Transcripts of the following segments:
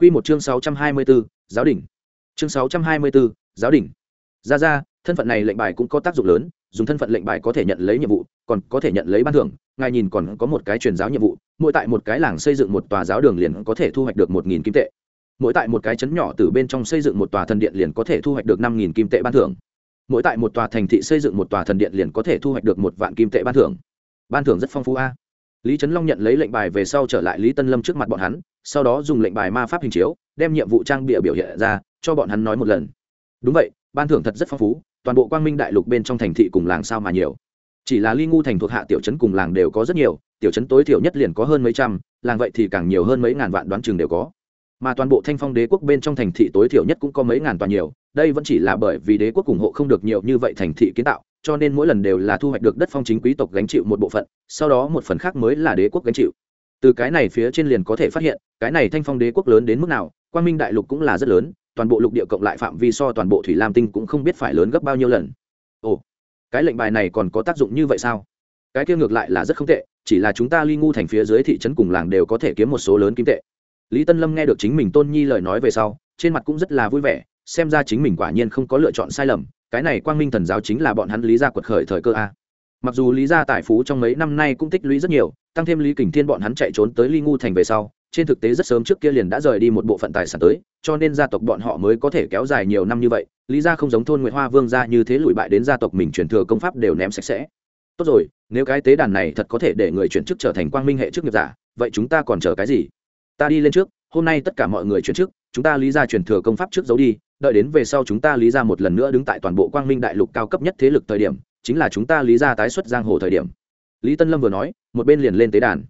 Quy một chương 624, giáo đỉnh. Chương 624, giáo đỉnh. Ra ra, thân phận này lệnh bài cũng có tác dụng lớn, dùng thân phận lệnh bài có thể nhận lấy nhiệm vụ, còn có thể nhận lấy ban thưởng, ngài nhìn còn có một cái truyền giáo nhiệm vụ, mỗi tại một cái làng xây dựng một tòa giáo đường liền có thể thu hoạch được 1000 kim tệ. Mỗi tại một cái trấn nhỏ từ bên trong xây dựng một tòa thần điện liền có thể thu hoạch được 5000 kim tệ ban thưởng. Mỗi tại một tòa thành thị xây dựng một tòa thần điện liền có thể thu hoạch được một vạn kim tệ ban thưởng. Ban thưởng rất phong phú a. Lý Trấn Long nhận lấy lệnh bài về sau trở lại Lý Tân Lâm trước mặt bọn hắn, sau đó dùng lệnh bài ma pháp hình chiếu đem nhiệm vụ trang bịa biểu hiện ra cho bọn hắn nói một lần. Đúng vậy ban thưởng thật rất phong phú toàn bộ quang minh đại lục bên trong thành thị cùng làng sao mà nhiều. Chỉ là ly ngu thành thuộc hạ tiểu trấn cùng làng đều có rất nhiều tiểu trấn tối thiểu nhất liền có hơn mấy trăm làng vậy thì càng nhiều hơn mấy ngàn vạn đoán chừng đều có mà toàn bộ thanh phong đế quốc bên trong thành thị tối thiểu nhất cũng có mấy ngàn tòa nhiều, đây vẫn chỉ là bởi vì đế quốc ủng hộ không được nhiều như vậy thành thị kiến tạo, cho nên mỗi lần đều là thu hoạch được đất phong chính quý tộc gánh chịu một bộ phận, sau đó một phần khác mới là đế quốc gánh chịu. Từ cái này phía trên liền có thể phát hiện, cái này thanh phong đế quốc lớn đến mức nào, quang minh đại lục cũng là rất lớn, toàn bộ lục địa cộng lại phạm vi so toàn bộ thủy lam tinh cũng không biết phải lớn gấp bao nhiêu lần. Ồ, cái lệnh bài này còn có tác dụng như vậy sao? Cái kia ngược lại là rất không tệ, chỉ là chúng ta ly ngu thành phía dưới thị trấn cùng làng đều có thể kiếm một số lớn kim tệ lý tân lâm nghe được chính mình tôn nhi lời nói về sau, trên mặt cũng rất là vui vẻ, xem ra chính mình quả nhiên không có lựa chọn sai lầm, cái này quang minh thần giáo chính là bọn hắn lý gia quật khởi thời cơ a. Mặc dù lý gia tài phú trong mấy năm nay cũng tích lũy rất nhiều, tăng thêm lý kình thiên bọn hắn chạy trốn tới ly ngu thành về sau, trên thực tế rất sớm trước kia liền đã rời đi một bộ phận tài sản tới, cho nên gia tộc bọn họ mới có thể kéo dài nhiều năm như vậy, lý gia không giống thôn nguyệt hoa vương gia như thế lùi bại đến gia tộc mình truyền thừa công pháp đều ném sạch sẽ. Tốt rồi, nếu cái tế đàn này thật có thể để người chuyển chức trở thành quang minh hệ chức nghiệp giả, vậy chúng ta còn chờ cái gì? Ta đi lên trước hôm nay tất cả mọi người chuyển trước, chúng ta lý ra truyền thừa công pháp trước giấu đi đợi đến về sau chúng ta lý ra một lần nữa đứng tại toàn bộ quang minh đại lục cao cấp nhất thế lực thời điểm chính là chúng ta lý ra tái xuất giang hồ thời điểm. Lý tân lâm vừa nói một bên liền lên tế đàn.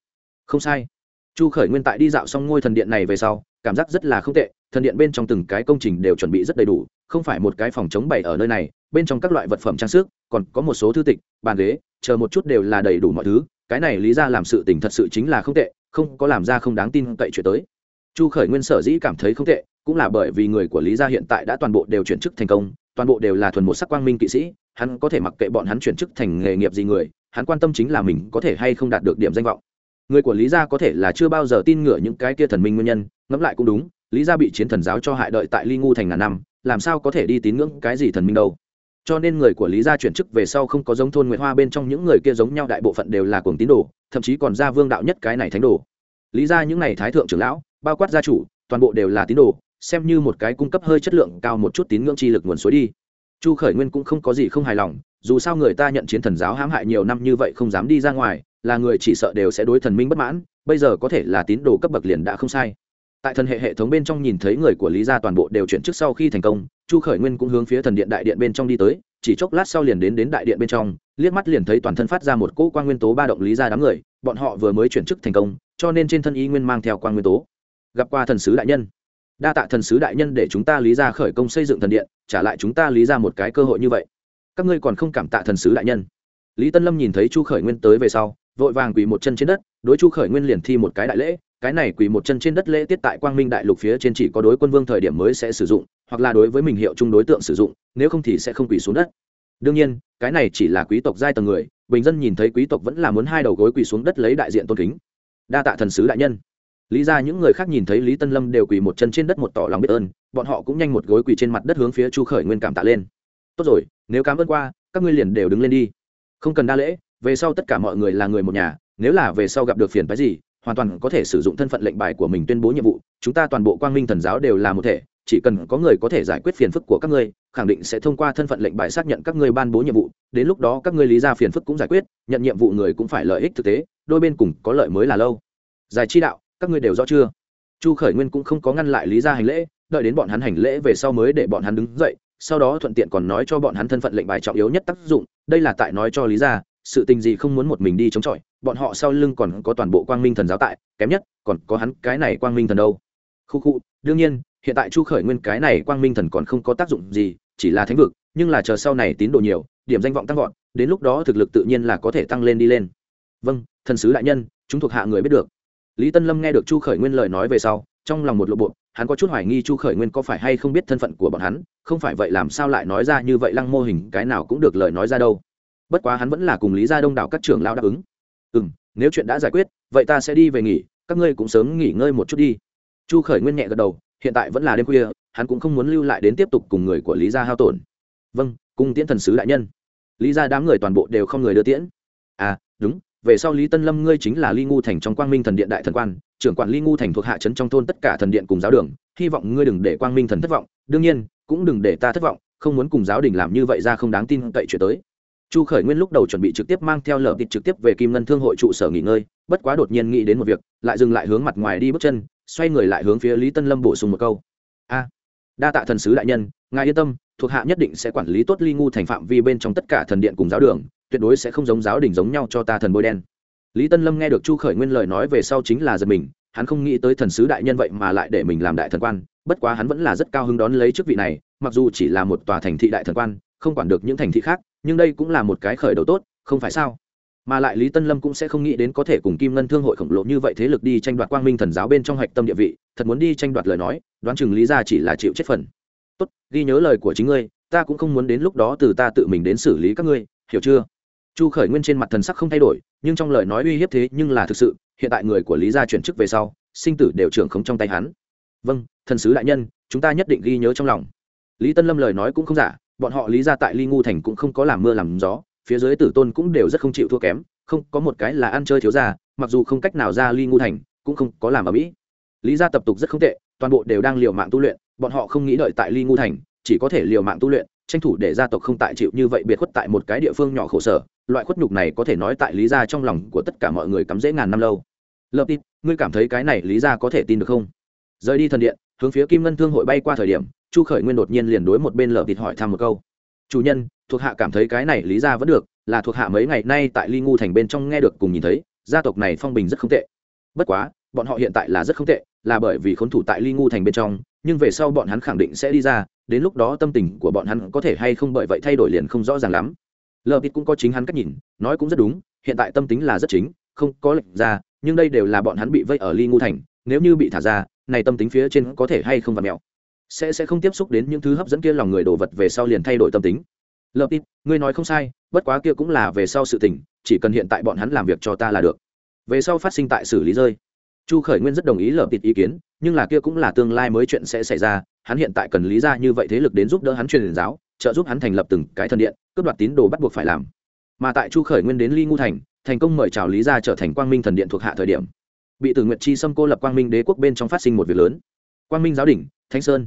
Không sai. Chu khởi nguyên tại đi dạo xong ngôi thần điện này về sau cảm giác rất là không tệ thần điện bên trong từng cái công trình đều chuẩn bị rất đầy đủ không phải một cái phòng chống bày ở nơi này bên trong các loại vật phẩm trang sức còn có một số thư tịch bàn ghế chờ một chút đều là đầy đủ mọi thứ cái này lý ra làm sự tình thật sự chính là không tệ không có làm ra không đáng tin cậy chuyện tới. Chu khởi nguyên sở dĩ cảm thấy không tệ, cũng là bởi vì người của lý gia hiện tại đã toàn bộ đều chuyển chức thành công, toàn bộ đều là thuần một sắc quang minh kỵ sĩ, hắn có thể mặc kệ bọn hắn chuyển chức thành nghề nghiệp gì người, hắn quan tâm chính là mình có thể hay không đạt được điểm danh vọng. Người của lý gia có thể là chưa bao giờ tin ngửa những cái kia thần minh nguyên nhân, ngẫm lại cũng đúng, lý gia bị chiến thần giáo cho hại đợi tại ly ngu thành ngàn năm, làm sao có thể đi tín ngưỡng cái gì thần minh đâu? Cho nên người của lý gia chuyển chức về sau không có giống thôn Nguyệt hoa bên trong những người kia giống nhau, đại bộ phận đều là cuồng tín đồ, thậm chí còn ra vương đạo nhất cái này thánh đồ. Lý gia những này thái thượng trưởng lão, bao quát gia chủ, toàn bộ đều là tín đồ, xem như một cái cung cấp hơi chất lượng cao một chút tín ngưỡng chi lực nguồn suối đi. Chu khởi nguyên cũng không có gì không hài lòng, dù sao người ta nhận chiến thần giáo hãm hại nhiều năm như vậy không dám đi ra ngoài, là người chỉ sợ đều sẽ đối thần minh bất mãn, bây giờ có thể là tín đồ cấp bậc liền đã không sai tại thần hệ hệ thống bên trong nhìn thấy người của lý gia toàn bộ đều chuyển trước sau khi thành công, chu khởi nguyên cũng hướng phía thần điện đại điện bên trong đi tới, chỉ chốc lát sau liền đến đến đại điện bên trong, liếc mắt liền thấy toàn thân phát ra một cỗ quan nguyên tố ba động lý gia đám người, bọn họ vừa mới chuyển chức thành công, cho nên trên thân y nguyên mang theo quan nguyên tố. Gặp qua thần sứ đại nhân. Đa tạ thần sứ đại nhân để chúng ta lý ra khởi công xây dựng thần điện, trả lại chúng ta lý ra một cái cơ hội như vậy. Các ngươi còn không cảm tạ thần sứ đại nhân. Lý tân lâm nhìn thấy chu khởi nguyên tới về sau, vội vàng quỳ một chân trên đất, đối chu khởi nguyên liền thi một cái đại lễ cái này quỳ một chân trên đất lễ tiết tại quang minh đại lục phía trên chỉ có đối quân vương thời điểm mới sẽ sử dụng, hoặc là đối với mình hiệu chung đối tượng sử dụng, nếu không thì sẽ không quỳ xuống đất. Đương nhiên, cái này chỉ là quý tộc giai tầng người, bình dân nhìn thấy quý tộc vẫn là muốn hai đầu gối quỳ xuống đất lấy đại diện tôn kính. Đa tạ thần sứ đại nhân. Lý ra những người khác nhìn thấy lý tân lâm đều quỳ một chân trên đất một tỏ lòng biết ơn, bọn họ cũng nhanh một gối quỳ trên mặt đất hướng phía chu khởi nguyên cảm tạ lên. Tốt rồi, nếu cảm ơn qua, các ngươi liền đều đứng lên đi. Không cần đa lễ, về sau tất cả mọi người là người một nhà, nếu là về sau gặp được phiền phái gì hoàn toàn có thể sử dụng thân phận lệnh bài của mình tuyên bố nhiệm vụ, chúng ta toàn bộ quang minh thần giáo đều là một thể, chỉ cần có người có thể giải quyết phiền phức của các ngươi, khẳng định sẽ thông qua thân phận lệnh bài xác nhận các ngươi ban bố nhiệm vụ, đến lúc đó các ngươi lý ra phiền phức cũng giải quyết, nhận nhiệm vụ người cũng phải lợi ích thực tế, đôi bên cùng có lợi mới là lâu. Giải chi đạo, các ngươi đều rõ chưa? Chu khởi nguyên cũng không có ngăn lại lý ra hành lễ, đợi đến bọn hắn hành lễ về sau mới để bọn hắn đứng dậy, sau đó thuận tiện còn nói cho bọn hắn thân phận lệnh bài trọng yếu nhất tác dụng, đây là tại nói cho lý ra sự tình gì không muốn một mình đi chống chọi, bọn họ sau lưng còn có toàn bộ quang minh thần giáo tại, kém nhất, còn có hắn cái này quang minh thần đâu. Khu khu, đương nhiên, hiện tại chu khởi nguyên cái này quang minh thần còn không có tác dụng gì, chỉ là thánh vực, nhưng là chờ sau này tín đồ nhiều, điểm danh vọng tăng vọt, đến lúc đó thực lực tự nhiên là có thể tăng lên đi lên. Vâng thần sứ đại nhân, chúng thuộc hạ người biết được. Lý tân lâm nghe được chu khởi nguyên lời nói về sau, trong lòng một lộ bộ, hắn có chút hoài nghi chu khởi nguyên có phải hay không biết thân phận của bọn hắn, không phải vậy làm sao lại nói ra như vậy lăng mô hình cái nào cũng được lời nói ra đâu bất quá hắn vẫn là cùng lý gia đông đảo các trưởng lao đáp ứng. Ừ m nếu chuyện đã giải quyết, vậy ta sẽ đi về nghỉ, các ngươi cũng sớm nghỉ ngơi một chút đi. Chu khởi nguyên nhẹ gật đầu, hiện tại vẫn là đêm khuya, hắn cũng không muốn lưu lại đến tiếp tục cùng người của lý gia hao tổn. Vâng cung tiễn thần sứ đại nhân. Lý gia đám người toàn bộ đều không người đưa tiễn. À đúng, về sau lý tân lâm ngươi chính là ly ngu thành trong quang minh thần điện đại thần quan, trưởng quản ly ngu thành thuộc hạ trấn trong thôn tất cả thần điện cùng giáo đường, hy vọng ngươi đừng để quang minh thần thất vọng, đương nhiên, cũng đừng để ta thất vọng, không muốn cùng giáo đình làm như vậy ra không đáng tin cậy chuyện tới chu khởi nguyên lúc đầu chuẩn bị trực tiếp mang theo lở thịt trực tiếp về kim ngân thương hội trụ sở nghỉ ngơi, bất quá đột nhiên nghĩ đến một việc, lại dừng lại hướng mặt ngoài đi bước chân, xoay người lại hướng phía lý tân lâm bổ sung một câu. A, đa tạ thần sứ đại nhân, ngài yên tâm, thuộc hạ nhất định sẽ quản lý tốt ly ngu thành phạm vi bên trong tất cả thần điện cùng giáo đường, tuyệt đối sẽ không giống giáo đình giống nhau cho ta thần bôi đen. Lý tân lâm nghe được chu khởi nguyên lời nói về sau chính là giật mình, hắn không nghĩ tới thần sứ đại nhân vậy mà lại để mình làm đại thần quan, bất quá hắn vẫn là rất cao hứng đón lấy chức vị này, mặc dù chỉ là một tòa thành thị đại thần quan không quản được những thành thị khác, nhưng đây cũng là một cái khởi đầu tốt, không phải sao? Mà lại lý tân lâm cũng sẽ không nghĩ đến có thể cùng kim ngân thương hội khổng lồ như vậy thế lực đi tranh đoạt quang minh thần giáo bên trong hạch tâm địa vị, thật muốn đi tranh đoạt lời nói, đoán chừng lý ra chỉ là chịu chết phần. Tốt, ghi nhớ lời của chính ngươi, ta cũng không muốn đến lúc đó từ ta tự mình đến xử lý các ngươi, hiểu chưa? Chu khởi nguyên trên mặt thần sắc không thay đổi, nhưng trong lời nói uy hiếp thế nhưng là thực sự, hiện tại người của lý gia chuyển chức về sau, sinh tử đều trưởng khống trong tay hắn. Vâng thần sứ đại nhân, chúng ta nhất định ghi nhớ trong lòng. Lý tân lâm lời nói cũng không giả bọn họ lý gia tại ly ngu thành cũng không có làm mưa làm gió, phía dưới tử tôn cũng đều rất không chịu thua kém, không có một cái là ăn chơi thiếu gia, mặc dù không cách nào ra ly ngu thành, cũng không có làm ở mỹ. Lý gia tập tục rất không tệ, toàn bộ đều đang liều mạng tu luyện, bọn họ không nghĩ đợi tại ly ngu thành, chỉ có thể liều mạng tu luyện, tranh thủ để gia tộc không tại chịu như vậy biệt khuất tại một cái địa phương nhỏ khổ sở, loại khuất nhục này có thể nói tại lý gia trong lòng của tất cả mọi người cắm dễ ngàn năm lâu. Lợp tin ngươi cảm thấy cái này lý gia có thể tin được không? Rời đi thần điện, hướng phía kim ngân thương hội bay qua thời điểm chu khởi nguyên đột nhiên liền đối một bên Lở thịt hỏi thăm một câu. Chủ nhân, thuộc hạ cảm thấy cái này lý gia vẫn được, là thuộc hạ mấy ngày nay tại ly ngu thành bên trong nghe được cùng nhìn thấy, gia tộc này phong bình rất không tệ. Bất quá, bọn họ hiện tại là rất không tệ, là bởi vì khốn thủ tại ly ngu thành bên trong, nhưng về sau bọn hắn khẳng định sẽ đi ra, đến lúc đó tâm tình của bọn hắn có thể hay không bởi vậy thay đổi liền không rõ ràng lắm. Lờ ít cũng có chính hắn cách nhìn, nói cũng rất đúng, hiện tại tâm tính là rất chính, không có lệnh ra, nhưng đây đều là bọn hắn bị vây ở ly ngu thành, nếu như bị thả ra, này tâm tính phía trên có thể hay không và mẹo sẽ sẽ không tiếp xúc đến những thứ hấp dẫn kia lòng người đồ vật về sau liền thay đổi tâm tính. Lợp ít, ngươi nói không sai, bất quá kia cũng là về sau sự tình, chỉ cần hiện tại bọn hắn làm việc cho ta là được. Về sau phát sinh tại xử lý rơi. Chu khởi nguyên rất đồng ý lợp ít ý kiến, nhưng là kia cũng là tương lai mới chuyện sẽ xảy ra, hắn hiện tại cần lý ra như vậy thế lực đến giúp đỡ hắn truyền giáo, trợ giúp hắn thành lập từng cái thần điện, cướp đoạt tín đồ bắt buộc phải làm. Mà tại chu khởi nguyên đến ly ngu thành thành công mời chào lý ra trở thành quang minh thần điện thuộc hạ thời điểm, bị tử nguyệt chi xâm cô lập quang minh đế quốc bên trong phát sinh một việc lớn. Quang minh giáo đỉnh, thánh sơn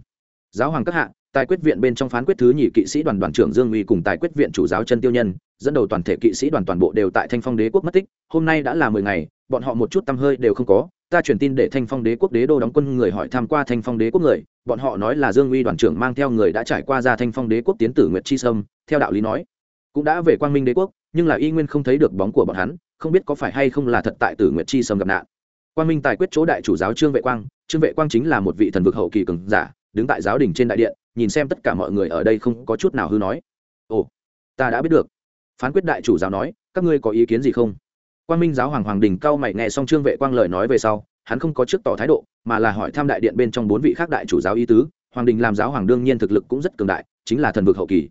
giáo hoàng các hạ, tài quyết viện bên trong phán quyết thứ nhị kỵ sĩ đoàn đoàn trưởng dương uy cùng tài quyết viện chủ giáo chân tiêu nhân, dẫn đầu toàn thể kỵ sĩ đoàn toàn bộ đều tại thanh phong đế quốc mất tích, hôm nay đã là mười ngày, bọn họ một chút tăm hơi đều không có. Ta truyền tin để thanh phong đế quốc đế đô đóng quân người hỏi tham q u a thanh phong đế quốc người, bọn họ nói là dương uy đoàn trưởng mang theo người đã trải qua ra thanh phong đế quốc tiến tử nguyệt chi sâm, theo đạo lý nói, cũng đã về quang minh đế quốc, nhưng là y nguyên không thấy được bóng của bọn hắn, không biết có phải hay không là thật tại tử nguyệt chi sâm gặp nạn. Quang minh tài quyết chỗ đại chủ giáo trương vệ quang, trương vệ quang chính là một vị thần vực hậu kỳ cường giả đứng tại giáo đình trên đại điện, nhìn xem tất cả mọi người ở đây không có chút nào hư nói. Ồ, ta đã biết được. Phán quyết đại chủ giáo nói, các ngươi có ý kiến gì không? Quan minh giáo hoàng hoàng đình cao mày nghe xong trương vệ quang lời nói về sau, hắn không có trước tỏ thái độ, mà là hỏi thăm đại điện bên trong bốn vị khác đại chủ giáo ý tứ. Hoàng đình làm giáo hoàng đương nhiên thực lực cũng rất cường đại, chính là thần vực hậu kỳ.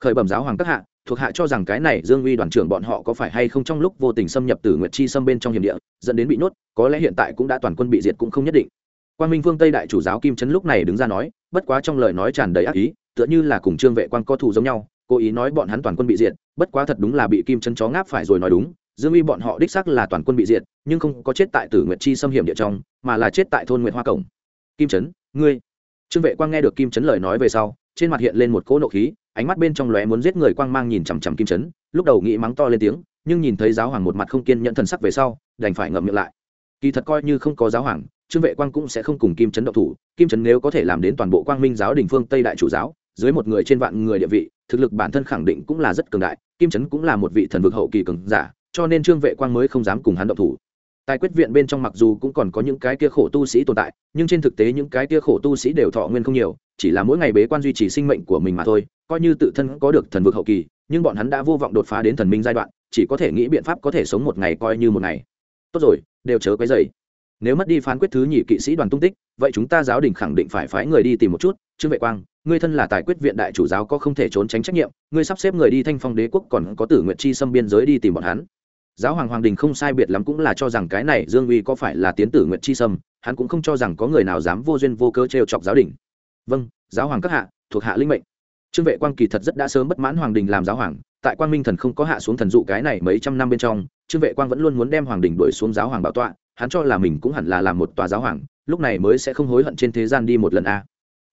Khởi bẩm giáo hoàng các hạ, thuộc hạ cho rằng cái này dương uy đoàn trưởng bọn họ có phải hay không trong lúc vô tình xâm nhập từ nguyệt chi xâm bên trong hiểm địa, dẫn đến bị nhốt, có lẽ hiện tại cũng đã toàn quân bị diệt cũng không nhất định quan minh phương tây đại chủ giáo kim trấn lúc này đứng ra nói, bất quá trong lời nói tràn đầy ác ý, tựa như là cùng trương vệ quan có thù giống nhau, cố ý nói bọn hắn toàn quân bị diệt, bất quá thật đúng là bị kim trấn chó ngáp phải rồi nói đúng, dương uy bọn họ đích xác là toàn quân bị diệt, nhưng không có chết tại tử nguyệt chi xâm hiểm địa trong, mà là chết tại thôn nguyệt hoa cổng. Kim trấn ngươi. Trương vệ quang nghe được kim trấn lời nói về sau, trên mặt hiện lên một cỗ nộ khí, ánh mắt bên trong lóe muốn giết người quang mang nhìn chằm chằm kim trấn lúc đầu nghĩ mắng to lên tiếng, nhưng nhìn thấy giáo hoàng một mặt không kiên nhận thần sắc về sau, đành phải ngậm miệng lại. Kỳ thật coi như không có giáo hoàng trương vệ quang cũng sẽ không cùng kim trấn động thủ. Kim trấn nếu có thể làm đến toàn bộ quang minh giáo đình phương tây đại chủ giáo, dưới một người trên vạn người địa vị, thực lực bản thân khẳng định cũng là rất cường đại, kim trấn cũng là một vị thần vực hậu kỳ cường giả, cho nên trương vệ quang mới không dám cùng hắn động thủ. Tài quyết viện bên trong mặc dù cũng còn có những cái kia khổ tu sĩ tồn tại, nhưng trên thực tế những cái kia khổ tu sĩ đều thọ nguyên không nhiều, chỉ là mỗi ngày bế quan duy trì sinh mệnh của mình mà thôi, coi như tự thân có được thần vực hậu kỳ, nhưng bọn hắn đã vô vọng đột phá đến thần minh giai đoạn, chỉ có thể nghĩ biện pháp có thể sống một ngày coi như một ngày. Tốt rồi, đều chớ quấy dày nếu mất đi phán quyết thứ nhị kỵ sĩ đoàn tung tích, vậy chúng ta giáo đình khẳng định phải phái người đi tìm một chút. Trương vệ quang, ngươi thân là tài quyết viện đại chủ giáo có không thể trốn tránh trách nhiệm, ngươi sắp xếp người đi thanh phong đế quốc còn có tử nguyện chi xâm biên giới đi tìm bọn hắn. Giáo hoàng hoàng đình không sai biệt lắm cũng là cho rằng cái này dương uy có phải là tiến tử nguyện chi xâm hắn cũng không cho rằng có người nào dám vô duyên vô cớ trêu chọc giáo đình. Vâng giáo hoàng các hạ, thuộc hạ linh mệnh. Trương vệ quang kỳ thật rất đã sớm bất mãn hoàng đình làm giáo hoàng, tại quang minh thần không có hạ xuống thần dụ cái này mấy trăm năm bên trong, trương vệ quang vẫn luôn muốn đem hoàng đình đuổi xuống giáo hoàng bảo tọa hắn cho là mình cũng hẳn là làm một tòa giáo hoàng lúc này mới sẽ không hối hận trên thế gian đi một lần a.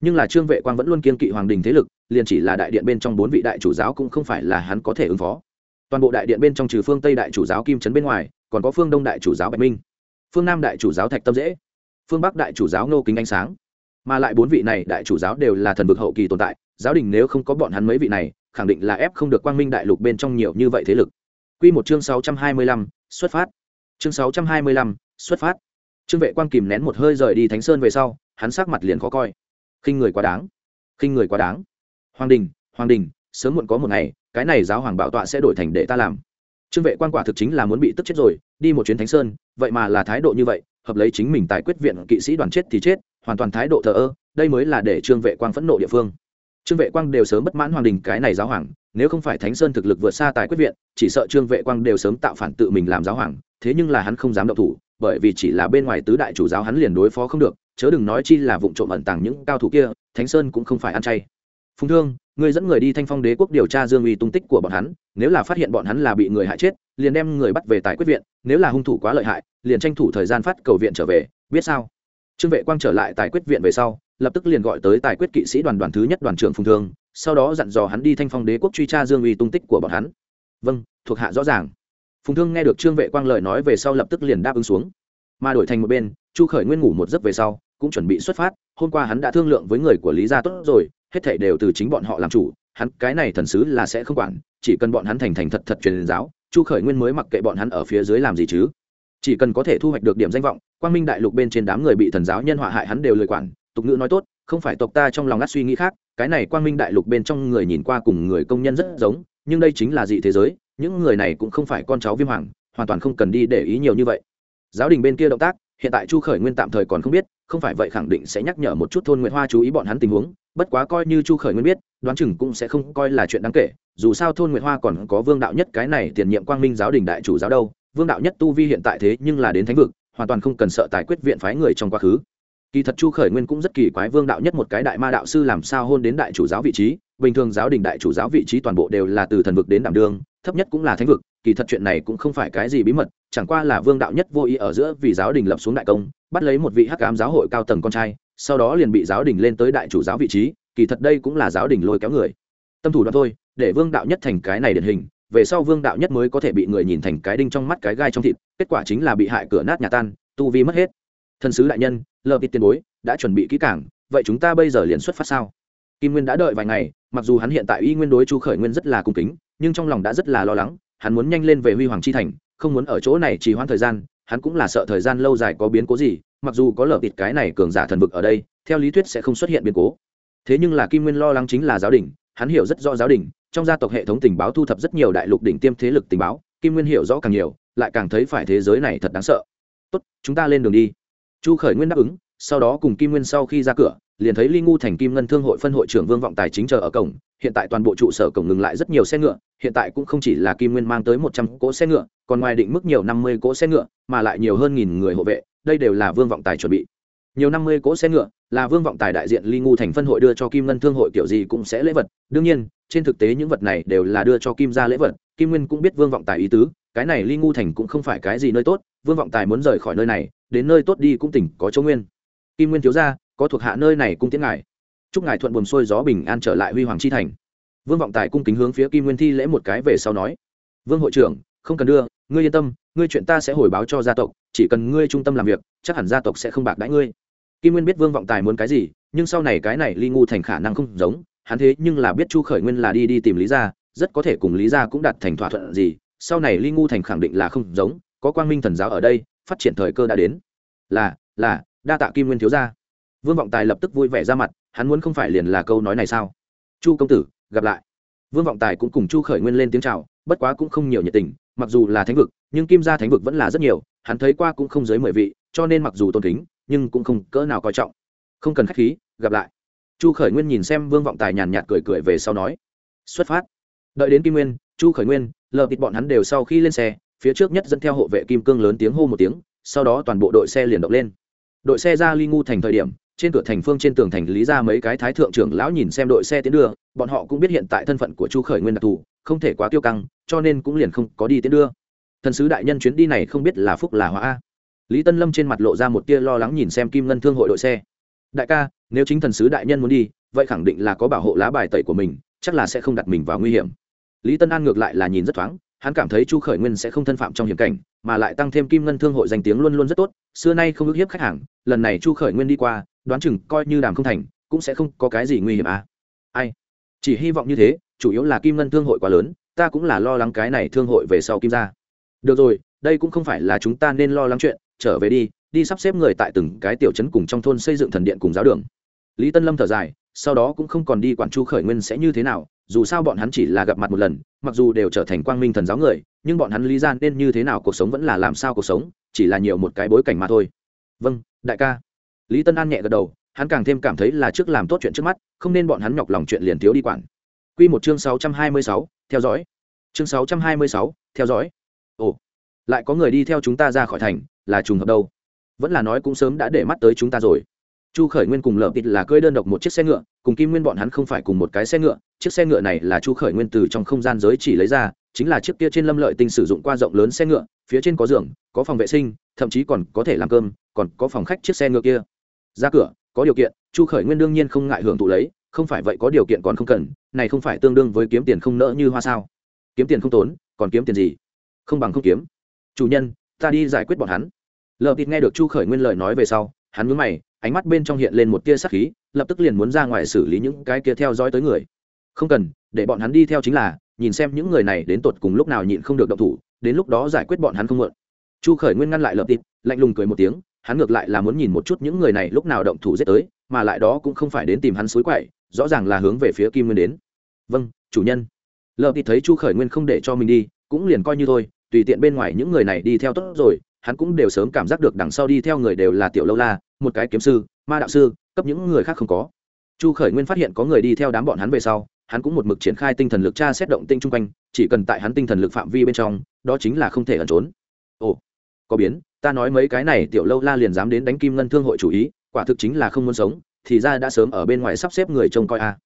Nhưng là trương vệ quang vẫn luôn kiên kỵ hoàng đình thế lực liền chỉ là đại điện bên trong bốn vị đại chủ giáo cũng không phải là hắn có thể ứng phó. Toàn bộ đại điện bên trong trừ phương tây đại chủ giáo kim chấn bên ngoài còn có phương đông đại chủ giáo bạch minh. Phương nam đại chủ giáo thạch tâm dễ. Phương bắc đại chủ giáo nô kính ánh sáng. Mà lại bốn vị này đại chủ giáo đều là thần vực hậu kỳ tồn tại giáo đình nếu không có bọn hắn mấy vị này khẳng định là ép không được quang minh đại lục bên trong nhiều như vậy thế lực. Quy một chương 625, xuất phát. Chương 625, xuất phát. Trương vệ quang kìm nén một hơi rời đi thánh sơn về sau, hắn sắc mặt liền khó coi. Khinh người quá đáng. Khinh người quá đáng. Hoàng đình hoàng đình, sớm muộn có một ngày, cái này giáo hoàng bảo tọa sẽ đổi thành để ta làm. Trương vệ quan quả thực chính là muốn bị tức chết rồi, đi một chuyến thánh sơn, vậy mà là thái độ như vậy, hợp lấy chính mình tài quyết viện kỵ sĩ đoàn chết thì chết, hoàn toàn thái độ thờ ơ, đây mới là để trương vệ quang phẫn nộ địa phương. Trương vệ quang đều sớm bất mãn hoàng đình cái này giáo hoàng, nếu không phải thánh sơn thực lực vượt xa tài quyết viện, chỉ sợ trương vệ quang đều sớm tạo phản tự mình làm giáo hoàng, thế nhưng là hắn không dám động thủ bởi vì chỉ là bên ngoài tứ đại chủ giáo hắn liền đối phó không được, chớ đừng nói chi là vụ trộm ẩn tàng những cao thủ kia, thánh sơn cũng không phải ăn chay. Phùng thương người dẫn người đi thanh phong đế quốc điều tra dương uy tung tích của bọn hắn, nếu là phát hiện bọn hắn là bị người hại chết, liền đem người bắt về tài quyết viện, nếu là hung thủ quá lợi hại, liền tranh thủ thời gian phát cầu viện trở về, biết sao? Trương vệ quang trở lại tài quyết viện về sau, lập tức liền gọi tới tài quyết kỵ sĩ đoàn đoàn thứ nhất đoàn trưởng phùng thương, sau đó dặn dò hắn đi thanh phong đế quốc truy tra dương uy tung tích của bọn hắn. Vâng thuộc hạ rõ ràng phùng thương nghe được trương vệ quang lời nói về sau lập tức liền đáp ứng xuống. Mà đổi thành một bên, chu khởi nguyên ngủ một giấc về sau, cũng chuẩn bị xuất phát, hôm qua hắn đã thương lượng với người của lý gia tốt rồi, hết thảy đều từ chính bọn họ làm chủ, hắn cái này thần sứ là sẽ không quản, chỉ cần bọn hắn thành thành thật thật truyền giáo, chu khởi nguyên mới mặc kệ bọn hắn ở phía dưới làm gì chứ. Chỉ cần có thể thu hoạch được điểm danh vọng, quang minh đại lục bên trên đám người bị thần giáo nhân họa hại hắn đều lời quản, tục ngữ nói tốt, không phải tộc ta trong lòng ngắt suy nghĩ khác, cái này quang minh đại lục bên trong người nhìn qua cùng người công nhân rất giống, nhưng đây chính là dị thế giới những người này cũng không phải con cháu viêm hoàng, hoàn toàn không cần đi để ý nhiều như vậy. Giáo đình bên kia động tác, hiện tại chu khởi nguyên tạm thời còn không biết, không phải vậy khẳng định sẽ nhắc nhở một chút thôn nguyễn hoa chú ý bọn hắn tình huống, bất quá coi như chu khởi nguyên biết, đoán chừng cũng sẽ không coi là chuyện đáng kể, dù sao thôn nguyễn hoa còn có vương đạo nhất cái này tiền nhiệm quang minh giáo đình đại chủ giáo đâu, vương đạo nhất tu vi hiện tại thế nhưng là đến thánh vực, hoàn toàn không cần sợ tài quyết viện phái người trong quá khứ. Kỳ thật chu khởi nguyên cũng rất kỳ quái vương đạo nhất một cái đại ma đạo sư làm sao hôn đến đại chủ giáo vị trí bình thường giáo đình đại chủ giáo vị trí toàn bộ đều là từ thần vực đến đảm đương, thấp nhất cũng là thánh vực, kỳ thật chuyện này cũng không phải cái gì bí mật, chẳng qua là vương đạo nhất vô ý ở giữa vì giáo đình lập xuống đại công, bắt lấy một vị hắc ám giáo hội cao tầng con trai, sau đó liền bị giáo đình lên tới đại chủ giáo vị trí, kỳ thật đây cũng là giáo đình lôi kéo người. Tâm thủ đó thôi, để vương đạo nhất thành cái này điển hình, về sau vương đạo nhất mới có thể bị người nhìn thành cái đinh trong mắt cái gai trong thịt, kết quả chính là bị hại cửa nát nhà tan, tu vi mất hết. Thần sứ đại nhân, lờ bịt tiền bối, đã chuẩn bị kỹ cảng vậy chúng ta bây giờ liền xuất phát sao? Kim nguyên đã đợi vài ngày mặc dù hắn hiện tại y nguyên đối chu khởi nguyên rất là cung kính, nhưng trong lòng đã rất là lo lắng, hắn muốn nhanh lên về huy hoàng chi thành, không muốn ở chỗ này trì hoãn thời gian, hắn cũng là sợ thời gian lâu dài có biến cố gì, mặc dù có lở thịt cái này cường giả thần vực ở đây, theo lý thuyết sẽ không xuất hiện biến cố. Thế nhưng là kim nguyên lo lắng chính là giáo đình, hắn hiểu rất rõ giáo đình, trong gia tộc hệ thống tình báo thu thập rất nhiều đại lục đỉnh tiêm thế lực tình báo, kim nguyên hiểu rõ càng nhiều, lại càng thấy phải thế giới này thật đáng sợ. Tốt, chúng ta lên đường đi. Chu khởi nguyên đáp ứng, sau đó cùng kim nguyên sau khi ra cửa liền thấy ly ngu thành kim ngân thương hội phân hội trưởng vương vọng tài chính chờ ở cổng, hiện tại toàn bộ trụ sở cổng ngừng lại rất nhiều xe ngựa, hiện tại cũng không chỉ là kim nguyên mang tới một trăm cỗ xe ngựa, còn ngoài định mức nhiều năm mươi cỗ xe ngựa, mà lại nhiều hơn nghìn người hộ vệ, đây đều là vương vọng tài chuẩn bị. Nhiều năm mươi cỗ xe ngựa là vương vọng tài đại diện ly ngu thành phân hội đưa cho kim ngân thương hội kiểu gì cũng sẽ lễ vật. Đương nhiên, trên thực tế những vật này đều là đưa cho kim ra lễ vật, kim nguyên cũng biết vương vọng tài ý tứ, cái này ly ngu thành cũng không phải cái gì nơi tốt, vương vọng tài muốn rời khỏi nơi này, đến nơi tốt đi cũng tỉnh có chỗ nguyên. Kim nguyên thiếu ra có thuộc hạ nơi này cung tiễn ngài. Chúc ngài thuận buồm xuôi gió bình an trở lại huy hoàng chi thành. Vương vọng tài cung kính hướng phía kim nguyên thi lễ một cái về sau nói, vương hội trưởng, không cần đưa, ngươi yên tâm, ngươi chuyện ta sẽ hồi báo cho gia tộc, chỉ cần ngươi trung tâm làm việc, chắc hẳn gia tộc sẽ không bạc đãi ngươi. Kim nguyên biết vương vọng tài muốn cái gì, nhưng sau này cái này ly ngu thành khả năng không giống, hắn thế nhưng là biết chu khởi nguyên là đi đi tìm lý gia, rất có thể cùng lý gia cũng đạt thành thỏa thuận gì, sau này ly ngu thành khẳng định là không giống, có quang minh thần giáo ở đây, phát triển thời cơ đã đến. Là là, đa tạ kim nguyên thiếu gia vương vọng tài lập tức vui vẻ ra mặt, hắn muốn không phải liền là câu nói này sao? Chu công tử, gặp lại. Vương vọng tài cũng cùng chu khởi nguyên lên tiếng c h à o bất quá cũng không nhiều nhiệt tình, mặc dù là thánh vực, nhưng kim gia thánh vực vẫn là rất nhiều, hắn thấy qua cũng không dưới mười vị, cho nên mặc dù tôn kính, nhưng cũng không cỡ nào coi trọng. Không cần k h á c h khí, gặp lại. Chu khởi nguyên nhìn xem vương vọng tài nhàn nhạt cười cười về sau nói, xuất phát. Đợi đến kim nguyên, chu khởi nguyên, lờ thịt bọn hắn đều sau khi lên xe, phía trước nhất dẫn theo hộ vệ kim cương lớn tiếng hô một tiếng, sau đó toàn bộ đội xe liền động lên. Đội xe ra ly ngu thành thời điểm trên cửa thành phương trên tường thành lý ra mấy cái thái thượng trưởng lão nhìn xem đội xe tiến đưa, bọn họ cũng biết hiện tại thân phận của chu khởi nguyên đặc thù, không thể quá tiêu căng, cho nên cũng liền không có đi tiến đưa. Thần sứ đại nhân chuyến đi này không biết là phúc là hóa a. Lý tân lâm trên mặt lộ ra một tia lo lắng nhìn xem kim ngân thương hội đội xe. Đại ca, nếu chính thần sứ đại nhân muốn đi, vậy khẳng định là có bảo hộ lá bài tẩy của mình, chắc là sẽ không đặt mình vào nguy hiểm. Lý tân an ngược lại là nhìn rất thoáng, hắn cảm thấy chu khởi nguyên sẽ không thân phạm trong hiểm cảnh mà lại tăng thêm kim ngân thương hội danh tiếng luôn luôn rất tốt, xưa nay không ước hiếp khách hàng, lần này chu khởi nguyên đi qua, đoán chừng coi như đàm không thành, cũng sẽ không có cái gì nguy hiểm à. Ai? Chỉ hy vọng như thế, chủ yếu là kim ngân thương hội quá lớn, ta cũng là lo lắng cái này thương hội về sau kim ra. Được rồi, đây cũng không phải là chúng ta nên lo lắng chuyện, trở về đi đi sắp xếp người tại từng cái tiểu trấn cùng trong thôn xây dựng thần điện cùng giáo đường. Lý tân lâm thở dài, sau đó cũng không còn đi quản chu khởi nguyên sẽ như thế nào, dù sao bọn hắn chỉ là gặp mặt một lần, mặc dù đều trở thành quang minh thần giáo người nhưng bọn hắn lý gian nên như thế nào cuộc sống vẫn là làm sao cuộc sống chỉ là nhiều một cái bối cảnh mà thôi vâng đại ca lý tân an nhẹ gật đầu hắn càng thêm cảm thấy là trước làm tốt chuyện trước mắt không nên bọn hắn nhọc lòng chuyện liền thiếu đi quản Quy một chương sáu trăm hai mươi sáu, theo dõi. Chương sáu trăm hai mươi sáu, theo dõi. Ồ, lại có người đi theo chúng ta ra khỏi thành, là trùng hợp đâu? Vẫn là nói cũng sớm đã để mắt tới chúng ta rồi chu khởi nguyên cùng lở tịt là cưỡi đơn độc một chiếc xe ngựa cùng kim nguyên bọn hắn không phải cùng một cái xe ngựa chiếc xe ngựa này là chu khởi nguyên từ trong không gian giới chỉ lấy ra chính là chiếc kia trên lâm lợi tinh sử dụng qua rộng lớn xe ngựa, phía trên có giường, có phòng vệ sinh, thậm chí còn có thể làm cơm, còn có phòng khách chiếc xe ngựa kia. Ra cửa, có điều kiện, chu khởi nguyên đương nhiên không ngại hưởng thụ lấy, không phải vậy có điều kiện còn không cần, này không phải tương đương với kiếm tiền không nỡ như hoa sao. Kiếm tiền không tốn, còn kiếm tiền gì? Không bằng không kiếm. Chủ nhân, ta đi giải quyết bọn hắn. Lợp thịt nghe được chu khởi nguyên lời nói về sau, hắn mướn mày, ánh mắt bên trong hiện lên một tia sắc khí, lập tức liền muốn ra ngoài xử lý những cái kia theo dõi tới người. Không cần, để bọn hắn đi theo chính là nhìn xem những người này đến tột cùng lúc nào nhịn không được động thủ, đến lúc đó giải quyết bọn hắn không mượn chu khởi nguyên ngăn lại Lợp tịt lạnh lùng cười một tiếng, hắn ngược lại là muốn nhìn một chút những người này lúc nào động thủ giết tới, mà lại đó cũng không phải đến tìm hắn suối quậy, rõ ràng là hướng về phía kim nguyên đến. Vâng chủ nhân. Lợp tịt thấy chu khởi nguyên không để cho mình đi, cũng liền coi như thôi, tùy tiện bên ngoài những người này đi theo tốt rồi, hắn cũng đều sớm cảm giác được đằng sau đi theo người đều là tiểu lâu la, một cái kiếm sư, ma đạo sư, cấp những người khác không có. Chu khởi nguyên phát hiện có người đi theo đám bọn hắn về sau hắn cũng một mực triển khai tinh thần lực tra xét động tinh chung quanh, chỉ cần tại hắn tinh thần lực phạm vi bên trong, đó chính là không thể ẩn trốn. Ồ, có biến, ta nói mấy cái này tiểu lâu la liền dám đến đánh kim ngân thương hội chủ ý, quả thực chính là không muốn sống, thì ra đã sớm ở bên ngoài sắp xếp người trông coi a.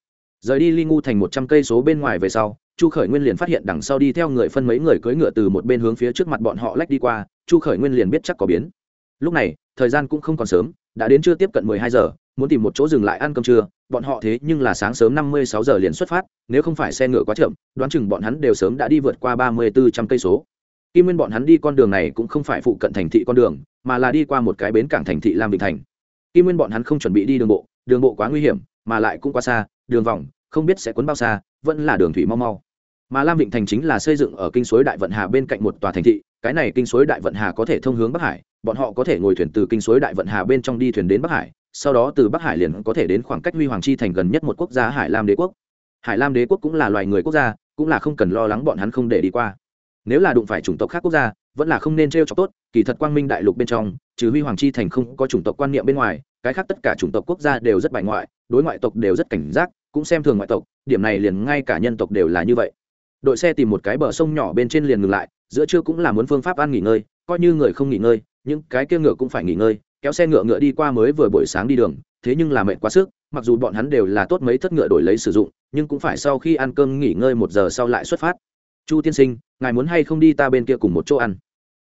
Rời đi ly ngu thành một trăm cây số bên ngoài về sau, chu khởi nguyên liền phát hiện đằng sau đi theo người phân mấy người cưỡi ngựa từ một bên hướng phía trước mặt bọn họ lách đi qua, chu khởi nguyên liền biết chắc có biến lúc này, thời gian cũng không còn sớm, đã đến chưa tiếp cận mười hai giờ, muốn tìm một chỗ dừng lại ăn cơm trưa, bọn họ thế nhưng là sáng sớm năm mươi sáu giờ liền xuất phát, nếu không phải xe ngựa quá chậm, đoán chừng bọn hắn đều sớm đã đi vượt qua ba mươi bốn trăm cây số. Kim nguyên bọn hắn đi con đường này cũng không phải phụ cận thành thị con đường, mà là đi qua một cái bến cảng thành thị lam vịnh thành. Kim nguyên bọn hắn không chuẩn bị đi đường bộ đường bộ quá nguy hiểm, mà lại cũng quá xa, đường vòng, không biết sẽ cuốn bao xa, vẫn là đường thủy mau mau mà lam vịnh thành chính là xây dựng ở kinh suối đại vận hà bên cạnh một tòa thành thị, cái này kinh suối đại vận hà có thể thông hướng bắc hải, bọn họ có thể ngồi thuyền từ kinh suối đại vận hà bên trong đi thuyền đến bắc hải, sau đó từ bắc hải liền có thể đến khoảng cách huy hoàng chi thành gần nhất một quốc gia hải lam đế quốc. Hải lam đế quốc cũng là loài người quốc gia, cũng là không cần lo lắng bọn hắn không để đi qua. Nếu là đụng phải chủng tộc khác quốc gia, vẫn là không nên t r e o cho tốt, kỳ thật quang minh đại lục bên trong, trừ huy hoàng chi thành không có chủng tộc quan niệm bên ngoài, cái khác tất cả chủng tộc quốc gia đều rất bài ngoại, đối ngoại tộc đều rất cảnh giác, cũng xem thường ngoại tộc, điểm này liền ngay cả nhân tộc đều là như vậy đội xe tìm một cái bờ sông nhỏ bên trên liền ngừng lại, giữa trưa cũng là muốn phương pháp ăn nghỉ ngơi, coi như người không nghỉ ngơi, những cái kia ngựa cũng phải nghỉ ngơi, kéo xe ngựa ngựa đi qua mới vừa buổi sáng đi đường, thế nhưng là mệt quá sức, mặc dù bọn hắn đều là tốt mấy thất ngựa đổi lấy sử dụng, nhưng cũng phải sau khi ăn cơm nghỉ ngơi một giờ sau lại xuất phát. Chu tiên sinh, ngài muốn hay không đi ta bên kia cùng một chỗ ăn?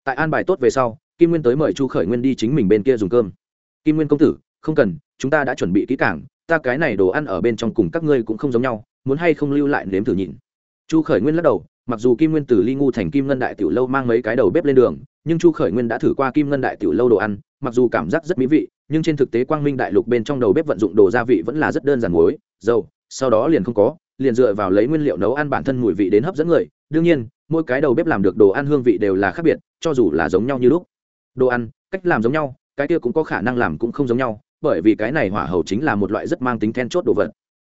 Tại an bài tốt về sau, kim nguyên tới mời chu khởi nguyên đi chính mình bên kia dùng cơm. Kim nguyên công tử, không cần, chúng ta đã chuẩn bị kỹ cảng ta cái này đồ ăn ở bên trong cùng các ngươi cũng không giống nhau, muốn hay không lưu lại nếm thử nhịn chu khởi nguyên lắc đầu, mặc dù kim nguyên từ ly ngu thành kim ngân đại tiểu lâu mang mấy cái đầu bếp lên đường, nhưng chu khởi nguyên đã thử qua kim ngân đại tiểu lâu đồ ăn, mặc dù cảm giác rất mỹ vị, nhưng trên thực tế quang minh đại lục bên trong đầu bếp vận dụng đồ gia vị vẫn là rất đơn giản muối, dầu, sau đó liền không có, liền dựa vào lấy nguyên liệu nấu ăn bản thân mùi vị đến hấp dẫn người. Đương nhiên, mỗi cái đầu bếp làm được đồ ăn hương vị đều là khác biệt, cho dù là giống nhau như lúc. Đồ ăn, cách làm giống nhau, cái kia cũng có khả năng làm cũng không giống nhau, bởi vì cái này hỏa hầu chính là một loại rất mang tính then chốt đồ vật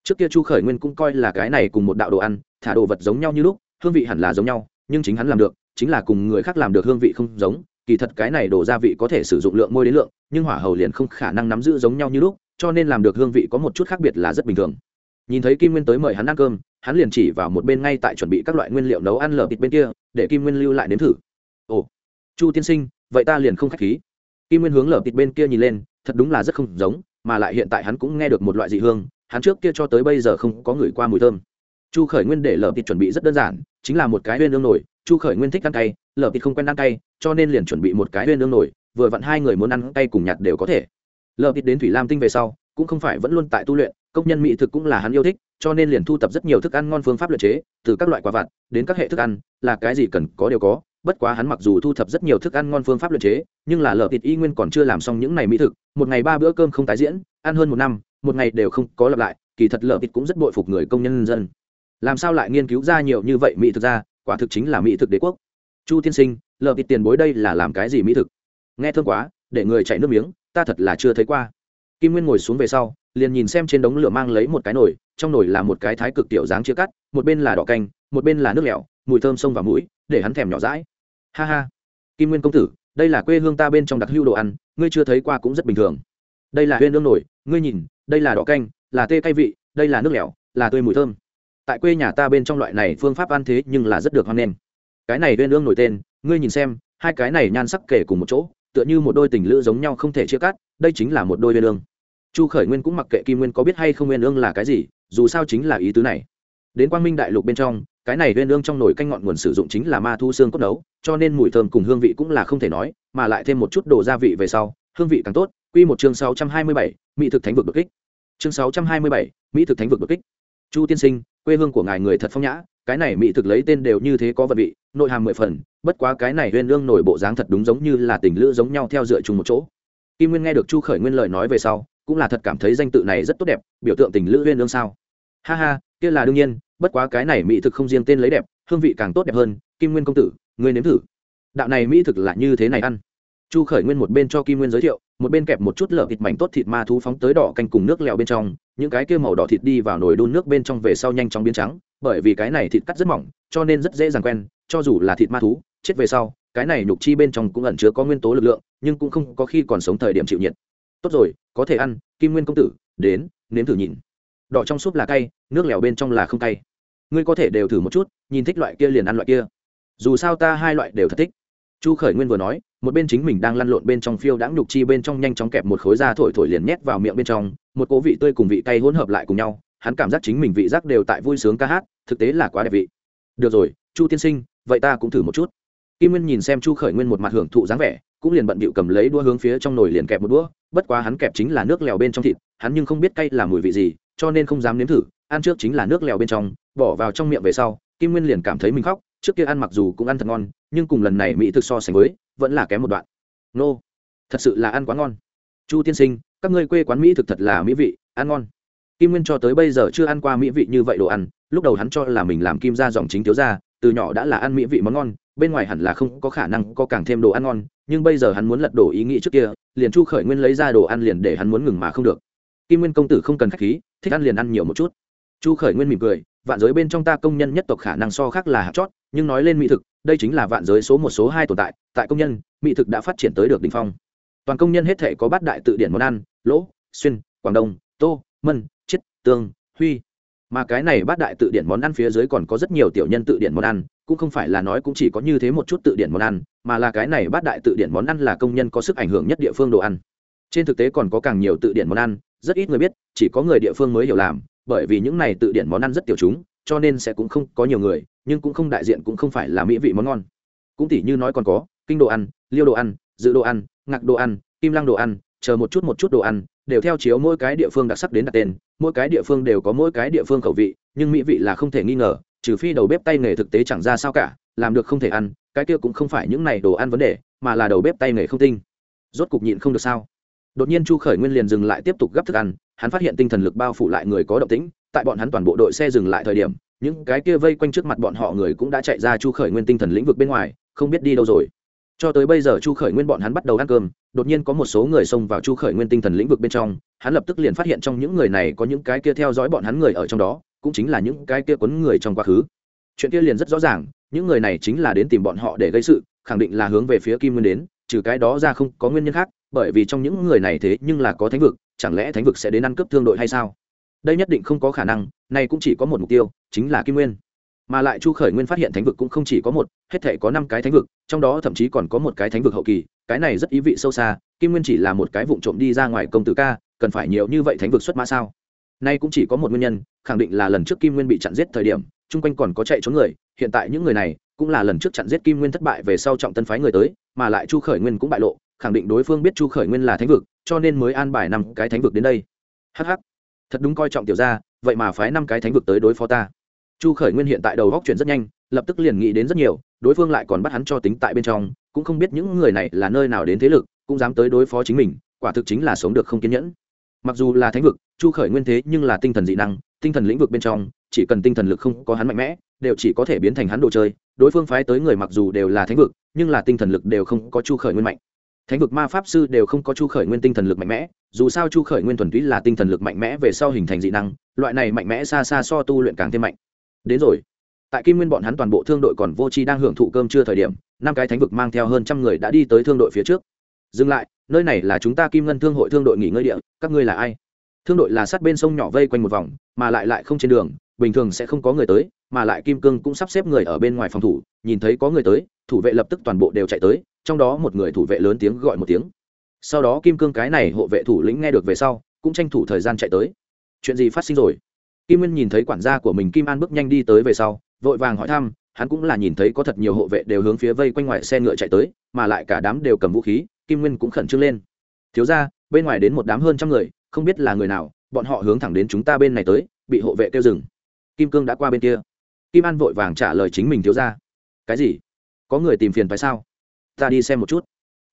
trước kia chu khởi nguyên cũng coi là cái này cùng một đạo đồ ăn, thả đồ vật giống nhau như lúc, hương vị hẳn là giống nhau, nhưng chính hắn làm được, chính là cùng người khác làm được hương vị không giống. Kỳ thật cái này đổ gia vị có thể sử dụng lượng môi đến lượng, nhưng hỏa hầu liền không khả năng nắm giữ giống nhau như lúc, cho nên làm được hương vị có một chút khác biệt là rất bình thường. Nhìn thấy kim nguyên tới mời hắn ăn cơm, hắn liền chỉ vào một bên ngay tại chuẩn bị các loại nguyên liệu nấu ăn lở thịt bên kia, để kim nguyên lưu lại nếm thử. Ồ, chu tiên sinh, vậy ta liền không k h á c h khí. Kim nguyên hướng lở thịt bên kia nhìn lên, thật đúng là rất không giống, mà lại hiện tại hắn cũng nghe được một loại dị hương hắn trước kia cho tới bây giờ không có người qua mùi thơm. Chu khởi nguyên để lở thịt chuẩn bị rất đơn giản, chính là một cái huyên ương nổi chu khởi nguyên thích ăn cay, lở thịt không quen ăn cay, cho nên liền chuẩn bị một cái huyên ương nổi vừa vặn hai người muốn ăn cay cùng nhạt đều có thể. Lở thịt đến thủy lam tinh về sau, cũng không phải vẫn luôn tại tu luyện, công nhân mỹ thực cũng là hắn yêu thích, cho nên liền thu tập rất nhiều thức ăn ngon phương pháp luyện chế, từ các loại quả vặt đến các hệ thức ăn, là cái gì cần có đều có. Bất quá hắn mặc dù thu thập rất nhiều thức ăn ngon phương pháp luyện chế, nhưng là lợp thịt y nguyên còn chưa làm xong những ngày mỹ thực, một ngày ba bữa cơm không tái diễn, ăn hơn một năm một ngày đều không có lặp lại, kỳ thật lợp thịt cũng rất bội phục người công nhân dân. Làm sao lại nghiên cứu ra nhiều như vậy mỹ thực ra, quả thực chính là mỹ thực đế quốc. Chu tiên sinh lợp thịt tiền bối đây là làm cái gì mỹ thực? Nghe thương quá, để người chạy nước miếng, ta thật là chưa thấy qua. Kim nguyên ngồi xuống về sau, liền nhìn xem trên đống lửa mang lấy một cái nồi, trong nồi là một cái thái cực tiểu dáng chia cắt, một bên là đỏ canh, một bên là nước lẹo mùi thơm sông vào mũi, để hắn thèm nhỏ rãi ha ha. Kim nguyên công tử, đây là quê hương ta bên trong đặc hưu đồ ăn, ngươi chưa thấy qua cũng rất bình thường. Đây là huyên lương nổi ngươi nhìn đây là đỏ canh, là tê cay vị, đây là nước lẻo, là tươi mùi thơm. Tại quê nhà ta bên trong loại này phương pháp ăn thế nhưng là rất được hoan nghênh. Cái này bên lương nổi tên, ngươi nhìn xem, hai cái này nhan sắc kể cùng một chỗ, tựa như một đôi tình lữ giống nhau không thể chia cắt, đây chính là một đôi bên lương chu khởi nguyên cũng mặc kệ kim nguyên có biết hay không nguyên ương là cái gì, dù sao chính là ý tứ này. Đến quang minh đại lục bên trong, cái này nguyên ương trong nồi canh ngọn nguồn sử dụng chính là ma thu xương cốt nấu, cho nên mùi thơm cùng hương vị cũng là không thể nói, mà lại thêm một chút đồ gia vị về sau, hương vị càng tốt quy một chương sáu trăm hai mươi bảy, mỹ thực thánh vực đột kích. Chương sáu trăm hai mươi bảy, mỹ thực thánh vực đột kích. Chu tiên sinh quê hương của ngài người thật phong nhã cái này mỹ thực lấy tên đều như thế có vật vị nội hàm mười phần bất quá cái này uyên ương nổi bộ dáng thật đúng giống như là tình lữ giống nhau theo dựa chung một chỗ. Kim nguyên nghe được chu khởi nguyên lời nói về sau cũng là thật cảm thấy danh tự này rất tốt đẹp biểu tượng tình lữ uyên ương sao. Ha ha kia là đương nhiên bất quá cái này mỹ thực không riêng tên lấy đẹp hương vị càng tốt đẹp hơn. Kim nguyên công tử ngươi nếm thử. Đạo này mỹ thực là như thế này ăn chu khởi nguyên một bên cho kim nguyên giới thiệu, một bên kẹp một chút lợn thịt mảnh tốt thịt ma thú phóng tới đỏ canh cùng nước lèo bên trong. Những cái kia màu đỏ thịt đi vào nồi đun nước bên trong về sau nhanh chóng biến trắng, bởi vì cái này thịt cắt rất mỏng, cho nên rất dễ dàng quen, cho dù là thịt ma thú, chết về sau, cái này nhục chi bên trong cũng ẩn chứa có nguyên tố lực lượng, nhưng cũng không có khi còn sống thời điểm chịu nhiệt. Tốt rồi, có thể ăn, kim nguyên công tử, đến, nếm thử nhìn. Đỏ trong súp là cay, nước lèo bên trong là không cay. Ngươi có thể đều thử một chút, nhìn thích loại kia liền ăn loại kia. Dù sao ta hai loại đều thật thích. Chu khởi nguyên vừa nói một bên chính mình đang lăn lộn bên trong phiêu đãng nhục chi bên trong nhanh chóng kẹp một khối da thổi thổi liền nhét vào miệng bên trong, một cố vị tươi cùng vị cay hỗn hợp lại cùng nhau, hắn cảm giác chính mình vị giác đều tại vui sướng ca hát, thực tế là quá đẹp vị. Được rồi, chu tiên sinh, vậy ta cũng thử một chút. Kim nguyên nhìn xem chu khởi nguyên một mặt hưởng thụ dáng vẻ, cũng liền bận bịu cầm lấy đũa hướng phía trong nồi liền kẹp một đũa, bất quá hắn kẹp chính là nước lèo bên trong thịt, hắn nhưng không biết cay là mùi vị gì, cho nên không dám nếm thử, ăn trước chính là nước lèo bên trong, bỏ vào trong miệng về sau, kim nguyên liền cảm thấy mình khóc trước kia ăn mặc dù cũng ăn thật ngon, nhưng cùng lần này mỹ thực so sánh với, vẫn là kém một đoạn. Nô, thật sự là ăn quá ngon. Chu tiên sinh, các ngươi quê quán mỹ thực thật là mỹ vị, ăn ngon. Kim nguyên cho tới bây giờ chưa ăn qua mỹ vị như vậy đồ ăn, lúc đầu hắn cho là mình làm kim ra dòng chính thiếu ra từ nhỏ đã là ăn mỹ vị món ngon, bên ngoài hẳn là không có khả năng có càng thêm đồ ăn ngon, nhưng bây giờ hắn muốn lật đổ ý nghĩ trước kia, liền chu khởi nguyên lấy ra đồ ăn liền để hắn muốn ngừng mà không được. Kim nguyên công tử không cần k h á c h khí, thích ăn liền ăn nhiều một chút. Chu khởi nguyên mỉm cười vạn giới bên trong ta công nhân nhất tộc khả năng so khác là hạt chót, nhưng nói lên mỹ thực, đây chính là vạn giới số một số hai tồn tại tại công nhân, mỹ thực đã phát triển tới được đ ỉ n h phong. Toàn công nhân hết thể có bát đại tự điển món ăn, lỗ, xuyên, quảng đông, tô, mân, chiết, tương, huy. Mà cái này bát đại tự điển món ăn phía dưới còn có rất nhiều tiểu nhân tự điển món ăn, cũng không phải là nói cũng chỉ có như thế một chút tự điển món ăn, mà là cái này bát đại tự điển món ăn là công nhân có sức ảnh hưởng nhất địa phương đồ ăn. Trên thực tế còn có càng nhiều tự điển món ăn, rất ít người biết, chỉ có người địa phương mới hiểu làm bởi vì những này tự điển món ăn rất tiểu chúng, cho nên sẽ cũng không có nhiều người, nhưng cũng không đại diện cũng không phải là mỹ vị món ngon. Cũng tỉ như nói còn có, kinh đồ ăn, liêu đồ ăn, dự đồ ăn, ngạc đồ ăn, kim lăng đồ ăn, chờ một chút một chút đồ ăn, đều theo chiếu mỗi cái địa phương đặc sắc đến đặt tên, mỗi cái địa phương đều có mỗi cái địa phương khẩu vị, nhưng mỹ vị là không thể nghi ngờ, trừ phi đầu bếp tay nghề thực tế chẳng ra sao cả, làm được không thể ăn, cái kia cũng không phải những này đồ ăn vấn đề, mà là đầu bếp tay nghề không tinh. Rốt cục nhịn không được sao? Đột nhiên chu khởi nguyên liền dừng lại tiếp tục gấp thức ăn, hắn phát hiện tinh thần lực bao phủ lại người có động tĩnh, tại bọn hắn toàn bộ đội xe dừng lại thời điểm, những cái kia vây quanh trước mặt bọn họ người cũng đã chạy ra chu khởi nguyên tinh thần lĩnh vực bên ngoài, không biết đi đâu rồi. Cho tới bây giờ chu khởi nguyên bọn hắn bắt đầu ăn cơm, đột nhiên có một số người xông vào chu khởi nguyên tinh thần lĩnh vực bên trong, hắn lập tức liền phát hiện trong những người này có những cái kia theo dõi bọn hắn người ở trong đó, cũng chính là những cái kia quấn người trong quá khứ. Chuyện kia liền rất rõ ràng, những người này chính là đến tìm bọn họ để gây sự, khẳng định là hướng về phía kim nguyên đến, trừ cái đó ra không có nguyên nhân khác bởi vì trong những người này thế nhưng là có thánh vực, chẳng lẽ thánh vực sẽ đến ăn cướp thương đội hay sao? Đây nhất định không có khả năng, nay cũng chỉ có một mục tiêu, chính là kim nguyên. Mà lại chu khởi nguyên phát hiện thánh vực cũng không chỉ có một, hết thể có năm cái thánh vực, trong đó thậm chí còn có một cái thánh vực hậu kỳ, cái này rất ý vị sâu xa, kim nguyên chỉ là một cái vụ trộm đi ra ngoài công tử ca, cần phải nhiều như vậy thánh vực xuất mã sao? Nay cũng chỉ có một nguyên nhân, khẳng định là lần trước kim nguyên bị chặn giết thời điểm, chung quanh còn có chạy trốn người, hiện tại những người này, cũng là lần trước chặn giết kim nguyên thất bại về sau trọng tân phái người tới, mà lại chu khởi nguyên cũng bại lộ khẳng định đối phương biết chu khởi nguyên là thánh vực, cho nên mới an bài năm cái thánh vực đến đây. Hh thật đúng coi trọng tiểu ra vậy mà phái năm cái thánh vực tới đối phó ta. Chu khởi nguyên hiện tại đầu góc chuyện rất nhanh, lập tức liền nghĩ đến rất nhiều, đối phương lại còn bắt hắn cho tính tại bên trong, cũng không biết những người này là nơi nào đến thế lực, cũng dám tới đối phó chính mình, quả thực chính là sống được không kiên nhẫn. Mặc dù là thánh vực, chu khởi nguyên thế nhưng là tinh thần dị năng, tinh thần lĩnh vực bên trong, chỉ cần tinh thần lực không có hắn mạnh mẽ, đều chỉ có thể biến thành hắn đồ chơi. Đối phương phái tới người mặc dù đều là thánh vực, nhưng là tinh thần lực đều không có chu khởi nguyên mạnh thánh vực ma pháp sư đều không có chu khởi nguyên tinh thần lực mạnh mẽ, dù sao chu khởi nguyên thuần túy là tinh thần lực mạnh mẽ về sau hình thành dị năng, loại này mạnh mẽ xa xa so tu luyện càng thêm mạnh. Đến rồi. Tại kim nguyên bọn hắn toàn bộ thương đội còn vô tri đang hưởng thụ cơm chưa thời điểm, năm cái thánh vực mang theo hơn trăm người đã đi tới thương đội phía trước. Dừng lại, nơi này là chúng ta kim ngân thương hội thương đội nghỉ ngơi địa, các ngươi là ai? Thương đội là sát bên sông nhỏ vây quanh một vòng, mà lại lại không trên đường, bình thường sẽ không có người tới, mà lại kim cương cũng sắp xếp người ở bên ngoài phòng thủ, nhìn thấy có người tới, thủ vệ lập tức toàn bộ đều chạy tới trong đó một người thủ vệ lớn tiếng gọi một tiếng. Sau đó kim cương cái này hộ vệ thủ lĩnh nghe được về sau, cũng tranh thủ thời gian chạy tới. Chuyện gì phát sinh rồi? Kim nguyên nhìn thấy quản gia của mình kim an bước nhanh đi tới về sau, vội vàng hỏi thăm, hắn cũng là nhìn thấy có thật nhiều hộ vệ đều hướng phía vây quanh ngoài xe ngựa chạy tới, mà lại cả đám đều cầm vũ khí, kim nguyên cũng khẩn trương lên. Thiếu ra bên ngoài đến một đám hơn trăm người, không biết là người nào, bọn họ hướng thẳng đến chúng ta bên này tới, bị hộ vệ kêu dừng. Kim cương đã qua bên kia. Kim an vội vàng trả lời chính mình, thiếu ra cái gì? Có người tìm phiền phải sao? Ta đi xem một chút.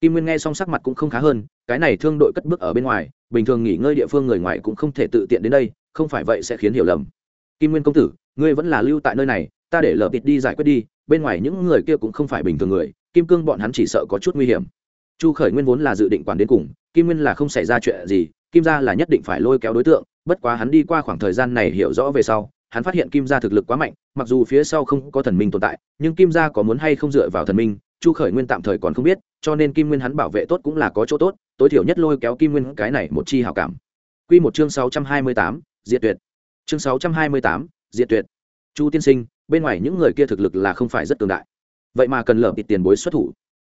Kim nguyên nghe xong sắc mặt cũng không khá hơn, cái này thương đội cất bước ở bên ngoài, bình thường nghỉ ngơi địa phương người ngoài cũng không thể tự tiện đến đây, không phải vậy sẽ khiến hiểu lầm. Kim nguyên công tử, ngươi vẫn là lưu tại nơi này, ta để lờ tịt đi giải quyết đi, bên ngoài những người kia cũng không phải bình thường người, kim cương bọn hắn chỉ sợ có chút nguy hiểm. Chu khởi nguyên vốn là dự định quản đến cùng, kim nguyên là không xảy ra chuyện gì, kim gia là nhất định phải lôi kéo đối tượng, bất quá hắn đi qua khoảng thời gian này hiểu rõ về sau, hắn phát hiện kim gia thực lực quá mạnh, mặc dù phía sau không có thần minh tồn tại, nhưng kim gia có muốn hay không dựa vào thần minh chu khởi nguyên tạm thời còn không biết cho nên kim nguyên hắn bảo vệ tốt cũng là có chỗ tốt tối thiểu nhất lôi kéo kim nguyên cái này một chi hảo cảm Quy một chương sáu trăm hai mươi tám, diệt tuyệt. Chương sáu trăm hai mươi tám, diệt tuyệt. Chu tiên sinh, bên ngoài những người kia thực lực là không phải rất tương đại. Vậy mà cần lở tịt tiền bối xuất thủ.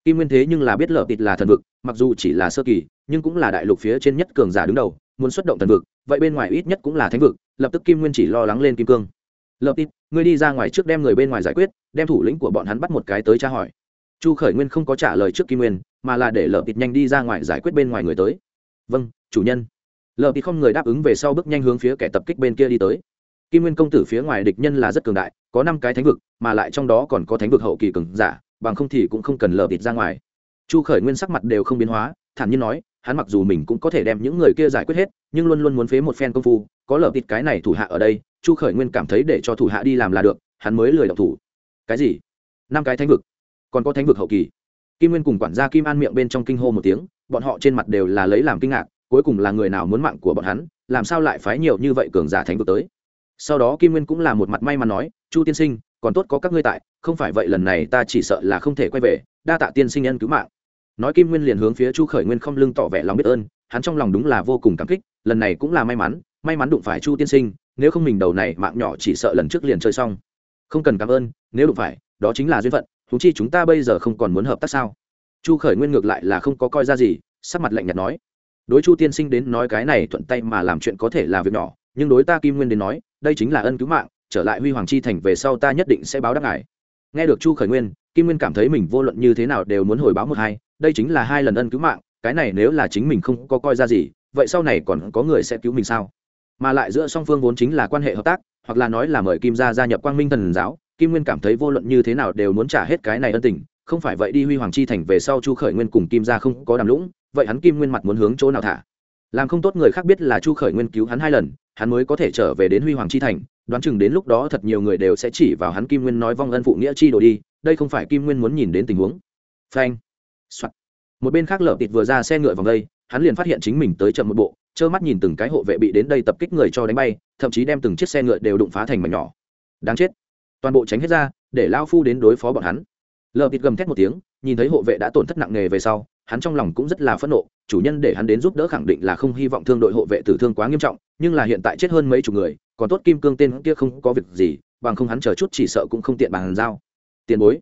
Kim Nguyên thế nhưng là biết lở tịt là thần vực, mặc dù chỉ là sơ kỳ, nhưng cũng là đại lục phía trên nhất cường giả đứng đầu, muốn xuất động thần vực, vậy bên ngoài ít nhất cũng là thánh vực, lập tức Kim Nguyên chỉ lo lắng lên kim cương. lợp tịt, ngươi đi ra ngoài trước đem người bên ngoài giải quyết, đem thủ lĩnh của bọn hắn bắt một cái tới tra hỏi chu khởi nguyên không có trả lời trước kim nguyên, mà là để lờ tịt nhanh đi ra ngoài giải quyết bên ngoài người tới. Vâng chủ nhân. Lờ tịt không người đáp ứng về sau bước nhanh hướng phía kẻ tập kích bên kia đi tới. Kim nguyên công tử phía ngoài địch nhân là rất cường đại, có năm cái thánh vực, mà lại trong đó còn có thánh vực hậu kỳ cường giả, bằng không thì cũng không cần lờ tịt ra ngoài. Chu khởi nguyên sắc mặt đều không biến hóa, thản nhiên nói, hắn mặc dù mình cũng có thể đem những người kia giải quyết hết, nhưng luôn luôn muốn phế một phen công phu, có lờ tịt cái này thủ hạ ở đây, chu khởi nguyên cảm thấy để cho thủ hạ đi làm là được, hắn mới lười đọc thủ. Cái gì? Năm cái thánh vực còn có thánh vực hậu kỳ. Kim nguyên cùng quản gia kim an miệng bên trong kinh hô một tiếng, bọn họ trên mặt đều là lấy làm kinh ngạc, cuối cùng là người nào muốn mạng của bọn hắn, làm sao lại phái nhiều như vậy cường giả thánh vực tới? Sau đó kim nguyên cũng là một mặt may mắn nói, chu tiên sinh, còn tốt có các ngươi tại, không phải vậy lần này ta chỉ sợ là không thể quay về, đa tạ tiên sinh nhân cứu mạng. Nói kim nguyên liền hướng phía chu khởi nguyên không lưng tỏ vẻ lòng biết ơn, hắn trong lòng đúng là vô cùng cảm kích, lần này cũng là may mắn may mắn đụng phải chu tiên sinh, nếu không mình đầu này mạng nhỏ chỉ sợ lần trước liền chơi xong. Không cần cảm ơn, nếu đụng phải, đó chính là duyên phận thú chi chúng ta bây giờ không còn muốn hợp tác sao? Chu khởi nguyên ngược lại là không có coi ra gì, sắc mặt lạnh nhạt nói. Đối chu tiên sinh đến nói cái này thuận tay mà làm chuyện có thể là việc nhỏ, nhưng đối ta kim nguyên đến nói, đây chính là ân cứu mạng, trở lại huy hoàng chi thành về sau ta nhất định sẽ báo đáp ngài. Nghe được chu khởi nguyên, kim nguyên cảm thấy mình vô luận như thế nào đều muốn hồi báo một hai, đây chính là hai lần ân cứu mạng, cái này nếu là chính mình không có coi ra gì, vậy sau này còn có người sẽ cứu mình sao? Mà lại giữa song phương vốn chính là quan hệ hợp tác, hoặc là nói là mời kim gia gia nhập quang minh thần giáo kim nguyên cảm thấy vô luận như thế nào đều muốn trả hết cái này ân tình không phải vậy đi huy hoàng chi thành về sau chu khởi nguyên cùng kim ra không có đàm lũng vậy hắn kim nguyên mặt muốn hướng chỗ nào thả? Làm không tốt người khác biết là chu khởi nguyên cứu hắn hai lần hắn mới có thể trở về đến huy hoàng chi thành đoán chừng đến lúc đó thật nhiều người đều sẽ chỉ vào hắn kim nguyên nói vong ân phụ nghĩa chi đồ đi đây không phải kim nguyên muốn nhìn đến tình huống. Phanh, phanh、Soạn. một bên khác lở tịt vừa ra xe ngựa vòng đây hắn liền phát hiện chính mình tới chậm một bộ trơ mắt nhìn từng cái hộ vệ bị đến đây tập kích người cho đánh bay thậm chí đem từng chiếc xe ngựa đều đụng phá thành mảnh nhỏ. Đáng chết toàn bộ tránh hết ra, để lao phu đến đối phó bọn hắn. Lờ thịt gầm thét một tiếng, nhìn thấy hộ vệ đã tổn thất nặng nề về sau, hắn trong lòng cũng rất là phẫn nộ, chủ nhân để hắn đến giúp đỡ khẳng định là không hy vọng thương đội hộ vệ tử thương quá nghiêm trọng, nhưng là hiện tại chết hơn mấy chục người, còn tốt kim cương tên kia không có việc gì, bằng không hắn chờ chút chỉ sợ cũng không tiện bàn giao. Tiền bối.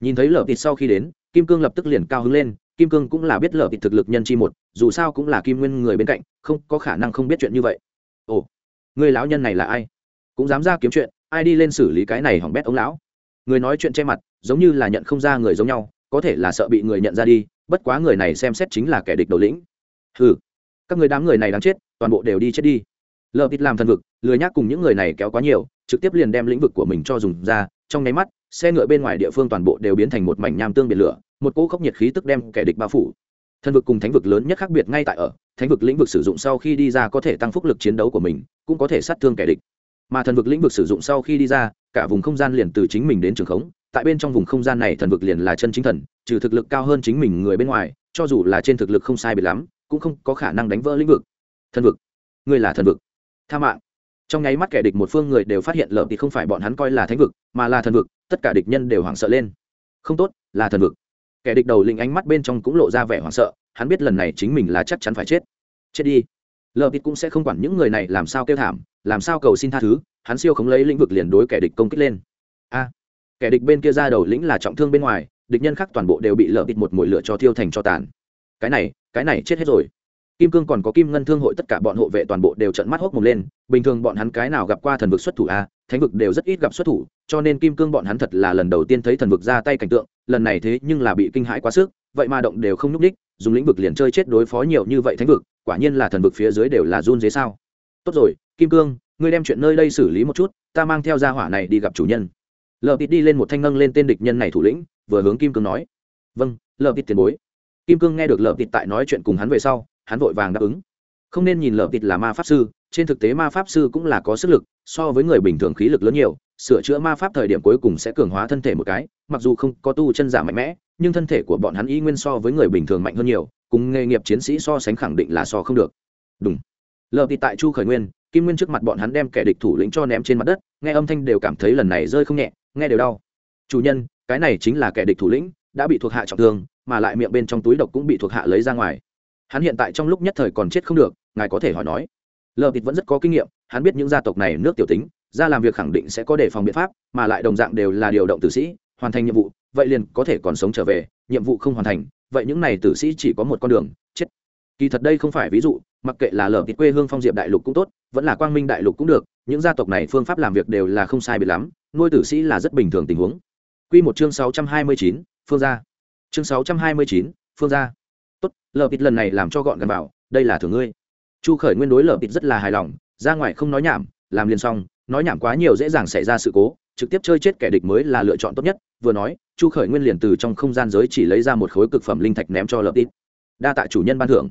Nhìn thấy lở thịt sau khi đến, kim cương lập tức liền cao hứng lên, kim cương cũng là biết lở thịt thực lực nhân chi một, dù sao cũng là kim nguyên người bên cạnh, không có khả năng không biết chuyện như vậy. Ồ, người lão nhân này là ai? Cũng dám ra kiếm chuyện ai đi lên xử lý cái này hỏng bét ông lão? Người nói chuyện che mặt, giống như là nhận không ra người giống nhau, có thể là sợ bị người nhận ra đi, bất quá người này xem xét chính là kẻ địch đầu lĩnh. Hừ, các người đám người này đáng chết, toàn bộ đều đi chết đi. Lờ vịt làm thần vực, lười nhác cùng những người này kéo quá nhiều, trực tiếp liền đem lĩnh vực của mình cho dùng ra, trong nháy mắt, xe ngựa bên ngoài địa phương toàn bộ đều biến thành một mảnh nham tương biển lửa, một cỗ khốc nhiệt khí tức đem kẻ địch bao phủ. Thần vực cùng thánh vực lớn nhất khác biệt ngay tại ở, thánh vực lĩnh vực sử dụng sau khi đi ra có thể tăng phúc lực chiến đấu của mình, cũng có thể sát thương kẻ địch mà thần vực lĩnh vực sử dụng sau khi đi ra, cả vùng không gian liền từ chính mình đến trường khống, tại bên trong vùng không gian này thần vực liền là chân chính thần, trừ thực lực cao hơn chính mình người bên ngoài, cho dù là trên thực lực không sai biệt lắm, cũng không có khả năng đánh vỡ lĩnh vực. Thần vực? Ngươi là thần vực? Tha mạng. Trong nháy mắt kẻ địch một phương người đều phát hiện lợp thì không phải bọn hắn coi là thánh vực, mà là thần vực, tất cả địch nhân đều hoảng sợ lên. Không tốt, là thần vực. Kẻ địch đầu lĩnh ánh mắt bên trong cũng lộ ra vẻ hoảng sợ, hắn biết lần này chính mình là chắc chắn phải chết. Chết đi. Lợp thì cũng sẽ không quản những người này làm sao kêu thảm làm sao cầu xin tha thứ, hắn siêu khống lấy lĩnh vực liền đối kẻ địch công kích lên. A, kẻ địch bên kia ra đầu lĩnh là trọng thương bên ngoài, địch nhân khác toàn bộ đều bị lợp bịt một mồi lửa cho thiêu thành cho tàn. Cái này cái này chết hết rồi. Kim cương còn có kim ngân thương hội tất cả bọn hộ vệ toàn bộ đều trận mắt hốc mồm lên, bình thường bọn hắn cái nào gặp qua thần vực xuất thủ a, thánh vực đều rất ít gặp xuất thủ, cho nên kim cương bọn hắn thật là lần đầu tiên thấy thần vực ra tay cảnh tượng, lần này thế nhưng là bị kinh hãi quá sức, vậy mà động đều không nhúc đích dùng lĩnh vực liền chơi chết đối phó nhiều như vậy thánh vực, quả nhiên là thần vực phía dưới đều là run dế sao. Tốt rồi kim cương, ngươi đem chuyện nơi đây xử lý một chút, ta mang theo gia hỏa này đi gặp chủ nhân. Lờ tít đi lên một thanh nâng lên tên địch nhân này thủ lĩnh, vừa hướng kim cương nói. Vâng lờ tít tiền bối. Kim cương nghe được lờ tít tại nói chuyện cùng hắn về sau, hắn vội vàng đáp ứng. Không nên nhìn lờ tít là ma pháp sư, trên thực tế ma pháp sư cũng là có sức lực, so với người bình thường khí lực lớn nhiều, sửa chữa ma pháp thời điểm cuối cùng sẽ cường hóa thân thể một cái, mặc dù không có tu chân giả mạnh mẽ, nhưng thân thể của bọn hắn y nguyên so với người bình thường mạnh hơn nhiều, cùng nghề nghiệp chiến sĩ so sánh khẳng định là so không được. Đúng lờ tịt tại chu khởi nguyên kim nguyên trước mặt bọn hắn đem kẻ địch thủ lĩnh cho ném trên mặt đất, nghe âm thanh đều cảm thấy lần này rơi không nhẹ, nghe đều đau. Chủ nhân, cái này chính là kẻ địch thủ lĩnh, đã bị thuộc hạ trọng thương, mà lại miệng bên trong túi độc cũng bị thuộc hạ lấy ra ngoài. Hắn hiện tại trong lúc nhất thời còn chết không được, ngài có thể hỏi nói. Lờ thịt vẫn rất có kinh nghiệm, hắn biết những gia tộc này nước tiểu tính, ra làm việc khẳng định sẽ có đề phòng biện pháp, mà lại đồng dạng đều là điều động tử sĩ, hoàn thành nhiệm vụ, vậy liền có thể còn sống trở về, nhiệm vụ không hoàn thành, vậy những này tử sĩ chỉ có một con đường, chết. Kỳ thật đây không phải ví dụ mặc kệ là lở thịt quê hương phong diệp đại lục cũng tốt vẫn là quang minh đại lục cũng được những gia tộc này phương pháp làm việc đều là không sai biệt lắm nuôi tử sĩ là rất bình thường tình huống Quy một chương 629, phương gia. Chương 629, phương gia. Tốt, Lở thịt lần này làm cho gọn gàng bảo, đây là thưởng ngươi. Chu Khởi Nguyên đối Lở thịt rất là hài lòng, ra ngoài không nói nhảm, làm liền xong, nói nhảm quá nhiều dễ dàng xảy ra sự cố, trực tiếp chơi chết kẻ địch mới là lựa chọn tốt nhất, vừa nói, Chu Khởi Nguyên liền từ trong không gian giới chỉ lấy ra một khối cực phẩm linh thạch ném cho Lở Tịt. Đa tạ chủ nhân ban thưởng.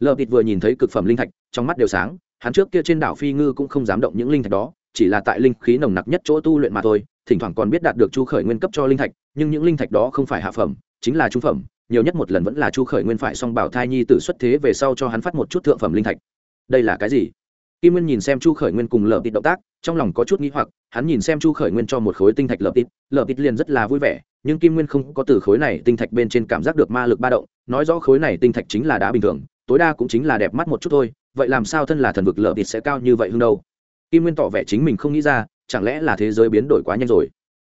Lở Tịt vừa nhìn thấy cực phẩm linh thạch, trong mắt đều sáng, hắn trước kia trên đảo Phi Ngư cũng không dám động những linh thạch đó, chỉ là tại linh khí nồng nặc nhất chỗ tu luyện mà thôi, thỉnh thoảng còn biết đạt được chu khởi nguyên cấp cho linh thạch nhưng những linh thạch đó không phải hạ phẩm chính là trung phẩm nhiều nhất một lần vẫn là chu khởi nguyên phải song bảo thai nhi tử xuất thế về sau cho hắn phát một chút thượng phẩm linh thạch. Đây là cái gì? Kim nguyên nhìn xem chu khởi nguyên cùng lờ tịt động tác trong lòng có chút nghĩ hoặc hắn nhìn xem chu khởi nguyên cho một khối tinh thạch lờ tịt lờ tịt liền rất là vui vẻ nhưng kim nguyên không có từ khối này tinh thạch bên trên cảm giác được ma lực ba động nói rõ khối này tinh thạch chính là đá bình thường tối đa cũng chính là đẹp mắt một chút thôi, vậy làm sao thân là thần vực lở thịt sẽ cao như vậy hơn đâu? Kim nguyên tỏ vẻ chính mình không nghĩ ra, chẳng lẽ là thế giới biến đổi quá nhanh rồi?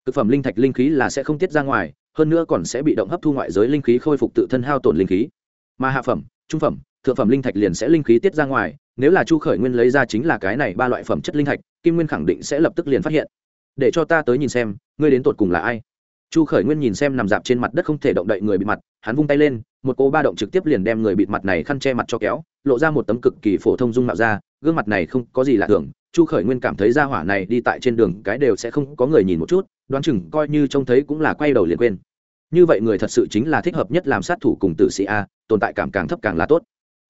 Thực phẩm linh thạch linh khí là sẽ không tiết ra ngoài, hơn nữa còn sẽ bị động hấp thu ngoại giới linh khí khôi phục tự thân hao tổn linh khí. Mà hạ phẩm, trung phẩm, thượng phẩm linh thạch liền sẽ linh khí tiết ra ngoài, nếu là chu khởi nguyên lấy ra chính là cái này ba loại phẩm chất linh thạch, kim nguyên khẳng định sẽ lập tức liền phát hiện. Để cho ta tới nhìn xem, ngươi đến tột cùng là ai? Chu khởi nguyên nhìn xem nằm dạp trên mặt đất không thể động đậy người bị mặt, hắn vung tay lên một cô ba động trực tiếp liền đem người bịt mặt này khăn che mặt cho kéo, lộ ra một tấm cực kỳ phổ thông dung mạo ra, gương mặt này không có gì lạ thường, chu khởi nguyên cảm thấy ra hỏa này đi tại trên đường cái đều sẽ không có người nhìn một chút, đoán chừng coi như trông thấy cũng là quay đầu liền quên. Như vậy người thật sự chính là thích hợp nhất làm sát thủ cùng tử sĩ a, tồn tại cảm càng thấp càng là tốt.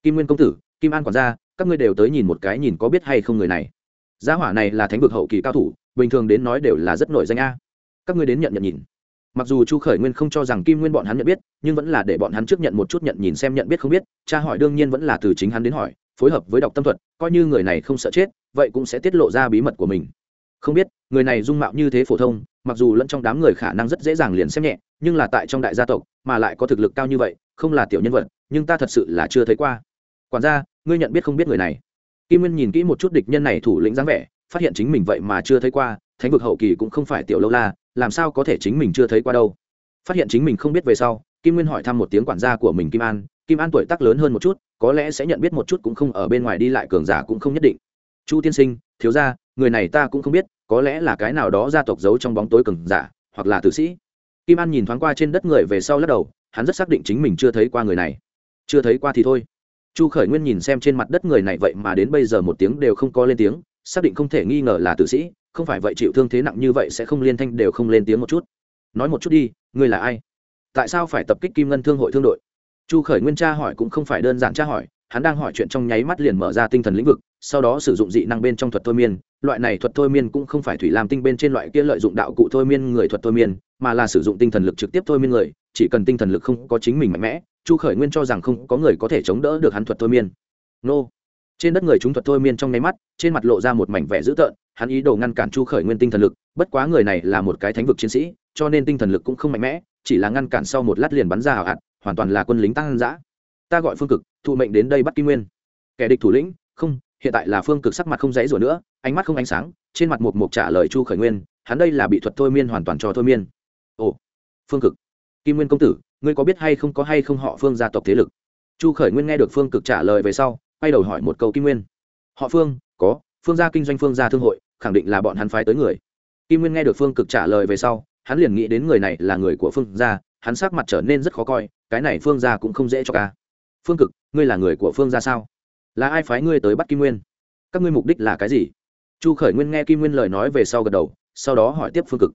Kim nguyên công tử, kim an quản gia, các ngươi đều tới nhìn một cái nhìn có biết hay không người này. Gia hỏa này là thánh vực hậu kỳ cao thủ, bình thường đến nói đều là rất nổi danh a. Các ngươi đến nhận nhận nhìn mặc dù chu khởi nguyên không cho rằng kim nguyên bọn hắn nhận biết, nhưng vẫn là để bọn hắn trước nhận một chút nhận nhìn xem nhận biết không biết, cha hỏi đương nhiên vẫn là từ chính hắn đến hỏi, phối hợp với đọc tâm thuật, coi như người này không sợ chết, vậy cũng sẽ tiết lộ ra bí mật của mình. Không biết, người này dung mạo như thế phổ thông, mặc dù lẫn trong đám người khả năng rất dễ dàng liền xem nhẹ, nhưng là tại trong đại gia tộc, mà lại có thực lực cao như vậy, không là tiểu nhân vật, nhưng ta thật sự là chưa thấy qua. Quản gia, ngươi nhận biết không biết người này. Kim nguyên nhìn kỹ một chút địch nhân này thủ lĩnh dáng vẻ, phát hiện chính mình vậy mà chưa thấy qua, thánh vực hậu kỳ cũng không phải tiểu lâu la làm sao có thể chính mình chưa thấy qua đâu? Phát hiện chính mình không biết về sau, kim nguyên hỏi thăm một tiếng quản gia của mình kim an. Kim an tuổi tác lớn hơn một chút, có lẽ sẽ nhận biết một chút cũng không ở bên ngoài đi lại cường giả cũng không nhất định. Chu tiên sinh, thiếu gia, người này ta cũng không biết, có lẽ là cái nào đó gia tộc giấu trong bóng tối cường giả, hoặc là tử sĩ. Kim an nhìn thoáng qua trên đất người về sau lắc đầu, hắn rất xác định chính mình chưa thấy qua người này. Chưa thấy qua thì thôi. Chu khởi nguyên nhìn xem trên mặt đất người này vậy mà đến bây giờ một tiếng đều không có lên tiếng, xác định không thể nghi ngờ là tử sĩ không phải vậy chịu thương thế nặng như vậy sẽ không liên thanh đều không lên tiếng một chút. Nói một chút đi, ngươi là ai? Tại sao phải tập kích kim ngân thương hội thương đội? Chu khởi nguyên tra hỏi cũng không phải đơn giản tra hỏi, hắn đang hỏi chuyện trong nháy mắt liền mở ra tinh thần lĩnh vực, sau đó sử dụng dị năng bên trong thuật thôi miên. Loại này thuật thôi miên cũng không phải thủy làm tinh bên trên loại kia lợi dụng đạo cụ thôi miên người thuật thôi miên, mà là sử dụng tinh thần lực trực tiếp thôi miên người, chỉ cần tinh thần lực không có chính mình mạnh mẽ, chu khởi nguyên cho rằng không có người có thể chống đỡ được hắn thuật thôi miên. Nô! Trên đất người chúng thuật thôi miên trong nháy mắt, trên mặt lộ ra một mảnh vẻ dữ tợn, hắn ý đồ ngăn cản chu khởi nguyên tinh thần lực, bất quá người này là một cái thánh vực chiến sĩ, cho nên tinh thần lực cũng không mạnh mẽ, chỉ là ngăn cản sau một lát liền bắn ra hào hạt, hoàn toàn là quân lính tăng giã ta gọi phương cực, thụ mệnh đến đây bắt kim nguyên. Kẻ địch thủ lĩnh, không, hiện tại là phương cực sắc mặt không dãy rủa nữa, ánh mắt không ánh sáng, trên mặt một mục trả lời chu khởi nguyên, hắn đây là bị thuật thôi miên hoàn toàn cho thôi miên. Ồ, phương cực. Kim nguyên công tử, ngươi có biết hay không có hay không họ phương gia tộc thế lực? Chu khởi nguyên nghe được phương cực trả lời về sau quay đầu hỏi một câu kim nguyên. Họ phương, có, phương gia kinh doanh phương gia thương hội, khẳng định là bọn hắn phái tới người. Kim nguyên nghe được phương cực trả lời về sau, hắn liền nghĩ đến người này là người của phương gia, hắn sắc mặt trở nên rất khó coi, cái này phương gia cũng không dễ cho ca. Phương cực, ngươi là người của phương gia sao? Là ai phái ngươi tới bắt kim nguyên? Các ngươi mục đích là cái gì? Chu khởi nguyên nghe kim nguyên lời nói về sau gật đầu, sau đó hỏi tiếp phương cực.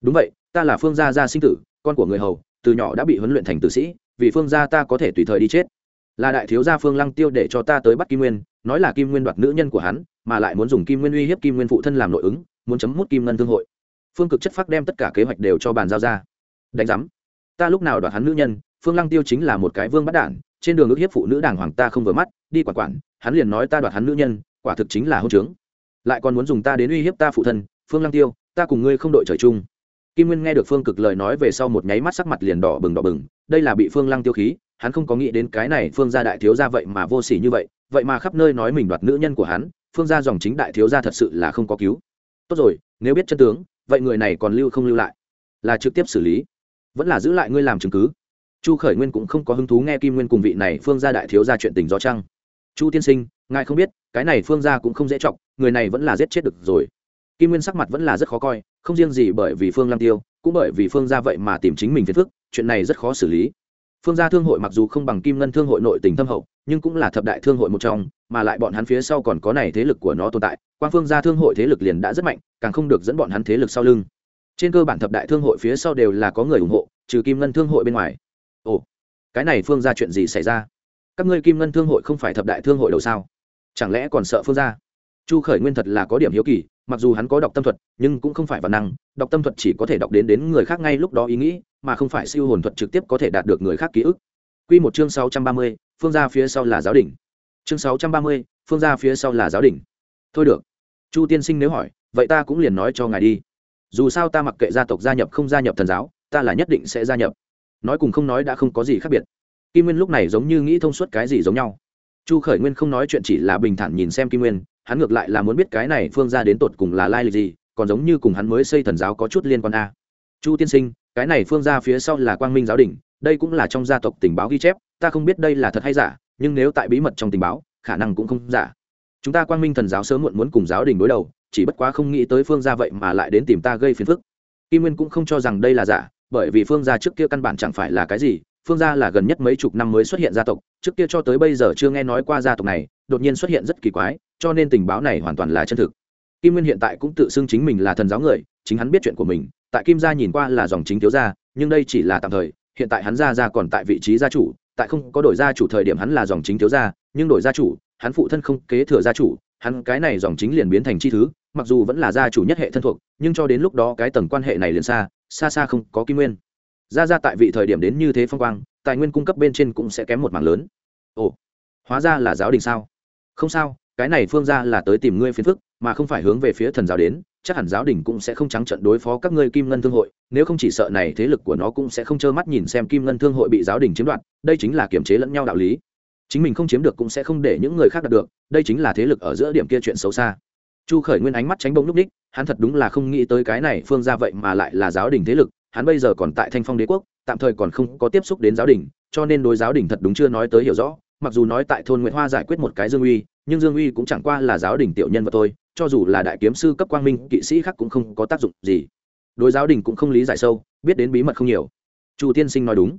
Đúng vậy, ta là phương gia gia sinh tử, con của người hầu, từ nhỏ đã bị huấn luyện thành tử sĩ, vì phương gia ta có thể tùy thời đi chết là đại thiếu gia phương lăng tiêu để cho ta tới bắt kim nguyên, nói là kim nguyên đoạt nữ nhân của hắn, mà lại muốn dùng kim nguyên uy hiếp kim nguyên phụ thân làm nội ứng, muốn chấm mút kim ngân thương hội. Phương cực chất phác đem tất cả kế hoạch đều cho bàn giao ra. Đánh giám. Ta lúc nào đoạt hắn nữ nhân, phương lăng tiêu chính là một cái vương bắt đản, trên đường ước hiếp phụ nữ đảng hoàng ta không vừa mắt, đi quản quản, hắn liền nói ta đoạt hắn nữ nhân, quả thực chính là hôn trướng. Lại còn muốn dùng ta đến uy hiếp ta phụ thân, phương lăng tiêu, ta cùng ngươi không đội trời chung. Kim nguyên nghe được phương cực lời nói về sau một nháy mắt sắc mặt liền đỏ bừng đỏ bừng, đây là bị phương lăng tiêu khí hắn không có nghĩ đến cái này phương gia đại thiếu gia vậy mà vô sỉ như vậy vậy mà khắp nơi nói mình đoạt nữ nhân của hắn, phương gia dòng chính đại thiếu gia thật sự là không có cứu. Tốt rồi, nếu biết chân tướng, vậy người này còn lưu không lưu lại? Là trực tiếp xử lý. Vẫn là giữ lại ngươi làm chứng cứ. Chu khởi nguyên cũng không có hứng thú nghe kim nguyên cùng vị này phương gia đại thiếu gia chuyện tình do chăng chu tiên sinh, ngài không biết, cái này phương gia cũng không dễ chọc, người này vẫn là giết chết được rồi. Kim nguyên sắc mặt vẫn là rất khó coi, không riêng gì bởi vì phương lam tiêu, cũng bởi vì phương gia vậy mà tìm chính mình phiền phức, chuyện này rất khó xử lý phương gia thương hội mặc dù không bằng kim ngân thương hội nội tình thâm hậu, nhưng cũng là thập đại thương hội một trong, mà lại bọn hắn phía sau còn có này thế lực của nó tồn tại. Quan phương gia thương hội thế lực liền đã rất mạnh, càng không được dẫn bọn hắn thế lực sau lưng. Trên cơ bản thập đại thương hội phía sau đều là có người ủng hộ, trừ kim ngân thương hội bên ngoài. Ồ, cái này phương gia chuyện gì xảy ra? Các ngươi kim ngân thương hội không phải thập đại thương hội đầu sao? Chẳng lẽ còn sợ phương gia? Chu khởi nguyên thật là có điểm hiếu kỳ, mặc dù hắn có đọc tâm thuật, nhưng cũng không phải văn năng, đọc tâm thuật chỉ có thể đọc đến đến người khác ngay lúc đó ý nghĩ mà không phải siêu hồn thuật trực tiếp có thể đạt được người khác ký ức Quy một chương sáu trăm ba mươi, phương gia phía sau là giáo đỉnh. Chương sáu trăm ba mươi, phương gia phía sau là giáo đỉnh. Thôi được. Chu tiên sinh nếu hỏi, vậy ta cũng liền nói cho ngài đi. Dù sao ta mặc kệ gia tộc gia nhập không gia nhập thần giáo, ta là nhất định sẽ gia nhập. Nói cùng không nói đã không có gì khác biệt. Kim Nguyên lúc này giống như nghĩ thông suốt cái gì giống nhau. Chu Khởi Nguyên không nói chuyện chỉ là bình thản nhìn xem Kim Nguyên, hắn ngược lại là muốn biết cái này phương gia đến tột cùng là lai lịch gì, còn giống như cùng hắn mới xây thần giáo có chút liên quan a. Chu tiên sinh, cái này phương gia phía sau là Quang Minh giáo Đình, đây cũng là trong gia tộc tình báo ghi chép ta không biết đây là thật hay giả nhưng nếu tại bí mật trong tình báo khả năng cũng không giả. Chúng ta quang minh thần giáo sớm muộn muốn cùng giáo đình đối đầu chỉ bất quá không nghĩ tới phương gia vậy mà lại đến tìm ta gây phiền phức. Kim nguyên cũng không cho rằng đây là giả bởi vì phương gia trước kia căn bản chẳng phải là cái gì phương gia là gần nhất mấy chục năm mới xuất hiện gia tộc trước kia cho tới bây giờ chưa nghe nói qua gia tộc này đột nhiên xuất hiện rất kỳ quái cho nên tình báo này hoàn toàn là chân thực. Kim nguyên hiện tại cũng tự xưng chính mình là thần giáo người chính hắn biết chuyện của mình tại kim gia nhìn qua là dòng chính thiếu gia, nhưng đây chỉ là tạm thời, hiện tại hắn gia gia còn tại vị trí gia chủ, tại không có đổi gia chủ thời điểm hắn là dòng chính thiếu gia, nhưng đổi gia chủ, hắn phụ thân không kế thừa gia chủ, hắn cái này dòng chính liền biến thành chi thứ, mặc dù vẫn là gia chủ nhất hệ thân thuộc, nhưng cho đến lúc đó cái tầng quan hệ này liền xa xa xa không có kim nguyên. Gia gia tại vị thời điểm đến như thế phong quang, tài nguyên cung cấp bên trên cũng sẽ kém một mảng lớn. Ồ, hóa ra là giáo đình sao? Không sao cái này phương gia là tới tìm ngươi phiền phức, mà không phải hướng về phía thần giáo đến, chắc hẳn giáo đình cũng sẽ không trắng trận đối phó các ngươi kim ngân thương hội, nếu không chỉ sợ này thế lực của nó cũng sẽ không trơ mắt nhìn xem kim ngân thương hội bị giáo đình chiếm đoạt, đây chính là kiềm chế lẫn nhau đạo lý. Chính mình không chiếm được cũng sẽ không để những người khác đạt được, đây chính là thế lực ở giữa điểm kia chuyện xấu xa. Chu khởi nguyên ánh mắt tránh bông lúc ních hắn thật đúng là không nghĩ tới cái này phương ra vậy mà lại là giáo đình thế lực, hắn bây giờ còn tại thanh phong đế quốc, tạm thời còn không có tiếp xúc đến giáo đình, cho nên đối giáo đình thật đúng chưa nói tới hiểu rõ, mặc dù nói tại thôn nguyễn hoa giải quyết một cái dương uy nhưng dương uy cũng chẳng qua là giáo đình tiểu nhân và tôi, cho dù là đại kiếm sư cấp quang minh kỵ sĩ khác cũng không có tác dụng gì. Đối giáo đình cũng không lý giải sâu biết đến bí mật không nhiều. Chu tiên sinh nói đúng.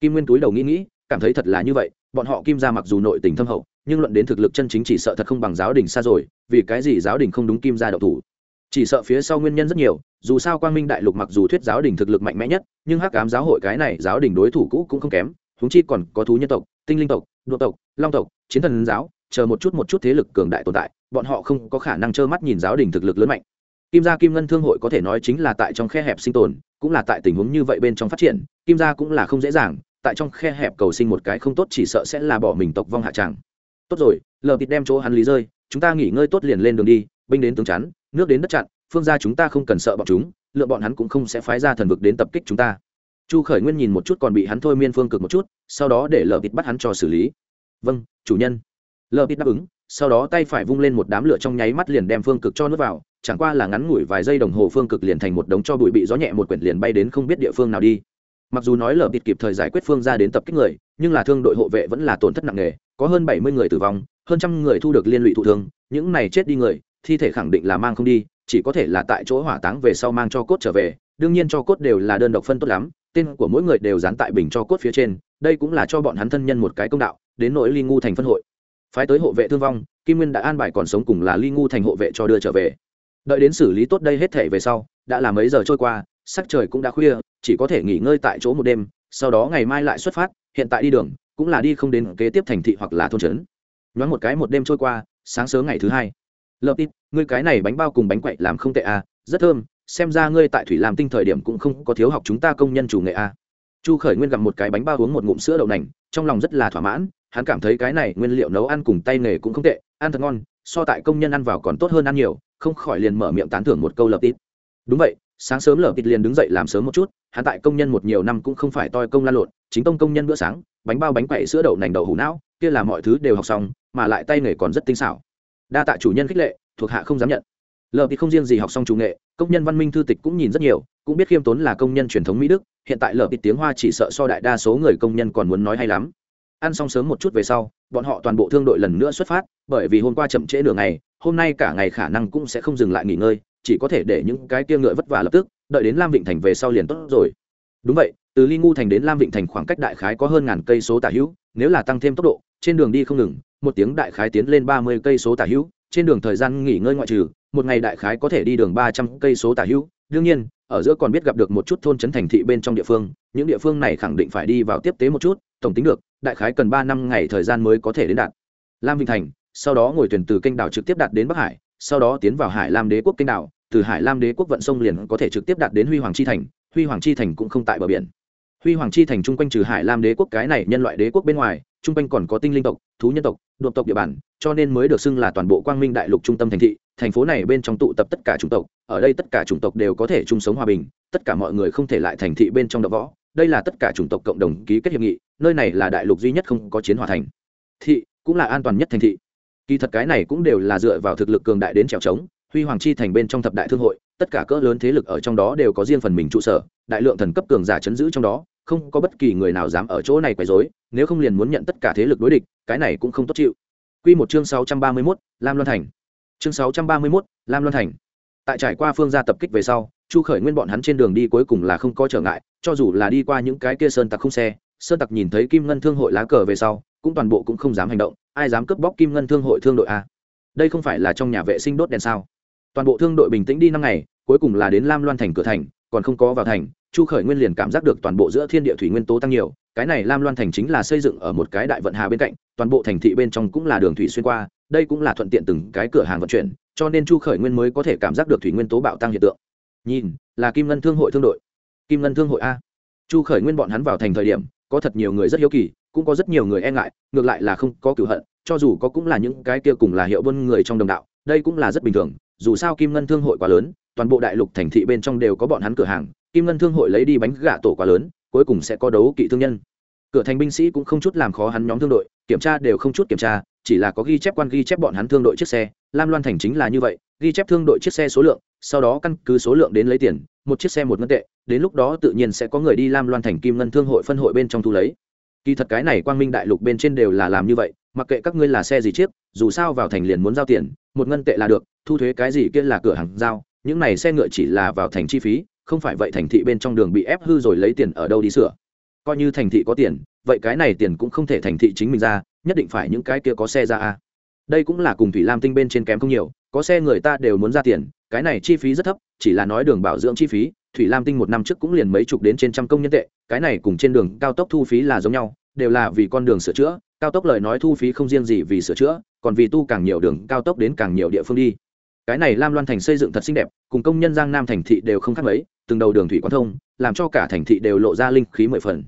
Kim nguyên túi đầu nghĩ nghĩ cảm thấy thật là như vậy bọn họ kim ra mặc dù nội tình thâm hậu nhưng luận đến thực lực chân chính chỉ sợ thật không bằng giáo đình xa rồi vì cái gì giáo đình không đúng kim ra đậu thủ? Chỉ sợ phía sau nguyên nhân rất nhiều dù sao quang minh đại lục mặc dù thuyết giáo đình thực lực mạnh mẽ nhất nhưng hắc cám giáo hội cái này giáo đình đối thủ cũ cũng không kém húng chi còn có thú nhân tộc tinh linh tộc đô tộc long tộc chiến thần giáo chờ một chút một chút thế lực cường đại tồn tại, bọn họ không có khả năng trơ mắt nhìn giáo đình thực lực lớn mạnh. Kim gia kim ngân thương hội có thể nói chính là tại trong khe hẹp sinh tồn, cũng là tại tình huống như vậy bên trong phát triển, kim gia cũng là không dễ dàng, tại trong khe hẹp cầu sinh một cái không tốt chỉ sợ sẽ là bỏ mình tộc vong hạ tràng. Tốt rồi, lờ thịt đem chỗ hắn lý rơi, chúng ta nghỉ ngơi tốt liền lên đường đi, binh đến tướng chắn, nước đến đất chặn, phương ra chúng ta không cần sợ bọn chúng, lựa bọn hắn cũng không sẽ phái ra thần vực đến tập kích chúng ta. Chu khởi nguyên nhìn một chút còn bị hắn thôi miên phương cực một chút, sau đó để lờ thịt bắt hắn cho xử lý. Vâng chủ nhân lờ thịt đáp ứng, sau đó tay phải vung lên một đám lửa trong nháy mắt liền đem phương cực cho nước vào, chẳng qua là ngắn ngủi vài giây đồng hồ phương cực liền thành một đống cho bụi bị gió nhẹ một quyển liền bay đến không biết địa phương nào đi. Mặc dù nói lờ bịt kịp thời giải quyết phương ra đến tập kích người, nhưng là thương đội hộ vệ vẫn là tổn thất nặng nề, có hơn bảy mươi người tử vong, hơn trăm người thu được liên lụy thụ thương, những này chết đi người, thi thể khẳng định là mang không đi, chỉ có thể là tại chỗ hỏa táng về sau mang cho cốt trở về, đương nhiên cho cốt đều là đơn độc phân tốt lắm, tên của mỗi người đều dán tại bình cho cốt phía trên, đây cũng là cho bọn hắn thân nhân một cái công đạo, đến nỗi ly ngu thành phân hội phái tới hộ vệ thương vong, kim nguyên đã an bài còn sống cùng là ly ngu thành hộ vệ cho đưa trở về. Đợi đến xử lý tốt đây hết thể về sau, đã là mấy giờ trôi qua, sắc trời cũng đã khuya, chỉ có thể nghỉ ngơi tại chỗ một đêm, sau đó ngày mai lại xuất phát, hiện tại đi đường, cũng là đi không đến kế tiếp thành thị hoặc là thôn trấn. Nhoáng một cái một đêm trôi qua, sáng sớm ngày thứ hai. Lợp ít ngươi cái này bánh bao cùng bánh quậy làm không tệ à rất thơm, xem ra ngươi tại thủy làm tinh thời điểm cũng không có thiếu học chúng ta công nhân chủ nghệ à. Chu khởi nguyên gặp một cái bánh bao uống một ngụm sữa đậu nành, trong lòng rất là thỏa mãn hắn cảm thấy cái này nguyên liệu nấu ăn cùng tay nghề cũng không tệ, ăn thật ngon, so tại công nhân ăn vào còn tốt hơn ăn nhiều, không khỏi liền mở miệng tán thưởng một câu lập tít. Đúng vậy, sáng sớm lở tít liền đứng dậy làm sớm một chút, hắn tại công nhân một nhiều năm cũng không phải toi công lan lộn, chính tông công nhân bữa sáng, bánh bao bánh quậy sữa đậu nành đậu hủ não, kia là mọi thứ đều học xong, mà lại tay nghề còn rất tinh xảo. Đa tạ chủ nhân khích lệ, thuộc hạ không dám nhận. Lờ thì không riêng gì học xong chủ nghệ, công nhân văn minh thư tịch cũng nhìn rất nhiều, cũng biết khiêm tốn là công nhân truyền thống mỹ đức, hiện tại lờ thì tiếng hoa chỉ sợ so đại đa số người công nhân còn muốn nói hay lắm ăn xong sớm một chút về sau, bọn họ toàn bộ thương đội lần nữa xuất phát, bởi vì hôm qua chậm trễ nửa ngày, hôm nay cả ngày khả năng cũng sẽ không dừng lại nghỉ ngơi, chỉ có thể để những cái kia ngựa vất vả lập tức, đợi đến lam vịnh thành về sau liền tốt rồi. Đúng vậy, từ ly ngu thành đến lam vịnh thành khoảng cách đại khái có hơn ngàn cây số tả hữu, nếu là tăng thêm tốc độ, trên đường đi không ngừng, một tiếng đại khái tiến lên ba mươi cây số tả hữu, trên đường thời gian nghỉ ngơi ngoại trừ, một ngày đại khái có thể đi đường ba trăm cây số tả hữu đương nhiên, ở giữa còn biết gặp được một chút thôn trấn thành thị bên trong địa phương, những địa phương này khẳng định phải đi vào tiếp tế một chút, tổng tính được, đại khái cần ba năm ngày thời gian mới có thể đến đạt. Lam vinh thành, sau đó ngồi thuyền từ kênh đảo trực tiếp đạt đến bắc hải, sau đó tiến vào hải lam đế quốc kênh đảo, từ hải lam đế quốc vận sông liền có thể trực tiếp đạt đến huy hoàng chi thành, huy hoàng chi thành cũng không tại bờ biển. Huy hoàng chi thành chung quanh trừ hải lam đế quốc cái này nhân loại đế quốc bên ngoài chung quanh còn có tinh linh tộc, thú nhân tộc đột tộc địa bàn, cho nên mới được xưng là toàn bộ quang minh đại lục trung tâm thành thị. Thành phố này bên trong tụ tập tất cả chủng tộc, ở đây tất cả chủng tộc đều có thể chung sống hòa bình, tất cả mọi người không thể lại thành thị bên trong đập võ. Đây là tất cả chủng tộc cộng đồng ký kết hiệp nghị, nơi này là đại lục duy nhất không có chiến hòa thành thị, cũng là an toàn nhất thành thị. Kỳ thật cái này cũng đều là dựa vào thực lực cường đại đến trèo trống, huy hoàng chi thành bên trong thập đại thương hội, tất cả cỡ lớn thế lực ở trong đó đều có riêng phần mình trụ sở, đại lượng thần cấp cường giả chấn giữ trong đó không có bất kỳ người nào dám ở chỗ này quấy rối nếu không liền muốn nhận tất cả thế lực đối địch cái này cũng không tốt chịu Quy một chương 631, Lam Loan Thành. Chương 631, Lam Loan Thành. Tại trải qua phương gia tập kích về sau, Chu Khởi Nguyên bọn hắn trên đường đi cuối cùng là không có trở ngại, cho dù là đi qua những cái kia sơn tặc không xe, sơn tặc nhìn thấy Kim Ngân Thương hội lá cờ về sau, cũng toàn bộ cũng không dám hành động, ai dám cướp bóc Kim Ngân Thương hội thương đội a? Đây không phải là trong nhà vệ sinh đốt đèn sao? Toàn bộ thương đội bình tĩnh đi năm ngày, cuối cùng là đến Lam Loan thành cửa thành, còn không có vào thành, Chu Khởi Nguyên liền cảm giác được toàn bộ giữa thiên địa thủy nguyên tố tăng nhiều, cái này Lam Loan thành chính là xây dựng ở một cái đại vận hà bên cạnh, toàn bộ thành thị bên trong cũng là đường thủy xuyên qua, đây cũng là thuận tiện từng cái cửa hàng vận chuyển, cho nên Chu Khởi Nguyên mới có thể cảm giác được thủy nguyên tố bạo tăng hiện tượng. Nhìn, là Kim Ngân Thương hội thương đội. Kim Ngân Thương hội a. Chu Khởi Nguyên bọn hắn vào thành thời điểm, có thật nhiều người rất hiếu kỳ, cũng có rất nhiều người e ngại, ngược lại là không có cửu hận, cho dù có cũng là những cái kia cùng là hiệu buôn người trong đồng đạo, đây cũng là rất bình thường, dù sao Kim Ngân Thương hội quá lớn, toàn bộ đại lục thành thị bên trong đều có bọn hắn cửa hàng, Kim Ngân Thương hội lấy đi bánh gà tổ quá lớn, cuối cùng sẽ có đấu kỵ thương nhân. Cửa thành binh sĩ cũng không chút làm khó hắn nhóm thương đội kiểm tra đều không chút kiểm tra chỉ là có ghi chép quan ghi chép bọn hắn thương đội chiếc xe. Lam loan thành chính là như vậy ghi chép thương đội chiếc xe số lượng sau đó căn cứ số lượng đến lấy tiền một chiếc xe một ngân tệ đến lúc đó tự nhiên sẽ có người đi lam loan thành kim ngân thương hội phân hội bên trong thu lấy. Kỳ thật cái này quang minh đại lục bên trên đều là làm như vậy mặc kệ các ngươi là xe gì chiếc dù sao vào thành liền muốn giao tiền một ngân tệ là được thu thuế cái gì kia là cửa hàng giao những này xe ngựa chỉ là vào thành chi phí không phải vậy thành thị bên trong đường bị ép hư rồi lấy tiền ở đâu đi sửa. Coi như thành thị có tiền, vậy cái này tiền cũng không thể thành thị chính mình ra, nhất định phải những cái kia có xe ra a. Đây cũng là cùng thủy lam tinh bên trên kém không nhiều, có xe người ta đều muốn ra tiền, cái này chi phí rất thấp, chỉ là nói đường bảo dưỡng chi phí, thủy lam tinh một năm trước cũng liền mấy chục đến trên trăm công nhân tệ, cái này cùng trên đường cao tốc thu phí là giống nhau, đều là vì con đường sửa chữa, cao tốc lời nói thu phí không riêng gì vì sửa chữa, còn vì tu càng nhiều đường cao tốc đến càng nhiều địa phương đi cái này lam loan thành xây dựng thật xinh đẹp, cùng công nhân giang nam thành thị đều không khác mấy, từng đầu đường thủy quan thông, làm cho cả thành thị đều lộ ra linh khí mười phần.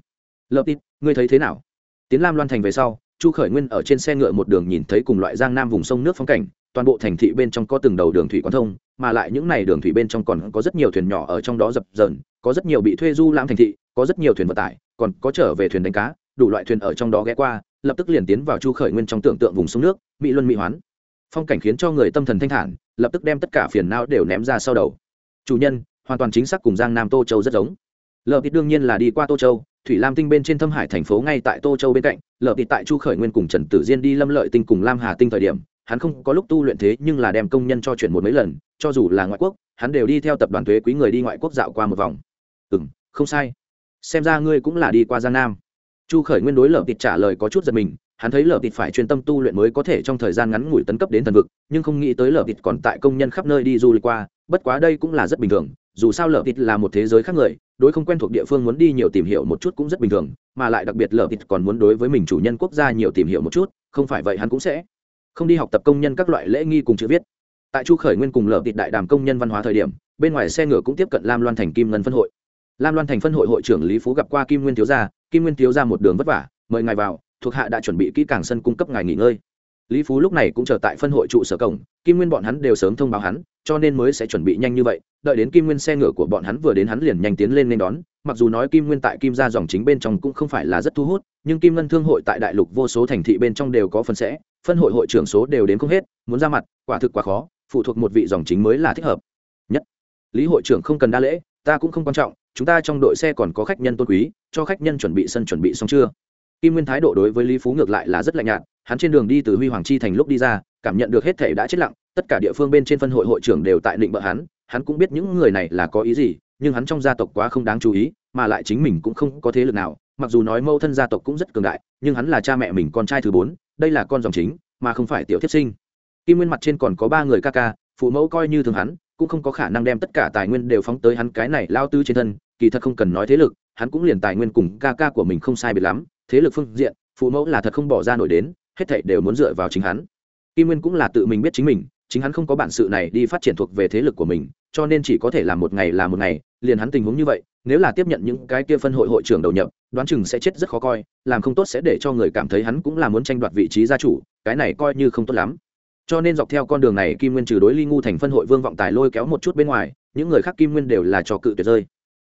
Lợp tít, ngươi thấy thế nào? Tiến lam loan thành về sau, chu khởi nguyên ở trên xe ngựa một đường nhìn thấy cùng loại giang nam vùng sông nước phong cảnh, toàn bộ thành thị bên trong có từng đầu đường thủy quan thông, mà lại những n à y đường thủy bên trong còn có rất nhiều thuyền nhỏ ở trong đó dập dờn, có rất nhiều bị thuê du lãm thành thị, có rất nhiều thuyền vận tải, còn có trở về thuyền đánh cá, đủ loại thuyền ở trong đó ghé qua, lập tức liền tiến vào chu khởi nguyên trong tưởng tượng vùng sông nước, mỹ luân mỹ hoán phong cảnh khiến cho người tâm thần thanh thản, lập tức đem tất cả phiền não đều ném ra sau đầu. Chủ nhân, hoàn toàn chính xác cùng giang nam tô châu rất giống. Lợp thịt đương nhiên là đi qua tô châu, thủy lam tinh bên trên thâm hải thành phố ngay tại tô châu bên cạnh lợp thịt tại chu khởi nguyên cùng trần tử diên đi lâm lợi tinh cùng lam hà tinh thời điểm, hắn không có lúc tu luyện thế nhưng là đem công nhân cho chuyển một mấy lần, cho dù là ngoại quốc, hắn đều đi theo tập đoàn thuế quý người đi ngoại quốc dạo qua một vòng. Ừ m không sai. Xem ra ngươi cũng là đi qua giang nam. Chu khởi nguyên đối lợp thịt trả lời có chút giật mình hắn thấy lở thịt phải chuyên tâm tu luyện mới có thể trong thời gian ngắn ngủi tấn cấp đến thần vực, nhưng không nghĩ tới lở thịt còn tại công nhân khắp nơi đi du lịch qua, bất quá đây cũng là rất bình thường, dù sao lở thịt là một thế giới khác người, đối không quen thuộc địa phương muốn đi nhiều tìm hiểu một chút cũng rất bình thường, mà lại đặc biệt lở thịt còn muốn đối với mình chủ nhân quốc gia nhiều tìm hiểu một chút, không phải vậy hắn cũng sẽ không đi học tập công nhân các loại lễ nghi cùng chữ viết. Tại chu khởi nguyên cùng lở thịt đại đàm công nhân văn hóa thời điểm, bên ngoài xe ngựa cũng tiếp cận lam loan thành kim ngân phân hội. Lam loan thành phân hội hội trưởng lý phú gặp qua kim nguyên thiếu gia, kim nguyên thiếu gia một đường vất vả, mời ngài vào thuộc hạ đã chuẩn bị kỹ càng sân cung cấp ngài nghỉ ngơi. Lý phú lúc này cũng chờ tại phân hội trụ sở cổng, kim nguyên bọn hắn đều sớm thông báo hắn, cho nên mới sẽ chuẩn bị nhanh như vậy, đợi đến kim nguyên xe ngựa của bọn hắn vừa đến hắn liền nhanh tiến lên nên đón. Mặc dù nói kim nguyên tại kim gia dòng chính bên trong cũng không phải là rất thu hút, nhưng kim ngân thương hội tại đại lục vô số thành thị bên trong đều có phân sẽ, phân hội hội trưởng số đều đến không hết, muốn ra mặt, quả thực quá khó, phụ thuộc một vị dòng chính mới là thích hợp. Nhất, lý hội trưởng không cần đa lễ, ta cũng không quan trọng, chúng ta trong đội xe còn có khách nhân tôn quý, cho khách nhân chuẩn bị sân chuẩn bị xong chưa? Kim nguyên thái độ đối với lý phú ngược lại là rất lạnh nhạt, hắn trên đường đi từ huy hoàng chi thành lúc đi ra, cảm nhận được hết thể đã chết lặng, tất cả địa phương bên trên phân hội hội trưởng đều tại định bợ hắn hắn cũng biết những người này là có ý gì, nhưng hắn trong gia tộc quá không đáng chú ý, mà lại chính mình cũng không có thế lực nào, mặc dù nói mâu thân gia tộc cũng rất cường đại, nhưng hắn là cha mẹ mình con trai thứ bốn, đây là con dòng chính, mà không phải tiểu thiết sinh. Kim nguyên mặt trên còn có ba người ca ca, phụ mẫu coi như thường hắn, cũng không có khả năng đem tất cả tài nguyên đều phóng tới hắn cái này lao tư trên thân, kỳ thật không cần nói thế lực, hắn cũng liền tài nguyên cùng ca ca của mình không sai biệt lắm thế lực phương diện, phụ mẫu là thật không bỏ ra nổi đến, hết thảy đều muốn dựa vào chính hắn. Kim nguyên cũng là tự mình biết chính mình, chính hắn không có bản sự này đi phát triển thuộc về thế lực của mình, cho nên chỉ có thể làm một ngày là một ngày, liền hắn tình huống như vậy, nếu là tiếp nhận những cái kia phân hội hội trưởng đầu nhập, đoán chừng sẽ chết rất khó coi, làm không tốt sẽ để cho người cảm thấy hắn cũng là muốn tranh đoạt vị trí gia chủ, cái này coi như không tốt lắm. Cho nên dọc theo con đường này, kim nguyên trừ đối ly ngu thành phân hội vương vọng tài lôi kéo một chút bên ngoài, những người khác kim nguyên đều là trò cự tuyệt rơi.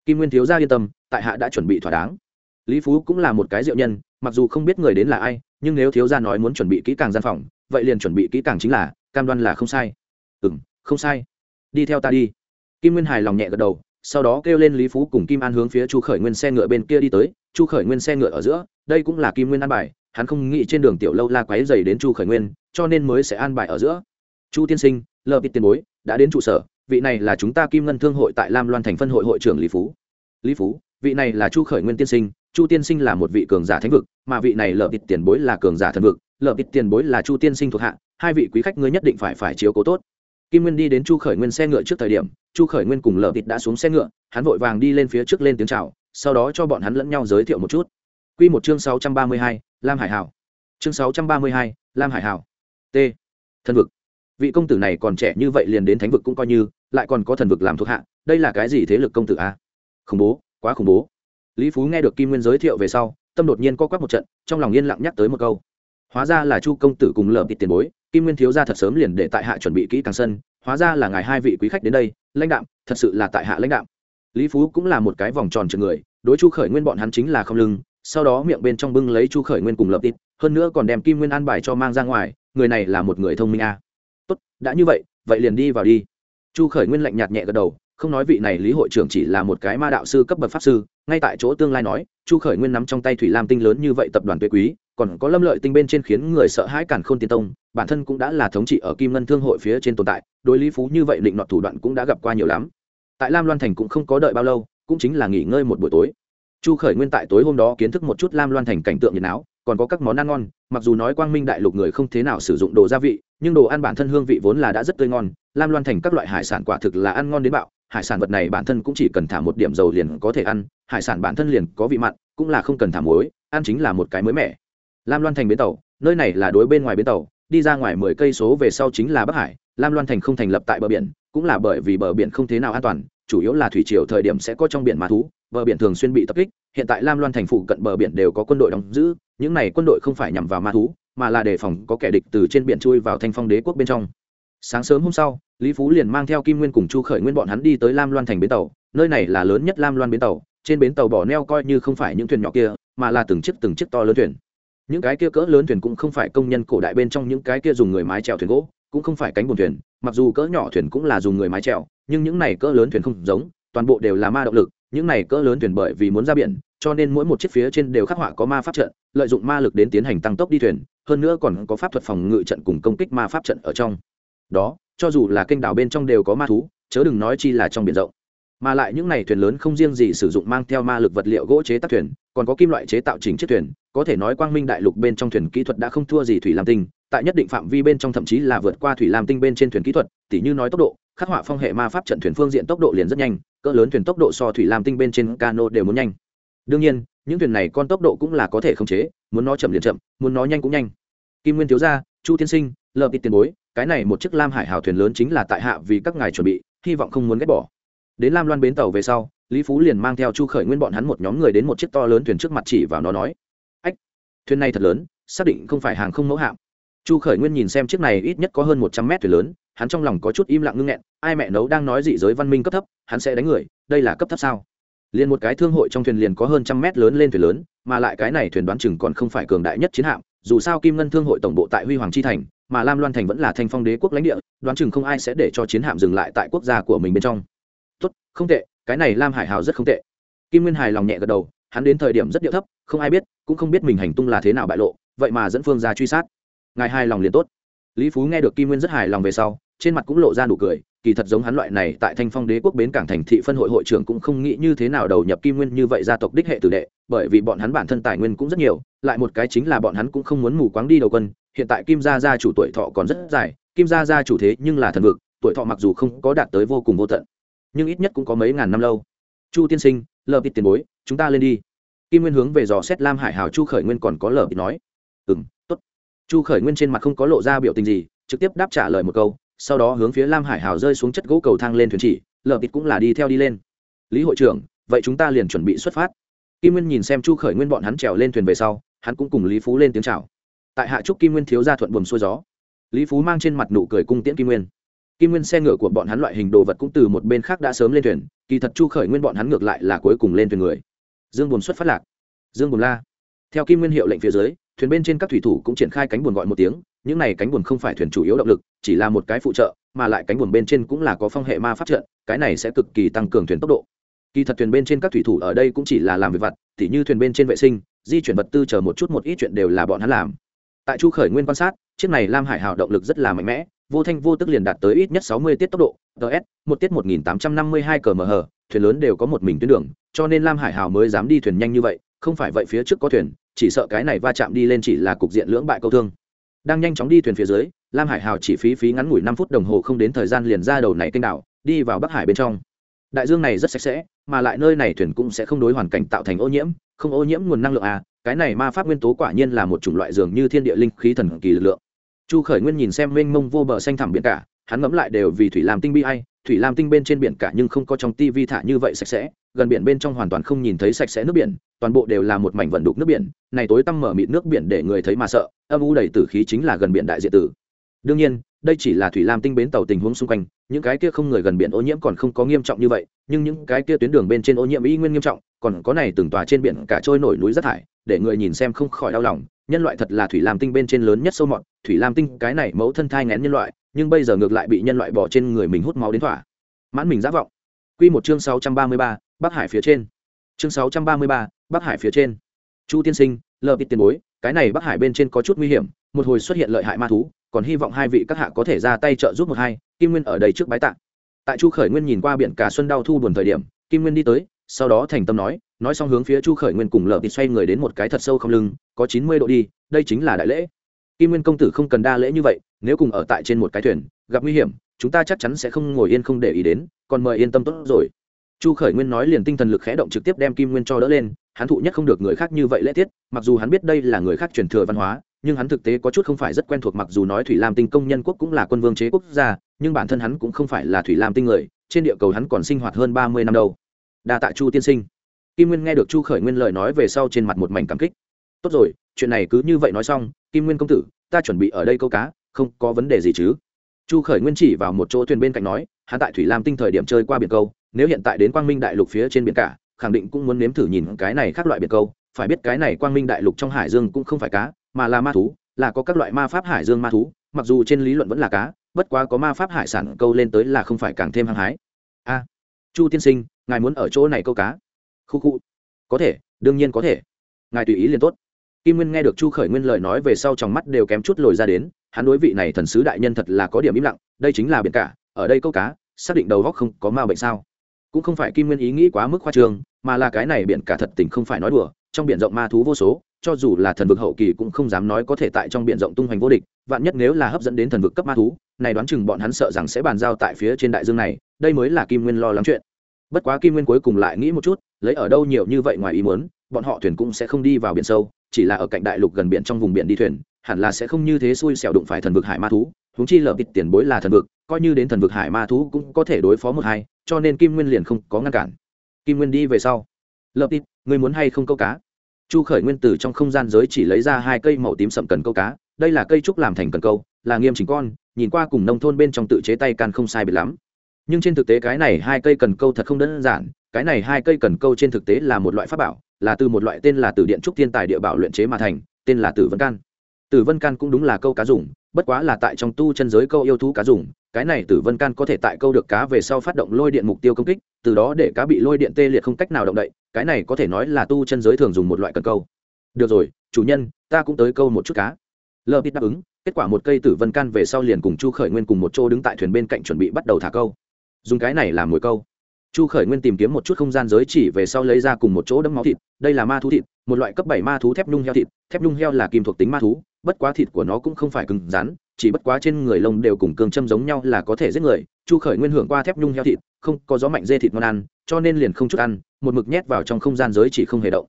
Kim nguyên thiếu gia yên tâm, tại hạ đã chuẩn bị thỏa đáng lý phú cũng là một cái diệu nhân, mặc dù không biết người đến là ai, nhưng nếu thiếu gia nói muốn chuẩn bị kỹ càng gian phòng, vậy liền chuẩn bị kỹ càng chính là, cam đoan là không sai. Ừ m không sai. Đi theo ta đi. Kim nguyên hài lòng nhẹ gật đầu, sau đó kêu lên lý phú cùng kim an hướng phía chu khởi nguyên xe ngựa bên kia đi tới. Chu khởi nguyên xe ngựa ở giữa, đây cũng là kim nguyên an bài, hắn không nghĩ trên đường tiểu lâu la quáy dày đến chu khởi nguyên, cho nên mới sẽ an bài ở giữa. Chu tiên sinh lờ bịt tiền bối, đã đến trụ sở, vị này là chúng ta kim ngân thương hội tại lam loan thành phân hội hội trưởng lý phú. Lý phú, vị này là chu khởi nguyên tiên sinh chu tiên sinh là một vị cường giả thánh vực, mà vị này lợp bịt tiền bối là cường giả thần vực. Lợp bịt tiền bối là chu tiên sinh thuộc hạ, hai vị quý khách ngươi nhất định phải phải chiếu cố tốt. Kim nguyên đi đến chu khởi nguyên xe ngựa trước thời điểm, chu khởi nguyên cùng lợp bịt đã xuống xe ngựa, hắn vội vàng đi lên phía trước lên tiếng chào, sau đó cho bọn hắn lẫn nhau giới thiệu một chút. Q một chương sáu trăm ba mươi hai, lam hải hảo. Chương sáu trăm ba mươi hai, lam hải hảo. T. Thần vực. Vị công tử này còn trẻ như vậy liền đến thánh vực cũng coi như, lại còn có thần vực làm thuộc hạ, đây là cái gì thế lực công tử a? Khủng bố, quá khủng bố lý phú nghe được kim nguyên giới thiệu về sau tâm đột nhiên co quắp một trận trong lòng yên lặng nhắc tới một câu. Hóa ra là chu công tử cùng lợm tịt tiền bối kim nguyên thiếu ra thật sớm liền để tại hạ chuẩn bị kỹ càng sân hóa ra là ngài hai vị quý khách đến đây lãnh đạm thật sự là tại hạ lãnh đạm. Lý phú cũng là một cái vòng tròn trường người đối chu khởi nguyên bọn hắn chính là không lưng sau đó miệng bên trong bưng lấy chu khởi nguyên cùng lợm ít, hơn nữa còn đem kim nguyên an bài cho mang ra ngoài người này là một người thông minh a. Tốt đã như vậy vậy liền đi vào đi. Chu khởi nguyên lạnh nhạt nhẹ gật đầu không nói vị này lý hội trưởng chỉ là một cái ma đạo sư cấp bậc pháp sư, ngay tại chỗ tương lai nói, chu khởi nguyên nắm trong tay thủy lam tinh lớn như vậy tập đoàn tuệ quý, còn có lâm lợi tinh bên trên khiến người sợ hãi cản khôn tiên tông, bản thân cũng đã là thống trị ở kim ngân thương hội phía trên tồn tại, đối lý phú như vậy định nọt thủ đoạn cũng đã gặp qua nhiều lắm. Tại lam loan thành cũng không có đợi bao lâu, cũng chính là nghỉ ngơi một buổi tối. Chu khởi nguyên tại tối hôm đó kiến thức một chút lam loan thành cảnh tượng nhiệt não còn có các món ăn ngon, mặc dù nói quang minh đại lục người không thế nào sử dụng đồ gia vị, nhưng đồ ăn bản thân hương vị vốn là đã rất tươi ngon, lam loan thành các loại hải sản quả thực là ăn ngon đến bạo hải sản vật này bản thân cũng chỉ cần thả một điểm dầu liền có thể ăn, hải sản bản thân liền có vị mặn, cũng là không cần thả muối, ăn chính là một cái mới mẻ. Lam loan thành bến tàu, nơi này là đối bên ngoài bến tàu, đi ra ngoài mười cây số về sau chính là bắc hải, lam loan thành không thành lập tại bờ biển, cũng là bởi vì bờ biển không thế nào an toàn, chủ yếu là thủy triều thời điểm sẽ có trong biển ma thú, bờ biển thường xuyên bị tập kích, hiện tại lam loan thành phụ cận bờ biển đều có quân đội đóng giữ, những này quân đội không phải nhằm vào ma thú, mà là đề phòng có kẻ địch từ trên biển chui vào thanh phong đế quốc bên trong sáng sớm hôm sau, lý phú liền mang theo kim nguyên cùng chu khởi nguyên bọn hắn đi tới lam loan thành bến tàu. Nơi này là lớn nhất lam loan bến tàu, trên bến tàu bỏ neo coi như không phải những thuyền nhỏ kia, mà là từng chiếc từng chiếc to lớn thuyền. Những cái kia cỡ lớn thuyền cũng không phải công nhân cổ đại bên trong những cái kia dùng người mái chèo thuyền gỗ, cũng không phải cánh buồn thuyền, mặc dù cỡ nhỏ thuyền cũng là dùng người mái chèo, nhưng những này cỡ lớn thuyền không giống, toàn bộ đều là ma động lực. Những này cỡ lớn thuyền bởi vì muốn ra biển, cho nên mỗi một chiếc phía trên đều khắc họa có ma pháp trận, lợi dụng ma lực đến tiến hành tăng tốc đi thuyền, hơn nữa còn có pháp thuật phòng ngự trận cùng công kích ma pháp trận ở trong đó, cho dù là kênh đảo bên trong đều có ma thú, chớ đừng nói chi là trong biển rộng. Mà lại những này thuyền lớn không riêng gì sử dụng mang theo ma lực vật liệu gỗ chế tác thuyền, còn có kim loại chế tạo chính chiếc thuyền, có thể nói quang minh đại lục bên trong thuyền kỹ thuật đã không thua gì thủy lam tinh, tại nhất định phạm vi bên trong thậm chí là vượt qua thủy lam tinh bên trên thuyền kỹ thuật, tỉ như nói tốc độ, khắc họa phong hệ ma pháp trận thuyền phương diện tốc độ liền rất nhanh, cỡ lớn thuyền tốc độ so thủy lam tinh bên trên cano đều muốn nhanh. Đương nhiên, những thuyền này con tốc độ cũng là có thể khống chế, muốn nó chậm liền chậm, muốn nó nhanh cũng nhanh. Kim nguyên thiếu gia, chu tiên sinh lợp ít tiền bối cái này một chiếc lam hải hào thuyền lớn chính là tại hạ vì các ngài chuẩn bị, hy vọng không muốn ghét bỏ. Đến lam loan bến tàu về sau, lý phú liền mang theo chu khởi nguyên bọn hắn một nhóm người đến một chiếc to lớn thuyền trước mặt chỉ vào nó nói, ách, thuyền này thật lớn, xác định không phải hàng không mẫu hạm. Chu khởi nguyên nhìn xem chiếc này ít nhất có hơn một trăm mét thuyền lớn, hắn trong lòng có chút im lặng ngưng nghẹn, ai mẹ nấu đang nói dị giới văn minh cấp thấp, hắn sẽ đánh người, đây là cấp thấp sao? Liền một cái thương hội trong thuyền liền có hơn trăm mét lớn lên thuyền lớn, mà lại cái này thuyền đoán chừng còn không phải cường đại nhất chiến hạm, dù sao kim ngân thương hội tổng bộ tại huy hoàng chi thành mà lam loan thành vẫn là thanh phong đế quốc lãnh địa, đoán chừng không ai sẽ để cho chiến hạm dừng lại tại quốc gia của mình bên trong. Tốt, không tệ, cái này lam hải hào rất không tệ. Kim nguyên hài lòng nhẹ gật đầu, hắn đến thời điểm rất điệu thấp, không ai biết, cũng không biết mình hành tung là thế nào bại lộ, vậy mà dẫn phương ra truy sát. Ngài hài lòng liền tốt. Lý phú nghe được kim nguyên rất hài lòng về sau, trên mặt cũng lộ ra nụ cười, kỳ thật giống hắn loại này tại thanh phong đế quốc bến cảng thành thị phân hội hội trưởng cũng không nghĩ như thế nào đầu nhập kim nguyên như vậy gia tộc đích hệ tử đệ, bởi vì bọn hắn bản thân tài nguyên cũng rất nhiều, lại một cái chính là bọn hắn cũng không muốn mù quáng đi đầu quân hiện tại kim gia gia chủ tuổi thọ còn rất dài, kim gia gia chủ thế nhưng là thần vực, tuổi thọ mặc dù không có đạt tới vô cùng vô tận, nhưng ít nhất cũng có mấy ngàn năm lâu. Chu tiên sinh, lờ bịt tiền bối, chúng ta lên đi. Kim nguyên hướng về dò xét lam hải hào chu khởi nguyên còn có lờ bịt nói. Ừ m t ố t chu khởi nguyên trên mặt không có lộ ra biểu tình gì, trực tiếp đáp trả lời một câu, sau đó hướng phía lam hải hào rơi xuống chất gỗ cầu thang lên thuyền chỉ, lờ bịt cũng là đi theo đi lên. Lý hội trưởng, vậy chúng ta liền chuẩn bị xuất phát. Kim nguyên nhìn xem chu khởi nguyên bọn hắn trèo lên thuyền về sau, hắn cũng cùng lý phú lên tiếng c h à o tại hạ trúc kim nguyên thiếu gia thuận buồm xuôi gió. Lý phú mang trên mặt nụ cười cung tiễn kim nguyên. Kim nguyên xe ngựa của bọn hắn loại hình đồ vật cũng từ một bên khác đã sớm lên thuyền, kỳ thật chu khởi nguyên bọn hắn ngược lại là cuối cùng lên thuyền người. Dương buồn xuất phát lạc. Dương buồn la. Theo kim nguyên hiệu lệnh phía dưới, thuyền bên trên các thủy thủ cũng triển khai cánh buồn gọi một tiếng, những này cánh buồn không phải thuyền chủ yếu động lực, chỉ là một cái phụ trợ, mà lại cánh buồn bên trên cũng là có phong hệ ma phát trận, cái này sẽ cực kỳ tăng cường thuyền tốc độ. Kỳ thật thuyền bên trên các thủy thủ ở đây cũng chỉ là làm việc vặt t như thuyền bên trên vệ sinh, di chuyển vật tư chờ một chút một ít chuyện đều là bọn hắn làm tại chu khởi nguyên quan sát, chiếc này lam hải hào động lực rất là mạnh mẽ, vô thanh vô tức liền đạt tới ít nhất sáu mươi tiết tốc độ ts một tiết một nghìn tám trăm năm mươi hai cờ mh thuyền lớn đều có một mình tuyến đường, cho nên lam hải hào mới dám đi thuyền nhanh như vậy, không phải vậy phía trước có thuyền, chỉ sợ cái này va chạm đi lên chỉ là cục diện lưỡng bại câu thương. Đang nhanh chóng đi thuyền phía dưới, lam hải hào chỉ phí phí ngắn ngủi năm phút đồng hồ không đến thời gian liền ra đầu này kênh đảo, đi vào bắc hải bên trong. Đại dương này rất sạch sẽ, mà lại nơi này thuyền cũng sẽ không đối hoàn cảnh tạo thành ô nhiễm, không ô nhiễm nguồn năng lượng à cái này ma pháp nguyên tố quả nhiên là một chủng loại dường như thiên địa linh khí thần kỳ lực lượng. Chu khởi nguyên nhìn xem mênh mông vô bờ xanh thẳm biển cả, hắn ngẫm lại đều vì thủy lam tinh bi ai, thủy lam tinh bên trên biển cả nhưng không có trong tivi thả như vậy sạch sẽ, gần biển bên trong hoàn toàn không nhìn thấy sạch sẽ nước biển, toàn bộ đều là một mảnh vận đục nước biển, này tối tăm mở mịt nước biển để người thấy mà sợ, âm u đầy tử khí chính là gần biển đại diện tử. Đương nhiên đây chỉ là thủy lam tinh bến tàu tình huống xung quanh những cái kia không người gần biển ô nhiễm còn không có nghiêm trọng như vậy nhưng những cái kia tuyến đường bên trên ô nhiễm y nguyên nghiêm trọng còn có này từng tòa trên biển cả trôi nổi núi rác thải để người nhìn xem không khỏi đau lòng nhân loại thật là thủy lam tinh bên trên lớn nhất sâu mọt thủy lam tinh cái này mẫu thân thai ngén nhân loại nhưng bây giờ ngược lại bị nhân loại bỏ trên người mình hút máu đến thỏa mãn mình giả vọng Quy một chương 633, Bắc Hải phía trên. Chương 633, Bắc Hải phía trên. Chu tiên sinh, lờ bịt tiền bối, cái này Bắc Hải bên trên có chút nguy hiểm, một hồi xuất hiện lợi hại ma thú, còn hy vọng hai vị các hạ có thể ra tay trợ giúp một hai, Kim Nguyên ở đây trước bái tạ. Tại Chu Khởi Nguyên nhìn qua biển cả xuân đau thu buồn thời điểm, Kim Nguyên đi tới, sau đó thành tâm nói, nói xong hướng phía Chu Khởi Nguyên cùng lờ thì xoay người đến một cái thật sâu không lưng, có 90 độ đi, đây chính là đại lễ. Kim Nguyên công tử không cần đa lễ như vậy, nếu cùng ở tại trên một cái thuyền, gặp nguy hiểm, chúng ta chắc chắn sẽ không ngồi yên không để ý đến, còn mời yên tâm tốt rồi chu khởi nguyên nói liền tinh thần lực khẽ động trực tiếp đem kim nguyên cho đỡ lên hắn thụ nhất không được người khác như vậy lễ tiết mặc dù hắn biết đây là người khác truyền thừa văn hóa nhưng hắn thực tế có chút không phải rất quen thuộc mặc dù nói thủy lam tinh công nhân quốc cũng là quân vương chế quốc gia, nhưng bản thân hắn cũng không phải là thủy lam tinh người, trên địa cầu hắn còn sinh hoạt hơn ba mươi năm đâu. Đa tạ chu tiên sinh. Kim nguyên nghe được chu khởi nguyên lời nói về sau trên mặt một mảnh cảm kích. Tốt rồi, chuyện này cứ như vậy nói xong, kim nguyên công tử, ta chuẩn bị ở đây câu cá, không có vấn đề gì chứ? Chu khởi nguyên chỉ vào một chỗ thuyền bên cạnh nói, hắn tại thủy lam tinh thời điểm chơi qua biển câu, nếu hiện tại đến quang minh đại lục phía trên biển cả, khẳng định cũng muốn nếm thử nhìn cái này khác loại biển câu, phải biết cái này quang minh đại lục trong hải dương cũng không phải cá mà là ma thú, là có các loại ma pháp hải dương ma thú, mặc dù trên lý luận vẫn là cá, bất quá có ma pháp hải sản câu lên tới là không phải càng thêm hăng hái. A, chu tiên sinh, ngài muốn ở chỗ này câu cá? Khu khu. Có thể, đương nhiên có thể. Ngài tùy ý liền tốt. Kim nguyên nghe được chu khởi nguyên lời nói về sau trong mắt đều kém chút lồi ra đến, hắn đối vị này thần sứ đại nhân thật là có điểm im lặng, đây chính là biển cả, ở đây câu cá, xác định đầu góc không có ma bệnh sao? Cũng không phải kim nguyên ý nghĩ quá mức khoa trương, mà là cái này biển cả thật tình không phải nói đùa, trong biển rộng ma thú vô số cho dù là thần vực hậu kỳ cũng không dám nói có thể tại trong biển rộng tung hoành vô địch, vạn nhất nếu là hấp dẫn đến thần vực cấp ma thú, này đoán chừng bọn hắn sợ rằng sẽ bàn giao tại phía trên đại dương này, đây mới là kim nguyên lo lắng chuyện. Bất quá kim nguyên cuối cùng lại nghĩ một chút, lấy ở đâu nhiều như vậy ngoài ý muốn, bọn họ thuyền cũng sẽ không đi vào biển sâu, chỉ là ở cạnh đại lục gần biển trong vùng biển đi thuyền, hẳn là sẽ không như thế xui xẻo đụng phải thần vực hải ma thú, huống chi lở bịt tiền bối là thần vực, coi như đến thần vực hải ma thú cũng có thể đối phó một hai, cho nên kim nguyên liền không có ngăn cản. Kim nguyên đi về sau. Lập tít người muốn hay không câu cá? Chu khởi nguyên từ trong không gian giới chỉ lấy ra hai cây màu tím sậm cần câu cá, đây là cây trúc làm thành cần câu, là nghiêm chỉnh con, nhìn qua cùng nông thôn bên trong tự chế tay can không sai biệt lắm. Nhưng trên thực tế cái này hai cây cần câu thật không đơn giản, cái này hai cây cần câu trên thực tế là một loại pháp bảo, là từ một loại tên là từ điện trúc thiên tài địa bảo luyện chế mà thành, tên là tử vân can. Tử vân can cũng đúng là câu cá dùng, bất quá là tại trong tu chân giới câu yêu thú cá dùng, cái này tử vân can có thể tại câu được cá về sau phát động lôi điện mục tiêu công kích, từ đó để cá bị lôi điện tê liệt không cách nào động đậy cái này có thể nói là tu chân giới thường dùng một loại cần câu. Được rồi, chủ nhân, ta cũng tới câu một chút cá. Lơ bít đáp ứng, kết quả một cây tử vân can về sau liền cùng chu khởi nguyên cùng một chỗ đứng tại thuyền bên cạnh chuẩn bị bắt đầu thả câu. Dùng cái này làm mồi câu. Chu khởi nguyên tìm kiếm một chút không gian giới chỉ về sau lấy ra cùng một chỗ đấm máu thịt, đây là ma thú thịt, một loại cấp bảy ma thú thép nhung heo thịt, thép nhung heo là kim thuộc tính ma thú, bất quá thịt của nó cũng không phải cứng rắn chỉ bất quá trên người lông đều cùng cương châm giống nhau là có thể giết người, chu khởi nguyên hưởng qua thép nhung heo thịt, không có gió mạnh dê thịt ngon ăn, cho nên liền không chút ăn, một mực nhét vào trong không gian giới chỉ không hề động.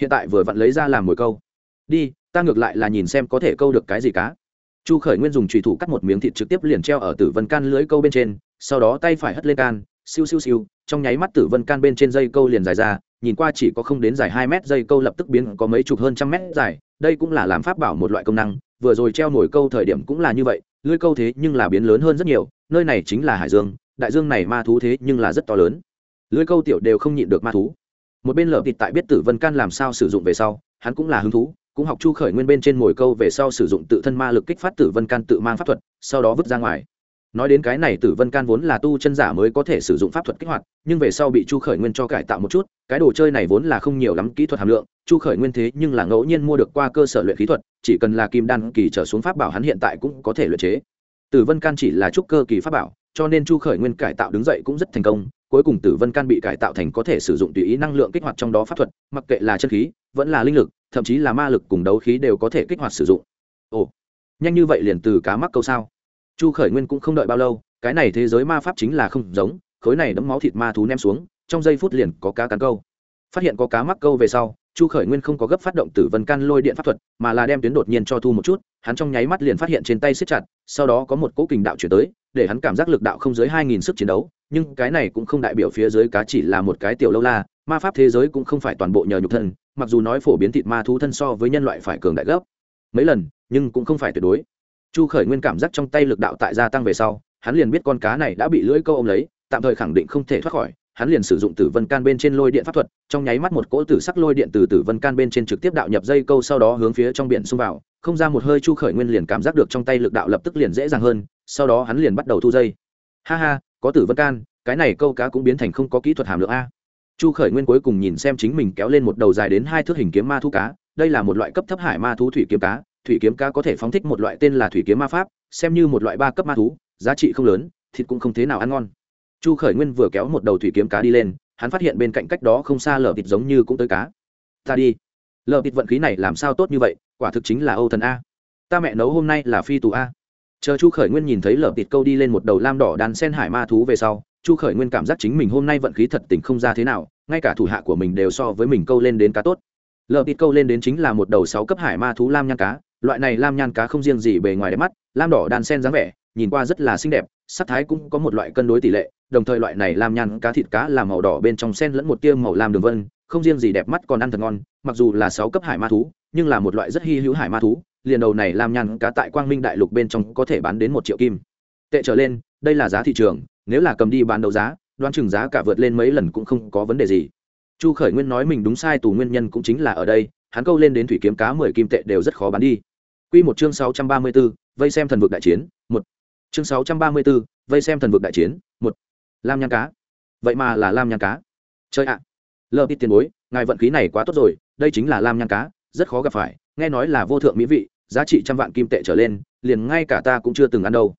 Hiện tại vừa vặn lấy ra làm mồi câu. Đi, ta ngược lại là nhìn xem có thể câu được cái gì cá. Chu khởi nguyên dùng trùy thủ cắt một miếng thịt trực tiếp liền treo ở tử vân can lưới câu bên trên, sau đó tay phải hất lên can, siêu siêu siêu, trong nháy mắt tử vân can bên trên dây câu liền dài ra, nhìn qua chỉ có không đến dài hai mét, dây câu lập tức biến có mấy chục hơn trăm mét dài, đây cũng là làm pháp bảo một loại công năng vừa rồi treo nổi câu thời điểm cũng là như vậy, lưới câu thế nhưng là biến lớn hơn rất nhiều, nơi này chính là hải dương, đại dương này ma thú thế nhưng là rất to lớn. Lưới câu tiểu đều không nhịn được ma thú. Một bên lợp thịt tại biết tử vân can làm sao sử dụng về sau, hắn cũng là hứng thú, cũng học chu khởi nguyên bên trên mồi câu về sau sử dụng tự thân ma lực kích phát tử vân can tự mang pháp thuật, sau đó vứt ra ngoài nói đến cái này tử vân can vốn là tu chân giả mới có thể sử dụng pháp thuật kích hoạt, nhưng về sau bị chu khởi nguyên cho cải tạo một chút, cái đồ chơi này vốn là không nhiều lắm kỹ thuật hàm lượng, chu khởi nguyên thế nhưng là ngẫu nhiên mua được qua cơ sở luyện khí thuật, chỉ cần là kim đan kỳ trở xuống pháp bảo hắn hiện tại cũng có thể luyện chế. Tử vân can chỉ là trúc cơ kỳ pháp bảo, cho nên chu khởi nguyên cải tạo đứng dậy cũng rất thành công, cuối cùng tử vân can bị cải tạo thành có thể sử dụng tùy ý năng lượng kích hoạt trong đó pháp thuật, mặc kệ là chân khí, vẫn là linh lực, thậm chí là ma lực cùng đấu khí đều có thể kích hoạt sử dụng. Ồ, nhanh như vậy liền từ cá mắc câu sao? Chu khởi nguyên cũng không đợi bao lâu, cái này thế giới ma pháp chính là không giống, khối này đẫm máu thịt ma thú ném xuống, trong giây phút liền có cá cắn câu. Phát hiện có cá mắc câu về sau, chu khởi nguyên không có gấp phát động tử vân can lôi điện pháp thuật, mà là đem tuyến đột nhiên cho thu một chút, hắn trong nháy mắt liền phát hiện trên tay siết chặt, sau đó có một cỗ kình đạo chuyển tới, để hắn cảm giác lực đạo không dưới hai nghìn sức chiến đấu, nhưng cái này cũng không đại biểu phía dưới cá chỉ là một cái tiểu lâu la, ma pháp thế giới cũng không phải toàn bộ nhờ nhục thân, mặc dù nói phổ biến thịt ma thú thân so với nhân loại phải cường đại gấp, mấy lần, nhưng cũng không phải tuyệt đối chu khởi nguyên cảm giác trong tay lực đạo tại gia tăng về sau, hắn liền biết con cá này đã bị lưỡi câu ôm lấy, tạm thời khẳng định không thể thoát khỏi, hắn liền sử dụng tử vân can bên trên lôi điện pháp thuật, trong nháy mắt một cỗ tử sắc lôi điện từ tử vân can bên trên trực tiếp đạo nhập dây câu sau đó hướng phía trong biển xung vào, không ra một hơi chu khởi nguyên liền cảm giác được trong tay lực đạo lập tức liền dễ dàng hơn, sau đó hắn liền bắt đầu thu dây. Ha ha, có tử vân can, cái này câu cá cũng biến thành không có kỹ thuật hàm lượng a. Chu khởi nguyên cuối cùng nhìn xem chính mình kéo lên một đầu dài đến hai thước hình kiếm ma thu cá, đây là một loại cấp thấp hải ma thú thủy kiếm cá thủy kiếm cá có thể phóng thích một loại tên là thủy kiếm ma pháp, xem như một loại ba cấp ma thú, giá trị không lớn, thịt cũng không thế nào ăn ngon. Chu khởi nguyên vừa kéo một đầu thủy kiếm cá đi lên, hắn phát hiện bên cạnh cách đó không xa lở thịt giống như cũng tới cá. Ta đi. Lở thịt vận khí này làm sao tốt như vậy, quả thực chính là âu thần a. Ta mẹ nấu hôm nay là phi tù a. Chờ chu khởi nguyên nhìn thấy lở thịt câu đi lên một đầu lam đỏ đàn sen hải ma thú về sau, chu khởi nguyên cảm giác chính mình hôm nay vận khí thật tình không ra thế nào, ngay cả thủ hạ của mình đều so với mình câu lên đến cá tốt. Lở thịt câu lên đến chính là một đầu sáu cấp hải ma thú lam nhan cá loại này lam nhan cá không riêng gì bề ngoài đẹp mắt, lam đỏ đan sen dáng vẻ, nhìn qua rất là xinh đẹp, sắc thái cũng có một loại cân đối tỷ lệ, đồng thời loại này lam nhan cá thịt cá là màu đỏ bên trong sen lẫn một tia màu lam đường vân, không riêng gì đẹp mắt còn ăn thật ngon, mặc dù là sáu cấp hải ma thú, nhưng là một loại rất hy hữu hải ma thú, liền đầu này lam nhan cá tại quang minh đại lục bên trong có thể bán đến một triệu kim. Tệ trở lên, đây là giá thị trường, nếu là cầm đi bán đấu giá, đoán chừng giá cả vượt lên mấy lần cũng không có vấn đề gì. Chu khởi nguyên nói mình đúng sai, tù nguyên nhân cũng chính là ở đây, hắn câu lên đến thủy kiếm cá mười kim tệ đều rất khó bán đi. Quy một chương sáu trăm ba mươi 634, vây xem thần vực đại chiến, một Chương sáu trăm ba mươi 634, vây xem thần vực đại chiến, một Lam nhan cá. Vậy mà là lam nhan cá. Chơi ạ. À. Lơ tiền bối, ngài vận khí này quá tốt rồi, đây chính là lam nhan cá, rất khó gặp phải, nghe nói là vô thượng mỹ vị, giá trị trăm vạn kim tệ trở lên, liền ngay cả ta cũng chưa từng ăn đâu.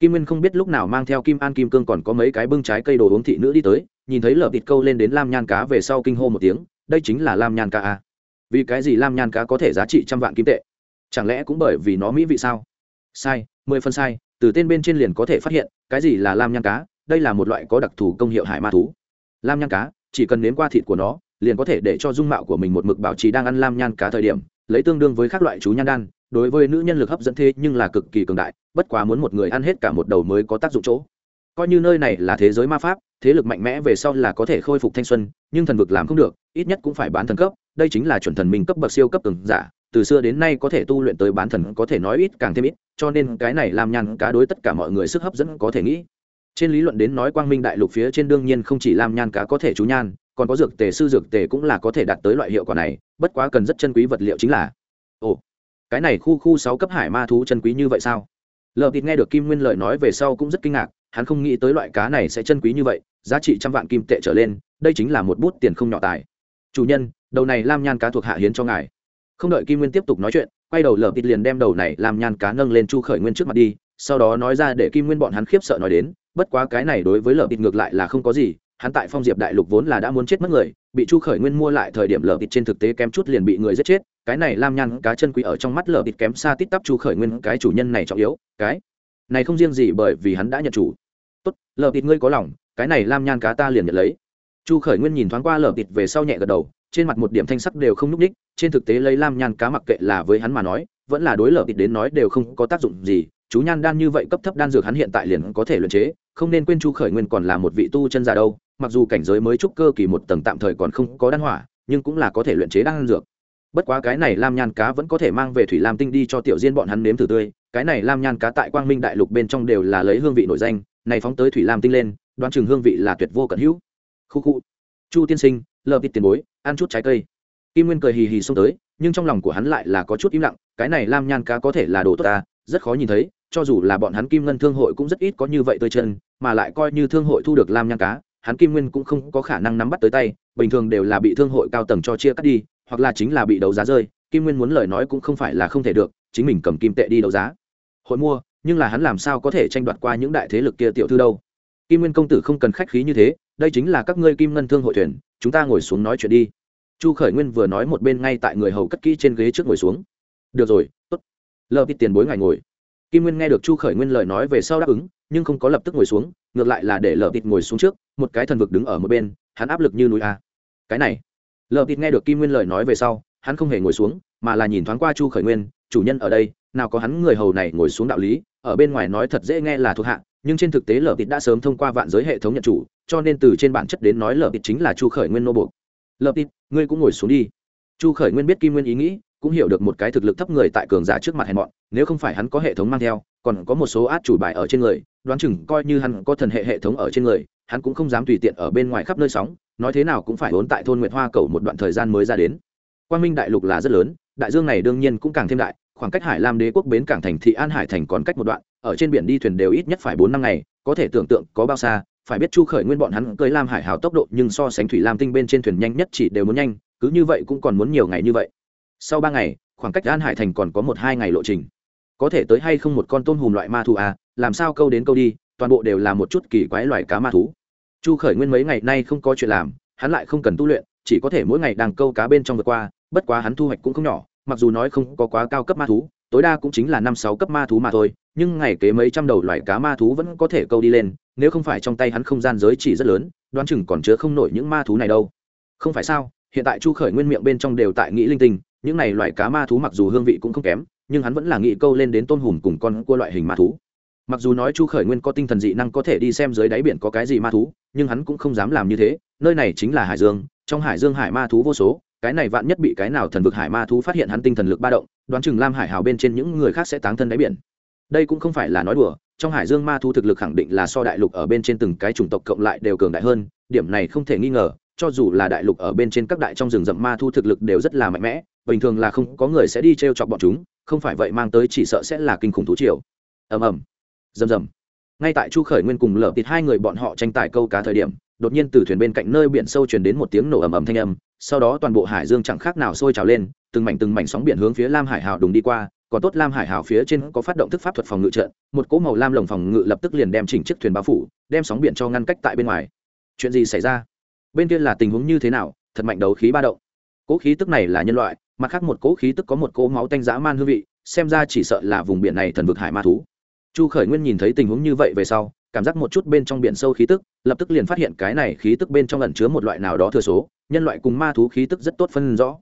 Kim Nguyên không biết lúc nào mang theo Kim An Kim Cương còn có mấy cái bưng trái cây đồ uống thị nữ đi tới, nhìn thấy lở thịt câu lên đến lam nhan cá về sau kinh hô một tiếng, đây chính là lam nhan cá à? Vì cái gì lam nhan cá có thể giá trị trăm vạn kim tệ? Chẳng lẽ cũng bởi vì nó mỹ vị sao? Sai, mười phần sai, từ tên bên trên liền có thể phát hiện, cái gì là lam nhang cá, đây là một loại có đặc thù công hiệu hải ma thú. Lam nhang cá, chỉ cần nếm qua thịt của nó, liền có thể để cho dung mạo của mình một mực bảo trì đang ăn lam nhan cá thời điểm, lấy tương đương với các loại chú nhan đan, đối với nữ nhân lực hấp dẫn thế nhưng là cực kỳ cường đại, bất quá muốn một người ăn hết cả một đầu mới có tác dụng chỗ coi như nơi này là thế giới ma pháp thế lực mạnh mẽ về sau là có thể khôi phục thanh xuân nhưng thần vực làm không được ít nhất cũng phải bán thần cấp đây chính là chuẩn thần minh cấp bậc siêu cấp từng giả từ xưa đến nay có thể tu luyện tới bán thần có thể nói ít càng thêm ít, cho nên cái này làm nhàn cá đối tất cả mọi người sức hấp dẫn có thể nghĩ. Trên lý luận đến nói quang minh đại lục phía trên đương nhiên không chỉ làm nhàn cá có thể chú nhan, còn có dược tề sư dược tề cũng là có thể đạt tới loại hiệu quả này, bất quá cần rất chân quý vật liệu chính là. Ồ, cái này khu khu sáu cấp hải ma thú chân quý như vậy sao? Lợp thịt nghe được kim nguyên lợi nói về sau cũng rất kinh ngạc, hắn không nghĩ tới loại cá này sẽ chân quý như vậy, giá trị trăm vạn kim tệ trở lên, đây chính là một bút tiền không nhỏ tài. Chủ nhân, đầu này lam nhan cá thuộc hạ hiến cho ngài không đợi kim nguyên tiếp tục nói chuyện, quay đầu lở thịt liền đem đầu này làm nhan cá nâng lên chu khởi nguyên trước mặt đi, sau đó nói ra để kim nguyên bọn hắn khiếp sợ nói đến, bất quá cái này đối với lở thịt ngược lại là không có gì, hắn tại phong diệp đại lục vốn là đã muốn chết mất người, bị chu khởi nguyên mua lại thời điểm lở thịt trên thực tế kém chút liền bị người giết chết, cái này lam nhan cá chân quý ở trong mắt lở thịt kém xa tít tắp chu khởi nguyên cái chủ nhân này trọng yếu, cái này không riêng gì bởi vì hắn đã nhận chủ. Tốt lở thịt ngươi có lòng, cái này lam nhan cá ta liền nhận lấy. Chu khởi nguyên nhìn thoáng qua lở thịt về sau nhẹ gật đầu trên mặt một điểm thanh sắc đều không núc ních trên thực tế lấy lam nhan cá mặc kệ là với hắn mà nói, vẫn là đối lờ thịt đến nói đều không có tác dụng gì, chú nhan đan như vậy cấp thấp đan dược hắn hiện tại liền có thể luyện chế, không nên quên chu khởi nguyên còn là một vị tu chân già đâu, mặc dù cảnh giới mới trúc cơ kỳ một tầng tạm thời còn không có đan hỏa, nhưng cũng là có thể luyện chế đan dược. Bất quá cái này lam nhan cá vẫn có thể mang về thủy lam tinh đi cho tiểu diên bọn hắn nếm thử tươi, cái này lam nhan cá tại quang minh đại lục bên trong đều là lấy hương vị nổi danh, này phóng tới thủy lam tinh lên, đoán chừng hương vị là tuyệt vô cận hữu. Khu khu. Chu tiên sinh, lợp ít tiền bối ăn chút trái cây. Kim nguyên cười hì hì xông tới, nhưng trong lòng của hắn lại là có chút im lặng, cái này lam nhan cá có thể là đồ tốt ta, rất khó nhìn thấy, cho dù là bọn hắn kim ngân thương hội cũng rất ít có như vậy tơi chân, mà lại coi như thương hội thu được lam nhan cá, hắn kim nguyên cũng không có khả năng nắm bắt tới tay, bình thường đều là bị thương hội cao tầng cho chia cắt đi, hoặc là chính là bị đấu giá rơi, kim nguyên muốn lời nói cũng không phải là không thể được, chính mình cầm kim tệ đi đấu giá. Hội mua, nhưng là hắn làm sao có thể tranh đoạt qua những đại thế lực kia tiểu thư đâu? Kim nguyên công tử không cần khách khí như thế, đây chính là các ngươi kim ngân thương hội thuyền chúng ta ngồi xuống nói chuyện đi. Chu khởi nguyên vừa nói một bên ngay tại người hầu cất kỹ trên ghế trước ngồi xuống. Được rồi, tốt. Lờ ít tiền bối ngài ngồi. Kim nguyên nghe được chu khởi nguyên lời nói về sau đáp ứng, nhưng không có lập tức ngồi xuống, ngược lại là để lờ ít ngồi xuống trước, một cái thần vực đứng ở một bên, hắn áp lực như núi a. Cái này. Lờ ít nghe được kim nguyên lời nói về sau, hắn không hề ngồi xuống, mà là nhìn thoáng qua chu khởi nguyên, chủ nhân ở đây, nào có hắn người hầu này ngồi xuống đạo lý, ở bên ngoài nói thật dễ nghe là thuộc hạ nhưng trên thực tế lở ít đã sớm thông qua vạn giới hệ thống nhận chủ, cho nên từ trên bản chất đến nói lở ít chính là chu khởi nguyên nô buộc. Lở ít ngươi cũng ngồi xuống đi. Chu khởi nguyên biết kim nguyên ý nghĩ, cũng hiểu được một cái thực lực thấp người tại cường giả trước mặt hèn mọn, nếu không phải hắn có hệ thống mang theo, còn có một số át chủ bài ở trên người, đoán chừng coi như hắn có thần hệ hệ thống ở trên người, hắn cũng không dám tùy tiện ở bên ngoài khắp nơi sóng, nói thế nào cũng phải vốn tại thôn nguyệt hoa cầu một đoạn thời gian mới ra đến. Quang minh đại lục là rất lớn, đại dương này đương nhiên cũng càng thêm đại khoảng cách hải lam đế quốc bến cảng thành thị an hải thành còn cách một đoạn, ở trên biển đi thuyền đều ít nhất phải bốn năm ngày, có thể tưởng tượng có bao xa, phải biết chu khởi nguyên bọn hắn cưới lam hải hào tốc độ nhưng so sánh thủy lam tinh bên trên thuyền nhanh nhất chỉ đều muốn nhanh, cứ như vậy cũng còn muốn nhiều ngày như vậy. Sau ba ngày, khoảng cách an hải thành còn có một hai ngày lộ trình. Có thể tới hay không một con tôm hùm loại ma thú à làm sao câu đến câu đi, toàn bộ đều là một chút kỳ quái loại cá ma thú. Chu khởi nguyên mấy ngày nay không có chuyện làm, hắn lại không cần tu luyện, chỉ có thể mỗi ngày đang câu cá bên trong vượt qua, bất quá hắn thu hoạch cũng không nhỏ mặc dù nói không có quá cao cấp ma thú, tối đa cũng chính là năm sáu cấp ma thú mà thôi, nhưng ngày kế mấy trăm đầu loại cá ma thú vẫn có thể câu đi lên, nếu không phải trong tay hắn không gian giới chỉ rất lớn, đoán chừng còn chứa không nổi những ma thú này đâu. Không phải sao, hiện tại chu khởi nguyên miệng bên trong đều tại nghĩ linh tinh, những này loại cá ma thú mặc dù hương vị cũng không kém, nhưng hắn vẫn là nghĩ câu lên đến tôn hùm cùng con cua loại hình ma thú. Mặc dù nói chu khởi nguyên có tinh thần dị năng có thể đi xem dưới đáy biển có cái gì ma thú, nhưng hắn cũng không dám làm như thế, nơi này chính là hải dương, trong hải dương hải ma thú vô số cái này vạn nhất bị cái nào thần vực hải ma thú phát hiện hắn tinh thần lực ba động, đoán chừng lam hải hào bên trên những người khác sẽ táng thân đáy biển. Đây cũng không phải là nói đùa, trong hải dương ma thú thực lực khẳng định là so đại lục ở bên trên từng cái chủng tộc cộng lại đều cường đại hơn, điểm này không thể nghi ngờ, cho dù là đại lục ở bên trên các đại trong rừng rậm ma thu thực lực đều rất là mạnh mẽ, bình thường là không có người sẽ đi t r e o chọc bọn chúng, không phải vậy mang tới chỉ sợ sẽ là kinh khủng thú triều. Ầm ầm. Rầm rầm. Ngay tại chu khởi nguyên cùng lở tịt hai người bọn họ tranh tài câu cá thời điểm, đột nhiên từ thuyền bên cạnh nơi biển sâu truyền đến một tiếng nổ ầm ầm thanh âm sau đó toàn bộ hải dương chẳng khác nào sôi trào lên, từng mảnh từng mảnh sóng biển hướng phía lam hải hào đùng đi qua, còn tốt lam hải hào phía trên có phát động thức pháp thuật phòng ngự trận, một cỗ màu lam lồng phòng ngự lập tức liền đem chỉnh chiếc thuyền bao phủ, đem sóng biển cho ngăn cách tại bên ngoài. Chuyện gì xảy ra? Bên kia là tình huống như thế nào? Thật mạnh đấu khí ba động. Cỗ khí tức này là nhân loại, mặt khác một cỗ khí tức có một cỗ máu tanh dã man hương vị, xem ra chỉ sợ là vùng biển này thần vực hải ma thú. Chu khởi nguyên nhìn thấy tình huống như vậy về sau, cảm giác một chút bên trong biển sâu khí tức, lập tức liền phát hiện cái này khí tức bên trong ẩn chứa một loại nào đó thừa số nhân loại cùng ma thú khí tức rất tốt phân rõ.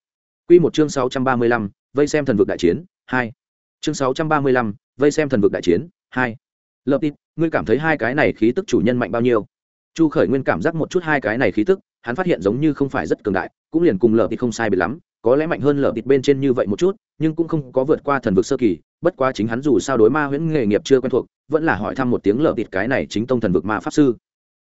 Quy một chương sáu trăm ba mươi lăm, vây xem thần vực đại chiến hai. Chương sáu trăm ba mươi lăm, vây xem thần vực đại chiến hai. Lập tít ngươi cảm thấy hai cái này khí tức chủ nhân mạnh bao nhiêu? Chu khởi nguyên cảm giác một chút hai cái này khí tức hắn phát hiện giống như không phải rất cường đại cũng liền cùng lở tịt không sai biệt lắm có lẽ mạnh hơn lở tịt bên trên như vậy một chút nhưng cũng không có vượt qua thần vực sơ kỳ bất quá chính hắn dù sao đối ma huyễn nghề nghiệp chưa quen thuộc vẫn là hỏi thăm một tiếng lở tịt cái này chính tông thần vực ma pháp sư.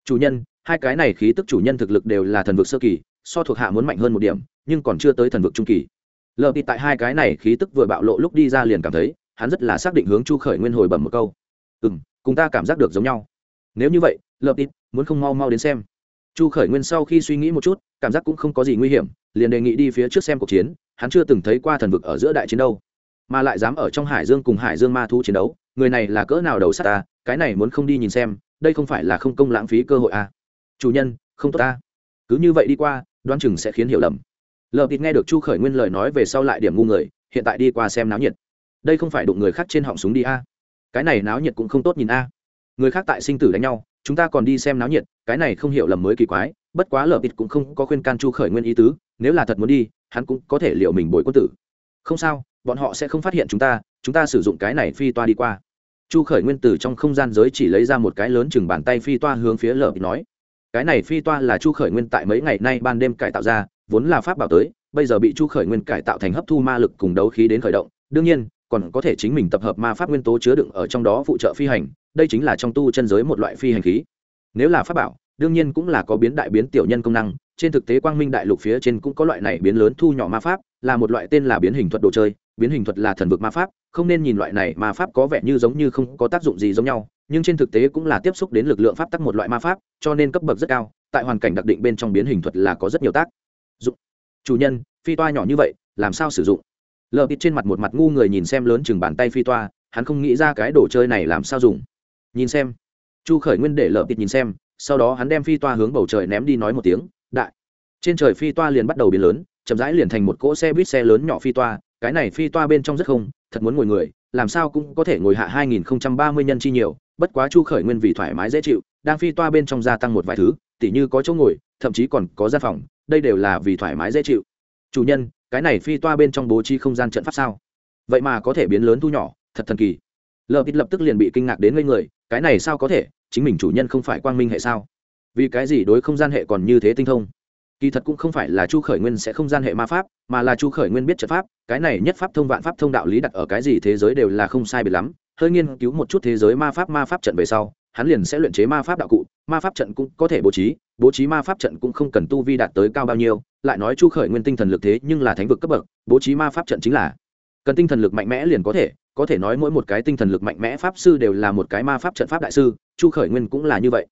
Chủ nhân hai cái này khí tức chủ nhân thực lực đều là thần vực sơ kỳ so thuộc hạ muốn mạnh hơn một điểm, nhưng còn chưa tới thần vực trung kỳ. Lờ tịt tại hai cái này khí tức vừa bạo lộ lúc đi ra liền cảm thấy, hắn rất là xác định hướng chu khởi nguyên hồi bẩm một câu. Ừ m cùng ta cảm giác được giống nhau. Nếu như vậy lợp ít muốn không mau mau đến xem. Chu khởi nguyên sau khi suy nghĩ một chút, cảm giác cũng không có gì nguy hiểm, liền đề nghị đi phía trước xem cuộc chiến, hắn chưa từng thấy qua thần vực ở giữa đại chiến đâu, mà lại dám ở trong hải dương cùng hải dương ma thu chiến đấu, người này là cỡ nào đầu sắt ta, cái này muốn không đi nhìn xem, đây không phải là không công lãng phí cơ hội à. chủ nhân, không tốt ta. Cứ như vậy đi qua đoán chừng sẽ khiến hiểu lầm. Lợp ít nghe được chu khởi nguyên lời nói về sau lại điểm ngu người, hiện tại đi qua xem náo nhiệt. Đây không phải đụng người khác trên họng súng đi a. Cái này náo nhiệt cũng không tốt nhìn a. Người khác tại sinh tử đánh nhau, chúng ta còn đi xem náo nhiệt, cái này không hiểu lầm mới kỳ quái, bất quá lờ thịt cũng không có khuyên can chu khởi nguyên ý tứ, nếu là thật muốn đi, hắn cũng có thể liệu mình bồi quân tử. Không sao, bọn họ sẽ không phát hiện chúng ta chúng ta sử dụng cái này phi toa đi qua. Chu khởi nguyên từ trong không gian giới chỉ lấy ra một cái lớn chừng bàn tay phi toa hướng phía lờ thịt nói cái này phi toa là chu khởi nguyên tại mấy ngày nay ban đêm cải tạo ra, vốn là pháp bảo tới, bây giờ bị chu khởi nguyên cải tạo thành hấp thu ma lực cùng đấu khí đến khởi động. Đương nhiên, còn có thể chính mình tập hợp ma pháp nguyên tố chứa đựng ở trong đó phụ trợ phi hành, đây chính là trong tu chân giới một loại phi hành khí. Nếu là pháp bảo, đương nhiên cũng là có biến đại biến tiểu nhân công năng, trên thực tế quang minh đại lục phía trên cũng có loại này biến lớn thu nhỏ ma pháp, là một loại tên là biến hình thuật đồ chơi, biến hình thuật là thần vực ma pháp, không nên nhìn loại này ma pháp có vẻ như giống như không có tác dụng gì giống nhau nhưng trên thực tế cũng là tiếp xúc đến lực lượng pháp tắc một loại ma pháp, cho nên cấp bậc rất cao, tại hoàn cảnh đặc định bên trong biến hình thuật là có rất nhiều tác dụng. Chủ nhân, phi toa nhỏ như vậy, làm sao sử dụng? Lờ bịt trên mặt một mặt ngu người nhìn xem lớn chừng bàn tay phi toa, hắn không nghĩ ra cái đồ chơi này làm sao dùng. Nhìn xem. Chu khởi nguyên để lờ bịt nhìn xem, sau đó hắn đem phi toa hướng bầu trời ném đi nói một tiếng, đại. Trên trời phi toa liền bắt đầu biến lớn, chậm rãi liền thành một cỗ xe buýt xe lớn nhỏ phi toa, cái này phi toa bên trong rất không, thật muốn ngồi người, làm sao cũng có thể ngồi hạ 2030 nhân chi nhiều bất quá chu khởi nguyên vì thoải mái dễ chịu, đang phi toa bên trong gia tăng một vài thứ, tỉ như có chỗ ngồi, thậm chí còn có gian phòng, đây đều là vì thoải mái dễ chịu. Chủ nhân, cái này phi toa bên trong bố trí không gian trận pháp sao? Vậy mà có thể biến lớn thu nhỏ, thật thần kỳ. Lợp ít lập tức liền bị kinh ngạc đến ngây người, cái này sao có thể? Chính mình chủ nhân không phải quang minh hệ sao? Vì cái gì đối không gian hệ còn như thế tinh thông? Kỳ thật cũng không phải là chu khởi nguyên sẽ không gian hệ ma pháp, mà là chu khởi nguyên biết trận pháp, cái này nhất pháp thông vạn pháp thông đạo lý đặt ở cái gì thế giới đều là không sai biệt lắm hơi nghiên cứu một chút thế giới ma pháp ma pháp trận về sau, hắn liền sẽ luyện chế ma pháp đạo cụ. Ma pháp trận cũng có thể bố trí bố trí ma pháp trận cũng không cần tu vi đạt tới cao bao nhiêu. Lại nói chu khởi nguyên tinh thần lực thế nhưng là thánh vực cấp bậc, bố trí ma pháp trận chính là cần tinh thần lực mạnh mẽ liền có thể. Có thể nói mỗi một cái tinh thần lực mạnh mẽ pháp sư đều là một cái ma pháp trận pháp đại sư, chu khởi nguyên cũng là như vậy.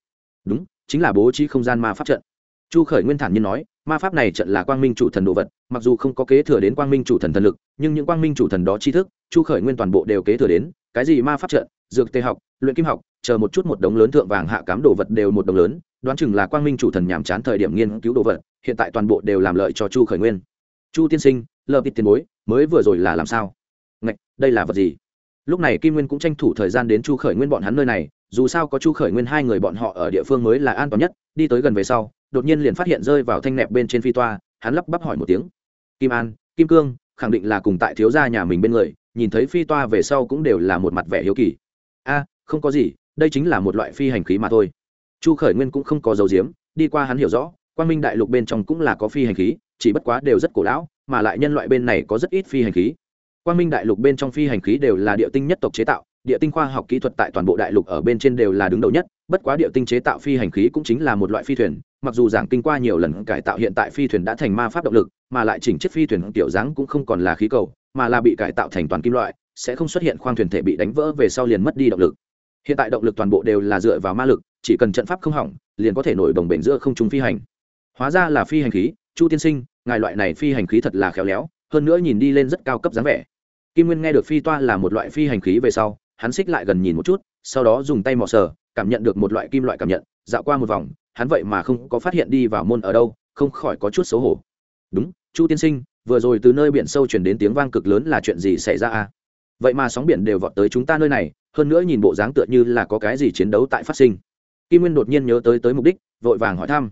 Đúng, chính là bố trí không gian ma pháp trận. Chu khởi nguyên thản nhiên nói, ma pháp này trận là quang minh chủ thần đồ vật, mặc dù không có kế thừa đến quang minh chủ thần thần lực, nhưng những quang minh chủ thần đó tri thức, chu khởi nguyên toàn bộ đều kế thừa đến cái gì ma pháp trận dược tê học luyện kim học chờ một chút một đống lớn thượng vàng hạ cám đồ vật đều một đống lớn đoán chừng là quang minh chủ thần nhàm chán thời điểm nghiên cứu đồ vật hiện tại toàn bộ đều làm lợi cho chu khởi nguyên. Chu tiên sinh lợp ít tiền bối mới vừa rồi là làm sao? Ngạch, đây là vật gì? Lúc này kim nguyên cũng tranh thủ thời gian đến chu khởi nguyên bọn hắn nơi này dù sao có chu khởi nguyên hai người bọn họ ở địa phương mới là an toàn nhất đi tới gần về sau đột nhiên liền phát hiện rơi vào thanh nẹp bên trên phi toa hắn lắp bắp hỏi một tiếng. Kim an kim cương khẳng định là cùng tại thiếu gia nhà mình bên người, nhìn thấy phi toa về sau cũng đều là một mặt vẻ hiếu kỳ. A, không có gì, đây chính là một loại phi hành khí mà thôi. Chu khởi nguyên cũng không có dấu diếm đi qua hắn hiểu rõ quan minh đại lục bên trong cũng là có phi hành khí, chỉ bất quá đều rất cổ lão, mà lại nhân loại bên này có rất ít phi hành khí. Quan minh đại lục bên trong phi hành khí đều là địa tinh nhất tộc chế tạo, địa tinh khoa học kỹ thuật tại toàn bộ đại lục ở bên trên đều là đứng đầu nhất bất quá địa tinh chế tạo phi hành khí cũng chính là một loại phi thuyền, mặc dù giảng kinh qua nhiều lần cải tạo hiện tại phi thuyền đã thành ma pháp động lực, mà lại chỉnh chiếc phi thuyền tiểu dáng cũng không còn là khí cầu, mà là bị cải tạo thành toàn kim loại, sẽ không xuất hiện khoang thuyền thể bị đánh vỡ về sau liền mất đi động lực. Hiện tại động lực toàn bộ đều là dựa vào ma lực, chỉ cần trận pháp không hỏng, liền có thể nổi đồng bền giữa không trung phi hành. Hóa ra là phi hành khí, chu tiên sinh, ngài loại này phi hành khí thật là khéo léo, hơn nữa nhìn đi lên rất cao cấp dáng vẻ. Kim nguyên nghe được phi toa là một loại phi hành khí về sau, hắn xích lại gần nhìn một chút sau đó dùng tay mò sờ, cảm nhận được một loại kim loại cảm nhận, dạo qua một vòng, hắn vậy mà không có phát hiện đi vào môn ở đâu, không khỏi có chút xấu hổ. Đúng, chu tiên sinh, vừa rồi từ nơi biển sâu chuyển đến tiếng vang cực lớn là chuyện gì xảy ra à vậy mà sóng biển đều vọt tới chúng ta nơi này, hơn nữa nhìn bộ dáng tựa như là có cái gì chiến đấu tại phát sinh. Kim nguyên đột nhiên nhớ tới tới mục đích, vội vàng hỏi thăm.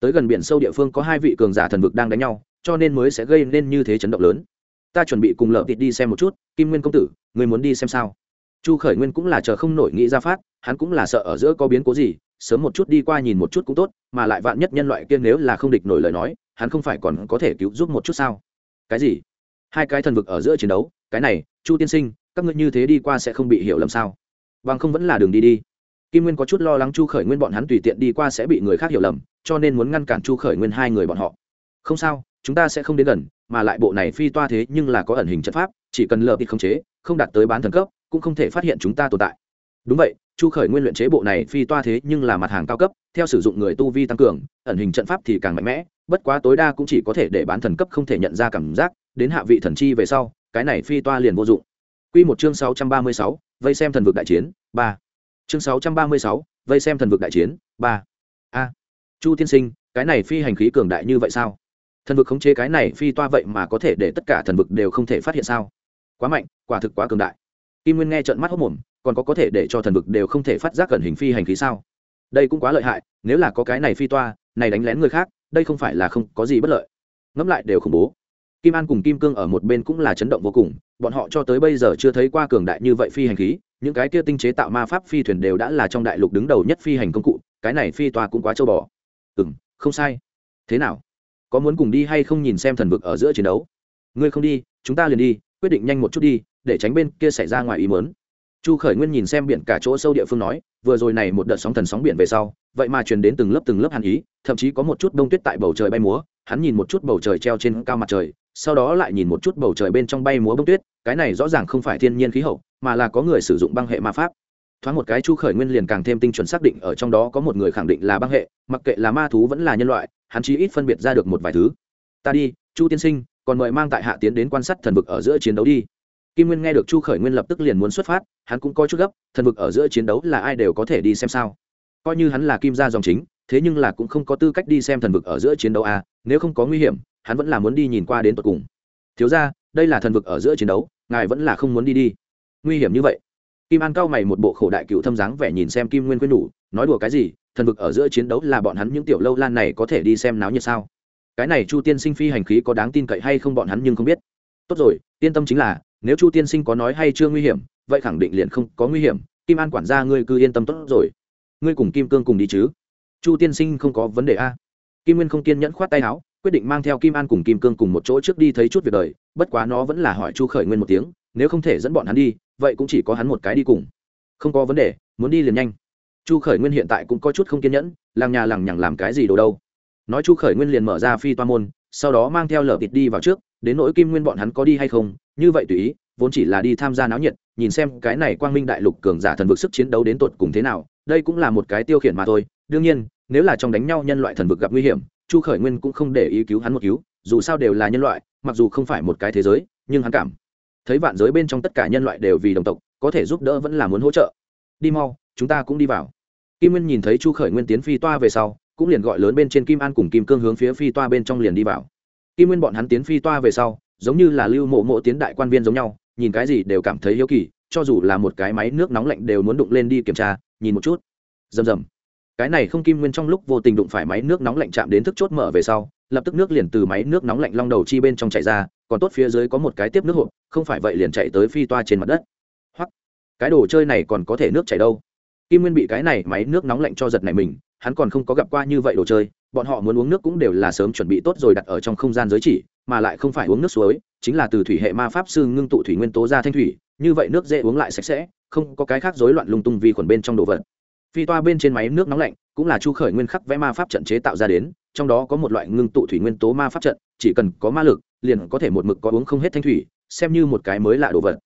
Tới gần biển sâu địa phương có hai vị cường giả thần vực đang đánh nhau, cho nên mới sẽ gây nên như thế chấn động lớn. Ta chuẩn bị cùng lợp thịt đi xem một chút, kim nguyên công tử, người muốn đi xem sao? Chu khởi nguyên cũng là chờ không nổi nghĩ ra phát, hắn cũng là sợ ở giữa có biến cố gì, sớm một chút đi qua nhìn một chút cũng tốt, mà lại vạn nhất nhân loại kia nếu là không địch nổi lời nói, hắn không phải còn có thể cứu giúp một chút sao? Cái gì? Hai cái thần vực ở giữa chiến đấu, cái này, chu tiên sinh, các ngươi như thế đi qua sẽ không bị hiểu lầm sao? Bằng không vẫn là đường đi đi. Kim nguyên có chút lo lắng chu khởi nguyên bọn hắn tùy tiện đi qua sẽ bị người khác hiểu lầm, cho nên muốn ngăn cản chu khởi nguyên hai người bọn họ. Không sao, chúng ta sẽ không đến gần, mà lại bộ này phi toa thế nhưng là có ẩn hình chất pháp, chỉ cần lờ ít khống chế, không đạt tới bán thần cấp cũng không thể phát hiện chúng ta tồn tại đúng vậy chu khởi nguyên luyện chế bộ này phi toa thế nhưng là mặt hàng cao cấp theo sử dụng người tu vi tăng cường ẩn hình trận pháp thì càng mạnh mẽ bất quá tối đa cũng chỉ có thể để bán thần cấp không thể nhận ra cảm giác đến hạ vị thần chi về sau cái này phi toa liền vô dụng Quy một chương 636, vây xem thần vực đại chiến, 3. Chương 636, vây xem thần vực đại chiến, 3. A. Chu tiên sinh, cái này phi hành khí cường đại như vậy sao? Thần vực khống chế cái này phi toa vậy mà có thể để tất cả thần vực đều không thể phát hiện sao? Quá mạnh, quả thực quá cường đại. Kim Nguyên nghe trợn mắt hốt mồm, còn có có thể để cho thần vực đều không thể phát giác gần hình phi hành khí sao? Đây cũng quá lợi hại, nếu là có cái này phi toa, này đánh lén người khác, đây không phải là không có gì bất lợi. Ngẫm lại đều khủng bố. Kim an cùng kim cương ở một bên cũng là chấn động vô cùng bọn họ cho tới bây giờ chưa thấy qua cường đại như vậy phi hành khí những cái kia tinh chế tạo ma pháp phi thuyền đều đã là trong đại lục đứng đầu nhất phi hành công cụ cái này phi toa cũng quá châu bò. Ừ m không sai. Thế nào? Có muốn cùng đi hay không nhìn xem thần vực ở giữa chiến đấu? Ngươi không đi chúng ta liền đi quyết định nhanh một chút đi để tránh bên kia xảy ra ngoài ý mớn chu khởi nguyên nhìn xem biển cả chỗ sâu địa phương nói, vừa rồi này một đợt sóng thần sóng biển về sau, vậy mà truyền đến từng lớp từng lớp hàn ý, thậm chí có một chút đông tuyết tại bầu trời bay múa, hắn nhìn một chút bầu trời treo trên cao mặt trời, sau đó lại nhìn một chút bầu trời bên trong bay múa bông tuyết, cái này rõ ràng không phải thiên nhiên khí hậu, mà là có người sử dụng băng hệ ma pháp. Thoáng một cái chu khởi nguyên liền càng thêm tinh chuẩn xác định ở trong đó có một người khẳng định là băng hệ, mặc kệ là ma thú vẫn là nhân loại, hắn chí ít phân biệt ra được một vài thứ. Ta đi, chu tiên sinh, còn mời mang tại hạ tiến đến quan sát thần vực ở giữa chiến đấu đi kim nguyên nghe được chu khởi nguyên lập tức liền muốn xuất phát hắn cũng coi chút gấp thần vực ở giữa chiến đấu là ai đều có thể đi xem sao. Coi như hắn là kim gia dòng chính thế nhưng là cũng không có tư cách đi xem thần vực ở giữa chiến đấu à nếu không có nguy hiểm hắn vẫn là muốn đi nhìn qua đến tận cùng. Thiếu ra đây là thần vực ở giữa chiến đấu ngài vẫn là không muốn đi đi. Nguy hiểm như vậy. Kim an cao mày một bộ khổ đại cựu thâm dáng vẻ nhìn xem kim nguyên quyên đủ, nói đùa cái gì thần vực ở giữa chiến đấu là bọn hắn những tiểu lâu lan này có thể đi xem náo nhiệt sao? Cái này chu tiên sinh phi hành khí có đáng tin cậy hay không bọn hắn nhưng không biết. Tốt rồi yên tâm chính là nếu chu tiên sinh có nói hay chưa nguy hiểm, vậy khẳng định liền không có nguy hiểm, kim an quản gia ngươi cứ yên tâm tốt rồi. Ngươi cùng kim cương cùng đi chứ? Chu tiên sinh không có vấn đề a. Kim nguyên không kiên nhẫn khoát tay áo, quyết định mang theo kim an cùng kim cương cùng một chỗ trước đi thấy chút việc đời, bất quá nó vẫn là hỏi chu khởi nguyên một tiếng, nếu không thể dẫn bọn hắn đi, vậy cũng chỉ có hắn một cái đi cùng. Không có vấn đề, muốn đi liền nhanh. Chu khởi nguyên hiện tại cũng có chút không kiên nhẫn làng nhà làng nhằng làm cái gì đồ đâu. Nói chu khởi nguyên liền mở ra phi toa môn, sau đó mang theo lở thịt đi vào trước đến nỗi kim nguyên bọn hắn có đi hay không, như vậy tùy ý, vốn chỉ là đi tham gia náo nhiệt, nhìn xem cái này quang minh đại lục cường giả thần vực sức chiến đấu đến tột cùng thế nào, đây cũng là một cái tiêu khiển mà thôi. Đương nhiên, nếu là trong đánh nhau nhân loại thần vực gặp nguy hiểm, chu khởi nguyên cũng không để ý cứu hắn một cứu, dù sao đều là nhân loại, mặc dù không phải một cái thế giới, nhưng hắn cảm thấy vạn giới bên trong tất cả nhân loại đều vì đồng tộc, có thể giúp đỡ vẫn là muốn hỗ trợ. Đi mau, chúng ta cũng đi vào. Kim nguyên nhìn thấy chu khởi nguyên tiến phi toa về sau, cũng liền gọi lớn bên trên kim an cùng kim cương hướng phía phi toa bên trong liền đi vào kim nguyên bọn hắn tiến phi toa về sau, giống như là lưu mộ mộ tiến đại quan viên giống nhau, nhìn cái gì đều cảm thấy hiếu kỳ, cho dù là một cái máy nước nóng lạnh đều muốn đụng lên đi kiểm tra, nhìn một chút. Rầm rầm. Cái này không kim nguyên trong lúc vô tình đụng phải máy nước nóng lạnh chạm đến thức chốt mở về sau, lập tức nước liền từ máy nước nóng lạnh long đầu chi bên trong chạy ra, còn tốt phía dưới có một cái tiếp nước hộp, không phải vậy liền chạy tới phi toa trên mặt đất. Hoặc cái đồ chơi này còn có thể nước chảy đâu? Kim nguyên bị cái này máy nước nóng lạnh cho giật này mình, hắn còn không có gặp qua như vậy đồ chơi bọn họ muốn uống nước cũng đều là sớm chuẩn bị tốt rồi đặt ở trong không gian giới chỉ, mà lại không phải uống nước suối, chính là từ thủy hệ ma pháp sư ngưng tụ thủy nguyên tố ra thanh thủy, như vậy nước dễ uống lại sạch sẽ, không có cái khác rối loạn lung tung vi khuẩn bên trong đồ vật. Phi toa bên trên máy nước nóng lạnh, cũng là chu khởi nguyên khắc vẽ ma pháp trận chế tạo ra đến, trong đó có một loại ngưng tụ thủy nguyên tố ma pháp trận, chỉ cần có ma lực, liền có thể một mực có uống không hết thanh thủy, xem như một cái mới lạ đồ vật.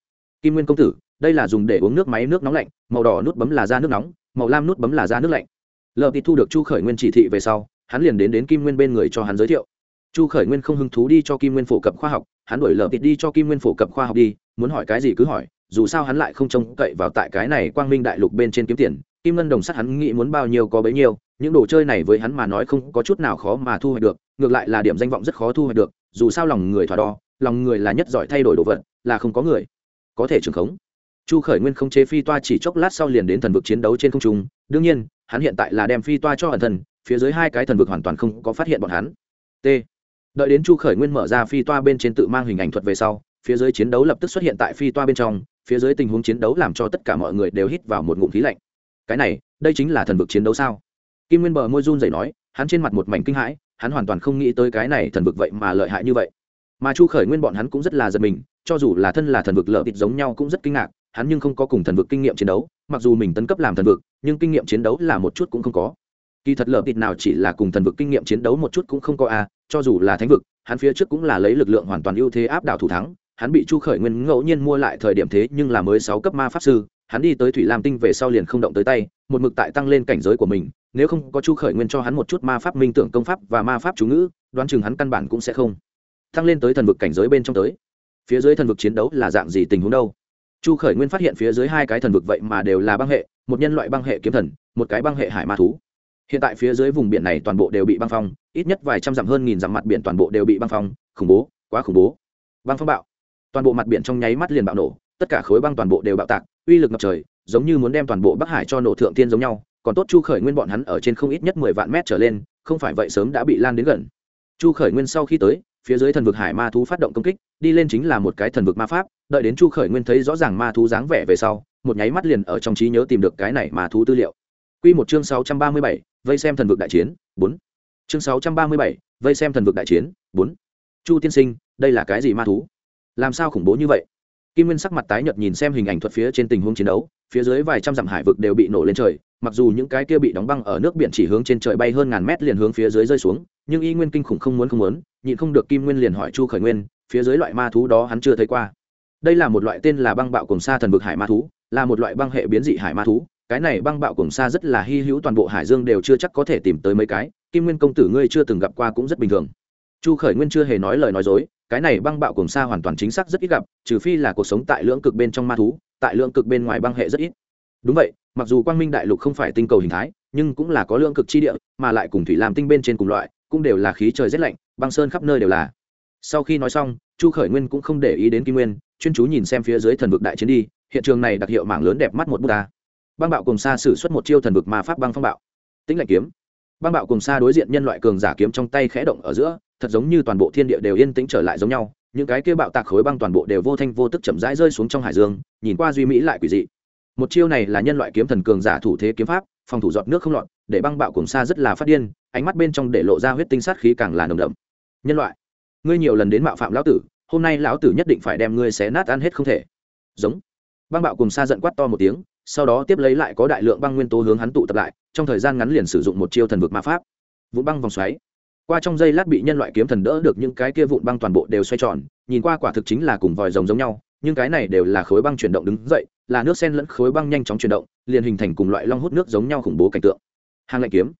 Kim nguyên công tử, đây là dùng để uống nước máy nước nóng lạnh, màu đỏ nút bấm là ra nước nóng, màu lam nút bấm là ra nước lạnh. Lợp thì thu được chu khởi nguyên chỉ thị về sau hắn liền đến đến kim nguyên bên người cho hắn giới thiệu. Chu khởi nguyên không hứng thú đi cho kim nguyên phổ cập khoa học, hắn đổi lờ thịt đi cho kim nguyên phổ cập khoa học đi, muốn hỏi cái gì cứ hỏi, dù sao hắn lại không trông cậy vào tại cái này quang minh đại lục bên trên kiếm tiền, kim ngân đồng sắt hắn nghĩ muốn bao nhiêu có bấy nhiêu, những đồ chơi này với hắn mà nói không có chút nào khó mà thu hoạch được, ngược lại là điểm danh vọng rất khó thu hoạch được, dù sao lòng người thỏa đo, lòng người là nhất giỏi thay đổi đồ vật, là không có người có thể trường khống. Chu khởi nguyên không chế phi toa chỉ chốc lát sau liền đến thần vực chiến đấu trên không trung, đương nhiên, hắn hiện tại là đem phi toa cho ẩn thần phía dưới hai cái thần vực hoàn toàn không có phát hiện bọn hắn. T. Đợi đến chu khởi nguyên mở ra phi toa bên trên tự mang hình ảnh thuật về sau, phía dưới chiến đấu lập tức xuất hiện tại phi toa bên trong, phía dưới tình huống chiến đấu làm cho tất cả mọi người đều hít vào một ngụm khí lạnh. Cái này, đây chính là thần vực chiến đấu sao? Kim nguyên bờ môi run dậy nói, hắn trên mặt một mảnh kinh hãi, hắn hoàn toàn không nghĩ tới cái này thần vực vậy mà lợi hại như vậy. Mà chu khởi nguyên bọn hắn cũng rất là giật mình, cho dù là thân là thần vực lợi thịt giống nhau cũng rất kinh ngạc, hắn nhưng không có cùng thần vực kinh nghiệm chiến đấu, mặc dù mình tấn cấp làm thần vực, nhưng kinh nghiệm chiến đấu là một chút cũng không có kỳ thật lợi thịt nào chỉ là cùng thần vực kinh nghiệm chiến đấu một chút cũng không có a à, cho dù là thánh vực hắn phía trước cũng là lấy lực lượng hoàn toàn ưu thế áp đảo thủ thắng. Hắn bị chu khởi nguyên ngẫu nhiên mua lại thời điểm thế nhưng là mới sáu cấp ma pháp sư hắn đi tới thủy lam tinh về sau liền không động tới tay một mực tại tăng lên cảnh giới của mình nếu không có chu khởi nguyên cho hắn một chút ma pháp minh tưởng công pháp và ma pháp chú ngữ đoán chừng hắn căn bản cũng sẽ không tăng lên tới thần vực cảnh giới bên trong tới. Phía dưới thần vực chiến đấu là dạng gì tình huống đâu? Chu khởi nguyên phát hiện phía dưới hai cái thần vực vậy mà đều là băng hệ một nhân loại băng hệ kiếm thần một cái băng hệ hải ma thú hiện tại phía dưới vùng biển này toàn bộ đều bị băng phong ít nhất vài trăm dặm hơn nghìn dặm mặt biển toàn bộ đều bị băng phong khủng bố quá khủng bố. Băng phong bạo. Toàn bộ mặt biển trong nháy mắt liền bạo nổ tất cả khối băng toàn bộ đều bạo tạc uy lực ngập trời giống như muốn đem toàn bộ bắc hải cho nổ thượng tiên giống nhau còn tốt chu khởi nguyên bọn hắn ở trên không ít nhất mười vạn mét trở lên không phải vậy sớm đã bị lan đến gần. Chu khởi nguyên sau khi tới phía dưới thần vực hải ma thú phát động công kích đi lên chính là một cái thần vực ma pháp đợi đến chu khởi nguyên thấy rõ ràng ma thú dáng vẻ về sau một nháy mắt liền ở trong trí nhớ tìm được cái này ma thú tư liệu. Quy một chương 637, vây xem thần vực đại chiến, bốn. Chương sáu trăm ba mươi bảy, vây xem thần vực đại chiến, bốn. Chu tiên sinh, đây là cái gì ma thú? Làm sao khủng bố như vậy? Kim nguyên sắc mặt tái nhợt nhìn xem hình ảnh thuật phía trên tình huống chiến đấu, phía dưới vài trăm dặm hải vực đều bị nổ lên trời, mặc dù những cái kia bị đóng băng ở nước biển chỉ hướng trên trời bay hơn ngàn mét liền hướng phía dưới rơi xuống, nhưng y nguyên kinh khủng không muốn không muốn, nhịn không được kim nguyên liền hỏi chu khởi nguyên, phía dưới loại ma thú đó hắn chưa thấy qua. Đây là một loại tên là băng bạo cùng sa thần vực hải ma thú, là một loại băng hệ biến dị hải ma thú cái này băng bạo cùng sa rất là hy hữu toàn bộ hải dương đều chưa chắc có thể tìm tới mấy cái, kim nguyên công tử ngươi chưa từng gặp qua cũng rất bình thường. Chu khởi nguyên chưa hề nói lời nói dối, cái này băng bạo cùng sa hoàn toàn chính xác rất ít gặp, trừ phi là cuộc sống tại lưỡng cực bên trong ma thú, tại lưỡng cực bên ngoài băng hệ rất ít. Đúng vậy, mặc dù quang minh đại lục không phải tinh cầu hình thái, nhưng cũng là có lưỡng cực chi địa, mà lại cùng thủy làm tinh bên trên cùng loại, cũng đều là khí trời rét lạnh, băng sơn khắp nơi đều là. Sau khi nói xong, chu khởi nguyên cũng không để ý đến kim nguyên, chuyên chú nhìn xem phía dưới thần vực đại chiến đi, hiện trường này đặc hiệu mảng lớn đẹp mắt một bút ta băng bạo cùng xa sử xuất một chiêu thần vực ma pháp băng phong bạo. Tĩnh lạnh kiếm. Băng bạo cùng xa đối diện nhân loại cường giả kiếm trong tay khẽ động ở giữa, thật giống như toàn bộ thiên địa đều yên tĩnh trở lại giống nhau, những cái kia bạo tạc khối băng toàn bộ đều vô thanh vô tức chậm rãi rơi xuống trong hải dương, nhìn qua duy mỹ lại quỷ dị. Một chiêu này là nhân loại kiếm thần cường giả thủ thế kiếm pháp, phòng thủ giọt nước không lọt, để băng bạo cùng xa rất là phát điên, ánh mắt bên trong để lộ ra huyết tinh sát khí càng là nồng đậm. Nhân loại, ngươi nhiều lần đến mạo phạm lão tử, hôm nay lão tử nhất định phải đem ngươi xé nát ăn hết không thể. Giống. Băng bạo cùng xa giận quát to một tiếng sau đó tiếp lấy lại có đại lượng băng nguyên tố hướng hắn tụ tập lại, trong thời gian ngắn liền sử dụng một chiêu thần vực ma pháp. Vụn băng vòng xoáy. Qua trong giây lát bị nhân loại kiếm thần đỡ được những cái kia vụn băng toàn bộ đều xoay tròn, nhìn qua quả thực chính là cùng vòi rồng giống nhau, nhưng cái này đều là khối băng chuyển động đứng dậy, là nước sen lẫn khối băng nhanh chóng chuyển động, liền hình thành cùng loại long hút nước giống nhau khủng bố cảnh tượng. Hàng lạnh kiếm.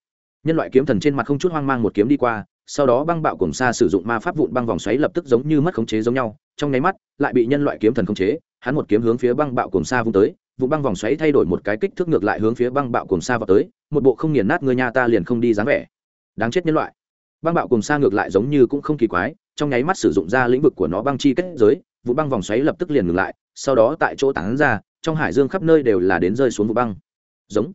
Nhân loại kiếm thần trên mặt không chút hoang mang một kiếm đi qua, sau đó băng bạo cùng xa sử dụng ma pháp vụn băng vòng xoáy lập tức giống như mất khống chế giống nhau, trong nháy mắt, lại bị nhân loại kiếm thần khống chế, hắn một kiếm hướng phía băng bạo cùng xa vung tới vụ băng vòng xoáy thay đổi một cái kích thước ngược lại hướng phía băng bạo cùng xa vào tới, một bộ không nghiền nát người nhà ta liền không đi dáng vẻ. Đáng chết nhân loại. Băng bạo cùng xa ngược lại giống như cũng không kỳ quái, trong nháy mắt sử dụng ra lĩnh vực của nó băng chi kết giới, vụ băng vòng xoáy lập tức liền ngừng lại, sau đó tại chỗ tán ra, trong hải dương khắp nơi đều là đến rơi xuống vụ băng. Giống.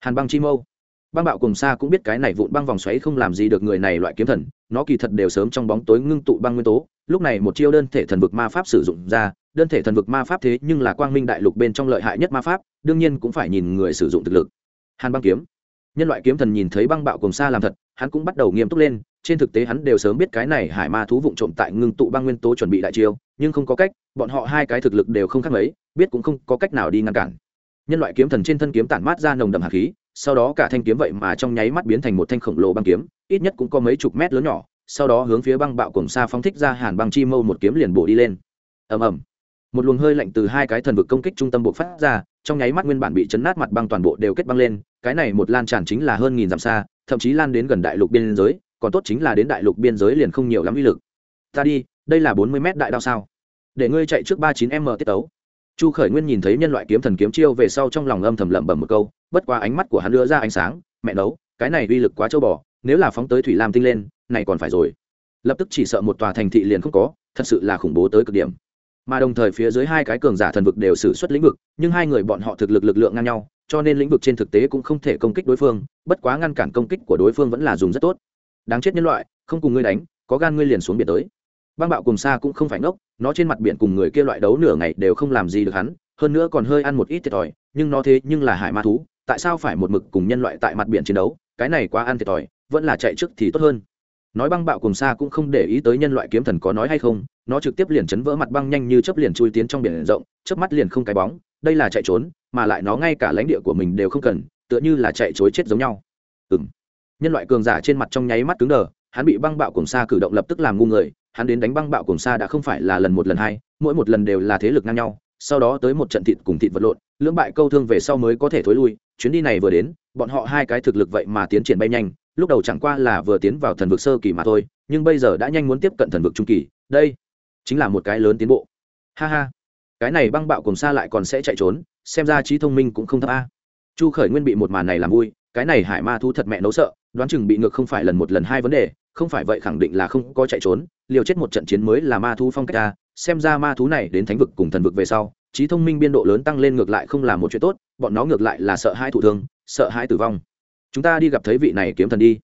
Hàn băng chi mâu. Băng bạo cùng xa cũng biết cái này vụn băng vòng xoáy không làm gì được người này loại kiếm thần, nó kỳ thật đều sớm trong bóng tối ngưng tụ băng nguyên tố lúc này một chiêu đơn thể thần vực ma pháp sử dụng ra, đơn thể thần vực ma pháp thế nhưng là quang minh đại lục bên trong lợi hại nhất ma pháp, đương nhiên cũng phải nhìn người sử dụng thực lực. Hàn băng kiếm. Nhân loại kiếm thần nhìn thấy băng bạo cùng xa làm thật, hắn cũng bắt đầu nghiêm túc lên, trên thực tế hắn đều sớm biết cái này hải ma thú vụng trộm tại ngưng tụ băng nguyên tố chuẩn bị đại chiêu, nhưng không có cách, bọn họ hai cái thực lực đều không khác mấy, biết cũng không có cách nào đi ngăn cản. Nhân loại kiếm thần trên thân kiếm tản mát ra nồng đậm hạt khí, sau đó cả thanh kiếm vậy mà trong nháy mắt biến thành một thanh khổng lồ băng kiếm, ít nhất cũng có mấy chục mét lớn nhỏ sau đó hướng phía băng bạo cùng xa phóng thích ra hàn băng chi mâu một kiếm liền bổ đi lên. Ầm ầm. Một luồng hơi lạnh từ hai cái thần vực công kích trung tâm bộ phát ra, trong nháy mắt nguyên bản bị chấn nát mặt băng toàn bộ đều kết băng lên, cái này một lan tràn chính là hơn nghìn dặm xa, thậm chí lan đến gần đại lục biên giới, còn tốt chính là đến đại lục biên giới liền không nhiều lắm uy lực. Ta đi, đây là bốn mươi mét đại đao sao? Để ngươi chạy trước ba chín m tiết tấu. Chu khởi nguyên nhìn thấy nhân loại kiếm thần kiếm chiêu về sau trong lòng âm thầm lẩm bẩm một câu, bất qua ánh mắt của hắn đưa ra ánh sáng, mẹ nấu, cái này uy lực quá châu bò, nếu là phóng tới thủy lam tinh lên này còn phải rồi. Lập tức chỉ sợ một tòa thành thị liền không có, thật sự là khủng bố tới cực điểm. Mà đồng thời phía dưới hai cái cường giả thần vực đều xử suất lĩnh vực, nhưng hai người bọn họ thực lực lực lượng ngang nhau, cho nên lĩnh vực trên thực tế cũng không thể công kích đối phương, bất quá ngăn cản công kích của đối phương vẫn là dùng rất tốt. Đáng chết nhân loại, không cùng ngươi đánh, có gan ngươi liền xuống biển tới. Băng bạo cùng xa cũng không phải ngốc, nó trên mặt biển cùng người kia loại đấu nửa ngày đều không làm gì được hắn, hơn nữa còn hơi ăn một ít thiệt thòi, nhưng nó thế nhưng là hải ma thú, tại sao phải một mực cùng nhân loại tại mặt biển chiến đấu? Cái này quá ăn thiệt thòi, vẫn là chạy trước thì tốt hơn nói băng bạo cùng xa cũng không để ý tới nhân loại kiếm thần có nói hay không, nó trực tiếp liền chấn vỡ mặt băng nhanh như chớp liền chui tiến trong biển rộng, chớp mắt liền không cái bóng, đây là chạy trốn, mà lại nó ngay cả lãnh địa của mình đều không cần, tựa như là chạy chối chết giống nhau. Ừng nhân loại cường giả trên mặt trong nháy mắt cứng đờ, hắn bị băng bạo cùng xa cử động lập tức làm ngu người, hắn đến đánh băng bạo cùng xa đã không phải là lần một lần hai, mỗi một lần đều là thế lực ngang nhau, sau đó tới một trận thịt cùng thịt vật lộn, lưỡng bại câu thương về sau mới có thể thối lui, chuyến đi này vừa đến, bọn họ hai cái thực lực vậy mà tiến triển bay nhanh lúc đầu chẳng qua là vừa tiến vào thần vực sơ kỳ mà thôi, nhưng bây giờ đã nhanh muốn tiếp cận thần vực trung kỳ, đây chính là một cái lớn tiến bộ. Ha ha, cái này băng bạo cùng xa lại còn sẽ chạy trốn, xem ra trí thông minh cũng không thấp a. Chu khởi nguyên bị một màn này làm vui, cái này hải ma thu thật mẹ nấu sợ, đoán chừng bị ngược không phải lần một lần hai vấn đề, không phải vậy khẳng định là không có chạy trốn, liều chết một trận chiến mới là ma thu phong cách a, xem ra ma thú này đến thánh vực cùng thần vực về sau, trí thông minh biên độ lớn tăng lên ngược lại không là một chuyện tốt, bọn nó ngược lại là sợ hai thụ thương, sợ hai tử vong chúng ta đi gặp thấy vị này kiếm thần đi.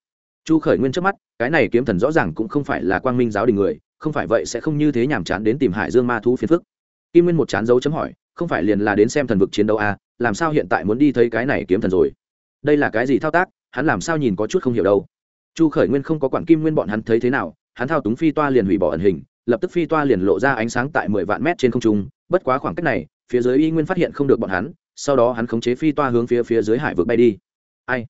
Chu khởi nguyên trước mắt cái này kiếm thần rõ ràng cũng không phải là quang minh giáo đình người không phải vậy sẽ không như thế nhàm chán đến tìm hải dương ma thú phiền phức. Kim nguyên một chán dấu chấm hỏi không phải liền là đến xem thần vực chiến đấu à, làm sao hiện tại muốn đi thấy cái này kiếm thần rồi? Đây là cái gì thao tác hắn làm sao nhìn có chút không hiểu đâu. Chu khởi nguyên không có quản kim nguyên bọn hắn thấy thế nào hắn thao túng phi toa liền hủy bỏ ẩn hình lập tức phi toa liền lộ ra ánh sáng tại mười vạn mét trên không trung bất quá khoảng cách này phía dưới y nguyên phát hiện không được bọn hắn sau đó hắn khống chế phi toa hướng phía phía dưới hải vực bay đi. Ai?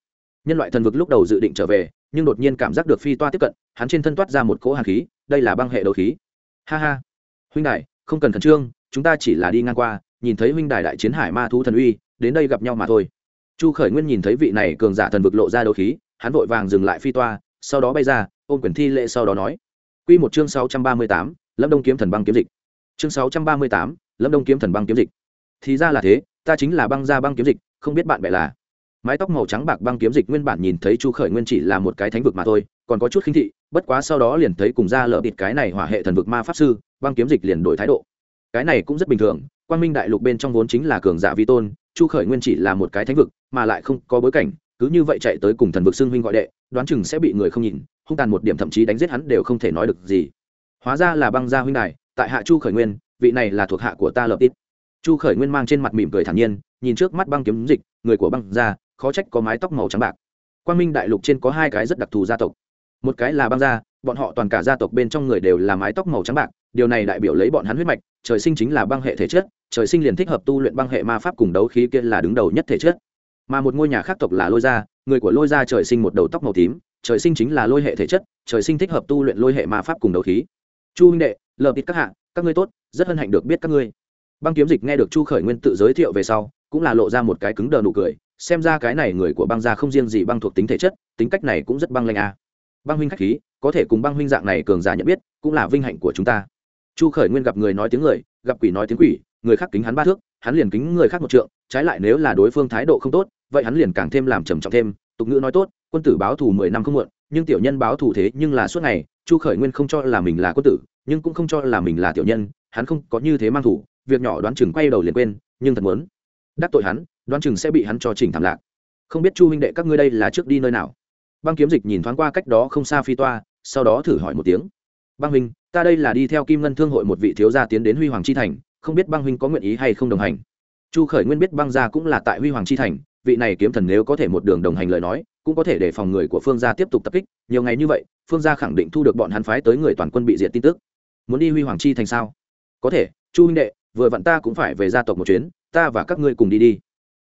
Nhân loại thần vực lúc đầu dự định trở về nhưng đột nhiên cảm giác được phi toa tiếp cận hắn trên thân toát ra một cỗ hàn khí đây là băng hệ đấu khí ha ha huynh đại không cần khẩn trương chúng ta chỉ là đi ngang qua nhìn thấy huynh đại đại chiến hải ma thú thần uy đến đây gặp nhau mà thôi chu khởi nguyên nhìn thấy vị này cường giả thần vực lộ ra đấu khí hắn vội vàng dừng lại phi toa sau đó bay ra ôm quyền thi lệ sau đó nói Quy một chương 638, Lâm Đông kiếm thần băng kiếm dịch. Chương 638, Lâm Đông kiếm thần băng kiếm dịch. Thì ra là thế, ta chính là băng gia băng kiếm dịch, không biết bạn bè là. Mái tóc màu trắng bạc băng kiếm dịch nguyên bản nhìn thấy Chu Khởi Nguyên chỉ là một cái thánh vực mà thôi, còn có chút khinh thị, bất quá sau đó liền thấy cùng ra lỡ bịt cái này hỏa hệ thần vực ma pháp sư, băng kiếm dịch liền đổi thái độ. Cái này cũng rất bình thường, Quang Minh đại lục bên trong vốn chính là cường giả vi tôn, Chu Khởi Nguyên chỉ là một cái thánh vực, mà lại không có bối cảnh, cứ như vậy chạy tới cùng thần vực xưng huynh gọi đệ, đoán chừng sẽ bị người không nhìn, hung tàn một điểm thậm chí đánh giết hắn đều không thể nói được gì hóa ra là băng gia huynh đài tại hạ chu khởi nguyên vị này là thuộc hạ của ta lập ít chu khởi nguyên mang trên mặt mỉm cười thản nhiên nhìn trước mắt băng kiếm dịch người của băng gia khó trách có mái tóc màu trắng bạc. Quang minh đại lục trên có hai cái rất đặc thù gia tộc. Một cái là băng gia, bọn họ toàn cả gia tộc bên trong người đều là mái tóc màu trắng bạc, điều này đại biểu lấy bọn hắn huyết mạch, trời sinh chính là băng hệ thể chất, trời sinh liền thích hợp tu luyện băng hệ ma pháp cùng đấu khí kia là đứng đầu nhất thể chất. Mà một ngôi nhà khác tộc là lôi gia, người của lôi gia trời sinh một đầu tóc màu tím, trời sinh chính là lôi hệ thể chất, trời sinh thích hợp tu luyện lôi hệ ma pháp cùng đấu khí. Chu huynh đệ, lờ bịt các hạ, các ngươi tốt, rất hân hạnh được biết các ngươi. Băng kiếm dịch nghe được chu khởi nguyên tự giới thiệu về sau, cũng là lộ ra một cái cứng đờ nụ cười xem ra cái này người của băng gia không riêng gì băng thuộc tính thể chất, tính cách này cũng rất băng lanh a à. băng huynh khách khí, có thể cùng băng huynh dạng này cường giả nhận biết, cũng là vinh hạnh của chúng ta chu khởi nguyên gặp người nói tiếng người, gặp quỷ nói tiếng quỷ, người khác kính hắn ba thước, hắn liền kính người khác một trượng, trái lại nếu là đối phương thái độ không tốt, vậy hắn liền càng thêm làm trầm trọng thêm tục ngữ nói tốt, quân tử báo thù mười năm không muộn, nhưng tiểu nhân báo thù thế nhưng là suốt ngày, chu khởi nguyên không cho là mình là quân tử, nhưng cũng không cho là mình là tiểu nhân, hắn không có như thế mang thủ việc nhỏ đoán chừng quay đầu liền quên, nhưng thật muốn đắc tội hắn đoán chừng sẽ bị hắn cho chỉnh thảm lạc. Không biết chu huynh đệ các ngươi đây là trước đi nơi nào? Băng kiếm dịch nhìn thoáng qua cách đó không xa phi toa, sau đó thử hỏi một tiếng. Băng huynh, ta đây là đi theo kim ngân thương hội một vị thiếu gia tiến đến huy hoàng chi thành, không biết băng huynh có nguyện ý hay không đồng hành? Chu khởi nguyên biết băng gia cũng là tại huy hoàng chi thành, vị này kiếm thần nếu có thể một đường đồng hành lời nói, cũng có thể để phòng người của phương gia tiếp tục tập kích, nhiều ngày như vậy, phương gia khẳng định thu được bọn hắn phái tới người toàn quân bị diệt tin tức. Muốn đi huy hoàng chi thành sao? Có thể, chu huynh đệ, vừa vặn ta cũng phải về gia tộc một chuyến, ta và các ngươi cùng đi đi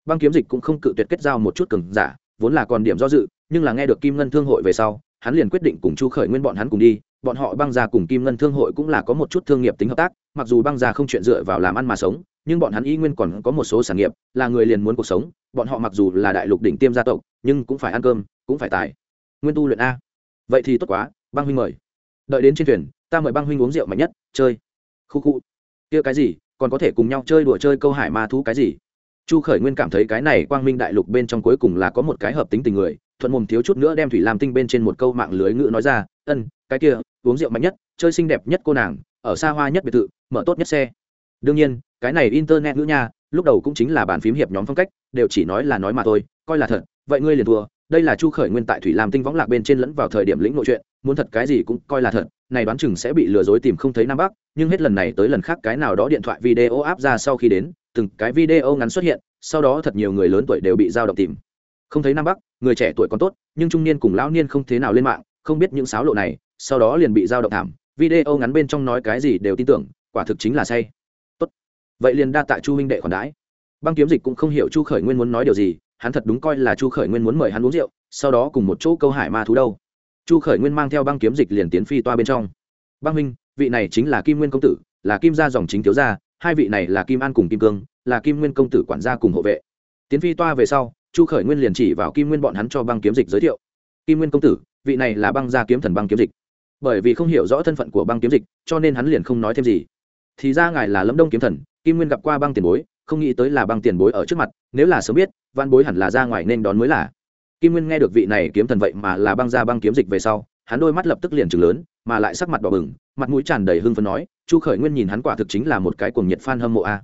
băng kiếm dịch cũng không cự tuyệt kết giao một chút cường giả, vốn là còn điểm do dự, nhưng là nghe được kim ngân thương hội về sau, hắn liền quyết định cùng chu khởi nguyên bọn hắn cùng đi, bọn họ băng gia cùng kim ngân thương hội cũng là có một chút thương nghiệp tính hợp tác, mặc dù băng gia không chuyện dựa vào làm ăn mà sống, nhưng bọn hắn y nguyên còn có một số sản nghiệp, là người liền muốn cuộc sống, bọn họ mặc dù là đại lục đỉnh tiêm gia tộc, nhưng cũng phải ăn cơm, cũng phải tài. Nguyên tu luyện a. Vậy thì tốt quá, băng huynh mời. Đợi đến trên thuyền, ta mời băng huynh uống rượu mạnh nhất, chơi. Khu khu. Kia cái gì, còn có thể cùng nhau chơi đùa chơi câu hải ma thú cái gì? Chu khởi nguyên cảm thấy cái này quang minh đại lục bên trong cuối cùng là có một cái hợp tính tình người, thuận mồm thiếu chút nữa đem thủy lam tinh bên trên một câu mạng lưới ngữ nói ra, ân, cái kia, uống rượu mạnh nhất, chơi xinh đẹp nhất cô nàng, ở xa hoa nhất biệt thự, mở tốt nhất xe. Đương nhiên, cái này internet ngữ nha, lúc đầu cũng chính là bàn phím hiệp nhóm phong cách, đều chỉ nói là nói mà thôi, coi là thật, vậy ngươi liền thua. Đây là chu khởi nguyên tại thủy lam tinh võng lạc bên trên lẫn vào thời điểm lĩnh nội chuyện, muốn thật cái gì cũng coi là thật, này đoán chừng sẽ bị lừa dối tìm không thấy nam bắc, nhưng hết lần này tới lần khác cái nào đó điện thoại video áp ra sau khi đến từng cái video ngắn xuất hiện, sau đó thật nhiều người lớn tuổi đều bị giao động tìm. Không thấy nam bắc, người trẻ tuổi còn tốt, nhưng trung niên cùng lão niên không thế nào lên mạng, không biết những sáo lộ này, sau đó liền bị giao động thảm. Video ngắn bên trong nói cái gì đều tin tưởng, quả thực chính là say. Tốt. Vậy liền đa tạ chu huynh đệ khoản đãi. Băng kiếm dịch cũng không hiểu chu khởi nguyên muốn nói điều gì, hắn thật đúng coi là chu khởi nguyên muốn mời hắn uống rượu, sau đó cùng một chỗ câu hải ma thú đâu. Chu khởi nguyên mang theo băng kiếm dịch liền tiến phi toa bên trong. Băng minh vị này chính là kim nguyên công tử, là kim gia dòng chính thiếu gia hai vị này là kim an cùng kim cương, là kim nguyên công tử quản gia cùng hộ vệ. Tiến phi toa về sau, chu khởi nguyên liền chỉ vào kim nguyên bọn hắn cho băng kiếm dịch giới thiệu. Kim nguyên công tử, vị này là băng gia kiếm thần băng kiếm dịch. Bởi vì không hiểu rõ thân phận của băng kiếm dịch, cho nên hắn liền không nói thêm gì. Thì ra ngài là lâm đông kiếm thần, kim nguyên gặp qua băng tiền bối, không nghĩ tới là băng tiền bối ở trước mặt, nếu là sớm biết, văn bối hẳn là ra ngoài nên đón mới là. Kim nguyên nghe được vị này kiếm thần vậy mà là băng gia băng kiếm dịch về sau hắn đôi mắt lập tức liền trừng lớn, mà lại sắc mặt đỏ bừng, mặt mũi tràn đầy hưng phấn nói, chu khởi nguyên nhìn hắn quả thực chính là một cái cuồng nhiệt fan hâm mộ a.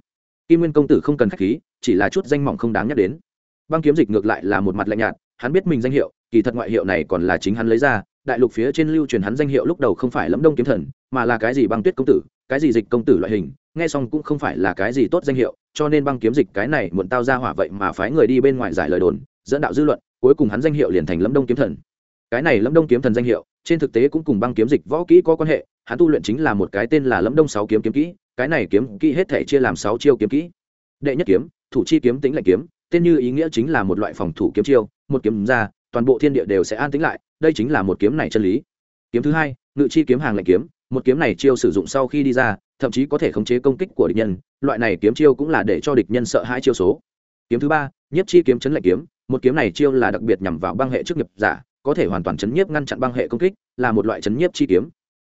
Kim nguyên công tử không cần khách khí, chỉ là chút danh mỏng không đáng nhắc đến. Băng kiếm dịch ngược lại là một mặt lạnh nhạt, hắn biết mình danh hiệu, kỳ thật ngoại hiệu này còn là chính hắn lấy ra, đại lục phía trên lưu truyền hắn danh hiệu lúc đầu không phải lẫm đông kiếm thần, mà là cái gì băng tuyết công tử, cái gì dịch công tử loại hình, nghe xong cũng không phải là cái gì tốt danh hiệu, cho nên băng kiếm dịch cái này muộn tao ra hỏa vậy mà phái người đi bên ngoài giải lời đồn, dẫn đạo dư luận, cuối cùng hắn danh hiệu liền thành lâm đông kiếm thần cái này lâm đông kiếm thần danh hiệu, trên thực tế cũng cùng băng kiếm dịch võ kỹ có quan hệ, hắn tu luyện chính là một cái tên là lâm đông sáu kiếm kiếm kỹ, cái này kiếm kỹ hết thể chia làm sáu chiêu kiếm kỹ. Đệ nhất kiếm, thủ chi kiếm tính lạnh kiếm, tên như ý nghĩa chính là một loại phòng thủ kiếm chiêu, một kiếm ra, toàn bộ thiên địa đều sẽ an tính lại, đây chính là một kiếm này chân lý. Kiếm thứ hai, ngự chi kiếm hàng lạnh kiếm, một kiếm này chiêu sử dụng sau khi đi ra, thậm chí có thể khống chế công kích của địch nhân, loại này kiếm chiêu cũng là để cho địch nhân sợ hãi chiêu số. Kiếm thứ ba nhất chi kiếm chấn lạnh kiếm, một kiếm này chiêu là đặc biệt nhằm vào băng hệ chức nghiệp giả có thể hoàn toàn chấn nhiếp ngăn chặn băng hệ công kích, là một loại chấn nhiếp chi kiếm.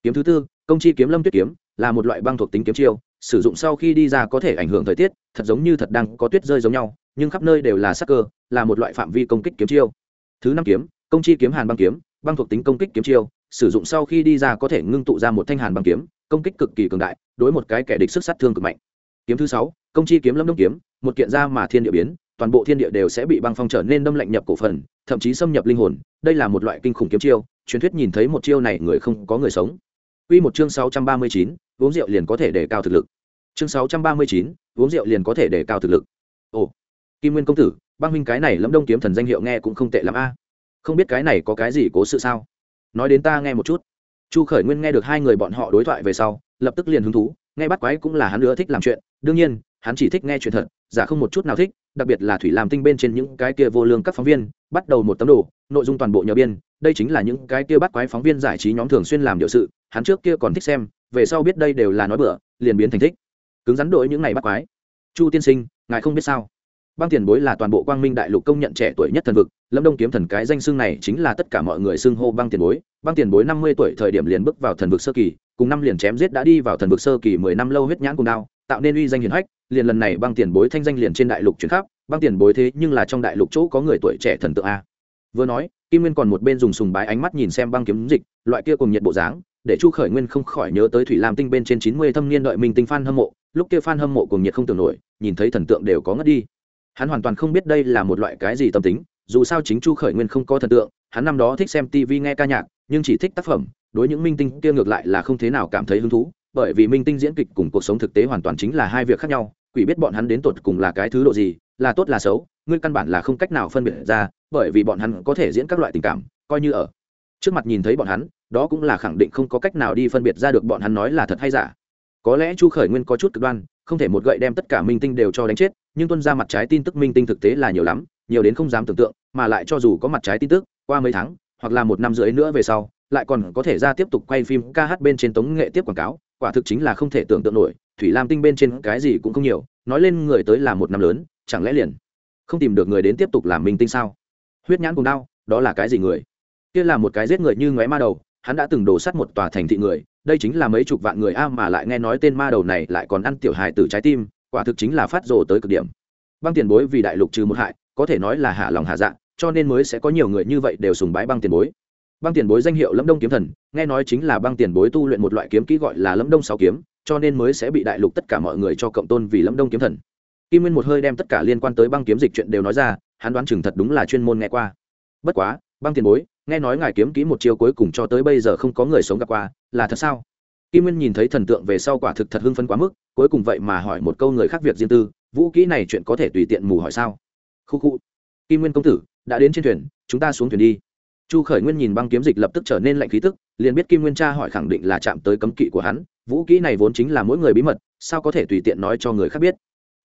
Kiếm thứ tư, công chi kiếm lâm tuyết kiếm, là một loại băng thuộc tính kiếm chiêu, sử dụng sau khi đi ra có thể ảnh hưởng thời tiết, thật giống như thật đang có tuyết rơi giống nhau, nhưng khắp nơi đều là sắc cơ, là một loại phạm vi công kích kiếm chiêu. Thứ năm kiếm, công chi kiếm hàn băng kiếm, băng thuộc tính công kích kiếm chiêu, sử dụng sau khi đi ra có thể ngưng tụ ra một thanh hàn băng kiếm, công kích cực kỳ cường đại, đối một cái kẻ địch sức sát thương cực mạnh. Kiếm thứ sáu, công chi kiếm lâm đông kiếm, một kiện ra mà thiên địa biến toàn bộ thiên địa đều sẽ bị băng phong trở nên đâm lạnh nhập cổ phần thậm chí xâm nhập linh hồn đây là một loại kinh khủng kiếm chiêu truyền thuyết nhìn thấy một chiêu này người không có người sống Quy một chương 639, uống rượu liền có thể để cao thực lực. Chương 639, uống rượu liền có thể để cao thực lực. Ồ, Kim Nguyên công tử, băng huynh cái này Lâm Đông kiếm thần danh hiệu nghe cũng không tệ lắm a. Không biết cái này có cái gì cố sự sao? Nói đến ta nghe một chút. chu khởi nguyên nghe được hai người bọn họ đối thoại về sau lập tức liền hứng thú nghe bắt quái cũng là hắn nữa thích làm chuyện đương nhiên hắn chỉ thích nghe chuyện thật giả không một chút nào thích, đặc biệt là thủy làm tinh bên trên những cái kia vô lương các phóng viên, bắt đầu một tấm đồ, nội dung toàn bộ nhờ biên, đây chính là những cái kia bắt quái phóng viên giải trí nhóm thường xuyên làm điều sự, hắn trước kia còn thích xem, về sau biết đây đều là nói bừa, liền biến thành thích. Cứng rắn đổi những ngày bắt quái. Chu tiên sinh, ngài không biết sao? Băng tiền bối là toàn bộ quang minh đại lục công nhận trẻ tuổi nhất thần vực, lâm đông kiếm thần cái danh xưng này chính là tất cả mọi người xưng hô băng tiền bối. Băng tiền bối năm mươi tuổi thời điểm liền bước vào thần vực sơ kỳ, cùng năm liền chém giết đã đi vào thần vực sơ kỳ mười năm lâu huyết nhãn cùng đao tạo nên uy danh hiển hách, liền lần này băng tiền bối thanh danh liền trên đại lục chuyển khắp, băng tiền bối thế nhưng là trong đại lục chỗ có người tuổi trẻ thần tượng a. Vừa nói, kim nguyên còn một bên dùng sùng bái ánh mắt nhìn xem băng kiếm dịch, loại kia cùng nhiệt bộ dáng, để chu khởi nguyên không khỏi nhớ tới thủy lam tinh bên trên chín mươi thâm niên đợi minh tinh phan hâm mộ, lúc kia phan hâm mộ cùng nhiệt không tưởng nổi, nhìn thấy thần tượng đều có ngất đi. Hắn hoàn toàn không biết đây là một loại cái gì tâm tính, dù sao chính chu khởi nguyên không có thần tượng, hắn năm đó thích xem tv nghe ca nhạc, nhưng chỉ thích tác phẩm, đối những minh tinh kia ngược lại là không thế nào cảm thấy hứng thú bởi vì minh tinh diễn kịch cùng cuộc sống thực tế hoàn toàn chính là hai việc khác nhau, quỷ biết bọn hắn đến tột cùng là cái thứ độ gì, là tốt là xấu, ngươi căn bản là không cách nào phân biệt ra, bởi vì bọn hắn có thể diễn các loại tình cảm, coi như ở trước mặt nhìn thấy bọn hắn, đó cũng là khẳng định không có cách nào đi phân biệt ra được bọn hắn nói là thật hay giả. Có lẽ chu khởi nguyên có chút cực đoan, không thể một gậy đem tất cả minh tinh đều cho đánh chết, nhưng tuân ra mặt trái tin tức minh tinh thực tế là nhiều lắm, nhiều đến không dám tưởng tượng, mà lại cho dù có mặt trái tin tức, qua mấy tháng hoặc là một năm rưỡi nữa về sau, lại còn có thể ra tiếp tục quay phim ca hát bên trên tống nghệ tiếp quảng cáo, quả thực chính là không thể tưởng tượng nổi, thủy lam tinh bên trên cái gì cũng không nhiều, nói lên người tới là một năm lớn, chẳng lẽ liền không tìm được người đến tiếp tục làm minh tinh sao? Huyết nhãn cùng đau, đó là cái gì người? Kia là một cái giết người như ngoé ma đầu, hắn đã từng đổ sắt một tòa thành thị người, đây chính là mấy chục vạn người a mà lại nghe nói tên ma đầu này lại còn ăn tiểu hài từ trái tim, quả thực chính là phát rồ tới cực điểm. Băng tiền bối vì đại lục trừ một hại, có thể nói là hạ lòng hạ dạng cho nên mới sẽ có nhiều người như vậy đều sùng bái băng tiền bối. Băng tiền bối danh hiệu lâm đông kiếm thần, nghe nói chính là băng tiền bối tu luyện một loại kiếm kỹ gọi là lâm đông sáu kiếm, cho nên mới sẽ bị đại lục tất cả mọi người cho cộng tôn vì lâm đông kiếm thần. Kim nguyên một hơi đem tất cả liên quan tới băng kiếm dịch chuyện đều nói ra, hắn đoán chừng thật đúng là chuyên môn nghe qua. Bất quá, băng tiền bối, nghe nói ngài kiếm kỹ một chiêu cuối cùng cho tới bây giờ không có người sống gặp qua, là thật sao? Kim nguyên nhìn thấy thần tượng về sau quả thực thật hưng phấn quá mức, cuối cùng vậy mà hỏi một câu người khác việc riêng tư, vũ kỹ này chuyện có thể tùy tiện mù hỏi sao? Khu khu kim nguyên công tử đã đến trên thuyền, chúng ta xuống thuyền đi. Chu khởi nguyên nhìn băng kiếm dịch lập tức trở nên lạnh khí tức, liền biết kim nguyên cha hỏi khẳng định là chạm tới cấm kỵ của hắn, vũ kỹ này vốn chính là mỗi người bí mật, sao có thể tùy tiện nói cho người khác biết?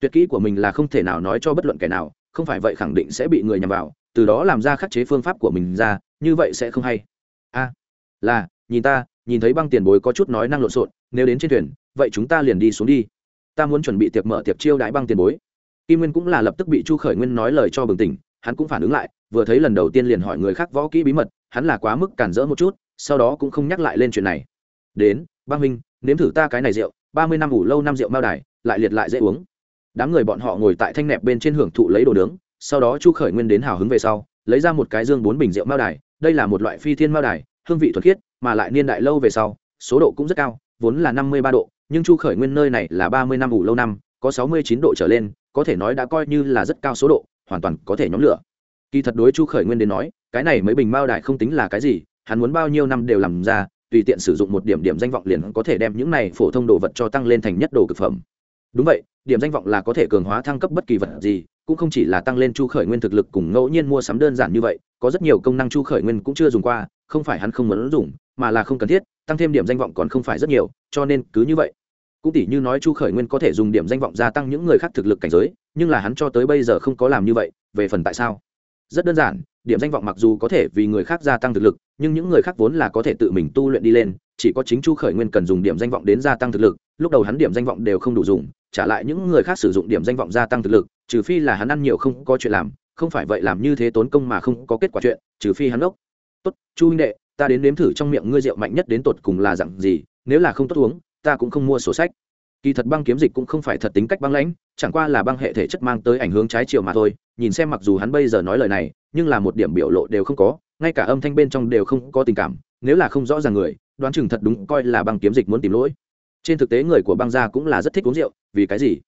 Tuyệt kỹ của mình là không thể nào nói cho bất luận kẻ nào, không phải vậy khẳng định sẽ bị người nhằm vào, từ đó làm ra khắc chế phương pháp của mình ra, như vậy sẽ không hay. A, là, nhìn ta, nhìn thấy băng tiền bối có chút nói năng lộn xộn, nếu đến trên thuyền, vậy chúng ta liền đi xuống đi. Ta muốn chuẩn bị tiệc mở tiệc chiêu đãi băng tiền bối. Kim nguyên cũng là lập tức bị chu khởi nguyên nói lời cho bừng tỉnh, hắn cũng phản ứng lại vừa thấy lần đầu tiên liền hỏi người khác võ kỹ bí mật, hắn là quá mức cản rỡ một chút, sau đó cũng không nhắc lại lên chuyện này. Đến, băng minh nếm thử ta cái này rượu, ba mươi năm ủ lâu năm rượu mao đài, lại liệt lại dễ uống. Đám người bọn họ ngồi tại thanh nẹp bên trên hưởng thụ lấy đồ nướng, sau đó chu khởi nguyên đến hào hứng về sau, lấy ra một cái dương bốn bình rượu mao đài, đây là một loại phi thiên mao đài, hương vị thuật khiết, mà lại niên đại lâu về sau, số độ cũng rất cao, vốn là năm mươi ba độ, nhưng chu khởi nguyên nơi này là ba mươi năm ủ lâu năm, có sáu mươi chín độ trở lên, có thể nói đã coi như là rất cao số độ, hoàn toàn có thể nhóm lửa kỳ thật đối chu khởi nguyên đến nói, cái này mấy bình mao đài không tính là cái gì, hắn muốn bao nhiêu năm đều làm ra, tùy tiện sử dụng một điểm điểm danh vọng liền có thể đem những này phổ thông đồ vật cho tăng lên thành nhất đồ cực phẩm. Đúng vậy, điểm danh vọng là có thể cường hóa thăng cấp bất kỳ vật gì, cũng không chỉ là tăng lên chu khởi nguyên thực lực cùng ngẫu nhiên mua sắm đơn giản như vậy, có rất nhiều công năng chu khởi nguyên cũng chưa dùng qua, không phải hắn không muốn dùng, mà là không cần thiết, tăng thêm điểm danh vọng còn không phải rất nhiều, cho nên cứ như vậy. Cũng tỷ như nói chu khởi nguyên có thể dùng điểm danh vọng gia tăng những người khác thực lực cảnh giới, nhưng là hắn cho tới bây giờ không có làm như vậy, về phần tại sao? Rất đơn giản, điểm danh vọng mặc dù có thể vì người khác gia tăng thực lực, nhưng những người khác vốn là có thể tự mình tu luyện đi lên, chỉ có chính chu khởi nguyên cần dùng điểm danh vọng đến gia tăng thực lực, lúc đầu hắn điểm danh vọng đều không đủ dùng, trả lại những người khác sử dụng điểm danh vọng gia tăng thực lực, trừ phi là hắn ăn nhiều không có chuyện làm, không phải vậy làm như thế tốn công mà không có kết quả chuyện, trừ phi hắn ốc. Tốt, chu huynh đệ, ta đến nếm thử trong miệng ngươi rượu mạnh nhất đến tột cùng là dặn gì, nếu là không tốt uống, ta cũng không mua sổ sách. Kỳ thật băng kiếm dịch cũng không phải thật tính cách băng lãnh, chẳng qua là băng hệ thể chất mang tới ảnh hướng trái chiều mà thôi nhìn xem mặc dù hắn bây giờ nói lời này, nhưng là một điểm biểu lộ đều không có, ngay cả âm thanh bên trong đều không có tình cảm, nếu là không rõ ràng người, đoán chừng thật đúng coi là băng kiếm dịch muốn tìm lỗi. Trên thực tế người của băng gia cũng là rất thích uống rượu, vì cái gì?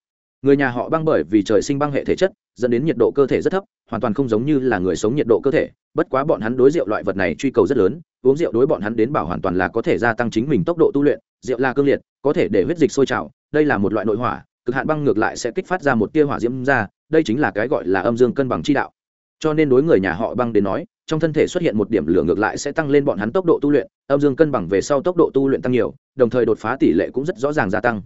Người nhà họ băng bởi vì trời sinh băng hệ thể chất, dẫn đến nhiệt độ cơ thể rất thấp, hoàn toàn không giống như là người sống nhiệt độ cơ thể, bất quá bọn hắn đối rượu loại vật này truy cầu rất lớn, uống rượu đối bọn hắn đến bảo hoàn toàn là có thể gia tăng chính mình tốc độ tu luyện, rượu là cương liệt, có thể để huyết dịch sôi trào, đây là một loại nội hỏa, cực hạn băng ngược lại sẽ kích phát ra một tia hỏa diễm ra đây chính là cái gọi là âm dương cân bằng chi đạo. Cho nên đối người nhà họ băng đến nói, trong thân thể xuất hiện một điểm lửa ngược lại sẽ tăng lên bọn hắn tốc độ tu luyện, âm dương cân bằng về sau tốc độ tu luyện tăng nhiều, đồng thời đột phá tỷ lệ cũng rất rõ ràng gia tăng.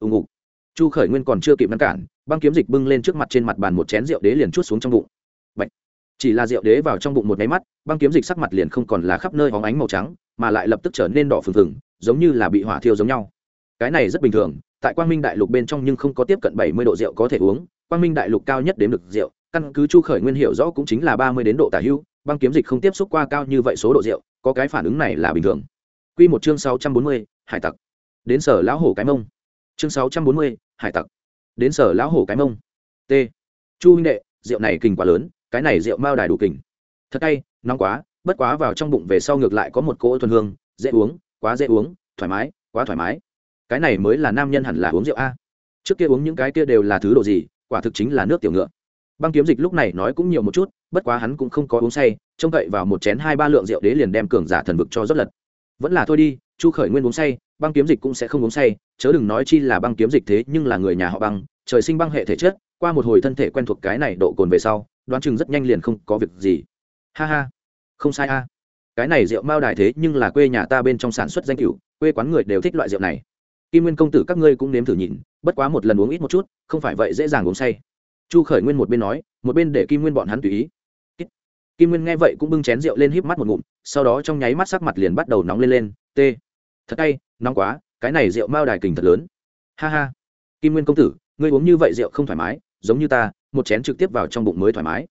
Ùng ục chu khởi nguyên còn chưa kịp ngăn cản, băng kiếm dịch bưng lên trước mặt trên mặt bàn một chén rượu đế liền chút xuống trong bụng. Bạch. chỉ là rượu đế vào trong bụng một máy mắt, băng kiếm dịch sắc mặt liền không còn là khắp nơi hóng ánh màu trắng, mà lại lập tức trở nên đỏ phừng phừng, giống như là bị hỏa thiêu giống nhau. Cái này rất bình thường, tại quang minh đại lục bên trong nhưng không có tiếp cận bảy mươi độ rượu có thể uống quang minh đại lục cao nhất đến được rượu căn cứ chu khởi nguyên hiểu rõ cũng chính là ba mươi đến độ tả hưu băng kiếm dịch không tiếp xúc qua cao như vậy số độ rượu có cái phản ứng này là bình thường. Q một chương sáu trăm bốn mươi hải tặc. Đến sở lão hổ cái mông. Chương sáu trăm bốn mươi hải tặc. Đến sở lão hổ cái mông. T. Chu huynh đệ rượu này kình quá lớn cái này rượu mao đài đủ kình. Thật hay, nóng quá bất quá vào trong bụng về sau ngược lại có một cỗ thuần hương dễ uống quá dễ uống thoải mái quá thoải mái. Cái này mới là nam nhân hẳn là uống rượu a. Trước kia uống những cái kia đều là thứ đồ gì quả thực chính là nước tiểu ngựa. Băng kiếm dịch lúc này nói cũng nhiều một chút, bất quá hắn cũng không có uống say, trông cậy vào một chén hai ba lượng rượu đế liền đem cường giả thần vực cho rất lật. Vẫn là thôi đi, chu khởi nguyên uống say, băng kiếm dịch cũng sẽ không uống say, chớ đừng nói chi là băng kiếm dịch thế nhưng là người nhà họ băng, trời sinh băng hệ thể chất, qua một hồi thân thể quen thuộc cái này độ cồn về sau, đoán chừng rất nhanh liền không có việc gì. Ha ha, không sai a cái này rượu mao đài thế nhưng là quê nhà ta bên trong sản xuất danh cửu, quê quán người đều thích loại rượu này. Kim nguyên công tử các ngươi cũng nếm thử nhịn bất quá một lần uống ít một chút, không phải vậy dễ dàng uống say. Chu khởi nguyên một bên nói, một bên để kim nguyên bọn hắn tùy ý. Kim nguyên nghe vậy cũng bưng chén rượu lên híp mắt một ngụm, sau đó trong nháy mắt sắc mặt liền bắt đầu nóng lên lên. T. Thật tay nóng quá, cái này rượu mao đài kình thật lớn. Ha ha. Kim nguyên công tử, ngươi uống như vậy rượu không thoải mái, giống như ta, một chén trực tiếp vào trong bụng mới thoải mái.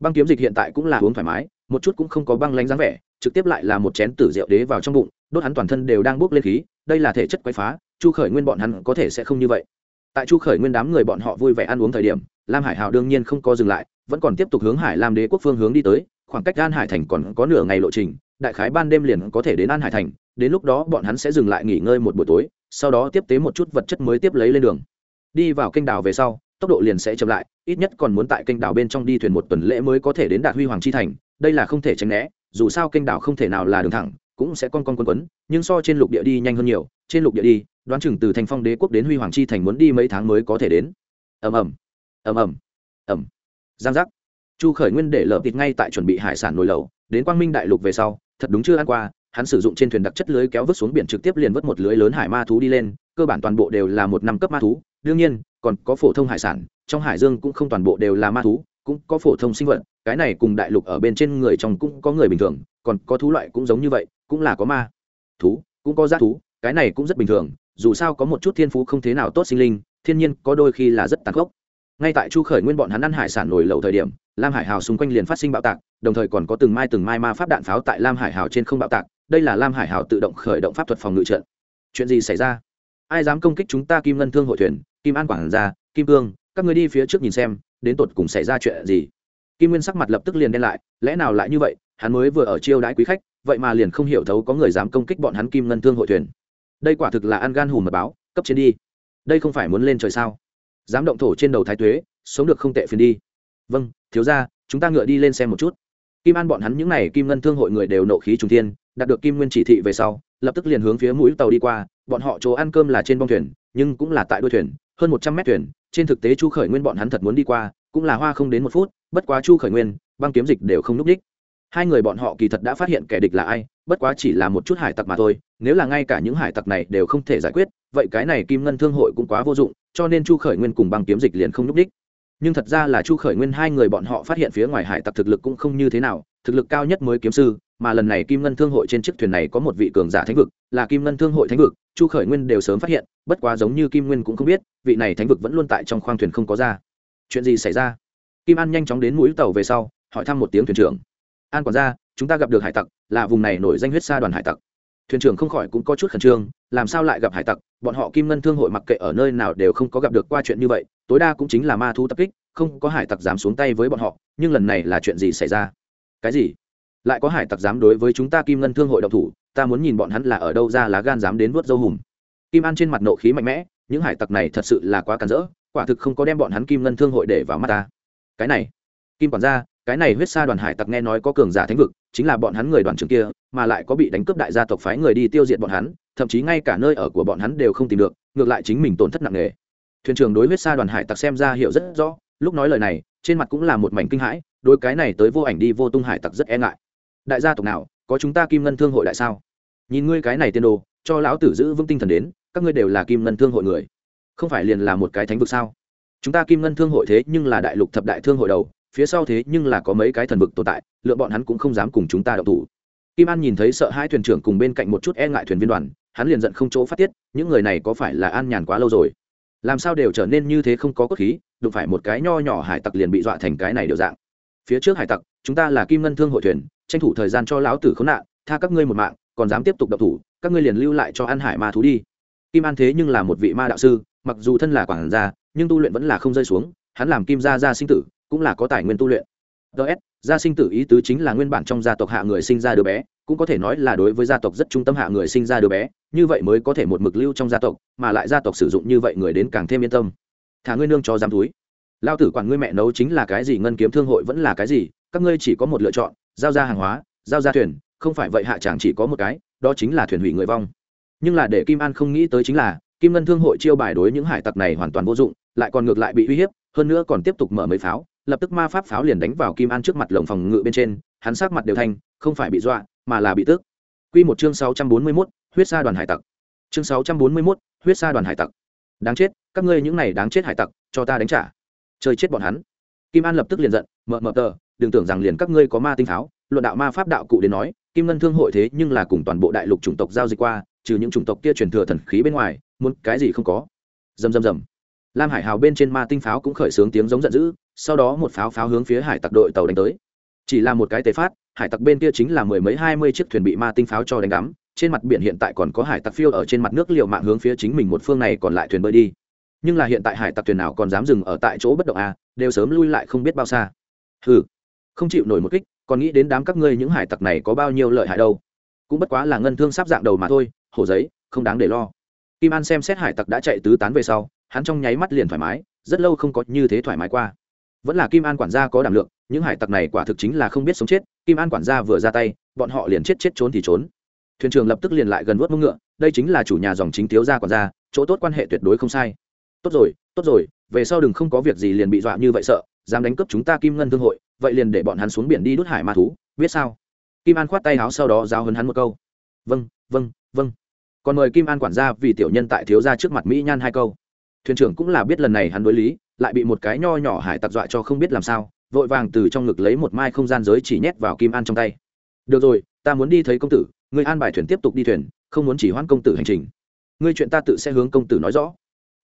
Băng kiếm dịch hiện tại cũng là uống thoải mái, một chút cũng không có băng lánh dáng vẻ, trực tiếp lại là một chén tử rượu đế vào trong bụng, đốt hắn toàn thân đều đang bốc lên khí, đây là thể chất quấy phá, chu khởi nguyên bọn hắn có thể sẽ không như vậy tại chu khởi nguyên đám người bọn họ vui vẻ ăn uống thời điểm, lam hải hào đương nhiên không có dừng lại, vẫn còn tiếp tục hướng hải lam đế quốc phương hướng đi tới, khoảng cách an hải thành còn có nửa ngày lộ trình, đại khái ban đêm liền có thể đến an hải thành, đến lúc đó bọn hắn sẽ dừng lại nghỉ ngơi một buổi tối, sau đó tiếp tế một chút vật chất mới tiếp lấy lên đường. Đi vào kênh đảo về sau, tốc độ liền sẽ chậm lại, ít nhất còn muốn tại kênh đảo bên trong đi thuyền một tuần lễ mới có thể đến đạt huy hoàng chi thành, đây là không thể tránh né, dù sao kênh đảo không thể nào là đường thẳng, cũng sẽ con con quấn quấn, nhưng so trên lục địa đi nhanh hơn nhiều, trên lục địa đi đoán chừng từ thành phong đế quốc đến huy hoàng chi thành muốn đi mấy tháng mới có thể đến. Ầm ầm ầm ầm ầm. Giang giác. Chu khởi nguyên để lợp thịt ngay tại chuẩn bị hải sản nồi lẩu, đến quang minh đại lục về sau, thật đúng chưa ăn qua, hắn sử dụng trên thuyền đặc chất lưới kéo vứt xuống biển trực tiếp liền vứt một lưới lớn hải ma thú đi lên, cơ bản toàn bộ đều là một năm cấp ma thú, đương nhiên, còn có phổ thông hải sản, trong hải dương cũng không toàn bộ đều là ma thú, cũng có phổ thông sinh vật, cái này cùng đại lục ở bên trên người trong cũng có người bình thường, còn có thú loại cũng giống như vậy, cũng là có ma thú, cũng có g thú, cái này cũng rất bình thường dù sao có một chút thiên phú không thế nào tốt sinh linh, thiên nhiên có đôi khi là rất tàn khốc. Ngay tại chu khởi nguyên bọn hắn ăn hải sản nổi lầu thời điểm, lam hải hào xung quanh liền phát sinh bạo tạc, đồng thời còn có từng mai từng mai ma pháp đạn pháo tại lam hải hào trên không bạo tạc, đây là lam hải hào tự động khởi động pháp thuật phòng ngự trận. Chuyện gì xảy ra? Ai dám công kích chúng ta kim ngân thương hội thuyền, kim an quảng gia, kim cương, các người đi phía trước nhìn xem, đến tột cùng xảy ra chuyện gì? Kim nguyên sắc mặt lập tức liền đen lại, lẽ nào lại như vậy, hắn mới vừa ở chiêu đãi quý khách, vậy mà liền không hiểu thấu có người dám công kích bọn hắn kim ngân thương hội thuyền đây quả thực là ăn gan hùm mật báo, cấp trên đi. Đây không phải muốn lên trời sao? Dám động thổ trên đầu thái tuế, sống được không tệ phiền đi. Vâng thiếu ra chúng ta ngựa đi lên xem một chút. Kim an bọn hắn những n à y kim ngân thương hội người đều nộ khí trung thiên, đạt được kim nguyên chỉ thị về sau, lập tức liền hướng phía mũi tàu đi qua, bọn họ chỗ ăn cơm là trên bong thuyền, nhưng cũng là tại đuôi thuyền, hơn một trăm mét thuyền, trên thực tế chu khởi nguyên bọn hắn thật muốn đi qua, cũng là hoa không đến một phút, bất quá chu khởi nguyên, băng kiếm dịch đều không n ú c đích. Hai người bọn họ kỳ thật đã phát hiện kẻ địch là ai bất quá chỉ là một chút hải tặc mà thôi, nếu là ngay cả những hải tặc này đều không thể giải quyết, vậy cái này kim ngân thương hội cũng quá vô dụng, cho nên chu khởi nguyên cùng băng kiếm dịch liền không n ú c đích. Nhưng thật ra là chu khởi nguyên hai người bọn họ phát hiện phía ngoài hải tặc thực lực cũng không như thế nào, thực lực cao nhất mới kiếm sư, mà lần này kim ngân thương hội trên chiếc thuyền này có một vị cường giả thánh vực, là kim ngân thương hội thánh vực, chu khởi nguyên đều sớm phát hiện, bất quá giống như kim nguyên cũng không biết, vị này thánh vực vẫn luôn tại trong khoang thuyền không có ra. Chuyện gì xảy ra? Kim an nhanh chóng đến mũi tàu về sau, hỏi thăm một tiếng thuyền trưởng. An quản gia chúng ta gặp được hải tặc là vùng này nổi danh huyết sa đoàn hải tặc. Thuyền trưởng không khỏi cũng có chút khẩn trương, làm sao lại gặp hải tặc? Bọn họ kim ngân thương hội mặc kệ ở nơi nào đều không có gặp được qua chuyện như vậy, tối đa cũng chính là ma thu tập kích, không có hải tặc dám xuống tay với bọn họ, nhưng lần này là chuyện gì xảy ra? Cái gì? Lại có hải tặc dám đối với chúng ta kim ngân thương hội độc thủ, ta muốn nhìn bọn hắn là ở đâu ra lá gan dám đến vớt dâu hùm. Kim an trên mặt nộ khí mạnh mẽ, những hải tặc này thật sự là quá cản rỡ, quả thực không có đem bọn hắn kim ngân thương hội để vào mắt ta. Cái này, kim quản gia cái này huyết sa đoàn hải tặc nghe nói có cường giả thánh vực, chính là bọn hắn người đoàn trưởng kia, mà lại có bị đánh cướp đại gia tộc phái người đi tiêu diệt bọn hắn, thậm chí ngay cả nơi ở của bọn hắn đều không tìm được, ngược lại chính mình tổn thất nặng nề. Thuyền trưởng đối huyết sa đoàn hải tặc xem ra hiểu rất rõ, lúc nói lời này, trên mặt cũng là một mảnh kinh hãi đôi cái này tới vô ảnh đi vô tung hải tặc rất e ngại. Đại gia tộc nào, có chúng ta kim ngân thương hội đại sao? Nhìn ngươi cái này tiên đồ, cho lão tử giữ vững tinh thần đến, các ngươi đều là kim ngân thương hội người. Không phải liền là một cái thánh vực sao? Chúng ta kim ngân thương hội thế nhưng là đại lục thập đại thương hội đầu phía sau thế nhưng là có mấy cái thần vực tồn tại lượng bọn hắn cũng không dám cùng chúng ta đậu thủ. Kim an nhìn thấy sợ hai thuyền trưởng cùng bên cạnh một chút e ngại thuyền viên đoàn, hắn liền giận không chỗ phát tiết, những người này có phải là an nhàn quá lâu rồi? Làm sao đều trở nên như thế không có cốt khí, đụng phải một cái nho nhỏ hải tặc liền bị dọa thành cái này đều dạng. Phía trước hải tặc, chúng ta là kim ngân thương hội thuyền, tranh thủ thời gian cho lão tử khốn nạn, tha các ngươi một mạng, còn dám tiếp tục đập thủ, các ngươi liền lưu lại cho an hải ma thú đi. Kim an thế nhưng là một vị ma đạo sư, mặc dù thân là quản gia, nhưng tu luyện vẫn là không rơi xuống, hắn làm kim gia gia sinh tử cũng là có tài nguyên tu luyện. Ts gia sinh tử ý tứ chính là nguyên bản trong gia tộc hạ người sinh ra đứa bé, cũng có thể nói là đối với gia tộc rất trung tâm hạ người sinh ra đứa bé, như vậy mới có thể một mực lưu trong gia tộc, mà lại gia tộc sử dụng như vậy người đến càng thêm yên tâm. Thả ngươi nương cho dám túi. Lao tử quản ngươi mẹ nấu chính là cái gì, ngân kiếm thương hội vẫn là cái gì, các ngươi chỉ có một lựa chọn, giao ra hàng hóa, giao ra thuyền, không phải vậy hạ chẳng chỉ có một cái, đó chính là thuyền hủy người vong. Nhưng là để kim an không nghĩ tới chính là, kim ngân thương hội chiêu bài đối những hải tặc này hoàn toàn vô dụng, lại còn ngược lại bị uy hiếp, hơn nữa còn tiếp tục mở mấy pháo lập tức ma pháp pháo liền đánh vào kim an trước mặt lồng phòng ngự bên trên hắn sát mặt đều thanh không phải bị dọa mà là bị tước Quy một chương sáu trăm bốn mươi mốt huyết sa đoàn hải tặc. Chương sáu trăm bốn mươi mốt huyết sa đoàn hải tặc. Đáng chết, các ngươi những này đáng chết hải tặc, cho ta đánh trả. Chơi chết bọn hắn. Kim An lập tức liền giận, mờ mờ tờ, đừng tưởng rằng liền các ngươi có ma tinh pháo, luận đạo ma pháp đạo cụ đến nói, Kim Ngân Thương hội thế nhưng là cùng toàn bộ đại lục chủng tộc giao dịch qua, trừ những chủng tộc kia truyền thừa thần khí bên ngoài, muốn cái gì không có. dầm dầm dầm. Lam Hải Hào bên trên ma tinh pháo cũng khởi sướng tiếng giống giận dữ, sau đó một pháo pháo hướng phía hải tặc đội tàu đánh tới. Chỉ là một cái tế phát, hải tặc bên kia chính là mười mấy hai mươi chiếc thuyền bị ma tinh pháo cho đánh đắm trên mặt biển hiện tại còn có hải tặc phiêu ở trên mặt nước liệu mạng hướng phía chính mình một phương này còn lại thuyền bơi đi. Nhưng là hiện tại hải tặc thuyền nào còn dám dừng ở tại chỗ bất động à đều sớm lui lại không biết bao xa. Ừ không chịu nổi một kích còn nghĩ đến đám các ngươi những hải tặc này có bao nhiêu lợi hại đâu. Cũng bất quá là ngân thương sắp dạng đầu mà thôi hổ giấy không đáng để lo. Kim an xem xét hải tặc đã chạy tứ tán về sau hắn trong nháy mắt liền thoải mái rất lâu không có như thế thoải mái qua vẫn là kim an quản gia có đảm lượng, những hải tặc này quả thực chính là không biết sống chết, kim an quản gia vừa ra tay, bọn họ liền chết chết trốn thì trốn. Thuyền trưởng lập tức liền lại gần vớt mông ngựa, đây chính là chủ nhà dòng chính thiếu gia quản gia, chỗ tốt quan hệ tuyệt đối không sai. Tốt rồi tốt rồi, về sau đừng không có việc gì liền bị dọa như vậy sợ, dám đánh cướp chúng ta kim ngân thương hội, vậy liền để bọn hắn xuống biển đi đốt hải ma thú, biết sao? Kim an khoát tay áo sau đó giao hấn hắn một câu. Vâng vâng vâng. Còn mời kim an quản gia vì tiểu nhân tại thiếu gia trước mặt mỹ nhan hai câu. Thuyền trưởng cũng là biết lần này hắn đối lý lại bị một cái nho nhỏ hải tặc dọa cho không biết làm sao, vội vàng từ trong ngực lấy một mai không gian giới chỉ nhét vào kim an trong tay. Được rồi, ta muốn đi thấy công tử người an bài thuyền tiếp tục đi thuyền, không muốn chỉ hoãn công tử hành trình. Ngươi chuyện ta tự sẽ hướng công tử nói rõ.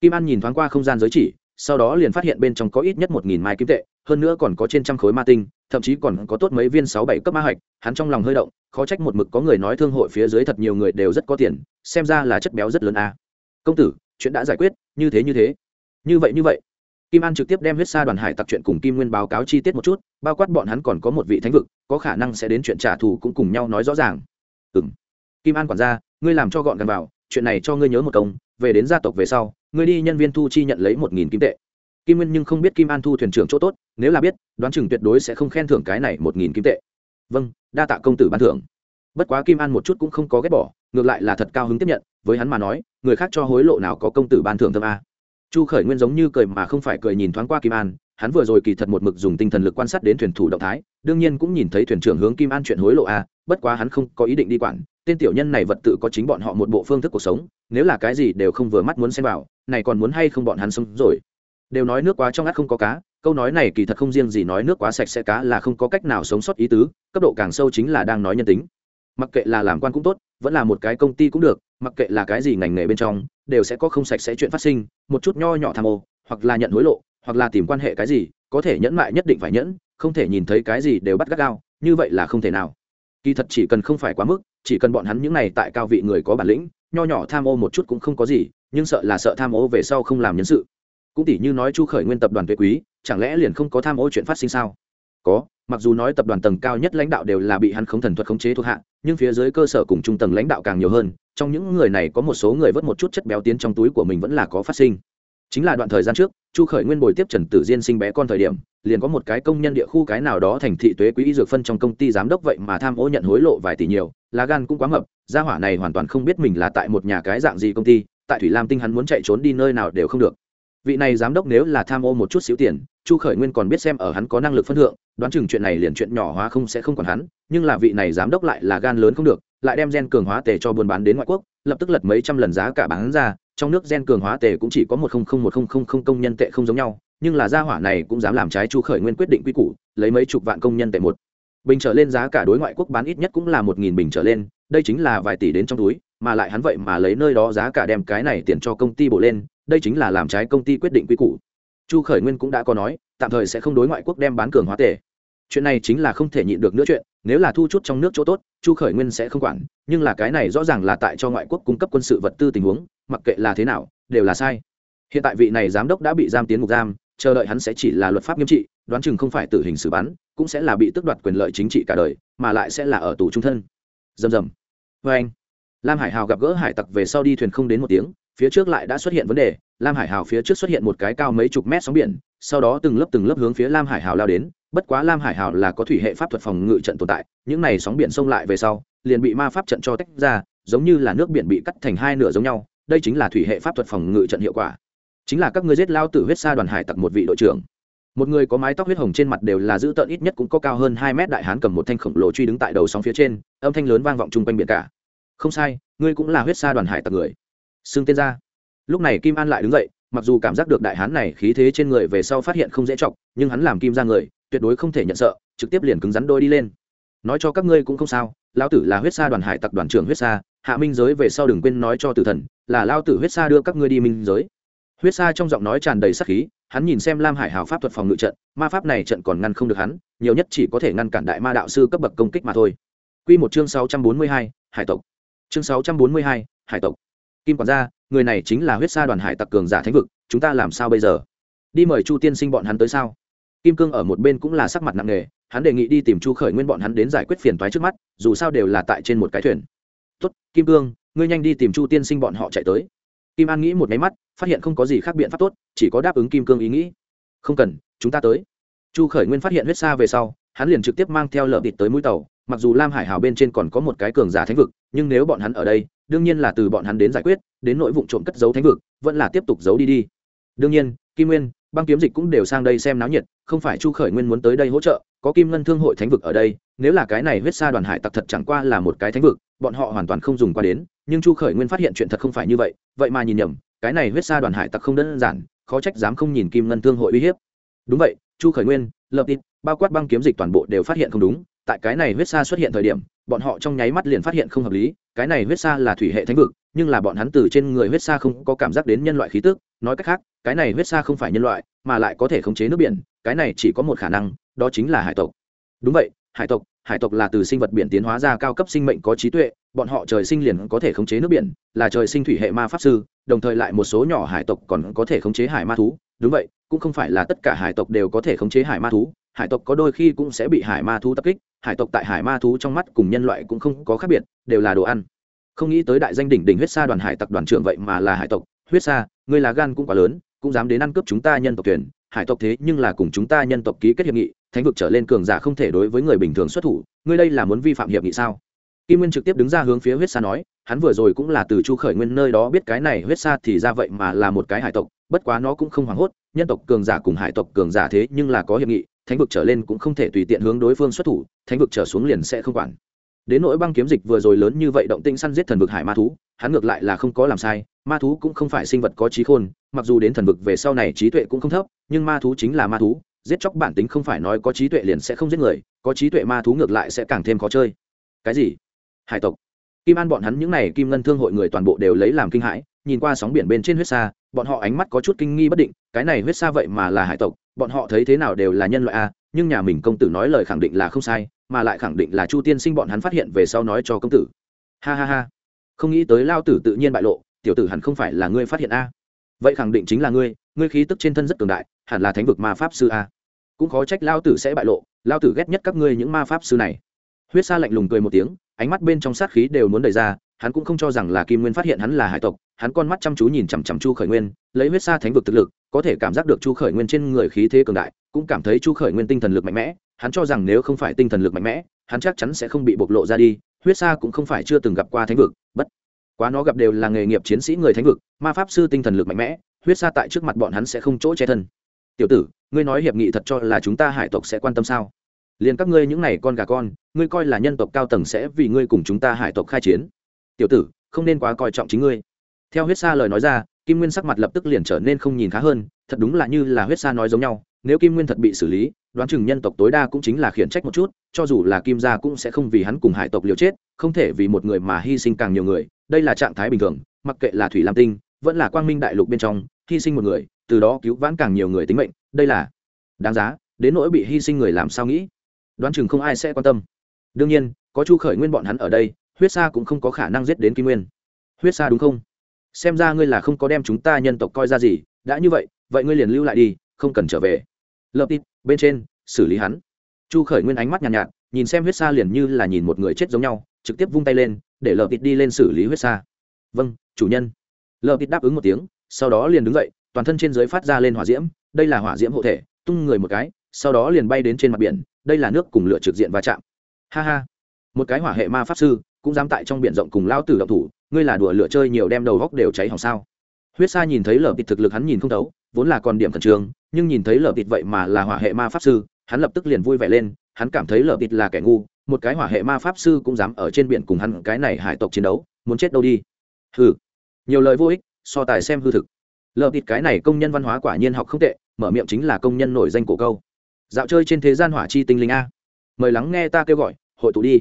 Kim an nhìn thoáng qua không gian giới chỉ, sau đó liền phát hiện bên trong có ít nhất một nghìn mai kim tệ, hơn nữa còn có trên trăm khối ma tinh, thậm chí còn có tốt mấy viên sáu bảy cấp ma hạch, hắn trong lòng hơi động, khó trách một mực có người nói thương hội phía dưới thật nhiều người đều rất có tiền, xem ra là chất béo rất lớn à. công tử, chuyện đã giải quyết, như thế như thế. Như vậy như vậy kim an trực tiếp đem huyết sa đoàn hải tặc chuyện cùng kim nguyên báo cáo chi tiết một chút, bao quát bọn hắn còn có một vị thánh vực, có khả năng sẽ đến chuyện trả thù cũng cùng nhau nói rõ ràng. Ừ m kim an quản gia, ngươi làm cho gọn gàng vào, chuyện này cho ngươi nhớ một công, về đến gia tộc về sau, ngươi đi nhân viên thu chi nhận lấy một nghìn kim tệ. Kim nguyên nhưng không biết kim an thu thuyền trưởng chỗ tốt, nếu là biết, đoán chừng tuyệt đối sẽ không khen thưởng cái này một nghìn kim tệ. Vâng đa tạ công tử ban thưởng. Bất quá kim an một chút cũng không có ghét bỏ, ngược lại là thật cao hứng tiếp nhận, với hắn mà nói, người khác cho hối lộ nào có công tử ban thưởng thơm a chu khởi nguyên giống như cười mà không phải cười nhìn thoáng qua kim an, hắn vừa rồi kỳ thật một mực dùng tinh thần lực quan sát đến thuyền thủ động thái, đương nhiên cũng nhìn thấy thuyền trưởng hướng kim an chuyện hối lộ a, bất quá hắn không có ý định đi quản, tên tiểu nhân này vật tự có chính bọn họ một bộ phương thức cuộc sống, nếu là cái gì đều không vừa mắt muốn xem vào, này còn muốn hay không bọn hắn sống rồi. Đều nói nước quá trong ắt không có cá, câu nói này kỳ thật không riêng gì nói nước quá sạch sẽ cá là không có cách nào sống sót ý tứ, cấp độ càng sâu chính là đang nói nhân tính mặc kệ là làm quan cũng tốt, vẫn là một cái công ty cũng được, mặc kệ là cái gì ngành nghề bên trong, đều sẽ có không sạch sẽ chuyện phát sinh, một chút nho nhỏ tham ô, hoặc là nhận hối lộ, hoặc là tìm quan hệ cái gì, có thể nhẫn mại nhất định phải nhẫn, không thể nhìn thấy cái gì đều bắt gắt gao, như vậy là không thể nào. Kỳ thật chỉ cần không phải quá mức, chỉ cần bọn hắn những này tại cao vị người có bản lĩnh, nho nhỏ tham ô một chút cũng không có gì, nhưng sợ là sợ tham ô về sau không làm nhân sự. Cũng tỷ như nói chu khởi nguyên tập đoàn tuệ quý, chẳng lẽ liền không có tham ô chuyện phát sinh sao? Có, mặc dù nói tập đoàn tầng cao nhất lãnh đạo đều là bị hắn khống thần thuật khống chế thuộc hạ nhưng phía dưới cơ sở cùng trung tầng lãnh đạo càng nhiều hơn, trong những người này có một số người vớt một chút chất béo tiến trong túi của mình vẫn là có phát sinh. Chính là đoạn thời gian trước, chu khởi nguyên bồi tiếp trần tử diên sinh bé con thời điểm, liền có một cái công nhân địa khu cái nào đó thành thị tuế quỹ dược phân trong công ty giám đốc vậy mà tham ô nhận hối lộ vài tỷ nhiều, lá gan cũng quá mập, gia hỏa này hoàn toàn không biết mình là tại một nhà cái dạng gì công ty, tại thủy lam tinh hắn muốn chạy trốn đi nơi nào đều không được. Vị này giám đốc nếu là tham ô một chút xíu tiền, chu khởi nguyên còn biết xem ở hắn có năng lực phân thượng, đoán chừng chuyện này liền chuyện nhỏ hóa không sẽ không còn hắn nhưng là vị này giám đốc lại là gan lớn không được, lại đem gen cường hóa tề cho buôn bán đến ngoại quốc, lập tức lật mấy trăm lần giá cả bán ra, trong nước gen cường hóa tề cũng chỉ có một không không một không không không công nhân tệ không giống nhau, nhưng là gia hỏa này cũng dám làm trái chu khởi nguyên quyết định quy củ, lấy mấy chục vạn công nhân tệ một. Bình trở lên giá cả đối ngoại quốc bán ít nhất cũng là một nghìn bình trở lên, đây chính là vài tỷ đến trong túi, mà lại hắn vậy mà lấy nơi đó giá cả đem cái này tiền cho công ty bổ lên, đây chính là làm trái công ty quyết định quy củ. Chu khởi nguyên cũng đã có nói, tạm thời sẽ không đối ngoại quốc đem bán cường hóa tệ chuyện này chính là không thể nhịn được nữa chuyện nếu là thu chút trong nước chỗ tốt, chu khởi nguyên sẽ không quản, nhưng là cái này rõ ràng là tại cho ngoại quốc cung cấp quân sự vật tư tình huống, mặc kệ là thế nào, đều là sai. Hiện tại vị này giám đốc đã bị giam tiến ngục giam, chờ đợi hắn sẽ chỉ là luật pháp nghiêm trị, đoán chừng không phải tử hình xử bắn, cũng sẽ là bị tước đoạt quyền lợi chính trị cả đời, mà lại sẽ là ở tù trung thân. Dầm dầm vê vâng anh. Lam hải hào gặp gỡ hải tặc về sau đi thuyền không đến một tiếng, phía trước lại đã xuất hiện vấn đề, lam hải hào phía trước xuất hiện một cái cao mấy chục mét sóng biển, sau đó từng lớp từng lớp hướng phía lam hải hào lao đến bất quá lam hải hào là có thủy hệ pháp thuật phòng ngự trận tồn tại, những này sóng biển xông lại về sau, liền bị ma pháp trận cho tách ra, giống như là nước biển bị cắt thành hai nửa giống nhau, đây chính là thủy hệ pháp thuật phòng ngự trận hiệu quả. Chính là các ngươi giết lao tử huyết sa đoàn hải tặc một vị đội trưởng. Một người có mái tóc huyết hồng trên mặt đều là dữ tợn ít nhất cũng có cao hơn hai mét đại hán cầm một thanh khổng lồ truy đứng tại đầu sóng phía trên, âm thanh lớn vang vọng chung quanh biển cả. Không sai, ngươi cũng là huyết sa đoàn hải tặc người. Xưng tên ra. Lúc này kim an lại đứng dậy, mặc dù cảm giác được đại hán này khí thế trên người về sau phát hiện không dễ chọc, nhưng hắn làm kim ra người tuyệt đối không thể nhận sợ, trực tiếp liền cứng rắn đôi đi lên. Nói cho các ngươi cũng không sao lao tử là huyết sa đoàn hải tặc đoàn trưởng huyết sa, hạ minh giới về sau đừng quên nói cho tử thần, là lao tử huyết sa đưa các ngươi đi minh giới. Huyết sa trong giọng nói tràn đầy sắc khí, hắn nhìn xem lam hải hào pháp thuật phòng ngự trận, ma pháp này trận còn ngăn không được hắn, nhiều nhất chỉ có thể ngăn cản đại ma đạo sư cấp bậc công kích mà thôi. Q một chương sáu trăm bốn mươi hai, hải tộc. Chương sáu trăm bốn mươi hai, hải tộc. Kim quản gia, người này chính là huyết sa đoàn hải tặc cường giả thánh vực, chúng ta làm sao bây giờ? Đi mời chu tiên sinh bọn hắn tới sao? Kim cương ở một bên cũng là sắc mặt nặng nề, hắn đề nghị đi tìm chu khởi nguyên bọn hắn đến giải quyết phiền toái trước mắt, dù sao đều là tại trên một cái thuyền. Tốt, kim cương, ngươi nhanh đi tìm chu tiên sinh bọn họ chạy tới. Kim an nghĩ một máy mắt, phát hiện không có gì khác biện pháp tốt, chỉ có đáp ứng kim cương ý nghĩ. Không cần, chúng ta tới. Chu khởi nguyên phát hiện huyết xa về sau, hắn liền trực tiếp mang theo lợn thịt tới mũi tàu, mặc dù lam hải hào bên trên còn có một cái cường giả thánh vực, nhưng nếu bọn hắn ở đây, đương nhiên là từ bọn hắn đến giải quyết, đến nội vụ trộm cất giấu thánh vực, vẫn là tiếp tục giấu đi đi. Đương nhiên, kim nguyên băng kiếm dịch cũng đều sang đây xem náo nhiệt, không phải chu khởi nguyên muốn tới đây hỗ trợ, có kim ngân thương hội thánh vực ở đây, nếu là cái này huyết sa đoàn hải tặc thật chẳng qua là một cái thánh vực, bọn họ hoàn toàn không dùng qua đến, nhưng chu khởi nguyên phát hiện chuyện thật không phải như vậy vậy mà nhìn nhầm, cái này huyết sa đoàn hải tặc không đơn giản, khó trách dám không nhìn kim ngân thương hội uy hiếp. Đúng vậy, chu khởi nguyên, lập tin bao quát băng kiếm dịch toàn bộ đều phát hiện không đúng, tại cái này huyết sa xuất hiện thời điểm, bọn họ trong nháy mắt liền phát hiện không hợp lý, cái này huyết sa là thủy hệ thánh vực nhưng là bọn hắn từ trên người huyết sa không có cảm giác đến nhân loại khí tức, nói cách khác, cái này huyết sa không phải nhân loại, mà lại có thể khống chế nước biển, cái này chỉ có một khả năng, đó chính là hải tộc. Đúng vậy, hải tộc hải tộc là từ sinh vật biển tiến hóa ra cao cấp sinh mệnh có trí tuệ, bọn họ trời sinh liền có thể khống chế nước biển, là trời sinh thủy hệ ma pháp sư, đồng thời lại một số nhỏ hải tộc còn có thể khống chế hải ma thú. Đúng vậy, cũng không phải là tất cả hải tộc đều có thể khống chế hải ma thú, hải tộc có đôi khi cũng sẽ bị hải ma thú tập kích, hải tộc tại hải ma thú trong mắt cùng nhân loại cũng không có khác biệt, đều là đồ ăn không nghĩ tới đại danh đỉnh đỉnh huyết sa đoàn hải tặc đoàn trưởng vậy mà là hải tộc. Huyết sa, ngươi là gan cũng quá lớn, cũng dám đến ăn cướp chúng ta nhân tộc thuyền. Hải tộc thế nhưng là cùng chúng ta nhân tộc ký kết hiệp nghị, thánh vực trở lên cường giả không thể đối với người bình thường xuất thủ. Ngươi đây là muốn vi phạm hiệp nghị sao? Kim nguyên trực tiếp đứng ra hướng phía huyết sa nói, hắn vừa rồi cũng là từ chu khởi nguyên nơi đó biết cái này huyết sa thì ra vậy mà là một cái hải tộc, bất quá nó cũng không hoảng hốt, nhân tộc cường giả cùng hải tộc cường giả thế nhưng là có hiệp nghị, thánh vực trở lên cũng không thể tùy tiện hướng đối phương xuất thủ, thánh vực trở xuống liền sẽ không quản đến nỗi băng kiếm dịch vừa rồi lớn như vậy động tĩnh săn giết thần vực hải ma thú, hắn ngược lại là không có làm sai, ma thú cũng không phải sinh vật có trí khôn, mặc dù đến thần vực về sau này trí tuệ cũng không thấp, nhưng ma thú chính là ma thú, giết chóc bản tính không phải nói có trí tuệ liền sẽ không giết người, có trí tuệ ma thú ngược lại sẽ càng thêm khó chơi. Cái gì? Hải tộc. Kim an bọn hắn những n à y kim ngân thương hội người toàn bộ đều lấy làm kinh hãi, nhìn qua sóng biển bên trên huyết xa bọn họ ánh mắt có chút kinh nghi bất định, cái này huyết xa vậy mà là hải tộc, bọn họ thấy thế nào đều là nhân loại a, nhưng nhà mình công tử nói lời khẳng định là không sai mà lại khẳng định là chu tiên sinh bọn hắn phát hiện về sau nói cho công tử. Ha ha ha. Không nghĩ tới lao tử tự nhiên bại lộ, tiểu tử hẳn không phải là ngươi phát hiện a. Vậy khẳng định chính là ngươi ngươi khí tức trên thân rất cường đại, hẳn là thánh vực ma pháp sư a. Cũng khó trách lao tử sẽ bại lộ, lao tử ghét nhất các ngươi những ma pháp sư này. Huyết sa lạnh lùng cười một tiếng, ánh mắt bên trong sát khí đều muốn đầy ra, hắn cũng không cho rằng là kim nguyên phát hiện hắn là hải tộc, hắn con mắt chăm chú nhìn chằm chằm chu khởi nguyên, lấy huyết sa thánh vực thực lực, có thể cảm giác được chu khởi nguyên trên người khí thế cường đại, cũng cảm thấy chu khởi nguyên tinh thần lực mạnh mẽ hắn cho rằng nếu không phải tinh thần lực mạnh mẽ, hắn chắc chắn sẽ không bị bộc lộ ra đi, huyết sa cũng không phải chưa từng gặp qua thánh vực, bất quá nó gặp đều là nghề nghiệp chiến sĩ người thánh vực, ma pháp sư tinh thần lực mạnh mẽ, huyết sa tại trước mặt bọn hắn sẽ không chỗ che thân. Tiểu tử, ngươi nói hiệp nghị thật cho là chúng ta hải tộc sẽ quan tâm sao? Liền các ngươi những này con gà con, ngươi coi là nhân tộc cao tầng sẽ vì ngươi cùng chúng ta hải tộc khai chiến. Tiểu tử, không nên quá coi trọng chính ngươi. Theo huyết sa lời nói ra, kim nguyên sắc mặt lập tức liền trở nên không nhìn khá hơn, thật đúng là như là huyết sa nói giống nhau nếu kim nguyên thật bị xử lý, đoán chừng nhân tộc tối đa cũng chính là khiển trách một chút, cho dù là kim gia cũng sẽ không vì hắn cùng hải tộc liều chết, không thể vì một người mà hy sinh càng nhiều người. Đây là trạng thái bình thường, mặc kệ là thủy lam tinh, vẫn là quang minh đại lục bên trong, hy sinh một người, từ đó cứu vãn càng nhiều người tính mệnh, đây là đáng giá, đến nỗi bị hy sinh người làm sao nghĩ? Đoán chừng không ai sẽ quan tâm. Đương nhiên, có chu khởi nguyên bọn hắn ở đây, huyết sa cũng không có khả năng giết đến kim nguyên. Huyết sa đúng không? Xem ra ngươi là không có đem chúng ta nhân tộc coi ra gì, đã như vậy vậy ngươi liền lưu lại đi, không cần trở về lập tít bên trên xử lý hắn. Chu khởi nguyên ánh mắt nhàn nhạt, nhạt nhìn xem huyết sa liền như là nhìn một người chết giống nhau trực tiếp vung tay lên để lợp tít đi lên xử lý huyết sa. Vâng chủ nhân. Lợp tít đáp ứng một tiếng sau đó liền đứng dậy toàn thân trên dưới phát ra lên hỏa diễm đây là hỏa diễm hộ thể tung người một cái sau đó liền bay đến trên mặt biển đây là nước cùng lửa trực diện va chạm. Ha ha. Một cái hỏa hệ ma pháp sư cũng dám tại trong biển rộng cùng lao tử động thủ ngươi là đùa lửa chơi nhiều đem đầu góc đều cháy hỏng sao? Huyết sa nhìn thấy lở tịt thực lực hắn nhìn không thấu vốn là còn điểm thần trường nhưng nhìn thấy lở vịt vậy mà là hỏa hệ ma pháp sư, hắn lập tức liền vui vẻ lên, hắn cảm thấy lở vịt là kẻ ngu, một cái hỏa hệ ma pháp sư cũng dám ở trên biển cùng hắn cái này hải tộc chiến đấu, muốn chết đâu đi. Hừ, nhiều lời vô ích, so tài xem hư thực. Lở vịt cái này công nhân văn hóa quả nhiên học không tệ, mở miệng chính là công nhân nổi danh cổ câu. Dạo chơi trên thế gian hỏa chi tinh linh a. Mời lắng nghe ta kêu gọi, hội tụ đi.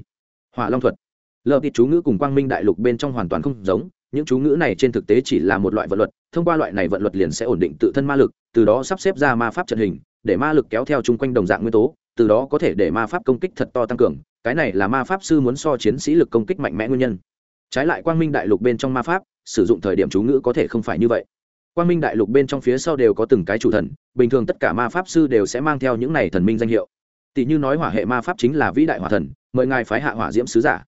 Hỏa long thuật. Lờ vịt chú ngữ cùng quang minh đại lục bên trong hoàn toàn không giống những chú ngữ này trên thực tế chỉ là một loại vận luật, thông qua loại này vận luật liền sẽ ổn định tự thân ma lực, từ đó sắp xếp ra ma pháp trận hình, để ma lực kéo theo chung quanh đồng dạng nguyên tố, từ đó có thể để ma pháp công kích thật to tăng cường. Cái này là ma pháp sư muốn so chiến sĩ lực công kích mạnh mẽ nguyên nhân. Trái lại quang minh đại lục bên trong ma pháp, sử dụng thời điểm chú ngữ có thể không phải như vậy. Quang minh đại lục bên trong phía sau đều có từng cái chủ thần, bình thường tất cả ma pháp sư đều sẽ mang theo những này thần minh danh hiệu. Tỷ như nói hỏa hệ ma pháp chính là vĩ đại hỏa thần, mời ngài phái hạ hỏa diễm sứ giả.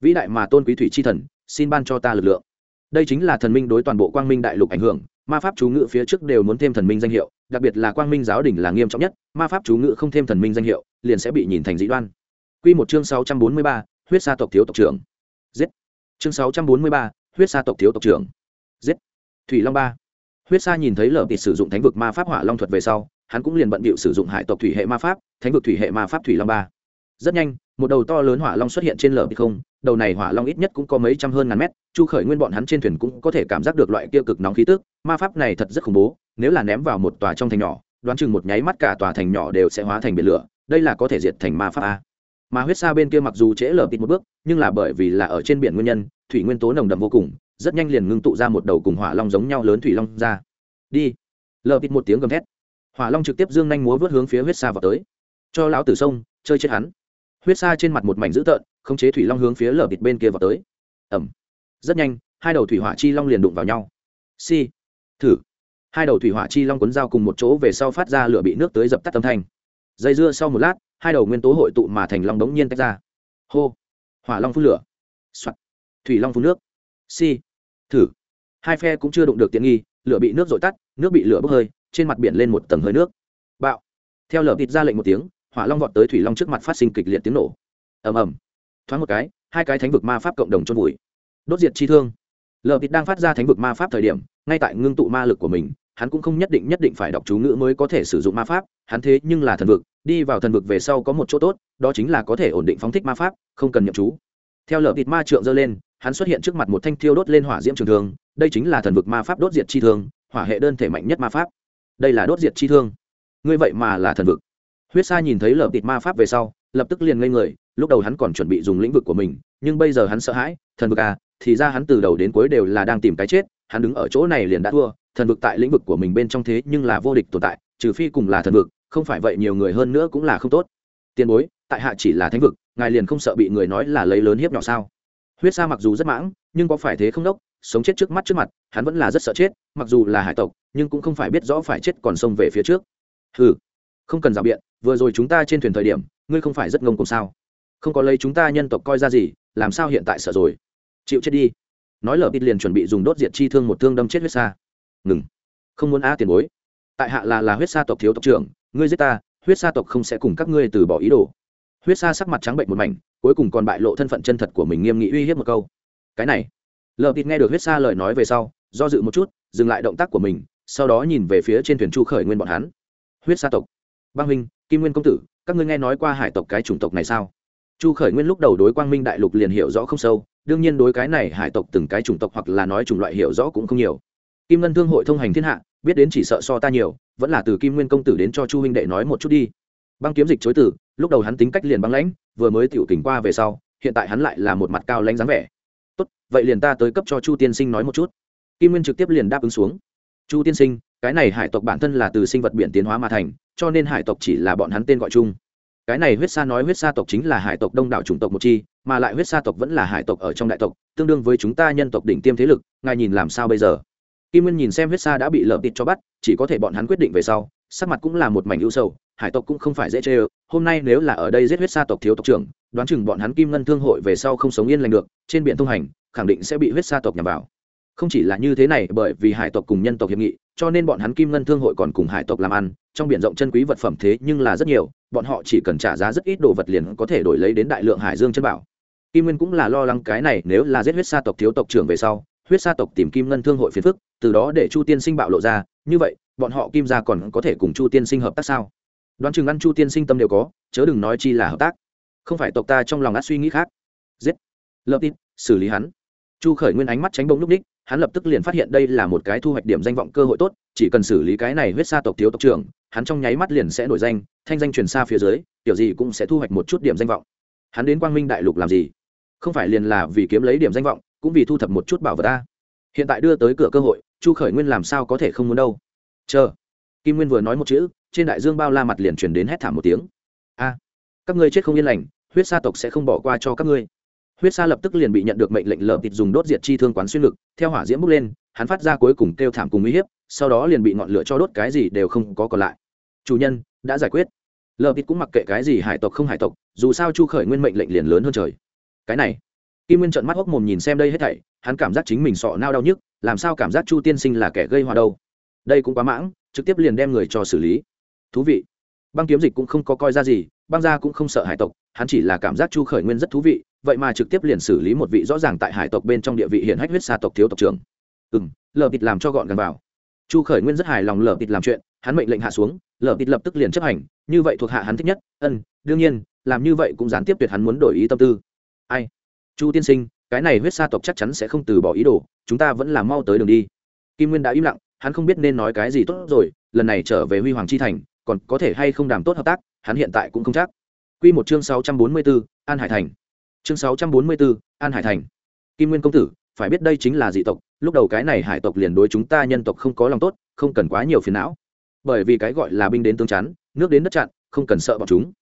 Vĩ đại mà tôn quý thủy tri thần, xin ban cho ta lực lượng đây chính là thần minh đối toàn bộ quang minh đại lục ảnh hưởng, ma pháp chú ngự phía trước đều muốn thêm thần minh danh hiệu, đặc biệt là quang minh giáo đình là nghiêm trọng nhất, ma pháp chú ngự không thêm thần minh danh hiệu, liền sẽ bị nhìn thành dĩ đoan. Q một chương sáu trăm bốn mươi ba, huyết sa tộc thiếu tộc trưởng. Giết. Chương sáu trăm bốn mươi ba, huyết sa tộc thiếu tộc trưởng. Giết. Thủy long ba. Huyết sa nhìn thấy lở tịt sử dụng thánh vực ma pháp hỏa long thuật về sau, hắn cũng liền bận bịu sử dụng hải tộc thủy hệ ma pháp, thánh vực thủy hệ ma pháp thủy long ba. Rất nhanh, một đầu to lớn hỏa long xuất hiện trên lở tịt không đầu này hỏa long ít nhất cũng có mấy trăm hơn ngàn mét, chu khởi nguyên bọn hắn trên thuyền cũng có thể cảm giác được loại kia cực nóng khí tức, ma pháp này thật rất khủng bố, nếu là ném vào một tòa trong thành nhỏ, đoán chừng một nháy mắt cả tòa thành nhỏ đều sẽ hóa thành biển lửa, đây là có thể diệt thành ma pháp a. Mà huyết sa bên kia mặc dù trễ lở tịt một bước, nhưng là bởi vì là ở trên biển nguyên nhân, thủy nguyên tố nồng đậm vô cùng, rất nhanh liền ngưng tụ ra một đầu cùng hỏa long giống nhau lớn thủy long ra. Đi. Lờ tít một tiếng gầm thét. Hỏa long trực tiếp dương nhanh múa vớt hướng phía huyết sa vào tới. Cho lão tử sông, chơi chết hắn. Huyết sa trên mặt một mảnh dữ tợn khống chế thủy long hướng phía lở bịt bên kia vào tới. Ẩm rất nhanh, hai đầu thủy hỏa chi long liền đụng vào nhau. Si. Thử. Hai đầu thủy hỏa chi long cuốn dao cùng một chỗ về sau phát ra lửa bị nước tới dập tắt âm thanh. Dây dưa sau một lát, hai đầu nguyên tố hội tụ mà thành long đống nhiên tách ra. Hô. Hỏa long phun lửa. Lửa、Soạn. thủy long phun nước. Si. Thử. Hai phe cũng chưa đụng được tiện nghi, lửa bị nước dội tắt, nước bị lửa bốc hơi, trên mặt biển lên một tầng hơi nước. Bạo. Theo lở thịt ra lệnh một tiếng, hỏa long vọt tới thủy long trước mặt phát sinh kịch liệt tiếng nổ. Ầm ầm thoáng một cái, hai cái thánh vực ma pháp cộng đồng chôn vùi. Đốt diệt chi thương. Lờ thịt đang phát ra thánh vực ma pháp thời điểm, ngay tại ngưng tụ ma lực của mình, hắn cũng không nhất định nhất định phải đọc chú ngữ mới có thể sử dụng ma pháp, hắn thế nhưng là thần vực, đi vào thần vực về sau có một chỗ tốt, đó chính là có thể ổn định phóng thích ma pháp, không cần nhậm chú. Theo lờ thịt ma trượng dơ lên, hắn xuất hiện trước mặt một thanh thiêu đốt lên hỏa diễm trường thường đây chính là thần vực ma pháp đốt diệt chi thương, hỏa hệ đơn thể mạnh nhất ma pháp. Đây là đốt diệt chi thương. Ngươi vậy mà là thần vực. Huyết sa nhìn thấy lợp tịt ma pháp về sau, lập tức liền ngây người lúc đầu hắn còn chuẩn bị dùng lĩnh vực của mình, nhưng bây giờ hắn sợ hãi, thần vực à thì ra hắn từ đầu đến cuối đều là đang tìm cái chết, hắn đứng ở chỗ này liền đã thua, thần vực tại lĩnh vực của mình bên trong thế nhưng là vô địch tồn tại, trừ phi cùng là thần vực, không phải vậy nhiều người hơn nữa cũng là không tốt. Tiền bối, tại hạ chỉ là thánh vực, ngài liền không sợ bị người nói là lấy lớn hiếp nhỏ sao? Huyết sa mặc dù rất mãng, nhưng có phải thế không đốc? Sống chết trước mắt trước mặt, hắn vẫn là rất sợ chết, mặc dù là hải tộc, nhưng cũng không phải biết rõ phải chết còn xông về phía trước. Ừ không cần rào biện, vừa rồi chúng ta trên thuyền thời điểm, ngươi không phải rất ngông cùng sao? Không có lấy chúng ta nhân tộc coi ra gì, làm sao hiện tại sợ rồi? Chịu chết đi. Nói lở bịt liền chuẩn bị dùng đốt diệt chi thương một thương đâm chết huyết sa. Ngừng. Không muốn á tiền bối. Tại hạ là là huyết sa tộc thiếu tộc trưởng, ngươi giết ta, huyết sa tộc không sẽ cùng các ngươi từ bỏ ý đồ. Huyết sa sắc mặt trắng bệnh một mảnh, cuối cùng còn bại lộ thân phận chân thật của mình nghiêm nghị uy hiếp một câu. Cái này. Lờ bịt nghe được huyết sa lời nói về sau, do dự một chút, dừng lại động tác của mình, sau đó nhìn về phía trên thuyền chu khởi nguyên bọn hắn. Huyết sa tộc. Băng huynh, kim nguyên công tử, các ngươi nghe nói qua hải tộc cái chủng tộc này sao? Chu khởi nguyên lúc đầu đối quang minh đại lục liền hiểu rõ không sâu, đương nhiên đối cái này hải tộc từng cái chủng tộc hoặc là nói chủng loại hiểu rõ cũng không nhiều. Kim ngân thương hội thông hành thiên hạ, biết đến chỉ sợ so ta nhiều, vẫn là từ kim nguyên công tử đến cho chu huynh đệ nói một chút đi. Băng kiếm dịch chối từ, lúc đầu hắn tính cách liền băng lãnh, vừa mới tiểu tình qua về sau, hiện tại hắn lại là một mặt cao lãnh dáng vẻ. Tốt, vậy liền ta tới cấp cho chu tiên sinh nói một chút. Kim nguyên trực tiếp liền đáp ứng xuống. Chu tiên sinh, cái này hải tộc bản thân là từ sinh vật biển tiến hóa mà thành, cho nên hải tộc chỉ là bọn hắn tên gọi chung cái này huyết sa nói huyết sa tộc chính là hải tộc đông đảo chủng tộc một chi, mà lại huyết sa tộc vẫn là hải tộc ở trong đại tộc, tương đương với chúng ta nhân tộc đỉnh tiêm thế lực, ngài nhìn làm sao bây giờ? Kim nguyên nhìn xem huyết sa đã bị lợp tịt cho bắt, chỉ có thể bọn hắn quyết định về sau, sắc mặt cũng là một mảnh ưu sầu, hải tộc cũng không phải dễ chê ơ, hôm nay nếu là ở đây giết huyết sa tộc thiếu tộc trưởng, đoán chừng bọn hắn kim ngân thương hội về sau không sống yên lành được, trên biển thông hành, khẳng định sẽ bị huyết sa tộc nhằm vào. Không chỉ là như thế này, bởi vì hải tộc cùng nhân tộc hiệp nghị, cho nên bọn hắn kim ngân thương hội còn cùng hải tộc làm ăn, trong biển rộng chân quý vật phẩm thế nhưng là rất nhiều bọn họ chỉ cần trả giá rất ít đồ vật liền có thể đổi lấy đến đại lượng hải dương chân bảo. Kim nguyên cũng là lo lắng cái này, nếu là giết huyết sa tộc thiếu tộc trưởng về sau, huyết sa tộc tìm kim ngân thương hội phiền phức, từ đó để chu tiên sinh bạo lộ ra, như vậy, bọn họ kim gia còn có thể cùng chu tiên sinh hợp tác sao? Đoán chừng ăn chu tiên sinh tâm đều có, chớ đừng nói chi là hợp tác. Không phải tộc ta trong lòng át suy nghĩ khác. Giết. Lập tin, xử lý hắn. Chu khởi nguyên ánh mắt tránh bông lúc ních hắn lập tức liền phát hiện đây là một cái thu hoạch điểm danh vọng cơ hội tốt, chỉ cần xử lý cái này huyết sa tộc thiếu tộc trưởng hắn trong nháy mắt liền sẽ nổi danh, thanh danh truyền xa phía dưới, kiểu gì cũng sẽ thu hoạch một chút điểm danh vọng. Hắn đến quang minh đại lục làm gì? Không phải liền là vì kiếm lấy điểm danh vọng, cũng vì thu thập một chút bảo vật ta. Hiện tại đưa tới cửa cơ hội, chu khởi nguyên làm sao có thể không muốn đâu? Chờ. Kim nguyên vừa nói một chữ, trên đại dương bao la mặt liền truyền đến hét thảm một tiếng. A, các ngươi chết không yên lành, huyết sa tộc sẽ không bỏ qua cho các ngươi. Huyết sa lập tức liền bị nhận được mệnh lệnh lợp thịt dùng đốt diệt chi thương quán xuyên lực, theo hỏa diễm bốc lên hắn phát ra cuối cùng kêu thảm cùng uy hiếp, sau đó liền bị ngọn lửa cho đốt, cái gì đều không có còn lại. Chủ nhân, đã giải quyết. Lờ thịt cũng mặc kệ cái gì hải tộc không hải tộc, dù sao chu khởi nguyên mệnh lệnh liền lớn hơn trời. Cái này, kim nguyên trận mắt hốc mồm nhìn xem đây hết thảy, hắn cảm giác chính mình sọ nao đau nhức, làm sao cảm giác chu tiên sinh là kẻ gây hòa đâu? Đây cũng quá mãng, trực tiếp liền đem người cho xử lý. Thú vị. Băng kiếm dịch cũng không có coi ra gì, băng gia cũng không sợ hải tộc, hắn chỉ là cảm giác chu khởi nguyên rất thú vị, vậy mà trực tiếp liền xử lý một vị rõ ràng tại hải tộc bên trong địa vị hiện hách huyết xa tộc thiếu tộc trưởng ừ m lờ bịt làm cho gọn gàng vào. Chu khởi nguyên rất hài lòng lờ bịt làm chuyện hắn mệnh lệnh hạ xuống lờ bịt lập tức liền chấp hành như vậy thuộc hạ hắn thích nhất ân đương nhiên làm như vậy cũng gián tiếp tuyệt hắn muốn đổi ý tâm tư. Ai? Chu tiên sinh cái này huyết sa tộc chắc chắn sẽ không từ bỏ ý đồ chúng ta vẫn là mau tới đường đi. Kim nguyên đã im lặng hắn không biết nên nói cái gì tốt rồi lần này trở về huy hoàng chi thành còn có thể hay không đàm tốt hợp tác hắn hiện tại cũng không chắc. Quy một chương 644, An Hải Thành. Chương 644, An Hải Thành. Kim Nguyên công tử, phải biết đây chính là dị tộc, lúc đầu cái này hải tộc liền đối chúng ta nhân tộc không có lòng tốt, không cần quá nhiều phiền não. Bởi vì cái gọi là binh đến tướng chắn, nước đến đất chặn, không cần sợ bọn chúng.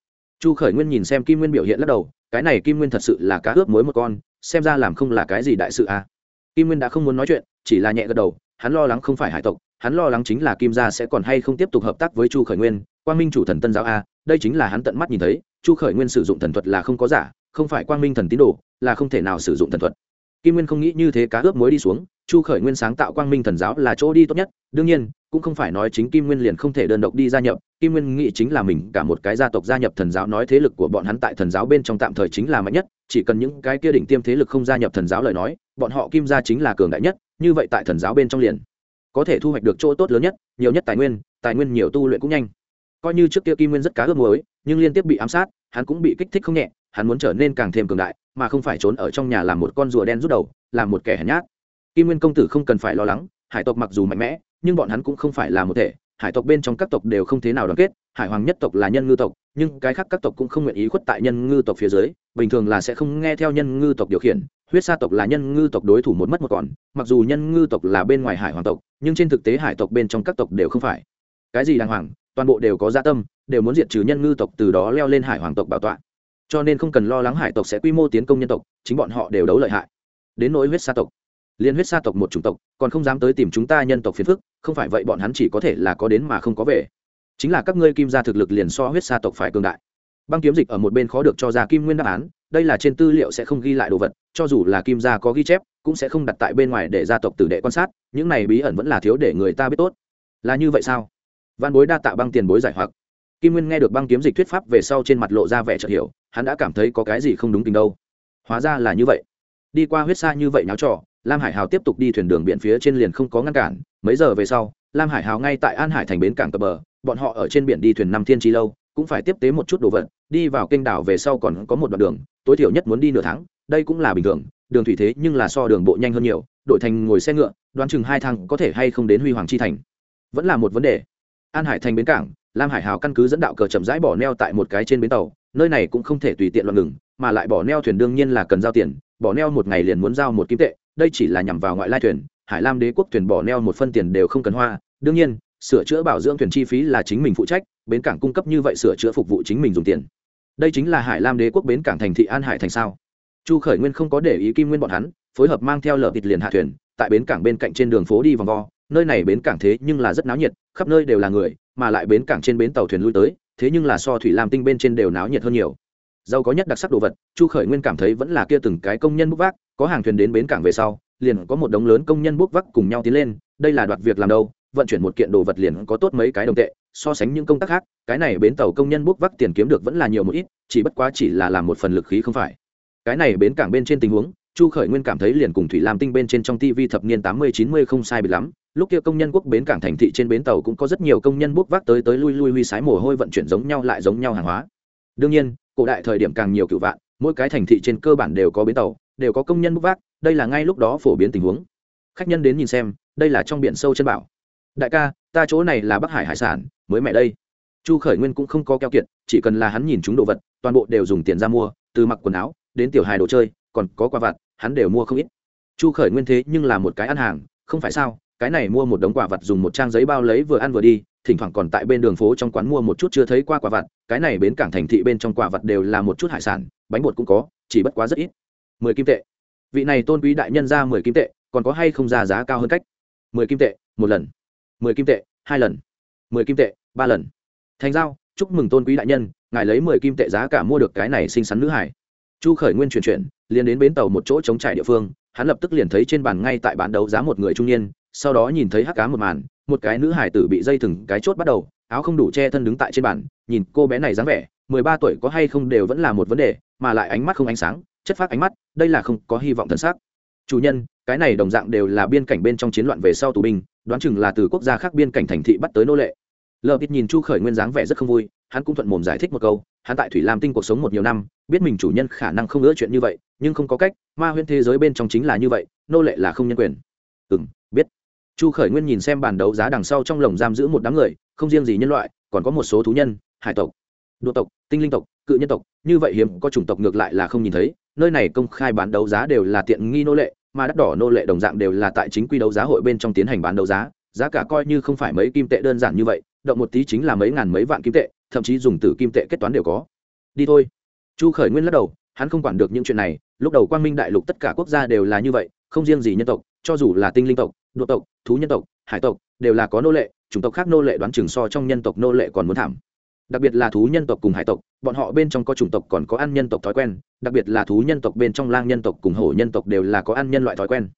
Chu Khởi Nguyên nhìn xem Kim Nguyên biểu hiện lắc đầu, cái này Kim Nguyên thật sự là cá ướp muối một con, xem ra làm không là cái gì đại sự. À. Kim Nguyên đã không muốn nói chuyện, chỉ là nhẹ gật đầu, hắn lo lắng không phải hải tộc, hắn lo lắng chính là Kim gia sẽ còn hay không tiếp tục hợp tác với Chu Khởi Nguyên, Quang Minh chủ thần Tân giáo a, đây chính là hắn tận mắt nhìn thấy, chu khởi nguyên sử dụng thần thuật là không có giả không phải quang minh thần tín đồ là không thể nào sử dụng thần thuật kim nguyên không nghĩ như thế cá ướp muối đi xuống, chu khởi nguyên sáng tạo quang minh thần giáo là chỗ đi tốt nhất, đương nhiên, cũng không phải nói chính kim nguyên liền không thể đơn độc đi gia nhập, kim nguyên nghĩ chính là mình, cả một cái gia tộc gia nhập thần giáo nói thế lực của bọn hắn tại thần giáo bên trong tạm thời chính là mạnh nhất, chỉ cần những cái kia đỉnh tiêm thế lực không gia nhập thần giáo lời nói, bọn họ kim gia chính là cường đại nhất, như vậy tại thần giáo bên trong liền có thể thu hoạch được chỗ tốt lớn nhất, nhiều nhất tài nguyên tài nguyên nhiều tu luyện cũng nhanh. Coi như trước kia kim nguyên rất cá ướp muối, nhưng liên tiếp bị ám sát, hắn cũng bị kích thích không nhẹ hắn muốn trở nên càng thêm cường đại, mà không phải trốn ở trong nhà làm một con rùa đen rút đầu, làm một kẻ hèn nhát. Kim nguyên công tử không cần phải lo lắng, hải tộc mặc dù mạnh mẽ, nhưng bọn hắn cũng không phải là một thể, hải tộc bên trong các tộc đều không thế nào đoàn kết, hải hoàng nhất tộc là nhân ngư tộc, nhưng cái khác các tộc cũng không nguyện ý khuất tại nhân ngư tộc phía dưới, bình thường là sẽ không nghe theo nhân ngư tộc điều khiển, huyết sa tộc là nhân ngư tộc đối thủ một mất một còn, mặc dù nhân ngư tộc là bên ngoài hải hoàng tộc, nhưng trên thực tế hải tộc bên trong các tộc đều không phải. Cái gì đàng hoàng, toàn bộ đều có gia tâm, đều muốn diệt trừ nhân ngư tộc từ đó leo lên hải hoàng tộc bảo tọa cho nên không cần lo lắng hải tộc sẽ quy mô tiến công nhân tộc, chính bọn họ đều đấu lợi hại. Đến nỗi huyết sa tộc liên huyết sa tộc một chủng tộc, còn không dám tới tìm chúng ta nhân tộc phiền phức, không phải vậy bọn hắn chỉ có thể là có đến mà không có về. Chính là các ngươi kim gia thực lực liền so huyết sa tộc phải cường đại. Băng kiếm dịch ở một bên khó được cho ra kim nguyên đáp án, đây là trên tư liệu sẽ không ghi lại đồ vật, cho dù là kim gia có ghi chép, cũng sẽ không đặt tại bên ngoài để gia tộc tử đệ quan sát, những này bí ẩn vẫn là thiếu để người ta biết tốt. Là như vậy sao? Văn bối đa tạ băng tiền bối giải hoặc kim nguyên nghe được băng kiếm dịch thuyết pháp về sau trên mặt lộ ra vẻ chợt hiểu, hắn đã cảm thấy có cái gì không đúng tình đâu. Hóa ra là như vậy. Đi qua huyết xa như vậy náo trò, lam hải hào tiếp tục đi thuyền đường biển phía trên liền không có ngăn cản. Mấy giờ về sau, lam hải hào ngay tại an hải thành bến cảng cập bờ, bọn họ ở trên biển đi thuyền năm thiên chi lâu, cũng phải tiếp tế một chút đồ vật, đi vào kênh đảo về sau còn có một đoạn đường, tối thiểu nhất muốn đi nửa tháng, đây cũng là bình thường, đường thủy thế nhưng là so đường bộ nhanh hơn nhiều, đội thành ngồi xe ngựa, đoán chừng hai thang có thể hay không đến huy hoàng chi thành. Vẫn là một vấn đề. An hải thành bến cảng lam hải hào căn cứ dẫn đạo cờ chậm rãi bỏ neo tại một cái trên bến tàu, nơi này cũng không thể tùy tiện loạn ngừng, mà lại bỏ neo thuyền đương nhiên là cần giao tiền, bỏ neo một ngày liền muốn giao một kim tệ, đây chỉ là nhằm vào ngoại lai thuyền, hải lam đế quốc thuyền bỏ neo một phân tiền đều không cần hoa, đương nhiên, sửa chữa bảo dưỡng thuyền chi phí là chính mình phụ trách, bến cảng cung cấp như vậy sửa chữa phục vụ chính mình dùng tiền. Đây chính là hải lam đế quốc bến cảng thành thị an hải thành sao? Chu khởi nguyên không có để ý kim nguyên bọn hắn, phối hợp mang theo lở thịt liền hạ thuyền, tại bến cảng bên cạnh trên đường phố đi vòng vo, nơi này bến cảng thế nhưng là rất náo nhiệt, khắp nơi đều là người mà lại bến cảng trên bến tàu thuyền lui tới, thế nhưng là so thủy lam tinh bên trên đều náo nhiệt hơn nhiều. Giàu có nhất đặc sắc đồ vật, chu khởi nguyên cảm thấy vẫn là kia từng cái công nhân bốc vác, có hàng thuyền đến bến cảng về sau, liền có một đống lớn công nhân bốc vác cùng nhau tiến lên, đây là đoạt việc làm đâu, vận chuyển một kiện đồ vật liền có tốt mấy cái đồng tệ, so sánh những công tác khác, cái này bến tàu công nhân bốc vác tiền kiếm được vẫn là nhiều một ít, chỉ bất quá chỉ là làm một phần lực khí không phải. Cái này bến cảng bên trên tình huống, chu khởi nguyên cảm thấy liền cùng thủy lam tinh bên trên trong tv thập niên tám mươi, chín mươi không sai bị lắm lúc kia công nhân quốc bến cảng thành thị trên bến tàu cũng có rất nhiều công nhân bốc vác tới tới lui lui huy sái mồ hôi vận chuyển giống nhau lại giống nhau hàng hóa. Đương nhiên, cổ đại thời điểm càng nhiều cựu vạn, mỗi cái thành thị trên cơ bản đều có bến tàu, đều có công nhân bốc vác, đây là ngay lúc đó phổ biến tình huống. Khách nhân đến nhìn xem, đây là trong biển sâu chân bảo. Đại ca, ta chỗ này là bắc hải hải sản, mới mẹ đây. Chu khởi nguyên cũng không có keo kiệt, chỉ cần là hắn nhìn chúng đồ vật, toàn bộ đều dùng tiền ra mua, từ mặc quần áo, đến tiểu hài đồ chơi, còn có quà vặt, hắn đều mua không ít. Chu khởi nguyên thế nhưng là một cái ăn hàng, không phải sao cái này mua một đống quả vặt dùng một trang giấy bao lấy vừa ăn vừa đi, thỉnh thoảng còn tại bên đường phố trong quán mua một chút chưa thấy qua quả vặt, cái này bến cảng thành thị bên trong quả vặt đều là một chút hải sản, bánh bột cũng có, chỉ bất quá rất ít. Mười kim tệ. Vị này tôn quý đại nhân ra mười kim tệ, còn có hay không ra giá cao hơn cách? Mười kim tệ, một lần. Mười kim tệ, hai lần. Mười kim tệ, ba lần. Thành giao, chúc mừng tôn quý đại nhân, ngài lấy mười kim tệ giá cả mua được cái này xinh xắn nữ hải. Chu khởi nguyên chuyển chuyển, liền đến bến tàu một chỗ chống trải địa phương, hắn lập tức liền thấy trên bàn ngay tại bán đấu giá một người trung niên sau đó nhìn thấy hắc cá một màn, một cái nữ hải tử bị dây thừng cái chốt bắt đầu, áo không đủ che thân đứng tại trên bàn, nhìn cô bé này dáng vẻ, mười ba tuổi có hay không đều vẫn là một vấn đề, mà lại ánh mắt không ánh sáng, chất phát ánh mắt, đây là không có hy vọng thân xác. Chủ nhân, cái này đồng dạng đều là biên cảnh bên trong chiến loạn về sau tù binh, đoán chừng là từ quốc gia khác biên cảnh thành thị bắt tới nô lệ. Lờ bịt nhìn chu khởi nguyên dáng vẻ rất không vui, hắn cũng thuận mồm giải thích một câu, hắn tại thủy lam tinh cuộc sống một nhiều năm, biết mình chủ nhân khả năng không ngỡ chuyện như vậy, nhưng không có cách, ma huyễn thế giới bên trong chính là như vậy, nô lệ là không nhân quyền. Ừ m chu khởi nguyên nhìn xem bàn đấu giá đằng sau trong lồng giam giữ một đám người, không riêng gì nhân loại, còn có một số thú nhân, hải tộc, đô tộc, tinh linh tộc, cự nhân tộc. Như vậy hiếm có chủng tộc ngược lại là không nhìn thấy, nơi này công khai bán đấu giá đều là tiện nghi nô lệ, mà đắt đỏ nô lệ đồng dạng đều là tại chính quy đấu giá hội bên trong tiến hành bán đấu giá. Giá cả coi như không phải mấy kim tệ đơn giản như vậy, động một tí chính là mấy ngàn mấy vạn kim tệ, thậm chí dùng từ kim tệ kết toán đều có. Đi thôi. Chu khởi nguyên lắc đầu, hắn không quản được những chuyện này. Lúc đầu quang minh đại lục tất cả quốc gia đều là như vậy, không riêng gì nhân tộc, cho dù là tinh linh tộc đô tộc thú nhân tộc hải tộc đều là có nô lệ chủng tộc khác nô lệ đoán chừng so trong nhân tộc nô lệ còn muốn thảm đặc biệt là thú nhân tộc cùng hải tộc bọn họ bên trong có chủng tộc còn có ăn nhân tộc thói quen đặc biệt là thú nhân tộc bên trong lang nhân tộc cùng hổ nhân tộc đều là có ăn nhân loại thói quen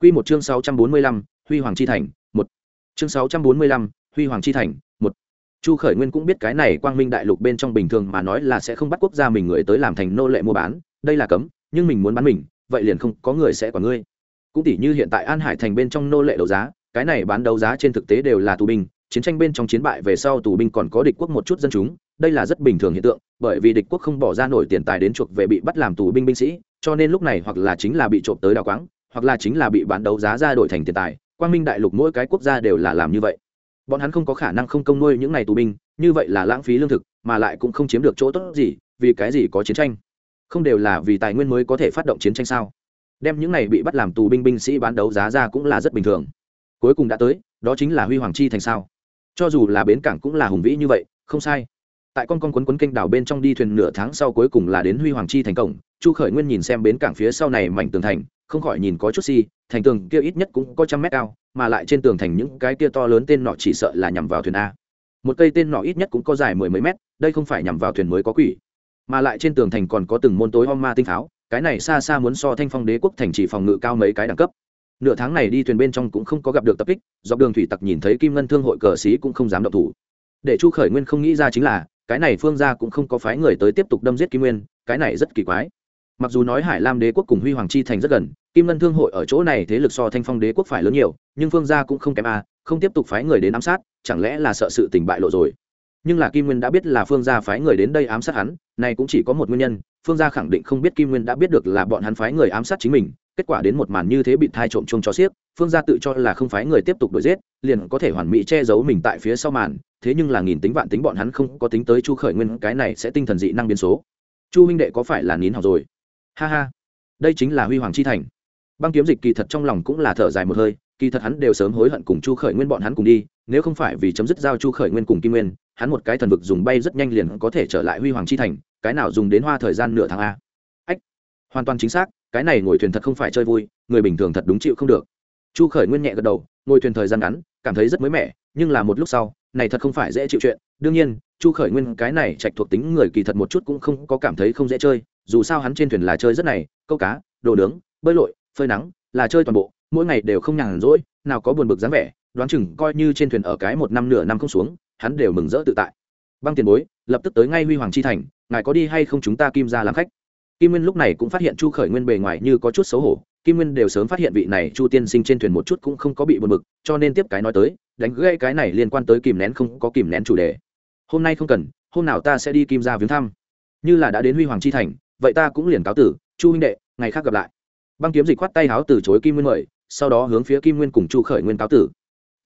Quy một chương sáu trăm bốn mươi lăm, Huy Hoàng chi thành, một. Chương sáu trăm bốn mươi lăm, Huy Hoàng chi thành, một. Chu Khởi Nguyên cũng biết cái này Quang Minh đại lục bên trong bình thường mà nói là sẽ không bắt quốc gia mình người tới làm thành nô lệ mua bán, đây là cấm, nhưng mình muốn bán mình, vậy liền không có người sẽ quản ngươi. Cũng tỉ như hiện tại An Hải thành bên trong nô lệ đấu giá, cái này bán đấu giá trên thực tế đều là tù binh, chiến tranh bên trong chiến bại về sau tù binh còn có địch quốc một chút dân chúng đây là rất bình thường hiện tượng bởi vì địch quốc không bỏ ra nổi tiền tài đến chuộc về bị bắt làm tù binh binh sĩ cho nên lúc này hoặc là chính là bị trộm tới đào quáng hoặc là chính là bị bán đấu giá ra đổi thành tiền tài quang minh đại lục mỗi cái quốc gia đều là làm như vậy. Bọn hắn không có khả năng không công nuôi những n à y tù binh như vậy là lãng phí lương thực mà lại cũng không chiếm được chỗ tốt gì vì cái gì có chiến tranh? Không đều là vì tài nguyên mới có thể phát động chiến tranh sao? Đem những này bị bắt làm tù binh binh sĩ bán đấu giá ra cũng là rất bình thường. Cuối cùng đã tới, đó chính là huy hoàng chi thành sao. Cho dù là bến cảng cũng là hùng vĩ như vậy, không sai. Tại con con quấn quấn kênh đảo bên trong đi thuyền nửa tháng sau cuối cùng là đến huy hoàng chi thành cổng, chu khởi nguyên nhìn xem bến cảng phía sau này mảnh tường thành, không khỏi nhìn có chút si, thành tường kia ít nhất cũng có trăm mét cao, mà lại trên tường thành những cái kia to lớn tên nọ chỉ sợ là nhằm vào thuyền a. Một cây tên nọ ít nhất cũng có dài mười mấy mét, đây không phải nhằm vào thuyền mới có quỷ, mà lại trên tường thành còn có từng môn tối hom ma tinh pháo cái này xa xa muốn so thanh phong đế quốc thành chỉ phòng ngự cao mấy cái đẳng cấp. Nửa tháng này đi thuyền bên trong cũng không có gặp được tập kích, dọc đường thủy tặc nhìn thấy kim ngân thương hội cờ xí cũng không dám động thủ. Để chu khởi nguyên không nghĩ ra chính là, cái này phương gia cũng không có phái người tới tiếp tục đâm giết kim nguyên, cái này rất kỳ quái. Mặc dù nói hải lam đế quốc cùng huy hoàng chi thành rất gần, kim ngân thương hội ở chỗ này thế lực so thanh phong đế quốc phải lớn nhiều, nhưng phương gia cũng không kém a, không tiếp tục phái người đến ám sát, chẳng lẽ là sợ sự tình bại lộ rồi? Nhưng là kim nguyên đã biết là phương gia phái người đến đây ám sát hắn này cũng chỉ có một nguyên nhân, phương gia khẳng định không biết kim nguyên đã biết được là bọn hắn phái người ám sát chính mình, kết quả đến một màn như thế bị thai trộm chung cho xiếc, phương gia tự cho là không phái người tiếp tục đuổi giết, liền có thể hoàn mỹ che giấu mình tại phía sau màn, thế nhưng là nghìn tính vạn tính bọn hắn không có tính tới chu khởi nguyên, cái này sẽ tinh thần dị năng biến số. Chu huynh đệ có phải là nín học rồi? Ha ha, đây chính là huy hoàng chi thành. Băng kiếm dịch kỳ thật trong lòng cũng là thở dài một hơi kỳ thật hắn đều sớm hối hận cùng chu khởi nguyên bọn hắn cùng đi, nếu không phải vì chấm dứt giao chu khởi nguyên cùng kim nguyên, hắn một cái thần vực dùng bay rất nhanh liền có thể trở lại huy hoàng chi thành, cái nào dùng đến hoa thời gian nửa tháng a. Ách, hoàn toàn chính xác, cái này ngồi thuyền thật không phải chơi vui, người bình thường thật đúng chịu không được. Chu khởi nguyên nhẹ gật đầu, ngồi thuyền thời gian ngắn, cảm thấy rất mới mẻ, nhưng là một lúc sau, này thật không phải dễ chịu chuyện. Đương nhiên, chu khởi nguyên cái này trạch thuộc tính người kỳ thật một chút cũng không có cảm thấy không dễ chơi, dù sao hắn trên thuyền là chơi rất này, câu cá, đồ nướng, bơi lội, phơi nắng là chơi toàn bộ, mỗi ngày đều không nhàn rỗi, nào có buồn bực dáng vẻ, đoán chừng coi như trên thuyền ở cái một năm nửa năm không xuống, hắn đều mừng rỡ tự tại. Băng tiền bối, lập tức tới ngay huy hoàng chi thành, ngài có đi hay không chúng ta kim ra làm khách? Kim nguyên lúc này cũng phát hiện chu khởi nguyên bề ngoài như có chút xấu hổ, kim nguyên đều sớm phát hiện vị này chu tiên sinh trên thuyền một chút cũng không có bị buồn bực, cho nên tiếp cái nói tới, đánh gây cái này liên quan tới kìm nén không có kìm nén chủ đề. Hôm nay không cần, hôm nào ta sẽ đi kim ra viếng thăm. Như là đã đến huy hoàng chi thành, vậy ta cũng liền cáo tử, chu huynh đệ, ngày khác gặp lại băng kiếm dịch khoát tay háo từ chối kim nguyên mời, sau đó hướng phía kim nguyên cùng chu khởi nguyên cáo tử.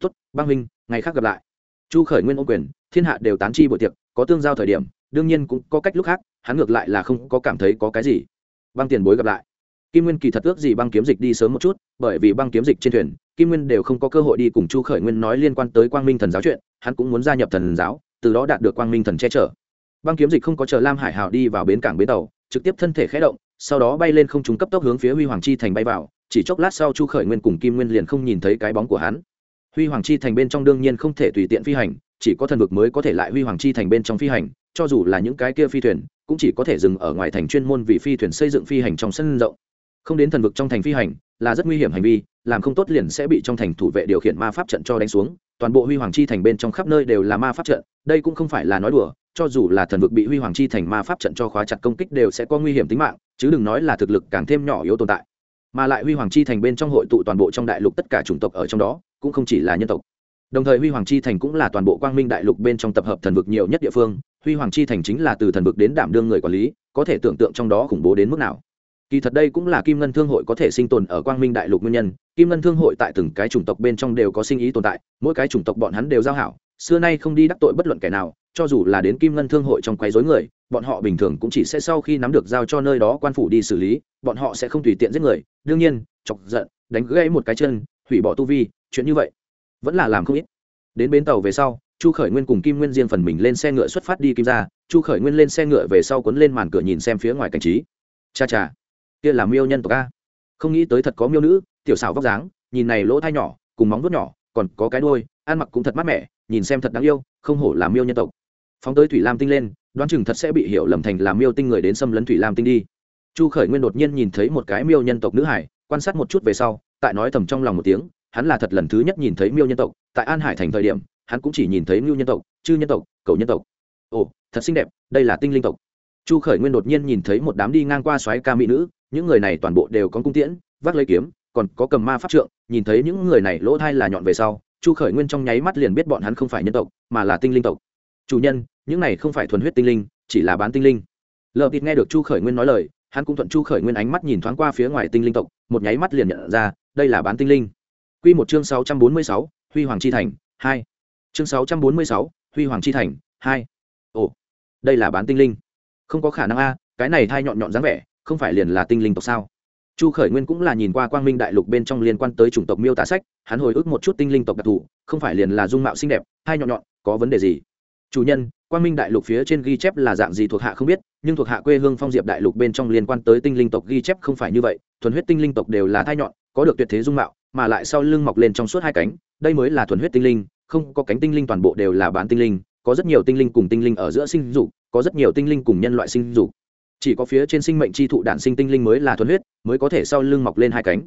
Tuất băng huynh, ngày khác gặp lại. Chu khởi nguyên ô quyền, thiên hạ đều tán chi buổi tiệc, có tương giao thời điểm, đương nhiên cũng có cách lúc khác, hắn ngược lại là không có cảm thấy có cái gì. Băng tiền bối gặp lại. Kim nguyên kỳ thật ước gì băng kiếm dịch đi sớm một chút, bởi vì băng kiếm dịch trên thuyền, kim nguyên đều không có cơ hội đi cùng chu khởi nguyên nói liên quan tới quang minh thần giáo chuyện, hắn cũng muốn gia nhập thần giáo, từ đó đạt được quang minh thần che chở. Băng kiếm dịch không có chờ lam hải hào đi vào bến cảng bến tàu, trực tiếp thân thể khé động sau đó bay lên không trung cấp tốc hướng phía huy hoàng chi thành bay vào, chỉ chốc lát sau chu khởi nguyên cùng kim nguyên liền không nhìn thấy cái bóng của hắn. Huy hoàng chi thành bên trong đương nhiên không thể tùy tiện phi hành, chỉ có thần vực mới có thể lại huy hoàng chi thành bên trong phi hành, cho dù là những cái kia phi thuyền, cũng chỉ có thể dừng ở ngoài thành chuyên môn vì phi thuyền xây dựng phi hành trong sân rộng. Không đến thần vực trong thành phi hành, là rất nguy hiểm hành vi, làm không tốt liền sẽ bị trong thành thủ vệ điều khiển ma pháp trận cho đánh xuống, toàn bộ huy hoàng chi thành bên trong khắp nơi đều là ma pháp trận, đây cũng không phải là nói đùa cho dù là thần vực bị huy hoàng chi thành ma pháp trận cho khóa chặt công kích đều sẽ có nguy hiểm tính mạng, chứ đừng nói là thực lực càng thêm nhỏ yếu tồn tại. Mà lại huy hoàng chi thành bên trong hội tụ toàn bộ trong đại lục tất cả chủng tộc ở trong đó, cũng không chỉ là nhân tộc. Đồng thời huy hoàng chi thành cũng là toàn bộ quang minh đại lục bên trong tập hợp thần vực nhiều nhất địa phương, huy hoàng chi thành chính là từ thần vực đến đảm đương người quản lý, có thể tưởng tượng trong đó khủng bố đến mức nào. Kỳ thật đây cũng là kim ngân thương hội có thể sinh tồn ở quang minh đại lục nguyên nhân. Kim ngân thương hội tại từng cái chủng tộc bên trong đều có sinh ý tồn tại, mỗi cái chủng tộc bọn hắn đều giao hảo xưa nay không đi đắc tội bất luận kẻ nào, cho dù là đến kim ngân thương hội trong quấy rối người, bọn họ bình thường cũng chỉ sẽ sau khi nắm được giao cho nơi đó quan phủ đi xử lý, bọn họ sẽ không tùy tiện giết người. Đương nhiên, chọc giận, đánh gãy một cái chân, hủy bỏ tu vi, chuyện như vậy vẫn là làm không ít. Đến bến tàu về sau, chu khởi nguyên cùng kim nguyên riêng phần mình lên xe ngựa xuất phát đi kim ra chu khởi nguyên lên xe ngựa về sau cuốn lên màn cửa nhìn xem phía ngoài cảnh trí. Cha cha, kia là miêu nhân tộc a. Không nghĩ tới thật có miêu nữ, tiểu xảo vóc dáng, nhìn này lỗ thai nhỏ, cùng móng vuốt nhỏ, còn có cái đuôi ăn mặc cũng thật mát mẻ, nhìn xem thật đáng yêu, không hổ là miêu nhân tộc. Phóng tới thủy lam tinh lên, đoán chừng thật sẽ bị hiểu lầm thành là miêu tinh người đến xâm lấn thủy lam tinh đi. Chu khởi nguyên đột nhiên nhìn thấy một cái miêu nhân tộc nữ hải, quan sát một chút về sau, tại nói thầm trong lòng một tiếng, hắn là thật lần thứ nhất nhìn thấy miêu nhân tộc, tại an hải thành thời điểm, hắn cũng chỉ nhìn thấy miêu nhân tộc, chư nhân tộc cầu nhân tộc. Ồ, thật xinh đẹp, đây là tinh linh tộc. Chu khởi nguyên đột nhiên nhìn thấy một đám đi ngang qua xoáy ca mỹ nữ, những người này toàn bộ đều có cung tiễn, vác lấy kiếm, còn có cầm ma pháp trượng, nhìn thấy những người này lỗ thai là nhọn về sau chu khởi nguyên trong nháy mắt liền biết bọn hắn không phải nhân tộc, mà là tinh linh tộc. Chủ nhân, những này không phải thuần huyết tinh linh, chỉ là bán tinh linh. Lờ thịt nghe được chu khởi nguyên nói lời, hắn cũng thuận chu khởi nguyên ánh mắt nhìn thoáng qua phía ngoài tinh linh tộc, một nháy mắt liền nhận ra, đây là bán tinh linh. Q một chương sáu trăm bốn mươi sáu, huy hoàng chi thành, hai. Chương sáu trăm bốn mươi sáu, huy hoàng chi thành, hai. Ồ, đây là bán tinh linh. Không có khả năng a, cái này thai nhọn nhọn dáng vẻ, không phải liền là tinh linh tộc sao? Chu khởi nguyên cũng là nhìn qua quang minh đại lục bên trong liên quan tới chủng tộc miêu tả sách, hắn hồi ức một chút tinh linh tộc đặc thù, không phải liền là dung mạo xinh đẹp, hai nhọn nhọn, có vấn đề gì? Chủ nhân, quang minh đại lục phía trên ghi chép là dạng gì thuộc hạ không biết, nhưng thuộc hạ quê hương phong diệp đại lục bên trong liên quan tới tinh linh tộc ghi chép không phải như vậy, thuần huyết tinh linh tộc đều là thai nhọn, có được tuyệt thế dung mạo, mà lại sau lưng mọc lên trong suốt hai cánh, đây mới là thuần huyết tinh linh, không có cánh tinh linh toàn bộ đều là bán tinh linh, có rất nhiều tinh linh cùng tinh linh ở giữa sinh dục, có rất nhiều tinh linh cùng nhân loại sinh dục chỉ có phía trên sinh mệnh chi thụ đản sinh tinh linh mới là thuần huyết mới có thể sau lưng mọc lên hai cánh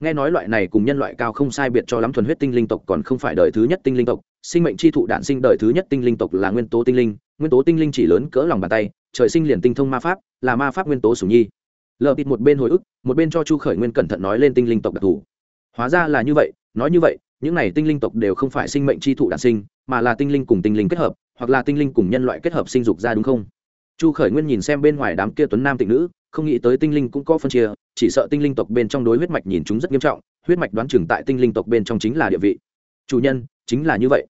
nghe nói loại này cùng nhân loại cao không sai biệt cho lắm thuần huyết tinh linh tộc còn không phải đời thứ nhất tinh linh tộc sinh mệnh chi thụ đản sinh đời thứ nhất tinh linh tộc là nguyên tố tinh linh nguyên tố tinh linh chỉ lớn cỡ lòng bàn tay trời sinh liền tinh thông ma pháp là ma pháp nguyên tố sủng nhi lờ bịt một bên hồi ức một bên cho chu khởi nguyên cẩn thận nói lên tinh linh tộc đặc thù hóa ra là như vậy nói như vậy những này tinh linh tộc đều không phải sinh mệnh chi thụ đản sinh mà là tinh linh cùng tinh linh kết hợp hoặc là tinh linh cùng nhân loại kết hợp sinh dục ra đúng không chu khởi nguyên nhìn xem bên ngoài đám kia tuấn nam tịnh nữ, không nghĩ tới tinh linh cũng có phân chia, chỉ sợ tinh linh tộc bên trong đối huyết mạch nhìn chúng rất nghiêm trọng, huyết mạch đoán chừng tại tinh linh tộc bên trong chính là địa vị. Chủ nhân, chính là như vậy.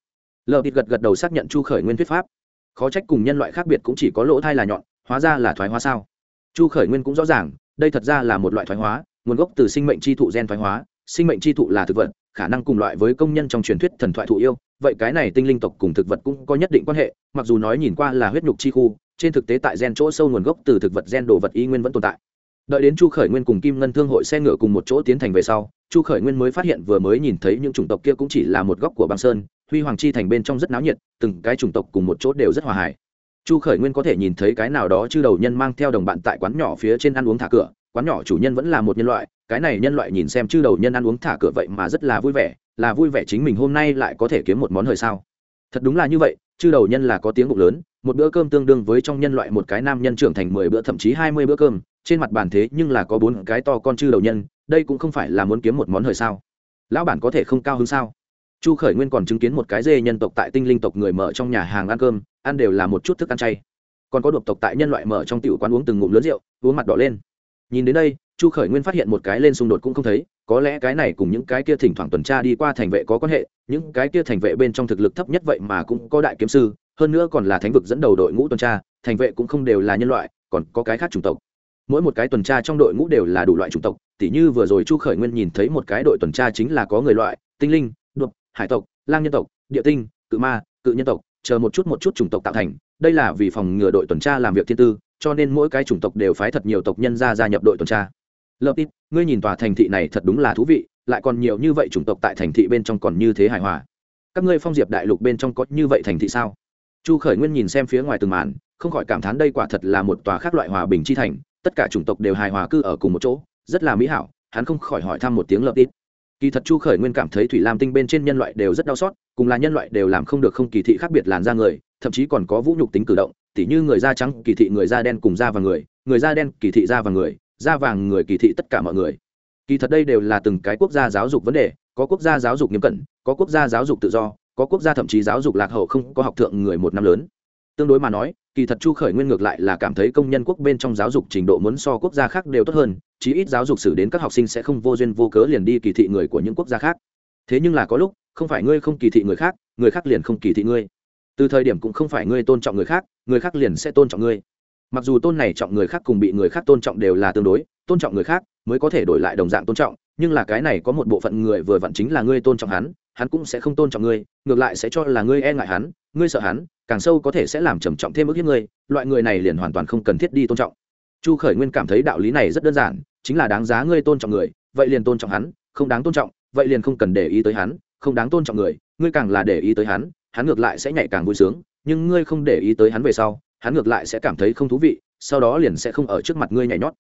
Lờ thịt gật gật đầu xác nhận chu khởi nguyên thuyết pháp. Khó trách cùng nhân loại khác biệt cũng chỉ có lỗ thai là nhọn, hóa ra là thoái hóa sao? Chu khởi nguyên cũng rõ ràng, đây thật ra là một loại thoái hóa, nguồn gốc từ sinh mệnh tri thụ gen thoái hóa. Sinh mệnh tri thụ là thực vật, khả năng cùng loại với công nhân trong truyền thuyết thần thoại thụ yêu, vậy cái này tinh linh tộc cùng thực vật cũng có nhất định quan hệ, mặc dù nói nhìn qua là huyết nhục chi khu trên thực tế tại gen chỗ sâu nguồn gốc từ thực vật, gen đồ vật y nguyên vẫn tồn tại. Đợi đến chu khởi nguyên cùng kim ngân thương hội xe ngựa cùng một chỗ tiến thành về sau, chu khởi nguyên mới phát hiện vừa mới nhìn thấy những chủng tộc kia cũng chỉ là một góc của băng sơn, huy hoàng chi thành bên trong rất náo nhiệt, từng cái chủng tộc cùng một chỗ đều rất hòa hải chu khởi nguyên có thể nhìn thấy cái nào đó chư đầu nhân mang theo đồng bạn tại quán nhỏ phía trên ăn uống thả cửa, quán nhỏ chủ nhân vẫn là một nhân loại, cái này nhân loại nhìn xem chư đầu nhân ăn uống thả cửa vậy mà rất là vui vẻ, là vui vẻ chính mình hôm nay lại có thể kiếm một món hời sao. Thật đúng là như vậy chư đầu nhân là có tiếng bụng lớn một bữa cơm tương đương với trong nhân loại một cái nam nhân trưởng thành mười bữa, thậm chí hai mươi bữa cơm, trên mặt bàn thế nhưng là có bốn cái to con chư đầu nhân, đây cũng không phải là muốn kiếm một món hời sao? Lão bản có thể không cao hứng sao? Chu khởi nguyên còn chứng kiến một cái dê nhân tộc tại tinh linh tộc người mở trong nhà hàng ăn cơm, ăn đều là một chút thức ăn chay. Còn có độc tộc tại nhân loại mở trong tiểu quán uống từng ngụm lớn rượu, uống mặt đỏ lên. Nhìn đến đây, chu khởi nguyên phát hiện một cái lên xung đột cũng không thấy, có lẽ cái này cùng những cái kia thỉnh thoảng tuần tra đi qua thành vệ có quan hệ, những cái kia thành vệ bên trong thực lực thấp nhất vậy mà cũng có đại kiếm sư hơn nữa còn là thánh vực dẫn đầu đội ngũ tuần tra, thành vệ cũng không đều là nhân loại, còn có cái khác chủng tộc. Mỗi một cái tuần tra trong đội ngũ đều là đủ loại chủng tộc, tỉ như vừa rồi chu khởi nguyên nhìn thấy một cái đội tuần tra chính là có người loại, tinh linh đột hải tộc, lang nhân tộc, địa tinh, cự ma, cự nhân tộc, chờ một chút một chút chủng tộc tạo thành. Đây là vì phòng ngừa đội tuần tra làm việc thiên tư, cho nên mỗi cái chủng tộc đều phái thật nhiều tộc nhân ra gia nhập đội tuần tra. Lập ít, ngươi nhìn tòa thành thị này thật đúng là thú vị, lại còn nhiều như vậy chủng tộc tại thành thị bên trong còn như thế hài hòa. Các ngươi phong diệp đại lục bên trong có như vậy thành thị sao? Chu khởi nguyên nhìn xem phía ngoài từng màn, không khỏi cảm thán đây quả thật là một tòa khác loại hòa bình chi thành, tất cả chủng tộc đều hài hòa cư ở cùng một chỗ, rất là mỹ hảo, hắn không khỏi hỏi thăm một tiếng lợp ít. Kỳ thật chu khởi nguyên cảm thấy thủy lam tinh bên trên nhân loại đều rất đau xót, cùng là nhân loại đều làm không được không kỳ thị khác biệt làn da người, thậm chí còn có vũ nhục tính cử động, tỉ như người da trắng kỳ thị người da đen cùng da và người người da đen kỳ thị da và người, da vàng người kỳ thị tất cả mọi người. Kỳ thật đây đều là từng cái quốc gia giáo dục vấn đề, có quốc gia giáo dục nghiêm cẩn, có quốc gia giáo dục tự do có quốc gia thậm chí giáo dục lạc hậu không có học thượng người một năm lớn. Tương đối mà nói, kỳ thật chu khởi nguyên ngược lại là cảm thấy công nhân quốc bên trong giáo dục trình độ muốn so quốc gia khác đều tốt hơn, chí ít giáo dục xử đến các học sinh sẽ không vô duyên vô cớ liền đi kỳ thị người của những quốc gia khác. Thế nhưng là có lúc, không phải ngươi không kỳ thị người khác người khác liền không kỳ thị ngươi. Từ thời điểm cũng không phải ngươi tôn trọng người khác người khác liền sẽ tôn trọng ngươi. Mặc dù tôn này trọng người khác cùng bị người khác tôn trọng đều là tương đối, tôn trọng người khác mới có thể đổi lại đồng dạng tôn trọng, nhưng là cái này có một bộ phận người vừa vặn chính là ngươi tôn trọng hắn hắn cũng sẽ không tôn trọng ngươi, ngược lại sẽ cho là ngươi e ngại hắn, ngươi sợ hắn, càng sâu có thể sẽ làm trầm trọng thêm ức hiếp ngươi, loại người này liền hoàn toàn không cần thiết đi tôn trọng. Chu khởi nguyên cảm thấy đạo lý này rất đơn giản, chính là đáng giá ngươi tôn trọng người, vậy liền tôn trọng hắn, không đáng tôn trọng, vậy liền không cần để ý tới hắn, không đáng tôn trọng người, ngươi càng là để ý tới hắn hắn ngược lại sẽ nhảy càng vui sướng, nhưng ngươi không để ý tới hắn về sau, hắn ngược lại sẽ cảm thấy không thú vị, sau đó liền sẽ không ở trước mặt ngươi nhảy nhót.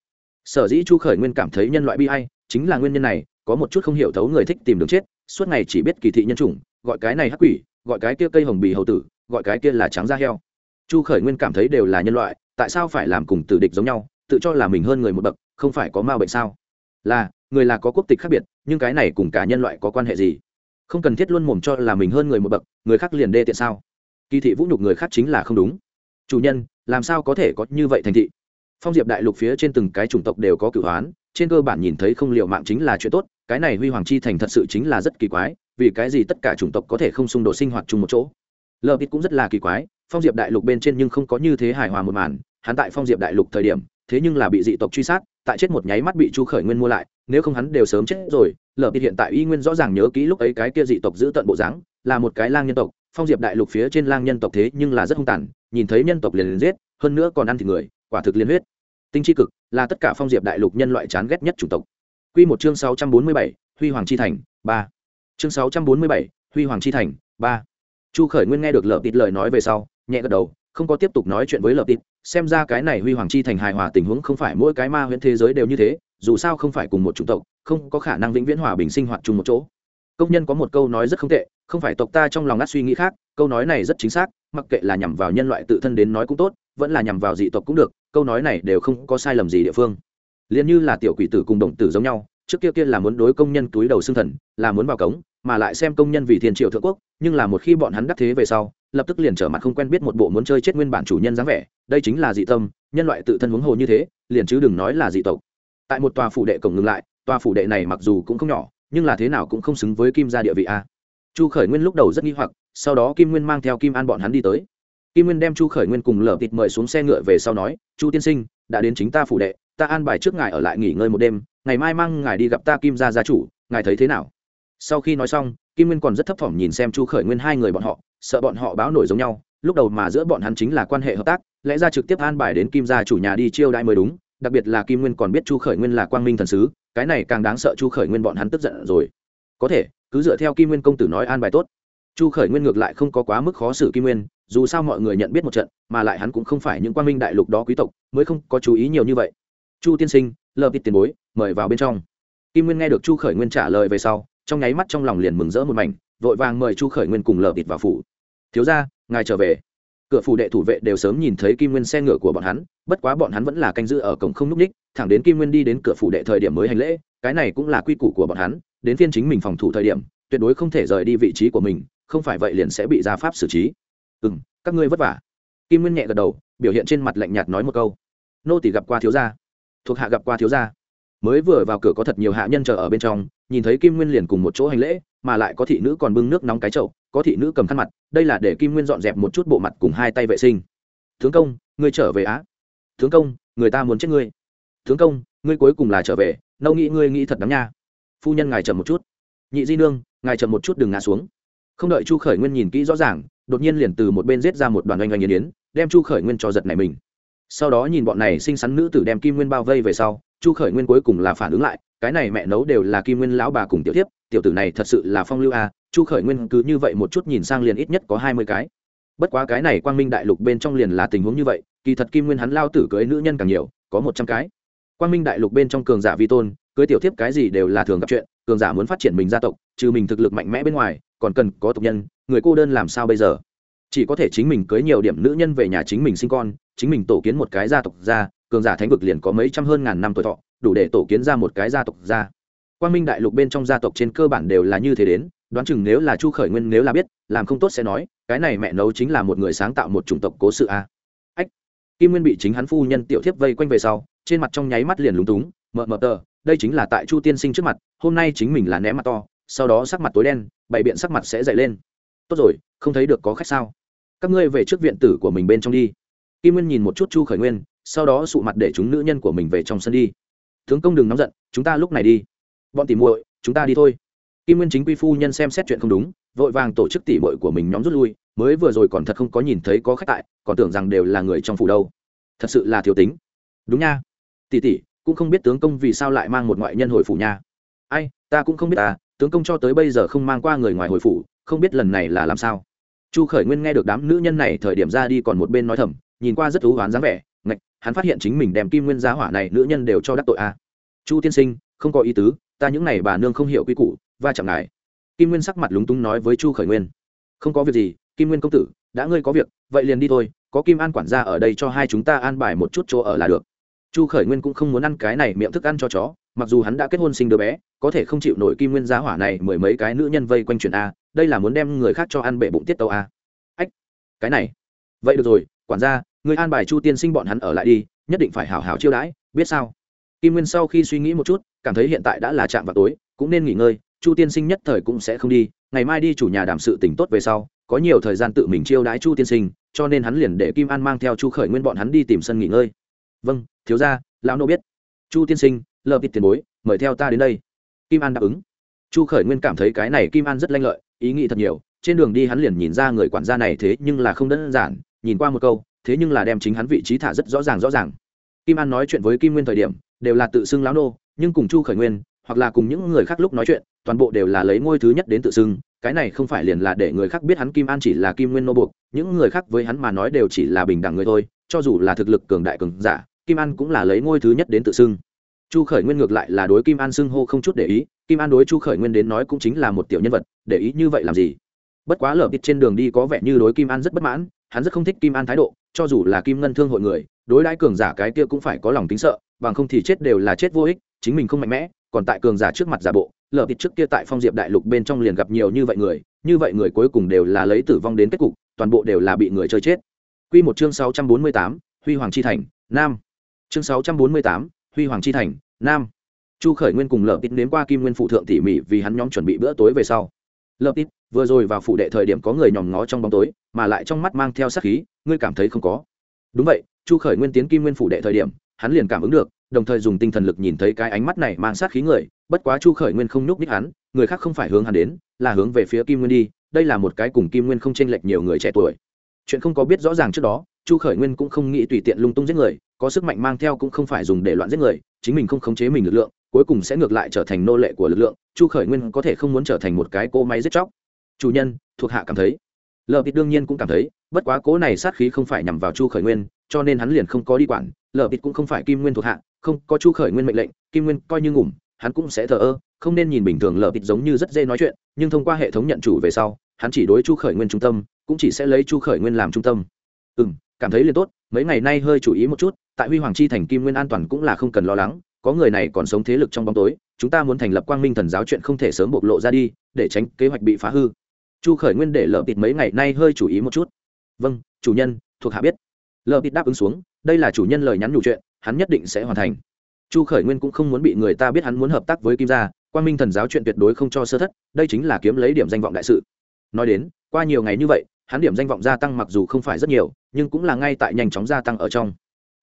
Sở dĩ chu khởi nguyên cảm thấy nhân loại bi hay chính là nguyên nhân này, có một chút không hiểu thấu người thích tìm đường chết suốt ngày chỉ biết kỳ thị nhân chủng, gọi cái này hắc quỷ, gọi cái kia cây hồng bì hầu tử, gọi cái kia là trắng da heo. Chu khởi nguyên cảm thấy đều là nhân loại, tại sao phải làm cùng tử địch giống nhau, tự cho là mình hơn người một bậc, không phải có ma bệnh sao? Là, người là có quốc tịch khác biệt, nhưng cái này cùng cả nhân loại có quan hệ gì? Không cần thiết luôn mồm cho là mình hơn người một bậc, người khác liền đê tiện sao? Kỳ thị vũ nhục người khác chính là không đúng. Chủ nhân, làm sao có thể có như vậy thành thị? Phong diệp đại lục phía trên từng cái chủng tộc đều có cửu hoán, trên cơ bản nhìn thấy không liều mạng chính là chuyện tốt cái này huy hoàng chi thành thật sự chính là rất kỳ quái, vì cái gì tất cả chủng tộc có thể không xung đột sinh hoạt chung một chỗ? Lờ ít cũng rất là kỳ quái, phong diệp đại lục bên trên nhưng không có như thế hài hòa một màn, hắn tại phong diệp đại lục thời điểm, thế nhưng là bị dị tộc truy sát, tại chết một nháy mắt bị chu khởi nguyên mua lại, nếu không hắn đều sớm chết rồi. Lờ ít hiện tại y nguyên rõ ràng nhớ kỹ lúc ấy cái kia dị tộc giữ tận bộ dáng, là một cái lang nhân tộc, phong diệp đại lục phía trên lang nhân tộc thế nhưng là rất hung tàn, nhìn thấy nhân tộc liền liền giết, hơn nữa còn ăn thịt người, quả thực liên huyết. Tinh chi cực, là tất cả phong diệp đại lục nhân loại chán ghét nhất chủng tộc. Quy một chương 647, Huy Hoàng chi thành, 3. Chương 647, Huy Hoàng chi thành, 3. Chu Khởi Nguyên nghe được Lợp Tịt lời nói về sau, nhẹ gật đầu, không có tiếp tục nói chuyện với Lợp Tịt, xem ra cái này Huy Hoàng chi thành hài hòa tình huống không phải mỗi cái ma huyễn thế giới đều như thế, dù sao không phải cùng một chủng tộc, không có khả năng vĩnh viễn hòa bình sinh hoạt chung một chỗ. Công nhân có một câu nói rất không tệ, không phải tộc ta trong lòng ngắt suy nghĩ khác, câu nói này rất chính xác, mặc kệ là nhằm vào nhân loại tự thân đến nói cũng tốt, vẫn là nhằm vào dị tộc cũng được, câu nói này đều không có sai lầm gì địa phương liền như là tiểu quỷ tử cùng đồng tử giống nhau, trước kia kia là muốn đối công nhân túi đầu xương thần, là muốn vào cống, mà lại xem công nhân vì thiên triệu thượng quốc, nhưng là một khi bọn hắn đắc thế về sau, lập tức liền trở mặt không quen biết một bộ muốn chơi chết nguyên bản chủ nhân dáng vẻ, đây chính là dị tâm, nhân loại tự thân huống hồ như thế, liền chứ đừng nói là dị tộc. Tại một tòa phủ đệ cổng ngừng lại, tòa phủ đệ này mặc dù cũng không nhỏ, nhưng là thế nào cũng không xứng với kim gia địa vị a. Chu khởi nguyên lúc đầu rất nghi hoặc, sau đó kim nguyên mang theo kim an bọn hắn đi tới. Kim nguyên đem chu khởi nguyên cùng lở thịt mời xuống xe ngựa về sau nói, chu tiên sinh, đã đến chính ta phủ đệ ta an bài trước ngài ở lại nghỉ ngơi một đêm, ngày mai mang ngài đi gặp ta kim gia gia chủ, ngài thấy thế nào? Sau khi nói xong, kim nguyên còn rất thấp thỏm nhìn xem chu khởi nguyên hai người bọn họ, sợ bọn họ báo nổi giống nhau, lúc đầu mà giữa bọn hắn chính là quan hệ hợp tác, lẽ ra trực tiếp an bài đến kim gia chủ nhà đi chiêu đãi mới đúng, đặc biệt là kim nguyên còn biết chu khởi nguyên là quang minh thần sứ, cái này càng đáng sợ chu khởi nguyên bọn hắn tức giận rồi. Có thể, cứ dựa theo kim nguyên công tử nói an bài tốt. Chu khởi nguyên ngược lại không có quá mức khó xử kim nguyên, dù sao mọi người nhận biết một trận, mà lại hắn cũng không phải những quang minh đại lục đó quý tộc, mới không có chú ý nhiều như vậy chu tiên sinh, lờ vịt tiền bối, mời vào bên trong. Kim nguyên nghe được chu khởi nguyên trả lời về sau, trong nháy mắt trong lòng liền mừng rỡ một mảnh, vội vàng mời chu khởi nguyên cùng lờ vịt vào phủ. Thiếu ra ngài trở về. Cửa phủ đệ thủ vệ đều sớm nhìn thấy kim nguyên xe ngựa của bọn hắn, bất quá bọn hắn vẫn là canh giữ ở cổng không n ú c ních, thẳng đến kim nguyên đi đến cửa phủ đệ thời điểm mới hành lễ, cái này cũng là quy củ của bọn hắn, đến phiên chính mình phòng thủ thời điểm, tuyệt đối không thể rời đi vị trí của mình, không phải vậy liền sẽ bị gia pháp xử trí. Ừ m các ngươi vất vả. Kim nguyên nhẹ gật đầu, biểu hiện trên mặt lạnh nhạt nói một câu. Nô tỷ gặp qua thiếu gia thuộc hạ gặp qua thiếu gia. Mới vừa vào cửa có thật nhiều hạ nhân chờ ở bên trong, nhìn thấy kim nguyên liền cùng một chỗ hành lễ, mà lại có thị nữ còn bưng nước nóng cái chậu, có thị nữ cầm khăn mặt, đây là để kim nguyên dọn dẹp một chút bộ mặt cùng hai tay vệ sinh. Tướng công, ngươi trở về á? Tướng công, người ta muốn chết ngươi. Tướng công, ngươi cuối cùng là trở về, nâu nghĩ ngươi nghĩ thật đắm nha. Phu nhân ngài chậm một chút. Nhị di nương, ngài chậm một chút đừng ngã xuống. Không đợi chu khởi nguyên nhìn kỹ rõ ràng, đột nhiên liền từ một bên giết ra một đoàn oanh oanh yến yến, đem chu khởi nguyên cho giật này mình sau đó nhìn bọn này xinh xắn nữ tử đem kim nguyên bao vây về sau, chu khởi nguyên cuối cùng là phản ứng lại, cái này mẹ nấu đều là kim nguyên lão bà cùng tiểu tiếp tiểu tử này thật sự là phong lưu a, chu khởi nguyên cứ như vậy một chút nhìn sang liền ít nhất có hai mươi cái. Bất quá cái này quang minh đại lục bên trong liền là tình huống như vậy, kỳ thật kim nguyên hắn lao tử cưới nữ nhân càng nhiều, có một trăm cái. Quang minh đại lục bên trong cường giả vi tôn, cưới tiểu tiếp cái gì đều là thường gặp chuyện, cường giả muốn phát triển mình gia tộc, trừ mình thực lực mạnh mẽ bên ngoài, còn cần có tộc nhân, người cô đơn làm sao bây giờ? Chỉ có thể chính mình cưới nhiều điểm nữ nhân về nhà chính mình sinh con chính mình tổ kiến một cái gia tộc ra cường giả thánh vực liền có mấy trăm hơn ngàn năm tuổi thọ, đủ để tổ kiến ra một cái gia tộc ra quang minh đại lục bên trong gia tộc trên cơ bản đều là như thế đến, đoán chừng nếu là chu khởi nguyên nếu là biết, làm không tốt sẽ nói, cái này mẹ nấu chính là một người sáng tạo một chủng tộc cố sự a. Ách. Kim nguyên bị chính hắn phu nhân tiểu thiếp vây quanh về sau, trên mặt trong nháy mắt liền lúng túng, mờ mờ tờ, đây chính là tại chu tiên sinh trước mặt, hôm nay chính mình là ném mặt to, sau đó sắc mặt tối đen, bày biện sắc mặt sẽ dậy lên. Tốt rồi, không thấy được có khách sao? Các ngươi về trước viện tử của mình bên trong đi kim nguyên nhìn một chút chu khởi nguyên, sau đó sụ mặt để chúng nữ nhân của mình về trong sân đi. Tướng công đừng nóng giận, chúng ta lúc này đi. Bọn tỉ muội, chúng ta đi thôi. Kim nguyên chính quy phu nhân xem xét chuyện không đúng, vội vàng tổ chức tỉ muội của mình nhóm rút lui, mới vừa rồi còn thật không có nhìn thấy có khách tại, còn tưởng rằng đều là người trong phủ đâu. Thật sự là thiếu tính. Đúng nha. Tỷ tỷ cũng không biết tướng công vì sao lại mang một ngoại nhân hồi phủ nha. Ai, ta cũng không biết à tướng công cho tới bây giờ không mang qua người ngoài hồi phủ, không biết lần này là làm sao. Chu khởi nguyên nghe được đám nữ nhân này thời điểm ra đi còn một bên nói thầm nhìn qua rất thú hoán dáng vẻ, ngạch, hắn phát hiện chính mình đem kim nguyên giá hỏa này nữ nhân đều cho đắc tội a chu tiên sinh, không có ý tứ, ta những n à y bà nương không hiểu quy củ, va chạm ngài. Kim nguyên sắc mặt lúng túng nói với chu khởi nguyên. Không có việc gì, kim nguyên công tử, đã ngươi có việc, vậy liền đi thôi, có kim an quản gia ở đây cho hai chúng ta an bài một chút chỗ ở là được. Chu khởi nguyên cũng không muốn ăn cái này miệng thức ăn cho chó, mặc dù hắn đã kết hôn sinh đứa bé, có thể không chịu nổi kim nguyên giá hỏa này mười mấy cái nữ nhân vây quanh chuyện a, đây là muốn đem người khác cho ăn bể bụng tiết tàu a. Ách, cái này. Vậy được rồi quản gia, người an bài chu tiên sinh bọn hắn ở lại đi, nhất định phải hảo hảo chiêu đãi, biết sao? Kim nguyên sau khi suy nghĩ một chút, cảm thấy hiện tại đã là chạm vào tối, cũng nên nghỉ ngơi, chu tiên sinh nhất thời cũng sẽ không đi, ngày mai đi chủ nhà đảm sự tỉnh tốt về sau, có nhiều thời gian tự mình chiêu đãi chu tiên sinh, cho nên hắn liền để kim an mang theo chu khởi nguyên bọn hắn đi tìm sân nghỉ ngơi. Vâng thiếu ra lão nô biết. Chu tiên sinh lợp ít tiền bối, mời theo ta đến đây. Kim an đáp ứng. Chu khởi nguyên cảm thấy cái này kim an rất lanh lợi, ý nghĩ thật nhiều, trên đường đi hắn liền nhìn ra người quản gia này thế nhưng là không đơn giản nhìn qua một câu, thế nhưng là đem chính hắn vị trí thả rất rõ ràng rõ ràng. Kim an nói chuyện với kim nguyên thời điểm, đều là tự xưng lão nô, nhưng cùng chu khởi nguyên, hoặc là cùng những người khác lúc nói chuyện, toàn bộ đều là lấy ngôi thứ nhất đến tự xưng, cái này không phải liền là để người khác biết hắn kim an chỉ là kim nguyên nô buộc, những người khác với hắn mà nói đều chỉ là bình đẳng người thôi, cho dù là thực lực cường đại cường giả, kim an cũng là lấy ngôi thứ nhất đến tự xưng. Chu khởi nguyên ngược lại là đối kim an xưng hô không chút để ý, kim an đối chu khởi nguyên đến nói cũng chính là một tiểu nhân vật, để ý như vậy làm gì? Bất quá lở bịt trên đường đi có vẻ như đối kim an rất bất mãn hắn rất không thích kim an thái độ cho dù là kim ngân thương hội người đối đãi cường giả cái kia cũng phải có lòng tính sợ bằng không thì chết đều là chết vô ích chính mình không mạnh mẽ còn tại cường giả trước mặt giả bộ lở thịt trước kia tại phong diệp đại lục bên trong liền gặp nhiều như vậy người như vậy người cuối cùng đều là lấy tử vong đến kết cục toàn bộ đều là bị người chơi chết Quy một chương 648, Huy Hoàng chi thành, Nam. Chương 648, Huy Hoàng chi thành, Nam. Chu Khởi Nguyên cùng Lợp Tít nếm qua Kim Nguyên phụ thượng tỉ mỉ vì hắn nhóm chuẩn bị bữa tối về sau. Lợp Tít, vừa rồi vào phụ đệ thời điểm có người nhòm ngó trong bóng tối, mà lại trong mắt mang theo sát khí, ngươi cảm thấy không có? Đúng vậy, Chu Khởi Nguyên tiến Kim Nguyên phụ đệ thời điểm, hắn liền cảm ứng được, đồng thời dùng tinh thần lực nhìn thấy cái ánh mắt này mang sát khí người, bất quá Chu Khởi Nguyên không nhúc nhích hắn, người khác không phải hướng hắn đến, là hướng về phía Kim Nguyên đi, đây là một cái cùng Kim Nguyên không chênh lệch nhiều người trẻ tuổi chuyện không có biết rõ ràng trước đó chu khởi nguyên cũng không nghĩ tùy tiện lung tung giết người có sức mạnh mang theo cũng không phải dùng để loạn giết người chính mình không khống chế mình lực lượng cuối cùng sẽ ngược lại trở thành nô lệ của lực lượng chu khởi nguyên có thể không muốn trở thành một cái cỗ máy giết chóc chủ nhân, thuộc hạ cảm thấy. Lờ vịt đương nhiên cũng cảm thấy, bất quá cố này sát khí không phải nhằm vào chu khởi nguyên, cho nên hắn liền không có đi quản. Lờ vịt cũng không phải kim nguyên thuộc hạ, không có chu khởi nguyên mệnh lệnh, kim nguyên coi như ngủm, hắn cũng sẽ thờ ơ, không nên nhìn bình thường lờ vịt giống như rất dễ nói chuyện, nhưng thông qua hệ thống nhận chủ về sau, hắn chỉ đối chu khởi nguyên trung tâm, cũng chỉ sẽ lấy chu khởi nguyên làm trung tâm. Ừ m cảm thấy liền tốt, mấy ngày nay hơi chú ý một chút, tại huy hoàng chi thành kim nguyên an toàn cũng là không cần lo lắng, có người này còn sống thế lực trong bóng tối, chúng ta muốn thành lập quang minh thần giáo chuyện không thể sớm bộc lộ ra đi, để tránh kế hoạch bị phá hư chu khởi nguyên để lợ tịt mấy ngày nay hơi chú ý một chút. Vâng chủ nhân, thuộc hạ biết. Lợ tịt đáp ứng xuống, đây là chủ nhân lời nhắn nhủ chuyện, hắn nhất định sẽ hoàn thành. Chu khởi nguyên cũng không muốn bị người ta biết hắn muốn hợp tác với kim gia quan minh thần giáo chuyện tuyệt đối không cho sơ thất, đây chính là kiếm lấy điểm danh vọng đại sự. Nói đến, qua nhiều ngày như vậy, hắn điểm danh vọng gia tăng mặc dù không phải rất nhiều, nhưng cũng là ngay tại nhanh chóng gia tăng ở trong.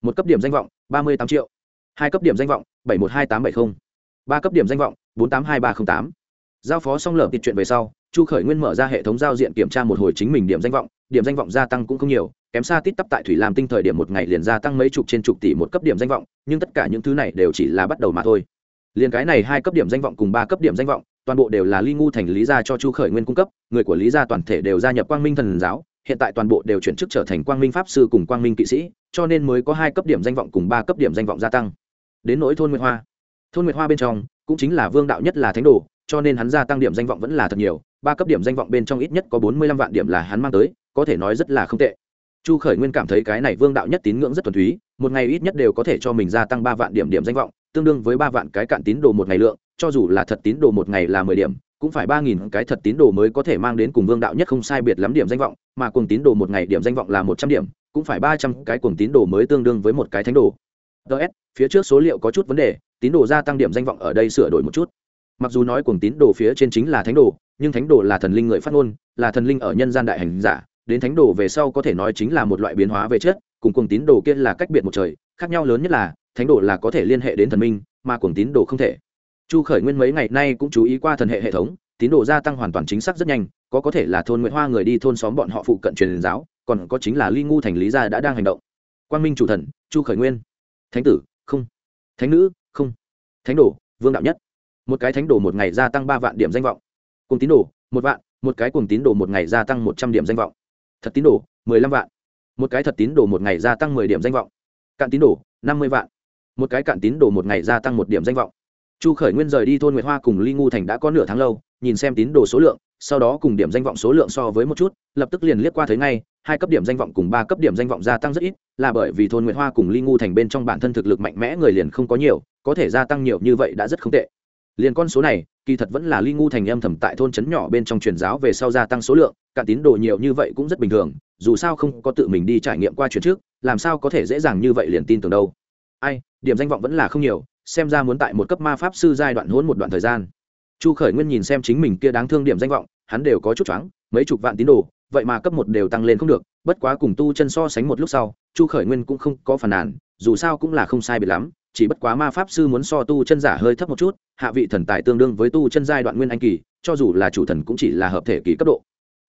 Một cấp điểm danh vọng, ba mươi tám triệu. Hai cấp điểm danh vọng, bảy một hai tám bảy mươi ba cấp điểm danh vọng, bốn tám hai ba t r ă n h tám. Giao phó xong lở tiệt chuyện về sau chu khởi nguyên mở ra hệ thống giao diện kiểm tra một hồi chính mình điểm danh vọng, điểm danh vọng gia tăng cũng không nhiều, kém xa tít tắp tại thủy làm tinh thời điểm một ngày liền gia tăng mấy chục trên chục tỷ một cấp điểm danh vọng, nhưng tất cả những thứ này đều chỉ là bắt đầu mà thôi. Liền cái này hai cấp điểm danh vọng cùng ba cấp điểm danh vọng, toàn bộ đều là ly ngu thành lý gia cho chu khởi nguyên cung cấp, người của lý gia toàn thể đều gia nhập quang minh thần giáo, hiện tại toàn bộ đều chuyển chức trở thành quang minh pháp sư cùng quang minh kỵ sĩ, cho nên mới có hai cấp điểm danh vọng cùng ba cấp điểm danh vọng gia tăng. Đến nỗi thôn nguyệt hoa. Thôn nguyệt hoa bên trong cũng chính là vương đạo nhất là thánh đồ cho nên hắn gia tăng điểm danh vọng vẫn là thật nhiều, ba cấp điểm danh vọng bên trong ít nhất có bốn mươi lăm vạn điểm là hắn mang tới, có thể nói rất là không tệ. Chu khởi nguyên cảm thấy cái này vương đạo nhất tín ngưỡng rất thuần túy, một ngày ít nhất đều có thể cho mình gia tăng ba vạn điểm điểm danh vọng, tương đương với ba vạn cái cạn tín đồ một ngày lượng, cho dù là thật tín đồ một ngày là mười điểm, cũng phải ba nghìn cái thật tín đồ mới có thể mang đến cùng vương đạo nhất không sai biệt lắm điểm danh vọng, mà cùng tín đồ một ngày điểm danh vọng là một trăm điểm, cũng phải ba trăm cái cùng tín đồ mới tương đương với một cái thánh đồ. Ts phía trước số liệu có chút vấn đề, tín đồ gia tăng điểm danh vọng ở đây sửa đổi một chút mặc dù nói cuồng tín đồ phía trên chính là thánh đồ, nhưng thánh đồ là thần linh người phát ngôn, là thần linh ở nhân gian đại hành giả, đến thánh đồ về sau có thể nói chính là một loại biến hóa về chất, cùng cuồng tín đồ kia là cách biệt một trời, khác nhau lớn nhất là, thánh đồ là có thể liên hệ đến thần minh, mà cuồng tín đồ không thể. Chu khởi nguyên mấy ngày nay cũng chú ý qua thần hệ hệ thống, tín đồ gia tăng hoàn toàn chính xác rất nhanh, có có thể là thôn nguyễn hoa người đi thôn xóm bọn họ phụ cận truyền giáo, còn có chính là ly ngu thành lý gia đã đang hành động. Quang minh chủ thần, chu khởi nguyên. Thánh tử, không. Thánh nữ, không. Thánh đồ, vương đạo nhất một cái thánh đồ một ngày gia tăng ba vạn điểm danh vọng. Cùng tín đồ, một vạn, một cái cùng tín đồ một ngày gia tăng một trăm điểm danh vọng. Thật tín đồ, mười lăm vạn. Một cái thật tín đồ một ngày gia tăng mười điểm danh vọng. Cạn tín đồ, năm mươi vạn. Một cái cạn tín đồ một ngày gia tăng một điểm danh vọng. Chu khởi nguyên rời đi thôn nguyệt hoa cùng ly ngu thành đã có nửa tháng lâu, nhìn xem tín đồ số lượng, sau đó cùng điểm danh vọng số lượng so với một chút, lập tức liền liếc qua thấy ngay, hai cấp điểm danh vọng cùng ba cấp điểm danh vọng gia tăng rất ít, là bởi vì thôn nguyệt hoa cùng ly ngu thành bên trong bản thân thực lực mạnh mẽ người liền không có nhiều, có thể gia tăng nhiều như vậy đã rất không tệ liền con số này, kỳ thật vẫn là ly ngu thành âm thầm tại thôn trấn nhỏ bên trong truyền giáo về sau gia tăng số lượng, cả tín đồ nhiều như vậy cũng rất bình thường, dù sao không có tự mình đi trải nghiệm qua chuyện trước, làm sao có thể dễ dàng như vậy liền tin tưởng đâu. Ai, điểm danh vọng vẫn là không nhiều, xem ra muốn tại một cấp ma pháp sư giai đoạn hôn một đoạn thời gian. Chu khởi nguyên nhìn xem chính mình kia đáng thương điểm danh vọng, hắn đều có chút choáng, mấy chục vạn tín đồ, vậy mà cấp một đều tăng lên không được, bất quá cùng tu chân so sánh một lúc sau, chu khởi nguyên cũng không có phản nàn, dù sao cũng là không sai biệt lắm chỉ bất quá ma pháp sư muốn so tu chân giả hơi thấp một chút, hạ vị thần tài tương đương với tu chân giai đoạn nguyên anh kỳ, cho dù là chủ thần cũng chỉ là hợp thể kỳ cấp độ.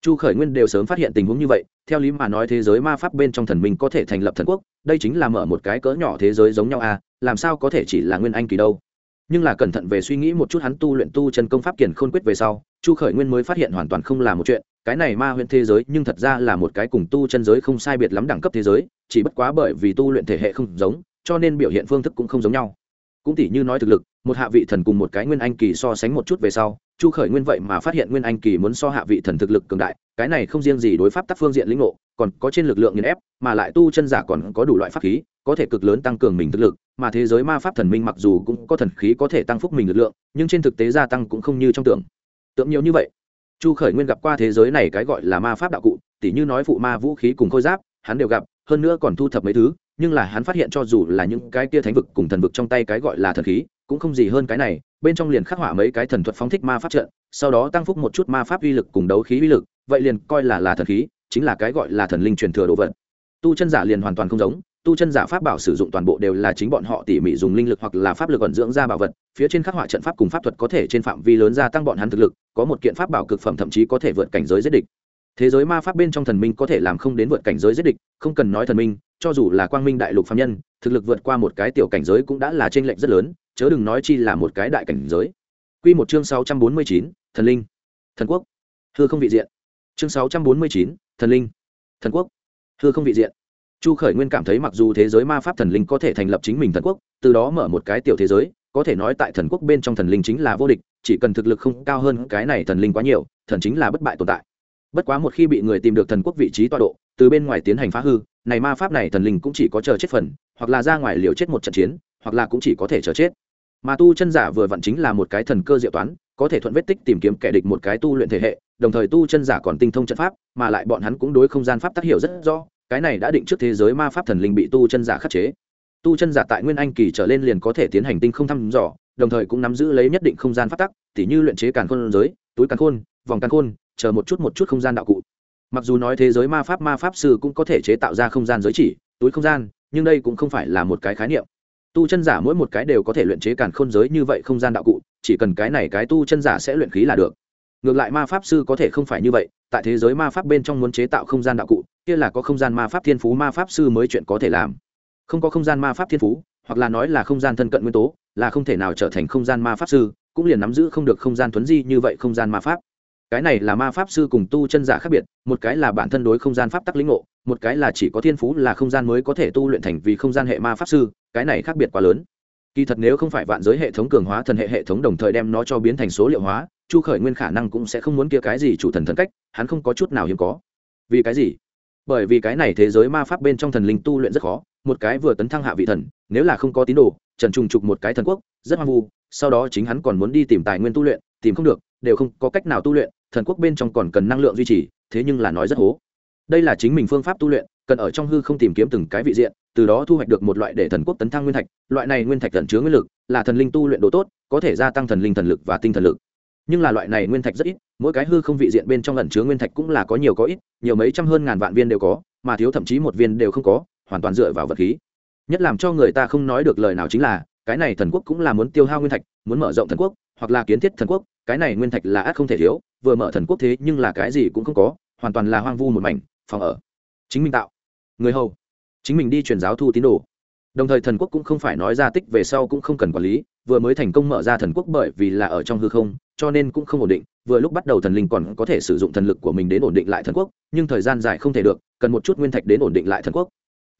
Chu khởi nguyên đều sớm phát hiện tình huống như vậy, theo lý mà nói thế giới ma pháp bên trong thần minh có thể thành lập thần quốc, đây chính là mở một cái cỡ nhỏ thế giới giống nhau à làm sao có thể chỉ là nguyên anh kỳ đâu. Nhưng là cẩn thận về suy nghĩ một chút hắn tu luyện tu chân công pháp kiền khôn quyết về sau, chu khởi nguyên mới phát hiện hoàn toàn không là một chuyện, cái này ma huyện thế giới nhưng thật ra là một cái cùng tu chân giới không sai biệt lắm đẳng cấp thế giới, chỉ bất quá bởi vì tu luyện thể hệ không giống cho nên biểu hiện phương thức cũng không giống nhau. Cũng tỉ như nói thực lực, một hạ vị thần cùng một cái nguyên anh kỳ so sánh một chút về sau, chu khởi nguyên vậy mà phát hiện nguyên anh kỳ muốn so hạ vị thần thực lực cường đại, cái này không riêng gì đối pháp tác phương diện lĩnh ngộ, còn có trên lực lượng nghiền ép, mà lại tu chân giả còn có đủ loại pháp khí, có thể cực lớn tăng cường mình thực lực, mà thế giới ma pháp thần minh mặc dù cũng có thần khí có thể tăng phúc mình lực lượng, nhưng trên thực tế gia tăng cũng không như trong tưởng. Tượng nhiều như vậy, chu khởi nguyên gặp qua thế giới này cái gọi là ma pháp đạo cụ, tỉ như nói phụ ma vũ khí cùng khôi giáp, hắn đều gặp, hơn nữa còn thu thập mấy thứ nhưng là hắn phát hiện cho dù là những cái kia thánh vực cùng thần vực trong tay cái gọi là thần khí, cũng không gì hơn cái này, bên trong liền khắc họa mấy cái thần thuật phóng thích ma pháp trận, sau đó tăng phúc một chút ma pháp uy lực cùng đấu khí uy lực, vậy liền coi là là thần khí, chính là cái gọi là thần linh truyền thừa đồ vật. Tu chân giả liền hoàn toàn không giống, tu chân giả pháp bảo sử dụng toàn bộ đều là chính bọn họ tỉ mỉ dùng linh lực hoặc là pháp lực ẩn dưỡng ra bảo vật, phía trên khắc họa trận pháp cùng pháp thuật có thể trên phạm vi lớn gia tăng bọn hắn thực lực, có một kiện pháp bảo cực phẩm thậm chí có thể vượt cảnh giới giết địch. Thế giới ma pháp bên trong thần minh có thể làm không đến vượt cảnh giới giết địch, không cần nói thần minh cho dù là quang minh đại lục phạm nhân, thực lực vượt qua một cái tiểu cảnh giới cũng đã là t r ê n lệch rất lớn, chớ đừng nói chi là một cái đại cảnh giới. Q một chương sáu trăm bốn mươi chín, thần linh. Thần quốc. Thưa không vị diện. Chương sáu trăm bốn mươi chín, thần linh. Thần quốc. Thưa không vị diện. Chu khởi nguyên cảm thấy mặc dù thế giới ma pháp thần linh có thể thành lập chính mình thần quốc, từ đó mở một cái tiểu thế giới, có thể nói tại thần quốc bên trong thần linh chính là vô địch, chỉ cần thực lực không cao hơn cái này thần linh quá nhiều, thần chính là bất bại tồn tại. Bất quá một khi bị người tìm được thần quốc vị trí tọa độ, từ bên ngoài tiến hành phá hư này ma pháp này thần linh cũng chỉ có chờ chết phần, hoặc là ra ngoài liều chết một trận chiến, hoặc là cũng chỉ có thể chờ chết. Mà tu chân giả vừa vặn chính là một cái thần cơ diệu toán, có thể thuận vết tích tìm kiếm kẻ địch một cái tu luyện thể hệ, đồng thời tu chân giả còn tinh thông trận pháp, mà lại bọn hắn cũng đối không gian pháp tác hiểu rất rõ, cái này đã định trước thế giới ma pháp thần linh bị tu chân giả khắc chế. Tu chân giả tại nguyên anh kỳ trở lên liền có thể tiến hành tinh không thăm dò, đồng thời cũng nắm giữ lấy nhất định không gian pháp tắc tỉ như luyện chế càn khôn giới, túi càn khôn, vòng càn khôn, chờ một chút một chút không gian đạo cụ mặc dù nói thế giới ma pháp ma pháp sư cũng có thể chế tạo ra không gian giới chỉ, túi không gian, nhưng đây cũng không phải là một cái khái niệm. Tu chân giả mỗi một cái đều có thể luyện chế càn khôn giới như vậy không gian đạo cụ, chỉ cần cái này cái tu chân giả sẽ luyện khí là được. Ngược lại ma pháp sư có thể không phải như vậy, tại thế giới ma pháp bên trong muốn chế tạo không gian đạo cụ, kia là có không gian ma pháp thiên phú ma pháp sư mới chuyện có thể làm. Không có không gian ma pháp thiên phú, hoặc là nói là không gian thân cận nguyên tố, là không thể nào trở thành không gian ma pháp sư, cũng liền nắm giữ không được không gian thuấn di như vậy không gian ma pháp cái này là ma pháp sư cùng tu chân giả khác biệt, một cái là bản thân đối không gian pháp tắc lĩnh ngộ, một cái là chỉ có thiên phú là không gian mới có thể tu luyện thành vì không gian hệ ma pháp sư, cái này khác biệt quá lớn. Kỳ thật nếu không phải vạn giới hệ thống cường hóa thần hệ hệ thống đồng thời đem nó cho biến thành số liệu hóa, chu khởi nguyên khả năng cũng sẽ không muốn kia cái gì chủ thần thần cách, hắn không có chút nào hiếm có. Vì cái gì? Bởi vì cái này thế giới ma pháp bên trong thần linh tu luyện rất khó, một cái vừa tấn thăng hạ vị thần, nếu là không có tín đồ, trần trùng trục một cái thần quốc, rất hoang vu, sau đó chính hắn còn muốn đi tìm tài nguyên tu luyện, tìm không được, đều không có cách nào tu luyện thần quốc bên trong còn cần năng lượng duy trì, thế nhưng là nói rất hố. Đây là chính mình phương pháp tu luyện, cần ở trong hư không tìm kiếm từng cái vị diện, từ đó thu hoạch được một loại để thần quốc tấn thăng nguyên thạch, loại này nguyên thạch tận chứa nguyên lực, là thần linh tu luyện độ tốt, có thể gia tăng thần linh thần lực và tinh thần lực. Nhưng là loại này nguyên thạch rất ít, mỗi cái hư không vị diện bên trong ẩn chứa nguyên thạch cũng là có nhiều có ít, nhiều mấy trăm hơn ngàn vạn viên đều có, mà thiếu thậm chí một viên đều không có, hoàn toàn dựa vào vật khí. Nhất làm cho người ta không nói được lời nào chính là, cái này thần quốc cũng là muốn tiêu hao nguyên thạch muốn mở rộng thần quốc, hoặc là kiến thiết thần quốc, cái này nguyên thạch là ác không thể thiếu, vừa mở thần quốc thế nhưng là cái gì cũng không có, hoàn toàn là hoang vu một mảnh, phòng ở. Chính mình tạo. Người hầu. Chính mình đi truyền giáo thu tín đồ. Đồng thời thần quốc cũng không phải nói ra tích về sau cũng không cần quản lý, vừa mới thành công mở ra thần quốc bởi vì là ở trong hư không, cho nên cũng không ổn định, vừa lúc bắt đầu thần linh còn có thể sử dụng thần lực của mình đến ổn định lại thần quốc, nhưng thời gian dài không thể được, cần một chút nguyên thạch đến ổn định lại thần quốc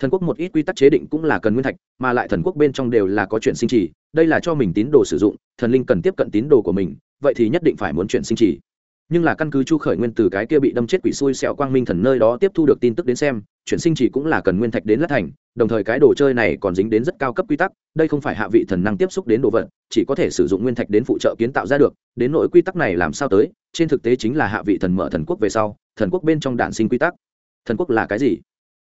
thần quốc một ít quy tắc chế định cũng là cần nguyên thạch, mà lại thần quốc bên trong đều là có chuyện sinh trì, đây là cho mình tín đồ sử dụng, thần linh cần tiếp cận tín đồ của mình, vậy thì nhất định phải muốn chuyện sinh trì. Nhưng là căn cứ chu khởi nguyên từ cái kia bị đâm chết quỷ xui xẹo quang minh thần nơi đó tiếp thu được tin tức đến xem, chuyển sinh chỉ cũng là cần nguyên thạch đến lát thành, đồng thời cái đồ chơi này còn dính đến rất cao cấp quy tắc, đây không phải hạ vị thần năng tiếp xúc đến đồ vật, chỉ có thể sử dụng nguyên thạch đến phụ trợ kiến tạo ra được, đến nội quy tắc này làm sao tới, trên thực tế chính là hạ vị thần mở thần quốc về sau, thần quốc bên trong đản sinh quy tắc. Thần quốc là cái gì?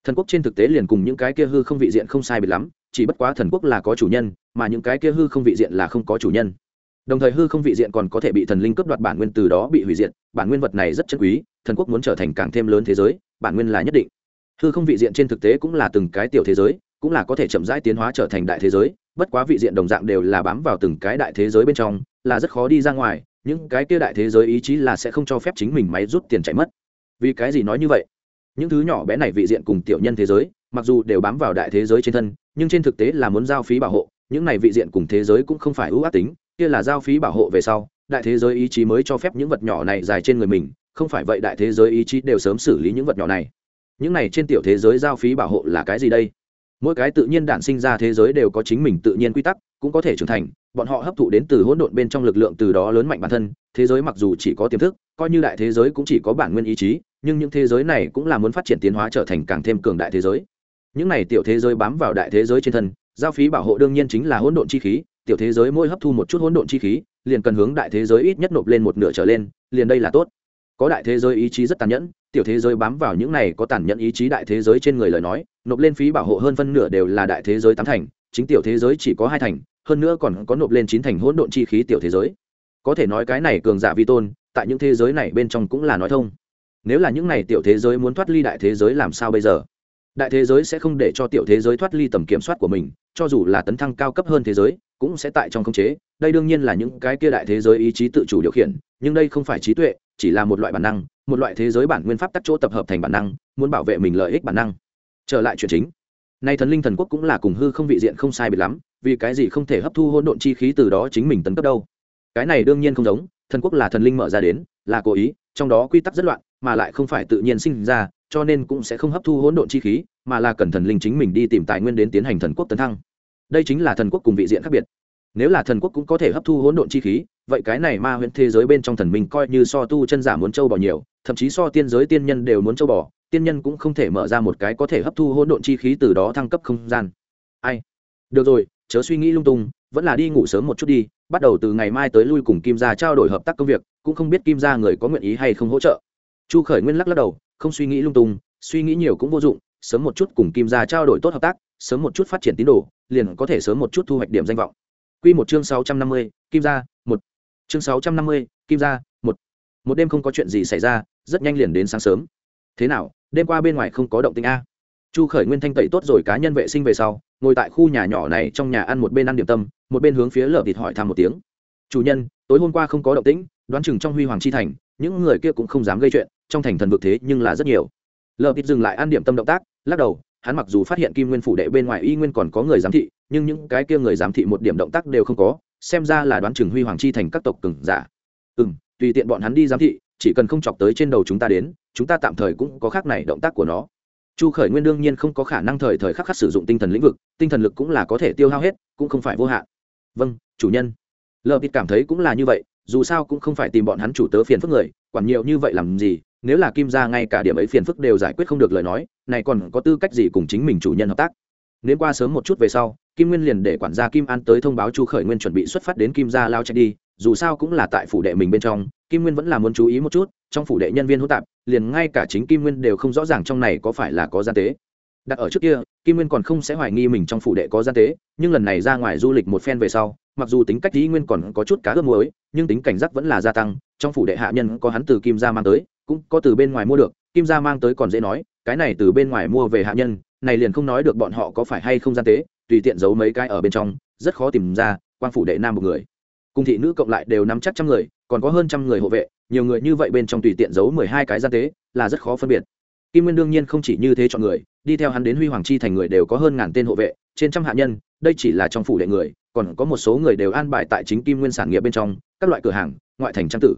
Thần quốc trên thực tế liền cùng những cái kia hư không vị diện không sai biệt lắm, chỉ bất quá thần quốc là có chủ nhân, mà những cái kia hư không vị diện là không có chủ nhân. Đồng thời hư không vị diện còn có thể bị thần linh cướp đoạt bản nguyên từ đó bị hủy diệt, bản nguyên vật này rất chân quý, thần quốc muốn trở thành càng thêm lớn thế giới, bản nguyên là nhất định. Hư không vị diện trên thực tế cũng là từng cái tiểu thế giới, cũng là có thể chậm rãi tiến hóa trở thành đại thế giới, bất quá vị diện đồng dạng đều là bám vào từng cái đại thế giới bên trong, là rất khó đi ra ngoài, những cái kia đại thế giới ý chí là sẽ không cho phép chính mình máy rút tiền chạy mất. Vì cái gì nói như vậy? Những thứ nhỏ bé này vị diện cùng tiểu nhân thế giới, mặc dù đều bám vào đại thế giới trên thân, nhưng trên thực tế là muốn giao phí bảo hộ. Những này vị diện cùng thế giới cũng không phải ưu ác tính, kia là giao phí bảo hộ về sau, đại thế giới ý chí mới cho phép những vật nhỏ này dài trên người mình, không phải vậy đại thế giới ý chí đều sớm xử lý những vật nhỏ này. Những này trên tiểu thế giới giao phí bảo hộ là cái gì đây? Mỗi cái tự nhiên đản sinh ra thế giới đều có chính mình tự nhiên quy tắc, cũng có thể trưởng thành bọn họ hấp thụ đến từ hỗn độn bên trong lực lượng từ đó lớn mạnh bản thân thế giới mặc dù chỉ có tiềm thức coi như đại thế giới cũng chỉ có bản nguyên ý chí nhưng những thế giới này cũng là muốn phát triển tiến hóa trở thành càng thêm cường đại thế giới những này tiểu thế giới bám vào đại thế giới trên thân giao phí bảo hộ đương nhiên chính là hỗn độn chi khí tiểu thế giới mỗi hấp thu một chút hỗn độn chi khí liền cần hướng đại thế giới ít nhất nộp lên một nửa trở lên liền đây là tốt có đại thế giới ý chí rất tàn nhẫn tiểu thế giới bám vào những này có tàn nhẫn ý chí đại thế giới trên người lời nói nộp lên phí bảo hộ hơn phân nửa đều là đại thế giới tám thành chính tiểu thế giới chỉ có hai thành hơn nữa còn có nộp lên chín thành hỗn độn chi khí tiểu thế giới. Có thể nói cái này cường giả vi tôn, tại những thế giới này bên trong cũng là nói thông. Nếu là những này tiểu thế giới muốn thoát ly đại thế giới làm sao bây giờ? Đại thế giới sẽ không để cho tiểu thế giới thoát ly tầm kiểm soát của mình, cho dù là tấn thăng cao cấp hơn thế giới, cũng sẽ tại trong khống chế. Đây đương nhiên là những cái kia đại thế giới ý chí tự chủ điều khiển, nhưng đây không phải trí tuệ, chỉ là một loại bản năng, một loại thế giới bản nguyên pháp tắc chỗ tập hợp thành bản năng, muốn bảo vệ mình lợi ích bản năng. Trở lại chuyện chính. Nay thần linh thần quốc cũng là cùng hư không vị diện không sai biệt lắm vì cái gì không thể hấp thu hỗn độn chi khí từ đó chính mình tấn cấp đâu? Cái này đương nhiên không giống, thần quốc là thần linh mở ra đến, là cố ý, trong đó quy tắc rất loạn, mà lại không phải tự nhiên sinh ra, cho nên cũng sẽ không hấp thu hỗn độn chi khí, mà là cần thần linh chính mình đi tìm tài nguyên đến tiến hành thần quốc tấn thăng. Đây chính là thần quốc cùng vị diện khác biệt. Nếu là thần quốc cũng có thể hấp thu hỗn độn chi khí, vậy cái này ma huyễn thế giới bên trong thần minh coi như so tu chân giả muốn châu bò nhiều, thậm chí so tiên giới tiên nhân đều muốn châu bò, tiên nhân cũng không thể mở ra một cái có thể hấp thu hỗn độn chi khí từ đó thăng cấp không gian. Ai? Được rồi chớ suy nghĩ lung tung vẫn là đi ngủ sớm một chút đi bắt đầu từ ngày mai tới lui cùng kim gia trao đổi hợp tác công việc cũng không biết kim gia người có nguyện ý hay không hỗ trợ chu khởi nguyên lắc lắc đầu không suy nghĩ lung tung suy nghĩ nhiều cũng vô dụng sớm một chút cùng kim gia trao đổi tốt hợp tác sớm một chút phát triển tín đồ liền có thể sớm một chút thu hoạch điểm danh vọng Quy một chương sáu trăm năm mươi, kim gia, một. Chương sáu trăm năm mươi, kim gia, một. Một đêm không có chuyện gì xảy ra, rất nhanh liền đến sáng sớm. Thế nào, đêm qua bên ngoài không có động tĩnh a? Chu Khởi Nguyên thanh tẩy tốt rồi cá nhân vệ sinh về sau, ngồi tại khu nhà nhỏ này trong nhà ăn một bên ăn điểm tâm, một bên hướng phía lở thịt hỏi thăm một tiếng. "Chủ nhân, tối hôm qua không có động tĩnh, đoán chừng trong Huy Hoàng chi thành, những người kia cũng không dám gây chuyện, trong thành thần vực thế nhưng là rất nhiều." Lở thịt dừng lại ăn điểm tâm động tác, lắc đầu, hắn mặc dù phát hiện Kim Nguyên phủ đệ bên ngoài y nguyên còn có người giám thị, nhưng những cái kia người giám thị một điểm động tác đều không có xem ra là đoán chừng huy hoàng chi thành các tộc cừng giả ừ m tùy tiện bọn hắn đi giám thị chỉ cần không chọc tới trên đầu chúng ta đến chúng ta tạm thời cũng có khác này động tác của nó chu khởi nguyên đương nhiên không có khả năng thời thời khắc khắc sử dụng tinh thần lĩnh vực, tinh thần lực cũng là có thể tiêu hao hết, cũng không phải vô hạn. Vâng chủ nhân. Lờ bịt cảm thấy cũng là như vậy, dù sao cũng không phải tìm bọn hắn chủ tớ phiền phức người, quản nhiều như vậy làm gì, nếu là kim ra ngay cả điểm ấy phiền phức đều giải quyết không được lời nói, này còn có tư cách gì cùng chính mình chủ nhân hợp tác? Nếu qua sớm một chút về sau, kim nguyên liền để quản gia kim an tới thông báo chu khởi nguyên chuẩn bị xuất phát đến kim gia lao chạy đi, dù sao cũng là tại phủ đệ mình bên trong kim nguyên vẫn là muốn chú ý một chút, trong phủ đệ nhân viên hỗn tạp, liền ngay cả chính kim nguyên đều không rõ ràng trong này có phải là có gian tế. Đặt ở trước kia, kim nguyên còn không sẽ hoài nghi mình trong phủ đệ có gian tế, nhưng lần này ra ngoài du lịch một phen về sau, mặc dù tính cách lý nguyên còn có chút cá ướp muối, nhưng tính cảnh giác vẫn là gia tăng, trong phủ đệ hạ nhân có hắn từ kim gia mang tới, cũng có từ bên ngoài mua được, kim gia mang tới còn dễ nói, cái này từ bên ngoài mua về hạ nhân, này liền không nói được bọn họ có phải hay không gian tế, tùy tiện giấu mấy cái ở bên trong, rất khó tìm ra quan phủ đệ nam một người cung thị nữ cộng lại đều nắm chắc trăm người, còn có hơn trăm người hộ vệ, nhiều người như vậy bên trong tùy tiện giấu mười hai cái gian tế, là rất khó phân biệt. Kim nguyên đương nhiên không chỉ như thế chọn người, đi theo hắn đến huy hoàng chi thành người đều có hơn ngàn tên hộ vệ, trên trăm hạ nhân, đây chỉ là trong phủ đệ người, còn có một số người đều an bài tại chính kim nguyên sản nghiệp bên trong, các loại cửa hàng, ngoại thành trang tử.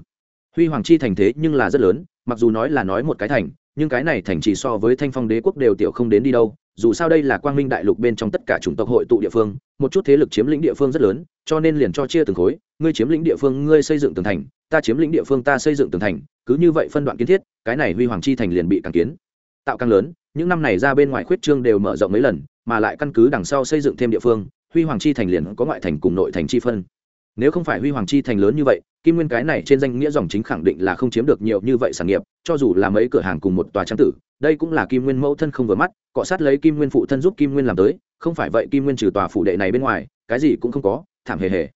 Huy hoàng chi thành thế nhưng là rất lớn, mặc dù nói là nói một cái thành nhưng cái này thành chỉ so với thanh phong đế quốc đều tiểu không đến đi đâu, dù sao đây là quang minh đại lục bên trong tất cả chủng tộc hội tụ địa phương, một chút thế lực chiếm lĩnh địa phương rất lớn, cho nên liền cho chia từng khối, ngươi chiếm lĩnh địa phương, ngươi xây dựng tường thành, ta chiếm lĩnh địa phương, ta xây dựng tường thành, cứ như vậy phân đoạn kiến thiết, cái này huy hoàng chi thành liền bị càng kiến. Tạo càng lớn, những năm này ra bên ngoài khuyết trương đều mở rộng mấy lần, mà lại căn cứ đằng sau xây dựng thêm địa phương, huy hoàng chi thành liền có ngoại thành cùng nội thành chi phân nếu không phải huy hoàng chi thành lớn như vậy, kim nguyên cái này trên danh nghĩa dòng chính khẳng định là không chiếm được nhiều như vậy sản nghiệp, cho dù là mấy cửa hàng cùng một tòa trang tử, đây cũng là kim nguyên mẫu thân không vừa mắt, cọ sát lấy kim nguyên phụ thân giúp kim nguyên làm tới, không phải vậy kim nguyên trừ tòa phủ đệ này bên ngoài, cái gì cũng không có, thảm hề hề.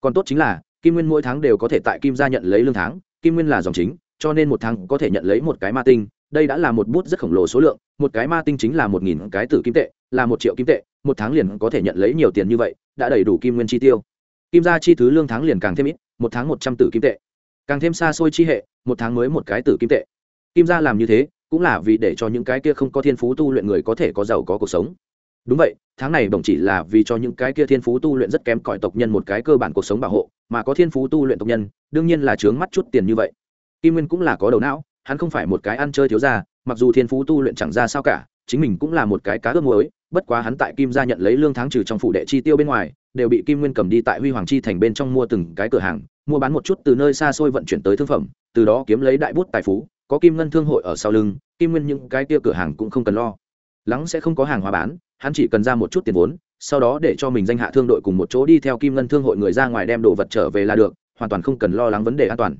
Còn tốt chính là, kim nguyên mỗi tháng đều có thể tại kim gia nhận lấy lương tháng, kim nguyên là dòng chính, cho nên một tháng có thể nhận lấy một cái ma tinh, đây đã là một bút rất khổng lồ số lượng, một cái ma tinh chính là một nghìn cái tử kim tệ, là một triệu kim tệ, một tháng liền có thể nhận lấy nhiều tiền như vậy, đã đầy đủ kim nguyên chi tiêu kim gia chi thứ lương tháng liền càng thêm ít, một tháng một trăm tử kim tệ. Càng thêm xa xôi chi hệ, một tháng mới một cái tử kim tệ. Kim gia làm như thế, cũng là vì để cho những cái kia không có thiên phú tu luyện người có thể có giàu có cuộc sống. Đúng vậy, tháng này đồng chỉ là vì cho những cái kia thiên phú tu luyện rất kém cỏi tộc nhân một cái cơ bản cuộc sống bảo hộ, mà có thiên phú tu luyện tộc nhân, đương nhiên là chướng mắt chút tiền như vậy. Kim nguyên cũng là có đầu não, hắn không phải một cái ăn chơi thiếu ra mặc dù thiên phú tu luyện chẳng ra sao cả, chính mình cũng là một cái cá ước muối, bất quá hắn tại kim gia nhận lấy lương tháng trừ trong phủ đệ chi tiêu bên ngoài đều bị kim nguyên cầm đi tại huy hoàng chi thành bên trong mua từng cái cửa hàng, mua bán một chút từ nơi xa xôi vận chuyển tới thương phẩm, từ đó kiếm lấy đại bút tài phú, có kim ngân thương hội ở sau lưng, kim nguyên những cái kia cửa hàng cũng không cần lo. Lắng sẽ không có hàng hóa bán, hắn chỉ cần ra một chút tiền vốn, sau đó để cho mình danh hạ thương đội cùng một chỗ đi theo kim ngân thương hội người ra ngoài đem đồ vật trở về là được, hoàn toàn không cần lo lắng vấn đề an toàn.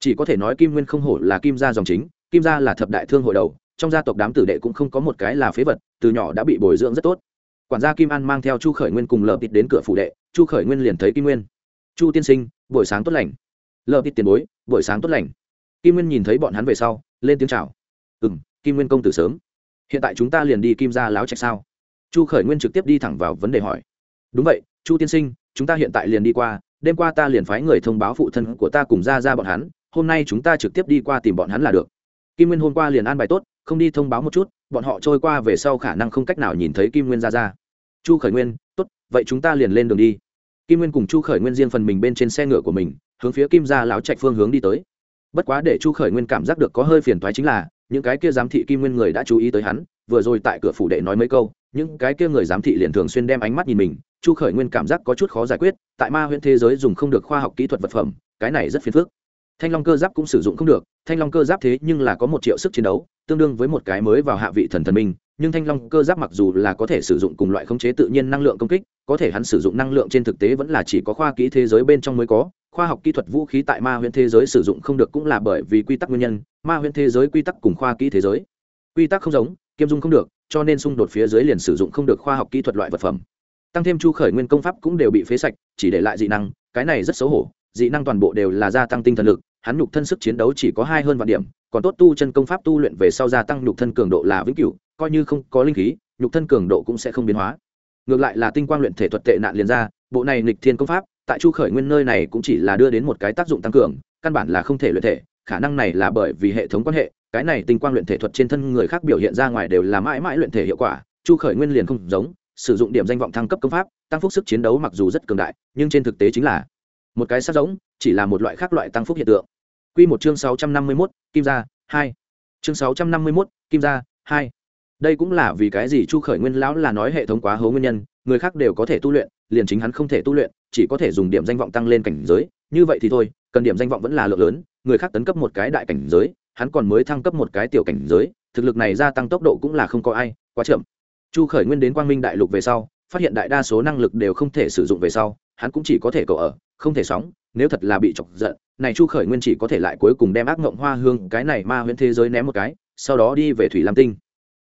Chỉ có thể nói kim nguyên không hổ là kim gia dòng chính, kim gia là thập đại thương hội đầu, trong gia tộc đám tử đệ cũng không có một cái là phế vật, từ nhỏ đã bị bồi dưỡng rất tốt quản gia kim an mang theo chu khởi nguyên cùng lợp tịt đến cửa phủ đệ, chu khởi nguyên liền thấy kim nguyên. Chu tiên sinh, buổi sáng tốt lành. Lợp tịt tiền bối, buổi sáng tốt lành. Kim nguyên nhìn thấy bọn hắn về sau, lên tiếng chào. Ừ m kim nguyên công tử sớm. Hiện tại chúng ta liền đi kim ra láo trạch sao? Chu khởi nguyên trực tiếp đi thẳng vào vấn đề hỏi. Đúng vậy, chu tiên sinh, chúng ta hiện tại liền đi qua, đêm qua ta liền phái người thông báo phụ thân của ta cùng ra ra bọn hắn, hôm nay chúng ta trực tiếp đi qua tìm bọn hắn là được. Kim nguyên hôm qua liền an bài tốt, không đi thông báo một chút bọn họ trôi qua về sau khả năng không cách nào nhìn thấy kim nguyên ra ra. Chu khởi nguyên, tốt, vậy chúng ta liền lên đường đi. Kim nguyên cùng chu khởi nguyên riêng phần mình bên trên xe ngựa của mình, hướng phía kim ra láo trạch phương hướng đi tới. Bất quá để chu khởi nguyên cảm giác được có hơi phiền thoái chính là, những cái kia giám thị kim nguyên người đã chú ý tới hắn, vừa rồi tại cửa phủ đệ nói mấy câu, những cái kia người giám thị liền thường xuyên đem ánh mắt nhìn mình, chu khởi nguyên cảm giác có chút khó giải quyết, tại ma huyện thế giới dùng không được khoa học kỹ thuật vật phẩm, cái này rất phiền phức thanh long cơ giáp cũng sử dụng không được, thanh long cơ giáp thế nhưng là có một triệu sức chiến đấu, tương đương với một cái mới vào hạ vị thần thần minh, nhưng thanh long cơ giáp mặc dù là có thể sử dụng cùng loại khống chế tự nhiên năng lượng công kích, có thể hắn sử dụng năng lượng trên thực tế vẫn là chỉ có khoa kỹ thế giới bên trong mới có, khoa học kỹ thuật vũ khí tại ma huyễn thế giới sử dụng không được cũng là bởi vì quy tắc nguyên nhân, ma huyễn thế giới quy tắc cùng khoa kỹ thế giới. Quy tắc không giống, kiêm dung không được, cho nên xung đột phía dưới liền sử dụng không được khoa học kỹ thuật loại vật phẩm. Tăng thêm chu khởi nguyên công pháp cũng đều bị phế sạch, chỉ để lại dị năng, cái này rất xấu hổ, dị năng toàn bộ đều là gia tăng tinh thần lực hắn nhục thân sức chiến đấu chỉ có hai hơn vạn điểm, còn tốt tu chân công pháp tu luyện về sau gia tăng nhục thân cường độ là vĩnh cửu, coi như không có linh khí, nhục thân cường độ cũng sẽ không biến hóa. Ngược lại là tinh quang luyện thể thuật tệ nạn liền ra, bộ này nghịch thiên công pháp, tại chu khởi nguyên nơi này cũng chỉ là đưa đến một cái tác dụng tăng cường, căn bản là không thể luyện thể, khả năng này là bởi vì hệ thống quan hệ, cái này tinh quang luyện thể thuật trên thân người khác biểu hiện ra ngoài đều là mãi mãi luyện thể hiệu quả, chu khởi nguyên liền không giống, sử dụng điểm danh vọng thăng cấp công pháp, tăng phúc sức chiến đấu mặc dù rất cường đại, nhưng trên thực tế chính là một cái sát giống, chỉ là một loại khác loại tăng phúc hiện tượng. Quy một chương 651, Kim gia 2. Chương 651, Kim gia 2. Đây cũng là vì cái gì Chu Khởi Nguyên lão là nói hệ thống quá hố nguyên nhân, người khác đều có thể tu luyện, liền chính hắn không thể tu luyện, chỉ có thể dùng điểm danh vọng tăng lên cảnh giới, như vậy thì thôi, cần điểm danh vọng vẫn là lượng lớn, người khác tấn cấp một cái đại cảnh giới, hắn còn mới thăng cấp một cái tiểu cảnh giới, thực lực này gia tăng tốc độ cũng là không có ai, quá chậm. Chu Khởi Nguyên đến Quang Minh Đại Lục về sau, phát hiện đại đa số năng lực đều không thể sử dụng về sau, hắn cũng chỉ có thể cầu ở, không thể sóng, nếu thật là bị chọc giận, này chu khởi nguyên chỉ có thể lại cuối cùng đem ác mộng hoa hương, cái này ma huyễn thế giới ném một cái, sau đó đi về thủy lam tinh.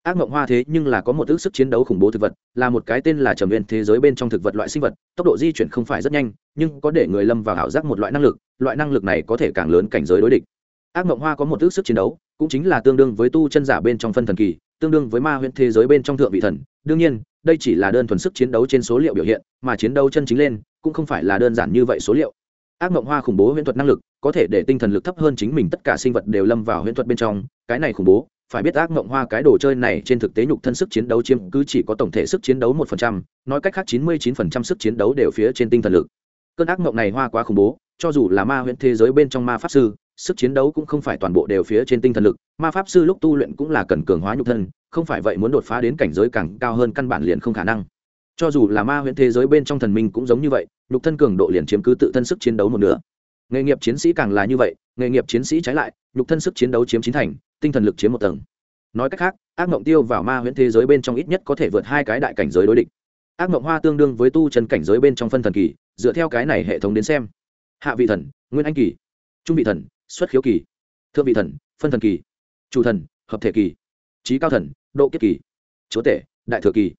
Ác mộng hoa thế nhưng là có một ước sức chiến đấu khủng bố thực vật, là một cái tên là trầm viên thế giới bên trong thực vật loại sinh vật, tốc độ di chuyển không phải rất nhanh, nhưng có để người lâm vào ảo giác một loại năng lực, loại năng lực này có thể càng lớn cảnh giới đối địch. Ác mộng hoa có một ước sức chiến đấu, cũng chính là tương đương với tu chân giả bên trong phân thần kỳ, tương đương với ma huyễn thế giới bên trong thượng vị thần. Đương nhiên, đây chỉ là đơn thuần sức chiến đấu trên số liệu biểu hiện, mà chiến đấu chân chính lên, cũng không phải là đơn giản như vậy số liệu ác mộng hoa khủng bố huyễn thuật năng lực, có thể để tinh thần lực thấp hơn chính mình, tất cả sinh vật đều lâm vào huyễn thuật bên trong. Cái này khủng bố, phải biết ác mộng hoa cái đồ chơi này trên thực tế nhục thân sức chiến đấu chiếm cứ chỉ có tổng thể sức chiến đấu một phần trăm, nói cách khác chín mươi chín phần trăm sức chiến đấu đều phía trên tinh thần lực. Cơn ác mộng này hoa quá khủng bố, cho dù là ma huyễn thế giới bên trong ma pháp sư, sức chiến đấu cũng không phải toàn bộ đều phía trên tinh thần lực. Ma pháp sư lúc tu luyện cũng là cần cường hóa nhục thân, không phải vậy muốn đột phá đến cảnh giới càng cao hơn căn bản liền không khả năng cho dù là ma huyễn thế giới bên trong thần minh cũng giống như vậy, nhục thân cường độ liền chiếm cứ tự thân sức chiến đấu một nửa. Nghề nghiệp chiến sĩ càng là như vậy, nghề nghiệp chiến sĩ trái lại, nhục thân sức chiến đấu chiếm chín thành, tinh thần lực chiếm một tầng. Nói cách khác, ác mộng tiêu vào ma huyễn thế giới bên trong ít nhất có thể vượt hai cái đại cảnh giới đối địch. Ác mộng hoa tương đương với tu chân cảnh giới bên trong phân thần kỳ, dựa theo cái này hệ thống đến xem. Hạ vị thần, nguyên anh kỳ. Trung vị thần, xuất khiếu kỳ. Thượng vị thần, phân thần kỳ. Chủ thần, hợp thể kỳ. Trí cao thần, độ kiếp kỳ. Chúa tể, đại thừa kỳ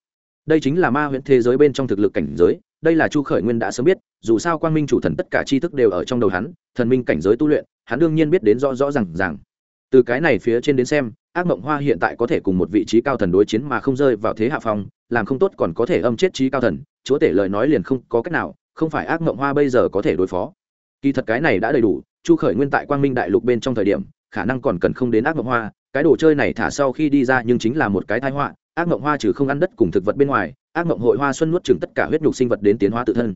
đây chính là ma huyễn thế giới bên trong thực lực cảnh giới, đây là chu khởi nguyên đã sớm biết, dù sao quang minh chủ thần tất cả tri thức đều ở trong đầu hắn, thần minh cảnh giới tu luyện, hắn đương nhiên biết đến rõ rõ r à n g rằng từ cái này phía trên đến xem, ác mộng hoa hiện tại có thể cùng một vị trí cao thần đối chiến mà không rơi vào thế hạ phong, làm không tốt còn có thể âm chết trí cao thần, chúa tể lời nói liền không có cách nào, không phải ác mộng hoa bây giờ có thể đối phó. Kỳ thật cái này đã đầy đủ, chu khởi nguyên tại quang minh đại lục bên trong thời điểm, khả năng còn cần không đến ác mộng hoa, cái đồ chơi này thả sau khi đi ra nhưng chính là một cái thái họa ác mộng hoa trừ không ăn đất cùng thực vật bên ngoài, ác mộng hội hoa xuân nuốt chừng tất cả huyết nhục sinh vật đến tiến hóa tự thân.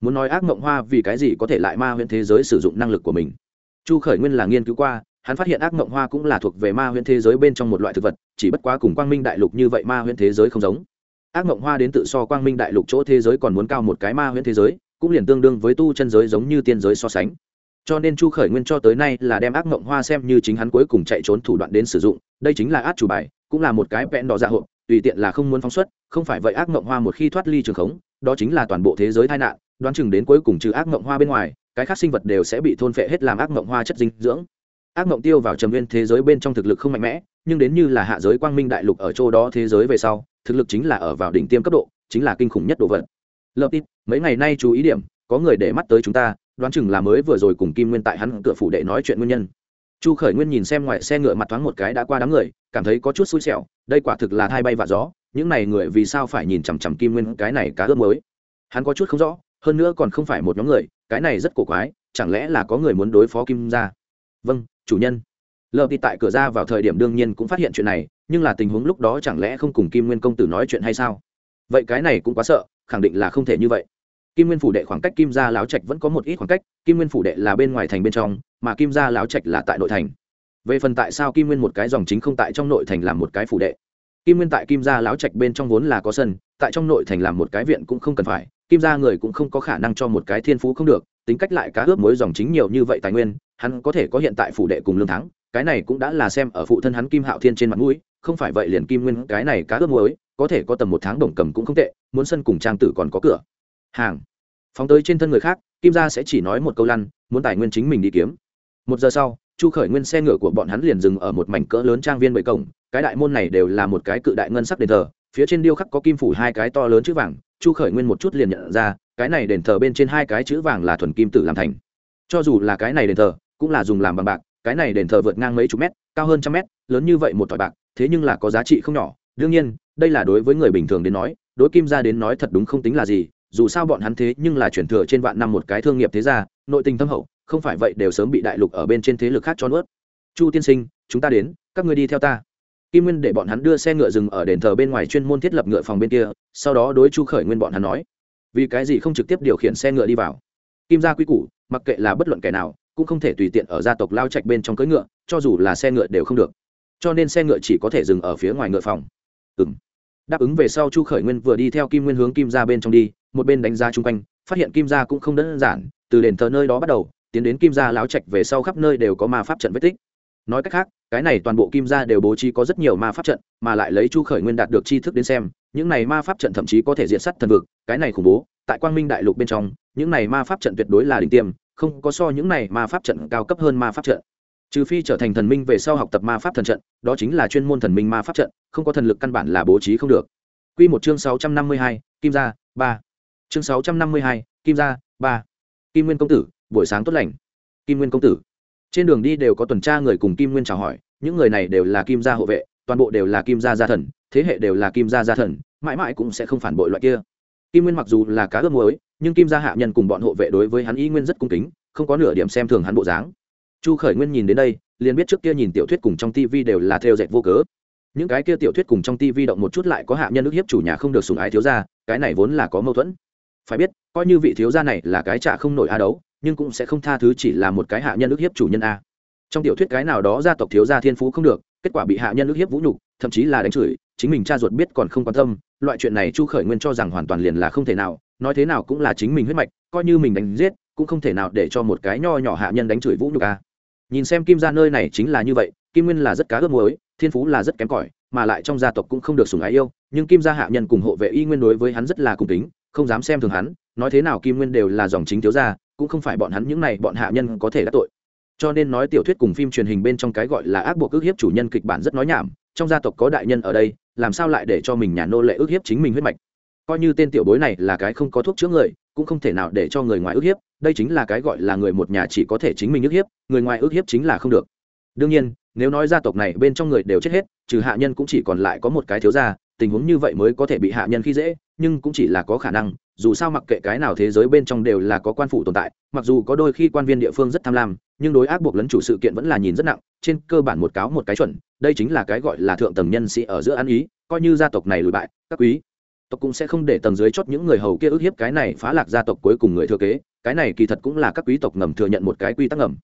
Muốn nói ác mộng hoa vì cái gì có thể lại ma huyện thế giới sử dụng năng lực của mình? Chu khởi nguyên là nghiên cứu qua, hắn phát hiện ác mộng hoa cũng là thuộc về ma huyện thế giới bên trong một loại thực vật, chỉ bất quá cùng quang minh đại lục như vậy ma huyện thế giới không giống. Ác mộng hoa đến tự so quang minh đại lục chỗ thế giới còn muốn cao một cái ma huyện thế giới, cũng liền tương đương với tu chân giới giống như tiên giới so sánh. Cho nên chu khởi nguyên cho tới nay là đem ác mộng hoa xem như chính hắn cuối cùng chạy trốn thủ đoạn đến sử dụng, đây chính là át chủ bài, cũng là một cái vẹn đỏ dạ hộp tùy tiện là không muốn phóng xuất, không phải vậy ác mộng hoa một khi thoát ly trường khống, đó chính là toàn bộ thế giới tai nạn, đoán chừng đến cuối cùng trừ ác mộng hoa bên ngoài, cái khác sinh vật đều sẽ bị thôn phệ hết làm ác mộng hoa chất dinh dưỡng. Ác mộng tiêu vào trầm nguyên thế giới bên trong thực lực không mạnh mẽ, nhưng đến như là hạ giới quang minh đại lục ở chỗ đó thế giới về sau, thực lực chính là ở vào đỉnh tiêm cấp độ, chính là kinh khủng nhất đồ vật. Lập tít mấy ngày nay chú ý điểm, có người để mắt tới chúng ta, đoán chừng là mới vừa rồi cùng kim nguyên tại hắn cửa phủ đệ nói chuyện nguyên nhân chu khởi nguyên nhìn xem ngoài xe ngựa mặt thoáng một cái đã qua đám người, cảm thấy có chút xui xẻo, đây quả thực là thai bay và gió, những này người vì sao phải nhìn chằm chằm kim nguyên, cái này cá ướp mới. Hắn có chút không rõ, hơn nữa còn không phải một nhóm người, cái này rất cổ quái, chẳng lẽ là có người muốn đối phó kim ra vâng chủ nhân. Lờ thì tại cửa ra vào thời điểm đương nhiên cũng phát hiện chuyện này, nhưng là tình huống lúc đó chẳng lẽ không cùng kim nguyên công tử nói chuyện hay sao? Vậy cái này cũng quá sợ, khẳng định là không thể như vậy kim nguyên phủ đệ khoảng cách kim gia láo trạch vẫn có một ít khoảng cách, kim nguyên phủ đệ là bên ngoài thành bên trong, mà kim gia láo trạch là tại nội thành. Về phần tại sao kim nguyên một cái dòng chính không tại trong nội thành làm một cái phủ đệ? Kim nguyên tại kim gia láo trạch bên trong vốn là có sân, tại trong nội thành làm một cái viện cũng không cần phải, kim gia người cũng không có khả năng cho một cái thiên phú không được, tính cách lại cá ướp mối dòng chính nhiều như vậy tài nguyên, hắn có thể có hiện tại phủ đệ cùng lương thắng, cái này cũng đã là xem ở phụ thân hắn kim hạo thiên trên mặt mũi, không phải vậy liền kim nguyên cái này cá ướp muối có thể có tầm một tháng đồng cầm cũng không tệ, muốn sân cùng trang tử còn có cửa hàng. Phóng tới trên thân người khác, kim gia sẽ chỉ nói một câu lăn, muốn tài nguyên chính mình đi kiếm. Một giờ sau, chu khởi nguyên xe ngựa của bọn hắn liền dừng ở một mảnh cỡ lớn trang viên bảy cổng, cái đại môn này đều là một cái cự đại ngân sắc đền thờ, phía trên điêu khắc có kim phủ hai cái to lớn chữ vàng, chu khởi nguyên một chút liền nhận ra, cái này đền thờ bên trên hai cái chữ vàng là thuần kim tử làm thành. Cho dù là cái này đền thờ, cũng là dùng làm bằng bạc, cái này đền thờ vượt ngang mấy chục mét, cao hơn trăm mét, lớn như vậy một tỏi bạc, thế nhưng là có giá trị không nhỏ. Đương nhiên, đây là đối với người bình thường đến nói, đối kim gia đến nói thật đúng không tính là gì dù sao bọn hắn thế nhưng là chuyển thừa trên vạn năm một cái thương nghiệp thế gia, nội tình thâm hậu, không phải vậy đều sớm bị đại lục ở bên trên thế lực khác cho nuốt. Chu tiên sinh, chúng ta đến, các ngươi đi theo ta. Kim nguyên để bọn hắn đưa xe ngựa dừng ở đền thờ bên ngoài chuyên môn thiết lập ngựa phòng bên kia, sau đó đối chu khởi nguyên bọn hắn nói, vì cái gì không trực tiếp điều khiển xe ngựa đi vào? Kim gia quy củ, mặc kệ là bất luận kẻ nào, cũng không thể tùy tiện ở gia tộc lao trạch bên trong cưỡi ngựa, cho dù là xe ngựa đều không được. Cho nên xe ngựa chỉ có thể dừng ở phía ngoài ngựa phòng. Ừ m đáp ứng về sau chu khởi nguyên vừa đi theo kim nguyên hướng kim ra bên trong đi một bên đánh giá chung quanh phát hiện kim gia cũng không đơn giản từ đền thờ nơi đó bắt đầu tiến đến kim gia láo trạch về sau khắp nơi đều có ma pháp trận vết tích. Nói cách khác cái này toàn bộ kim gia đều bố trí có rất nhiều ma pháp trận mà lại lấy chu khởi nguyên đạt được tri thức đến xem những này ma pháp trận thậm chí có thể diện sắt thần vực cái này khủng bố tại quang minh đại lục bên trong những này ma pháp trận tuyệt đối là đỉnh tiêm không có so những này ma pháp trận cao cấp hơn ma pháp trận. Trừ phi trở thành thần minh về sau học tập ma pháp thần trận đó chính là chuyên môn thần minh ma pháp trận không có thần lực căn bản là bố trí không được. Quy một chương sáu trăm năm mươi hai, Kim gia, ba. Chương sáu trăm năm mươi hai, Kim gia, ba. Kim Nguyên công tử, buổi sáng tốt lành. Kim Nguyên công tử. Trên đường đi đều có tuần tra người cùng Kim Nguyên chào hỏi, những người này đều là Kim gia hộ vệ, toàn bộ đều là Kim gia gia thần, thế hệ đều là Kim gia gia thần, mãi mãi cũng sẽ không phản bội loại kia. Kim Nguyên mặc dù là cá ước muối, nhưng Kim gia hạ nhân cùng bọn hộ vệ đối với hắn y nguyên rất cung kính, không có nửa điểm xem thường hắn bộ dáng chu khởi nguyên nhìn đến đây liền biết trước kia nhìn tiểu thuyết cùng trong tv đều là theo dệt vô cớ những cái kia tiểu thuyết cùng trong tv động một chút lại có hạ nhân ức hiếp chủ nhà không được sùng ái thiếu gia cái này vốn là có mâu thuẫn phải biết, coi như vị thiếu gia này là cái trả không nổi a đấu, nhưng cũng sẽ không tha thứ chỉ là một cái hạ nhân ức hiếp chủ nhân a trong tiểu thuyết cái nào đó gia tộc thiếu gia thiên phú không được, kết quả bị hạ nhân ức hiếp vũ nhục, thậm chí là đánh chửi, chính mình cha ruột biết còn không quan tâm, loại chuyện này chu khởi nguyên cho rằng hoàn toàn liền là không thể nào, nói thế nào cũng là chính mình huyết mạch, coi như mình đánh giết, cũng không thể nào để cho một cái nho nhỏ hạ nhân đánh chửi vũ nhục a nhìn xem kim gia nơi này chính là như vậy, kim nguyên là rất cá ướp muối, thiên phú là rất kém cỏi, mà lại trong gia tộc cũng không được sủng ái yêu, nhưng kim gia hạ nhân cùng hộ vệ y nguyên đối với hắn rất là cùng tính không dám xem thường hắn, nói thế nào kim nguyên đều là dòng chính thiếu gia, cũng không phải bọn hắn những này bọn hạ nhân có thể đắc tội. Cho nên nói tiểu thuyết cùng phim truyền hình bên trong cái gọi là ác buộc ức hiếp chủ nhân kịch bản rất nói nhảm, trong gia tộc có đại nhân ở đây, làm sao lại để cho mình nhà nô lệ ức hiếp chính mình huyết mạch? Coi như tên tiểu bối này là cái không có thuốc chữa người, cũng không thể nào để cho người ngoài ức hiếp, đây chính là cái gọi là người một nhà chỉ có thể chính mình ức hiếp, người ngoài ức hiếp chính là không được. Đương nhiên, nếu nói gia tộc này bên trong người đều chết hết, trừ hạ nhân cũng chỉ còn lại có một cái thiếu gia tình huống như vậy mới có thể bị hạ nhân khi dễ, nhưng cũng chỉ là có khả năng, dù sao mặc kệ cái nào thế giới bên trong đều là có quan phủ tồn tại, mặc dù có đôi khi quan viên địa phương rất tham lam, nhưng đối ác buộc lấn chủ sự kiện vẫn là nhìn rất nặng, trên cơ bản một cáo một cái chuẩn, đây chính là cái gọi là thượng tầng nhân sĩ ở giữa ăn ý, coi như gia tộc này lùi bại, các quý tộc cũng sẽ không để tầng dưới chót những người hầu kia ức hiếp cái này phá lạc gia tộc cuối cùng người thừa kế, cái này kỳ thật cũng là các quý tộc ngầm thừa nhận một cái quy tắc ngầm.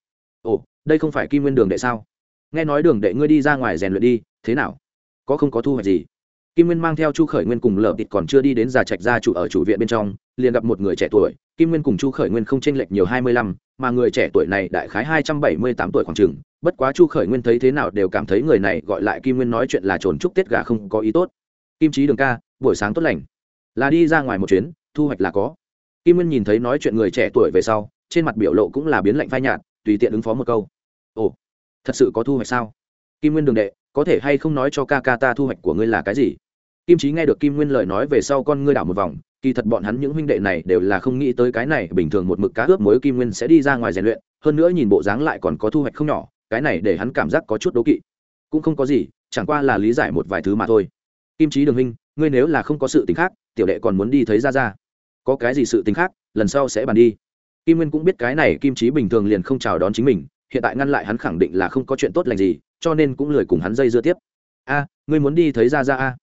Ồ, đây không phải kim nguyên đường đệ sao? Nghe nói đường đệ ngươi đi ra ngoài rèn luyện đi, thế nào? Có không có thu hoạch gì? Kim nguyên mang theo chu khởi nguyên cùng lở tịt còn chưa đi đến già trạch gia chủ ở chủ viện bên trong, liền gặp một người trẻ tuổi, kim nguyên cùng chu khởi nguyên không chênh lệch nhiều hai mươi lăm, mà người trẻ tuổi này đại khái hai trăm bảy mươi tám tuổi khoảng chừng, bất quá chu khởi nguyên thấy thế nào đều cảm thấy người này gọi lại kim nguyên nói chuyện là trồn chúc tết gà không có ý tốt. Kim trí đường ca, buổi sáng tốt lành. Là đi ra ngoài một chuyến, thu hoạch là có. Kim nguyên nhìn thấy nói chuyện người trẻ tuổi về sau, trên mặt biểu lộ cũng là biến lạnh phai nhạt, tùy tiện ứng phó một câu. Ồ, thật sự có thu hoạch sao? Kim nguyên đường đệ, có thể hay không nói cho ca ca ta thu hoạch của ngươi là cái gì? Kim trí nghe được kim nguyên lời nói về sau con ngươi đảo một vòng, kỳ thật bọn hắn những huynh đệ này đều là không nghĩ tới cái này, bình thường một mực cá ướp mối kim nguyên sẽ đi ra ngoài rèn luyện, hơn nữa nhìn bộ dáng lại còn có thu hoạch không nhỏ, cái này để hắn cảm giác có chút đố kỵ. Cũng không có gì, chẳng qua là lý giải một vài thứ mà thôi. Kim trí đường huynh, ngươi nếu là không có sự tính khác, tiểu đệ còn muốn đi thấy ra ra có cái gì sự tính khác, lần sau sẽ bàn đi. Kim nguyên cũng biết cái này kim trí bình thường liền không chào đón chính mình, hiện tại ngăn lại hắn khẳng định là không có chuyện tốt lành gì, cho nên cũng lười cùng hắn dây dưa tiếp. A, ngươi muốn đi thấy ra ra a?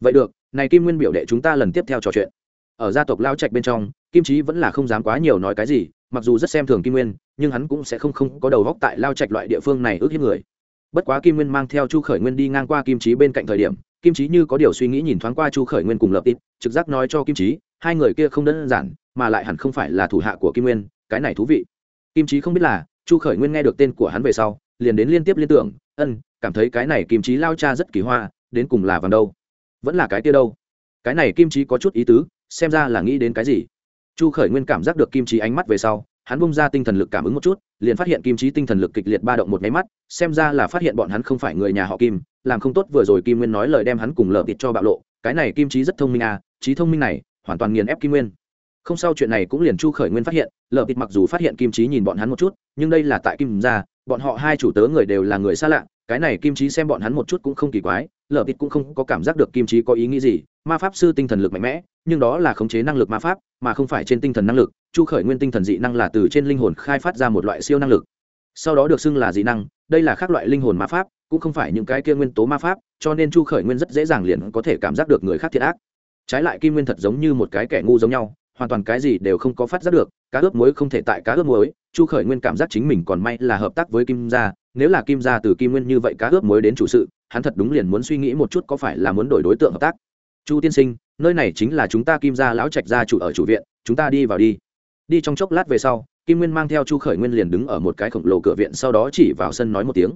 Vậy được, này kim nguyên biểu đệ chúng ta lần tiếp theo trò chuyện. Ở gia tộc lao trạch bên trong, kim trí vẫn là không dám quá nhiều nói cái gì, mặc dù rất xem thường kim nguyên, nhưng hắn cũng sẽ không không có đầu góc tại lao trạch loại địa phương này ước hiếp người. Bất quá kim nguyên mang theo chu khởi nguyên đi ngang qua kim trí bên cạnh thời điểm, kim trí như có điều suy nghĩ nhìn thoáng qua chu khởi nguyên cùng lập ít, trực giác nói cho kim trí hai người kia không đơn giản, mà lại hẳn không phải là thủ hạ của kim nguyên, cái này thú vị. Kim trí không biết là, chu khởi nguyên nghe được tên của hắn về sau, liền đến liên tiếp liên tưởng, ân, cảm thấy cái này kim trí lao cha rất kỳ hoa, đến cùng là vàng đâu? Vẫn là cái kia đâu? Cái này kim trí có chút ý tứ, xem ra là nghĩ đến cái gì? Chu khởi nguyên cảm giác được kim trí ánh mắt về sau, hắn bung ra tinh thần lực cảm ứng một chút, liền phát hiện kim trí tinh thần lực kịch liệt ba động một máy mắt, xem ra là phát hiện bọn hắn không phải người nhà họ kim, làm không tốt vừa rồi kim nguyên nói lời đem hắn cùng lờ thịt cho bạo lộ, cái này kim trí rất thông minh à trí thông minh này, hoàn toàn nghiền ép kim nguyên. Không sau chuyện này cũng liền chu khởi nguyên phát hiện lờ thịt mặc dù phát hiện kim trí nhìn bọn hắn một chút, nhưng đây là tại kim gia bọn họ hai chủ tớ người đều là người xa lạ cái này kim trí xem bọn hắn một chút cũng không kỳ quái lở thịt cũng không có cảm giác được kim trí có ý nghĩ gì, ma pháp sư tinh thần lực mạnh mẽ, nhưng đó là khống chế năng lực ma pháp, mà không phải trên tinh thần năng lực, chu khởi nguyên tinh thần dị năng là từ trên linh hồn khai phát ra một loại siêu năng lực. Sau đó được xưng là dị năng, đây là khác loại linh hồn ma pháp, cũng không phải những cái kia nguyên tố ma pháp, cho nên chu khởi nguyên rất dễ dàng liền có thể cảm giác được người khác thiệt ác. Trái lại kim nguyên thật giống như một cái kẻ ngu giống nhau, hoàn toàn cái gì đều không có phát giác được, cá ướp muối không thể tại cá ướp muối, chu khởi nguyên cảm giác chính mình còn may là hợp tác với kim gia nếu là kim gia từ kim nguyên như vậy cá ướp muối đến chủ sự, hắn thật đúng liền muốn suy nghĩ một chút có phải là muốn đổi đối tượng hợp tác. Chu tiên sinh, nơi này chính là chúng ta kim gia lão trạch gia chủ ở chủ viện, chúng ta đi vào đi. Đi trong chốc lát về sau, kim nguyên mang theo chu khởi nguyên liền đứng ở một cái khổng lồ cửa viện, sau đó chỉ vào sân nói một tiếng.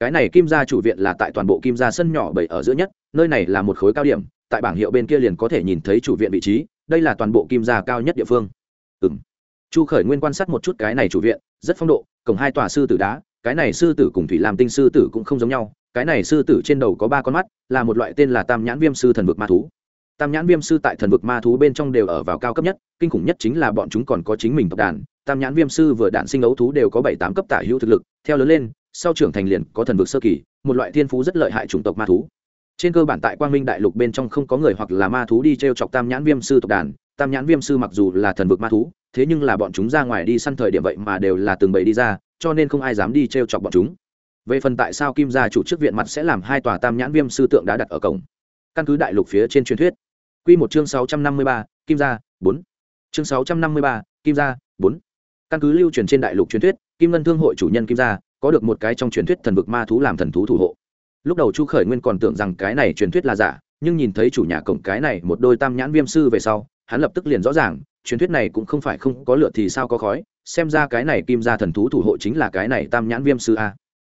Cái này kim gia chủ viện là tại toàn bộ kim gia sân nhỏ bảy ở giữa nhất, nơi này là một khối cao điểm, tại bảng hiệu bên kia liền có thể nhìn thấy chủ viện vị trí, đây là toàn bộ kim gia cao nhất địa phương. Ừ m chu khởi nguyên quan sát một chút cái này chủ viện, rất phong độ, cổng hai tòa sư tử đá cái này sư tử cùng thủy làm tinh sư tử cũng không giống nhau, cái này sư tử trên đầu có ba con mắt, là một loại tên là tam nhãn viêm sư thần vực ma thú. Tam nhãn viêm sư tại thần vực ma thú bên trong đều ở vào cao cấp nhất, kinh khủng nhất chính là bọn chúng còn có chính mình tộc đàn. Tam nhãn viêm sư vừa đạn sinh ấu thú đều có bảy tám cấp tả hữu thực lực, theo lớn lên, sau trưởng thành liền có thần vực sơ kỳ, một loại thiên phú rất lợi hại chủng tộc ma thú. Trên cơ bản tại quang minh đại lục bên trong không có người hoặc là ma thú đi t r e o chọc tam nhãn viêm sư tộc đàn. Tam nhãn viêm sư mặc dù là thần vực ma thú, thế nhưng là bọn chúng ra ngoài đi săn thời điểm vậy mà đều là từng bầy đi ra cho nên không ai dám đi t r e o chọc bọn chúng. Về phần tại sao kim gia chủ trước viện mặt sẽ làm hai tòa tam nhãn viêm sư tượng đã đặt ở cổng? Căn cứ đại lục phía trên truyền thuyết. Q một chương sáu trăm năm mươi ba, kim gia, bốn. Chương sáu trăm năm mươi ba, kim gia, bốn. Căn cứ lưu truyền trên đại lục truyền thuyết, kim ngân thương hội chủ nhân kim gia có được một cái trong truyền thuyết thần vực ma thú làm thần thú thủ hộ. Lúc đầu chu khởi nguyên còn tưởng rằng cái này truyền thuyết là giả, nhưng nhìn thấy chủ nhà cổng cái này một đôi tam nhãn viêm sư về sau, hắn lập tức liền rõ ràng truyền thuyết này cũng không phải không có lửa thì sao có khói, xem ra cái này kim gia thần thú thủ hộ chính là cái này tam nhãn viêm sư a.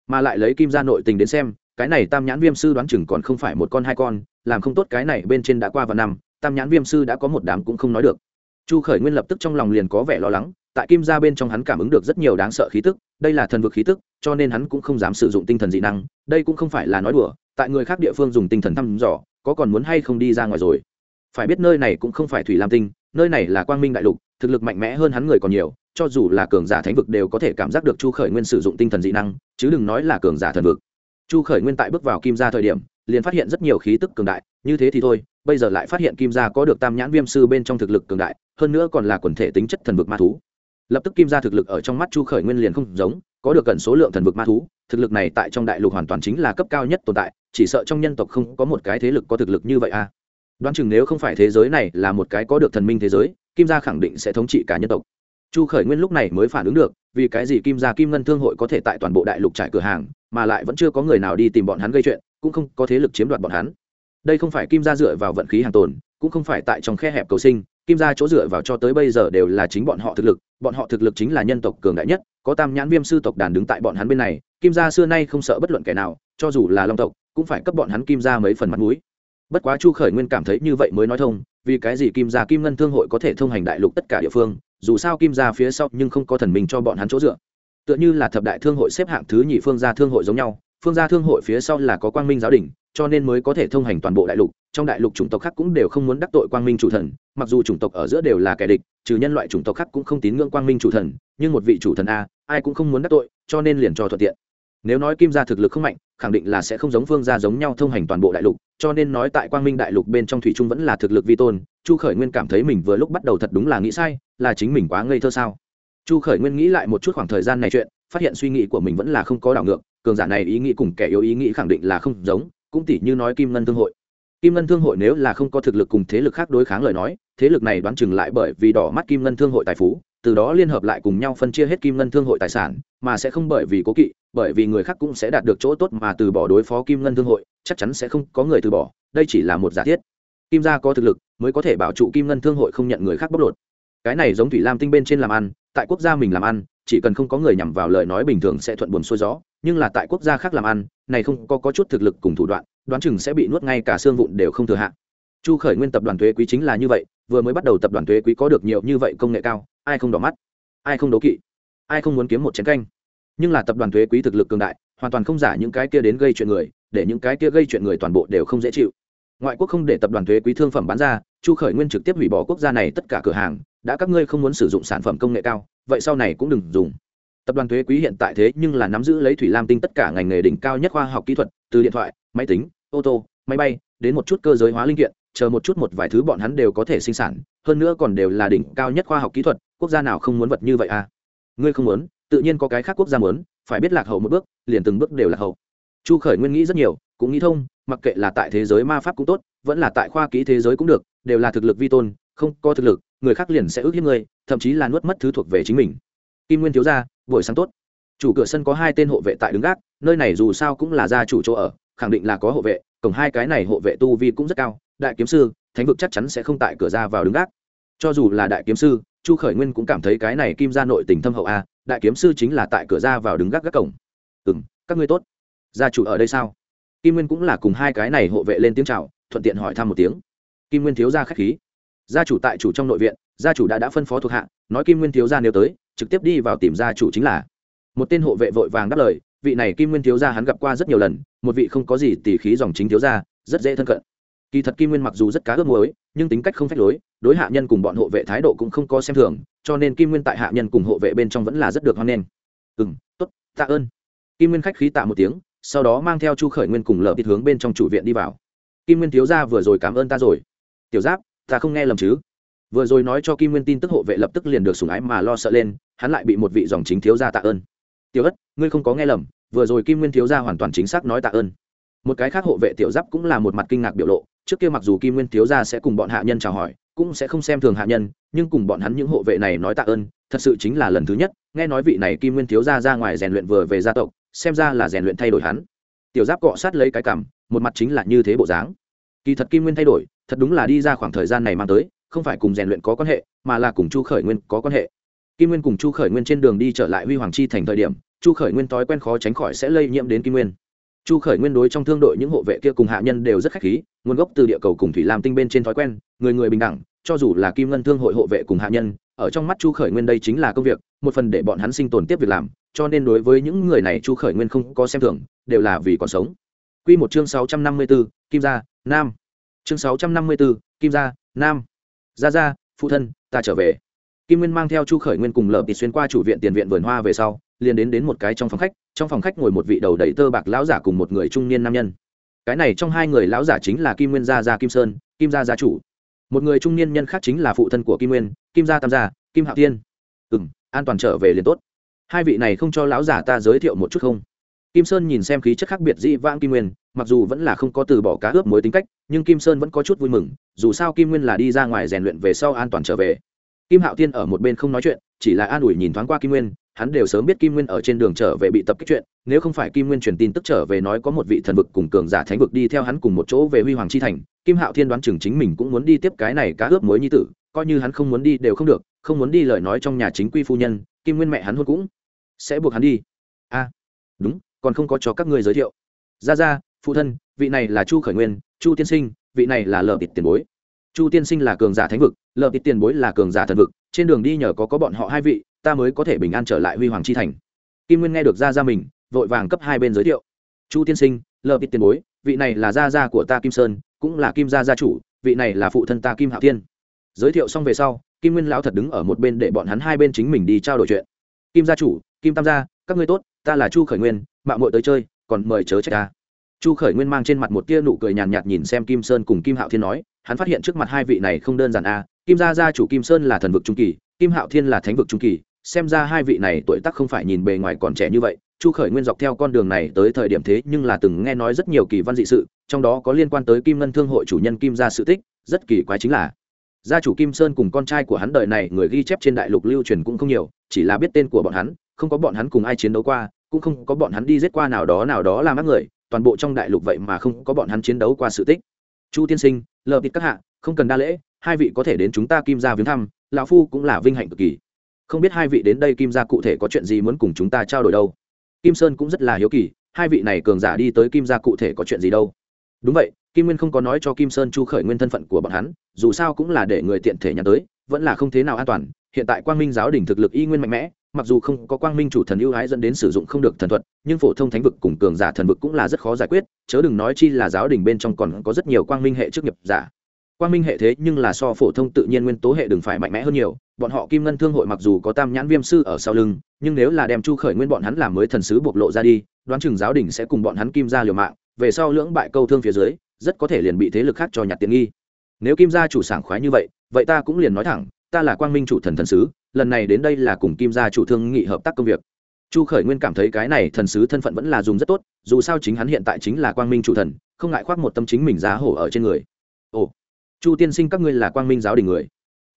Mà lại lấy kim gia nội tình đến xem, cái này tam nhãn viêm sư đoán chừng còn không phải một con hai con, làm không tốt cái này bên trên đã qua và năm, tam nhãn viêm sư đã có một đám cũng không nói được. Chu khởi nguyên lập tức trong lòng liền có vẻ lo lắng, tại kim gia bên trong hắn cảm ứng được rất nhiều đáng sợ khí tức, đây là thần vực khí tức, cho nên hắn cũng không dám sử dụng tinh thần dị năng, đây cũng không phải là nói đùa, tại người khác địa phương dùng tinh thần thăm dò, có còn muốn hay không đi ra ngoài rồi. Phải biết nơi này cũng không phải thủy lam tinh nơi này là quang minh đại lục, thực lực mạnh mẽ hơn hắn người còn nhiều, cho dù là cường giả thánh vực đều có thể cảm giác được chu khởi nguyên sử dụng tinh thần dị năng, chứ đừng nói là cường giả thần vực chu khởi nguyên tại bước vào kim gia thời điểm, liền phát hiện rất nhiều khí tức cường đại, như thế thì thôi, bây giờ lại phát hiện kim gia có được tam nhãn viêm sư bên trong thực lực cường đại, hơn nữa còn là quần thể tính chất thần vực ma thú lập tức kim gia thực lực ở trong mắt chu khởi nguyên liền không giống, có được gần số lượng thần vực ma thú, thực lực này tại trong đại lục hoàn toàn chính là cấp cao nhất tồn tại, chỉ sợ trong nhân tộc không có một cái thế lực có thực lực như vậy a à đoán chừng nếu không phải thế giới này là một cái có được thần minh thế giới, kim gia khẳng định sẽ thống trị cả nhân tộc. Chu khởi nguyên lúc này mới phản ứng được, vì cái gì kim gia kim ngân thương hội có thể tại toàn bộ đại lục trải cửa hàng, mà lại vẫn chưa có người nào đi tìm bọn hắn gây chuyện, cũng không có thế lực chiếm đoạt bọn hắn. Đây không phải kim gia dựa vào vận khí hàng tồn, cũng không phải tại trong khe hẹp cầu sinh, kim gia chỗ dựa vào cho tới bây giờ đều là chính bọn họ thực lực, bọn họ thực lực chính là nhân tộc cường đại nhất, có tam nhãn viêm sư tộc đàn đứng tại bọn hắn bên này, kim gia xưa nay không sợ bất luận kẻ nào, cho dù là long tộc, cũng phải cấp bọn hắn kim gia mấy phần mặt mũi bất quá chu khởi nguyên cảm thấy như vậy mới nói thông, vì cái gì kim gia kim ngân thương hội có thể thông hành đại lục tất cả địa phương, dù sao kim gia phía sau nhưng không có thần minh cho bọn hắn chỗ dựa. Tựa như là thập đại thương hội xếp hạng thứ nhì phương gia thương hội giống nhau, phương gia thương hội phía sau là có quang minh giáo đình, cho nên mới có thể thông hành toàn bộ đại lục, trong đại lục chủng tộc khác cũng đều không muốn đắc tội quang minh chủ thần, mặc dù chủng tộc ở giữa đều là kẻ địch, trừ nhân loại chủng tộc khác cũng không tín ngưỡng quang minh chủ thần, nhưng một vị chủ thần a, ai cũng không muốn đắc tội, cho nên liền cho thuận tiện. Nếu nói kim gia thực lực không mạnh khẳng định là sẽ không giống phương gia giống nhau thông hành toàn bộ đại lục, cho nên nói tại quang minh đại lục bên trong thủy trung vẫn là thực lực vi tôn, chu khởi nguyên cảm thấy mình vừa lúc bắt đầu thật đúng là nghĩ sai, là chính mình quá ngây thơ sao? Chu khởi nguyên nghĩ lại một chút khoảng thời gian này chuyện, phát hiện suy nghĩ của mình vẫn là không có đảo ngược, cường giả này ý nghĩ cùng kẻ yếu ý nghĩ khẳng định là không giống, cũng tỷ như nói kim ngân thương hội. Kim ngân thương hội nếu là không có thực lực cùng thế lực khác đối kháng lời nói, thế lực này đoán chừng lại bởi vì đỏ mắt kim ngân thương hội tài phú từ đó liên hợp lại cùng nhau phân chia hết kim ngân thương hội tài sản mà sẽ không bởi vì cố kỵ bởi vì người khác cũng sẽ đạt được chỗ tốt mà từ bỏ đối phó kim ngân thương hội chắc chắn sẽ không có người từ bỏ đây chỉ là một giả thiết. Kim gia có thực lực mới có thể bảo trụ kim ngân thương hội không nhận người khác bóc lột. Cái này giống thủy lam tinh bên trên làm ăn tại quốc gia mình làm ăn chỉ cần không có người nhằm vào lời nói bình thường sẽ thuận buồm xuôi gió nhưng là tại quốc gia khác làm ăn này không có, có chút thực lực cùng thủ đoạn đoán chừng sẽ bị nuốt ngay cả xương vụn đều không thừa hạn chu khởi nguyên tập đoàn thuế quý chính là như vậy vừa mới bắt đầu tập đoàn thuế quý có được nhiều như vậy công nghệ cao ai không đỏ mắt, ai không đố kỵ, ai không muốn kiếm một chén canh. Nhưng là tập đoàn thuế quý thực lực cường đại, hoàn toàn không giả những cái kia đến gây chuyện người, để những cái kia gây chuyện người toàn bộ đều không dễ chịu. Ngoại quốc không để tập đoàn thuế quý thương phẩm bán ra, chu khởi nguyên trực tiếp hủy bỏ quốc gia này tất cả cửa hàng, đã các ngươi không muốn sử dụng sản phẩm công nghệ cao, vậy sau này cũng đừng dùng. Tập đoàn thuế quý hiện tại thế nhưng là nắm giữ lấy thủy lam tinh tất cả ngành nghề đỉnh cao nhất khoa học kỹ thuật, từ điện thoại, máy tính, ô tô, máy bay, đến một chút cơ giới hóa linh kiện, chờ một chút một vài thứ bọn hắn đều có thể sinh sản, hơn nữa còn đều là đỉnh cao nhất khoa học kỹ thuật quốc gia nào không muốn vật như vậy à? Ngươi không muốn tự nhiên có cái khác quốc gia muốn phải biết lạc hậu một bước liền từng bước đều lạc hậu. Chu khởi nguyên nghĩ rất nhiều cũng nghĩ thông mặc kệ là tại thế giới ma pháp cũng tốt vẫn là tại khoa ký thế giới cũng được đều là thực lực vi tôn không có thực lực người khác liền sẽ ước hiếp ngươi, thậm chí là nuốt mất thứ thuộc về chính mình. Kim nguyên thiếu gia buổi sáng tốt. Chủ cửa sân có hai tên hộ vệ tại đứng gác nơi này dù sao cũng là gia chủ chỗ ở khẳng định là có hộ vệ cổng hai cái này hộ vệ tu vi cũng rất cao đại kiếm sư thánh vực chắc chắn sẽ không tại cửa ra vào đứng gác. Cho dù là đại kiếm sư chu khởi nguyên cũng cảm thấy cái này kim ra nội tình thâm hậu a, đại kiếm sư chính là tại cửa ra vào đứng gác gác cổng. Ừ m các ngươi tốt. Gia chủ ở đây sao? Kim nguyên cũng là cùng hai cái này hộ vệ lên tiếng c h à o thuận tiện hỏi thăm một tiếng. Kim nguyên thiếu gia k h á c h khí. Gia chủ tại chủ trong nội viện, gia chủ đã đã phân phó thuộc hạ, nói kim nguyên thiếu gia nếu tới, trực tiếp đi vào tìm gia chủ chính là. Một tên hộ vệ vội vàng đáp lời, vị này kim nguyên thiếu gia hắn gặp qua rất nhiều lần, một vị không có gì tỉ khí dòng chính thiếu gia, rất dễ thân cận. Kỳ thật kim nguyên mặc dù rất cá ước muối, nhưng tính cách không phép lối đối hạ nhân cùng bọn hộ vệ thái độ cũng không có xem thường, cho nên kim nguyên tại hạ nhân cùng hộ vệ bên trong vẫn là rất được hoan nghênh. Ừ m t ố t tạ ơn. Kim nguyên khách khí tạ một tiếng, sau đó mang theo chu khởi nguyên cùng lợp thịt hướng bên trong chủ viện đi vào. Kim nguyên thiếu ra vừa rồi cảm ơn ta rồi. Tiểu giáp, ta không nghe lầm chứ? Vừa rồi nói cho kim nguyên tin tức hộ vệ lập tức liền được sùng ái mà lo sợ lên, hắn lại bị một vị dòng chính thiếu gia tạ ơn. Tiểu ất, ngươi không có nghe lầm, vừa rồi kim nguyên thiếu gia hoàn toàn chính xác nói tạ ơn. Một cái khác hộ vệ tiểu giáp cũng là một mặt kinh ngạc biểu lộ, trước kia mặc dù kim nguyên thiếu gia sẽ cùng bọn hạ nhân chào hỏi cũng sẽ không xem thường hạ nhân, nhưng cùng bọn hắn những hộ vệ này nói tạ ơn, thật sự chính là lần thứ nhất, nghe nói vị này kim nguyên thiếu gia ra ngoài rèn luyện vừa về gia tộc, xem ra là rèn luyện thay đổi hắn. Tiểu giáp cọ sát lấy cái cằm, một mặt chính là như thế bộ dáng. Kỳ thật kim nguyên thay đổi, thật đúng là đi ra khoảng thời gian này mang tới, không phải cùng rèn luyện có quan hệ, mà là cùng chu khởi nguyên có quan hệ. Kim nguyên cùng chu khởi nguyên trên đường đi trở lại huy hoàng chi thành thời điểm, chu khởi nguyên thói quen khó tránh khỏi sẽ lây nhiễm đến kim nguyên chu khởi nguyên đối trong thương đội những hộ vệ kia cùng hạ nhân đều rất khách khí, nguồn gốc từ địa cầu cùng thủy lam tinh bên trên thói quen, người người bình đẳng, cho dù là kim ngân thương hội hộ vệ cùng hạ nhân, ở trong mắt chu khởi nguyên đây chính là công việc, một phần để bọn hắn sinh tồn tiếp việc làm, cho nên đối với những người này chu khởi nguyên không có xem thường, đều là vì còn sống. Q một chương sáu trăm năm mươi b ố kim gia, nam. Chương sáu trăm năm mươi b ố kim gia, nam. Gia gia, phụ thân, ta trở về. Kim nguyên mang theo chu khởi nguyên cùng lợp tịt xuyên qua chủ viện tiền viện vườn hoa về sau liền đến đến một cái trong phòng khách, trong phòng khách ngồi một vị đầu đầy tơ bạc lão giả cùng một người trung niên nam nhân. Cái này trong hai người lão giả chính là kim nguyên gia gia kim sơn, kim gia gia chủ. Một người trung niên nhân khác chính là phụ thân của kim nguyên, kim gia tam gia, kim hạo thiên. Ừ m an toàn trở về liền tốt. Hai vị này không cho lão giả ta giới thiệu một chút không? Kim sơn nhìn xem khí chất khác biệt dĩ vãng kim nguyên, mặc dù vẫn là không có từ bỏ cá ướp mối tính cách, nhưng kim sơn vẫn có chút vui mừng, dù sao kim nguyên là đi ra ngoài rèn luyện về sau an toàn trở về. Kim hạo tiên ở một bên không nói chuyện, chỉ là an ủi nhìn thoáng qua kim nguyên hắn đều sớm biết kim nguyên ở trên đường trở về bị tập kích chuyện, nếu không phải kim nguyên truyền tin tức trở về nói có một vị thần vực cùng cường giả thánh vực đi theo hắn cùng một chỗ về huy hoàng chi thành, kim hạo thiên đoán chừng chính mình cũng muốn đi tiếp cái này cá ướp muối nhi tử, coi như hắn không muốn đi đều không được, không muốn đi lời nói trong nhà chính quy phu nhân, kim nguyên mẹ hắn hôn cũng sẽ buộc hắn đi. A đúng, còn không có cho các ngươi giới thiệu. Ra ra phụ thân, vị này là chu khởi nguyên, chu tiên sinh, vị này là lờ tịt tiền bối. Chu tiên sinh là cường giả thánh vực, lờ tịt tiền bối là cường giả thần vực, trên đường đi nhờ có có bọn họ hai vị ta mới có thể bình an trở lại huy hoàng chi thành. Kim nguyên nghe được ra ra mình vội vàng cấp hai bên giới thiệu. Chu tiên sinh lờ tịt tiền bối vị này là gia gia của ta kim sơn cũng là kim gia gia chủ vị này là phụ thân ta kim hạo Thiên. giới thiệu xong về sau kim nguyên lão thật đứng ở một bên để bọn hắn hai bên chính mình đi trao đổi chuyện. Kim gia chủ kim tam gia các ngươi tốt ta là chu khởi nguyên mạng mội tới chơi còn mời chớ trách ta. Chu khởi nguyên mang trên mặt một tia nụ cười nhàn nhạt, nhạt nhìn xem kim sơn cùng kim hạo thiên nói hắn phát hiện trước mặt hai vị này không đơn giản a kim gia gia chủ kim sơn là thần vực trung kỳ kim hạo thiên là thánh vực trung kỳ xem ra hai vị này tuổi tác không phải nhìn bề ngoài còn trẻ như vậy, chu khởi nguyên dọc theo con đường này tới thời điểm thế nhưng là từng nghe nói rất nhiều kỳ văn dị sự, trong đó có liên quan tới kim ngân thương hội chủ nhân kim gia sự tích, rất kỳ quái chính là, gia chủ kim sơn cùng con trai của hắn đời này người ghi chép trên đại lục lưu truyền cũng không nhiều, chỉ là biết tên của bọn hắn, không có bọn hắn cùng ai chiến đấu qua, cũng không có bọn hắn đi giết qua nào đó nào đó làm ác người, toàn bộ trong đại lục vậy mà không có bọn hắn chiến đấu qua sự tích. Chu tiên sinh, lờ tịt các hạ, không cần đa lễ, hai vị có thể đến chúng ta kim gia viếng thăm, lão phu cũng là vinh hạnh cực kỳ không biết hai vị đến đây kim gia cụ thể có chuyện gì muốn cùng chúng ta trao đổi đâu. Kim sơn cũng rất là hiếu kỳ, hai vị này cường giả đi tới kim gia cụ thể có chuyện gì đâu. Đúng vậy, kim nguyên không có nói cho kim sơn chu khởi nguyên thân phận của bọn hắn, dù sao cũng là để người tiện thể nhắn tới, vẫn là không thế nào an toàn. Hiện tại quang minh giáo đình thực lực y nguyên mạnh mẽ, mặc dù không có quang minh chủ thần ưu ái dẫn đến sử dụng không được thần thuật, nhưng phổ thông thánh vực cùng cường giả thần vực cũng là rất khó giải quyết, chớ đừng nói chi là giáo đình bên trong còn có rất nhiều quang minh hệ chức nghiệp giả quang minh hệ thế nhưng là so phổ thông tự nhiên nguyên tố hệ đừng phải mạnh mẽ hơn nhiều, bọn họ kim ngân thương hội mặc dù có tam nhãn viêm sư ở sau lưng, nhưng nếu là đem chu khởi nguyên bọn hắn làm mới thần sứ bộc lộ ra đi, đoán chừng giáo đình sẽ cùng bọn hắn kim ra liều mạng, về sau lưỡng bại câu thương phía dưới, rất có thể liền bị thế lực khác cho nhặt tiện nghi. Nếu kim gia chủ sảng khoái như vậy vậy ta cũng liền nói thẳng, ta là quang minh chủ thần thần sứ, lần này đến đây là cùng kim gia chủ thương nghị hợp tác công việc. Chu khởi nguyên cảm thấy cái này thần sứ thân phận vẫn là dùng rất tốt, dù sao chính hắn hiện tại chính là quang minh chủ thần, không ngại khoác một tâm chính mình giá hổ ở trên người. Ồ chu tiên sinh các ngươi là quang minh giáo đình người.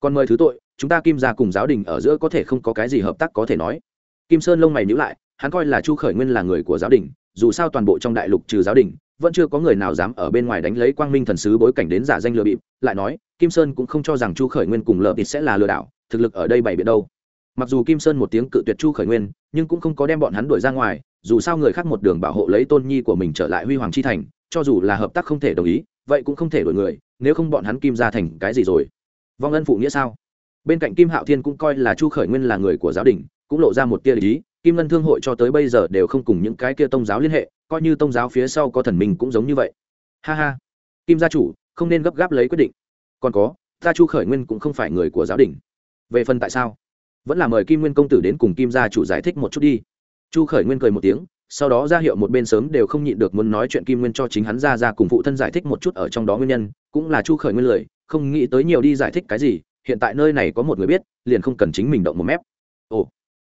Còn mời thứ tội, chúng ta kim gia cùng giáo đình ở giữa có thể không có cái gì hợp tác có thể nói. Kim sơn lông mày nhữ lại, hắn coi là chu khởi nguyên là người của giáo đình, dù sao toàn bộ trong đại lục trừ giáo đình, vẫn chưa có người nào dám ở bên ngoài đánh lấy quang minh thần sứ bối cảnh đến giả danh lừa bịp. Lại nói, kim sơn cũng không cho rằng chu khởi nguyên cùng lờ thịt sẽ là lừa đảo, thực lực ở đây bày biện đâu. Mặc dù kim sơn một tiếng cự tuyệt chu khởi nguyên, nhưng cũng không có đem bọn hắn đuổi ra ngoài, dù sao người khác một đường bảo hộ lấy tôn nhi của mình trở lại huy hoàng chi thành, cho dù là hợp tác không thể đồng ý, vậy cũng không thể đổi người nếu không bọn hắn kim ra thành cái gì rồi? Vong ân phụ nghĩa sao? Bên cạnh kim hạo thiên cũng coi là chu khởi nguyên là người của giáo đình, cũng lộ ra một tia lý kim ngân thương hội cho tới bây giờ đều không cùng những cái kia tông giáo liên hệ, coi như tông giáo phía sau có thần minh cũng giống như vậy. Ha ha. Kim gia chủ, không nên gấp gáp lấy quyết định. Còn có, ta chu khởi nguyên cũng không phải người của giáo đình. Về phần tại sao? Vẫn là mời kim nguyên công tử đến cùng kim gia chủ giải thích một chút đi. Chu khởi nguyên cười một tiếng sau đó ra hiệu một bên sớm đều không nhịn được muốn nói chuyện kim nguyên cho chính hắn ra ra cùng phụ thân giải thích một chút ở trong đó nguyên nhân, cũng là chu khởi nguyên lời không nghĩ tới nhiều đi giải thích cái gì, hiện tại nơi này có một người biết, liền không cần chính mình động một mép. Ồ,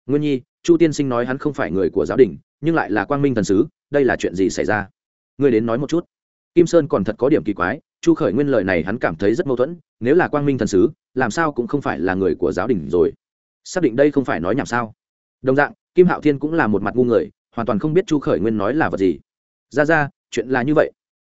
nguyên nhi, chu tiên sinh nói hắn không phải người của giáo đình, nhưng lại là quang minh thần sứ, đây là chuyện gì xảy ra? Ngươi đến nói một chút. Kim sơn còn thật có điểm kỳ quái, chu khởi nguyên lời này hắn cảm thấy rất mâu thuẫn, nếu là quang minh thần sứ, làm sao cũng không phải là người của giáo đình rồi. Xác định đây không phải nói nhảm sao? Đồng dạng, kim hạo thiên cũng là một mặt ngu người hoàn toàn không biết chu khởi nguyên nói là vật gì. Ra ra, chuyện là như vậy.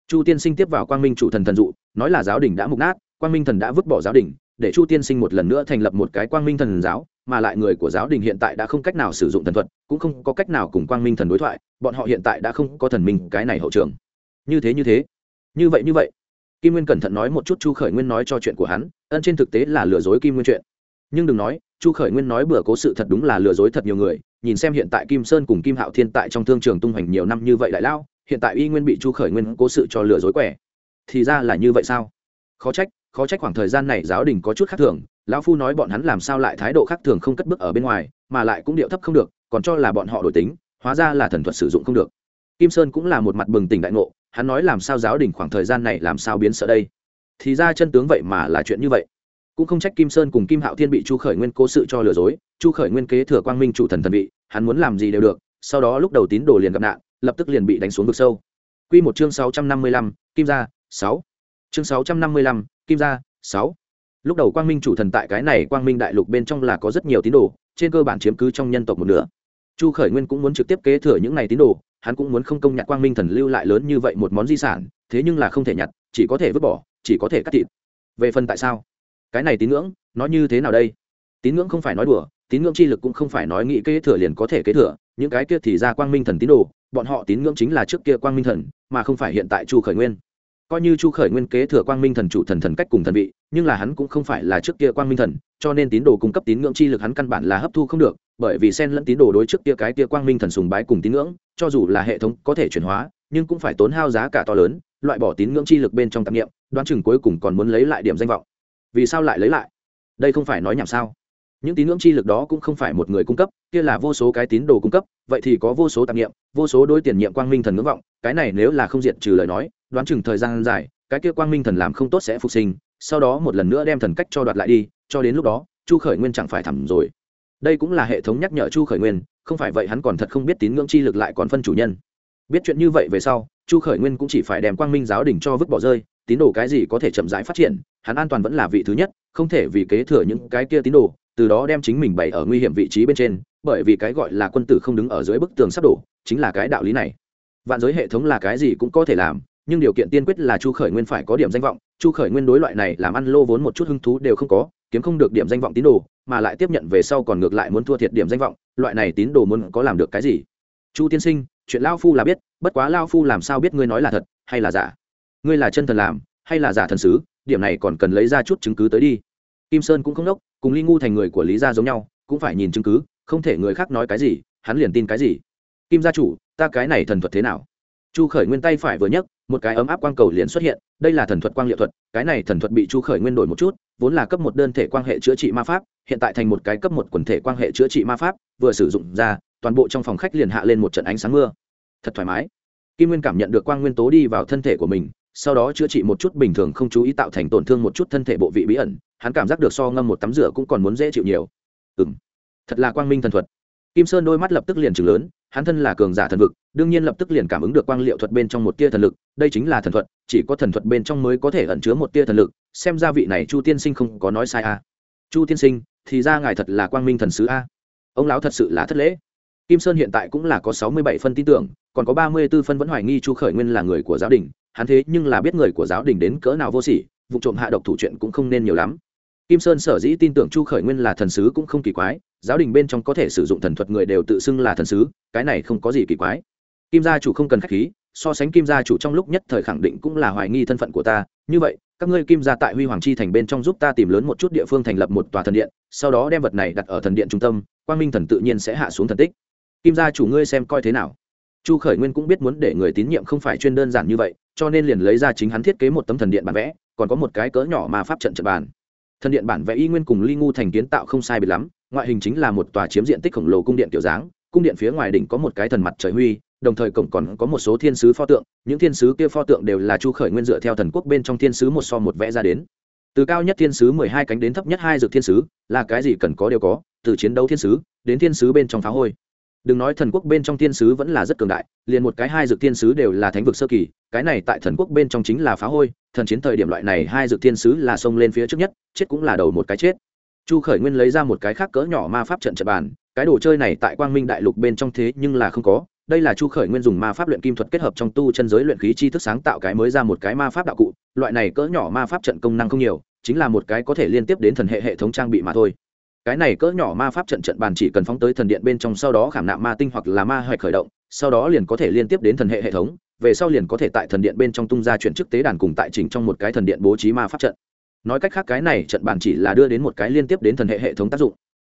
Chu tiên sinh tiếp vào quang minh chủ thần thần dụ, nói là giáo đình đã mục nát, quang minh thần đã vứt bỏ giáo đình, để chu tiên sinh một lần nữa thành lập một cái quang minh thần giáo, mà lại người của giáo đình hiện tại đã không cách nào sử dụng thần thuật, cũng không có cách nào cùng quang minh thần đối thoại, bọn họ hiện tại đã không có thần minh cái này hậu trường. Như thế như thế. Như vậy như vậy. Kim nguyên cẩn thận nói một chút chu khởi nguyên nói cho chuyện của hắn, ân trên thực tế là lừa dối kim nguyên chuyện. Nhưng đừng nói, chu khởi nguyên nói bừa cố sự thật đúng là lừa dối thật nhiều người nhìn xem hiện tại kim sơn cùng kim hạo thiên tại trong thương trường tung hoành nhiều năm như vậy đại lao, hiện tại y nguyên bị chu khởi nguyên cố sự cho lừa dối quẻ. Thì ra là như vậy sao? Khó trách khó trách khoảng thời gian này giáo đình có chút khác thường, lão phu nói bọn hắn làm sao lại thái độ khác thường không cất bước ở bên ngoài, mà lại cũng điệu thấp không được, còn cho là bọn họ đổi tính, hóa ra là thần thuật sử dụng không được. Kim sơn cũng là một mặt bừng tỉnh đại ngộ, hắn nói làm sao giáo đình khoảng thời gian này làm sao biến sợ đây? Thì ra chân tướng vậy mà là chuyện như vậy cũng không trách kim sơn cùng kim hạo thiên bị chu khởi nguyên cố sự cho lừa dối, chu khởi nguyên kế thừa quang minh chủ thần thần vị, hắn muốn làm gì đều được, sau đó lúc đầu tín đồ liền gặp nạn, lập tức liền bị đánh xuống vực sâu. Q một chương sáu trăm năm mươi lăm, kim gia, sáu. Chương sáu trăm năm mươi lăm, kim gia, sáu. Lúc đầu quang minh chủ thần tại cái này quang minh đại lục bên trong là có rất nhiều tín đồ, trên cơ bản chiếm cứ trong nhân tộc một nửa. Chu khởi nguyên cũng muốn trực tiếp kế thừa những này tín đồ, hắn cũng muốn không công nhặt quang minh thần lưu lại lớn như vậy một món di sản, thế nhưng là không thể nhặt, chỉ có thể vứt bỏ, chỉ có thể cắt thịt. Về phần tại sao? Cái này tín ngưỡng, nó như thế nào đây? Tín ngưỡng không phải nói đùa, tín ngưỡng chi lực cũng không phải nói nghĩ kế thừa liền có thể kế thừa, những cái kia thì ra quang minh thần tín đồ, bọn họ tín ngưỡng chính là trước kia quang minh thần, mà không phải hiện tại chu khởi nguyên. Coi như chu khởi nguyên kế thừa quang minh thần chủ thần thần cách cùng thần vị, nhưng là hắn cũng không phải là trước kia quang minh thần, cho nên tín đồ cung cấp tín ngưỡng chi lực hắn căn bản là hấp thu không được, bởi vì sen lẫn tín đồ đối trước kia cái kia quang minh thần sùng bái cùng tín ngưỡng, cho dù là hệ thống có thể chuyển hóa, nhưng cũng phải tốn hao giá cả to lớn, loại bỏ tín ngưỡng chi lực bên trong tạp nghiệm, đoán chừng cuối cùng còn muốn lấy lại điểm danh vọng vì sao lại lấy lại? Đây không phải nói nhảm sao? Những tín ngưỡng chi lực đó cũng không phải một người cung cấp, kia là vô số cái tín đồ cung cấp, vậy thì có vô số tạp nghiệm vô số đối tiền nhiệm quang minh thần ngưỡng vọng, cái này nếu là không diện trừ lời nói, đoán chừng thời gian dài, cái kia quang minh thần làm không tốt sẽ phục sinh, sau đó một lần nữa đem thần cách cho đoạt lại đi, cho đến lúc đó, chu khởi nguyên chẳng phải thẳm rồi. Đây cũng là hệ thống nhắc nhở chu khởi nguyên, không phải vậy hắn còn thật không biết tín ngưỡng chi lực lại còn phân chủ nhân. Biết chuyện như vậy về sau chu khởi nguyên cũng chỉ phải đem quang minh giáo đình cho vứt bỏ rơi, tín đồ cái gì có thể chậm rãi phát triển, hắn an toàn vẫn là vị thứ nhất, không thể vì kế thừa những cái kia tín đồ, từ đó đem chính mình bày ở nguy hiểm vị trí bên trên, bởi vì cái gọi là quân tử không đứng ở dưới bức tường sắp đổ, chính là cái đạo lý này. Vạn giới hệ thống là cái gì cũng có thể làm, nhưng điều kiện tiên quyết là chu khởi nguyên phải có điểm danh vọng, chu khởi nguyên đối loại này làm ăn lô vốn một chút hứng thú đều không có, kiếm không được điểm danh vọng tín đồ, mà lại tiếp nhận về sau còn ngược lại muốn thua thiệt điểm danh vọng, loại này tín đồ muốn có làm được cái gì? Chu tiên sinh chuyện lao phu là biết, bất quá lao phu làm sao biết ngươi nói là thật, hay là giả? Ngươi là chân thần làm, hay là giả thần sứ, điểm này còn cần lấy ra chút chứng cứ tới đi. Kim sơn cũng không đốc, cùng ly ngu thành người của lý gia giống nhau, cũng phải nhìn chứng cứ, không thể người khác nói cái gì, hắn liền tin cái gì. Kim gia chủ, ta cái này thần thuật thế nào? Chu khởi nguyên tay phải vừa nhấc, một cái ấm áp quang cầu liền xuất hiện, đây là thần thuật quang liệu thuật, cái này thần thuật bị chu khởi nguyên đổi một chút, vốn là cấp một đơn thể quan hệ chữa trị ma pháp, hiện tại thành một cái cấp một quần thể quan hệ chữa trị ma pháp, vừa sử dụng ra toàn bộ trong phòng khách liền hạ lên một trận ánh sáng mưa. Thật thoải mái. Kim nguyên cảm nhận được quang nguyên tố đi vào thân thể của mình, sau đó chữa trị một chút bình thường không chú ý tạo thành tổn thương một chút thân thể bộ vị bí ẩn, hắn cảm giác được so ngâm một tắm rửa cũng còn muốn dễ chịu nhiều. Ừ m thật là quang minh thần thuật. Kim sơn đôi mắt lập tức liền chừng lớn, hắn thân là cường giả thần vực, đương nhiên lập tức liền cảm ứng được quang liệu thuật bên trong một tia thần lực, đây chính là thần thuật, chỉ có thần thuật bên trong mới có thể ẩn chứa một tia thần lực, xem ra vị này chu tiên sinh không có nói sai a à. chu tiên sinh, thì ra ngài thật là quang minh thần sứ a. Ông lão thật sự là thất lễ kim sơn hiện tại cũng là có sáu mươi bảy phân tin tưởng, còn có ba mươi b ố phân vẫn hoài nghi chu khởi nguyên là người của giáo đình, hắn thế nhưng là biết người của giáo đình đến cỡ nào vô sỉ, vụ trộm hạ độc thủ chuyện cũng không nên nhiều lắm. Kim sơn sở dĩ tin tưởng chu khởi nguyên là thần sứ cũng không kỳ quái, giáo đình bên trong có thể sử dụng thần thuật người đều tự xưng là thần sứ, cái này không có gì kỳ quái. Kim gia chủ không cần k h á c h khí, so sánh kim gia chủ trong lúc nhất thời khẳng định cũng là hoài nghi thân phận của ta, như vậy, các ngươi kim gia tại huy hoàng chi thành bên trong giúp ta tìm lớn một chút địa phương thành lập một tòa thần điện, sau đó đem vật này đặt ở thần điện trung tâm, quang minh thần tự nhiên sẽ hạ xuống thần tích kim gia chủ ngươi xem coi thế nào. Chu khởi nguyên cũng biết muốn để người tín nhiệm không phải chuyên đơn giản như vậy, cho nên liền lấy ra chính hắn thiết kế một tấm thần điện bản vẽ, còn có một cái cỡ nhỏ mà pháp trận trận bàn. Thần điện bản vẽ y nguyên cùng ly ngu thành kiến tạo không sai biệt lắm, ngoại hình chính là một tòa chiếm diện tích khổng lồ cung điện kiểu dáng, cung điện phía ngoài đỉnh có một cái thần mặt trời huy, đồng thời cổng còn có một số thiên sứ pho tượng, những thiên sứ kia pho tượng đều là chu khởi nguyên dựa theo thần quốc bên trong thiên sứ một so một vẽ ra đến. Từ cao nhất thiên sứ mười hai cánh đến thấp nhất hai dược thiên sứ, là cái gì cần có đều có, từ chiến đấu thiên sứ đến thiên sứ bên trong phá hôi đừng nói thần quốc bên trong thiên sứ vẫn là rất cường đại, liền một cái hai dược thiên sứ đều là thánh vực sơ kỳ, cái này tại thần quốc bên trong chính là phá hôi, thần chiến thời điểm loại này hai dược thiên sứ là xông lên phía trước nhất, chết cũng là đầu một cái chết. Chu khởi nguyên lấy ra một cái khác cỡ nhỏ ma pháp trận trận bàn, cái đồ chơi này tại quang minh đại lục bên trong thế nhưng là không có. Đây là chu khởi nguyên dùng ma pháp luyện kim thuật kết hợp trong tu chân giới luyện khí chi thức sáng tạo cái mới ra một cái ma pháp đạo cụ, loại này cỡ nhỏ ma pháp trận công năng không nhiều, chính là một cái có thể liên tiếp đến thần hệ hệ thống trang bị mà thôi cái này cỡ nhỏ ma pháp trận trận bàn chỉ cần phóng tới thần điện bên trong sau đó khảm nạm ma tinh hoặc là ma hoạch khởi động, sau đó liền có thể liên tiếp đến thần hệ hệ thống, về sau liền có thể tại thần điện bên trong tung ra chuyển chức tế đàn cùng tại chỉnh trong một cái thần điện bố trí ma pháp trận. Nói cách khác cái này trận bàn chỉ là đưa đến một cái liên tiếp đến thần hệ hệ thống tác dụng.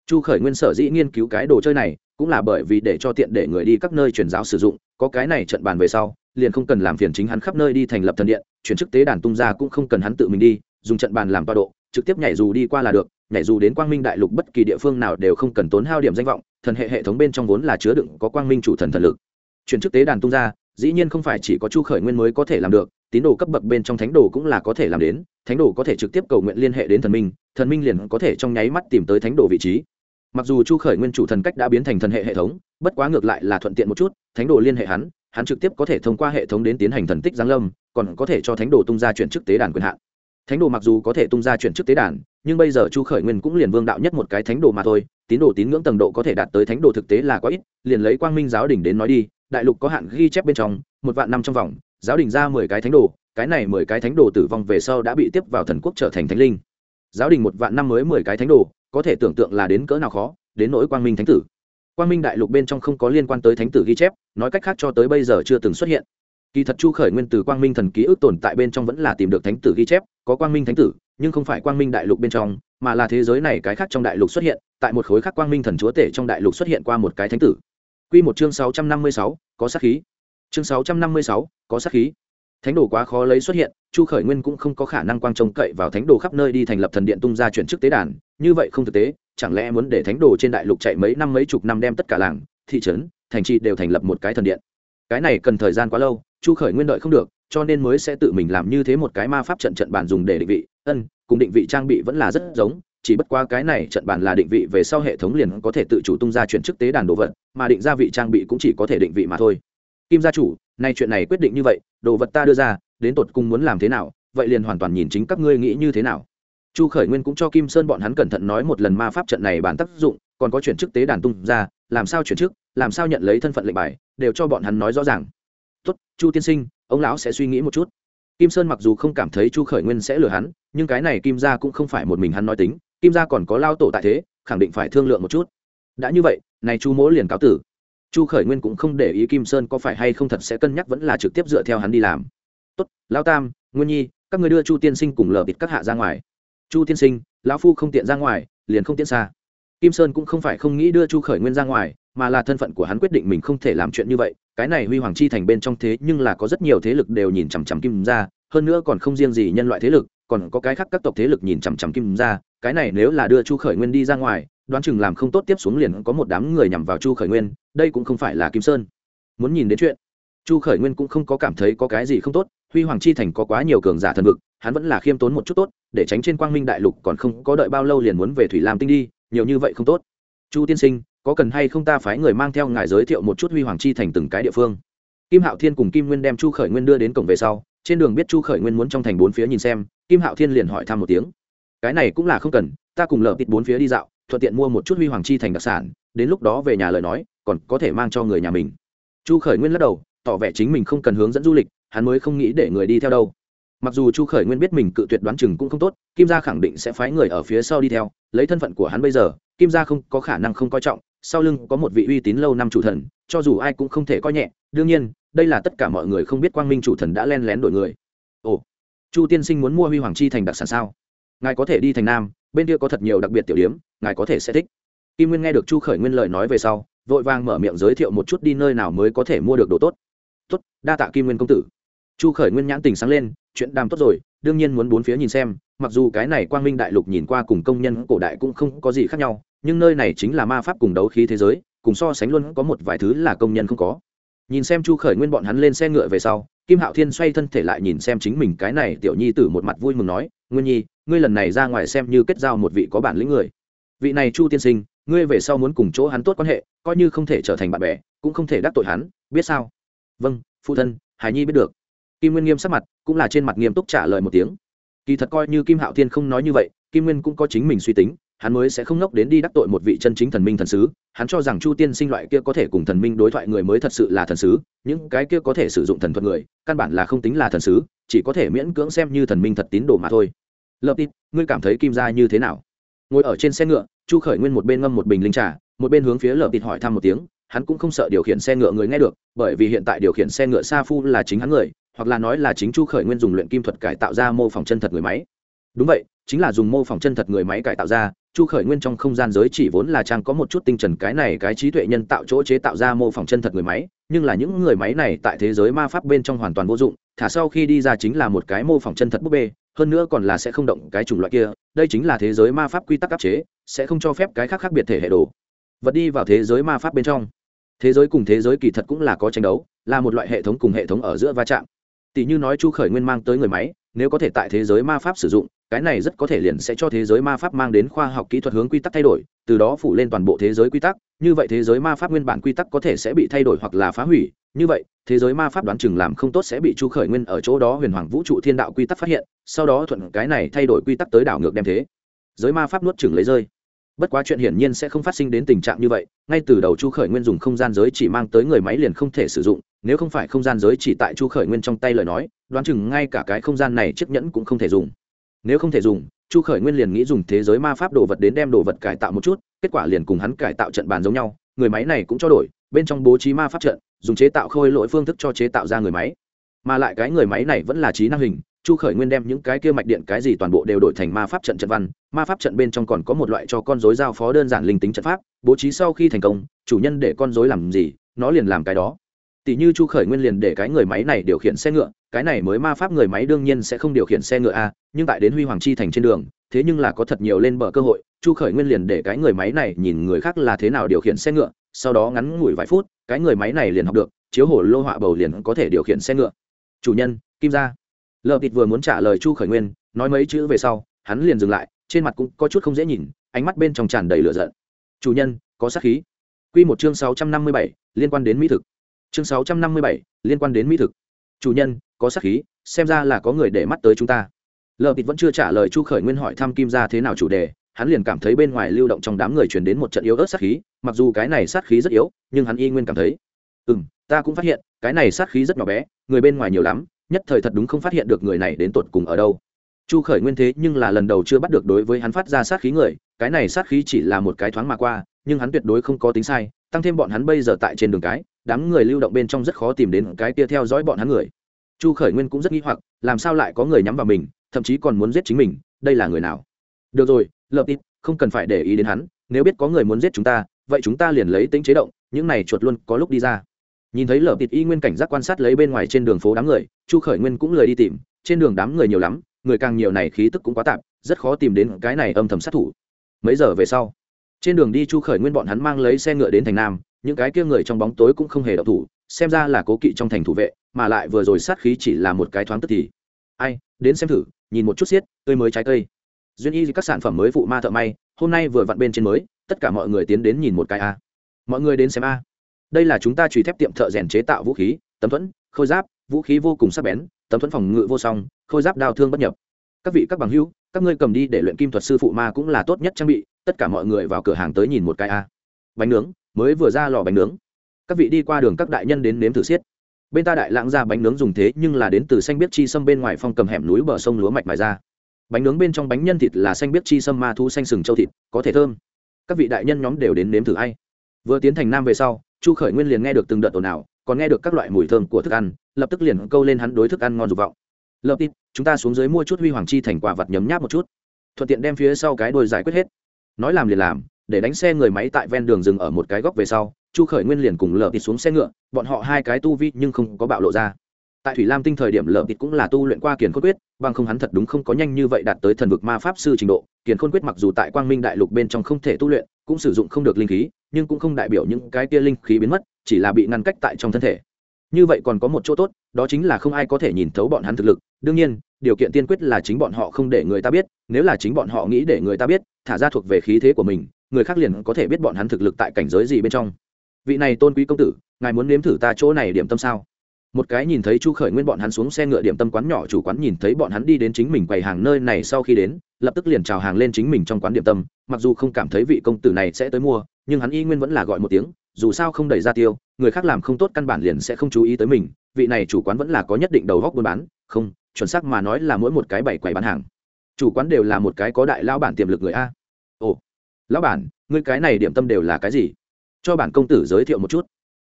Chu khởi nguyên sở dĩ nghiên cứu cái đồ chơi này, cũng là bởi vì để cho tiện để người đi các nơi truyền giáo sử dụng, có cái này trận bàn về sau, liền không cần làm phiền chính hắn khắp nơi đi thành lập thần điện, chuyển chức tế đàn tung ra cũng không cần hắn tự mình đi, dùng trận bàn làm toa độ trực tiếp nhảy dù đi qua là được, nhảy dù đến quang minh đại lục bất kỳ địa phương nào đều không cần tốn hao điểm danh vọng, thần hệ hệ thống bên trong vốn là chứa đựng có quang minh chủ thần thần lực. Chuyển chức tế đàn tung ra, dĩ nhiên không phải chỉ có chu khởi nguyên mới có thể làm được, tín đồ cấp bậc bên trong thánh đồ cũng là có thể làm đến, thánh đồ có thể trực tiếp cầu nguyện liên hệ đến thần minh thần minh liền có thể trong nháy mắt tìm tới thánh đồ vị trí. Mặc dù chu khởi nguyên chủ thần cách đã biến thành thần hệ hệ thống, bất quá ngược lại là thuận tiện một chút, thánh đồ liên hệ hắn hắn trực tiếp có thể thông qua hệ thống đến tiến hành thần tích giáng lâm, còn có thể cho thánh đồ tung ra chuyển chức tế đàn quyền hạn thánh đồ mặc dù có thể tung ra chuyển chức tế đàn, nhưng bây giờ chu khởi nguyên cũng liền vương đạo nhất một cái thánh đồ mà thôi, tín đồ tín ngưỡng tầng độ có thể đạt tới thánh đồ thực tế là quá ít, liền lấy quang minh giáo đình đến nói đi, đại lục có hạn ghi chép bên trong, một vạn năm trong vòng, giáo đình ra mười cái thánh đồ, cái này mười cái thánh đồ tử vong về sau đã bị tiếp vào thần quốc trở thành thánh linh. Giáo đình một vạn năm mới mười cái thánh đồ, có thể tưởng tượng là đến cỡ nào khó, đến nỗi quang minh thánh tử. Quang minh đại lục bên trong không có liên quan tới thánh tử ghi chép, nói cách khác cho tới bây giờ chưa từng xuất hiện kỳ thật chu khởi nguyên từ quang minh thần ký ức tồn tại bên trong vẫn là tìm được thánh tử ghi chép, có quang minh thánh tử, nhưng không phải quang minh đại lục bên trong, mà là thế giới này cái khác trong đại lục xuất hiện, tại một khối khác quang minh thần chúa tể trong đại lục xuất hiện qua một cái thánh tử. Quy một chương sáu trăm năm mươi sáu, có sát khí. Chương sáu trăm năm mươi sáu, có sát khí. Thánh đồ quá khó lấy xuất hiện, chu khởi nguyên cũng không có khả năng quang trông cậy vào thánh đồ khắp nơi đi thành lập thần điện tung ra chuyển chức tế đàn, như vậy không thực tế, chẳng lẽ muốn để thánh đồ trên đại lục chạy mấy năm mấy chục năm đem tất cả làng, thị trấn, thành trị đều thành lập một cái thần điện? Cái này cần thời gian quá lâu chu khởi nguyên đợi không được, cho nên mới sẽ tự mình làm như thế một cái ma pháp trận trận bản dùng để định vị. Ân, cùng định vị trang bị vẫn là rất giống, chỉ bất qua cái này trận bản là định vị về sau hệ thống liền có thể tự chủ tung ra chuyển chức tế đàn đồ vật, mà định gia vị trang bị cũng chỉ có thể định vị mà thôi. Kim gia chủ, nay chuyện này quyết định như vậy, đồ vật ta đưa ra, đến tột cùng muốn làm thế nào, vậy liền hoàn toàn nhìn chính các ngươi nghĩ như thế nào. Chu khởi nguyên cũng cho kim sơn bọn hắn cẩn thận nói một lần ma pháp trận này bản tác dụng, còn có chuyển chức tế đàn tung ra, làm sao chuyển chức, làm sao nhận lấy thân phận lệnh bài, đều cho bọn hắn nói rõ ràng tốt, chu tiên sinh, ông lão sẽ suy nghĩ một chút. Kim sơn mặc dù không cảm thấy chu khởi nguyên sẽ lừa hắn, nhưng cái này kim gia cũng không phải một mình hắn nói tính. Kim gia còn có lao tổ tại thế, khẳng định phải thương lượng một chút. Đã như vậy, này chu mỗ liền cáo tử. Chu khởi nguyên cũng không để ý kim sơn có phải hay không thật sẽ cân nhắc vẫn là trực tiếp dựa theo hắn đi làm. Tốt, lão tam, nguyên nhi, các người đưa chu tiên sinh cùng lờ bịt các hạ ra ngoài. Chu tiên sinh, lão phu không tiện ra ngoài, liền không tiện xa. Kim sơn cũng không phải không nghĩ đưa chu khởi nguyên ra ngoài mà là thân phận của hắn quyết định mình không thể làm chuyện như vậy, cái này huy hoàng chi thành bên trong thế nhưng là có rất nhiều thế lực đều nhìn chằm chằm kim ra hơn nữa còn không riêng gì nhân loại thế lực, còn có cái khác các tộc thế lực nhìn chằm chằm kim ra cái này nếu là đưa chu khởi nguyên đi ra ngoài, đoán chừng làm không tốt tiếp xuống liền có một đám người nhằm vào chu khởi nguyên, đây cũng không phải là kim sơn. Muốn nhìn đến chuyện, chu khởi nguyên cũng không có cảm thấy có cái gì không tốt, huy hoàng chi thành có quá nhiều cường giả thần vực, hắn vẫn là khiêm tốn một chút tốt, để tránh trên quang minh đại lục còn không có đợi bao lâu liền muốn về thủy lam tinh đi, nhiều như vậy không tốt. Chu tiên sinh có cần hay không ta phái người mang theo ngài giới thiệu một chút huy hoàng chi thành từng cái địa phương. Kim hạo thiên cùng kim nguyên đem chu khởi nguyên đưa đến cổng về sau, trên đường biết chu khởi nguyên muốn trong thành bốn phía nhìn xem, kim hạo thiên liền hỏi thăm một tiếng. Cái này cũng là không cần, ta cùng lợp thịt bốn phía đi dạo, thuận tiện mua một chút huy hoàng chi thành đặc sản, đến lúc đó về nhà lời nói, còn có thể mang cho người nhà mình. Chu khởi nguyên lắc đầu, tỏ vẻ chính mình không cần hướng dẫn du lịch, hắn mới không nghĩ để người đi theo đâu. Mặc dù chu khởi nguyên biết mình cự tuyệt đoán chừng cũng không tốt, kim gia khẳng định sẽ phái người ở phía sau đi theo, lấy thân phận của hắn bây giờ, kim gia không có khả năng không coi trọng sau lưng có một vị uy tín lâu năm chủ thần, cho dù ai cũng không thể coi nhẹ. Đương nhiên, đây là tất cả mọi người không biết quang minh chủ thần đã len lén đổi người. Ồ, chu tiên sinh muốn mua huy hoàng chi thành đặc sản sao? Ngài có thể đi thành nam, bên kia có thật nhiều đặc biệt tiểu điếm ngài có thể sẽ thích. Kim nguyên nghe được chu khởi nguyên lời nói về sau, vội vàng mở miệng giới thiệu một chút đi nơi nào mới có thể mua được đồ tốt. Tốt, đa tạ kim nguyên công tử. Chu khởi nguyên nhãn tình sáng lên, chuyện đàm tốt rồi đương nhiên muốn bốn phía nhìn xem, mặc dù cái này quang minh đại lục nhìn qua cùng công nhân cổ đại cũng không có gì khác nhau, nhưng nơi này chính là ma pháp cùng đấu khí thế giới, cùng so sánh luôn có một vài thứ là công nhân không có. Nhìn xem chu khởi nguyên bọn hắn lên xe ngựa về sau, kim hạo thiên xoay thân thể lại nhìn xem chính mình cái này tiểu nhi tử một mặt vui mừng nói, nguyên nhi, ngươi lần này ra ngoài xem như kết giao một vị có bản lĩnh người. Vị này chu tiên sinh, ngươi về sau muốn cùng chỗ hắn tốt quan hệ, coi như không thể trở thành bạn bè, cũng không thể đắc tội hắn, biết sao? Vâng phụ thân, hải nhi biết được kim nguyên nghiêm sắc mặt, cũng là trên mặt nghiêm túc trả lời một tiếng. Kỳ thật coi như kim hạo thiên không nói như vậy, kim nguyên cũng có chính mình suy tính, hắn mới sẽ không nốc đến đi đắc tội một vị chân chính thần minh thần sứ. Hắn cho rằng chu tiên sinh loại kia có thể cùng thần minh đối thoại người mới thật sự là thần sứ, những cái kia có thể sử dụng thần thuật người, căn bản là không tính là thần sứ, chỉ có thể miễn cưỡng xem như thần minh thật tín đồ mà thôi. Lập tít, ngươi cảm thấy kim gia như thế nào? Ngồi ở trên xe ngựa, chu khởi nguyên một bên ngâm một bình linh trà, một bên hướng phía Lập tít hỏi thăm một tiếng, hắn cũng không sợ điều khiển xe ngựa người nghe được, bởi vì hiện tại điều khiển xe ngựa sa phu là chính hắn người hoặc là nói là chính chu khởi nguyên dùng luyện kim thuật cải tạo ra mô phỏng chân thật người máy. Đúng vậy, chính là dùng mô phỏng chân thật người máy cải tạo ra, chu khởi nguyên trong không gian giới chỉ vốn là trang có một chút tinh trần cái này cái trí tuệ nhân tạo chỗ chế tạo ra mô phỏng chân thật người máy, nhưng là những người máy này tại thế giới ma pháp bên trong hoàn toàn vô dụng, thả sau khi đi ra chính là một cái mô phỏng chân thật búp bê, hơn nữa còn là sẽ không động cái chủng loại kia, đây chính là thế giới ma pháp quy tắc áp chế, sẽ không cho phép cái khác khác biệt thể hệ đồ. Vật đi vào thế giới ma pháp bên trong. Thế giới cùng thế giới kỳ thật cũng là có tranh đấu, là một loại hệ thống cùng hệ thống ở giữa va chạm tỷ như nói chu khởi nguyên mang tới người máy, nếu có thể tại thế giới ma pháp sử dụng, cái này rất có thể liền sẽ cho thế giới ma pháp mang đến khoa học kỹ thuật hướng quy tắc thay đổi, từ đó phủ lên toàn bộ thế giới quy tắc. Như vậy thế giới ma pháp nguyên bản quy tắc có thể sẽ bị thay đổi hoặc là phá hủy. Như vậy, thế giới ma pháp đoán chừng làm không tốt sẽ bị chu khởi nguyên ở chỗ đó huyền hoàng vũ trụ thiên đạo quy tắc phát hiện, sau đó thuận cái này thay đổi quy tắc tới đảo ngược đem thế. Giới ma pháp nuốt chừng lấy rơi. Bất quá chuyện hiển nhiên sẽ không phát sinh đến tình trạng như vậy, ngay từ đầu chu khởi nguyên dùng không gian giới chỉ mang tới người máy liền không thể sử dụng nếu không phải không gian giới chỉ tại chu khởi nguyên trong tay lời nói, đoán chừng ngay cả cái không gian này chiếc nhẫn cũng không thể dùng. Nếu không thể dùng, chu khởi nguyên liền nghĩ dùng thế giới ma pháp đồ vật đến đem đồ vật cải tạo một chút, kết quả liền cùng hắn cải tạo trận bàn giống nhau, người máy này cũng cho đổi, bên trong bố trí ma pháp trận, dùng chế tạo khôi lỗi phương thức cho chế tạo ra người máy. Mà lại cái người máy này vẫn là trí năng hình, chu khởi nguyên đem những cái kia mạch điện, cái gì toàn bộ đều đổi thành ma pháp trận trận văn. Ma pháp trận bên trong còn có một loại cho con dối giao phó đơn giản linh tính trận pháp, bố trí sau khi thành công, chủ nhân để con dối làm gì, nó liền làm cái đó tỷ như chu khởi nguyên liền để cái người máy này điều khiển xe ngựa, cái này mới ma pháp người máy đương nhiên sẽ không điều khiển xe ngựa a, nhưng tại đến huy hoàng chi thành trên đường, thế nhưng là có thật nhiều lên bờ cơ hội, chu khởi nguyên liền để cái người máy này nhìn người khác là thế nào điều khiển xe ngựa, sau đó ngắn ngủi vài phút, cái người máy này liền học được, chiếu hổ lô họa bầu liền có thể điều khiển xe ngựa. Chủ nhân, kim gia. Lợp thịt vừa muốn trả lời chu khởi nguyên, nói mấy chữ về sau, hắn liền dừng lại, trên mặt cũng có chút không dễ nhìn, ánh mắt bên trong tràn đầy lửa giận. Chủ nhân, có sát khí. Q một chương sáu trăm năm mươi bảy, liên quan đến mỹ thực chương sáu trăm năm mươi bảy, liên quan đến mỹ thực. Chủ nhân, có sát khí, xem ra là có người để mắt tới chúng ta. Lờ thịt vẫn chưa trả lời chu khởi nguyên hỏi thăm kim ra thế nào chủ đề, hắn liền cảm thấy bên ngoài lưu động trong đám người chuyển đến một trận yếu ớt sát khí, mặc dù cái này sát khí rất yếu, nhưng hắn y nguyên cảm thấy. Ừ m ta cũng phát hiện, cái này sát khí rất nhỏ bé, người bên ngoài nhiều lắm, nhất thời thật đúng không phát hiện được người này đến tột cùng ở đâu. Chu khởi nguyên thế nhưng là lần đầu chưa bắt được đối với hắn phát ra sát khí người, cái này sát khí chỉ là một cái thoáng mà qua, nhưng hắn tuyệt đối không có tính sai, tăng thêm bọn hắn bây giờ tại trên đường cái đám người lưu động bên trong rất khó tìm đến cái kia theo dõi bọn hắn người. Chu khởi nguyên cũng rất nghi hoặc, làm sao lại có người nhắm vào mình, thậm chí còn muốn giết chính mình, đây là người nào? Được rồi, lập ít không cần phải để ý đến hắn, nếu biết có người muốn giết chúng ta, vậy chúng ta liền lấy tính chế động, những này chuột luôn có lúc đi ra. Nhìn thấy lở tịt y nguyên cảnh giác quan sát lấy bên ngoài trên đường phố đám người, chu khởi nguyên cũng lười đi tìm, trên đường đám người nhiều lắm, người càng nhiều này khí tức cũng quá tạp, rất khó tìm đến cái này âm thầm sát thủ. Mấy giờ về sau? Trên đường đi chu khởi nguyên bọn hắn mang lấy xe ngựa đến thành nam những cái kia người trong bóng tối cũng không hề đậu thủ, xem ra là cố kỵ trong thành thủ vệ, mà lại vừa rồi sát khí chỉ là một cái thoáng tức thì. Ai, đến xem thử, nhìn một chút xiết, tươi mới trái cây. Duyên y các sản phẩm mới phụ ma thợ may, hôm nay vừa vặn bên trên mới, tất cả mọi người tiến đến nhìn một cái a. Mọi người đến xem a. Đây là chúng ta truy thép tiệm thợ rèn chế tạo vũ khí, tấm thuẫn, khôi giáp, vũ khí vô cùng sắc bén, tấm thuẫn phòng ngự vô song, khôi giáp đao thương bất nhập. Các vị, các bằng hữu, các ngươi cầm đi để luyện kim thuật sư phụ ma cũng là tốt nhất trang bị, tất cả mọi người vào cửa hàng tới nhìn một cái a. Bánh nướng mới vừa ra lò bánh nướng. Các vị đi qua đường các đại nhân đến nếm thử xiết. Bên ta đại lãng ra bánh nướng dùng thế nhưng là đến từ xanh biết chi sâm bên ngoài phong cầm hẻm núi bờ sông lúa mạch mài ra. Bánh nướng bên trong bánh nhân thịt là xanh biết chi sâm ma thu xanh sừng châu thịt, có thể thơm. Các vị đại nhân nhóm đều đến nếm thử hay vừa tiến thành nam về sau, chu khởi nguyên liền nghe được từng đợt ồn ào, còn nghe được các loại mùi thơm của thức ăn, lập tức liền câu lên hắn đối thức ăn ngon dục vọng. Lập tít chúng ta xuống dưới mua chút huy hoàng chi thành quả vật nhấm nháp một chút. Thuận tiện đem phía sau cái đôi giải quyết hết. Nói làm liền làm để đánh xe người máy tại ven đường dừng ở một cái góc về sau, chu khởi nguyên liền cùng lờ thịt xuống xe ngựa, bọn họ hai cái tu vi nhưng không có bạo lộ ra. Tại thủy lam tinh thời điểm lờ thịt cũng là tu luyện qua kiền khôn quyết, bằng không hắn thật đúng không có nhanh như vậy đạt tới thần vực ma pháp sư trình độ. Kiền khôn quyết mặc dù tại quang minh đại lục bên trong không thể tu luyện, cũng sử dụng không được linh khí, nhưng cũng không đại biểu những cái kia linh khí biến mất, chỉ là bị ngăn cách tại trong thân thể. Như vậy còn có một chỗ tốt, đó chính là không ai có thể nhìn thấu bọn hắn thực lực. Đương nhiên, điều kiện tiên quyết là chính bọn họ không để người ta biết, nếu là chính bọn họ nghĩ để người ta biết, thả ra thuộc về khí thế của mình người khác liền có thể biết bọn hắn thực lực tại cảnh giới gì bên trong. Vị này tôn quý công tử, ngài muốn nếm thử ta chỗ này điểm tâm sao? Một cái nhìn thấy chu khởi nguyên bọn hắn xuống xe ngựa điểm tâm quán nhỏ chủ quán nhìn thấy bọn hắn đi đến chính mình quầy hàng nơi này sau khi đến, lập tức liền chào hàng lên chính mình trong quán điểm tâm. Mặc dù không cảm thấy vị công tử này sẽ tới mua, nhưng hắn y nguyên vẫn là gọi một tiếng, dù sao không đẩy ra tiêu, người khác làm không tốt căn bản liền sẽ không chú ý tới mình. Vị này chủ quán vẫn là có nhất định đầu góc buôn bán, không, chuẩn xác mà nói là mỗi một cái bảy quầy bán hàng. Chủ quán đều là một cái có đại lao bản tiềm lực người a lão bản, ngươi cái này điểm tâm đều là cái gì? Cho bản công tử giới thiệu một chút.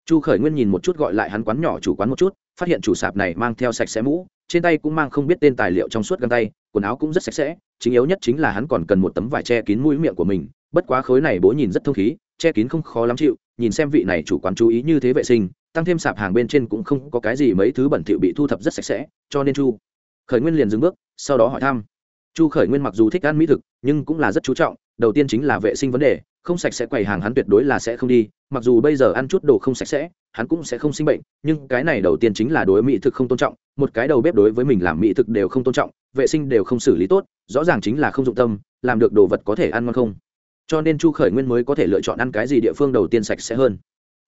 Chu khởi nguyên nhìn một chút gọi lại hắn quán nhỏ chủ quán một chút, phát hiện chủ sạp này mang theo sạch sẽ mũ, trên tay cũng mang không biết tên tài liệu trong suốt găng tay, quần áo cũng rất sạch sẽ, chính yếu nhất chính là hắn còn cần một tấm vải che kín mũi miệng của mình, bất quá khối này bố nhìn rất thông khí, che kín không khó lắm chịu, nhìn xem vị này chủ quán chú ý như thế vệ sinh, tăng thêm sạp hàng bên trên cũng không có cái gì mấy thứ bẩn thỉu bị thu thập rất sạch sẽ, cho nên chu khởi nguyên liền dừng bước, sau đó hỏi thăm. Chu khởi nguyên mặc dù thích ăn mỹ thực, nhưng cũng là rất chú trọng đầu tiên chính là vệ sinh vấn đề, không sạch sẽ quầy hàng hắn tuyệt đối là sẽ không đi, mặc dù bây giờ ăn chút đồ không sạch sẽ, hắn cũng sẽ không sinh bệnh, nhưng cái này đầu tiên chính là đối mỹ thực không tôn trọng, một cái đầu bếp đối với mình làm mỹ thực đều không tôn trọng, vệ sinh đều không xử lý tốt, rõ ràng chính là không dụng tâm, làm được đồ vật có thể ăn ngon không. Cho nên chu khởi nguyên mới có thể lựa chọn ăn cái gì địa phương đầu tiên sạch sẽ hơn.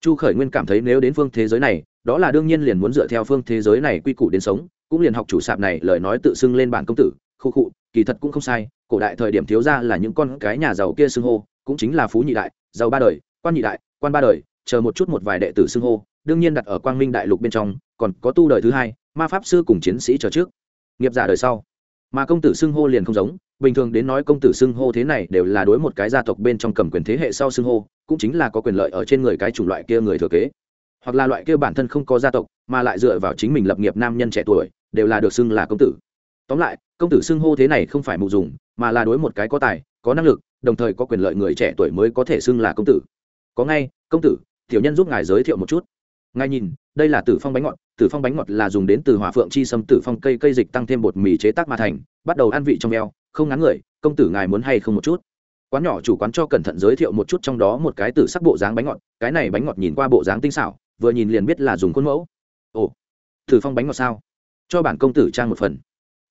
Chu khởi nguyên cảm thấy nếu đến phương thế giới này, đó là đương nhiên liền muốn dựa theo phương thế giới này quy củ đến sống, cũng liền học chủ sạp này lời nói tự xưng lên bản công tử khu khụ, kỳ thật cũng không sai, cổ đại thời điểm thiếu ra là những con cái nhà giàu kia xưng hô, cũng chính là phú nhị đại, giàu ba đời, quan nhị đại, quan ba đời, chờ một chút một vài đệ tử xưng hô, đương nhiên đặt ở quang minh đại lục bên trong, còn có tu đời thứ hai, ma pháp sư cùng chiến sĩ chờ trước. Nghiệp giả đời sau, mà công tử xưng hô liền không giống, bình thường đến nói công tử xưng hô thế này đều là đối một cái gia tộc bên trong cầm quyền thế hệ sau xưng hô, cũng chính là có quyền lợi ở trên người cái chủng loại kia người thừa kế. Hoặc là loại kia bản thân không có gia tộc, mà lại dựa vào chính mình lập nghiệp nam nhân trẻ tuổi, đều là được xưng là công tử tóm lại, công tử xưng hô thế này không phải mù dùng, mà là đối một cái có tài, có năng lực, đồng thời có quyền lợi người trẻ tuổi mới có thể xưng là công tử. Có ngay, công tử, tiểu nhân giúp ngài giới thiệu một chút. Ngài nhìn, đây là tử phong bánh ngọt, tử phong bánh ngọt là dùng đến từ hỏa phượng chi sâm tử phong cây cây dịch tăng thêm bột mì chế tác mà thành, bắt đầu ăn vị trong eo, không ngắn người, công tử ngài muốn hay không một chút? Quán nhỏ chủ quán cho cẩn thận giới thiệu một chút trong đó một cái tử sắc bộ dáng bánh ngọt, cái này bánh ngọt nhìn qua bộ dáng tinh xảo, vừa nhìn liền biết là dùng khuôn mẫu. Ồ, tử phong bánh ngọt sao? Cho bản công tử trang một phần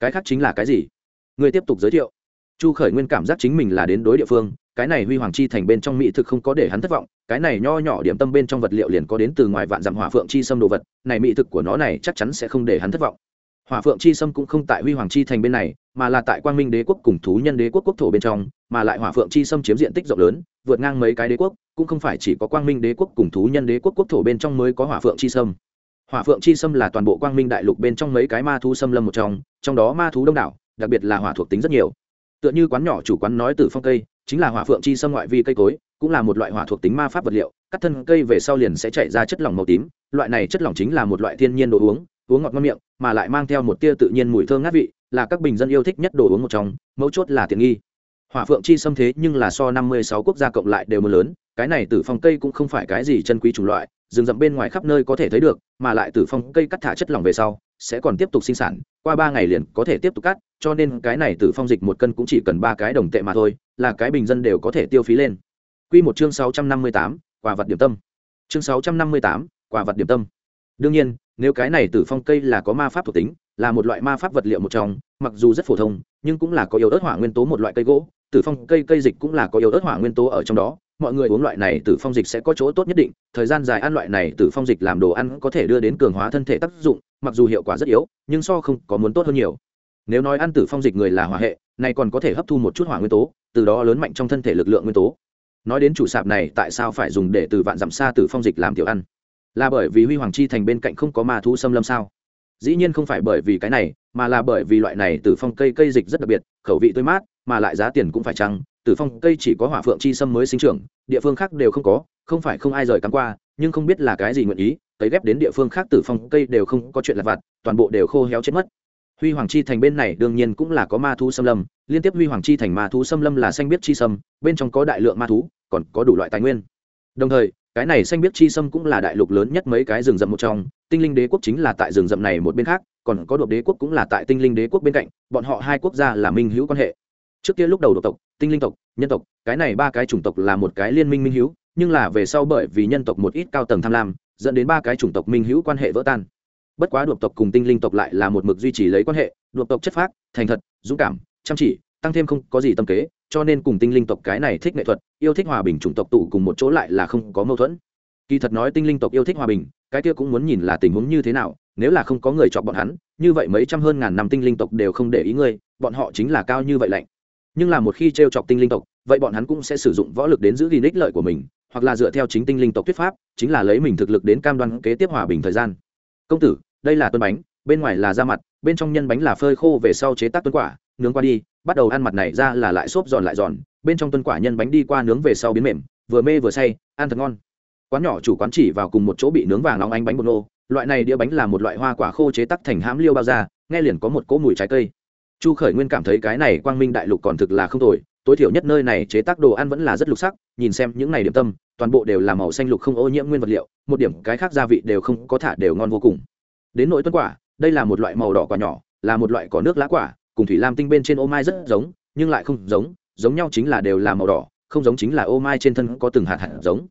cái khác chính là cái gì? Người tiếp tục giới thiệu. Chu khởi nguyên cảm giác chính mình là đến đối địa phương, cái này huy hoàng chi thành bên trong mỹ thực không có để hắn thất vọng, cái này nho nhỏ điểm tâm bên trong vật liệu liền có đến từ ngoài vạn dặm hỏa phượng chi xâm đồ vật, này mỹ thực của nó này chắc chắn sẽ không để hắn thất vọng. Hỏa phượng chi xâm cũng không tại huy hoàng chi thành bên này, mà là tại quang minh đế quốc cùng thú nhân đế quốc quốc thổ bên trong, mà lại hỏa phượng chi xâm chiếm diện tích rộng lớn, vượt ngang mấy cái đế quốc, cũng không phải chỉ có quang minh đế quốc cùng thú nhân đế quốc quốc thổ bên trong mới có hỏa phượng chi xâm hỏa phượng chi xâm là toàn bộ quang minh đại lục bên trong mấy cái ma thú xâm lâm một trong trong đó ma thú đông đảo, đặc biệt là hỏa thuộc tính rất nhiều. Tựa như quán nhỏ chủ quán nói từ phong cây, chính là hỏa phượng chi xâm ngoại vi cây cối, cũng là một loại hỏa thuộc tính ma pháp vật liệu, cắt thân cây về sau liền sẽ chảy ra chất lỏng màu tím, loại này chất lỏng chính là một loại thiên nhiên đồ uống uống ngọt ngon miệng, mà lại mang theo một tia tự nhiên mùi thơm ngát vị, là các bình dân yêu thích nhất đồ uống một trong, mấu chốt là tiện nghi. Hỏa phượng chi xâm thế nhưng là so năm mươi sáu quốc gia cộng lại đều mưa lớn cái này tử phong cây cũng không phải cái gì chân quý chủng loại, rừng rậm bên ngoài khắp nơi có thể thấy được, mà lại tử phong cây cắt thả chất lỏng về sau, sẽ còn tiếp tục sinh sản, qua ba ngày liền có thể tiếp tục cắt, cho nên cái này tử phong dịch một cân cũng chỉ cần ba cái đồng tệ mà thôi, là cái bình dân đều có thể tiêu phí lên. Quy một chương sáu trăm năm mươi tám quả vật điểm tâm. Chương sáu trăm năm mươi tám quả vật điểm tâm. Đương nhiên, nếu cái này tử phong cây là có ma pháp thuộc tính, là một loại ma pháp vật liệu một trong, mặc dù rất phổ thông, nhưng cũng là có yếu ớt hỏa nguyên tố một loại cây gỗ, tử phong cây cây dịch cũng là có yếu ớt hỏa nguyên tố ở trong đó mọi người uống loại này từ phong dịch sẽ có chỗ tốt nhất định, thời gian dài ăn loại này từ phong dịch làm đồ ăn có thể đưa đến cường hóa thân thể tác dụng, mặc dù hiệu quả rất yếu, nhưng so không có muốn tốt hơn nhiều. Nếu nói ăn tử phong dịch người là hỏa hệ, này còn có thể hấp thu một chút hỏa nguyên tố, từ đó lớn mạnh trong thân thể lực lượng nguyên tố. Nói đến chủ sạp này, tại sao phải dùng để từ vạn dặm xa tử phong dịch làm tiểu ăn? Là bởi vì huy hoàng chi thành bên cạnh không có ma thú xâm lâm sao? Dĩ nhiên không phải bởi vì cái này, mà là bởi vì loại này từ phong cây cây dịch rất đặc biệt, khẩu vị tươi mát, mà lại giá tiền cũng phải chăng tử phong, cây chỉ có hỏa phượng chi sâm mới sinh trưởng, địa phương khác đều không có, không phải không ai rời cắm qua, nhưng không biết là cái gì nguyện ý, cấy ghép đến địa phương khác tử phong, cây đều không có chuyện lặt vặt, toàn bộ đều khô héo chết mất. Huy hoàng chi thành bên này đương nhiên cũng là có ma thú xâm lâm, liên tiếp huy hoàng chi thành ma thú xâm lâm là xanh biết chi sâm bên trong có đại lượng ma thú, còn có đủ loại tài nguyên. Đồng thời, cái này xanh biết chi sâm cũng là đại lục lớn nhất mấy cái rừng rậm một trong, tinh linh đế quốc chính là tại rừng rậm này một bên khác, còn có đột đế quốc cũng là tại tinh linh đế quốc bên cạnh, bọn họ hai quốc gia là minh hữu quan hệ. Trước kia lúc đầu độc tộc tinh linh tộc, nhân tộc, cái này ba cái chủng tộc là một cái liên minh minh hữu, nhưng là về sau bởi vì nhân tộc một ít cao tầng tham lam, dẫn đến ba cái chủng tộc minh hữu quan hệ vỡ tan. Bất quá đột tộc cùng tinh linh tộc lại là một mực duy trì lấy quan hệ, đột tộc chất phác, thành thật, dũng cảm, chăm chỉ, tăng thêm không có gì tâm kế, cho nên cùng tinh linh tộc cái này thích nghệ thuật, yêu thích hòa bình chủng tộc tụ cùng một chỗ lại là không có mâu thuẫn. Kỳ thật nói tinh linh tộc yêu thích hòa bình, cái kia cũng muốn nhìn là tình huống như thế nào, nếu là không có người chọn bọn hắn, như vậy mấy trăm hơn ngàn năm tinh linh tộc đều không để ý ngươi, bọn họ chính là cao như vậy lạnh nhưng là một khi t r e o chọc tinh linh tộc, vậy bọn hắn cũng sẽ sử dụng võ lực đến giữ gìn ích lợi của mình, hoặc là dựa theo chính tinh linh tộc thuyết pháp, chính là lấy mình thực lực đến cam đoan kế tiếp hòa bình thời gian. Công tử, đây là tuân bánh, bên ngoài là da mặt, bên trong nhân bánh là phơi khô về sau chế tác tuân quả, nướng qua đi, bắt đầu ăn mặt này ra là lại xốp giòn lại giòn, bên trong tuân quả nhân bánh đi qua nướng về sau biến mềm, vừa mê vừa say, ăn thật ngon. Quán nhỏ chủ quán chỉ vào cùng một chỗ bị nướng vàng nóng ánh bánh bột nô, loại này đĩa bánh là một loại hoa quả khô chế tắc thành hãm liêu bao da, nghe liền có một cỗ mùi trái cây chu khởi nguyên cảm thấy cái này quang minh đại lục còn thực là không tồi, tối thiểu nhất nơi này chế tác đồ ăn vẫn là rất lục sắc, nhìn xem những này điểm tâm, toàn bộ đều là màu xanh lục không ô nhiễm nguyên vật liệu, một điểm cái khác gia vị đều không có thả đều ngon vô cùng. Đến nỗi tuân quả, đây là một loại màu đỏ quả nhỏ, là một loại cỏ nước lá quả, cùng thủy lam tinh bên trên ô mai rất giống, nhưng lại không giống giống nhau chính là đều là màu đỏ, không giống chính là ô mai trên thân có từng hạt hạt giống.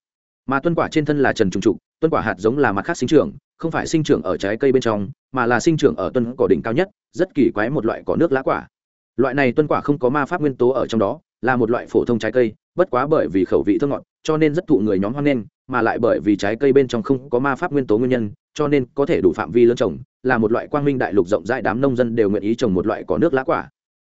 Mà tuân quả trên thân là trần trùng trục tuân quả hạt giống là mặt khác sinh trưởng, không phải sinh trưởng ở trái cây bên trong, mà là sinh trưởng ở tuân cỏ đỉnh cao nhất, rất kỳ quái một loại cỏ nước lá quả. Loại này tuân quả không có ma pháp nguyên tố ở trong đó, là một loại phổ thông trái cây, bất quá bởi vì khẩu vị thơ ngọt, cho nên rất thụ người nhóm hoan nghênh, mà lại bởi vì trái cây bên trong không có ma pháp nguyên tố nguyên nhân, cho nên có thể đủ phạm vi lớn trồng, là một loại quang minh đại lục rộng rãi đám nông dân đều nguyện ý trồng một loại cỏ nước lá quả.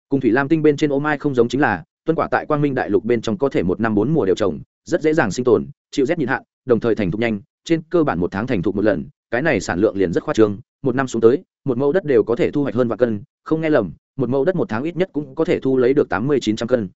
Cùng thủy lam tinh bên trên ô mai không giống chính là, tuân quả tại quang minh đại lục bên trong có thể một năm bốn mùa đều trồng, rất dễ dàng sinh tồn, chịu rét nhịn hạn, đồng thời thành thục nhanh trên cơ bản một tháng thành thục một lần, cái này sản lượng liền rất khoa trương, một năm xuống tới, một mẫu đất đều có thể thu hoạch hơn vạn cân, không nghe lầm, một mẫu đất một tháng ít nhất cũng có thể thu lấy được tám mươi chín trăm cân.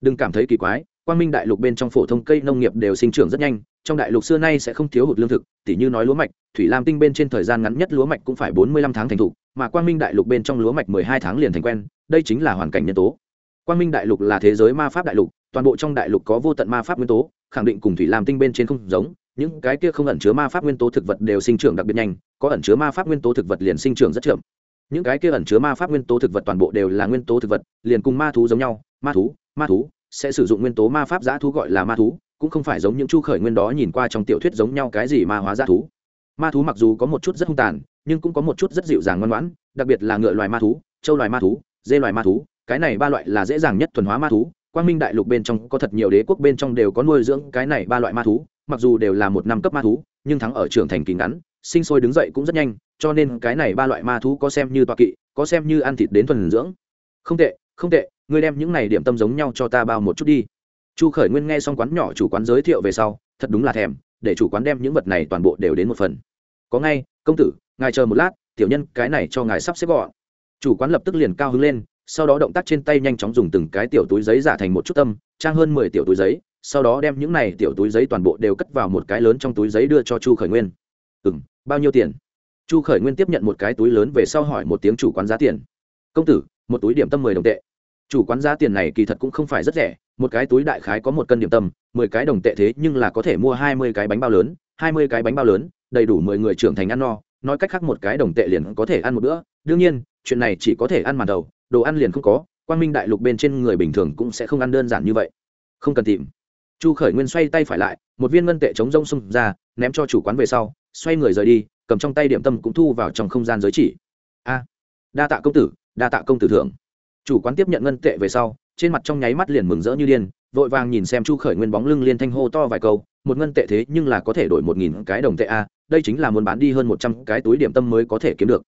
Đừng cảm thấy kỳ quái, quang minh đại lục bên trong phổ thông cây nông nghiệp đều sinh trưởng rất nhanh, trong đại lục xưa nay sẽ không thiếu hụt lương thực, tỉ như nói lúa mạch, thủy lam tinh bên trên thời gian ngắn nhất lúa mạch cũng phải bốn mươi lăm tháng thành thục, mà quang minh đại lục bên trong lúa mạch mười hai tháng liền thành quen, đây chính là hoàn cảnh nhân tố. Quang minh đại lục là thế giới ma pháp đại lục, toàn bộ trong đại lục có vô tận ma pháp nguyên tố, khẳng định cùng thủy lam tinh bên trên không giống những cái kia không ẩn chứa ma pháp nguyên tố thực vật đều sinh trưởng đặc biệt nhanh, có ẩn chứa ma pháp nguyên tố thực vật liền sinh trưởng rất chậm. Những cái kia ẩn chứa ma pháp nguyên tố thực vật toàn bộ đều là nguyên tố thực vật, liền cùng ma thú giống nhau, ma thú ma thú, sẽ sử dụng nguyên tố ma pháp giã thú gọi là ma thú, cũng không phải giống những chu khởi nguyên đó nhìn qua trong tiểu thuyết giống nhau cái gì ma hóa giã thú. Ma thú mặc dù có một chút rất hung tàn, nhưng cũng có một chút rất dịu dàng ngoan ngoãn, đặc biệt là ngựa loài ma thú châu loài ma thú, dê loài ma thú, cái này ba loại là dễ dàng nhất thuần hóa ma thú. Quang minh đại lục bên trong có thật nhiều đế quốc bên trong đều có nuôi dưỡng cái này ba loại ma thú mặc dù đều là một năm cấp ma thú, nhưng thắng ở trưởng thành kỳ ngắn, sinh sôi đứng dậy cũng rất nhanh, cho nên cái này ba loại ma thú có xem như toa kỵ, có xem như ăn thịt đến thuần dưỡng. Không tệ không tệ, ngươi đem những này điểm tâm giống nhau cho ta bao một chút đi. Chu khởi nguyên nghe xong quán nhỏ chủ quán giới thiệu về sau, thật đúng là thèm, để chủ quán đem những vật này toàn bộ đều đến một phần. Có ngay, công tử, ngài chờ một lát, tiểu nhân, cái này cho ngài sắp xếp gọn. Chủ quán lập tức liền cao hứng lên, sau đó động tác trên tay nhanh chóng dùng từng cái tiểu túi giấy giả thành một chút tâm, trang hơn mười tiểu túi giấy sau đó đem những này tiểu túi giấy toàn bộ đều cất vào một cái lớn trong túi giấy đưa cho chu khởi nguyên. Ừ m bao nhiêu tiền? Chu khởi nguyên tiếp nhận một cái túi lớn về sau hỏi một tiếng chủ quán giá tiền. Công tử, một túi điểm tâm mười đồng tệ. Chủ quán giá tiền này kỳ thật cũng không phải rất rẻ, một cái túi đại khái có một cân điểm tâm, mười cái đồng tệ thế nhưng là có thể mua hai mươi cái bánh bao lớn, hai mươi cái bánh bao lớn, đầy đủ mười người trưởng thành ăn no, nói cách khác một cái đồng tệ liền có thể ăn một bữa. Đương nhiên, chuyện này chỉ có thể ăn màn đầu, đồ ăn liền không có Quan minh đại lục bên trên người bình thường cũng sẽ không ăn đơn giản như vậy. Không cần tìm chu khởi nguyên xoay tay phải lại, một viên ngân tệ chống rông xung ra, ném cho chủ quán về sau, xoay người rời đi, cầm trong tay điểm tâm cũng thu vào trong không gian giới chỉ. A, đa tạ công tử, đa tạ công tử thưởng. Chủ quán tiếp nhận ngân tệ về sau, trên mặt trong nháy mắt liền mừng rỡ như điên, vội vàng nhìn xem chu khởi nguyên bóng lưng liên thanh hô to vài câu, một ngân tệ thế nhưng là có thể đổi một nghìn cái đồng tệ a, đây chính là muốn bán đi hơn một trăm cái túi điểm tâm mới có thể kiếm được.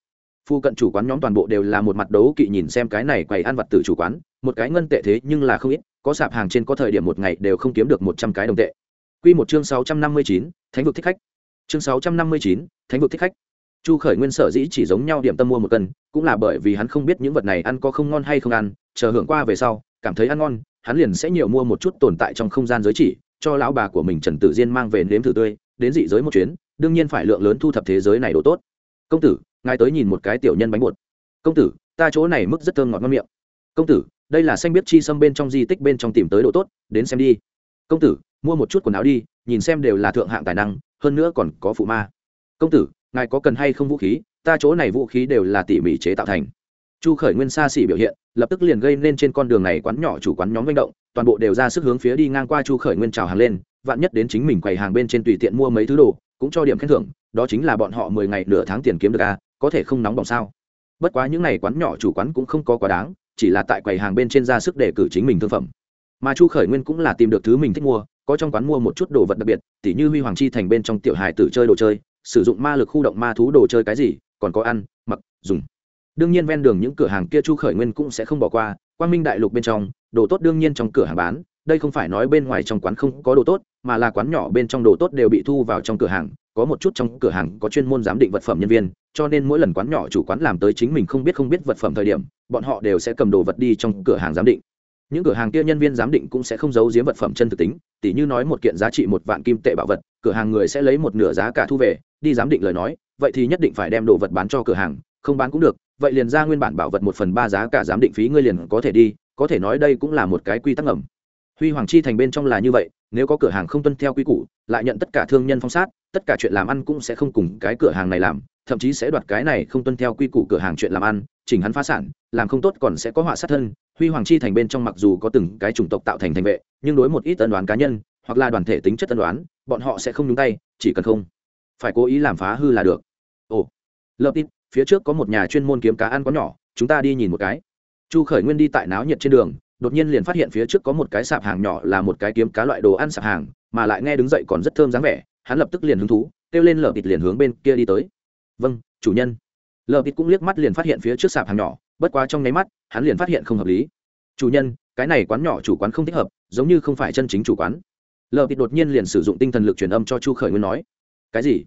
Phu cận chủ quán nhóm toàn bộ đều là một mặt đấu kỵ nhìn xem cái này quầy ăn vặt từ chủ quán, một cái ngân tệ thế nhưng là không ít có sạp hàng trên có thời điểm một ngày đều không kiếm được một trăm cái đồng tệ. Quy một chương sáu trăm năm mươi chín, thánh vực thích khách. Chương sáu trăm năm mươi chín, thánh vực thích khách. Chu khởi nguyên sở dĩ chỉ giống nhau điểm tâm mua một cân, cũng là bởi vì hắn không biết những vật này ăn có không ngon hay không ăn, chờ hưởng qua về sau, cảm thấy ăn ngon, hắn liền sẽ nhiều mua một chút tồn tại trong không gian giới chỉ, cho lão bà của mình trần tử diên mang về nếm thử tươi, đến dị giới một chuyến, đương nhiên phải lượng lớn thu thập thế giới này đồ tốt. Công tử, ngài tới nhìn một cái tiểu nhân bánh bột. Công tử, ta chỗ này mức rất thơm ngọt ngon miệng. Công tử đây là xanh biết chi xâm bên trong di tích bên trong tìm tới độ tốt đến xem đi. Công tử mua một chút quần áo đi nhìn xem đều là thượng hạng tài năng hơn nữa còn có phụ ma. Công tử ngài có cần hay không vũ khí? Ta chỗ này vũ khí đều là tỉ mỉ chế tạo thành. Chu khởi nguyên xa xỉ biểu hiện lập tức liền gây nên trên con đường này quán nhỏ chủ quán nhóm manh động toàn bộ đều ra sức hướng phía đi ngang qua chu khởi nguyên trào hàng lên vạn nhất đến chính mình quầy hàng bên trên tùy tiện mua mấy thứ đồ cũng cho điểm khen thưởng đó chính là bọn họ mười ngày nửa tháng tiền kiếm được à, có thể không nóng bỏng sao? Bất quá những n à y quán nhỏ chủ quán cũng không có quá đáng chỉ là tại quầy hàng bên trên ra sức để cử chính mình thương phẩm. Mà chu khởi nguyên cũng là tìm được thứ mình thích mua, có trong quán mua một chút đồ vật đặc biệt, tỉ như huy hoàng chi thành bên trong tiểu hài tử chơi đồ chơi, sử dụng ma lực khu động ma thú đồ chơi cái gì, còn có ăn, mặc, dùng. Đương nhiên ven đường những cửa hàng kia chu khởi nguyên cũng sẽ không bỏ qua, quang minh đại lục bên trong, đồ tốt đương nhiên trong cửa hàng bán, đây không phải nói bên ngoài trong quán không có đồ tốt, mà là quán nhỏ bên trong đồ tốt đều bị thu vào trong cửa hàng, có một chút trong cửa hàng có chuyên môn giám định vật phẩm nhân viên cho nên mỗi lần quán nhỏ chủ quán làm tới chính mình không biết không biết vật phẩm thời điểm, bọn họ đều sẽ cầm đồ vật đi trong cửa hàng giám định. Những cửa hàng kia nhân viên giám định cũng sẽ không giấu giếm vật phẩm chân thực tính, tỉ như nói một kiện giá trị một vạn kim tệ bảo vật, cửa hàng người sẽ lấy một nửa giá cả thu về, đi giám định lời nói, vậy thì nhất định phải đem đồ vật bán cho cửa hàng, không bán cũng được, vậy liền ra nguyên bản bảo vật một phần ba giá cả giám định phí ngươi liền có thể đi, có thể nói đây cũng là một cái quy tắc ẩm huy hoàng chi thành bên trong là như vậy, nếu có cửa hàng không tuân theo quy củ, lại nhận tất cả thương nhân phong sát, tất cả chuyện làm ăn cũng sẽ không cùng cái cửa hàng này làm thậm chí sẽ đoạt cái này không tuân theo quy củ cửa hàng chuyện làm ăn, chỉnh hắn phá sản, làm không tốt còn sẽ có họa sát thân. Huy hoàng chi thành bên trong mặc dù có từng cái chủng tộc tạo thành thành vệ, nhưng đối một ít tân đoán cá nhân, hoặc là đoàn thể tính chất tân đoán bọn họ sẽ không nhúng tay, chỉ cần không phải cố ý làm phá hư là được. Ồ, lập tin phía trước có một nhà chuyên môn kiếm cá ăn có nhỏ, chúng ta đi nhìn một cái. Chu khởi nguyên đi tại náo nhiệt trên đường, đột nhiên liền phát hiện phía trước có một cái sạp hàng nhỏ là một cái kiếm cá loại đồ ăn sạp hàng, mà lại nghe đứng dậy còn rất thơm dáng vẻ, hắn lập tức liền hứng thú, kêu lên lợp tịt liền hướng bên kia đi tới vâng chủ nhân. Lờ tịt cũng liếc mắt liền phát hiện phía trước sạp hàng nhỏ, bất quá trong nháy mắt, hắn liền phát hiện không hợp lý. Chủ nhân, cái này quán nhỏ chủ quán không thích hợp, giống như không phải chân chính chủ quán. Lờ tịt đột nhiên liền sử dụng tinh thần lực truyền âm cho chu khởi nguyên nói. Cái gì?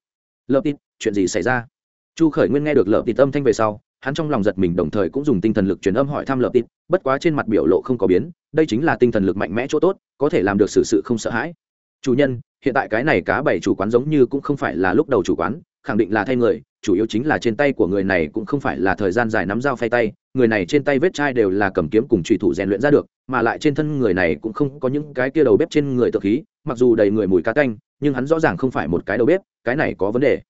Lờ tịt chuyện gì xảy ra? Chu khởi nguyên nghe được lờ tịt âm thanh về sau, hắn trong lòng giật mình đồng thời cũng dùng tinh thần lực truyền âm hỏi thăm lợp tít bất quá trên mặt biểu lộ không có biến, đây chính là tinh thần lực mạnh mẽ chỗ tốt, có thể làm được sự sự không sợ hãi. Chủ nhân, hiện tại cái này cá bảy chủ quán giống như cũng không phải là lúc đầu chủ quán, khẳng định là thay người chủ yếu chính là trên tay của người này cũng không phải là thời gian dài nắm dao phay tay, người này trên tay vết chai đều là cầm kiếm cùng trùy thủ rèn luyện ra được, mà lại trên thân người này cũng không có những cái kia đầu bếp trên người tự khí, mặc dù đầy người mùi cá canh, nhưng hắn rõ ràng không phải một cái đầu bếp, cái này có vấn đề.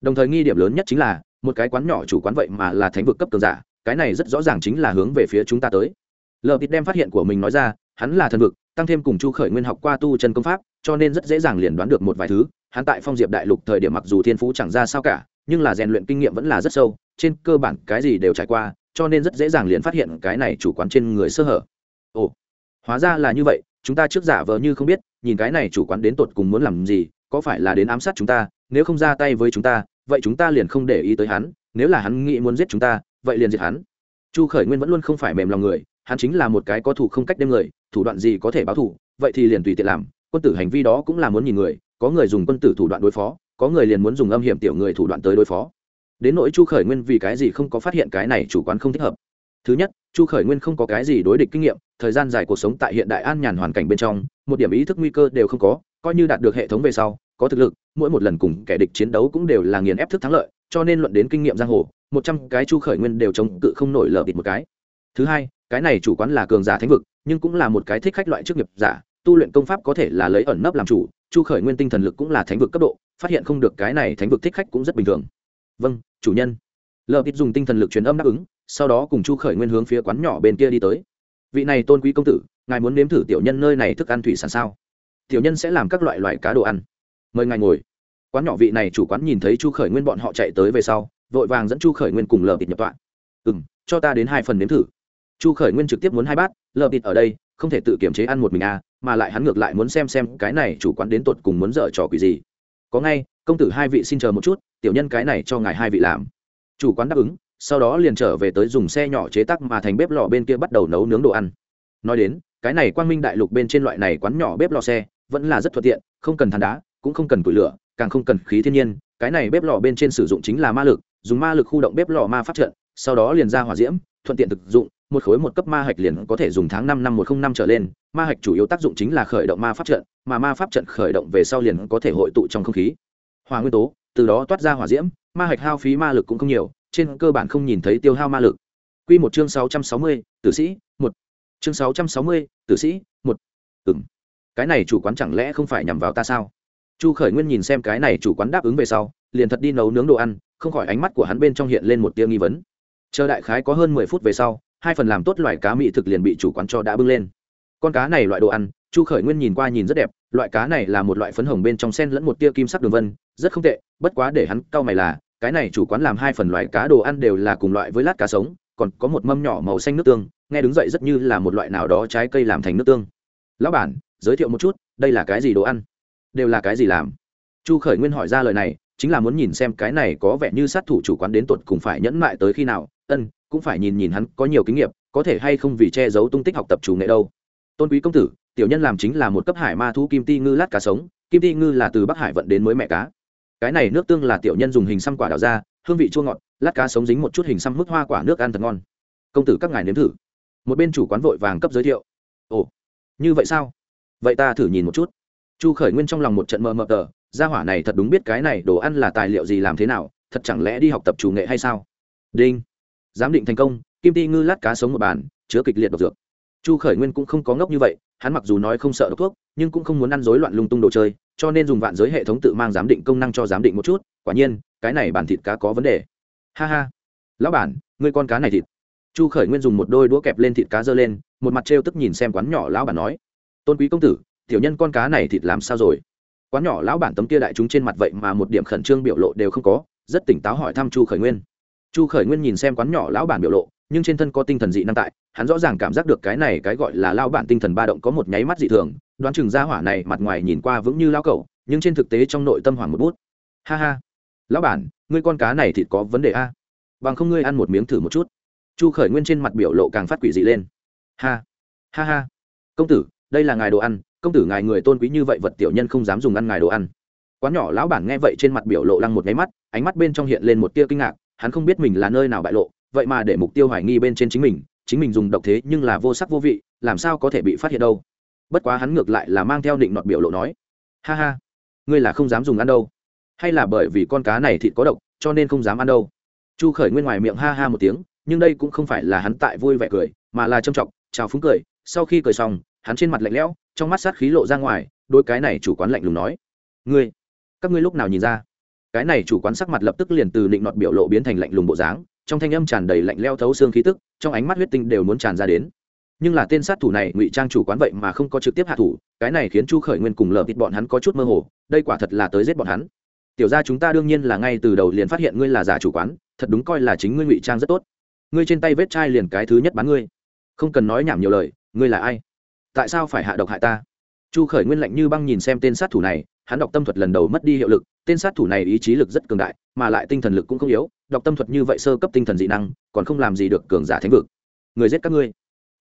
Đồng thời nghi điểm lớn nhất chính là, một cái quán nhỏ chủ quán vậy mà là thánh vực cấp cường giả, cái này rất rõ ràng chính là hướng về phía chúng ta tới. Lờ thịt đem phát hiện của mình nói ra, hắn là thần vực, tăng thêm cùng chu khởi nguyên học qua tu chân công pháp, cho nên rất dễ dàng liền đoán được một vài thứ, hắn tại phong diệp đại lục thời điểm mặc dù thiên phú chẳng ra sao cả nhưng là rèn luyện kinh nghiệm vẫn là rất sâu, trên cơ bản cái gì đều trải qua, cho nên rất dễ dàng liền phát hiện cái này chủ quán trên người sơ hở. Ồ, hóa ra là như vậy, chúng ta trước giả vờ như không biết, nhìn cái này chủ quán đến tột cùng muốn làm gì, có phải là đến ám sát chúng ta, nếu không ra tay với chúng ta, vậy chúng ta liền không để ý tới hắn, nếu là hắn nghĩ muốn giết chúng ta, vậy liền diệt hắn. Chu khởi nguyên vẫn luôn không phải mềm lòng người, hắn chính là một cái có thủ không cách đêm người, thủ đoạn gì có thể báo thủ, vậy thì liền tùy tiện làm, quân tử hành vi đó cũng là muốn nhìn người, có người dùng quân tử thủ đoạn đối phó có người liền muốn dùng âm hiểm tiểu người thủ đoạn tới đối phó. Đến nỗi chu khởi nguyên vì cái gì không có phát hiện cái này chủ quán không thích hợp? Thứ nhất, chu khởi nguyên không có cái gì đối địch kinh nghiệm, thời gian dài cuộc sống tại hiện đại an nhàn hoàn cảnh bên trong, một điểm ý thức nguy cơ đều không có, coi như đạt được hệ thống về sau, có thực lực, mỗi một lần cùng kẻ địch chiến đấu cũng đều là nghiền ép thức thắng lợi, cho nên luận đến kinh nghiệm giang hồ, một trăm cái chu khởi nguyên đều chống cự không nổi lở bịt một cái. Thứ hai, cái này chủ quán là cường giả thánh vực, nhưng cũng là một cái thích khách loại chức nghiệp giả, tu luyện công pháp có thể là lấy ẩn nấp làm chủ, chu khởi nguyên tinh thần lực cũng là thánh vực cấp độ phát hiện không được cái này thánh vực thích khách cũng rất bình thường. Vâng chủ nhân. Lờ bịt dùng tinh thần lực truyền âm đáp ứng, sau đó cùng chu khởi nguyên hướng phía quán nhỏ bên kia đi tới. Vị này tôn quý công tử, ngài muốn nếm thử tiểu nhân nơi này thức ăn thủy sản sao? Tiểu nhân sẽ làm các loại loại cá đồ ăn. Mời ngài ngồi. Quán nhỏ vị này chủ quán nhìn thấy chu khởi nguyên bọn họ chạy tới về sau, vội vàng dẫn chu khởi nguyên cùng lờ bịt nhập tọa. Ừ m cho ta đến hai phần nếm thử. Chu khởi nguyên trực tiếp muốn hai bát lờ bịt ở đây, không thể tự kiểm chế ăn một mình à mà lại hắn ngược lại muốn xem xem cái này chủ quán đến tột cùng muốn dở trò quỷ gì có ngay, công tử hai vị xin chờ một chút, tiểu nhân cái này cho ngài hai vị làm. Chủ quán đáp ứng, sau đó liền trở về tới dùng xe nhỏ chế tắc mà thành bếp lò bên kia bắt đầu nấu nướng đồ ăn. Nói đến, cái này quang minh đại lục bên trên loại này quán nhỏ bếp lò xe, vẫn là rất thuận tiện, không cần than đá, cũng không cần củi lửa, càng không cần khí thiên nhiên, cái này bếp lò bên trên sử dụng chính là ma lực, dùng ma lực khu động bếp lò ma phát trận, sau đó liền ra hỏa diễm, thuận tiện thực dụng một khối một cấp ma hạch liền có thể dùng tháng năm năm một không năm trở lên ma hạch chủ yếu tác dụng chính là khởi động ma pháp trận mà ma pháp trận khởi động về sau liền có thể hội tụ trong không khí hòa nguyên tố từ đó toát ra hỏa diễm ma hạch hao phí ma lực cũng không nhiều trên cơ bản không nhìn thấy tiêu hao ma lực Quy một chương sáu trăm sáu mươi, tử sĩ, một. Chương sáu trăm sáu mươi, tử sĩ, một. Ừm. Cái này chủ quán chẳng lẽ không phải nhằm vào ta sao? Chu Khởi Nguyên nhìn xem cái này chủ quán đáp ứng về sau, liền thật đi nấu nướng đồ ăn, không khỏi ánh mắt của hắn bên trong hiện lên một tia nghi vấn. Chờ đại khái có hơn mười phút về sau, hai phần làm tốt loại cá mỹ thực liền bị chủ quán cho đã bưng lên. Con cá này loại đồ ăn, Chu Khởi Nguyên nhìn qua nhìn rất đẹp, loại cá này là một loại phấn hồng bên trong sen lẫn một tia kim sắc đường vân, rất không tệ, bất quá để hắn cau mày là, cái này chủ quán làm hai phần loại cá đồ ăn đều là cùng loại với lát cá sống còn có một mâm nhỏ màu xanh nước tương nghe đứng dậy rất như là một loại nào đó trái cây làm thành nước tương. Lão bản giới thiệu một chút đây là cái gì đồ ăn? Đều là cái gì làm? Chu khởi nguyên hỏi ra lời này chính là muốn nhìn xem cái này có vẻ như sát thủ chủ quán đến tuột cùng phải nhẫn mại tới khi nào ân cũng phải nhìn nhìn hắn có nhiều kinh nghiệm, có thể hay không vì che giấu tung tích học tập chủ nghệ đâu. Tôn quý công tử, tiểu nhân làm chính là một cấp hải ma thú kim ti ngư lát cá sống, kim ti ngư là từ bắc hải vận đến mới mẹ cá. Cái này nước tương là tiểu nhân dùng hình xăm quả đào ra, hương vị chua ngọt, lát cá sống dính một chút hình xăm mức hoa quả nước ăn thật ngon. Công tử các ngài nếm thử. Một bên chủ quán vội vàng cấp giới thiệu. Ồ, như vậy sao? Vậy ta thử nhìn một chút. Chu khởi nguyên trong lòng một trận mờ mờ tờ, gia hỏa này thật đúng biết cái này đồ ăn là tài liệu gì làm thế nào, thật chẳng lẽ đi học tập chủ nghệ hay sao? Đinh giám định thành công, kim ti ngư lát cá sống một bàn, chứa kịch liệt độc dược. Chu khởi nguyên cũng không có ngốc như vậy, hắn mặc dù nói không sợ độc thuốc, nhưng cũng không muốn ăn rối loạn lung tung đồ chơi, cho nên dùng vạn giới hệ thống tự mang giám định công năng cho giám định một chút, quả nhiên, cái này bản thịt cá có vấn đề. Ha ha. Lão bản, ngươi con cá này thịt. Chu khởi nguyên dùng một đôi đũa kẹp lên thịt cá dơ lên, một mặt trêu tức nhìn xem quán nhỏ lão bản nói, tôn quý công tử, tiểu nhân con cá này thịt làm sao rồi? Quán nhỏ lão bản tấm kia đại chúng trên mặt vậy mà một điểm khẩn trương biểu lộ đều không có, rất tỉnh táo hỏi thăm chu khởi nguyên chu khởi nguyên nhìn xem quán nhỏ lão bản biểu lộ, nhưng trên thân có tinh thần dị năng tại, hắn rõ ràng cảm giác được cái này cái gọi là lao bản tinh thần ba động có một nháy mắt dị thường, đoán chừng ra hỏa này mặt ngoài nhìn qua vững như lao cẩu, nhưng trên thực tế trong nội tâm hoảng một bút. Ha ha. Lão bản, ngươi con cá này thịt có vấn đề a? Bằng không ngươi ăn một miếng thử một chút. Chu khởi nguyên trên mặt biểu lộ càng phát quỷ dị lên. Ha. Ha ha. Công tử, đây là ngài đồ ăn, công tử ngài người tôn quý như vậy vật tiểu nhân không dám dùng ăn ngài đồ ăn. Quán nhỏ lão bản nghe vậy trên mặt biểu lộ lăng một nháy mắt, ánh mắt bên trong hiện lên một tia kinh ngạc hắn không biết mình là nơi nào bại lộ, vậy mà để mục tiêu hoài nghi bên trên chính mình chính mình dùng độc thế nhưng là vô sắc vô vị, làm sao có thể bị phát hiện đâu? Bất quá hắn ngược lại là mang theo định nọt biểu lộ nói, ha ha, ngươi là không dám dùng ăn đâu. Hay là bởi vì con cá này thịt có độc, cho nên không dám ăn đâu. Chu khởi nguyên ngoài miệng ha ha một tiếng, nhưng đây cũng không phải là hắn tại vui vẻ cười, mà là trâm trọng chào phúng cười. Sau khi cười xong, hắn trên mặt lạnh lẽo, trong mắt sát khí lộ ra ngoài đôi cái này chủ quán lạnh lùng nói, ngươi, các ngươi lúc nào nhìn ra? Cái này chủ quán sắc mặt lập tức liền từ định nọt biểu lộ biến thành lạnh lùng bộ dáng, trong thanh âm tràn đầy lạnh leo thấu xương khí tức, trong ánh mắt huyết tinh đều muốn tràn ra đến. Nhưng là tên sát thủ này, ngụy trang chủ quán vậy mà không có trực tiếp hạ thủ, cái này khiến chu khởi nguyên cùng lờ thịt bọn hắn có chút mơ hồ, đây quả thật là tới giết bọn hắn. Tiểu ra chúng ta đương nhiên là ngay từ đầu liền phát hiện ngươi là giả chủ quán, thật đúng coi là chính ngươi ngụy trang rất tốt. Ngươi trên tay vết chai liền cái thứ nhất bán ngươi. Không cần nói nhảm nhiều lời, ngươi là ai? Tại sao phải hạ độc hại ta? Chu khởi nguyên lạnh như băng nhìn xem tên sát thủ này, hắn đọc tâm thuật lần đầu mất đi hiệu lực, tên sát thủ này ý chí lực rất cường đại, mà lại tinh thần lực cũng không yếu, đọc tâm thuật như vậy sơ cấp tinh thần dị năng, còn không làm gì được cường giả thánh vực. Người giết các ngươi.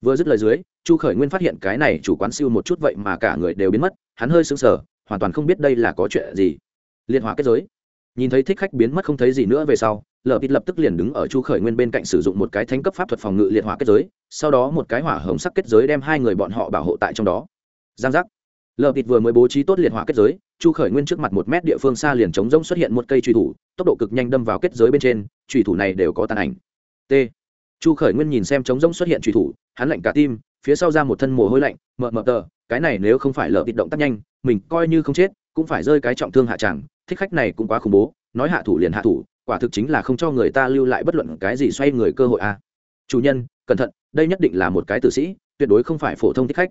Vừa dứt lời dưới, chu khởi nguyên phát hiện cái này chủ quán siêu một chút vậy mà cả người đều biến mất, hắn hơi sững sờ, hoàn toàn không biết đây là có chuyện gì. Liên hỏa kết giới. Nhìn thấy thích khách biến mất không thấy gì nữa về sau lờ vịt lập tức liền đứng ở chu khởi nguyên bên cạnh sử dụng một cái thánh cấp pháp thuật phòng ngự liệt hỏa kết giới, sau đó một cái hỏa hồng sắc kết giới đem hai người bọn họ bảo hộ tại trong đó. Giang giác lờ vịt vừa mới bố trí tốt liệt hỏa kết giới, chu khởi nguyên trước mặt một mét địa phương xa liền trống rỗng xuất hiện một cây truy thủ, tốc độ cực nhanh đâm vào kết giới bên trên truy thủ này đều có tàn ảnh. T. Chu khởi nguyên nhìn xem trống rỗng xuất hiện truy thủ, hắn lạnh cả tim, phía sau ra một thân mồ hôi lạnh, mờ mờ tờ, cái này nếu không phải lờ vịt động tác nhanh, mình coi như không chết, cũng phải rơi cái trọng thương hạ tràng, thích khách này cũng quá khủng bố, nói hạ thủ liền hạ thủ, quả thực chính là không cho người ta lưu lại bất luận cái gì xoay người cơ hội a. À. chủ nhân, cẩn thận, đây nhất định là một cái tử sĩ, tuyệt đối không phải phổ thông thích khách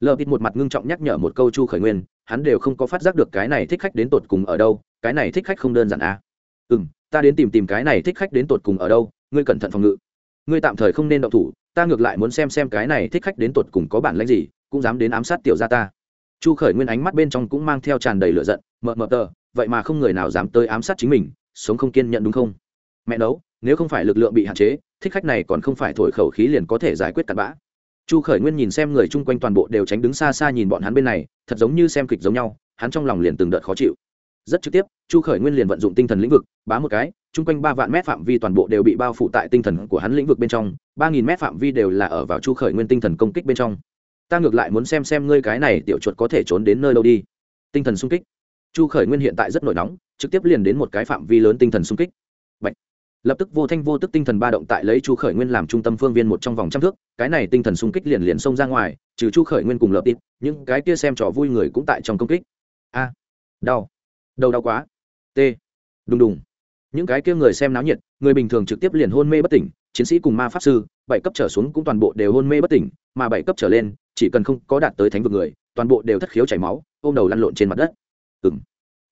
lờ bịt một mặt ngưng trọng nhắc nhở một câu chu khởi nguyên, hắn đều không có phát giác được cái này thích khách đến tột cùng ở đâu, cái này thích khách không đơn giản à. ừ m ta đến tìm tìm cái này thích khách đến tột cùng ở đâu, ngươi cẩn thận phòng ngự. Ngươi tạm thời không nên động thủ, ta ngược lại muốn xem xem cái này thích khách đến tột cùng có bản lãnh gì, cũng dám đến ám sát tiểu gia ta. Chu khởi nguyên ánh mắt bên trong cũng mang theo tràn đầy lửa giận mờ mờ tờ, vậy mà không người nào dám tới ám sát chính mình, sống không kiên nhận đúng không? Mẹ nấu, nếu không phải lực lượng bị hạn chế, thích khách này còn không phải thổi khẩu khí liền có thể giải quyết cặn bã chu khởi nguyên nhìn xem người chung quanh toàn bộ đều tránh đứng xa xa nhìn bọn hắn bên này, thật giống như xem kịch giống nhau, hắn trong lòng liền từng đợt khó chịu. Rất trực tiếp, chu khởi nguyên liền vận dụng tinh thần lĩnh vực, bá một cái, chung quanh ba vạn mét phạm vi toàn bộ đều bị bao phủ tại tinh thần của hắn lĩnh vực bên trong, ba nghìn mét phạm vi đều là ở vào chu khởi nguyên tinh thần công kích bên trong. Ta ngược lại muốn xem xem ngươi cái này tiểu chuột có thể trốn đến nơi đâu đi. Tinh thần sung kích. Chu khởi nguyên hiện tại rất nổi nóng, trực tiếp liền đến một cái phạm vi lớn tinh thần sung kích lập tức vô thanh vô tức tinh thần ba động tại lấy chu khởi nguyên làm trung tâm phương viên một trong vòng trăm thước, cái này tinh thần sung kích liền liền xông ra ngoài, trừ chu khởi nguyên cùng lập ít những cái kia xem trò vui người cũng tại trong công kích. A, đau đầu đau quá. T, đùng đùng. Những cái kia người xem náo nhiệt, người bình thường trực tiếp liền hôn mê bất tỉnh, chiến sĩ cùng ma pháp sư, bảy cấp trở xuống cũng toàn bộ đều hôn mê bất tỉnh, mà bảy cấp trở lên, chỉ cần không có đạt tới thánh vực người, toàn bộ đều thất khiếu chảy máu, ôm đầu lăn lộn trên mặt đất. Ừ m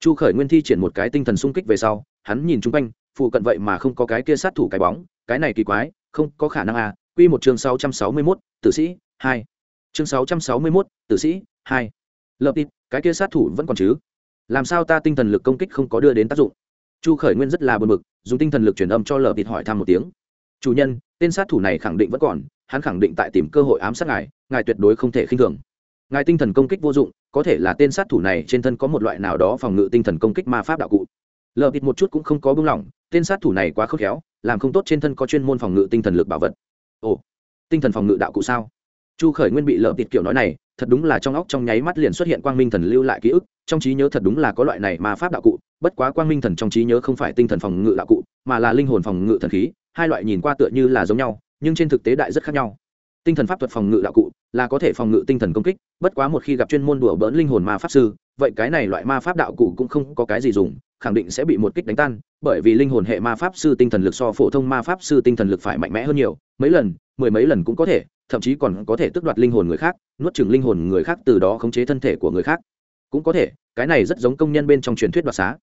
chu khởi nguyên thi triển một cái tinh thần sung kích về sau, hắn nhìn chung quanh phụ cận vậy mà không có cái kia sát thủ cái bóng, cái này kỳ quái, không có khả năng à quy một chương sáu trăm sáu mươi mốt, tử sĩ, hai. Chương sáu trăm sáu mươi mốt, tử sĩ, hai. Lập tin cái kia sát thủ vẫn còn chứ? Làm sao ta tinh thần lực công kích không có đưa đến tác dụng? Chu khởi nguyên rất là buồn mực dùng tinh thần lực truyền âm cho lờ tít hỏi thăm một tiếng. Chủ nhân, tên sát thủ này khẳng định vẫn còn, hắn khẳng định tại tìm cơ hội ám sát ngài ngài tuyệt đối không thể khinh thường. Ngài tinh thần công kích vô dụng, có thể là tên sát thủ này trên thân có một loại nào đó phòng ngự tinh thần công kích ma pháp đạo cụ. Lờ bịt một chút cũng không có buông lỏng tên sát thủ này quá khốc khéo, làm không tốt trên thân có chuyên môn phòng ngự tinh thần lực bảo vật. Ồ, tinh thần phòng ngự đạo cụ sao? Chu khởi nguyên bị lợp bịt kiểu nói này, thật đúng là trong óc trong nháy mắt liền xuất hiện quang minh thần lưu lại ký ức, trong trí nhớ thật đúng là có loại này mà pháp đạo cụ, bất quá quang minh thần trong trí nhớ không phải tinh thần phòng ngự đạo cụ, mà là linh hồn phòng ngự thần khí, hai loại nhìn qua tựa như là giống nhau, nhưng trên thực tế đại rất khác nhau tinh thần pháp thuật phòng ngự đạo cụ là có thể phòng ngự tinh thần công kích, bất quá một khi gặp chuyên môn đùa bỡn linh hồn ma pháp sư, vậy cái này loại ma pháp đạo cụ cũng không có cái gì dùng, khẳng định sẽ bị một kích đánh tan, bởi vì linh hồn hệ ma pháp sư tinh thần lực so phổ thông ma pháp sư tinh thần lực phải mạnh mẽ hơn nhiều, mấy lần, mười mấy lần cũng có thể, thậm chí còn có thể tước đoạt linh hồn người khác, nuốt chừng linh hồn người khác từ đó khống chế thân thể của người khác. Cũng có thể, cái này rất giống công nhân bên trong truyền thuyết đoạt xá.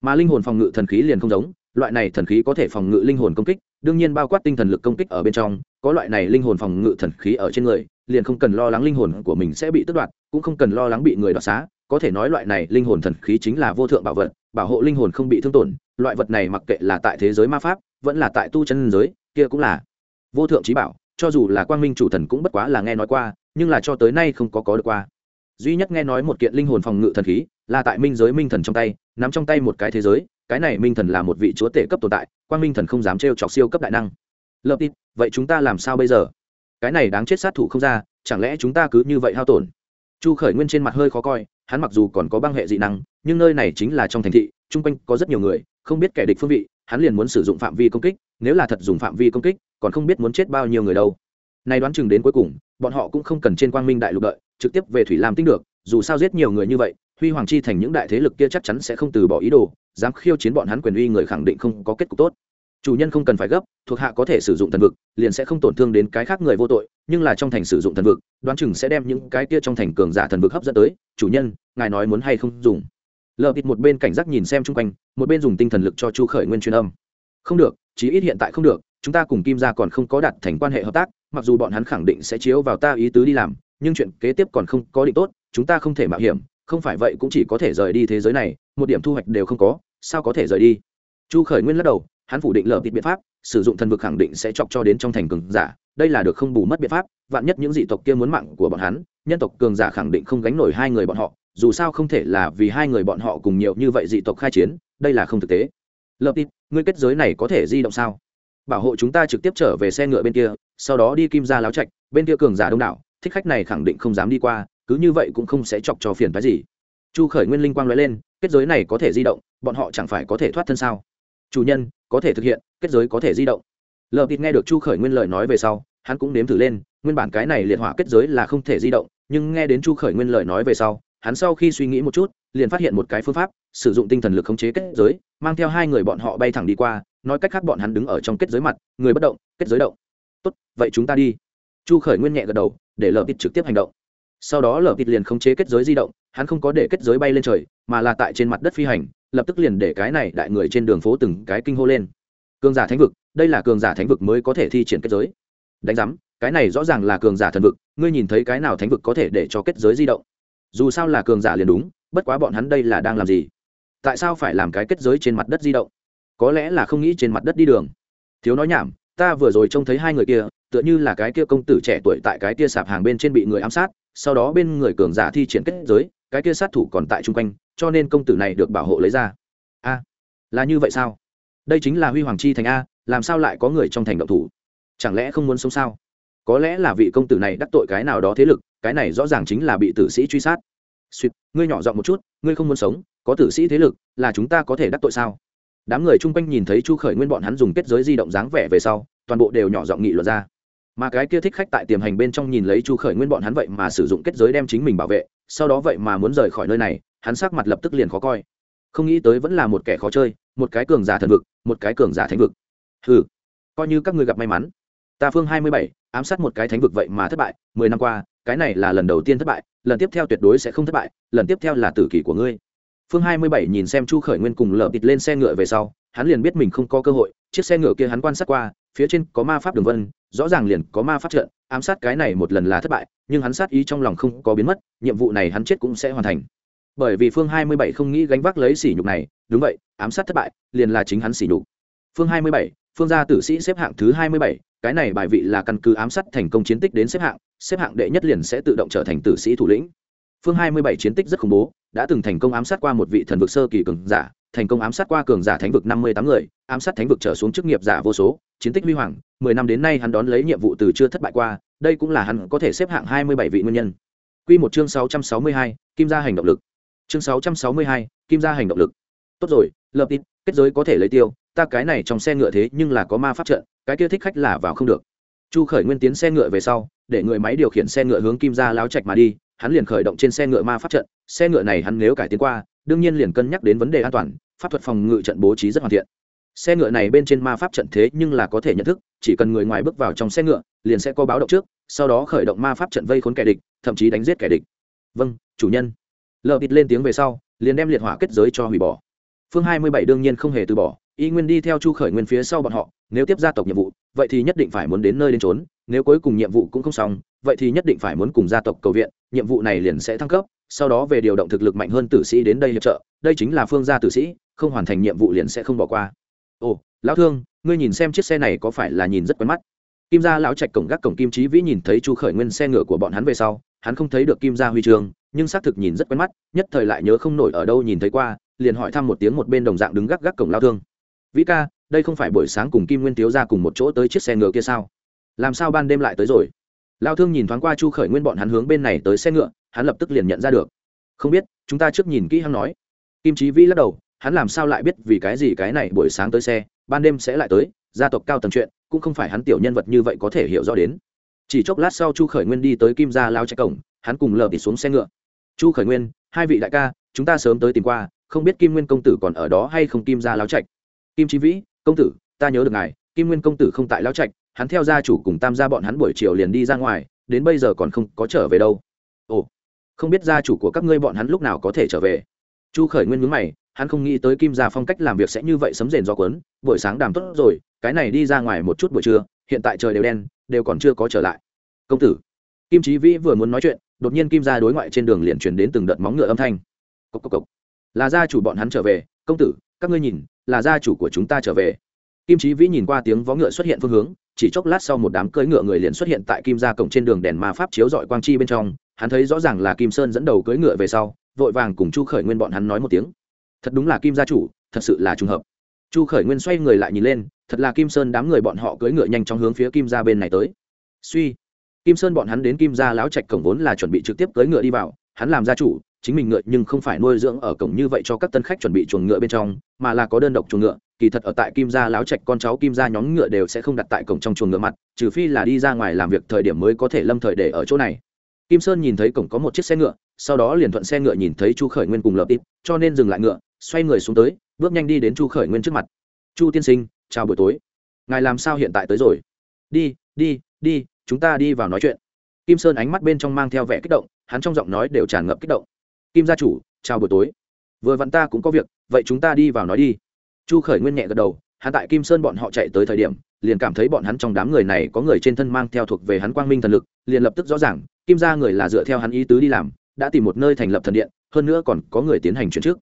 Mà linh hồn phòng ngự thần khí liền không giống, loại này thần khí có thể phòng ngự linh hồn công kích đương nhiên bao quát tinh thần lực công kích ở bên trong, có loại này linh hồn phòng ngự thần khí ở trên người, liền không cần lo lắng linh hồn của mình sẽ bị tước đoạt, cũng không cần lo lắng bị người đoạt xá. Có thể nói loại này linh hồn thần khí chính là vô thượng bảo vật, bảo hộ linh hồn không bị thương tổn. Loại vật này mặc kệ là tại thế giới ma pháp, vẫn là tại tu chân giới, kia cũng là vô thượng trí bảo. Cho dù là quang minh chủ thần cũng bất quá là nghe nói qua, nhưng là cho tới nay không có có được qua. Duy nhất nghe nói một kiện linh hồn phòng ngự thần khí là tại minh giới minh thần trong tay, nắm trong tay một cái thế giới cái này minh thần là một vị chúa tể cấp tồn tại, quang minh thần không dám trêu chọc siêu cấp đại năng. Lập tít, vậy chúng ta làm sao bây giờ? Cái này đáng chết sát thủ không ra, chẳng lẽ chúng ta cứ như vậy hao tổn? Chu khởi nguyên trên mặt hơi khó coi, hắn mặc dù còn có băng hệ dị năng, nhưng nơi này chính là trong thành thị, chung quanh có rất nhiều người, không biết kẻ địch phương vị, hắn liền muốn sử dụng phạm vi công kích, nếu là thật dùng phạm vi công kích, còn không biết muốn chết bao nhiêu người đâu. Nay đoán chừng đến cuối cùng, bọn họ cũng không cần trên quang minh đại lục đợi, trực tiếp về thủy lam tinh được, dù sao giết nhiều người như vậy huy hoàng chi thành những đại thế lực kia chắc chắn sẽ không từ bỏ ý đồ, dám khiêu chiến bọn hắn quyền uy người khẳng định không có kết cục tốt. Chủ nhân không cần phải gấp, thuộc hạ có thể sử dụng thần vực, liền sẽ không tổn thương đến cái khác người vô tội, nhưng là trong thành sử dụng thần vực, đoán chừng sẽ đem những cái kia trong thành cường giả thần vực hấp dẫn tới. Chủ nhân, ngài nói muốn hay không dùng? Lờ bịt một bên cảnh giác nhìn xem chung quanh, một bên dùng tinh thần lực cho chu khởi nguyên truyền âm. Không được, chí ít hiện tại không được, chúng ta cùng kim gia còn không có đặt thành quan hệ hợp tác, mặc dù bọn hắn khẳng định sẽ chiếu vào ta ý tứ đi làm, nhưng chuyện kế tiếp còn không có định tốt, chúng ta không thể mạo hiểm không phải vậy cũng chỉ có thể rời đi thế giới này, một điểm thu hoạch đều không có, sao có thể rời đi? Chu khởi nguyên lắc đầu, hắn phủ định lờ bịt biện pháp, sử dụng thần vực khẳng định sẽ chọc cho đến trong thành cường giả, đây là được không bù mất biện pháp, vạn nhất những dị tộc kia muốn mạng của bọn hắn, nhân tộc cường giả khẳng định không gánh nổi hai người bọn họ, dù sao không thể là vì hai người bọn họ cùng nhiều như vậy dị tộc khai chiến, đây là không thực tế. Lợp tít ngươi kết giới này có thể di động sao? Bảo hộ chúng ta trực tiếp trở về xe ngựa bên kia, sau đó đi kim ra láo trạch, bên kia cường giả đông đảo, thích khách này khẳng định không dám đi qua cứ như vậy cũng không sẽ chọc cho phiền phái gì. Chu khởi nguyên linh quang nói lên, kết giới này có thể di động, bọn họ chẳng phải có thể thoát thân sao? Chủ nhân, có thể thực hiện, kết giới có thể di động. Lờ tít nghe được chu khởi nguyên lời nói về sau, hắn cũng nếm thử lên, nguyên bản cái này liệt hỏa kết giới là không thể di động, nhưng nghe đến chu khởi nguyên lời nói về sau, hắn sau khi suy nghĩ một chút, liền phát hiện một cái phương pháp, sử dụng tinh thần lực khống chế kết giới, mang theo hai người bọn họ bay thẳng đi qua, nói cách khác bọn hắn đứng ở trong kết giới mặt, người bất động, kết giới động. Tốt, vậy chúng ta đi. Chu khởi nguyên nhẹ gật đầu, để lờ tít trực tiếp hành động sau đó lở thịt liền khống chế kết giới di động, hắn không có để kết giới bay lên trời, mà là tại trên mặt đất phi hành, lập tức liền để cái này đại người trên đường phố từng cái kinh hô lên. Cường giả thánh vực, đây là cường giả thánh vực mới có thể thi triển kết giới. Đánh giám, cái này rõ ràng là cường giả thần vực, ngươi nhìn thấy cái nào thánh vực có thể để cho kết giới di động? Dù sao là cường giả liền đúng, bất quá bọn hắn đây là đang làm gì? Tại sao phải làm cái kết giới trên mặt đất di động? Có lẽ là không nghĩ trên mặt đất đi đường. Thiếu nói nhảm, ta vừa rồi trông thấy hai người kia tựa như là cái kia công tử trẻ tuổi tại cái kia sạp hàng bên trên bị người ám sát, sau đó bên người cường giả thi triển kết giới, cái kia sát thủ còn tại chung quanh, cho nên công tử này được bảo hộ lấy ra. A, là như vậy sao? Đây chính là huy hoàng chi thành a, làm sao lại có người trong thành động thủ? Chẳng lẽ không muốn sống sao? Có lẽ là vị công tử này đắc tội cái nào đó thế lực, cái này rõ ràng chính là bị tử sĩ truy sát. Suýt ngươi nhỏ giọng một chút, ngươi không muốn sống, có tử sĩ thế lực, là chúng ta có thể đắc tội sao? Đám người chung quanh nhìn thấy chu khởi nguyên bọn hắn dùng kết giới di động dáng vẻ về sau, toàn bộ đều nhỏ giọng nghị luận ra mà cái kia thích khách tại tiềm hành bên trong nhìn lấy chu khởi nguyên bọn hắn vậy mà sử dụng kết giới đem chính mình bảo vệ, sau đó vậy mà muốn rời khỏi nơi này, hắn sắc mặt lập tức liền khó coi. Không nghĩ tới vẫn là một kẻ khó chơi, một cái cường giả thần vực, một cái cường giả thánh vực. Ừ coi như các ngươi gặp may mắn. Ta phương hai mươi bảy, ám sát một cái thánh vực vậy mà thất bại, mười năm qua, cái này là lần đầu tiên thất bại, lần tiếp theo tuyệt đối sẽ không thất bại, lần tiếp theo là tử kỷ của ngươi. Phương hai mươi bảy nhìn xem chu khởi nguyên cùng lở bịt lên xe ngựa về sau, hắn liền biết mình không có cơ hội chiếc xe ngựa kia hắn quan sát qua, phía trên có ma pháp đường vân, rõ ràng liền có ma pháp trận, ám sát cái này một lần là thất bại, nhưng hắn sát ý trong lòng không có biến mất, nhiệm vụ này hắn chết cũng sẽ hoàn thành. Bởi vì phương hai mươi bảy không nghĩ gánh vác lấy sỉ nhục này, đúng vậy, ám sát thất bại, liền là chính hắn sỉ nhục. Phương hai mươi bảy, phương gia tử sĩ xếp hạng thứ hai mươi bảy, cái này bài vị là căn cứ ám sát thành công chiến tích đến xếp hạng xếp hạng đệ nhất liền sẽ tự động trở thành tử sĩ thủ lĩnh. Phương hai mươi bảy chiến tích rất khủng bố, đã từng thành công ám sát qua một vị thần vực sơ kỳ cường giả thành công ám sát qua cường giả thánh vực năm mươi tám người, ám sát thánh vực trở xuống chức nghiệp giả vô số, chiến tích huy hoàng, mười năm đến nay hắn đón lấy nhiệm vụ từ chưa thất bại qua, đây cũng là hắn có thể xếp hạng hai mươi bảy vị nguyên nhân. Quy một chương sáu trăm sáu mươi hai, kim gia hành động lực. Chương sáu trăm sáu mươi hai, kim gia hành động lực. Tốt rồi, lập tin kết giới có thể lấy tiêu, ta cái này trong xe ngựa thế nhưng là có ma pháp trận, cái kia thích khách là vào không được. Chu khởi nguyên tiến xe ngựa về sau, để người máy điều khiển xe ngựa hướng kim gia láo trạch mà đi, hắn liền khởi động trên xe ngựa ma pháp trận, xe ngựa này hắn nếu cải tiến qua đương nhiên liền cân nhắc đến vấn đề an toàn, pháp thuật phòng ngự trận bố trí rất hoàn thiện. Xe ngựa này bên trên ma pháp trận thế nhưng là có thể nhận thức, chỉ cần người ngoài bước vào trong xe ngựa, liền sẽ có báo động trước, sau đó khởi động ma pháp trận vây khốn kẻ địch, thậm chí đánh giết kẻ địch. Vâng chủ nhân. Lờ bịt lên tiếng về sau, liền đem liệt hỏa kết giới cho hủy bỏ. Phương hai mươi bảy đương nhiên không hề từ bỏ, y nguyên đi theo chu khởi nguyên phía sau bọn họ, nếu tiếp gia tộc nhiệm vụ, vậy thì nhất định phải muốn đến nơi đến trốn nếu cuối cùng nhiệm vụ cũng không xong, vậy thì nhất định phải muốn cùng gia tộc cầu viện, nhiệm vụ này liền sẽ thăng cấp sau đó về điều động thực lực mạnh hơn tử sĩ đến đây hiệp trợ, đây chính là phương gia tử sĩ, không hoàn thành nhiệm vụ liền sẽ không bỏ qua. Ồ, lão thương, ngươi nhìn xem chiếc xe này có phải là nhìn rất quen mắt? Kim gia lão trạch cổng gác cổng kim trí vĩ nhìn thấy chu khởi nguyên xe ngựa của bọn hắn về sau, hắn không thấy được kim gia huy trường nhưng xác thực nhìn rất quen mắt, nhất thời lại nhớ không nổi ở đâu nhìn thấy qua, liền hỏi thăm một tiếng một bên đồng dạng đứng gác gác cổng lao thương. Vĩ ca, đây không phải buổi sáng cùng kim nguyên tiếu ra cùng một chỗ tới chiếc xe ngựa kia sao? Làm sao ban đêm lại tới rồi? Lao thương nhìn thoáng qua chu khởi nguyên bọn hắn hướng bên này tới xe ngựa hắn lập tức liền nhận ra được. Không biết, chúng ta trước nhìn kỹ hắn nói. Kim trí vĩ lắc đầu, hắn làm sao lại biết vì cái gì cái này buổi sáng tới xe, ban đêm sẽ lại tới, gia tộc cao tầng chuyện, cũng không phải hắn tiểu nhân vật như vậy có thể hiểu rõ đến. Chỉ chốc lát sau chu khởi nguyên đi tới kim gia lao chạy cổng, hắn cùng lờ đi xuống xe ngựa. Chu khởi nguyên, hai vị đại ca, chúng ta sớm tới tìm qua, không biết kim nguyên công tử còn ở đó hay không kim gia lao trạch? Kim trí vĩ, công tử, ta nhớ được ngài, kim nguyên công tử không tại lao trạch, hắn theo gia chủ cùng tam gia bọn hắn buổi chiều liền đi ra ngoài, đến bây giờ còn không có trở về đâu. Ồ không biết gia chủ của các ngươi bọn hắn lúc nào có thể trở về. Chu khởi nguyên mướn mày, hắn không nghĩ tới kim gia phong cách làm việc sẽ như vậy sấm rền do quấn buổi sáng đàm tốt rồi, cái này đi ra ngoài một chút buổi trưa, hiện tại trời đều đen, đều còn chưa có trở lại. Công tử, kim trí vĩ vừa muốn nói chuyện, đột nhiên kim gia đối ngoại trên đường liền chuyển đến từng đợt móng ngựa âm thanh. Cốc cốc cốc. là gia chủ bọn hắn trở về. Công tử, các ngươi nhìn, là gia chủ của chúng ta trở về. Kim trí vĩ nhìn qua tiếng vó ngựa xuất hiện phương hướng, chỉ chốc lát sau một đám cưỡi ngựa người liền xuất hiện tại kim gia cổng trên đường đèn ma pháp chiếu dọi quang chi bên trong hắn thấy rõ ràng là kim sơn dẫn đầu cưỡi ngựa về sau, vội vàng cùng chu khởi nguyên bọn hắn nói một tiếng. Thật đúng là kim gia chủ, thật sự là trùng hợp. Chu khởi nguyên xoay người lại nhìn lên, thật là kim sơn đám người bọn họ cưỡi ngựa nhanh chóng hướng phía kim gia bên này tới. Suy, kim sơn bọn hắn đến kim gia lão trạch cổng vốn là chuẩn bị trực tiếp cưỡi ngựa đi vào, hắn làm gia chủ, chính mình ngựa nhưng không phải nuôi dưỡng ở cổng như vậy cho các tân khách chuẩn bị chuồng ngựa bên trong, mà là có đơn độc chuồng ngựa, kỳ thật ở tại kim gia láo trạch con cháu kim gia nhóm ngựa đều sẽ không đặt tại cổng trong chuồng ngựa mặt, trừ phi là đi ra ngoài làm việc thời điểm mới có thể lâm thời để ở chỗ này kim sơn nhìn thấy cổng có một chiếc xe ngựa, sau đó liền thuận xe ngựa nhìn thấy chu khởi nguyên cùng lập ít cho nên dừng lại ngựa, xoay người xuống tới, bước nhanh đi đến chu khởi nguyên trước mặt. Chu tiên sinh, chào buổi tối. Ngài làm sao hiện tại tới rồi? Đi đi đi, chúng ta đi vào nói chuyện. Kim sơn ánh mắt bên trong mang theo vẻ kích động, hắn trong giọng nói đều tràn ngập kích động. Kim gia chủ, chào buổi tối. Vừa vặn ta cũng có việc, vậy chúng ta đi vào nói đi. Chu khởi nguyên nhẹ gật đầu, hắn tại kim sơn bọn họ chạy tới thời điểm, liền cảm thấy bọn hắn trong đám người này có người trên thân mang theo thuộc về hắn quang minh thần lực, liền lập tức rõ ràng kim gia người là dựa theo hắn ý tứ đi làm, đã tìm một nơi thành lập thần điện, hơn nữa còn có người tiến hành chuyển trước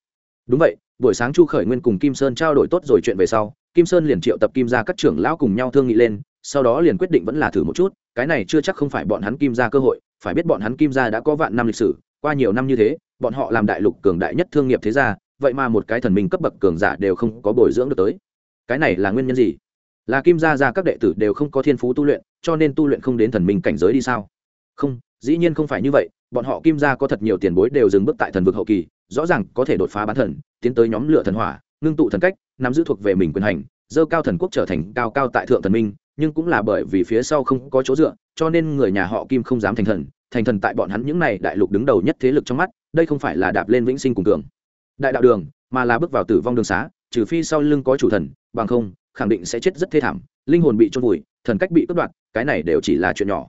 đúng vậy, buổi sáng chu khởi nguyên cùng kim sơn trao đổi tốt rồi chuyện về sau, kim sơn liền triệu tập kim gia các trưởng lão cùng nhau thương nghị lên, sau đó liền quyết định vẫn là thử một chút, cái này chưa chắc không phải bọn hắn kim gia cơ hội, phải biết bọn hắn kim gia đã có vạn năm lịch sử, qua nhiều năm như thế, bọn họ làm đại lục cường đại nhất thương nghiệp thế gia, vậy mà một cái thần minh cấp bậc cường giả đều không có bồi dưỡng được tới. Cái này là nguyên nhân gì? Là kim gia gia các đệ tử đều không có thiên phú tu luyện, cho nên tu luyện không đến thần minh cảnh giới đi sao? Không dĩ nhiên không phải như vậy, bọn họ kim gia có thật nhiều tiền bối đều dừng bước tại thần vực hậu kỳ, rõ ràng có thể đột phá bán thần, tiến tới nhóm lửa thần hỏa, ngưng tụ thần cách, nắm giữ thuộc về mình quyền hành, dơ cao thần quốc trở thành cao cao tại thượng thần minh, nhưng cũng là bởi vì phía sau không có chỗ dựa, cho nên người nhà họ kim không dám thành thần thành thần tại bọn hắn những này đại lục đứng đầu nhất thế lực trong mắt, đây không phải là đạp lên vĩnh sinh cùng cường. Đại đạo đường, mà là bước vào tử vong đường xá, trừ phi sau lưng có chủ thần, bằng không, khẳng định sẽ chết rất thê thảm, linh hồn bị trôn vùi, thần cách bị cướp đoạt, cái này đều chỉ là chuyện nhỏ.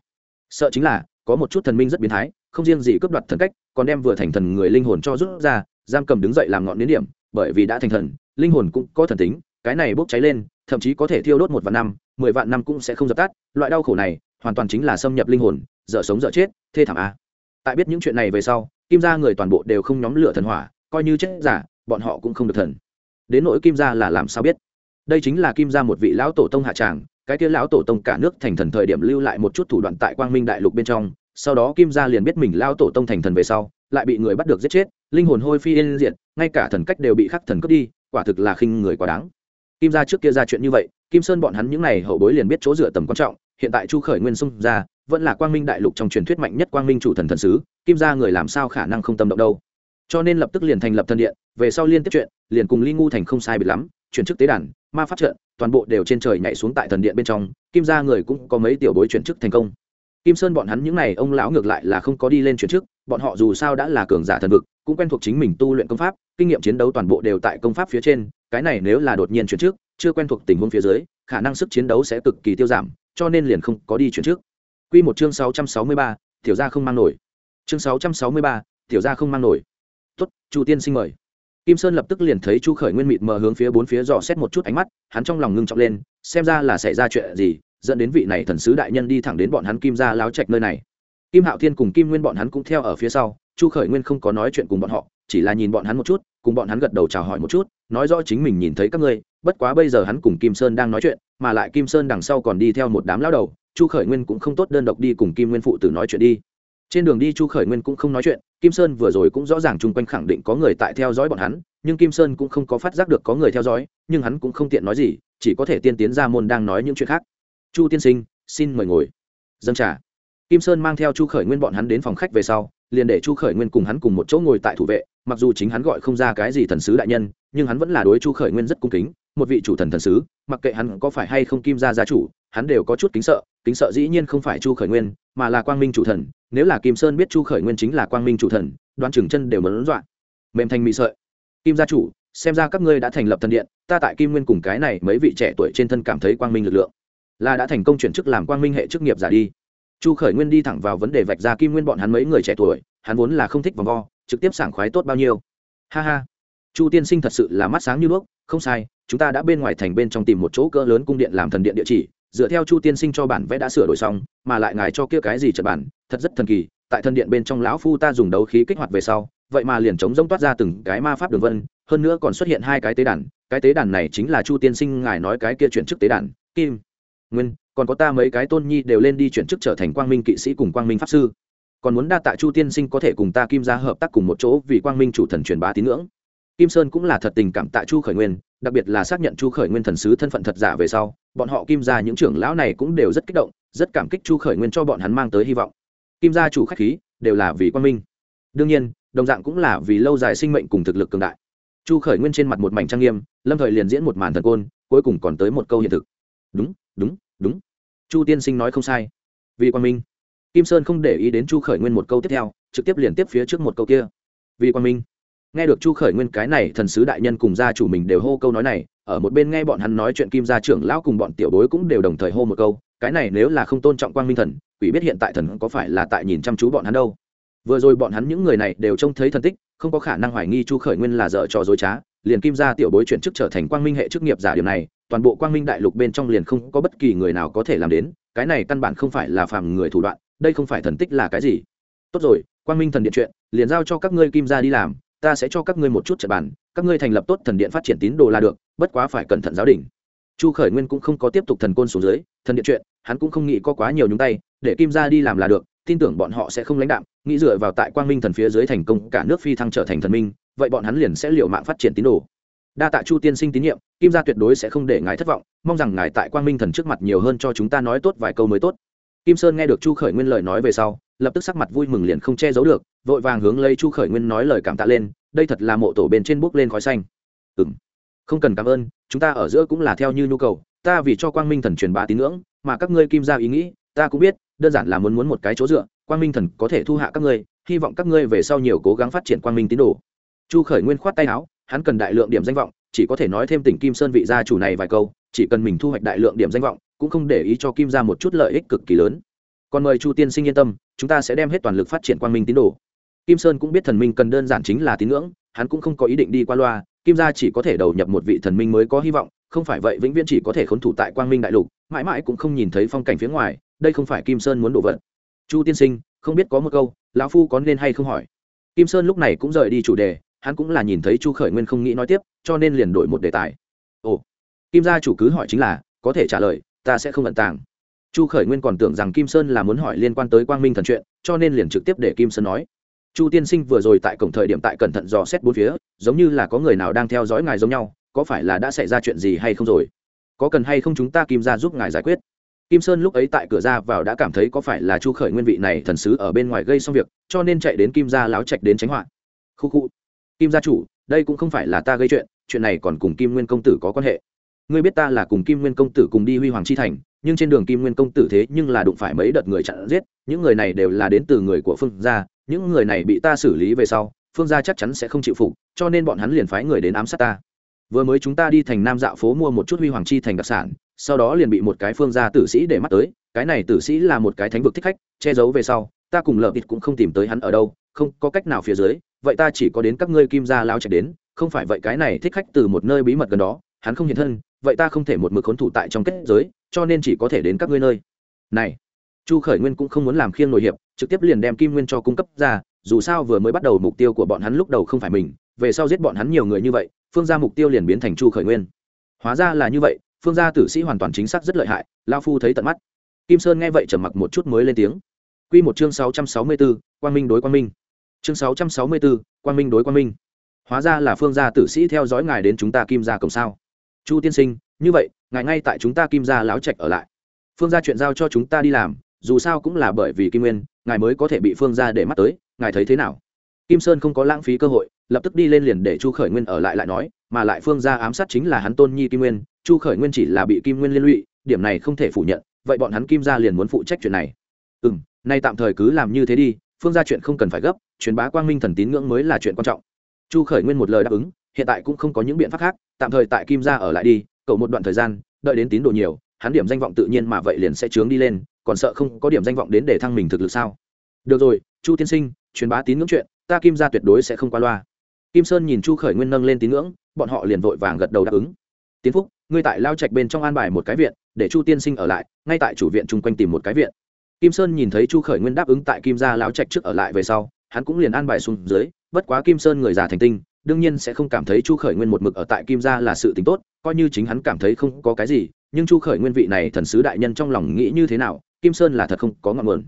Sợ chính là có một chút thần minh rất biến thái, không riêng gì cướp đoạt thần cách, còn đem vừa thành thần người linh hồn cho rút ra, giam cầm đứng dậy làm ngọn nến điểm, bởi vì đã thành thần, linh hồn cũng có thần tính, cái này bốc cháy lên, thậm chí có thể thiêu đốt một vạn năm, mười vạn năm cũng sẽ không dập tắt, loại đau khổ này, hoàn toàn chính là xâm nhập linh hồn, dở sống dở chết, thê thảm a. Tại biết những chuyện này về sau, kim gia người toàn bộ đều không nhóm lửa thần hỏa, coi như chết giả, bọn họ cũng không được thần. Đến nỗi kim gia là làm sao biết? Đây chính là kim gia một vị lão tổ tông hạ tràng cái kia lão tổ tông cả nước thành thần thời điểm lưu lại một chút thủ đoạn tại quang minh đại lục bên trong, sau đó kim gia liền biết mình lao tổ tông thành thần về sau, lại bị người bắt được giết chết, linh hồn hôi phi yên diện ngay cả thần cách đều bị khắc thần cướp đi, quả thực là khinh người quá đáng. Kim gia trước kia ra chuyện như vậy, kim sơn bọn hắn những n à y hậu bối liền biết chỗ dựa tầm quan trọng, hiện tại chu khởi nguyên xung ra, vẫn là quang minh đại lục trong truyền thuyết mạnh nhất quang minh chủ thần thần sứ, kim gia người làm sao khả năng không tâm động đâu. Cho nên lập tức liền thành lập thần điện, về sau liên tiếp chuyện, liền cùng ly ngu thành không sai biệt lắm, chuyển chức tế đàn ma phát trận toàn bộ đều trên trời nhảy xuống tại thần điện bên trong kim gia người cũng có mấy tiểu bối chuyển chức thành công kim sơn bọn hắn những n à y ông lão ngược lại là không có đi lên chuyển chức bọn họ dù sao đã là cường giả thần vực cũng quen thuộc chính mình tu luyện công pháp kinh nghiệm chiến đấu toàn bộ đều tại công pháp phía trên cái này nếu là đột nhiên chuyển trước chưa quen thuộc tình huống phía dưới khả năng sức chiến đấu sẽ cực kỳ tiêu giảm cho nên liền không có đi chuyển trước Quy một chương 663, tiểu gia không mang nổi. Chương 663, tiểu gia không mang nổi. Tốt, Chu tiên sinh mời. Kim Sơn lập tức liền thấy Chu Khởi Nguyên mịt mờ hướng phía bốn phía dò xét một chút ánh mắt, hắn trong lòng ngưng trọng lên, xem ra là xảy ra chuyện gì, dẫn đến vị này thần sứ đại nhân đi thẳng đến bọn hắn Kim gia láo trạch nơi này. Kim Hạo Thiên cùng Kim Nguyên bọn hắn cũng theo ở phía sau, Chu Khởi Nguyên không có nói chuyện cùng bọn họ, chỉ là nhìn bọn hắn một chút, cùng bọn hắn gật đầu chào hỏi một chút, nói rõ chính mình nhìn thấy các ngươi, bất quá bây giờ hắn cùng Kim Sơn đang nói chuyện, mà lại Kim Sơn đằng sau còn đi theo một đám lão đầu, chu khởi nguyên cũng không tốt đơn độc đi cùng kim nguyên phụ tử nói chuyện đi trên đường đi chu khởi nguyên cũng không nói chuyện, kim sơn vừa rồi cũng rõ ràng chung quanh khẳng định có người tại theo dõi bọn hắn, nhưng kim sơn cũng không có phát giác được có người theo dõi, nhưng hắn cũng không tiện nói gì, chỉ có thể tiên tiến ra môn đang nói những chuyện khác. Chu tiên sinh, xin mời ngồi. Dâng trà. Kim sơn mang theo chu khởi nguyên bọn hắn đến phòng khách về sau, liền để chu khởi nguyên cùng hắn cùng một chỗ ngồi tại thủ vệ, mặc dù chính hắn gọi không ra cái gì thần sứ đại nhân, nhưng hắn vẫn là đối chu khởi nguyên rất cung kính một vị chủ thần thần sứ, mặc kệ hắn có phải hay không kim gia gia chủ, hắn đều có chút kính sợ kính sợ dĩ nhiên không phải chu khởi nguyên, mà là quang minh chủ thần, nếu là kim sơn biết chu khởi nguyên chính là quang minh chủ thần đoan trừng chân đều mẫn dọa mềm thành mị sợi. Kim gia chủ, xem ra các ngươi đã thành lập thần điện, ta tại kim nguyên cùng cái này mấy vị trẻ tuổi trên thân cảm thấy quang minh lực lượng, là đã thành công chuyển chức làm quang minh hệ chức nghiệp giả đi. Chu khởi nguyên đi thẳng vào vấn đề vạch ra kim nguyên bọn hắn mấy người trẻ tuổi, hắn vốn là không thích vòng vo, trực tiếp sảng khoái tốt bao nhiêu. Ha ha. Chu tiên sinh thật sự là mắt sáng như đuốc, không sai chúng ta đã bên ngoài thành bên trong tìm một chỗ cỡ lớn cung điện làm thần điện địa chỉ, dựa theo chu tiên sinh cho bản vẽ đã sửa đổi xong, mà lại ngài cho kia cái gì trật bản, thật rất thần kỳ, tại thần điện bên trong lão phu ta dùng đấu khí kích hoạt về sau, vậy mà liền chống rông toát ra từng cái ma pháp đường vân, hơn nữa còn xuất hiện hai cái tế đàn, cái tế đàn này chính là chu tiên sinh ngài nói cái kia chuyển chức tế đàn, kim, nguyên, còn có ta mấy cái tôn nhi đều lên đi chuyển chức trở thành quang minh kỵ sĩ cùng quang minh pháp sư. Còn muốn đa tạ chu tiên sinh có thể cùng ta kim ra hợp tác cùng một chỗ vì quang minh chủ thần truyền bá tín ngưỡng. Kim sơn cũng là thật tình cảm tạ chu khởi nguyên đặc biệt là xác nhận chu khởi nguyên thần sứ thân phận thật giả về sau, bọn họ kim ra những trưởng lão này cũng đều rất kích động, rất cảm kích chu khởi nguyên cho bọn hắn mang tới hy vọng. Kim gia chủ khách khí, đều là vì Quan minh. Đương nhiên, đồng dạng cũng là vì lâu dài sinh mệnh cùng thực lực cường đại. Chu khởi nguyên trên mặt một mảnh trang nghiêm, lâm thời liền diễn một màn thần côn, cuối cùng còn tới một câu hiện thực. Đúng đúng đúng. Chu tiên sinh nói không sai. Vì Quan minh. Kim sơn không để ý đến chu khởi nguyên một câu tiếp theo, trực tiếp liền tiếp phía trước một câu kia. Vì Quan minh nghe được chu khởi nguyên cái này thần sứ đại nhân cùng gia chủ mình đều hô câu nói này, ở một bên nghe bọn hắn nói chuyện kim gia trưởng lão cùng bọn tiểu bối cũng đều đồng thời hô một câu, cái này nếu là không tôn trọng quang minh thần, quỷ biết hiện tại thần có phải là tại nhìn chăm chú bọn hắn đâu. Vừa rồi bọn hắn những người này đều trông thấy thần tích, không có khả năng hoài nghi chu khởi nguyên là dở trò dối trá, liền kim gia tiểu bối chuyển chức trở thành quang minh hệ chức nghiệp giả điều này, toàn bộ quang minh đại lục bên trong liền không có bất kỳ người nào có thể làm đến, cái này căn bản không phải là phàm người thủ đoạn, đây không phải thần tích là cái gì. Tốt rồi, quang minh thần điện chuyện, liền giao cho các ngươi kim gia đi làm ta sẽ cho các ngươi một chút trận bàn, các ngươi thành lập tốt thần điện phát triển tín đồ là được, bất quá phải cẩn thận giáo đình. Chu khởi nguyên cũng không có tiếp tục thần côn xuống dưới, thần điện chuyện, hắn cũng không nghĩ có quá nhiều nhúng tay, để kim gia đi làm là được, tin tưởng bọn họ sẽ không lãnh đạm, nghĩ dựa vào tại quang minh thần phía dưới thành công, cả nước phi thăng trở thành thần minh, vậy bọn hắn liền sẽ liệu mạng phát triển tín đồ. Đa tạ chu tiên sinh tín nhiệm, kim gia tuyệt đối sẽ không để ngài thất vọng, mong rằng ngài tại quang minh thần trước mặt nhiều hơn cho chúng ta nói tốt vài câu mới tốt kim sơn nghe được chu khởi nguyên lời nói về sau, lập tức sắc mặt vui mừng liền không che giấu được, vội vàng hướng lấy chu khởi nguyên nói lời cảm tạ lên, đây thật là mộ tổ bên trên bước lên khói xanh. Ừ m không cần cảm ơn, chúng ta ở giữa cũng là theo như nhu cầu, ta vì cho quang minh thần truyền bá tín ngưỡng, mà các ngươi kim gia ý nghĩ, ta cũng biết, đơn giản là muốn muốn một cái chỗ dựa, quang minh thần có thể thu hạ các ngươi, hy vọng các ngươi về sau nhiều cố gắng phát triển quang minh tín đồ. Chu khởi nguyên khoát tay áo, hắn cần đại lượng điểm danh vọng, chỉ có thể nói thêm tỉnh kim sơn vị gia chủ này vài câu, chỉ cần mình thu hoạch đại lượng điểm danh vọng cũng không để ý cho kim ra một chút lợi ích cực kỳ lớn. Còn mời chu tiên sinh yên tâm, chúng ta sẽ đem hết toàn lực phát triển quang minh tín đồ. Kim sơn cũng biết thần minh cần đơn giản chính là tín ngưỡng, hắn cũng không có ý định đi qua loa, kim gia chỉ có thể đầu nhập một vị thần minh mới có hy vọng, không phải vậy vĩnh viễn chỉ có thể khốn thủ tại quang minh đại lục, mãi mãi cũng không nhìn thấy phong cảnh phía ngoài, đây không phải kim sơn muốn đổ vật. Chu tiên sinh, không biết có một câu, lão phu có nên hay không hỏi? Kim sơn lúc này cũng rời đi chủ đề, hắn cũng là nhìn thấy chu khởi nguyên không nghĩ nói tiếp, cho nên liền đổi một đề tài. Ồ, kim gia chủ cứ hỏi chính là, có thể trả lời ta sẽ không ẩn tàng. Chu khởi nguyên còn tưởng rằng kim sơn là muốn hỏi liên quan tới quang minh thần chuyện, cho nên liền trực tiếp để kim sơn nói. Chu tiên sinh vừa rồi tại cổng thời điểm tại cẩn thận dò xét bốn phía, giống như là có người nào đang theo dõi ngài giống nhau, có phải là đã xảy ra chuyện gì hay không rồi? Có cần hay không chúng ta kim ra giúp ngài giải quyết? Kim sơn lúc ấy tại cửa ra vào đã cảm thấy có phải là chu khởi nguyên vị này thần sứ ở bên ngoài gây xong việc, cho nên chạy đến kim gia láo trạch đến tránh họa. Khu khu. Kim gia chủ, đây cũng không phải là ta gây chuyện chuyện này còn cùng kim nguyên công tử có quan hệ ngươi biết ta là cùng kim nguyên công tử cùng đi huy hoàng chi thành, nhưng trên đường kim nguyên công tử thế nhưng là đụng phải mấy đợt người chặn giết, những người này đều là đến từ người của phương gia, những người này bị ta xử lý về sau, phương gia chắc chắn sẽ không chịu phục, cho nên bọn hắn liền phái người đến ám sát ta. Vừa mới chúng ta đi thành nam dạo phố mua một chút huy hoàng chi thành đặc sản, sau đó liền bị một cái phương gia tử sĩ để mắt tới, cái này tử sĩ là một cái thánh vực thích khách, che giấu về sau, ta cùng lợp thịt cũng không tìm tới hắn ở đâu, không có cách nào phía dưới, vậy ta chỉ có đến các ngươi kim gia lao chạy đến, không phải vậy cái này thích khách từ một nơi bí mật gần đó, hắn không hiện thân vậy ta không thể một mực khốn thủ tại trong kết giới, cho nên chỉ có thể đến các ngươi nơi. Này, chu khởi nguyên cũng không muốn làm khiêng nội hiệp, trực tiếp liền đem kim nguyên cho cung cấp ra, dù sao vừa mới bắt đầu mục tiêu của bọn hắn lúc đầu không phải mình, về sau giết bọn hắn nhiều người như vậy, phương ra mục tiêu liền biến thành chu khởi nguyên. Hóa ra là như vậy, phương gia tử sĩ hoàn toàn chính xác rất lợi hại lao phu thấy tận mắt. Kim sơn nghe vậy trầm mặc một chút mới lên tiếng. Q một chương sáu trăm sáu mươi b ố quang minh đối quang minh. Chương sáu trăm sáu mươi b ố quang minh đối quang minh. Hóa ra là phương gia tử sĩ theo dõi ngài đến chúng ta kim gia cổng sao chu tiên sinh, như vậy, ngài ngay tại chúng ta kim gia láo trạch ở lại. Phương gia chuyện giao cho chúng ta đi làm, dù sao cũng là bởi vì kim nguyên, ngài mới có thể bị phương Gia để mắt tới, ngài thấy thế nào? Kim sơn không có lãng phí cơ hội, lập tức đi lên liền để chu khởi nguyên ở lại lại nói, mà lại phương Gia ám sát chính là hắn tôn nhi kim nguyên, chu khởi nguyên chỉ là bị kim nguyên liên lụy, điểm này không thể phủ nhận, vậy bọn hắn kim Gia liền muốn phụ trách chuyện này. Ừ m nay tạm thời cứ làm như thế đi, phương Gia chuyện không cần phải gấp, truyền bá quang minh thần tín ngưỡng mới là chuyện quan trọng. Chu khởi nguyên một lời đáp ứng hiện tại cũng không có những biện pháp khác, tạm thời tại kim Gia ở lại đi, cậu một đoạn thời gian, đợi đến tín đồ nhiều, hắn điểm danh vọng tự nhiên mà vậy liền sẽ trướng đi lên, còn sợ không có điểm danh vọng đến để thăng mình thực lực sao? Được rồi, chu tiên sinh, truyền bá tín ngưỡng chuyện, ta kim Gia tuyệt đối sẽ không qua loa. Kim sơn nhìn chu khởi nguyên nâng lên tín ngưỡng, bọn họ liền vội vàng gật đầu đáp ứng. Tiến phúc, ngươi tại lao trạch bên trong an bài một cái viện, để chu tiên sinh ở lại, ngay tại chủ viện chung quanh tìm một cái viện. Kim sơn nhìn thấy chu khởi nguyên đáp ứng tại kim gia lao trạch trước ở lại về sau, hắn cũng liền an bài xuống dưới, bất quá kim sơn người già thành tinh đương nhiên sẽ không cảm thấy chu khởi nguyên một mực ở tại kim gia là sự t tốt, coi như chính hắn cảm thấy không có cái gì, nhưng chu khởi nguyên vị này thần sứ đại nhân trong lòng nghĩ như thế nào, kim sơn là thật không có ngọn nguồn.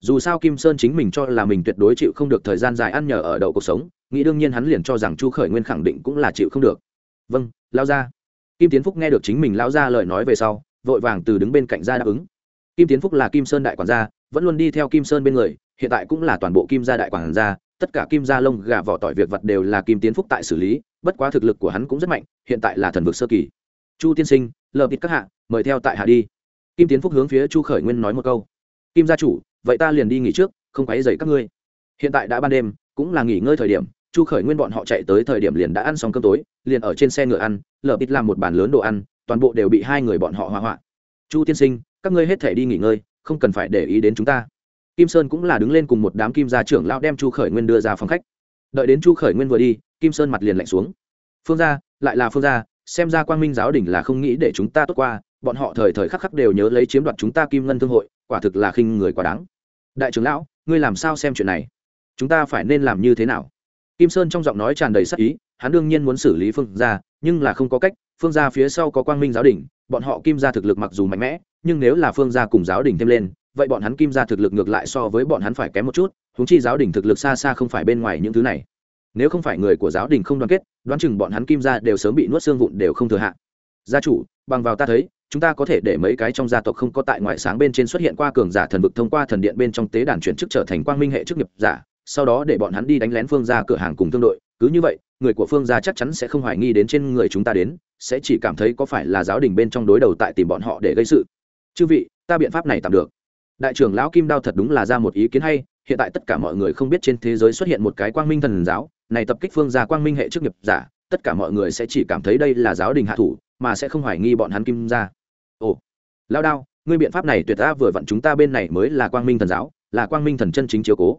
Dù sao kim sơn chính mình cho là mình tuyệt đối chịu không được thời gian dài ăn nhờ ở đậu cuộc sống, nghĩ đương nhiên hắn liền cho rằng chu khởi nguyên khẳng định cũng là chịu không được. Vâng lao ra kim tiến phúc nghe được chính mình lao ra lời nói về sau, vội vàng từ đứng bên cạnh ra đáp ứng. Kim tiến phúc là kim sơn đại quản gia, vẫn luôn đi theo kim sơn bên người, hiện tại cũng là toàn bộ kim gia đại quản gia tất cả kim gia lông, gà, vỏ, tỏi, việc vật đều là kim tiến phúc tại xử lý, bất quá thực lực của hắn cũng rất mạnh, hiện tại là thần vực sơ kỳ. Chu tiên sinh, lờ bịt các hạ, mời theo tại hạ đi. Kim tiến phúc hướng phía chu khởi nguyên nói một câu. Kim gia chủ, vậy ta liền đi nghỉ trước, không quấy dậy các ngươi. Hiện tại đã ban đêm, cũng là nghỉ ngơi thời điểm, chu khởi nguyên bọn họ chạy tới thời điểm liền đã ăn xong cơm tối, liền ở trên xe ngựa ăn, lờ bịt làm một bàn lớn đồ ăn, toàn bộ đều bị hai người bọn họ hỏa hoạn. chu tiên sinh, các ngươi hết thể đi nghỉ ngơi, không cần phải để ý đến chúng ta kim sơn cũng là đứng lên cùng một đám kim gia trưởng lão đem chu khởi nguyên đưa ra phòng khách. Đợi đến chu khởi nguyên vừa đi, kim sơn mặt liền lạnh xuống. Phương gia, lại là phương gia, xem ra quang minh giáo đình là không nghĩ để chúng ta tốt qua, bọn họ thời thời khắc khắc đều nhớ lấy chiếm đoạt chúng ta kim ngân thương hội, quả thực là khinh người quá đáng. Đại trưởng lão, ngươi làm sao xem chuyện này? Chúng ta phải nên làm như thế nào? Kim sơn trong giọng nói tràn đầy sắc ý, hắn đương nhiên muốn xử lý phương gia, nhưng là không có cách, phương gia phía sau có quang minh giáo đình, bọn họ kim gia thực lực mặc dù mạnh mẽ, nhưng nếu là phương gia cùng giáo đình thêm lên vậy bọn hắn kim gia thực lực ngược lại so với bọn hắn phải kém một chút húng chi giáo đình thực lực xa xa không phải bên ngoài những thứ này. Nếu không phải người của giáo đình không đoàn kết, đoán chừng bọn hắn kim gia đều sớm bị nuốt xương vụn đều không thừa hạ. Gia chủ, bằng vào ta thấy, chúng ta có thể để mấy cái trong gia tộc không có tại ngoại sáng bên trên xuất hiện qua cường giả thần vực thông qua thần điện bên trong tế đàn chuyển chức trở thành quang minh hệ chức nghiệp giả, sau đó để bọn hắn đi đánh lén phương gia cửa hàng cùng thương đội. Cứ như vậy, người của phương gia chắc chắn sẽ không hoài nghi đến trên người chúng ta đến, sẽ chỉ cảm thấy có phải là giáo đình bên trong đối đầu tại tìm bọn họ để gây sự. Chư vị, ta biện pháp này tạm được đại trưởng lão kim đao thật đúng là ra một ý kiến hay, hiện tại tất cả mọi người không biết trên thế giới xuất hiện một cái quang minh thần giáo, này tập kích phương gia quang minh hệ chức nghiệp giả, tất cả mọi người sẽ chỉ cảm thấy đây là giáo đình hạ thủ, mà sẽ không hoài nghi bọn hắn kim gia. Ồ, lao đao, ngươi biện pháp này tuyệt ta vừa vặn chúng ta bên này mới là quang minh thần giáo, là quang minh thần chân chính chiếu cố.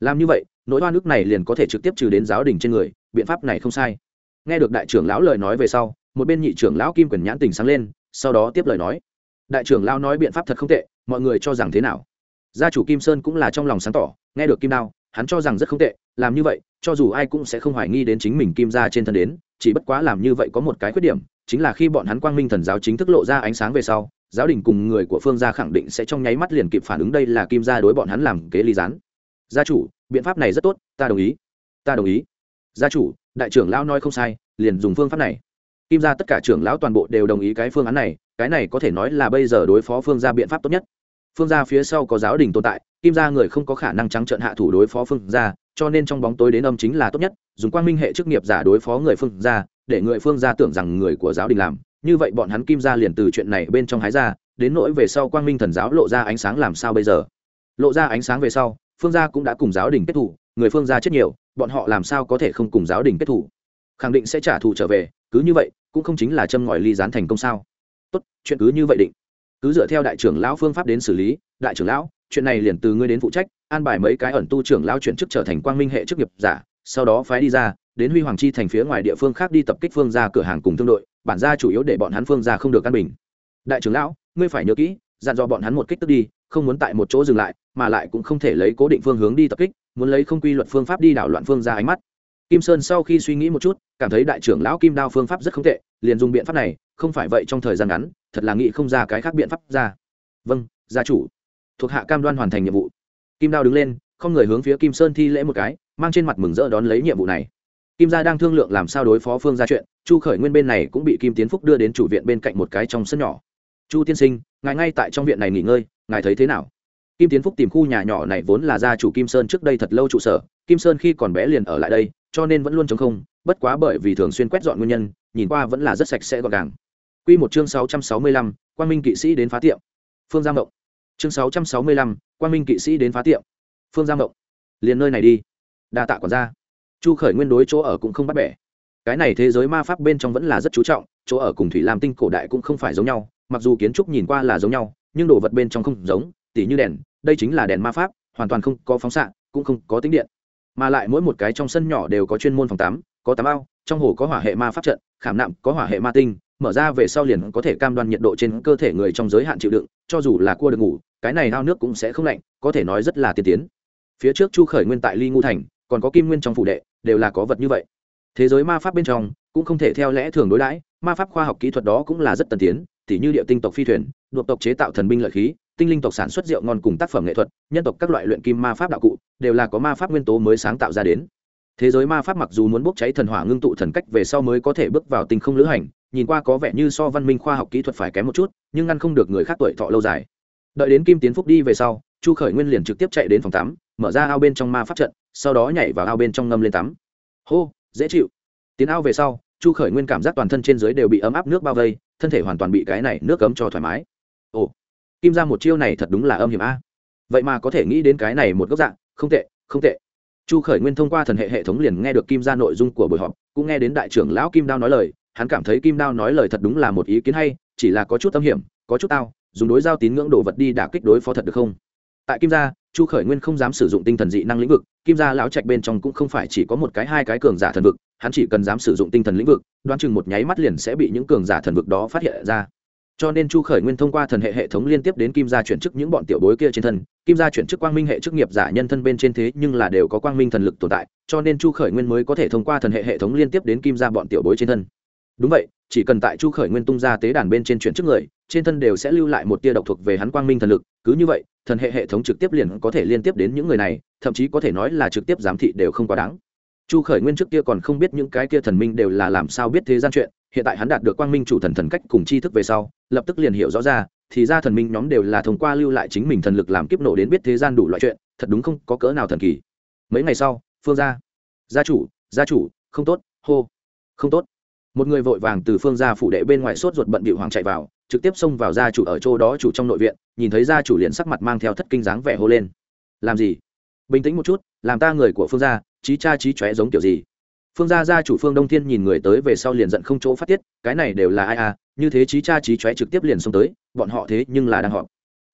Làm như vậy, nỗi hoa nước này liền có thể trực tiếp trừ đến giáo đình trên người, biện pháp này không sai. Nghe được đại trưởng lão lời nói về sau, một bên nhị trưởng lão kim quyền nhãn tình sáng lên, sau đó tiếp lời nói. Đại trưởng lão nói biện pháp thật không tệ mọi người cho rằng thế nào? Gia chủ kim sơn cũng là trong lòng sáng tỏ, nghe được kim đao, hắn cho rằng rất không tệ, làm như vậy, cho dù ai cũng sẽ không hoài nghi đến chính mình kim gia trên thân đến, chỉ bất quá làm như vậy có một cái khuyết điểm, chính là khi bọn hắn quang minh thần giáo chính thức lộ ra ánh sáng về sau, giáo đình cùng người của phương gia khẳng định sẽ trong nháy mắt liền kịp phản ứng đây là kim gia đối bọn hắn làm kế ly gián. Gia chủ, biện pháp này rất tốt, ta đồng ý. Ta đồng ý. Gia chủ, đại trưởng lão nói không sai, liền dùng phương pháp này. Kim gia tất cả trưởng lão toàn bộ đều đồng ý cái phương án này cái này có thể nói là bây giờ đối phó phương gia biện pháp tốt nhất. Phương gia phía sau có giáo đình tồn tại, kim gia người không có khả năng trắng trợn hạ thủ đối phó phương gia, cho nên trong bóng tối đến âm chính là tốt nhất, dùng quang minh hệ chức nghiệp giả đối phó người phương gia, để người phương gia tưởng rằng người của giáo đình làm. Như vậy bọn hắn kim gia liền từ chuyện này bên trong hái ra, đến nỗi về sau quang minh thần giáo lộ ra ánh sáng làm sao bây giờ? Lộ ra ánh sáng về sau, phương gia cũng đã cùng giáo đình kết thủ, người phương gia chết nhiều, bọn họ làm sao có thể không cùng giáo đình kết thủ? Khẳng định sẽ trả thù trở về, cứ như vậy, cũng không chính là châm ngòi ly gián thành công sao? Tốt, chuyện cứ như vậy định. Cứ dựa theo đại trưởng lão phương pháp đến xử lý. Đại trưởng lão, chuyện này liền từ ngươi đến phụ trách, an bài mấy cái ẩn tu trưởng lão chuyển chức trở thành quang minh hệ chức nghiệp giả, sau đó phái đi ra, đến huy hoàng chi thành phía ngoài địa phương khác đi tập kích phương ra cửa hàng cùng thương đội, bản ra chủ yếu để bọn hắn phương ra không được căn bình. Đại trưởng lão, ngươi phải nhớ kỹ, dặn dò bọn hắn một kích tức đi, không muốn tại một chỗ dừng lại, mà lại cũng không thể lấy cố định phương hướng đi tập kích, muốn lấy không quy luật phương pháp đi đảo loạn phương ra ánh mắt. Kim sơn sau khi suy nghĩ một chút, cảm thấy đại trưởng lão kim đao phương pháp rất không tệ liền dùng biện pháp này, không phải vậy trong thời gian ngắn, thật là nghĩ không ra cái khác biện pháp ra. Vâng gia chủ. Thuộc hạ cam đoan hoàn thành nhiệm vụ. Kim đao đứng lên, không người hướng phía kim sơn thi lễ một cái, mang trên mặt mừng rỡ đón lấy nhiệm vụ này. Kim gia đang thương lượng làm sao đối phó phương ra chuyện, chu khởi nguyên bên này cũng bị kim tiến phúc đưa đến chủ viện bên cạnh một cái trong sân nhỏ. Chu tiên sinh, ngài ngay tại trong viện này nghỉ ngơi, ngài thấy thế nào? Kim tiến phúc tìm khu nhà nhỏ này vốn là gia chủ kim sơn trước đây thật lâu trụ sở kim sơn khi còn bé liền ở lại đây cho nên vẫn luôn chống không bất quá bởi vì thường xuyên quét dọn nguyên nhân nhìn qua vẫn là rất sạch sẽ gọn gàng Quy một chương 665, Quang Minh kỵ sĩ đến phá tiệm. Phương Giang Động. Chương 665, Quang Minh kỵ sĩ đến phá tiệm. Phương Giang Động. Liền nơi này đi. Đa tạ quản gia. Chu Khởi Nguyên đối chỗ ở cũng không bắt bẻ. Cái này thế giới ma pháp bên trong vẫn là rất chú trọng, chỗ ở cùng Thủy Lam Tinh cổ đại cũng không phải giống nhau, mặc dù kiến trúc nhìn qua là giống nhau, nhưng đồ vật bên trong không giống, tỉ như đèn, đây chính là đèn ma pháp, hoàn toàn không có phóng xạ, cũng không có tính điện. Mà lại mỗi một cái trong sân nhỏ đều có chuyên môn phòng tắm, có tắm ao, trong hồ có hỏa hệ ma pháp trận, khảm nạm có hỏa hệ ma tinh, mở ra về sau liền có thể cam đoan nhiệt độ trên cơ thể người trong giới hạn chịu đựng cho dù là cua được ngủ cái này ao nước cũng sẽ không lạnh có thể nói rất là tiên tiến. Phía trước chu khởi nguyên tại ly ngu thành còn có kim nguyên trong phủ đệ đều là có vật như vậy. Thế giới ma pháp bên trong cũng không thể theo lẽ thường đối đãi ma pháp khoa học kỹ thuật đó cũng là rất tân tiến tỉ như địa tinh tộc phi thuyền đột tộc chế tạo thần binh lợi khí tinh linh tộc sản xuất rượu ngon cùng tác phẩm nghệ thuật, nhân tộc các loại luyện kim ma pháp đạo cụ, đều là có ma pháp nguyên tố mới sáng tạo ra đến. Thế giới ma pháp mặc dù muốn bốc cháy thần hỏa ngưng tụ thần cách về sau mới có thể bước vào tinh không lữ hành, nhìn qua có vẻ như so văn minh khoa học kỹ thuật phải kém một chút, nhưng ngăn không được người khác tuổi thọ lâu dài. Đợi đến kim tiến phúc đi về sau, chu khởi nguyên liền trực tiếp chạy đến phòng tắm, mở ra ao bên trong ma pháp trận, sau đó nhảy vào ao bên trong ngâm lên tắm. Hô, dễ chịu. Tiến ao về sau, chu khởi nguyên cảm giác toàn thân trên dưới đều bị ấm áp nước bao vây, thân thể hoàn toàn bị cái này nước cấm cho thoải mái. Ồ kim ra một chiêu này thật đúng là âm hiểm a. Vậy mà có thể nghĩ đến cái này một góc dạng, không tệ không tệ. Chu khởi nguyên thông qua thần hệ hệ thống liền nghe được kim ra nội dung của buổi họp, cũng nghe đến đại trưởng lão kim đao nói lời, hắn cảm thấy kim đao nói lời thật đúng là một ý kiến hay, chỉ là có chút âm hiểm, có chút tao, dùng đối giao tín ngưỡng đồ vật đi đả kích đối phó thật được không? Tại kim gia, chu khởi nguyên không dám sử dụng tinh thần dị năng lĩnh vực, kim gia lão trạch bên trong cũng không phải chỉ có một cái hai cái cường giả thần vực, hắn chỉ cần dám sử dụng tinh thần lĩnh vực, đoán chừng một nháy mắt liền sẽ bị những cường giả thần vực đó phát hiện ra cho nên chu khởi nguyên thông qua thần hệ hệ thống liên tiếp đến kim gia chuyển chức những bọn tiểu bối kia trên thân. Kim gia chuyển chức quang minh hệ chức nghiệp giả nhân thân bên trên thế nhưng là đều có quang minh thần lực tồn tại, cho nên chu khởi nguyên mới có thể thông qua thần hệ hệ thống liên tiếp đến kim gia bọn tiểu bối trên thân. Đúng vậy, chỉ cần tại chu khởi nguyên tung ra tế đàn bên trên chuyển chức người, trên thân đều sẽ lưu lại một tia độc thuộc về hắn quang minh thần lực, cứ như vậy, thần hệ hệ thống trực tiếp liền có thể liên tiếp đến những người này, thậm chí có thể nói là trực tiếp giám thị đều không quá đáng. Chu khởi nguyên trước kia còn không biết những cái kia thần minh đều là làm sao biết thế gian chuyện hiện tại hắn đạt được quang minh chủ thần thần cách cùng tri thức về sau, lập tức liền hiểu rõ ra, thì ra thần minh nhóm đều là thông qua lưu lại chính mình thần lực làm kiếp nổ đến biết thế gian đủ loại chuyện, thật đúng không có cỡ nào thần kỳ. Mấy ngày sau, phương gia. Gia chủ gia chủ, không tốt, hô. Không tốt. Một người vội vàng từ phương gia phủ đệ bên ngoài sốt ruột bận bịu hoàng chạy vào, trực tiếp xông vào gia chủ ở chỗ đó chủ trong nội viện, nhìn thấy gia chủ liền sắc mặt mang theo thất kinh dáng vẻ hô lên. Làm gì? Bình tĩnh một chút, làm ta người của phương gia trí cha trí chóe giống kiểu gì? Phương gia gia chủ phương đông thiên nhìn người tới về sau liền giận không chỗ phát tiết, cái này đều là ai à như thế trí cha trí chóe trực tiếp liền xông tới, bọn họ thế nhưng là đang họp.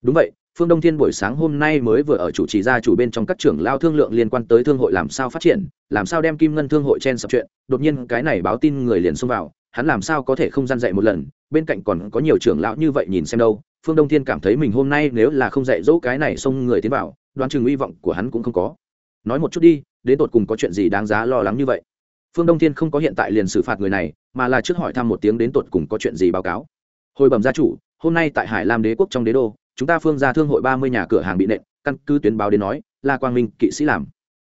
Đúng vậy, phương đông thiên buổi sáng hôm nay mới vừa ở chủ trì gia chủ bên trong các trưởng lao thương lượng liên quan tới thương hội làm sao phát triển, làm sao đem kim ngân thương hội chen sập chuyện, đột nhiên cái này báo tin người liền xông vào, hắn làm sao có thể không gian dạy một lần, bên cạnh còn có nhiều trưởng lão như vậy nhìn xem đâu, phương đông thiên cảm thấy mình hôm nay nếu là không dạy dỗ cái này xông người tiến vào, đoán chừng hy vọng của hắn cũng không có. Nói một chút đi, đến tột cùng có chuyện gì đáng giá lo lắng như vậy? Phương đông thiên không có hiện tại liền xử phạt người này, mà là trước hỏi thăm một tiếng đến tột cùng có chuyện gì báo cáo. Hồi bẩm gia chủ, hôm nay tại hải lam đế quốc trong đế đô, chúng ta phương ra thương hội ba mươi nhà cửa hàng bị nện, căn cứ tuyến báo đến nói, là quang minh kỵ sĩ làm.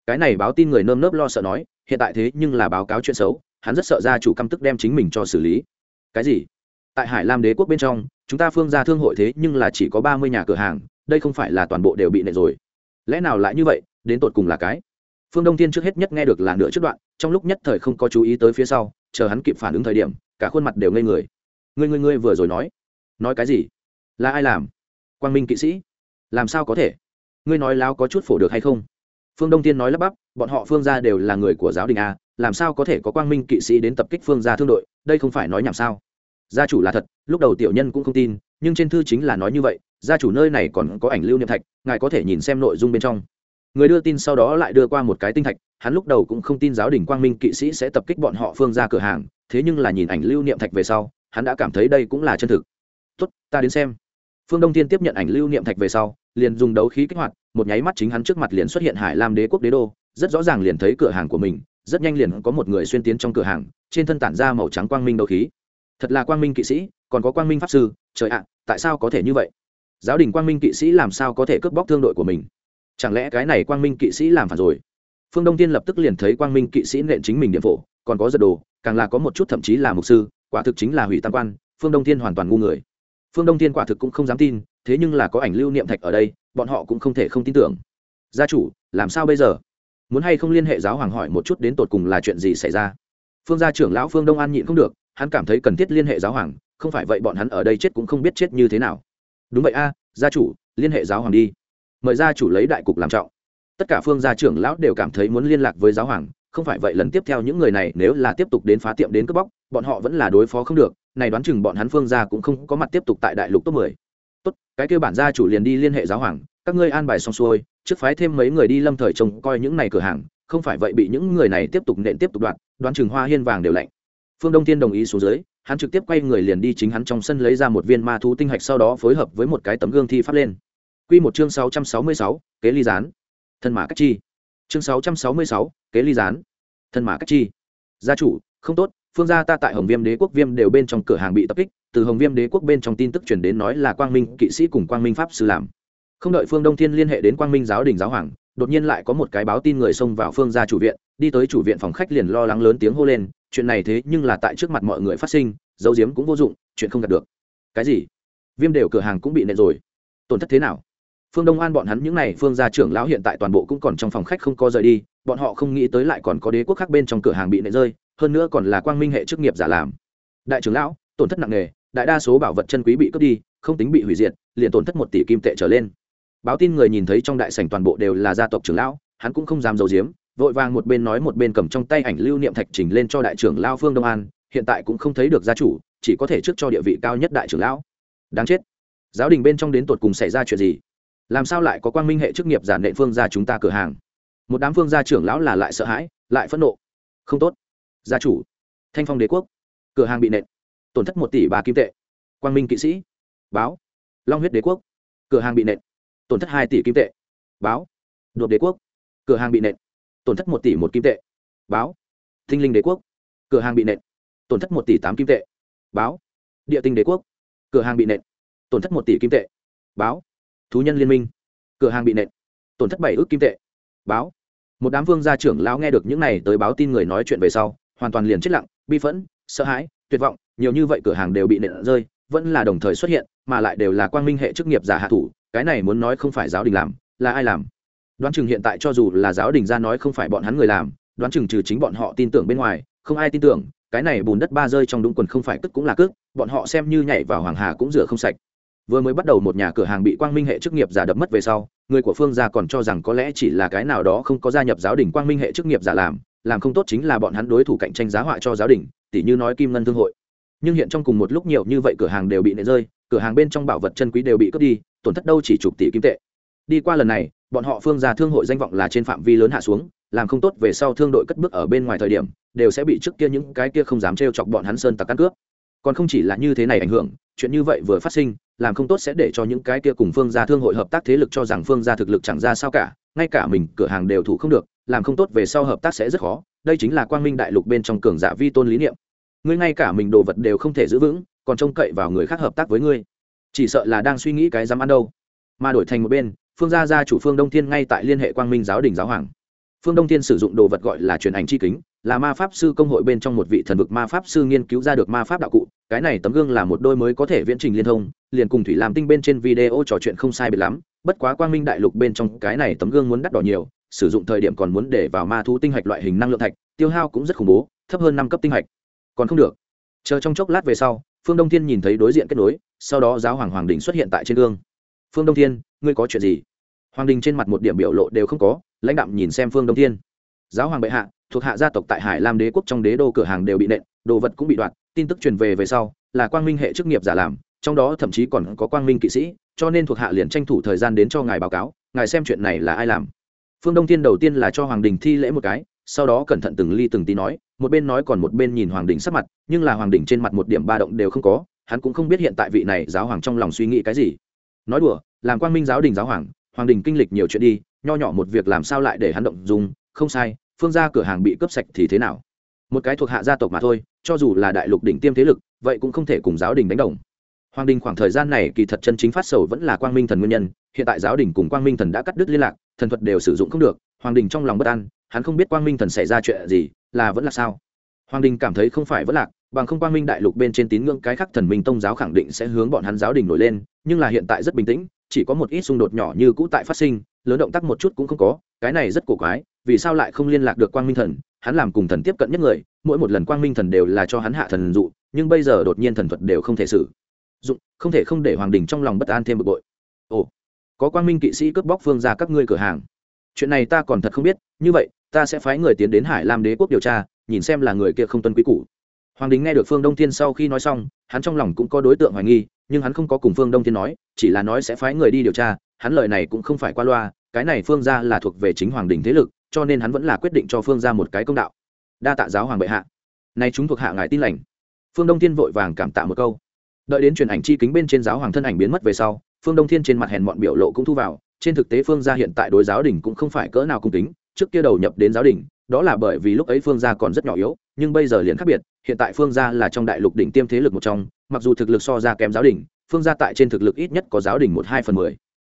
Cái này báo tin người nơm nớp lo sợ nói, hiện tại thế nhưng là báo cáo chuyện xấu, hắn rất sợ gia chủ căm tức đem chính mình cho xử lý. Cái gì? Tại hải lam đế quốc bên trong, chúng ta phương ra thương hội thế nhưng là chỉ có ba mươi nhà cửa hàng, đây không phải là toàn bộ đều bị nện rồi. Lẽ nào lại như vậy, đến tột cùng là cái? Phương đông tiên trước hết nhất nghe được là nửa trước đoạn, trong lúc nhất thời không có chú ý tới phía sau, chờ hắn kịp phản ứng thời điểm, cả khuôn mặt đều ngây người. Ngươi ngươi ngươi vừa rồi nói nói cái gì? Là ai làm? Quang minh kỵ sĩ? Làm sao có thể? Ngươi nói láo có chút phổ được hay không? Phương đông tiên nói lắp bắp, bọn họ phương gia đều là người của giáo đình a, làm sao có thể có quang minh kỵ sĩ đến tập kích phương gia thương đội, đây không phải nói nhảm sao? Gia chủ là thật, lúc đầu tiểu nhân cũng không tin, nhưng trên thư chính là nói như vậy, gia chủ nơi này còn có ảnh lưu niệm thạch, ngài có thể nhìn xem nội dung bên trong người đưa tin sau đó lại đưa qua một cái tinh thạch, hắn lúc đầu cũng không tin giáo đình quang minh kỵ sĩ sẽ tập kích bọn họ phương ra cửa hàng, thế nhưng là nhìn ảnh lưu niệm thạch về sau, hắn đã cảm thấy đây cũng là chân thực. Tốt, ta đến xem. Phương đông thiên tiếp nhận ảnh lưu niệm thạch về sau, liền dùng đấu khí kích hoạt, một nháy mắt chính hắn trước mặt liền xuất hiện hải lam đế quốc đế đô, rất rõ ràng liền thấy cửa hàng của mình, rất nhanh liền có một người xuyên tiến trong cửa hàng, trên thân tản ra màu trắng quang minh đấu khí. Thật là quang minh kỵ sĩ, còn có quang minh pháp sư, trời ạ, tại sao có thể như vậy? Giáo đình quang minh kỵ sĩ làm sao có thể cướp bóc thương đội của mình? Chẳng lẽ cái này quang minh kỵ sĩ làm phản rồi? Phương đông tiên lập tức liền thấy quang minh kỵ sĩ nện chính mình điện phổ, còn có giật đồ, càng là có một chút thậm chí là mục sư, quả thực chính là hủy tam quan, phương đông tiên hoàn toàn ngu người. Phương đông thiên quả thực cũng không dám tin, thế nhưng là có ảnh lưu niệm thạch ở đây, bọn họ cũng không thể không tin tưởng. Gia chủ, làm sao bây giờ? Muốn hay không liên hệ giáo hoàng hỏi một chút đến tột cùng là chuyện gì xảy ra? Phương gia trưởng lão phương đông an nhịn không được, hắn cảm thấy cần thiết liên hệ giáo hoàng, không phải vậy bọn hắn ở đây chết cũng không biết chết như thế nào. Đúng vậy a, gia chủ, liên hệ giáo hoàng đi mời gia chủ lấy đại cục làm trọng. Tất cả phương gia trưởng lão đều cảm thấy muốn liên lạc với giáo hoàng, không phải vậy lần tiếp theo những người này nếu là tiếp tục đến phá tiệm đến cướp bóc, bọn họ vẫn là đối phó không được, này đoán chừng bọn hắn phương gia cũng không có mặt tiếp tục tại đại lục top mười. Tốt, cái kêu bản gia chủ liền đi liên hệ giáo hoàng, các ngươi an bài xong xuôi, trước phái thêm mấy người đi lâm thời trông coi những này cửa hàng, không phải vậy bị những người này tiếp tục nện tiếp tục đoạt, đoán chừng hoa hiên vàng đều lạnh. Phương đông tiên đồng ý xuống dưới, hắn trực tiếp quay người liền đi chính hắn trong sân lấy ra một viên ma thú tinh hạch sau đó phối hợp với một cái tấm gương thi pháp lên. Quy một chương 666, kế ly gián. Thân mã cách chi. Chương 666, kế ly gián. Thân mã cách chi. Gia chủ, không tốt, phương gia ta tại Hồng Viêm Đế quốc Viêm đều bên trong cửa hàng bị tập kích, từ Hồng Viêm Đế quốc bên trong tin tức truyền đến nói là Quang Minh kỵ sĩ cùng Quang Minh pháp sư làm. Không đợi Phương Đông Thiên liên hệ đến Quang Minh giáo đình giáo hoàng, đột nhiên lại có một cái báo tin người xông vào phương gia chủ viện, đi tới chủ viện phòng khách liền lo lắng lớn tiếng hô lên, chuyện này thế nhưng là tại trước mặt mọi người phát sinh, dấu diếm cũng vô dụng, chuyện không đạt được. Cái gì? Viêm đều cửa hàng cũng bị nện rồi. Tổn thất thế nào? Phương đông an bọn hắn những n à y phương gia trưởng lão hiện tại toàn bộ cũng còn trong phòng khách không có rời đi, bọn họ không nghĩ tới lại còn có đế quốc khác bên trong cửa hàng bị nệ rơi, hơn nữa còn là quang minh hệ chức nghiệp giả làm. Đại trưởng lão, tổn thất nặng nề, đại đa số bảo vật chân quý bị cướp đi, không tính bị hủy diệt, liền tổn thất một tỷ kim tệ trở lên. Báo tin người nhìn thấy trong đại sảnh toàn bộ đều là gia tộc trưởng lão, hắn cũng không dám giấu giếm, vội vàng một bên nói một bên cầm trong tay ảnh lưu niệm thạch trình lên cho đại trưởng lao phương đông an, hiện tại cũng không thấy được gia chủ, chỉ có thể trước cho địa vị cao nhất đại trưởng lão. Đáng chết. Giáo đình bên trong đến tột cùng xảy ra chuyện gì? Làm sao lại có quang minh hệ chức nghiệp giản nện phương ra chúng ta cửa hàng? Một đám phương gia trưởng lão là lại sợ hãi, lại phẫn nộ. Không tốt. Gia chủ. Thanh phong đế quốc. Cửa hàng bị nện. Tổn thất một tỷ ba kim tệ. Quang minh kỵ sĩ. Báo. Long huyết đế quốc. Cửa hàng bị nện. Tổn thất hai tỷ kim tệ. Báo. Đột đế quốc. Cửa hàng bị nện. Tổn thất một tỷ một kim tệ. Báo. Thinh linh đế quốc. Cửa hàng bị nện. Tổn thất một tỷ tám kim tệ. Báo. Địa tinh đế quốc. Cửa hàng bị nện. Tổn thất một tỷ kim tệ. Báo thú nhân liên minh. Cửa hàng bị nện. Tổn thất bảy ước kim tệ. Báo. Một đám vương gia trưởng lão nghe được những này tới báo tin người nói chuyện về sau, hoàn toàn liền chết lặng, bi phẫn, sợ hãi, tuyệt vọng, nhiều như vậy cửa hàng đều bị nện rơi, vẫn là đồng thời xuất hiện, mà lại đều là quang minh hệ chức nghiệp giả hạ thủ, cái này muốn nói không phải giáo đình làm, là ai làm? Đoán chừng hiện tại cho dù là giáo đình ra nói không phải bọn hắn người làm, đoán chừng trừ chính bọn họ tin tưởng bên ngoài, không ai tin tưởng, cái này bùn đất ba rơi trong đúng quần không phải cất cũng là cước bọn họ xem như nhảy vào hoàng hà cũng rửa không sạch vừa mới bắt đầu một nhà cửa hàng bị quang minh hệ chức nghiệp giả đập mất về sau, người của phương gia còn cho rằng có lẽ chỉ là cái nào đó không có gia nhập giáo đình quang minh hệ chức nghiệp giả làm làm không tốt chính là bọn hắn đối thủ cạnh tranh giá họa cho giáo đình tỷ như nói kim ngân thương hội. Nhưng hiện trong cùng một lúc nhiều như vậy cửa hàng đều bị nệ rơi, cửa hàng bên trong bảo vật chân quý đều bị cướp đi, tổn thất đâu chỉ chục tỷ kim tệ. Đi qua lần này, bọn họ phương gia thương hội danh vọng là trên phạm vi lớn hạ xuống, làm không tốt về sau thương đội cất bước ở bên ngoài thời điểm, đều sẽ bị trước kia những cái kia không dám trêu chọc bọn hắn sơn tặc căn cướp còn không chỉ là như thế này ảnh hưởng, chuyện như vậy vừa phát sinh, làm không tốt sẽ để cho những cái kia cùng phương gia thương hội hợp tác thế lực cho rằng phương gia thực lực chẳng ra sao cả, ngay cả mình cửa hàng đều thủ không được, làm không tốt về sau hợp tác sẽ rất khó, đây chính là quang minh đại lục bên trong cường giả vi tôn lý niệm. Ngươi ngay cả mình đồ vật đều không thể giữ vững, còn trông cậy vào người khác hợp tác với ngươi. Chỉ sợ là đang suy nghĩ cái dám ăn đâu. Mà đổi thành một bên, phương gia gia chủ phương đông thiên ngay tại liên hệ quang minh giáo đình giáo hoàng. Phương đông thiên sử dụng đồ vật gọi là truyền ảnh chi kính, là ma pháp sư công hội bên trong một vị thần vực ma pháp sư nghiên cứu ra được ma pháp đạo cụ cái này tấm gương là một đôi mới có thể viễn trình liên thông, liền cùng thủy làm tinh bên trên video trò chuyện không sai biệt lắm, bất quá quang minh đại lục bên trong cái này tấm gương muốn đắt đỏ nhiều, sử dụng thời điểm còn muốn để vào ma thu tinh hạch loại hình năng lượng thạch, tiêu hao cũng rất khủng bố, thấp hơn năm cấp tinh hạch. Còn không được. Chờ trong chốc lát về sau, phương đông thiên nhìn thấy đối diện kết nối, sau đó giáo hoàng hoàng đình xuất hiện tại trên gương. Phương đông thiên, ngươi có chuyện gì? Hoàng đình trên mặt một điểm biểu lộ đều không có, lãnh đạm nhìn xem phương đông thiên. Giáo hoàng bệ hạ, thuộc hạ gia tộc tại hải lam đế quốc trong đế đô cửa hàng đều bị nện, đồ vật cũng bị đoạt tin tức truyền về về sau, là quang minh hệ chức nghiệp giả làm, trong đó thậm chí còn có quang minh kỵ sĩ, cho nên thuộc hạ liền tranh thủ thời gian đến cho ngài báo cáo, ngài xem chuyện này là ai làm. Phương đông tiên đầu tiên là cho hoàng đình thi lễ một cái, sau đó cẩn thận từng ly từng tí nói, một bên nói còn một bên nhìn hoàng đình sắc mặt, nhưng là hoàng đình trên mặt một điểm ba động đều không có, hắn cũng không biết hiện tại vị này giáo hoàng trong lòng suy nghĩ cái gì. Nói đùa, làm quang minh giáo đình giáo hoàng hoàng đình kinh lịch nhiều chuyện đi, nho nhỏ một việc làm sao lại để hắn động dùng không sai, phương gia cửa hàng bị cướp sạch thì thế nào? Một cái thuộc hạ gia tộc mà thôi cho dù là đại lục đỉnh tiêm thế lực, vậy cũng không thể cùng giáo đình đánh đồng. Hoàng đình khoảng thời gian này kỳ thật chân chính phát sầu vẫn là quang minh thần nguyên nhân, hiện tại giáo đình cùng quang minh thần đã cắt đứt liên lạc, thần thuật đều sử dụng không được, hoàng đình trong lòng bất an, hắn không biết quang minh thần xảy ra chuyện gì, là vẫn là sao. Hoàng đình cảm thấy không phải vẫn lạc, bằng không quang minh đại lục bên trên tín ngưỡng cái khác thần minh tông giáo khẳng định sẽ hướng bọn hắn giáo đình nổi lên, nhưng là hiện tại rất bình tĩnh, chỉ có một ít xung đột nhỏ như cũ tại phát sinh, lớn động tác một chút cũng không có, cái này rất cổ quái, vì sao lại không liên lạc được quang minh thần, hắn làm cùng thần tiếp cận nhất người mỗi một lần quang minh thần đều là cho hắn hạ thần dụ, nhưng bây giờ đột nhiên thần thuật đều không thể xử dụng, không thể không để hoàng đình trong lòng bất an thêm bực bội. Ồ, có quang minh kỵ sĩ cướp bóc phương ra các ngươi cửa hàng. Chuyện này ta còn thật không biết, như vậy, ta sẽ phái người tiến đến hải lam đế quốc điều tra, nhìn xem là người kia không tuân quý cũ hoàng đình nghe được phương đông thiên sau khi nói xong, hắn trong lòng cũng có đối tượng hoài nghi, nhưng hắn không có cùng phương đông thiên nói, chỉ là nói sẽ phái người đi điều tra, hắn lời này cũng không phải qua loa, cái này phương ra là thuộc về chính hoàng đình thế lực, cho nên hắn vẫn là quyết định cho phương ra một cái công đạo đa tạ giáo hoàng bệ hạ. Nay chúng thuộc hạ ngài tin lành. Phương đông thiên vội vàng cảm tạ một câu. Đợi đến truyền ảnh chi kính bên trên giáo hoàng thân ảnh biến mất về sau, phương đông thiên trên mặt hèn mọn biểu lộ cũng thu vào. Trên thực tế phương gia hiện tại đối giáo đình cũng không phải cỡ nào cung kính. Trước kia đầu nhập đến giáo đình, đó là bởi vì lúc ấy phương gia còn rất nhỏ yếu, nhưng bây giờ liền khác biệt. Hiện tại phương gia là trong đại lục đỉnh tiêm thế lực một trong. Mặc dù thực lực so ra kém giáo đình, phương gia tại trên thực lực ít nhất có giáo đình một hai phần mười.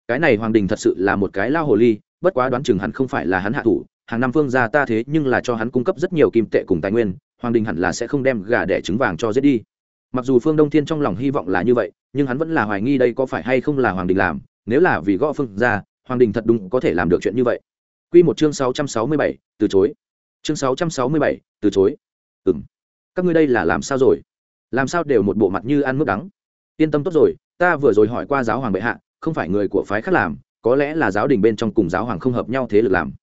Cái này hoàng đình thật sự là một cái lao hồ ly, bất quá đoán chừng hắn không phải là hắn hạ thủ hàng năm phương gia ta thế nhưng là cho hắn cung cấp rất nhiều kim tệ cùng tài nguyên, hoàng đình hẳn là sẽ không đem gà đẻ trứng vàng cho giết đi. Mặc dù phương đông thiên trong lòng hy vọng là như vậy, nhưng hắn vẫn là hoài nghi đây có phải hay không là hoàng đình làm. Nếu là vì gõ phương gia, hoàng đình thật đúng có thể làm được chuyện như vậy. Quy một chương sáu trăm sáu mươi bảy, từ chối. Chương sáu trăm sáu mươi bảy, từ chối. Ừm. Các ngươi đây là làm sao rồi? Làm sao đều một bộ mặt như ăn mướp đắng? Yên tâm tốt rồi, ta vừa rồi hỏi qua giáo hoàng bệ hạ, không phải người của phái khác làm, có lẽ là giáo đình bên trong cùng giáo hoàng không hợp nhau thế lực làm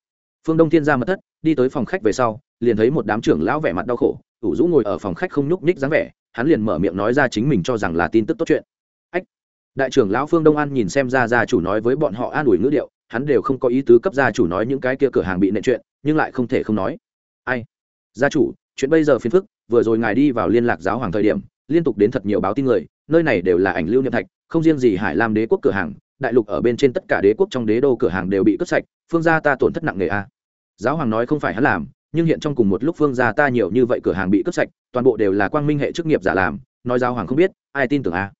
phương đông thiên ra mật thất, đi tới phòng khách về sau, liền thấy một đám trưởng lão vẻ mặt đau khổ, ủ rũ ngồi ở phòng khách không nhúc nhích dáng vẻ, hắn liền mở miệng nói ra chính mình cho rằng là tin tức tốt chuyện. Ách! Đại trưởng lão phương đông an nhìn xem ra gia chủ nói với bọn họ an ủi ngữ điệu, hắn đều không có ý tứ cấp gia chủ nói những cái kia cửa hàng bị nện chuyện, nhưng lại không thể không nói. Ai? Gia chủ, chuyện bây giờ phiền phức, vừa rồi ngài đi vào liên lạc giáo hoàng thời điểm, liên tục đến thật nhiều báo tin người, nơi này đều là ảnh lưu niệm thạch, không riêng gì hải lam đế quốc cửa hàng, đại lục ở bên trên tất cả đế quốc trong đế đô cửa hàng đều bị cướp sạch phương gia ta tổn thất nặng nề a giáo hoàng nói không phải hắn làm, nhưng hiện trong cùng một lúc phương gia ta nhiều như vậy cửa hàng bị cướp sạch, toàn bộ đều là quang minh hệ chức nghiệp giả làm, nói giáo hoàng không biết, ai tin tưởng a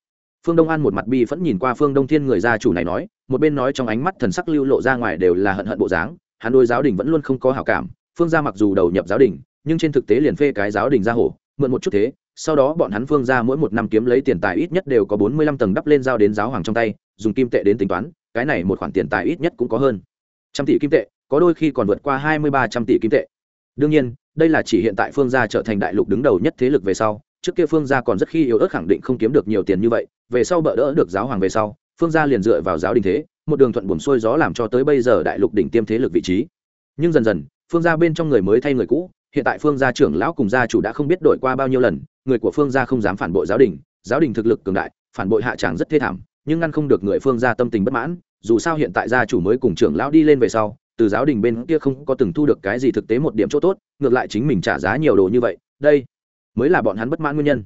phương đông an một mặt bi vẫn nhìn qua phương đông thiên người gia chủ này nói, một bên nói trong ánh mắt thần sắc lưu lộ ra ngoài đều là hận hận bộ dáng, hắn đôi giáo đình vẫn luôn không có hảo cảm, phương gia mặc dù đầu nhập giáo đình, nhưng trên thực tế liền phê cái giáo đình ra hổ, mượn một chút thế, sau đó bọn hắn phương gia mỗi một năm kiếm lấy tiền tài ít nhất đều có bốn mươi lăm tầng đắp lên giao đến giáo hoàng trong tay, dùng kim tệ đến tính toán, cái này một khoản tiền tài ít nhất cũng có hơn trăm tỷ kim tệ, có đôi khi còn vượt qua hai mươi ba trăm tỷ kim tệ. Đương nhiên, đây là chỉ hiện tại phương gia trở thành đại lục đứng đầu nhất thế lực về sau, trước kia phương gia còn rất khi yếu ớt khẳng định không kiếm được nhiều tiền như vậy, về sau bỡ đỡ được giáo hoàng về sau, phương gia liền dựa vào giáo đình thế, một đường thuận buồm xuôi gió làm cho tới bây giờ đại lục đỉnh tiêm thế lực vị trí. Nhưng dần dần, phương gia bên trong người mới thay người cũ, hiện tại phương gia trưởng lão cùng gia chủ đã không biết đổi qua bao nhiêu lần, người của phương gia không dám phản bội giáo đình giáo đình thực lực cường đại, phản bội hạ tràng rất thê thảm, nhưng ngăn không được người phương gia tâm tình bất mãn dù sao hiện tại gia chủ mới cùng trưởng lão đi lên về sau, từ giáo đình bên kia không có từng thu được cái gì thực tế một điểm chỗ tốt, ngược lại chính mình trả giá nhiều đồ như vậy, đây mới là bọn hắn bất mãn nguyên nhân.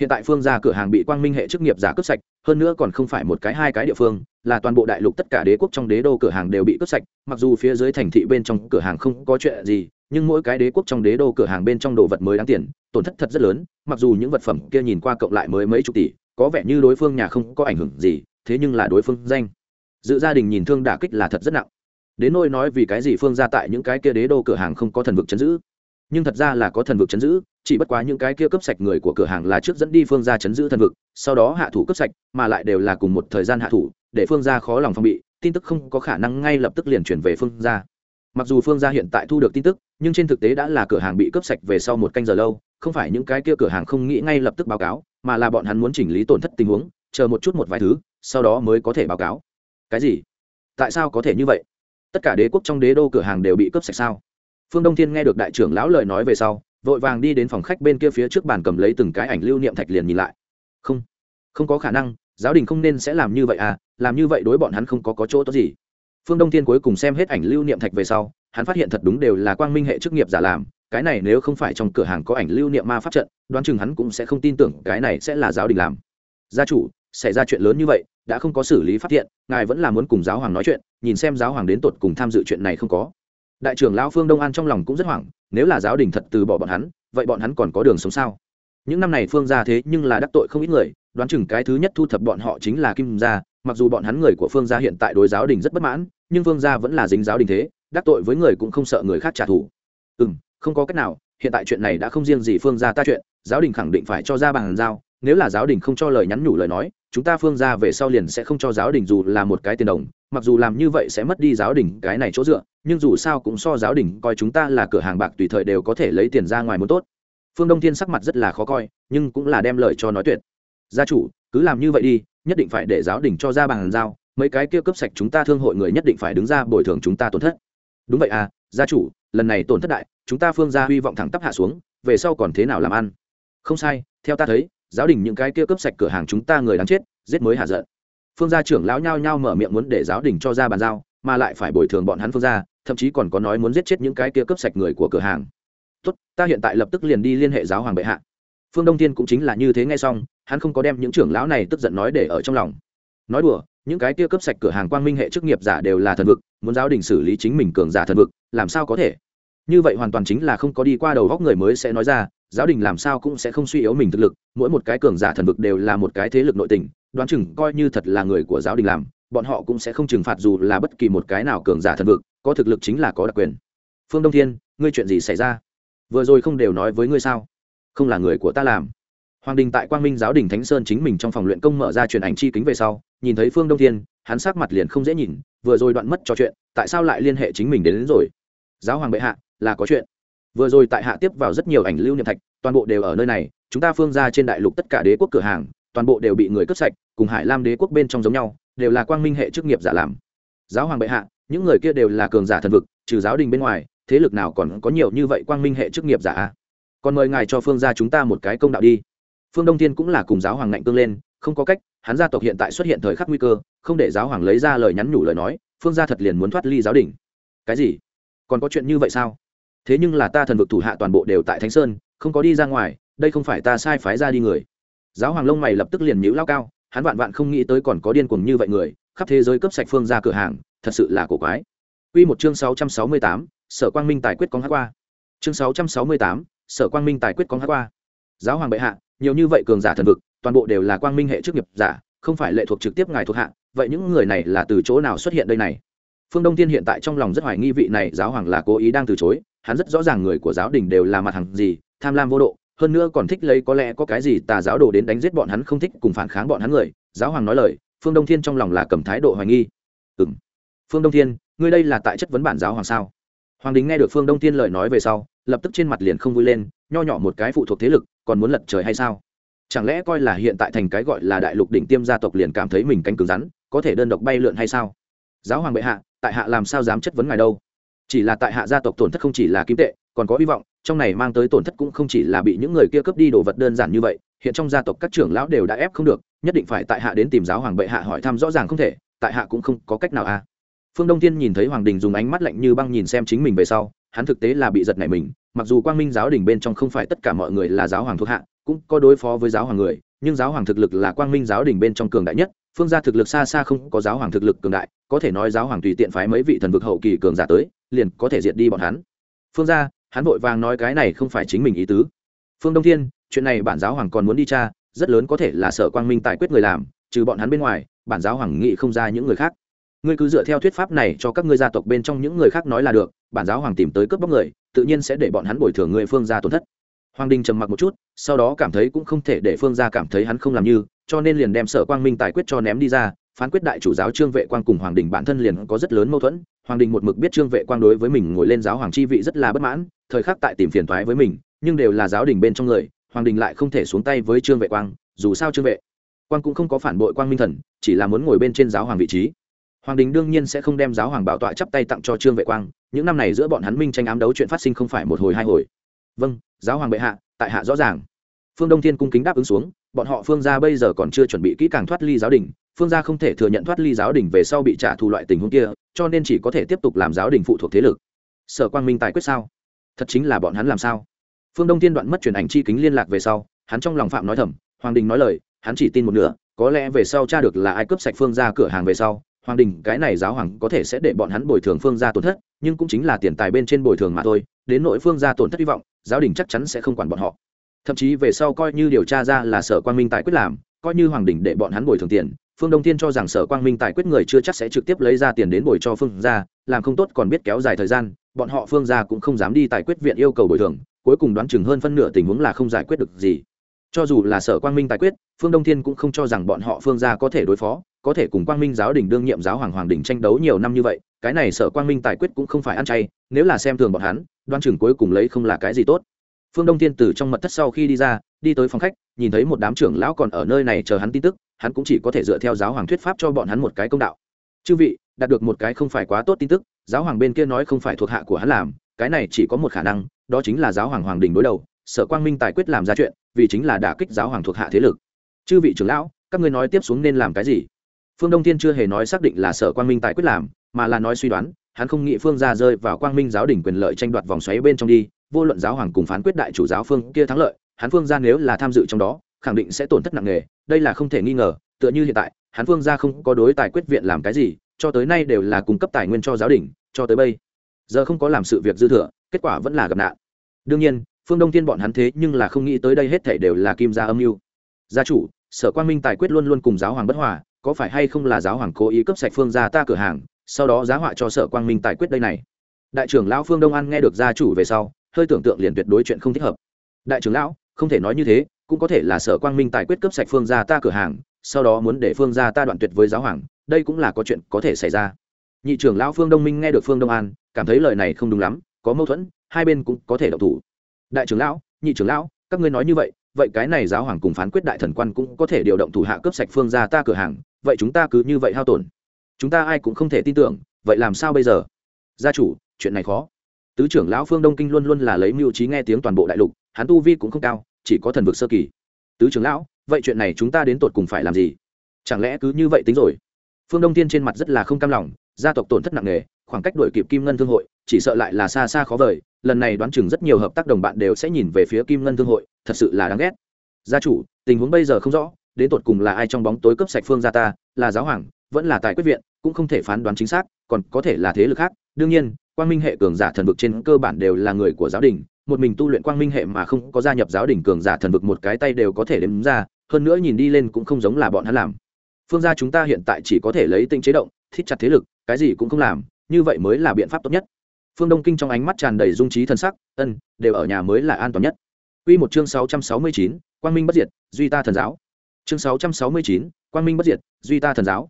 Hiện tại phương gia cửa hàng bị quang minh hệ chức nghiệp giả cướp sạch, hơn nữa còn không phải một cái hai cái địa phương, là toàn bộ đại lục tất cả đế quốc trong đế đô cửa hàng đều bị cướp sạch, mặc dù phía dưới thành thị bên trong cửa hàng không có chuyện gì, nhưng mỗi cái đế quốc trong đế đô cửa hàng bên trong đồ vật mới đáng tiền, tổn thất thật rất lớn, mặc dù những vật phẩm kia nhìn qua cộng lại mới mấy chục tỷ, có vẻ như đối phương nhà không có ảnh hưởng gì, thế nhưng là đối phương danh dự gia đình nhìn thương đả kích là thật rất nặng. Đến nôi nói vì cái gì phương ra tại những cái kia đế đô cửa hàng không có thần vực chấn giữ. Nhưng thật ra là có thần vực chấn giữ, chỉ bất quá những cái kia cấp sạch người của cửa hàng là trước dẫn đi phương ra chấn giữ thần vực, sau đó hạ thủ cấp sạch, mà lại đều là cùng một thời gian hạ thủ, để phương ra khó lòng phòng bị, tin tức không có khả năng ngay lập tức liền chuyển về phương ra mặc dù phương gia hiện tại thu được tin tức, nhưng trên thực tế đã là cửa hàng bị cướp sạch về sau một canh giờ lâu, không phải những cái kia cửa hàng không nghĩ ngay lập tức báo cáo, mà là bọn hắn muốn chỉnh lý tổn thất tình huống, chờ một chút một vài thứ, sau đó mới có thể báo cáo cái gì? Tại sao có thể như vậy? Tất cả đế quốc trong đế đô cửa hàng đều bị cướp sạch sao? Phương đông thiên nghe được đại trưởng lão lời nói về sau vội vàng đi đến phòng khách bên kia phía trước bàn cầm lấy từng cái ảnh lưu niệm thạch liền nhìn lại. Không không có khả năng giáo đình không nên sẽ làm như vậy à làm như vậy đối bọn hắn không có, có chỗ tốt gì. Phương đông thiên cuối cùng xem hết ảnh lưu niệm thạch về sau hắn phát hiện thật đúng đều là quang minh hệ chức nghiệp giả làm cái này nếu không phải trong cửa hàng có ảnh lưu niệm ma pháp trận đoán chừng hắn cũng sẽ không tin tưởng cái này sẽ là giáo đình làm. Gia chủ xảy ra chuyện lớn như vậy, đã không có xử lý phát hiện, ngài vẫn là muốn cùng giáo hoàng nói chuyện, nhìn xem giáo hoàng đến tột cùng tham dự chuyện này không có. Đại trưởng lão phương đông an trong lòng cũng rất hoảng, nếu là giáo đình thật từ bỏ bọn hắn, vậy bọn hắn còn có đường sống sao? Những năm này phương ra thế nhưng là đắc tội không ít người, đoán chừng cái thứ nhất thu thập bọn họ chính là kim gia, mặc dù bọn hắn người của phương gia hiện tại đối giáo đình rất bất mãn, nhưng phương gia vẫn là dính giáo đình thế, đắc tội với người cũng không sợ người khác trả thù. Ừ không có cách nào, hiện tại chuyện này đã không riêng gì phương gia ta chuyện, giáo đình khẳng định phải cho ra bàn giao nếu là giáo đình không cho lời nhắn nhủ lời nói, chúng ta phương gia về sau liền sẽ không cho giáo đình dù là một cái tiền đồng, mặc dù làm như vậy sẽ mất đi giáo đình cái này chỗ dựa, nhưng dù sao cũng so giáo đình coi chúng ta là cửa hàng bạc tùy thời đều có thể lấy tiền ra ngoài muốn tốt. Phương đông thiên sắc mặt rất là khó coi, nhưng cũng là đem lời cho nói tuyệt. Gia chủ, cứ làm như vậy đi, nhất định phải để giáo đình cho ra bàn giao, mấy cái kia cấp sạch chúng ta thương hội người nhất định phải đứng ra bồi thường chúng ta tổn thất. Đúng vậy à gia chủ, lần này tổn thất đại, chúng ta phương gia hy vọng thẳng tắp hạ xuống, về sau còn thế nào làm ăn? Không sai, theo ta thấy giáo đình những cái kia cấp sạch cửa hàng chúng ta người đáng chết, giết mới hạ giận. Phương gia trưởng lão nhao nhao mở miệng muốn để giáo đình cho ra bàn giao, mà lại phải bồi thường bọn hắn phương gia, thậm chí còn có nói muốn giết chết những cái kia cấp sạch người của cửa hàng. Tốt, ta hiện tại lập tức liền đi liên hệ giáo hoàng bệ hạ. Phương đông thiên cũng chính là như thế ngay xong, hắn không có đem những trưởng lão này tức giận nói để ở trong lòng. Nói đùa, những cái kia cấp sạch cửa hàng quang minh hệ chức nghiệp giả đều là thần vực, muốn giáo đình xử lý chính mình cường giả thần vực, làm sao có thể? Như vậy hoàn toàn chính là không có đi qua đầu góc người mới sẽ nói ra giáo đình làm sao cũng sẽ không suy yếu mình thực lực mỗi một cái cường giả thần vực đều là một cái thế lực nội tình đoán chừng coi như thật là người của giáo đình làm bọn họ cũng sẽ không trừng phạt dù là bất kỳ một cái nào cường giả thần vực có thực lực chính là có đặc quyền. Phương đông thiên ngươi chuyện gì xảy ra? Vừa rồi không đều nói với ngươi sao? Không là người của ta làm. Hoàng đình tại quang minh giáo đình thánh sơn chính mình trong phòng luyện công mở ra truyền ảnh chi kính về sau nhìn thấy phương đông thiên hắn sắc mặt liền không dễ nhìn vừa rồi đoạn mất trò chuyện tại sao lại liên hệ chính mình đến, đến rồi? Giáo hoàng bệ hạ là có chuyện vừa rồi tại hạ tiếp vào rất nhiều ảnh lưu niệm thạch, toàn bộ đều ở nơi này, chúng ta phương ra trên đại lục tất cả đế quốc cửa hàng, toàn bộ đều bị người cướp sạch, cùng hải lam đế quốc bên trong giống nhau, đều là quang minh hệ chức nghiệp giả làm. Giáo hoàng bệ hạ, những người kia đều là cường giả thần vực, trừ giáo đình bên ngoài, thế lực nào còn có nhiều như vậy quang minh hệ chức nghiệp giả còn mời ngài cho phương gia chúng ta một cái công đạo đi. Phương đông thiên cũng là cùng giáo hoàng ngạnh cương lên, không có cách, hắn gia tộc hiện tại xuất hiện thời khắc nguy cơ, không để giáo hoàng lấy ra lời nhắn nhủ lời nói, phương gia thật liền muốn thoát ly giáo đình. Cái gì? Còn có chuyện như vậy sao? Thế nhưng là ta thần vực thủ hạ toàn bộ đều tại thánh sơn không có đi ra ngoài đây không phải ta sai phái ra đi người giáo hoàng lông mày lập tức liền nhữ lao cao hắn vạn vạn không nghĩ tới còn có điên cuồng như vậy người khắp thế giới cấp sạch phương ra cửa hàng thật sự là cổ quái Quy một chương 668, Sở Quang Minh tài quyết con hát qua. Chương 668, Sở Quang Minh tài quyết con hát qua. Giáo hoàng bệ hạ, nhiều như vậy cường giả thần vực, toàn bộ đều là quang minh hệ chức nghiệp giả, không phải lệ thuộc trực tiếp ngài thuộc hạ, vậy những người này là từ chỗ nào xuất hiện đây này? Phương Đông Tiên hiện tại trong lòng rất hoài nghi vị này giáo hoàng là cố ý đang từ chối, hắn rất rõ ràng người của giáo đình đều là mặt hàng gì, tham lam vô độ, hơn nữa còn thích lấy có lẽ có cái gì tà giáo đồ đến đánh giết bọn hắn không thích cùng phản kháng bọn hắn người giáo hoàng nói lời phương đông thiên trong lòng là cầm thái độ hoài nghi. Ừ m phương đông thiên ngươi đây là tại chất vấn bản giáo hoàng sao? Hoàng đình nghe được phương đông thiên lời nói về sau lập tức trên mặt liền không vui lên nho nhỏ một cái phụ thuộc thế lực còn muốn lật trời hay sao? Chẳng lẽ coi là hiện tại thành cái gọi là đại lục đỉnh tiêm gia tộc liền cảm thấy mình cánh cứng rắn có thể đơn độc bay lượn hay sao? Giáo hoàng bệ hạ tại hạ làm sao dám chất vấn ngài đâu? Chỉ là tại hạ gia tộc tổn thất không chỉ là kim tệ, còn có hy vọng, trong này mang tới tổn thất cũng không chỉ là bị những người kia cướp đi đồ vật đơn giản như vậy, hiện trong gia tộc các trưởng lão đều đã ép không được, nhất định phải tại hạ đến tìm giáo hoàng bệ hạ hỏi thăm rõ ràng không thể, tại hạ cũng không có cách nào a à. phương đông tiên nhìn thấy hoàng đình dùng ánh mắt lạnh như băng nhìn xem chính mình về sau, hắn thực tế là bị giật nảy mình, mặc dù quang minh giáo đình bên trong không phải tất cả mọi người là giáo hoàng thuộc hạ, cũng có đối phó với giáo hoàng người nhưng giáo hoàng thực lực là quang minh giáo đình bên trong cường đại nhất, phương gia thực lực xa xa không có giáo hoàng thực lực cường đại, có thể nói giáo hoàng tùy tiện phái mấy vị thần vực hậu kỳ cường giả tới, liền có thể diệt đi bọn hắn. Phương gia, hắn vội vàng nói cái này không phải chính mình ý tứ. Phương đông thiên, chuyện này bản giáo hoàng còn muốn đi tra, rất lớn có thể là sở quang minh tài quyết người làm, trừ bọn hắn bên ngoài, bản giáo hoàng nghị không ra những người khác. Ngươi cứ dựa theo thuyết pháp này cho các ngươi gia tộc bên trong những người khác nói là được, bản giáo hoàng tìm tới cướp bóc người, tự nhiên sẽ để bọn hắn bồi thường người phương gia tổn thất hoàng đình trầm mặc một chút, sau đó cảm thấy cũng không thể để phương gia cảm thấy hắn không làm như, cho nên liền đem sở quang minh tài quyết cho ném đi ra, phán quyết đại chủ giáo trương vệ quang cùng hoàng đình bản thân liền có rất lớn mâu thuẫn. Hoàng đình một mực biết trương vệ quang đối với mình ngồi lên giáo hoàng chi vị rất là bất mãn, thời khắc tại tìm phiền thoái với mình, nhưng đều là giáo đình bên trong người, hoàng đình lại không thể xuống tay với trương vệ quang, dù sao trương vệ quang cũng không có phản bội quang minh thần, chỉ là muốn ngồi bên trên giáo hoàng vị trí. Hoàng đình đương nhiên sẽ không đem giáo hoàng bảo tọa chắp tay tặng cho trương vệ quang, những năm này giữa bọn hắn minh tranh ám đấu chuyện phát sinh không phải một hồi hai hồi vâng giáo hoàng bệ hạ, tại hạ rõ ràng. Phương đông thiên cung kính đáp ứng xuống, bọn họ phương gia bây giờ còn chưa chuẩn bị kỹ càng thoát ly giáo đình, phương gia không thể thừa nhận thoát ly giáo đình về sau bị trả thù loại tình huống kia, cho nên chỉ có thể tiếp tục làm giáo đình phụ thuộc thế lực. Sở quang minh tài quyết sao? Thật chính là bọn hắn làm sao? Phương đông tiên đoạn mất truyền ảnh chi kính liên lạc về sau, hắn trong lòng phạm nói thầm, hoàng đình nói lời, hắn chỉ tin một nửa, có lẽ về sau cha được là ai cướp sạch phương ra cửa hàng về sau hoàng đình, cái này giáo hoàng có thể sẽ để bọn hắn bồi thường phương ra tổn thất, nhưng cũng chính là tiền tài bên trên bồi thường mà thôi, đến nội phương ra tổn thất hy vọng, giáo đình chắc chắn sẽ không quản bọn họ. Thậm chí về sau coi như điều tra ra là sở quang minh tài quyết làm, coi như hoàng đình để bọn hắn bồi thường tiền, phương đông thiên cho rằng sở quang minh tài quyết người chưa chắc sẽ trực tiếp lấy ra tiền đến bồi cho phương ra làm không tốt còn biết kéo dài thời gian, bọn họ phương ra cũng không dám đi tài quyết viện yêu cầu bồi thường, cuối cùng đoán chừng hơn phân nửa tình huống là không giải quyết được gì. Cho dù là sở quang minh tài quyết, phương đông thiên cũng không cho rằng bọn họ phương gia có thể đối phó có thể cùng quang minh giáo đình đương nhiệm giáo hoàng hoàng đình tranh đấu nhiều năm như vậy, cái này sở quang minh tài quyết cũng không phải ăn chay, nếu là xem thường bọn hắn, đoan chừng cuối cùng lấy không là cái gì tốt. Phương đông tiên từ trong mật thất sau khi đi ra, đi tới phòng khách, nhìn thấy một đám trưởng lão còn ở nơi này chờ hắn tin tức, hắn cũng chỉ có thể dựa theo giáo hoàng thuyết pháp cho bọn hắn một cái công đạo. Chư vị, đạt được một cái không phải quá tốt tin tức, giáo hoàng bên kia nói không phải thuộc hạ của hắn làm, cái này chỉ có một khả năng, đó chính là giáo hoàng hoàng đình đối đầu, sở quang minh tài quyết làm ra chuyện, vì chính là đả kích giáo hoàng thuộc hạ thế lực. Chư vị trưởng lão, các ngươi nói tiếp xuống nên làm cái gì? Phương đông thiên chưa hề nói xác định là sở quang minh tài quyết làm, mà là nói suy đoán, hắn không nghĩ phương ra rơi vào quang minh giáo đỉnh quyền lợi tranh đoạt vòng xoáy bên trong đi, vô luận giáo hoàng cùng phán quyết đại chủ giáo phương kia thắng lợi, hắn phương ra nếu là tham dự trong đó, khẳng định sẽ tổn thất nặng nề, đây là không thể nghi ngờ, tựa như hiện tại, hắn phương ra không có đối tài quyết viện làm cái gì, cho tới nay đều là cung cấp tài nguyên cho giáo Đỉnh. cho tới bây giờ không có làm sự việc dư thừa, kết quả vẫn là gặp nạn đương nhiên, phương đông tiên bọn hắn thế nhưng là không nghĩ tới đây hết thể đều là kim gia âm mưu gia chủ, sở quang minh tài quyết luôn luôn cùng giáo hoàng bất hòa có phải hay không là giáo hoàng cố ý cấp sạch phương ra ta cửa hàng, sau đó giá họa cho sở quang minh tài quyết đây này. Đại trưởng lão phương đông an nghe được gia chủ về sau, hơi tưởng tượng liền tuyệt đối chuyện không thích hợp. Đại trưởng lão, không thể nói như thế, cũng có thể là sở quang minh tài quyết cấp sạch phương ra ta cửa hàng, sau đó muốn để phương ra ta đoạn tuyệt với giáo hoàng, đây cũng là có chuyện có thể xảy ra. Nhị trưởng lão phương đông minh nghe được phương đông an, cảm thấy lời này không đúng lắm, có mâu thuẫn, hai bên cũng có thể độc thủ. Đại trưởng lão, nhị trưởng lão, các ngươi nói như vậy vậy cái này giáo hoàng cùng phán quyết đại thần quan cũng có thể điều động thủ hạ cướp sạch phương ra ta cửa hàng, vậy chúng ta cứ như vậy hao tổn. Chúng ta ai cũng không thể tin tưởng, vậy làm sao bây giờ? Gia chủ, chuyện này khó. Tứ trưởng lão phương đông kinh luôn luôn là lấy mưu trí nghe tiếng toàn bộ đại lục, hắn tu vi cũng không cao, chỉ có thần vực sơ kỳ. Tứ trưởng lão, vậy chuyện này chúng ta đến tột cùng phải làm gì? Chẳng lẽ cứ như vậy tính rồi? Phương đông tiên trên mặt rất là không cam lòng gia tộc tổn thất nặng nề, khoảng cách đổi kịp kim ngân thương hội, chỉ sợ lại là xa xa khó vời, lần này đoán chừng rất nhiều hợp tác đồng bạn đều sẽ nhìn về phía kim ngân thương hội, thật sự là đáng ghét. Gia chủ, tình huống bây giờ không rõ, đến tột cùng là ai trong bóng tối cấp sạch phương gia ta, là giáo hoàng, vẫn là tài quyết viện, cũng không thể phán đoán chính xác, còn có thể là thế lực khác. Đương nhiên, quang minh hệ cường giả thần vực trên cơ bản đều là người của giáo đình, một mình tu luyện quang minh hệ mà không có gia nhập giáo đình cường giả thần vực một cái tay đều có thể đếm ra, hơn nữa nhìn đi lên cũng không giống là bọn hắn làm. Phương gia chúng ta hiện tại chỉ có thể lấy tinh chế động thích chặt thế lực cái gì cũng không làm như vậy mới là biện pháp tốt nhất phương đông kinh trong ánh mắt tràn đầy dung trí thân sắc ân đều ở nhà mới là an toàn nhất Quy một chương 669, Quang Minh bất diệt, duy ta thần giáo. Chương 669, Quang Minh bất diệt, duy ta thần giáo.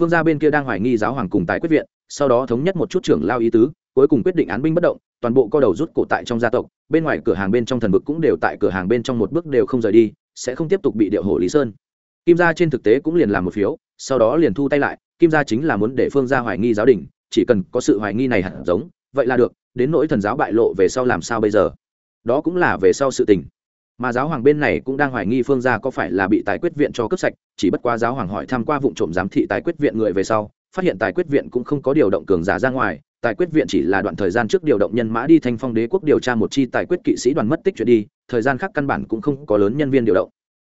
Phương gia bên kia đang hoài nghi giáo hoàng cùng tại quyết viện, sau đó thống nhất một chút trưởng lao ý tứ, cuối cùng quyết định án binh bất động, toàn bộ co đầu rút cổ tại trong gia tộc, bên ngoài cửa hàng bên trong thần vực cũng đều tại cửa hàng bên trong một bước đều không rời đi, sẽ không tiếp tục bị điệu hổ Lý Sơn. Kim gia trên thực tế cũng liền làm một phiếu, sau đó liền thu tay lại, Kim gia chính là muốn để Phương gia hoài nghi giáo đình, chỉ cần có sự hoài nghi này hẳn giống, vậy là được, đến nỗi thần giáo bại lộ về sau làm sao bây giờ? đó cũng là về sau sự tình mà giáo hoàng bên này cũng đang hoài nghi phương gia có phải là bị tài quyết viện cho cướp sạch chỉ bất quá giáo hoàng hỏi tham q u a vụ trộm giám thị tài quyết viện người về sau phát hiện tài quyết viện cũng không có điều động cường giả ra ngoài tài quyết viện chỉ là đoạn thời gian trước điều động nhân mã đi thanh phong đế quốc điều tra một chi tài quyết kỵ sĩ đoàn mất tích chuyện đi thời gian khác căn bản cũng không có lớn nhân viên điều động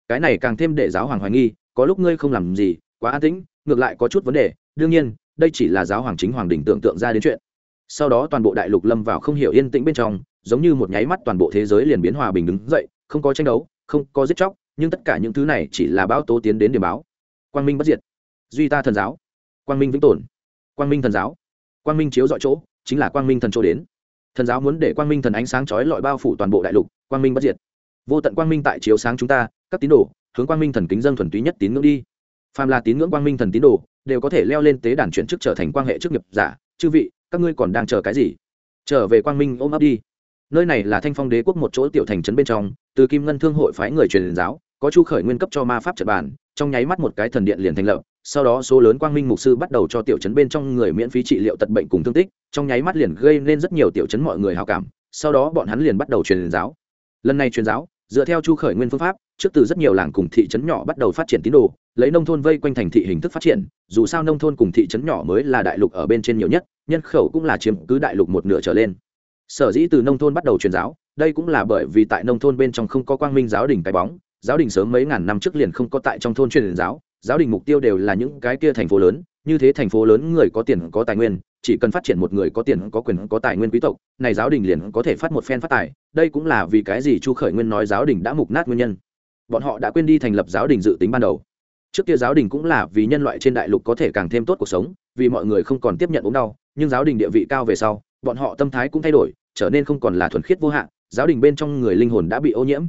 cái này càng thêm để giáo hoàng hoài nghi, có lúc ngươi không làm gì, quá an tĩnh, ngược lại có chút vấn đề, đương nhiên, đây chỉ là giáo hoàng chính hoàng đình tưởng tượng ra đến chuyện. Sau đó toàn bộ đại lục lâm vào không hiểu yên tĩnh bên trong, giống như một nháy mắt toàn bộ thế giới liền biến hòa bình đứng dậy, không có tranh đấu, không có giết chóc, nhưng tất cả những thứ này chỉ là báo tố tiến đến điểm báo. Quang minh bất diệt. Duy ta thần giáo. Quang minh vĩnh tồn. Quang minh thần giáo. Quang minh chiếu dọi chỗ, chính là quang minh thần chỗ đến. Thần giáo muốn để quang minh thần ánh sáng chói lọi bao phủ toàn bộ đại lục, quang minh bất diệt. Vô tận quang minh tại chiếu sáng chúng ta các tín đồ, hướng quang minh thần kính dân thuần túy nhất tín ngưỡng đi. Phàm là tín ngưỡng quang minh thần tín đồ, đều có thể leo lên tế đàn chuyển chức trở thành quan hệ chức nghiệp giả. Chư vị, các ngươi còn đang chờ cái gì? Trở về quang minh ôm ấp đi. Nơi này là thanh phong đế quốc một chỗ tiểu thành trấn bên trong, từ kim ngân thương hội phái người truyền giáo, có chu khởi nguyên cấp cho ma pháp trật bàn, trong nháy mắt một cái thần điện liền thành lập, sau đó số lớn quang minh mục sư bắt đầu cho tiểu trấn bên trong người miễn phí trị liệu tật bệnh cùng thương tích, trong nháy mắt liền gây nên rất nhiều tiểu trấn mọi người hào cảm, sau đó bọn hắn liền bắt đầu truyền giáo. Lần này truyền giáo dựa theo chu khởi nguyên phương pháp, trước từ rất nhiều làng cùng thị trấn nhỏ bắt đầu phát triển tín đồ, lấy nông thôn vây quanh thành thị hình thức phát triển, dù sao nông thôn cùng thị trấn nhỏ mới là đại lục ở bên trên nhiều nhất, nhân khẩu cũng là chiếm cứ đại lục một nửa trở lên. Sở dĩ từ nông thôn bắt đầu truyền giáo, đây cũng là bởi vì tại nông thôn bên trong không có quang minh giáo đình cái bóng, giáo đình sớm mấy ngàn năm trước liền không có tại trong thôn truyền giáo giáo đình mục tiêu đều là những cái kia thành phố lớn, như thế thành phố lớn người có tiền có tài nguyên, chỉ cần phát triển một người có tiền có quyền có tài nguyên quý tộc, này giáo đình liền có thể phát một phen phát tài, đây cũng là vì cái gì chu khởi nguyên nói giáo đình đã mục nát nguyên nhân. Bọn họ đã quên đi thành lập giáo đình dự tính ban đầu. Trước kia giáo đình cũng là vì nhân loại trên đại lục có thể càng thêm tốt cuộc sống, vì mọi người không còn tiếp nhận ốm đau, nhưng giáo đình địa vị cao về sau, bọn họ tâm thái cũng thay đổi, trở nên không còn là thuần khiết vô hạn, giáo đình bên trong người linh hồn đã bị ô nhiễm.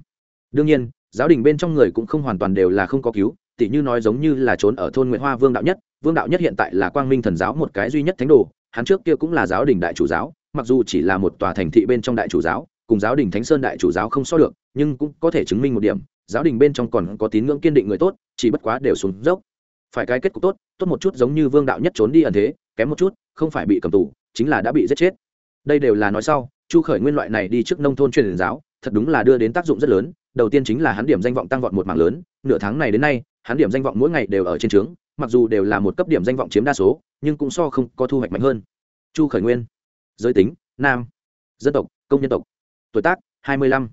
Đương nhiên, giáo đình bên trong người cũng không hoàn toàn đều là không có cứu tỉ như nói giống như là trốn ở thôn nguyễn hoa vương đạo nhất, vương đạo nhất hiện tại là quang minh thần giáo một cái duy nhất thánh đồ, hắn trước kia cũng là giáo đình đại chủ giáo, mặc dù chỉ là một tòa thành thị bên trong đại chủ giáo, cùng giáo đình thánh sơn đại chủ giáo không so được, nhưng cũng có thể chứng minh một điểm, giáo đình bên trong còn có tín ngưỡng kiên định người tốt, chỉ bất quá đều xuống dốc. Phải cái kết cục tốt tốt một chút giống như vương đạo nhất trốn đi ẩn thế, kém một chút, không phải bị cầm tù, chính là đã bị giết chết. Đây đều là nói sau, chu khởi nguyên loại này đi trước nông thôn truyền giáo, thật đúng là đưa đến tác dụng rất lớn, đầu tiên chính là hắn điểm danh vọng tăng vọt một mảng lớn, nửa tháng này đến nay hắn điểm danh vọng mỗi ngày đều ở trên trướng, mặc dù đều là một cấp điểm danh vọng chiếm đa số, nhưng cũng so không có thu hoạch mạnh hơn. Chu khởi nguyên, giới tính, nam, dân tộc, công nhân tộc, tuổi tác, hai mươi lăm,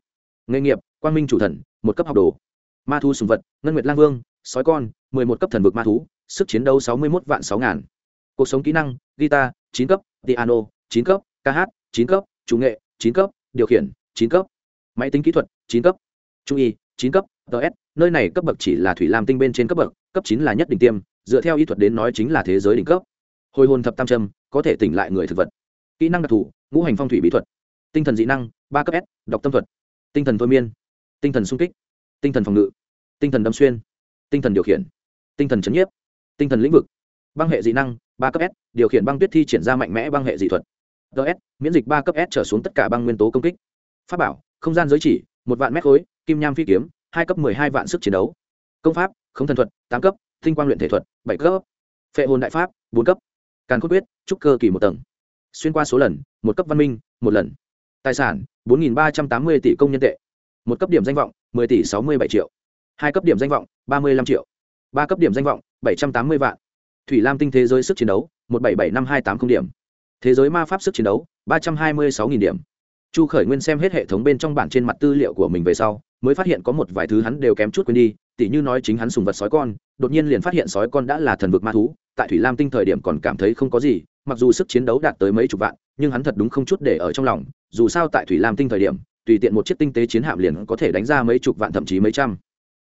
nghề nghiệp, quang minh chủ thần, một cấp học đồ, ma thu sùng vật, ngân nguyệt lang vương, sói con, mười một cấp thần vực ma thú, sức chiến đấu sáu mươi một vạn sáu ngàn. Cuộc sống kỹ năng, guitar, chín cấp, piano, chín cấp, ca hát, chín cấp, chủ nghệ, chín cấp, điều khiển, chín cấp. Máy tính kỹ thuật, chín cấp. Trung y, chín cấp ts nơi này cấp bậc chỉ là thủy lam tinh bên trên cấp bậc, cấp chín là nhất đỉnh tiêm, dựa theo y thuật đến nói chính là thế giới đỉnh cấp. Hồi hồn thập tam trâm có thể tỉnh lại người thực vật. Kỹ năng đặc thù, ngũ hành phong thủy bí thuật. Tinh thần dị năng, ba cấp s đọc tâm thuật. Tinh thần thôi miên. Tinh thần sung kích. Tinh thần phòng ngự. Tinh thần đâm xuyên. Tinh thần điều khiển. Tinh thần chấn nhiếp. Tinh thần lĩnh vực. Băng hệ dị năng, ba cấp s, điều khiển băng tuyết thi triển ra mạnh mẽ băng hệ dị thuật. Ts miễn dịch ba cấp s trở xuống tất cả băng nguyên tố công kích. Pháp bảo, không gian giới chỉ, một vạn mét khối, kim nham phi kiếm hai cấp mười hai vạn sức chiến đấu. Công pháp không thần thuật, tám cấp, tinh quang luyện thể thuật, bảy cấp. Phệ hồn đại pháp, bốn cấp. Càn cốt quyết, trúc cơ kỳ một tầng. Xuyên qua số lần, một cấp văn minh, một lần. Tài sản, bốn nghìn ba trăm tám mươi tỷ công nhân tệ. Một cấp điểm danh vọng, mười tỷ sáu mươi bảy triệu. Hai cấp điểm danh vọng, ba mươi năm triệu. Ba cấp điểm danh vọng, bảy trăm tám mươi vạn. Thủy lam tinh thế giới sức chiến đấu, một bảy bảy năm hai tám không điểm. Thế giới ma pháp sức chiến đấu, ba trăm hai mươi sáu nghìn điểm chu khởi nguyên xem hết hệ thống bên trong bản trên mặt tư liệu của mình về sau, mới phát hiện có một vài thứ hắn đều kém chút quên đi, tỉ như nói chính hắn sùng vật sói con, đột nhiên liền phát hiện sói con đã là thần vực ma thú, tại thủy lam tinh thời điểm còn cảm thấy không có gì, mặc dù sức chiến đấu đạt tới mấy chục vạn, nhưng hắn thật đúng không chút để ở trong lòng, dù sao tại thủy lam tinh thời điểm, tùy tiện một chiếc tinh tế chiến hạm liền có thể đánh ra mấy chục vạn thậm chí mấy trăm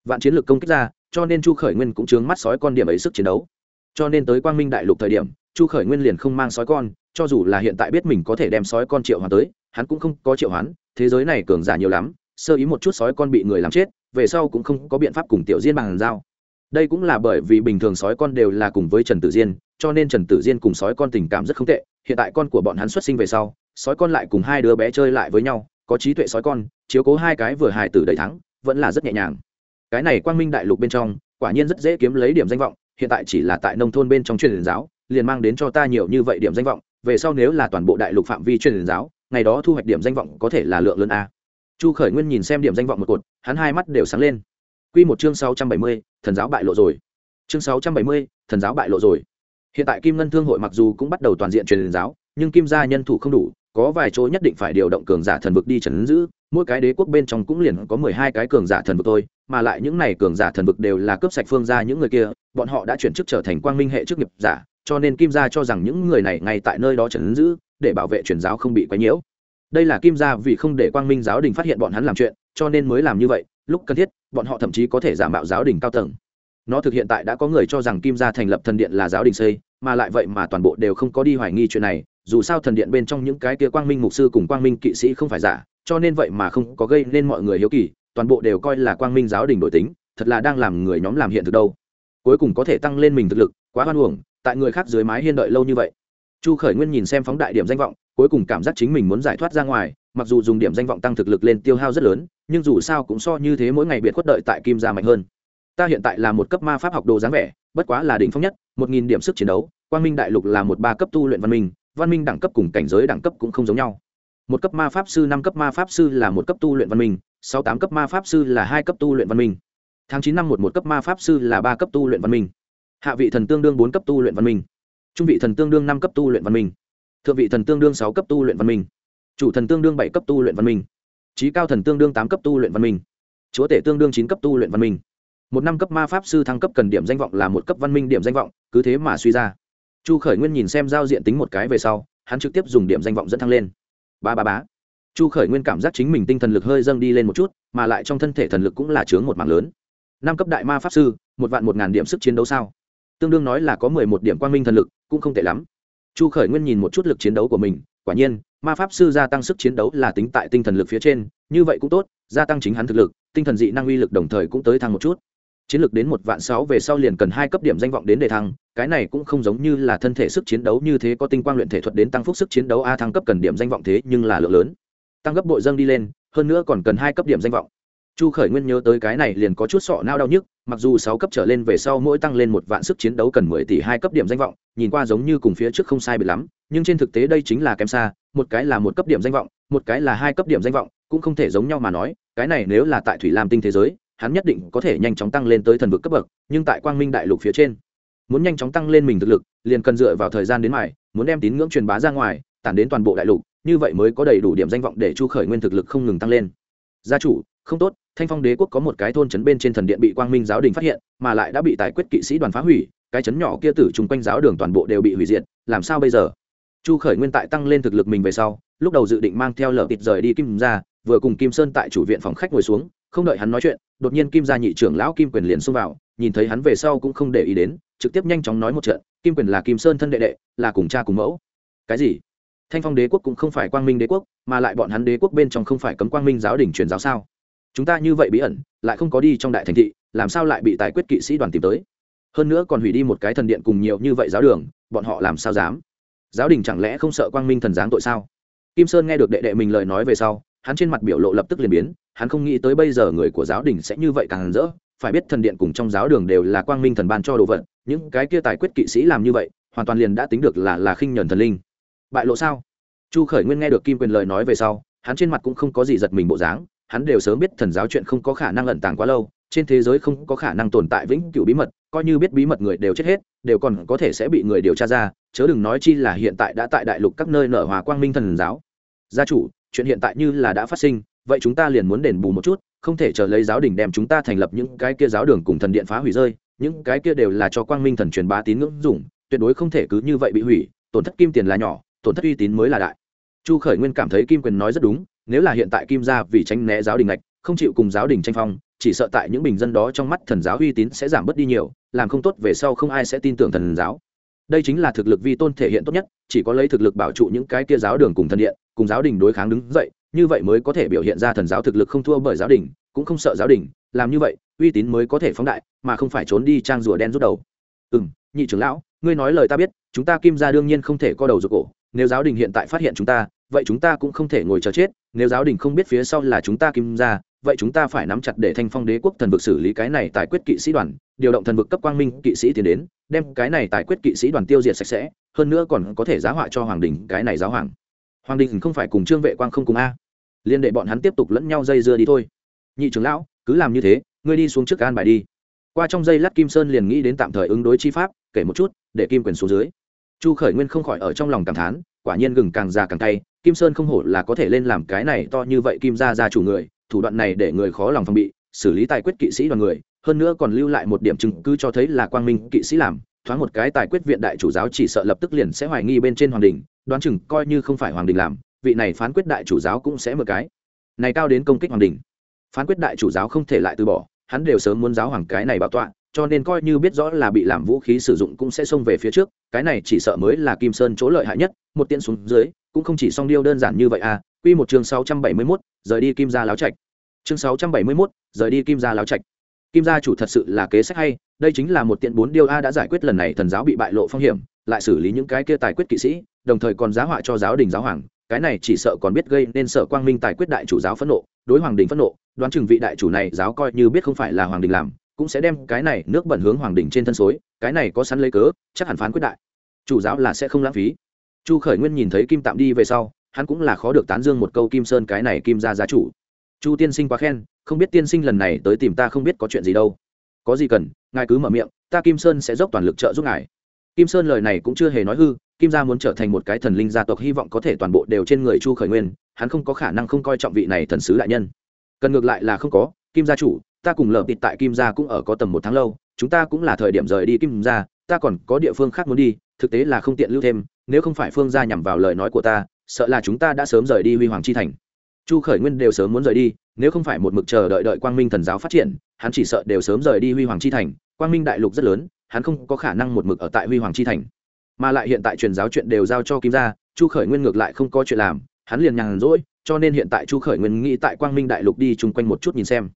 vạn chiến lược công kích ra, cho nên chu khởi nguyên cũng chướng mắt sói con điểm ấy sức chiến đấu. Cho nên tới quang minh đại lục thời điểm, chu khởi nguyên liền không mang sói con cho dù là hiện tại biết mình có thể đem sói con triệu hoán tới, hắn cũng không có triệu hoán, thế giới này cường giả nhiều lắm, sơ ý một chút sói con bị người làm chết, về sau cũng không có biện pháp cùng tiểu diên bằng giao. Đây cũng là bởi vì bình thường sói con đều là cùng với trần tử diên, cho nên trần tử diên cùng sói con tình cảm rất không tệ, hiện tại con của bọn hắn xuất sinh về sau, sói con lại cùng hai đứa bé chơi lại với nhau, có trí tuệ sói con, chiếu cố hai cái vừa hài tử đầy thắng, vẫn là rất nhẹ nhàng. Cái này quang minh đại lục bên trong, quả nhiên rất dễ kiếm lấy điểm danh vọng, hiện tại chỉ là tại nông thôn bên trong truyền giáo, liền mang đến cho ta nhiều như vậy điểm danh vọng về sau nếu là toàn bộ đại lục phạm vi truyền giáo, ngày đó thu hoạch điểm danh vọng có thể là lượng lớn a. Chu khởi nguyên nhìn xem điểm danh vọng một cột, hắn hai mắt đều sáng lên. Q một chương sáu trăm bảy mươi, thần giáo bại lộ rồi. Chương sáu trăm bảy mươi, thần giáo bại lộ rồi. Hiện tại kim ngân thương hội mặc dù cũng bắt đầu toàn diện truyền giáo, nhưng kim gia nhân thủ không đủ, có vài chỗ nhất định phải điều động cường giả thần vực đi trấn giữ, mỗi cái đế quốc bên trong cũng liền có mười hai cái cường giả thần vực thôi, mà lại những này cường giả thần vực đều là cướp sạch phương ra những người kia, bọn họ đã chuyển chức trở thành quang minh hệ chức nghiệp giả cho nên kim gia cho rằng những người này ngay tại nơi đó trấn giữ, để bảo vệ truyền giáo không bị quấy nhiễu. Đây là kim gia vì không để quang minh giáo đình phát hiện bọn hắn làm chuyện, cho nên mới làm như vậy, lúc cần thiết, bọn họ thậm chí có thể giả mạo giáo đình cao tầng. Nó thực hiện tại đã có người cho rằng kim gia thành lập thần điện là giáo đình xây, mà lại vậy mà toàn bộ đều không có đi hoài nghi chuyện này, dù sao thần điện bên trong những cái kia quang minh mục sư cùng quang minh kỵ sĩ không phải giả, cho nên vậy mà không có gây nên mọi người hiếu kỳ, toàn bộ đều coi là quang minh giáo đình đổi tính, thật là đang làm người nhóm làm hiện thực đâu. Cuối cùng có thể tăng lên mình thực lực, quá hoan uổng tại người khác dưới mái hiên đợi lâu như vậy. Chu khởi nguyên nhìn xem phóng đại điểm danh vọng, cuối cùng cảm giác chính mình muốn giải thoát ra ngoài, mặc dù dùng điểm danh vọng tăng thực lực lên tiêu hao rất lớn, nhưng dù sao cũng so như thế mỗi ngày biệt khuất đợi tại kim gia mạnh hơn. Ta hiện tại là một cấp ma pháp học đồ dáng vẻ, bất quá là đỉnh phong nhất, một nghìn điểm sức chiến đấu, quang minh đại lục là một ba cấp tu luyện văn minh văn minh đẳng cấp cùng cảnh giới đẳng cấp cũng không giống nhau. Một cấp ma pháp sư, năm cấp ma pháp sư là một cấp tu luyện văn minh, sáu tám cấp ma pháp sư là hai cấp tu luyện văn minh. Tháng chín năm một một cấp ma pháp sư là ba cấp tu luyện văn minh hạ vị thần tương đương bốn cấp tu luyện văn minh. Trung vị thần tương đương năm cấp tu luyện văn minh. Thượng vị thần tương đương sáu cấp tu luyện văn minh. Chủ thần tương đương bảy cấp tu luyện văn minh. Trí cao thần tương đương tám cấp tu luyện văn minh. Chúa tể tương đương chín cấp tu luyện văn minh. Một năm cấp ma pháp sư thăng cấp cần điểm danh vọng là một cấp văn minh điểm danh vọng, cứ thế mà suy ra. Chu khởi nguyên nhìn xem giao diện tính một cái về sau, hắn trực tiếp dùng điểm danh vọng dẫn thăng lên. Ba ba bá chu khởi nguyên cảm giác chính mình tinh thần lực hơi dâng đi lên một chút, mà lại trong thân thể thần lực cũng là chướng một mảng lớn. Năm cấp đại ma pháp sư, một vạn một ngàn điểm sức chiến đấu sao? Tương đương nói là có mười một điểm quang minh thần lực, cũng không tệ lắm. Chu khởi nguyên nhìn một chút lực chiến đấu của mình, quả nhiên, ma pháp sư gia tăng sức chiến đấu là tính tại tinh thần lực phía trên, như vậy cũng tốt, gia tăng chính hắn thực lực, tinh thần dị năng uy lực đồng thời cũng tới thăng một chút. Chiến lược đến một vạn sáu về sau liền cần hai cấp điểm danh vọng đến để thăng, cái này cũng không giống như là thân thể sức chiến đấu như thế có tinh quang luyện thể thuật đến tăng phúc sức chiến đấu a thăng cấp cần điểm danh vọng thế nhưng là lượng lớn. Tăng gấp bội dâng đi lên, hơn nữa còn cần hai cấp điểm danh vọng chu khởi nguyên nhớ tới cái này liền có chút sọ nao đau nhức, mặc dù sáu cấp trở lên về sau mỗi tăng lên một vạn sức chiến đấu cần mười tỷ hai cấp điểm danh vọng, nhìn qua giống như cùng phía trước không sai biệt lắm, nhưng trên thực tế đây chính là kém xa, một cái là một cấp điểm danh vọng, một cái là hai cấp điểm danh vọng, cũng không thể giống nhau mà nói, cái này nếu là tại thủy lam tinh thế giới, hắn nhất định có thể nhanh chóng tăng lên tới thần vực cấp bậc, nhưng tại quang minh đại lục phía trên, muốn nhanh chóng tăng lên mình thực lực, liền cần dựa vào thời gian đến mài, muốn đem tín ngưỡng truyền bá ra ngoài, tản đến toàn bộ đại lục, như vậy mới có đầy đủ điểm danh vọng để chu khởi nguyên thực lực không ngừng tăng lên. Gia chủ không tốt, thanh phong đế quốc có một cái thôn trấn bên trên thần điện bị quang minh giáo đình phát hiện, mà lại đã bị tài quyết kỵ sĩ đoàn phá hủy, cái trấn nhỏ kia tử chung quanh giáo đường toàn bộ đều bị hủy diệt, làm sao bây giờ? Chu khởi nguyên tại tăng lên thực lực mình về sau, lúc đầu dự định mang theo lở tịt rời đi kim ra vừa cùng kim sơn tại chủ viện phòng khách ngồi xuống, không đợi hắn nói chuyện, đột nhiên kim gia nhị trưởng lão kim quyền liền xông vào, nhìn thấy hắn về sau cũng không để ý đến, trực tiếp nhanh chóng nói một trận, kim quyền là kim sơn thân đệ đệ, là cùng cha cùng mẫu. Cái gì? Thanh phong đế quốc cũng không phải quang minh đế quốc, mà lại bọn hắn đế quốc bên trong không phải cấm quang minh giáo đình truyền giáo sao? Chúng ta như vậy bí ẩn, lại không có đi trong đại thành thị, làm sao lại bị tài quyết kỵ sĩ đoàn tìm tới? Hơn nữa còn hủy đi một cái thần điện cùng nhiều như vậy giáo đường, bọn họ làm sao dám? Giáo đình chẳng lẽ không sợ quang minh thần giáng tội sao? Kim sơn nghe được đệ đệ mình lời nói về sau, hắn trên mặt biểu lộ lập tức liền biến, hắn không nghĩ tới bây giờ người của giáo đình sẽ như vậy càng rỡ. Phải biết thần điện cùng trong giáo đường đều là quang minh thần ban cho đồ vật, những cái kia tài quyết kỵ sĩ làm như vậy, hoàn toàn liền đã tính được là là khinh nhuần thần linh. Bại lộ sao? Chu khởi nguyên nghe được kim quyền lời nói về sau, hắn trên mặt cũng không có gì giật mình bộ dáng hắn đều sớm biết thần giáo chuyện không có khả năng ẩn tàng quá lâu, trên thế giới không có khả năng tồn tại vĩnh cửu bí mật, coi như biết bí mật người đều chết hết, đều còn có thể sẽ bị người điều tra ra, chớ đừng nói chi là hiện tại đã tại đại lục các nơi nở hòa quang minh thần giáo. Gia chủ, chuyện hiện tại như là đã phát sinh, vậy chúng ta liền muốn đền bù một chút, không thể chờ lấy giáo đình đem chúng ta thành lập những cái kia giáo đường cùng thần điện phá hủy rơi, những cái kia đều là cho quang minh thần truyền bá tín ngưỡng dùng, tuyệt đối không thể cứ như vậy bị hủy, tổn thất kim tiền là nhỏ, tổn thất uy tín mới là đại. Chu khởi nguyên cảm thấy kim quyền nói rất đúng nếu là hiện tại kim gia vì tránh né giáo đình lệch không chịu cùng giáo đình tranh phong, chỉ sợ tại những bình dân đó trong mắt thần giáo uy tín sẽ giảm bớt đi nhiều, làm không tốt về sau không ai sẽ tin tưởng thần giáo. Đây chính là thực lực vi tôn thể hiện tốt nhất, chỉ có lấy thực lực bảo trụ những cái kia giáo đường cùng thần điện, cùng giáo đình đối kháng đứng dậy, như vậy mới có thể biểu hiện ra thần giáo thực lực không thua bởi giáo đình, cũng không sợ giáo đình, làm như vậy, uy tín mới có thể phóng đại, mà không phải trốn đi trang rùa đen rút đầu. Ừ m nhị trưởng lão, ngươi nói lời ta biết, chúng ta kim ra đương nhiên không thể co đầu rụt cổ, nếu giáo đình hiện tại phát hiện chúng ta, vậy chúng ta cũng không thể ngồi chờ chết nếu giáo đình không biết phía sau là chúng ta kim ra vậy chúng ta phải nắm chặt để thanh phong đế quốc thần vực xử lý cái này tại quyết kỵ sĩ đoàn, điều động thần vực cấp quang minh kỵ sĩ tiến đến, đem cái này tại quyết kỵ sĩ đoàn tiêu diệt sạch sẽ, hơn nữa còn có thể giá họa cho hoàng đình cái này giáo hoàng. Hoàng đình không phải cùng trương vệ quang không cùng a. Liên đệ bọn hắn tiếp tục lẫn nhau dây dưa đi thôi. Nhị trưởng lão, cứ làm như thế, ngươi đi xuống trước an bài đi. Qua trong dây lát kim sơn liền nghĩ đến tạm thời ứng đối chi pháp, kể một chút, để kim quyền xuống dưới. Chu khởi nguyên không khỏi ở trong lòng cảm thán quả nhiên gừng càng già càng tay kim sơn không hổ là có thể lên làm cái này to như vậy kim ra ra chủ người, thủ đoạn này để người khó lòng phòng bị, xử lý tài quyết kỵ sĩ đoàn người, hơn nữa còn lưu lại một điểm chứng cứ cho thấy là quang minh kỵ sĩ làm, thoáng một cái tài quyết viện đại chủ giáo chỉ sợ lập tức liền sẽ hoài nghi bên trên hoàng đình, đoán chừng coi như không phải hoàng đình làm, vị này phán quyết đại chủ giáo cũng sẽ một cái. Này cao đến công kích hoàng đình. Phán quyết đại chủ giáo không thể lại từ bỏ, hắn đều sớm muốn giáo hoàng cái này bảo tọa cho nên coi như biết rõ là bị làm vũ khí sử dụng cũng sẽ xông về phía trước cái này chỉ sợ mới là kim sơn chỗ lợi hại nhất một tiễn xuống dưới cũng không chỉ song điêu đơn giản như vậy à quy một chương 671, rời đi kim gia láo trạch. Chương 671, rời đi kim gia láo trạch. Kim gia chủ thật sự là kế sách hay đây chính là một tiện bốn điêu a đã giải quyết lần này thần giáo bị bại lộ phong hiểm lại xử lý những cái kia tài quyết kỵ sĩ đồng thời còn giá họa cho giáo đình giáo hoàng cái này chỉ sợ còn biết gây nên sợ quang minh tài quyết đại chủ giáo phẫn nộ đối hoàng đình phẫn nộ đoán chừng vị đại chủ này giáo coi như biết không phải là hoàng đình làm cũng sẽ đem cái này nước bẩn hướng hoàng đình trên thân xối, cái này có sẵn lấy cớ, chắc hẳn phán quyết đại. Chủ giáo là sẽ không lãng phí. Chu khởi nguyên nhìn thấy kim tạm đi về sau, hắn cũng là khó được tán dương một câu kim sơn cái này kim ra giá chủ. Chu tiên sinh quá khen, không biết tiên sinh lần này tới tìm ta không biết có chuyện gì đâu. Có gì cần, ngài cứ mở miệng, ta kim sơn sẽ dốc toàn lực trợ giúp ngài. Kim sơn lời này cũng chưa hề nói hư, kim gia muốn trở thành một cái thần linh gia tộc hy vọng có thể toàn bộ đều trên người chu khởi nguyên, hắn không có khả năng không coi trọng vị này thần sứ đại nhân. Cần ngược lại là không có, kim gia chủ ta cùng lợp tịt tại kim gia cũng ở có tầm một tháng lâu, chúng ta cũng là thời điểm rời đi kim gia, ta còn có địa phương khác muốn đi, thực tế là không tiện lưu thêm, nếu không phải phương gia nhằm vào lời nói của ta, sợ là chúng ta đã sớm rời đi huy hoàng chi thành. Chu khởi nguyên đều sớm muốn rời đi, nếu không phải một mực chờ đợi đợi quang minh thần giáo phát triển, hắn chỉ sợ đều sớm rời đi huy hoàng chi thành, quang minh đại lục rất lớn, hắn không có khả năng một mực ở tại huy hoàng chi thành. Mà lại hiện tại truyền giáo chuyện đều giao cho kim gia, chu khởi nguyên ngược lại không có chuyện làm, hắn liền nhàn rỗi, cho nên hiện tại chu khởi nguyên nghĩ tại quang minh đại lục đi chung quanh một chút nhìn xem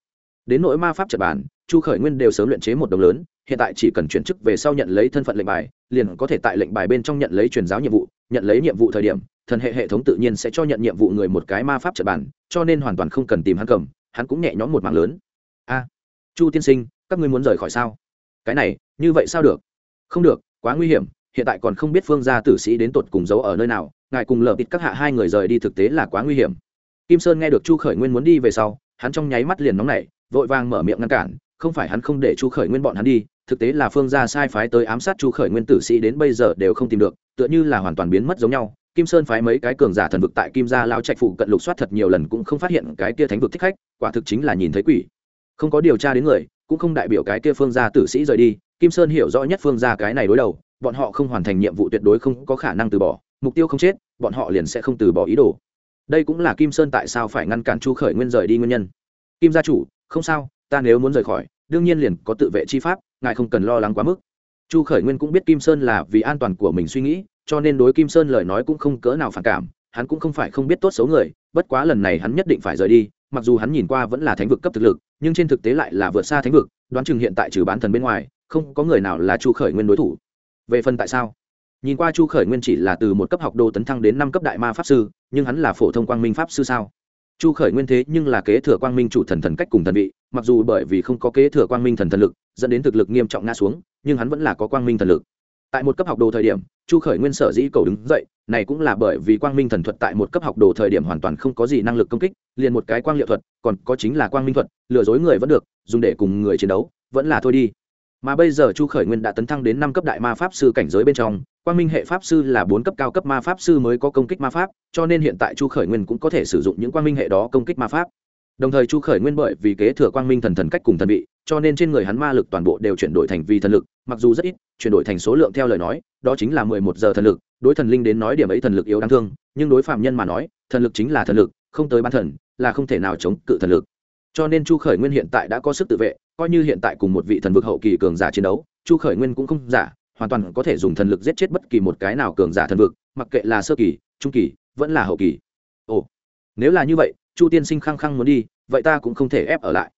đến nỗi ma pháp trật bản, chu khởi nguyên đều sớm luyện chế một đồng lớn, hiện tại chỉ cần chuyển chức về sau nhận lấy thân phận lệnh bài, liền có thể tại lệnh bài bên trong nhận lấy truyền giáo nhiệm vụ, nhận lấy nhiệm vụ thời điểm, thần hệ hệ thống tự nhiên sẽ cho nhận nhiệm vụ người một cái ma pháp trật bản, cho nên hoàn toàn không cần tìm hắn cầm, hắn cũng nhẹ nhõm một mạng lớn. A, chu tiên sinh, các ngươi muốn rời khỏi sao? Cái này, như vậy sao được? Không được, quá nguy hiểm, hiện tại còn không biết phương gia tử sĩ đến tột cùng giấu ở nơi nào, ngài cùng lờ bịt các hạ hai người rời đi thực tế là quá nguy hiểm. Kim sơn nghe được chu khởi nguyên muốn đi về sau, hắn trong nháy mắt liền nóng nảy vội vàng mở miệng ngăn cản, không phải hắn không để chu khởi nguyên bọn hắn đi, thực tế là phương gia sai phái tới ám sát chu khởi nguyên tử sĩ đến bây giờ đều không tìm được, tựa như là hoàn toàn biến mất giống nhau. Kim sơn phái mấy cái cường giả thần vực tại kim gia lao trạch phụ cận lục soát thật nhiều lần cũng không phát hiện cái kia thánh vực thích khách, quả thực chính là nhìn thấy quỷ. Không có điều tra đến người, cũng không đại biểu cái kia phương gia tử sĩ rời đi, kim sơn hiểu rõ nhất phương gia cái này đối đầu, bọn họ không hoàn thành nhiệm vụ tuyệt đối không có khả năng từ bỏ, mục tiêu không chết, bọn họ liền sẽ không từ bỏ ý đồ. Đây cũng là kim sơn tại sao phải ngăn cản chu khởi nguyên rời đi nguyên nhân. Kim gia chủ không sao, ta nếu muốn rời khỏi, đương nhiên liền có tự vệ chi pháp, ngài không cần lo lắng quá mức. Chu khởi nguyên cũng biết kim sơn là vì an toàn của mình suy nghĩ, cho nên đối kim sơn lời nói cũng không cỡ nào phản cảm, hắn cũng không phải không biết tốt xấu người, bất quá lần này hắn nhất định phải rời đi, mặc dù hắn nhìn qua vẫn là thánh vực cấp thực lực, nhưng trên thực tế lại là vượt xa thánh vực, đoán chừng hiện tại trừ bán thần bên ngoài, không có người nào là chu khởi nguyên đối thủ. Về phần tại sao? Nhìn qua chu khởi nguyên chỉ là từ một cấp học đồ tấn thăng đến năm cấp đại ma pháp sư, nhưng hắn là phổ thông quang minh pháp sư sao? Chu khởi nguyên thế nhưng là kế thừa quang minh chủ thần thần cách cùng thần vị, mặc dù bởi vì không có kế thừa quang minh thần thần lực, dẫn đến thực lực nghiêm trọng ngã xuống, nhưng hắn vẫn là có quang minh thần lực. Tại một cấp học đồ thời điểm, chu khởi nguyên sở dĩ cầu đứng dậy, này cũng là bởi vì quang minh thần thuật tại một cấp học đồ thời điểm hoàn toàn không có gì năng lực công kích, liền một cái quang liệu thuật, còn có chính là quang minh thuật, lừa dối người vẫn được, dùng để cùng người chiến đấu, vẫn là thôi đi. Mà bây giờ chu khởi nguyên đã tấn thăng đến năm cấp đại ma pháp sư cảnh giới bên trong quang minh hệ pháp sư là bốn cấp cao cấp ma pháp sư mới có công kích ma pháp, cho nên hiện tại chu khởi nguyên cũng có thể sử dụng những quang minh hệ đó công kích ma pháp. Đồng thời chu khởi nguyên bởi vì kế thừa quang minh thần thần cách cùng thần vị, cho nên trên người hắn ma lực toàn bộ đều chuyển đổi thành vi thần lực, mặc dù rất ít, chuyển đổi thành số lượng theo lời nói, đó chính là mười một giờ thần lực, đối thần linh đến nói điểm ấy thần lực yếu đáng thương, nhưng đối phạm nhân mà nói, thần lực chính là thần lực, không tới ban thần, là không thể nào chống cự thần lực. Cho nên chu khởi nguyên hiện tại đã có sức tự vệ, coi như hiện tại cùng một vị thần vực hậu kỳ cường giả chiến đấu, chu khởi nguyên cũng không giả hoàn toàn có thể dùng thần lực giết chết bất kỳ một cái nào cường giả thần vực, mặc kệ là sơ kỳ, trung kỳ, vẫn là hậu kỳ. Ồ, nếu là như vậy, chu tiên sinh khăng khăng muốn đi, vậy ta cũng không thể ép ở lại.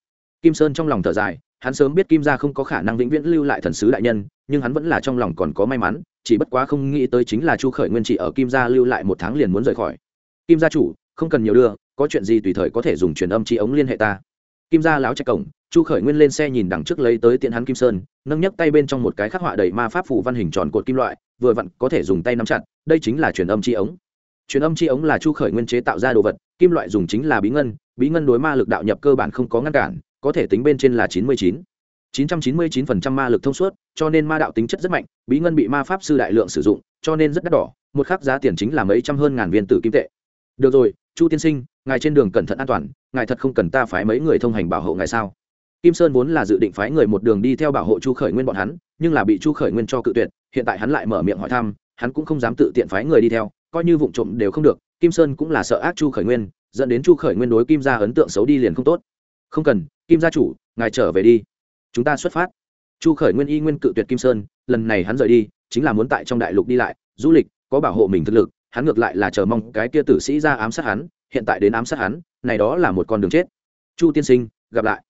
Kim sơn trong lòng thở dài, hắn sớm biết kim gia không có khả năng vĩnh viễn lưu lại thần sứ đại nhân, nhưng hắn vẫn là trong lòng còn có may mắn, chỉ bất quá không nghĩ tới chính là chu khởi nguyên chỉ ở kim gia lưu lại một tháng liền muốn rời khỏi. Kim gia chủ, không cần nhiều đưa, có chuyện gì tùy thời có thể dùng truyền âm chi ống liên hệ ta. Kim gia láo chạy cổng chu khởi nguyên lên xe nhìn đằng trước lấy tới tiện hắn kim sơn, nâng nhấc tay bên trong một cái khắc họa đầy ma pháp phủ văn hình tròn cột kim loại, vừa vặn có thể dùng tay nắm chặt, đây chính là truyền âm chi ống. Truyền âm chi ống là chu khởi nguyên chế tạo ra đồ vật, kim loại dùng chính là bí ngân bí ngân đối ma lực đạo nhập cơ bản không có ngăn cản, có thể tính bên trên là chín mươi chín. chín trăm chín mươi chín phần trăm ma lực thông suốt, cho nên ma đạo tính chất rất mạnh, bí ngân bị ma pháp sư đại lượng sử dụng, cho nên rất đắt đỏ, một khắc giá tiền chính là mấy trăm hơn ngàn viên tử kim tệ. Được rồi, chu tiên sinh, ngài trên đường cẩn thận an toàn, ngài thật không cần ta phái mấy người thông hành bảo hộ ngài sao? Kim sơn vốn là dự định phái người một đường đi theo bảo hộ chu khởi nguyên bọn hắn, nhưng là bị chu khởi nguyên cho cự tuyệt, hiện tại hắn lại mở miệng hỏi thăm, hắn cũng không dám tự tiện phái người đi theo, coi như vụ trộm đều không được, kim sơn cũng là sợ ác chu khởi nguyên, dẫn đến chu khởi nguyên đối kim gia ấn tượng xấu đi liền không tốt. Không cần, kim gia chủ, ngài trở về đi. Chúng ta xuất phát. Chu khởi nguyên y nguyên cự tuyệt kim sơn, lần này hắn rời đi, chính là muốn tại trong đại lục đi lại, du lịch, có bảo hộ mình thực lực, hắn ngược lại là chờ mong cái kia tử sĩ ra ám sát hắn, hiện tại đến ám sát hắn, này đó là một con đường chết. Chu tiên sinh, gặp lại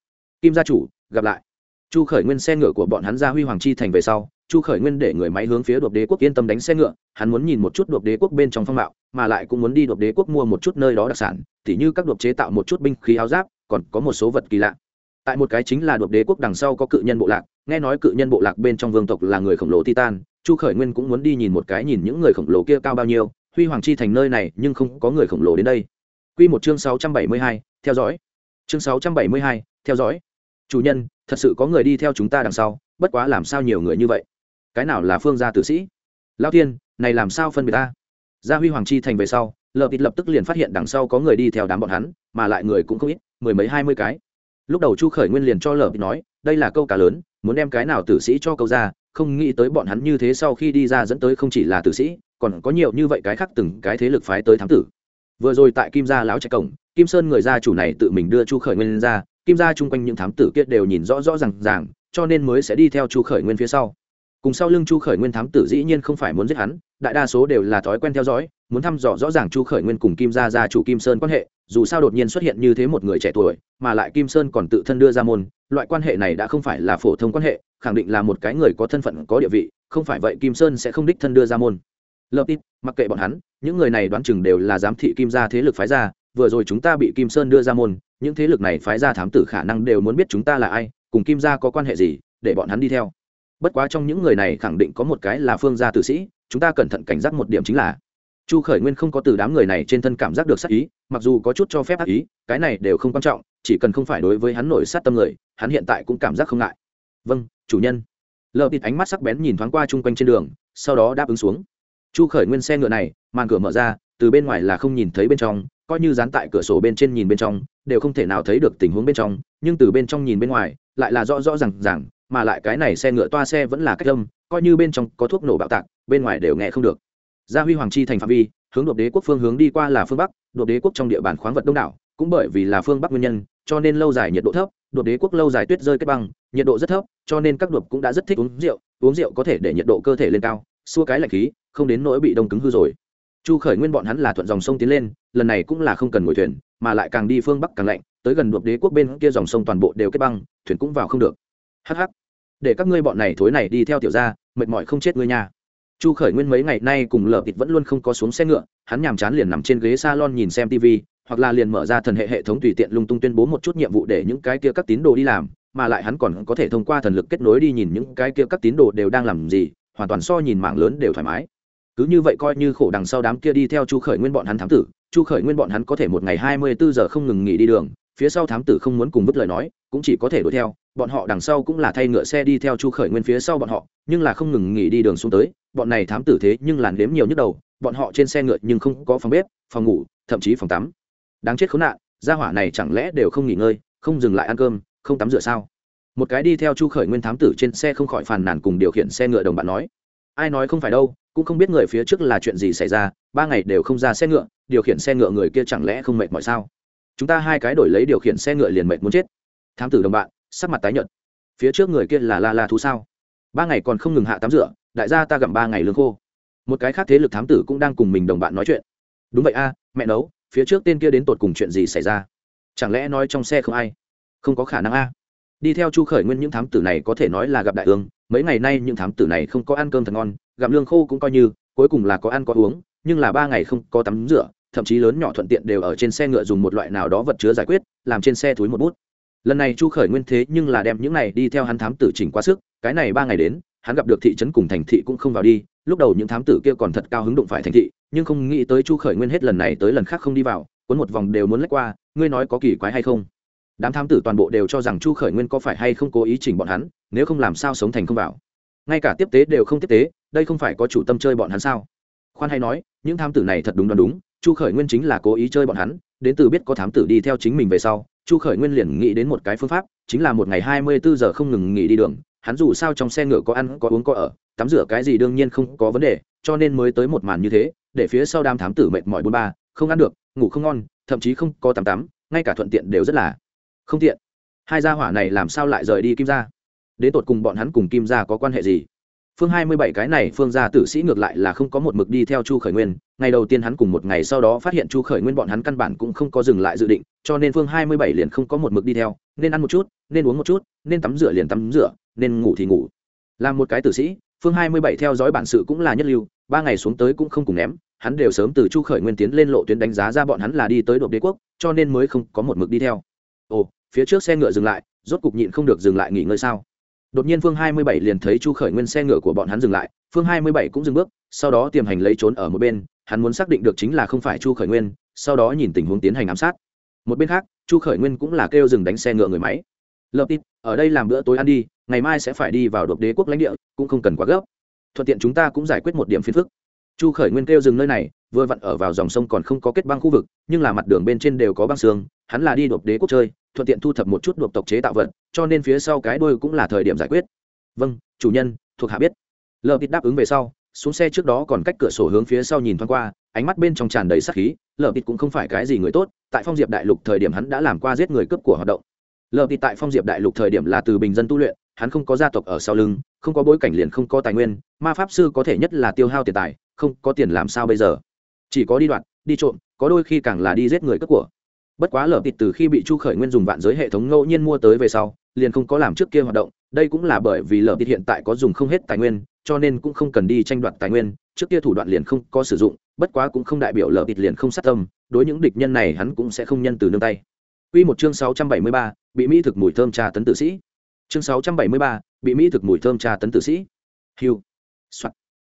kim gia chủ, gặp lại. Chu khởi nguyên xe ngựa của bọn hắn ra huy hoàng chi thành về sau, chu khởi nguyên để người máy hướng phía đột đế quốc yên tâm đánh xe ngựa, hắn muốn nhìn một chút đột đế quốc bên trong phong mạo, mà lại cũng muốn đi đột đế quốc mua một chút nơi đó đặc sản t h như các đột chế tạo một chút binh khí áo giáp, còn có một số vật kỳ lạ. Tại một cái chính là đột đế quốc đằng sau có cự nhân bộ lạc, nghe nói cự nhân bộ lạc bên trong vương tộc là người khổng lồ titan, chu khởi nguyên cũng muốn đi nhìn một cái nhìn những người khổng lồ kia cao bao nhiêu, huy hoàng chi thành nơi này nhưng không có người khổng lồ đến đây. Q một chương sáu trăm bảy mươi hai, theo dõi. Chương sáu trăm bảy mươi hai, theo dõi chủ nhân, thật sự có người đi theo chúng ta đằng sau, bất quá làm sao nhiều người như vậy? Cái nào là phương gia tử sĩ? Lao tiên này làm sao phân biệt ta? Gia huy hoàng chi thành về sau lợp ít lập tức liền phát hiện đằng sau có người đi theo đám bọn hắn, mà lại người cũng không ít, mười mấy hai mươi cái. Lúc đầu chu khởi nguyên liền cho lợp ít nói, đây là câu cá lớn, muốn đem cái nào tử sĩ cho câu ra, không nghĩ tới bọn hắn như thế sau khi đi ra dẫn tới không chỉ là tử sĩ, còn có nhiều như vậy cái khác từng cái thế lực phái tới thám tử. Vừa rồi tại kim gia láo chạy cổng, kim sơn người gia chủ này tự mình đưa chu khởi nguyên ra kim gia chung quanh những thám tử kia đều nhìn rõ rõ r à n g ràng, cho nên mới sẽ đi theo chu khởi nguyên phía sau. Cùng sau lưng chu khởi nguyên thám tử dĩ nhiên không phải muốn giết hắn, đại đa số đều là thói quen theo dõi, muốn thăm dò rõ ràng chu khởi nguyên cùng kim gia gia chủ kim sơn quan hệ, dù sao đột nhiên xuất hiện như thế một người trẻ tuổi, mà lại kim sơn còn tự thân đưa ra môn, loại quan hệ này đã không phải là phổ thông quan hệ, khẳng định là một cái người có thân phận, có địa vị, không phải vậy kim sơn sẽ không đích thân đưa ra môn. Lập ít mặc kệ bọn hắn, những người này đoán chừng đều là giám thị kim gia thế lực phái ra, vừa rồi chúng ta bị kim sơn đưa ra môn những thế lực này phái ra thám tử khả năng đều muốn biết chúng ta là ai, cùng kim gia có quan hệ gì, để bọn hắn đi theo. Bất quá trong những người này khẳng định có một cái là phương gia tử sĩ, chúng ta cẩn thận cảnh giác một điểm chính là, chu khởi nguyên không có từ đám người này trên thân cảm giác được sát ý, mặc dù có chút cho phép ác ý, cái này đều không quan trọng, chỉ cần không phải đối với hắn nổi sát tâm người, hắn hiện tại cũng cảm giác không ngại. Vâng chủ nhân. Lờ tịt ánh mắt sắc bén nhìn thoáng qua chung quanh trên đường, sau đó đáp ứng xuống. Chu khởi nguyên xe ngựa này, màn cửa mở ra, từ bên ngoài là không nhìn thấy bên trong, coi như dán tại cửa sổ bên trên nhìn bên trong đều không thể nào thấy được tình huống bên trong, nhưng từ bên trong nhìn bên ngoài, lại là rõ rõ r à n g rằng mà lại cái này xe ngựa toa xe vẫn là cách âm, coi như bên trong có thuốc nổ bạo tạc, bên ngoài đều nghe không được. Gia huy hoàng chi thành phạm vi, hướng đột đế quốc phương hướng đi qua là phương bắc, đột đế quốc trong địa bàn khoáng vật đông đảo, cũng bởi vì là phương bắc nguyên nhân, cho nên lâu dài nhiệt độ thấp, đột đế quốc lâu dài tuyết rơi kết băng, nhiệt độ rất thấp, cho nên các đột cũng đã rất thích uống rượu uống rượu có thể để nhiệt độ cơ thể lên cao, xua cái lạnh khí, không đến nỗi bị đông cứng hư rồi. Chu khởi nguyên bọn hắn là thuận dòng sông tiến lên, lần này cũng là không cần ngồi thuyền mà lại càng đi phương bắc càng lạnh, tới gần đột đế quốc bên kia dòng sông toàn bộ đều kết băng, thuyền cũng vào không được. Hh để các ngươi bọn này thối này đi theo tiểu gia, mệt mỏi không chết ngươi nha. Chu khởi nguyên mấy ngày nay cùng lờ thịt vẫn luôn không có xuống xe ngựa, hắn nhàm chán liền nằm trên ghế salon nhìn xem tv hoặc là liền mở ra thần hệ hệ thống tùy tiện lung tung tuyên bố một chút nhiệm vụ để những cái kia các tín đồ đi làm, mà lại hắn còn có thể thông qua thần lực kết nối đi nhìn những cái kia các tín đồ đều đang làm gì, hoàn toàn so nhìn mạng lớn đều thoải mái cứ như vậy coi như khổ đằng sau đám kia đi theo chu khởi nguyên bọn hắn thám tử, chu khởi nguyên bọn hắn có thể một ngày hai mươi bốn giờ không ngừng nghỉ đi đường, phía sau thám tử không muốn cùng vứt lời nói, cũng chỉ có thể đuổi theo, bọn họ đằng sau cũng là thay ngựa xe đi theo chu khởi nguyên phía sau bọn họ, nhưng là không ngừng nghỉ đi đường xuống tới, bọn này thám tử thế nhưng làn đếm nhiều nhức đầu, bọn họ trên xe ngựa nhưng không có phòng bếp, phòng ngủ, thậm chí phòng tắm. Đáng chết khốn nạn, gia hỏa này chẳng lẽ đều không nghỉ ngơi, không dừng lại ăn cơm, không tắm rửa sao? Một cái đi theo chu khởi nguyên thám tử trên xe không khỏi phàn nàn cùng điều khiển xe ngựa đồng bạn nói. Ai nói không phải đâu cũng không biết người phía trước là chuyện gì xảy ra, ba ngày đều không ra xe ngựa, điều khiển xe ngựa người kia chẳng lẽ không mệt mỏi sao? Chúng ta hai cái đổi lấy điều khiển xe ngựa liền mệt muốn chết. Thám tử đồng bạn, sắc mặt tái nhợt. Phía trước người kia là la la thú sao? Ba ngày còn không ngừng hạ tắm rửa, đại gia ta gặm ba ngày lương khô. Một cái khác thế lực thám tử cũng đang cùng mình đồng bạn nói chuyện. Đúng vậy a, mẹ nấu, phía trước tên kia đến tột cùng chuyện gì xảy ra? Chẳng lẽ nói trong xe không ai? Không có khả năng a. Đi theo chu khởi nguyên những thám tử này có thể nói là gặp đại ương, mấy ngày nay những thám tử này không có ăn cơm thật ngon gặm lương khô cũng coi như, cuối cùng là có ăn có uống, nhưng là ba ngày không có tắm rửa, thậm chí lớn nhỏ thuận tiện đều ở trên xe ngựa dùng một loại nào đó vật chứa giải quyết, làm trên xe túi một bút. Lần này chu khởi nguyên thế nhưng là đem những này đi theo hắn thám tử chỉnh quá sức, cái này ba ngày đến, hắn gặp được thị trấn cùng thành thị cũng không vào đi, lúc đầu những thám tử kia còn thật cao hứng đụng phải thành thị, nhưng không nghĩ tới chu khởi nguyên hết lần này tới lần khác không đi vào, cuốn một vòng đều muốn lách qua, ngươi nói có kỳ quái hay không? Đám thám tử toàn bộ đều cho rằng chu khởi nguyên có phải hay không cố ý chỉnh bọn hắn, nếu không làm sao sống thành không vào. Ngay cả tiếp tế đều không tiếp tế đây không phải có chủ tâm chơi bọn hắn sao? Khoan hay nói, những thám tử này thật đúng đoán đúng, chu khởi nguyên chính là cố ý chơi bọn hắn, đến từ biết có thám tử đi theo chính mình về sau, chu khởi nguyên liền nghĩ đến một cái phương pháp, chính là một ngày hai mươi bốn giờ không ngừng nghỉ đi đường, hắn dù sao trong xe ngựa có ăn, có uống, có ở, tắm rửa cái gì đương nhiên không có vấn đề, cho nên mới tới một màn như thế, để phía sau đám thám tử mệt mỏi bôn ba, không ăn được, ngủ không ngon, thậm chí không có tắm tắm, ngay cả thuận tiện đều rất là không tiện. Hai gia hỏa này làm sao lại rời đi kim gia? Đến tột cùng bọn hắn cùng kim gia có quan hệ gì? Phương hai mươi bảy cái này phương gia tử sĩ ngược lại là không có một mực đi theo chu khởi nguyên. Ngày đầu tiên hắn cùng một ngày sau đó phát hiện chu khởi nguyên bọn hắn căn bản cũng không có dừng lại dự định, cho nên phương hai mươi bảy liền không có một mực đi theo, nên ăn một chút, nên uống một chút, nên tắm rửa liền tắm rửa, nên ngủ thì ngủ. Làm một cái tử sĩ, phương hai mươi bảy theo dõi bản sự cũng là nhất lưu, ba ngày xuống tới cũng không cùng ném, hắn đều sớm từ chu khởi nguyên tiến lên lộ tuyến đánh giá ra bọn hắn là đi tới đột đế quốc, cho nên mới không có một mực đi theo. Ồ, phía trước xe ngựa dừng lại, rốt cục nhịn không được dừng lại nghỉ ngơi sao? Đột nhiên phương hai mươi bảy liền thấy chu khởi nguyên xe ngựa của bọn hắn dừng lại, phương hai mươi bảy cũng dừng bước, sau đó tiềm hành lấy trốn ở một bên, hắn muốn xác định được chính là không phải chu khởi nguyên, sau đó nhìn tình huống tiến hành ám sát. Một bên khác, chu khởi nguyên cũng là kêu dừng đánh xe ngựa người máy. Lập tít, ở đây làm bữa tối ăn đi, ngày mai sẽ phải đi vào đột đế quốc lãnh địa, cũng không cần quá gấp. Thuận tiện chúng ta cũng giải quyết một điểm phiền phức. Chu khởi nguyên kêu dừng nơi này, vừa vặn ở vào dòng sông còn không có kết băng khu vực, nhưng là mặt đường bên trên đều có băng xương, hắn là đi đột đế quốc chơi thuận tiện thu thập một chút đột tộc chế tạo vật, cho nên phía sau cái đôi cũng là thời điểm giải quyết. Vâng chủ nhân, thuộc hạ biết. Lờ bịt đáp ứng về sau, xuống xe trước đó còn cách cửa sổ hướng phía sau nhìn thoáng qua, ánh mắt bên trong tràn đầy sắc khí, lờ bịt cũng không phải cái gì người tốt, tại phong diệp đại lục thời điểm hắn đã làm qua giết người cướp của hoạt động. Lờ bịt tại phong diệp đại lục thời điểm là từ bình dân tu luyện, hắn không có gia tộc ở sau lưng, không có bối cảnh liền không có tài nguyên, ma pháp sư có thể nhất là tiêu hao tiền tài, không có tiền làm sao bây giờ? Chỉ có đi đoạn, đi trộm, có đôi khi càng là đi giết người cướp của bất quá lở tịt từ khi bị chu khởi nguyên dùng vạn giới hệ thống ngẫu nhiên mua tới về sau liền không có làm trước kia hoạt động đây cũng là bởi vì lở tịt hiện tại có dùng không hết tài nguyên cho nên cũng không cần đi tranh đoạt tài nguyên trước kia thủ đoạn liền không có sử dụng bất quá cũng không đại biểu lở tịt liền không sát tâm đối những địch nhân này hắn cũng sẽ không nhân từ nương tay Quy một chương 673, bị mỹ thực mùi thơm trà tấn tử sĩ. Chương 673, bị mỹ thực mùi thơm trà tấn tử sĩ. Hưu. Soạt.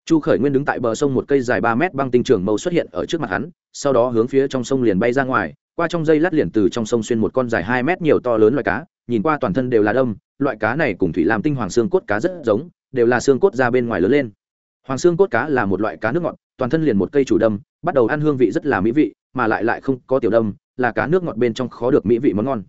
Chu Khởi Nguyên đứng tại bờ sông một cây dài 3 mét băng tinh trường mâu xuất hiện ở trước mặt hắn, sau đó hướng phía trong sông liền bay ra ngoài, qua trong dây lát liền từ trong sông xuyên một con dài 2 mét nhiều to lớn loài cá, nhìn qua toàn thân đều là đâm loại cá này cùng thủy lam tinh hoàng xương cốt cá rất giống, đều là xương cốt ra bên ngoài lớn lên. Hoàng xương cốt cá là một loại cá nước ngọt, toàn thân liền một cây chủ đâm, bắt đầu ăn hương vị rất là mỹ vị, mà lại lại không có tiểu đâm, là cá nước ngọt bên trong khó được mỹ vị món ngon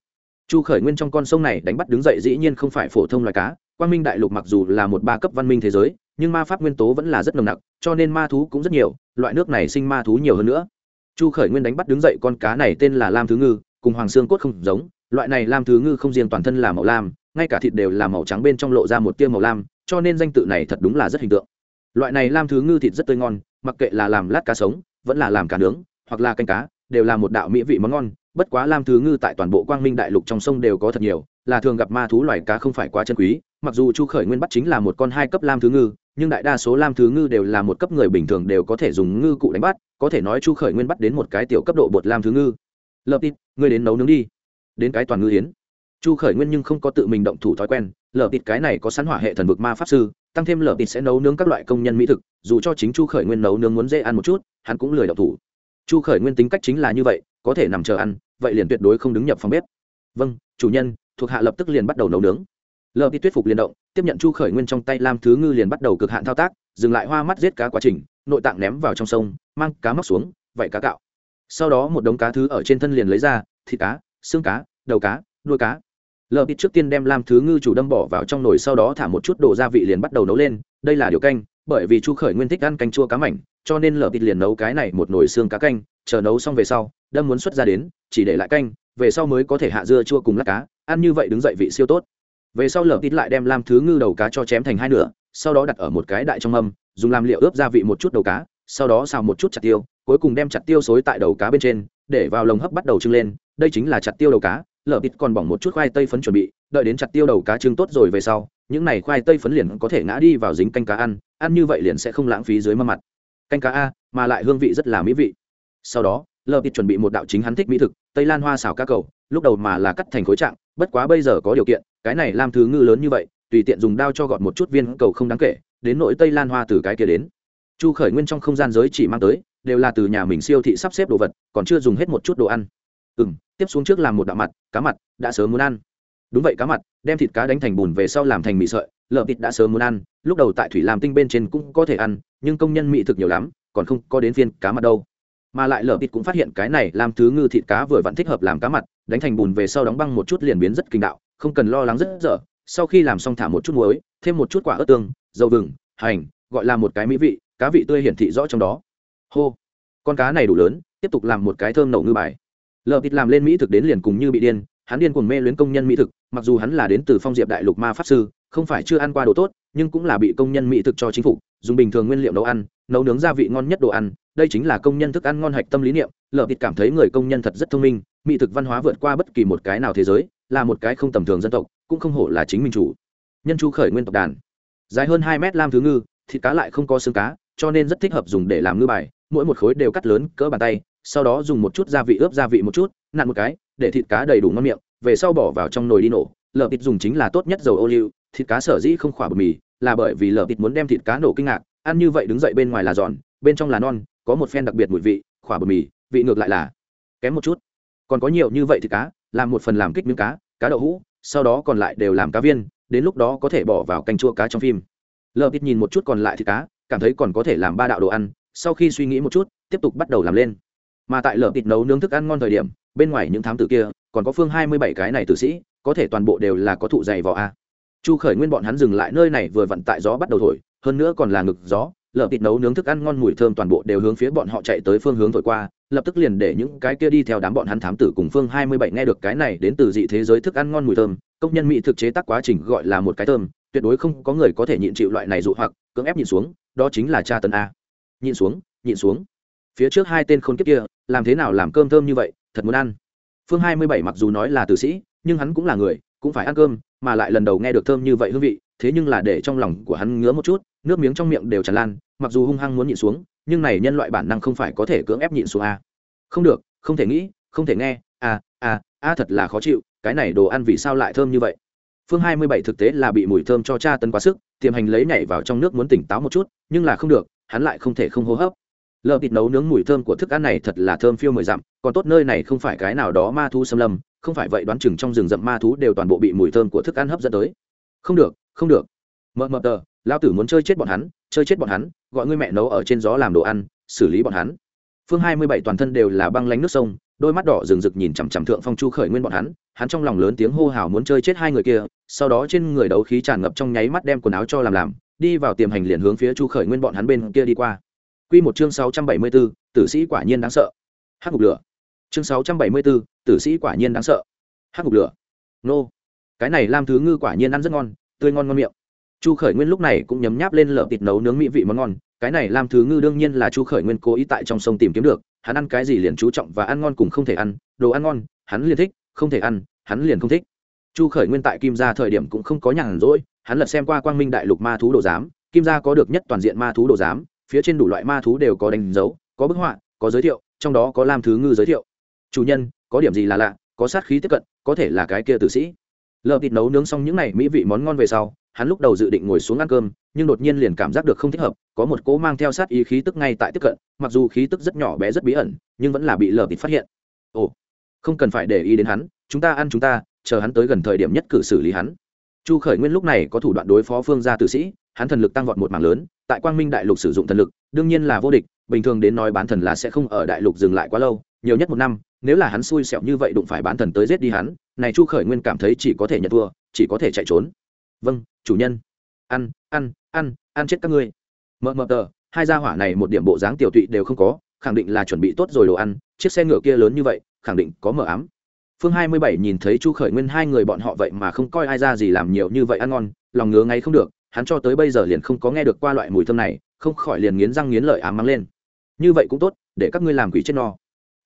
chu khởi nguyên trong con sông này đánh bắt đứng dậy dĩ nhiên không phải phổ thông loài cá quang minh đại lục mặc dù là một ba cấp văn minh thế giới nhưng ma pháp nguyên tố vẫn là rất nồng nặc cho nên ma thú cũng rất nhiều loại nước này sinh ma thú nhiều hơn nữa chu khởi nguyên đánh bắt đứng dậy con cá này tên là lam thứ ngư, cùng hoàng xương cốt không giống, loại này lam thứ ngư không riêng toàn thân là màu lam, ngay cả thịt đều là màu trắng bên trong lộ ra một tia màu lam, cho nên danh tự này thật đúng là rất hình tượng. Loại này lam thứ ngư thịt rất tươi ngon, mặc kệ là làm lát cá sống, vẫn là làm cá nướng, hoặc là canh cá, đều là một đạo mỹ vị món ngon, bất quá lam thứ ngư tại toàn bộ quang minh đại lục trong sông đều có thật nhiều, là thường gặp ma thú loài cá không phải quá chân quý, mặc dù chu khởi nguyên bắt chính là một con hai cấp lam thứ ngư nhưng đại đa số lam thứ ngư đều là một cấp người bình thường đều có thể dùng ngư cụ đánh bắt, có thể nói chu khởi nguyên bắt đến một cái tiểu cấp độ bột lam thứ ngư. Lập tít, ngươi đến nấu nướng đi. Đến cái toàn ngư hiến chu khởi nguyên nhưng không có tự mình động thủ thói quen lở tịt cái này có sẵn hỏa hệ thần vực ma pháp sư, tăng thêm lở tịt sẽ nấu nướng các loại công nhân mỹ thực, dù cho chính chu khởi nguyên nấu nướng muốn dễ ăn một chút, hắn cũng lười động thủ. Chu khởi nguyên tính cách chính là như vậy, có thể nằm chờ ăn, vậy liền tuyệt đối không đứng nhập phòng bếp. Vâng chủ nhân, thuộc hạ lập tức liền bắt đầu nấu nướng lờ đi tuyết phục liên động, tiếp nhận chu khởi nguyên trong tay lam thứ ngư liền bắt đầu cực hạn thao tác, dừng lại hoa mắt giết cá quá trình, nội tạng ném vào trong sông, mang cá móc xuống vậy cá cạo. Sau đó một đống cá thứ ở trên thân liền lấy ra, thịt cá, xương cá, đầu cá, đuôi cá. Lờ đi trước tiên đem lam thứ ngư chủ đâm bỏ vào trong nồi, sau đó thả một chút đồ gia vị liền bắt đầu nấu lên. Đây là điều canh, bởi vì chu khởi nguyên thích ăn canh chua cá mảnh, cho nên lờ đi liền nấu cái này một nồi xương cá canh, chờ nấu xong về sau, đâm muốn xuất ra đến, chỉ để lại canh, về sau mới có thể hạ dưa chua cùng lát cá. Ăn như vậy đứng dậy vị siêu tốt về sau lở tít lại đem làm thứ ngư đầu cá cho chém thành hai nửa, sau đó đặt ở một cái đại trong mâm, dùng làm liệu ướp gia vị một chút đầu cá, sau đó xào một chút chặt tiêu, cuối cùng đem chặt tiêu xối tại đầu cá bên trên, để vào lồng hấp bắt đầu trưng lên. Đây chính là chặt tiêu đầu cá. Lở tít còn bỏng một chút khoai tây phấn chuẩn bị, đợi đến chặt tiêu đầu cá trưng tốt rồi về sau, những này khoai tây phấn liền có thể ngã đi vào dính canh cá ăn ăn như vậy liền sẽ không lãng phí dưới mâm mặt. Canh cá a, mà lại hương vị rất là mỹ vị. Sau đó, lờ tít chuẩn bị một đạo chính hắn thích mỹ thực, tây lan hoa xào cá cầu, lúc đầu mà là cắt thành khối trạng bất quá bây giờ có điều kiện, cái này làm thứ ngư lớn như vậy, tùy tiện dùng đao cho gọt một chút viên cầu không đáng kể, đến nỗi tây lan hoa từ cái kia đến. Chu khởi nguyên trong không gian giới chỉ mang tới, đều là từ nhà mình siêu thị sắp xếp đồ vật, còn chưa dùng hết một chút đồ ăn. Ừ m tiếp xuống trước làm một đạo mặt, cá mặt, đã sớm muốn ăn. Đúng vậy, cá mặt, đem thịt cá đánh thành bùn về sau làm thành mì sợi lợn thịt đã sớm muốn ăn, lúc đầu tại thủy làm tinh bên trên cũng có thể ăn, nhưng công nhân mỹ thực nhiều lắm, còn không có đến phiên cá mặt đâu mà lại lở thịt cũng phát hiện cái này làm thứ ngư thịt cá vừa vẫn thích hợp làm cá mặt, đánh thành bùn về sau đóng băng một chút liền biến rất kinh đạo, không cần lo lắng rất dở. Sau khi làm xong thả một chút muối, thêm một chút quả ớt tương, dầu vừng, hành, gọi là một cái mỹ vị, cá vị tươi hiển thị rõ trong đó. Hô! Con cá này đủ lớn, tiếp tục làm một cái thơm nậu ngư bài. Lờ thịt làm lên mỹ thực đến liền cùng như bị điên, hắn điên cuồng mê luyến công nhân mỹ thực, mặc dù hắn là đến từ phong diệp đại lục ma pháp sư không phải chưa ăn qua đồ tốt, nhưng cũng là bị công nhân mỹ thực cho chính phủ dùng bình thường nguyên liệu nấu ăn, nấu nướng gia vị ngon nhất đồ ăn. Đây chính là công nhân thức ăn ngon hạch tâm lý niệm. Lờ thịt cảm thấy người công nhân thật rất thông minh, mỹ thực văn hóa vượt qua bất kỳ một cái nào thế giới, là một cái không tầm thường dân tộc, cũng không hổ là chính mình chủ. Nhân chu khởi nguyên tộc đàn. Dài hơn hai mét lam thứ ngư, thịt cá lại không có xương cá, cho nên rất thích hợp dùng để làm ngư bài. Mỗi một khối đều cắt lớn, cỡ bàn tay, sau đó dùng một chút gia vị ướp gia vị một chút, nặn một cái, để thịt cá đầy đủ ngon miệng, về sau bỏ vào trong nồi đi nổ. Lợp thịt dùng chính là tốt nhất dầu ô liu thịt cá sở dĩ không khỏa bột mì, là bởi vì lở thịt muốn đem thịt cá nổ kinh ngạc, ăn như vậy đứng dậy bên ngoài là giòn, bên trong là non, có một phen đặc biệt mùi vị, khỏa bột mì, vị ngược lại là kém một chút. Còn có nhiều như vậy thịt cá, làm một phần làm kích miếng cá cá đậu hũ, sau đó còn lại đều làm cá viên, đến lúc đó có thể bỏ vào canh chua cá trong phim. Lợp thịt nhìn một chút còn lại thịt cá, cảm thấy còn có thể làm ba đạo đồ ăn, sau khi suy nghĩ một chút, tiếp tục bắt đầu làm lên. Mà tại lợp thịt nấu nướng thức ăn ngon thời điểm, bên ngoài những thám tử kia, còn có phương hai mươi bảy cái này tử sĩ, có thể toàn bộ đều là có thụ dày vỏ a chu khởi nguyên bọn hắn dừng lại nơi này vừa vặn tại gió bắt đầu thổi, hơn nữa còn là ngực gió lợp thịt nấu nướng thức ăn ngon mùi thơm toàn bộ đều hướng phía bọn họ chạy tới phương hướng thổi qua, lập tức liền để những cái kia đi theo đám bọn hắn thám tử cùng phương hai mươi bảy nghe được cái này đến từ dị thế giới thức ăn ngon mùi thơm, công nhân mỹ thực chế tác quá trình gọi là một cái thơm, tuyệt đối không có người có thể nhịn chịu loại này dụ hoặc, cưỡng ép nhịn xuống, đó chính là cha tấn a. Nhịn xuống nhịn xuống. Phía trước hai tên khôn kiếp kia, làm thế nào làm cơm thơm như vậy, thật muốn ăn. Phương hai mươi bảy mặc dù nói là tử sĩ, nhưng hắn cũng là người, cũng phải ăn cơm mà lại lần đầu nghe được thơm như vậy hương vị, thế nhưng là để trong lòng của hắn ngứa một chút, nước miếng trong miệng đều tràn lan, mặc dù hung hăng muốn nhịn xuống, nhưng này nhân loại bản năng không phải có thể cưỡng ép nhịn xuống a không được, không thể nghĩ, không thể nghe a a a thật là khó chịu, cái này đồ ăn vì sao lại thơm như vậy? Phương hai mươi bảy thực tế là bị mùi thơm cho cha tấn quá sức, tiềm hành lấy nhảy vào trong nước muốn tỉnh táo một chút, nhưng là không được, hắn lại không thể không hô hấp. Lợn thịt nấu nướng mùi thơm của thức ăn này thật là thơm phiêu mười dặm, còn tốt nơi này không phải cái nào đó ma thu xâm lâm không phải vậy đoán chừng trong rừng rậm ma thú đều toàn bộ bị mùi thơm của thức ăn hấp dẫn tới không được không được mờ mờ tờ lao tử muốn chơi chết bọn hắn chơi chết bọn hắn gọi người mẹ nấu ở trên gió làm đồ ăn xử lý bọn hắn phương hai mươi bảy toàn thân đều là băng lánh nước sông đôi mắt đỏ rừng rực nhìn chằm chằm thượng phong chu khởi nguyên bọn hắn hắn trong lòng lớn tiếng hô hào muốn chơi chết hai người kia sau đó trên người đấu khí tràn ngập trong nháy mắt đem quần áo cho làm làm đi vào tiềm hành liền hướng phía chu khởi nguyên bọn hắn bên kia đi qua Quy một chương 674, tử sĩ quả nhiên đáng sợ. Hát ngục lửa. Chương 674, tử sĩ quả nhiên đáng sợ. Hắc ngục lửa. Nô. Cái này Lam Thứ Ngư quả nhiên ăn rất ngon, tươi ngon ngon miệng. Chu Khởi Nguyên lúc này cũng nhấm nháp lên lợp thịt nấu nướng mỹ vị món ngon, cái này Lam Thứ Ngư đương nhiên là Chu Khởi Nguyên cố ý tại trong sông tìm kiếm được, hắn ăn cái gì liền chú trọng và ăn ngon cùng không thể ăn, đồ ăn ngon, hắn liền thích, không thể ăn, hắn liền không thích. Chu Khởi Nguyên tại Kim Gia thời điểm cũng không có nhàn rỗi, hắn lật xem qua Quang Minh Đại Lục Ma thú đồ giám, Kim Gia có được nhất toàn diện ma thú đồ giám, phía trên đủ loại ma thú đều có đánh dấu có bức họa có giới thiệu trong đó có lam thứ ngư giới thiệu chủ nhân, có điểm gì là lạ, có sát khí tiếp cận, có thể là cái kia tử sĩ. Lợp thịt nấu nướng xong những n à y mỹ vị món ngon về sau, hắn lúc đầu dự định ngồi xuống ăn cơm, nhưng đột nhiên liền cảm giác được không thích hợp, có một cỗ mang theo sát ý khí tức ngay tại tiếp cận, mặc dù khí tức rất nhỏ bé rất bí ẩn, nhưng vẫn là bị lợp thịt phát hiện. Ồ, không cần phải để ý đến hắn, chúng ta ăn chúng ta, chờ hắn tới gần thời điểm nhất cử xử lý hắn. Chu khởi nguyên lúc này có thủ đoạn đối phó phương gia tử sĩ, hắn thần lực tăng vọt một mảng lớn, tại quang minh đại lục sử dụng thần lực, đương nhiên là vô địch, bình thường đến nói bán thần là sẽ không ở đại lục dừng lại quá lâu, nhiều nhất một năm nếu là hắn xui xẹo như vậy đụng phải bán thần tới giết đi hắn, này chu khởi nguyên cảm thấy chỉ có thể nhận thua, chỉ có thể chạy trốn. Vâng chủ nhân. Ăn ăn ăn ăn chết các ngươi. Mờ mờ tờ, hai gia hỏa này một điểm bộ dáng tiểu tụy đều không có, khẳng định là chuẩn bị tốt rồi đồ ăn, chiếc xe ngựa kia lớn như vậy, khẳng định có mờ ám. Phương hai mươi bảy nhìn thấy chu khởi nguyên hai người bọn họ vậy mà không coi ai ra gì làm nhiều như vậy ăn ngon, lòng ngứa ngay không được, hắn cho tới bây giờ liền không có nghe được qua loại mùi thơm này, không khỏi liền nghiến răng nghiến lợi ám mắng lên. Như vậy cũng tốt, để các ngươi làm quỷ chết no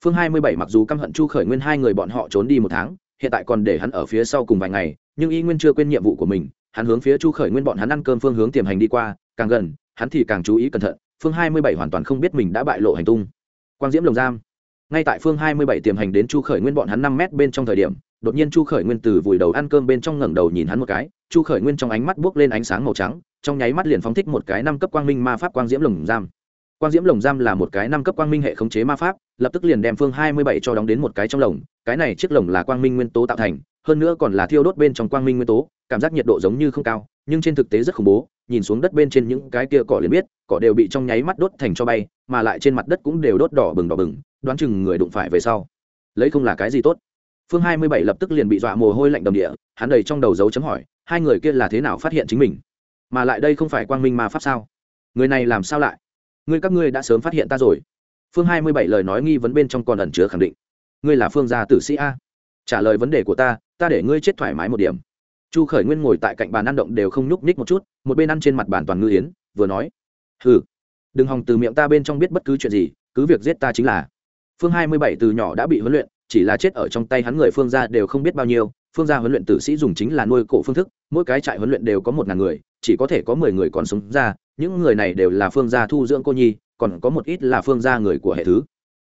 phương hai mươi bảy mặc dù căm hận chu khởi nguyên hai người bọn họ trốn đi một tháng, hiện tại còn để hắn ở phía sau cùng vài ngày, nhưng y nguyên chưa quên nhiệm vụ của mình, hắn hướng phía chu khởi nguyên bọn hắn ăn cơm phương hướng tiềm hành đi qua, càng gần, hắn thì càng chú ý cẩn thận, phương hai mươi bảy hoàn toàn không biết mình đã bại lộ hành tung. Quang diễm lồng giam. Ngay tại phương hai mươi bảy tiềm hành đến chu khởi nguyên bọn hắn năm mét bên trong thời điểm, đột nhiên chu khởi nguyên từ vùi đầu ăn cơm bên trong ngẩng đầu nhìn hắn một cái, chu khởi nguyên trong ánh mắt buốc lên ánh sáng màu trắng, trong nháy mắt liền phóng thích một cái năm cấp quang minh ma pháp quang diễm lồng giam quang diễm lồng giam là một cái năm cấp quang minh hệ khống chế ma pháp, lập tức liền đem phương hai mươi bảy cho đóng đến một cái trong lồng. Cái này chiếc lồng là quang minh nguyên tố tạo thành, hơn nữa còn là thiêu đốt bên trong quang minh nguyên tố, cảm giác nhiệt độ giống như không cao, nhưng trên thực tế rất khủng bố, nhìn xuống đất bên trên những cái kia cỏ liền biết, cỏ đều bị trong nháy mắt đốt thành cho bay, mà lại trên mặt đất cũng đều đốt đỏ bừng đỏ bừng, đoán chừng người đụng phải về sau. Lấy không là cái gì tốt. Phương hai mươi bảy lập tức liền bị dọa mồ hôi lạnh đầm địa, hắn đầy trong đầu dấu chấm hỏi, hai người kia là thế nào phát hiện chính mình? Mà lại đây không phải quang minh ma pháp sao? Người này làm sao lại? Ngươi các ngươi đã sớm phát hiện ta rồi. Phương hai mươi bảy lời nói nghi vấn bên trong còn ẩn chứa khẳng định. Ngươi là phương gia tử sĩ a. Trả lời vấn đề của ta ta để ngươi chết thoải mái một điểm. Chu khởi nguyên ngồi tại cạnh bàn ăn động đều không nhúc nhích một chút, một bên ăn trên mặt bàn toàn ngư yến, vừa nói. Hừ, đừng hòng từ miệng ta bên trong biết bất cứ chuyện gì, cứ việc giết ta chính là. Phương hai mươi bảy từ nhỏ đã bị huấn luyện, chỉ là chết ở trong tay hắn người phương gia đều không biết bao nhiêu, phương gia huấn luyện tử sĩ dùng chính là nuôi cổ phương thức, mỗi cái trại huấn luyện đều có một ngàn người, chỉ có thể có mười người còn sống ra những người này đều là phương gia thu dưỡng cô nhi, còn có một ít là phương gia người của hệ thứ.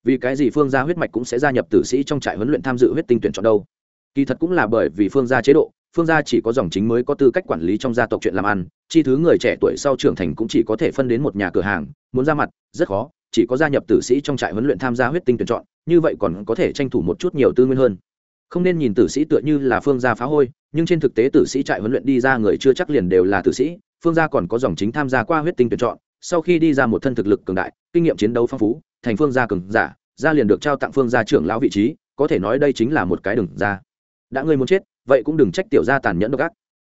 Vì cái gì phương gia huyết mạch cũng sẽ gia nhập tử sĩ trong trại huấn luyện tham dự huyết tinh tuyển chọn đâu? Kỳ thật cũng là bởi vì phương gia chế độ, phương gia chỉ có dòng chính mới có tư cách quản lý trong gia tộc chuyện làm ăn, chi thứ người trẻ tuổi sau trưởng thành cũng chỉ có thể phân đến một nhà cửa hàng, muốn ra mặt, rất khó, chỉ có gia nhập tử sĩ trong trại huấn luyện tham gia huyết tinh tuyển chọn, như vậy còn có thể tranh thủ một chút nhiều tư nguyên hơn. Không nên nhìn tử sĩ tựa như là phương gia phá hôi, nhưng trên thực tế tử sĩ trại huấn luyện đi ra người chưa chắc liền đều là tử sĩ phương gia còn có dòng chính tham gia qua huyết tinh tuyển chọn, sau khi đi ra một thân thực lực cường đại, kinh nghiệm chiến đấu phong phú, thành phương gia cường giả, gia liền được trao tặng phương gia trưởng lão vị trí, có thể nói đây chính là một cái đừng ra. Đã ngươi muốn chết, vậy cũng đừng trách tiểu gia tàn nhẫn độc ác.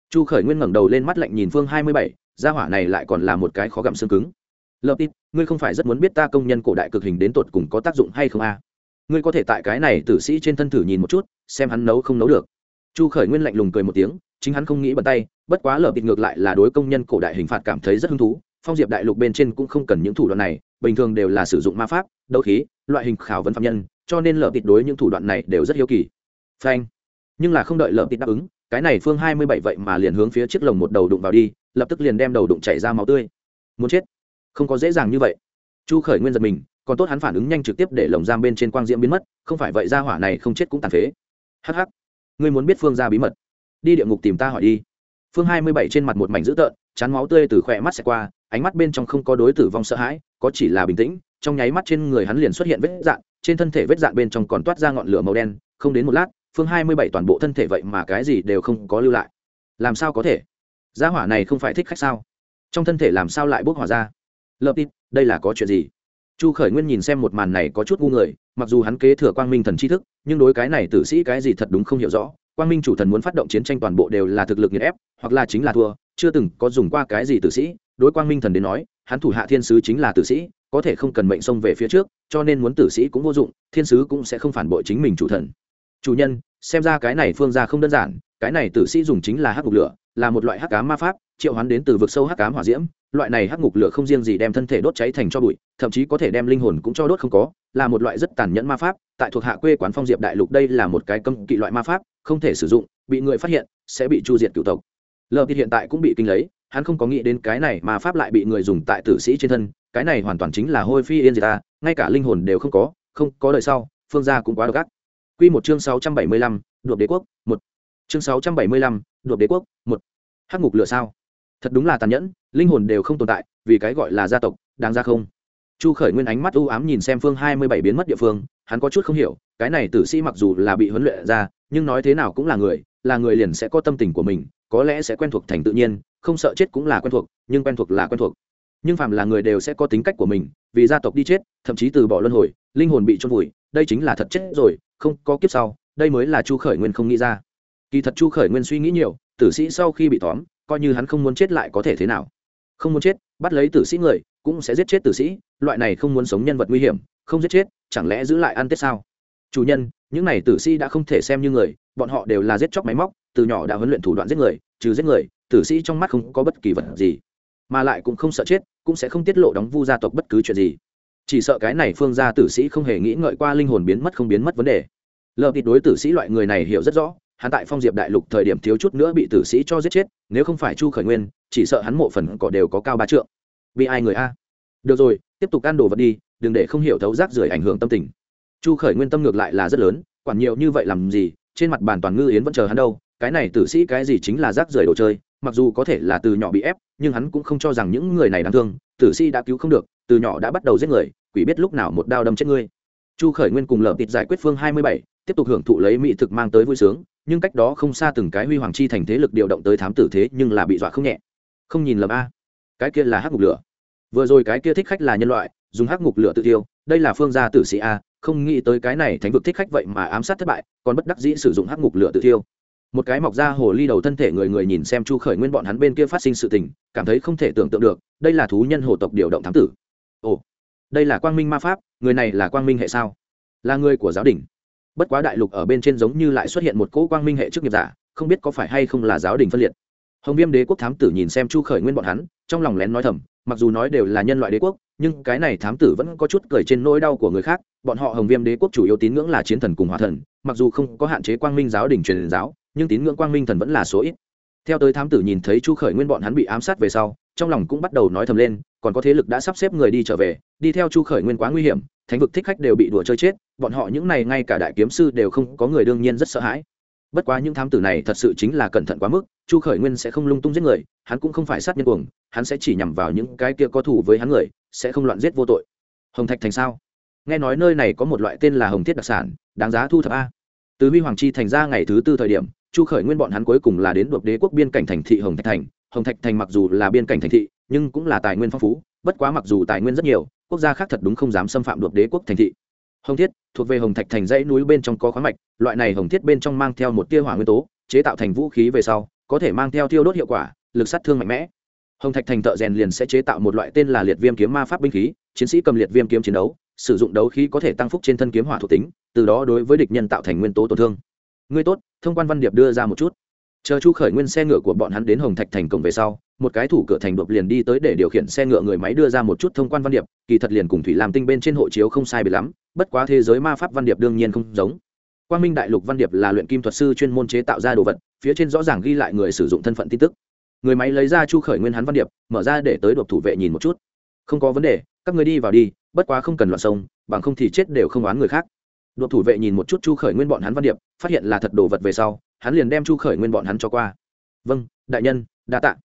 Chu khởi nguyên ngẩng đầu lên mắt lạnh nhìn phương hai mươi bảy, gia hỏa này lại còn là một cái khó gặm xương cứng. Lập tít ngươi không phải rất muốn biết ta công nhân cổ đại cực hình đến tột cùng có tác dụng hay không a? Ngươi có thể tại cái này tử sĩ trên thân thử nhìn một chút, xem hắn nấu không nấu được. Chu khởi nguyên lạnh lùng cười một tiếng, chính hắn không nghĩ bật tay bất quá lở bịt ngược lại là đối công nhân cổ đại hình phạt cảm thấy rất hứng thú, phong diệp đại lục bên trên cũng không cần những thủ đoạn này, bình thường đều là sử dụng ma pháp, đấu khí, loại hình khảo vấn phạm nhân, cho nên lở bịt đối những thủ đoạn này đều rất hiếu kỳ. Phanh. Nhưng là không đợi lở bịt đáp ứng, cái này phương hai mươi bảy vậy mà liền hướng phía chiếc lồng một đầu đụng vào đi, lập tức liền đem đầu đụng chảy ra máu tươi. Muốn chết. Không có dễ dàng như vậy. Chu khởi nguyên giật mình, còn tốt hắn phản ứng nhanh trực tiếp để lồng giam bên trên quang diễm biến mất, không phải vậy ra hỏa này không chết cũng tàn phế. Hh ngươi muốn biết phương ra bí mật. Đi địa ngục tìm ta hỏi đi phương hai mươi bảy trên mặt một mảnh dữ tợn, chán máu tươi từ khỏe mắt xẹt qua, ánh mắt bên trong không có đối tử vong sợ hãi, có chỉ là bình tĩnh, trong nháy mắt trên người hắn liền xuất hiện vết dạn, trên thân thể vết dạn bên trong còn toát ra ngọn lửa màu đen, không đến một lát, phương hai mươi bảy toàn bộ thân thể vậy mà cái gì đều không có lưu lại. Làm sao có thể? Gia hỏa này không phải thích khách sao? Trong thân thể làm sao lại bốc hỏa ra? Lợp tít, đây là có chuyện gì? Chu khởi nguyên nhìn xem một màn này có chút ngu người, mặc dù hắn kế thừa quang minh thần tri thức, nhưng đối cái này tử sĩ cái gì thật đúng không hiểu rõ quang minh chủ thần muốn phát động chiến tranh toàn bộ đều là thực lực nghiền ép, hoặc là chính là thua, chưa từng có dùng qua cái gì tử sĩ. Đối quang minh thần đến nói, hắn thủ hạ thiên sứ chính là tử sĩ, có thể không cần mệnh xông về phía trước, cho nên muốn tử sĩ cũng vô dụng, thiên sứ cũng sẽ không phản bội chính mình chủ thần. Chủ nhân, xem ra cái này phương ra không đơn giản, cái này tử sĩ dùng chính là hắc ngục lửa, là một loại hắc cám ma pháp, triệu hắn đến từ vực sâu hắc cám hỏa diễm loại này hắc ngục lửa không riêng gì đem thân thể đốt cháy thành cho bụi thậm chí có thể đem linh hồn cũng cho đốt không có là một loại rất tàn nhẫn ma pháp tại thuộc hạ quê quán phong diệp đại lục đây là một cái cấm kỵ loại ma pháp không thể sử dụng bị người phát hiện sẽ bị chu diệt cựu tộc lợp hiện tại cũng bị kinh lấy hắn không có nghĩ đến cái này mà pháp lại bị người dùng tại tử sĩ trên thân cái này hoàn toàn chính là hôi phi yên diệt ta ngay cả linh hồn đều không có không có đời sau phương gia cũng quá độc ác Quy một chương 675, Đột đế quốc, 1. Chương 675, Đột đế quốc, 1. Hắc ngục lửa sao? Thật đúng là tàn nhẫn, linh hồn đều không tồn tại, vì cái gọi là gia tộc, đáng ra không? Chu Khởi Nguyên ánh mắt u ám nhìn xem phương 27 biến mất địa phương, hắn có chút không hiểu, cái này tử sĩ mặc dù là bị huấn luyện ra, nhưng nói thế nào cũng là người, là người liền sẽ có tâm tình của mình, có lẽ sẽ quen thuộc thành tự nhiên, không sợ chết cũng là quen thuộc, nhưng quen thuộc là quen thuộc. Nhưng phàm là người đều sẽ có tính cách của mình, vì gia tộc đi chết, thậm chí từ bỏ luân hồi, linh hồn bị chôn vùi, đây chính là thật chết rồi, không có kiếp sau đây mới là chu khởi nguyên không nghĩ ra kỳ thật chu khởi nguyên suy nghĩ nhiều tử sĩ sau khi bị tóm coi như hắn không muốn chết lại có thể thế nào. Không muốn chết, bắt lấy tử sĩ người, cũng sẽ giết chết tử sĩ, loại này không muốn sống nhân vật nguy hiểm, không giết chết, chẳng lẽ giữ lại ăn tết sao? Chủ nhân, những này tử sĩ đã không thể xem như người, bọn họ đều là giết chóc máy móc, từ nhỏ đã huấn luyện thủ đoạn giết người, trừ giết người, tử sĩ trong mắt không có bất kỳ vật gì. Mà lại cũng không sợ chết, cũng sẽ không tiết lộ đóng vu gia tộc bất cứ chuyện gì. Chỉ sợ cái này phương gia tử sĩ không hề nghĩ ngợi qua linh hồn biến mất không biến mất vấn đề. Lợp thịt đối tử sĩ loại người này hiểu rất rõ hắn tại phong diệp đại lục thời điểm thiếu chút nữa bị tử sĩ cho giết chết, nếu không phải chu khởi nguyên, chỉ sợ hắn mộ phần cỏ đều có cao ba trượng. Vì ai người a? Được rồi, tiếp tục ăn đồ vật đi, đừng để không hiểu thấu rác rưởi ảnh hưởng tâm tình. Chu khởi nguyên tâm ngược lại là rất lớn, quản nhiều như vậy làm gì, trên mặt bàn toàn ngư yến vẫn chờ hắn đâu, cái này tử sĩ cái gì chính là rác rưởi đồ chơi, mặc dù có thể là từ nhỏ bị ép, nhưng hắn cũng không cho rằng những người này đáng thương, tử sĩ đã cứu không được, từ nhỏ đã bắt đầu giết người, quỷ biết lúc nào một đao đâm chết ngươi. Chu khởi nguyên cùng lợp thịt giải quyết phương hai mươi bảy, tiếp tục hưởng thụ lấy mỹ thực mang tới vui sướng nhưng cách đó không xa từng cái huy hoàng chi thành thế lực điều động tới thám tử thế nhưng là bị dọa không nhẹ. Không nhìn lầm a. Cái kia là hắc ngục lửa. Vừa rồi cái kia thích khách là nhân loại, dùng hắc ngục lửa tự tiêu đây là phương gia tử sĩ a, không nghĩ tới cái này thánh vực thích khách vậy mà ám sát thất bại, còn bất đắc dĩ sử dụng hắc ngục lửa tự tiêu một cái mọc ra hồ ly đầu thân thể người người nhìn xem chu khởi nguyên bọn hắn bên kia phát sinh sự tình, cảm thấy không thể tưởng tượng được, đây là thú nhân hồ tộc điều động thám tử. Ồ, đây là quang minh ma pháp, người này là quang minh hệ sao? Là người của giáo đình bất quá đại lục ở bên trên giống như lại xuất hiện một cỗ quang minh hệ chức nghiệp giả, không biết có phải hay không là giáo đình phân liệt. Hồng viêm đế quốc thám tử nhìn xem chu khởi nguyên bọn hắn, trong lòng lén nói thầm, mặc dù nói đều là nhân loại đế quốc, nhưng cái này thám tử vẫn có chút cười trên nỗi đau của người khác, bọn họ hồng viêm đế quốc chủ yếu tín ngưỡng là chiến thần cùng hòa thần, mặc dù không có hạn chế quang minh giáo đình truyền giáo, nhưng tín ngưỡng quang minh thần vẫn là số ít. Theo tới thám tử nhìn thấy chu khởi nguyên bọn hắn bị ám sát về sau, trong lòng cũng bắt đầu nói thầm lên, còn có thế lực đã sắp xếp người đi trở về, đi theo chu khởi nguyên quá nguy hiểm, thánh vực thích khách đều bị đùa chơi chết bọn họ những này ngay cả đại kiếm sư đều không có người đương nhiên rất sợ hãi. Bất quá những thám tử này thật sự chính là cẩn thận quá mức, chu khởi nguyên sẽ không lung tung giết người, hắn cũng không phải sát nhân cuồng, hắn sẽ chỉ nhằm vào những cái kia có thủ với hắn người, sẽ không loạn giết vô tội. Hồng thạch thành sao? Nghe nói nơi này có một loại tên là hồng thiết đặc sản, đáng giá thu thập a. Từ huy hoàng chi thành ra ngày thứ tư thời điểm, chu khởi nguyên bọn hắn cuối cùng là đến đột đế quốc biên cảnh thành thị hồng thạch thành. Hồng thạch thành mặc dù là biên cảnh thành thị, nhưng cũng là tài nguyên phong phú, bất quá mặc dù tài nguyên rất nhiều, quốc gia khác thật đúng không dám xâm phạm đột đế quốc thành thị hồng thiết thuộc về hồng thạch thành dãy núi bên trong có khoáng mạch, loại này hồng thiết bên trong mang theo một tia hỏa nguyên tố, chế tạo thành vũ khí về sau, có thể mang theo thiêu đốt hiệu quả, lực sát thương mạnh mẽ. Hồng thạch thành thợ rèn liền sẽ chế tạo một loại tên là liệt viêm kiếm ma pháp binh khí, chiến sĩ cầm liệt viêm kiếm chiến đấu, sử dụng đấu khí có thể tăng phúc trên thân kiếm hỏa thuộc tính, từ đó đối với địch nhân tạo thành nguyên tố tổn thương. Ngươi tốt, thông quan văn điệp đưa ra một chút chờ chu khởi nguyên xe ngựa của bọn hắn đến hồng thạch thành cổng về sau, một cái thủ cửa thành đột liền đi tới để điều khiển xe ngựa người máy đưa ra một chút thông quan văn điệp, kỳ thật liền cùng thủy làm tinh bên trên hộ chiếu không sai bị lắm, bất quá thế giới ma pháp văn điệp đương nhiên không giống. Quang minh đại lục văn điệp là luyện kim thuật sư chuyên môn chế tạo ra đồ vật, phía trên rõ ràng ghi lại người sử dụng thân phận tin tức. Người máy lấy ra chu khởi nguyên hắn văn điệp, mở ra để tới đột thủ vệ nhìn một chút. Không có vấn đề, các người đi vào đi, bất quá không cần loạn sông, bằng không thì chết đều không oán người khác. Đột thủ vệ nhìn một chút chu khởi nguyên bọn hắn văn điệp, phát hiện là thật đồ vật về sau hắn liền đem chu khởi nguyên bọn hắn cho qua. Vâng đại nhân, đa t ạ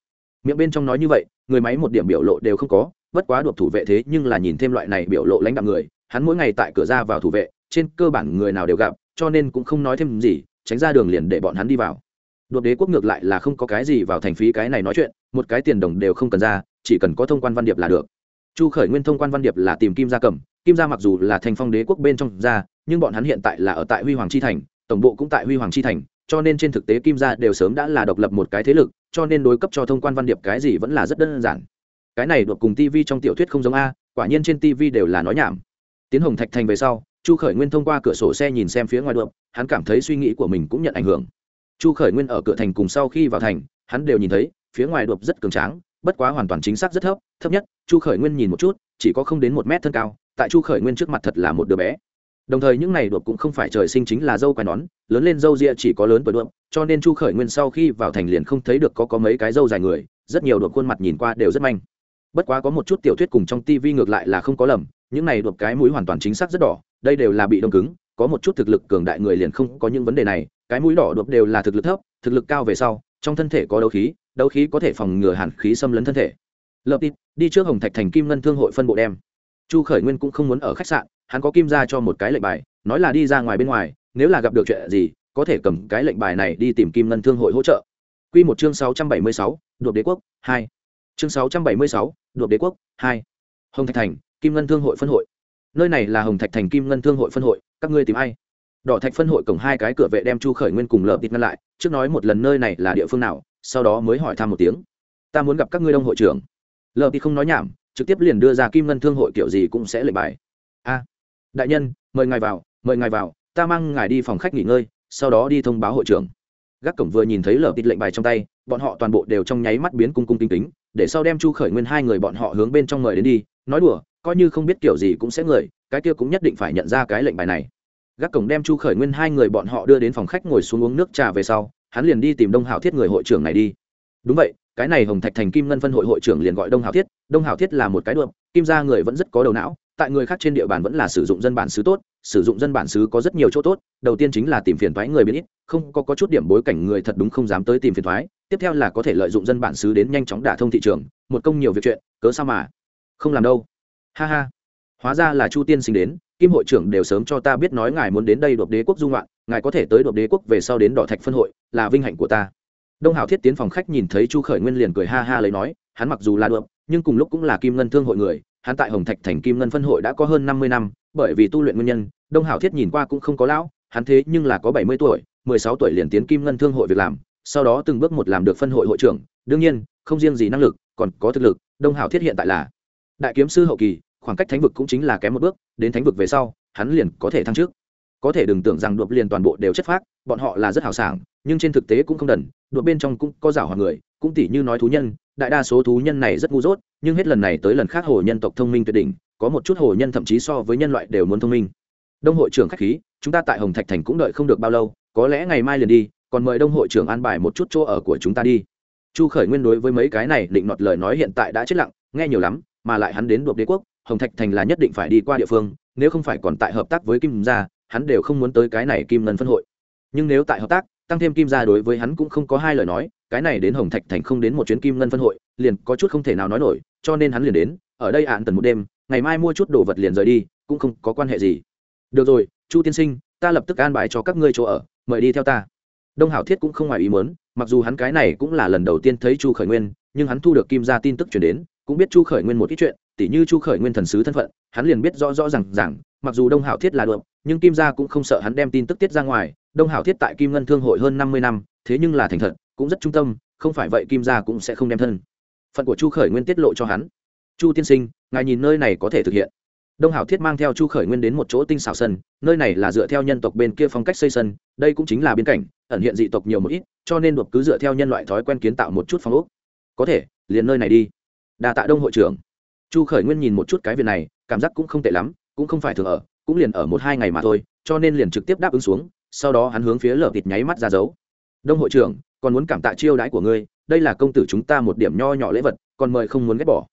miệng bên trong nói như vậy, người máy một điểm biểu lộ đều không có, bất quá đột thủ vệ thế nhưng là nhìn thêm loại này biểu lộ lãnh đạo người, hắn mỗi ngày tại cửa ra vào thủ vệ, trên cơ bản người nào đều gặp, cho nên cũng không nói thêm gì, tránh ra đường liền để bọn hắn đi vào. Đột đế quốc ngược lại là không có cái gì vào thành phí cái này nói chuyện, một cái tiền đồng đều không cần ra, chỉ cần có thông quan văn điệp là được. Chu khởi nguyên thông quan văn điệp là tìm kim gia cầm, kim gia mặc dù là thành phong đế quốc bên trong gia nhưng bọn hắn hiện tại là ở tại huy hoàng chi thành, tổng bộ cũng tại huy hoàng chi thành cho nên trên thực tế kim gia đều sớm đã là độc lập một cái thế lực, cho nên đối cấp cho thông quan văn điệp cái gì vẫn là rất đơn giản. Cái này đột cùng tv trong tiểu thuyết không giống a, quả nhiên trên tv đều là nói nhảm. Tiến hồng thạch thành về sau, chu khởi nguyên thông qua cửa sổ xe nhìn xem phía ngoài đột hắn cảm thấy suy nghĩ của mình cũng nhận ảnh hưởng. Chu khởi nguyên ở cửa thành cùng sau khi vào thành, hắn đều nhìn thấy, phía ngoài đột rất cường tráng, bất quá hoàn toàn chính xác rất thấp thấp nhất, chu khởi nguyên nhìn một chút, chỉ có không đến một mét thân cao, tại chu khởi nguyên trước mặt thật là một đứa bé đồng thời những này đột cũng không phải trời sinh chính là dâu quai nón, lớn lên dâu ria chỉ có lớn tuổi đuộm, cho nên chu khởi nguyên sau khi vào thành liền không thấy được có có mấy cái dâu dài người, rất nhiều đột khuôn mặt nhìn qua đều rất manh. Bất quá có một chút tiểu thuyết cùng trong tivi ngược lại là không có lầm, những này đột cái mũi hoàn toàn chính xác rất đỏ, đây đều là bị đông cứng, có một chút thực lực cường đại người liền không có những vấn đề này, cái mũi đỏ đột đều là thực lực thấp, thực lực cao về sau, trong thân thể có đấu khí đấu khí có thể phòng ngừa hàn khí xâm lấn thân thể. Lập đi đi trước hồng thạch thành kim ngân thương hội phân bộ đem. Chu khởi nguyên cũng không muốn ở khách sạn hắn có kim ra cho một cái lệnh bài, nói là đi ra ngoài bên ngoài, nếu là gặp được chuyện gì, có thể cầm cái lệnh bài này đi tìm kim ngân thương hội hỗ trợ. Q một chương sáu trăm bảy mươi sáu, đột đế quốc hai. Chương sáu trăm bảy mươi sáu, đột đế quốc hai. Hồng thạch thành, kim ngân thương hội phân hội. Nơi này là hồng thạch thành kim ngân thương hội phân hội, các ngươi tìm ai? Đỏ thạch phân hội cổng hai cái cửa vệ đem chu khởi nguyên cùng lợp thịt ngăn lại, trước nói một lần nơi này là địa phương nào, sau đó mới hỏi thăm một tiếng. Ta muốn gặp các ngươi đông hội trưởng. Lợp thì không nói nhảm, trực tiếp liền đưa ra kim ngân thương hội kiểu gì cũng sẽ lệnh bài. A đại nhân, mời ngài vào, mời ngài vào, ta mang ngài đi phòng khách nghỉ ngơi, sau đó đi thông báo hội trưởng. Gác cổng vừa nhìn thấy lở tịt lệnh bài trong tay, bọn họ toàn bộ đều trong nháy mắt biến cung cung kính tính để sau đem chu khởi nguyên hai người bọn họ hướng bên trong mời đến đi, nói đùa, coi như không biết kiểu gì cũng sẽ người, cái kia cũng nhất định phải nhận ra cái lệnh bài này. Gác cổng đem chu khởi nguyên hai người bọn họ đưa đến phòng khách ngồi xuống uống nước trà về sau, hắn liền đi tìm đông hảo thiết người hội trưởng này đi. Đúng vậy, cái này hồng thạch thành kim ngân phân hội hội trưởng liền gọi đông hảo thiết, đông hảo thiết là một cái đượm kim ra người vẫn rất có đầu não tại người khác trên địa bàn vẫn là sử dụng dân bản xứ tốt sử dụng dân bản xứ có rất nhiều chỗ tốt đầu tiên chính là tìm phiền thoái người biết ít không có, có chút điểm bối cảnh người thật đúng không dám tới tìm phiền thoái tiếp theo là có thể lợi dụng dân bản xứ đến nhanh chóng đả thông thị trường một công nhiều việc chuyện cớ sao mà không làm đâu. Ha ha. Hóa ra là chu tiên sinh đến kim hội trưởng đều sớm cho ta biết nói ngài muốn đến đây đột đế quốc dung loạn ngài có thể tới đột đế quốc về sau đến đỏ thạch phân hội là vinh hạnh của ta. Đông hảo thiết tiến phòng khách nhìn thấy chu khởi nguyên liền cười ha ha lấy nói hắn mặc dù là được nhưng cùng lúc cũng là kim ngân thương hội người hắn tại hồng thạch thành kim ngân phân hội đã có hơn năm mươi năm, bởi vì tu luyện nguyên nhân, đông hảo thiết nhìn qua cũng không có lão, hắn thế nhưng là có bảy mươi tuổi, mười sáu tuổi liền tiến kim ngân thương hội việc làm, sau đó từng bước một làm được phân hội hội trưởng. Đương nhiên, không riêng gì năng lực, còn có thực lực, đông hảo thiết hiện tại là đại kiếm sư hậu kỳ, khoảng cách thánh vực cũng chính là kém một bước, đến thánh vực về sau, hắn liền có thể thăng trước có thể đừng tưởng rằng đột liền toàn bộ đều chất phác, bọn họ là rất hào sảng, nhưng trên thực tế cũng không đần, đột bên trong cũng có rảo hoặc người, cũng tỉ như nói thú nhân đại đa số thú nhân này rất ngu dốt, nhưng hết lần này tới lần khác hồ nhân tộc thông minh tuyệt đỉnh, có một chút hồ nhân thậm chí so với nhân loại đều muốn thông minh. Đông hội trưởng khách khí, chúng ta tại hồng thạch thành cũng đợi không được bao lâu, có lẽ ngày mai liền đi, còn mời đông hội trưởng an bài một chút chỗ ở của chúng ta đi. Chu khởi nguyên đối với mấy cái này định nọt lời nói hiện tại đã chết lặng, nghe nhiều lắm, mà lại hắn đến đột đế quốc, hồng thạch thành là nhất định phải đi qua địa phương, nếu không phải còn tại hợp tác với kim gia, hắn đều không muốn tới cái này kim ngân phân hội. Nhưng nếu tại hợp tác, tăng thêm kim gia đối với hắn cũng không có hai lời nói cái này đến hồng thạch thành không đến một chuyến kim ngân phân hội, liền có chút không thể nào nói nổi, cho nên hắn liền đến, ở đây ạn tần một đêm, ngày mai mua chút đồ vật liền rời đi, cũng không có quan hệ gì. Được rồi, chu tiên sinh, ta lập tức an bài cho các ngươi chỗ ở, mời đi theo ta. Đông hảo thiết cũng không ngoài ý muốn, mặc dù hắn cái này cũng là lần đầu tiên thấy chu khởi nguyên, nhưng hắn thu được kim gia tin tức chuyển đến, cũng biết chu khởi nguyên một ít chuyện, tỉ như chu khởi nguyên thần sứ thân phận, hắn liền biết rõ rõ r à n g rằng mặc dù đông hảo thiết là được nhưng kim gia cũng không sợ hắn đem tin tức tiết ra ngoài. Đông hảo thiết tại kim ngân thương hội hơn năm mươi năm, thế nhưng là thành thật cũng rất trung tâm, không phải vậy kim gia cũng sẽ không đem thân. Phận của chu khởi nguyên tiết lộ cho hắn. Chu tiên sinh, ngài nhìn nơi này có thể thực hiện. Đông hảo thiết mang theo chu khởi nguyên đến một chỗ tinh xảo sân, nơi này là dựa theo nhân tộc bên kia phong cách xây sân, đây cũng chính là biên cảnh, ẩn hiện dị tộc nhiều một ít, cho nên đột cứ dựa theo nhân loại thói quen kiến tạo một chút phong ốc. Có thể, liền nơi này đi. Đà tạ đông hội trưởng. Chu khởi nguyên nhìn một chút cái việc này, cảm giác cũng không tệ lắm, cũng không phải thường ở, cũng liền ở một hai ngày mà thôi, cho nên liền trực tiếp đáp ứng xuống, sau đó hắn hướng phía lở thịt nháy mắt ra dấu đông hội trưởng, còn muốn cảm tạ chiêu đãi của ngươi, đây là công tử chúng ta một điểm nho nhỏ lễ vật, còn mời không muốn ghét bỏ.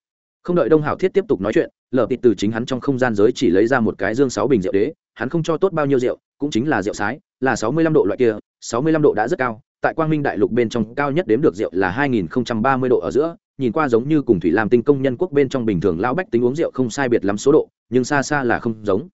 Không đợi đông hảo thiết tiếp tục nói chuyện, lở thịt từ chính hắn trong không gian giới chỉ lấy ra một cái dương sáu bình rượu đế, hắn không cho tốt bao nhiêu rượu, cũng chính là rượu sái, là sáu mươi lăm độ loại kia, sáu mươi lăm độ đã rất cao, tại quang minh đại lục bên trong cao nhất đếm được rượu là hai nghìn ba mươi độ ở giữa, nhìn qua giống như cùng thủy làm tinh công nhân quốc bên trong bình thường lão bách tính uống rượu không sai biệt lắm số độ, nhưng xa xa là không giống.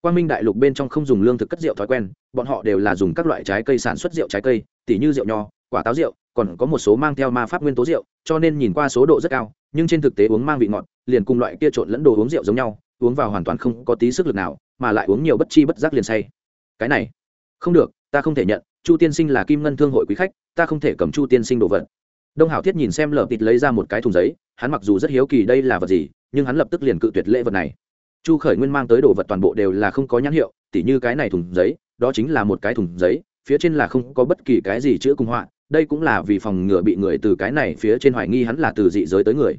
Quang minh đại lục bên trong không dùng lương thực cất rượu thói quen, bọn họ đều là dùng các loại trái cây sản xuất rượu trái cây tỉ như rượu nho, quả táo rượu, còn có một số mang theo ma pháp nguyên tố rượu, cho nên nhìn qua số độ rất cao, nhưng trên thực tế uống mang vị ngọt, liền cùng loại kia trộn lẫn đồ uống rượu giống nhau, uống vào hoàn toàn không có tí sức lực nào, mà lại uống nhiều bất chi bất giác liền say. Cái này, không được, ta không thể nhận, chu tiên sinh là kim ngân thương hội quý khách, ta không thể cầm chu tiên sinh đồ vật. Đông hảo thiết nhìn xem lờ tịt lấy ra một cái thùng giấy, hắn mặc dù rất hiếu kỳ đây là vật gì, nhưng hắn lập tức liền cự tuyệt lễ vật này. Chu khởi nguyên mang tới đồ vật toàn bộ đều là không có nhãn hiệu, tỉ như cái này thùng giấy, đó chính là một cái thùng giấy phía trên là không có bất kỳ cái gì chữa cung họa, đây cũng là vì phòng ngừa bị người từ cái này phía trên hoài nghi hắn là từ dị giới tới người.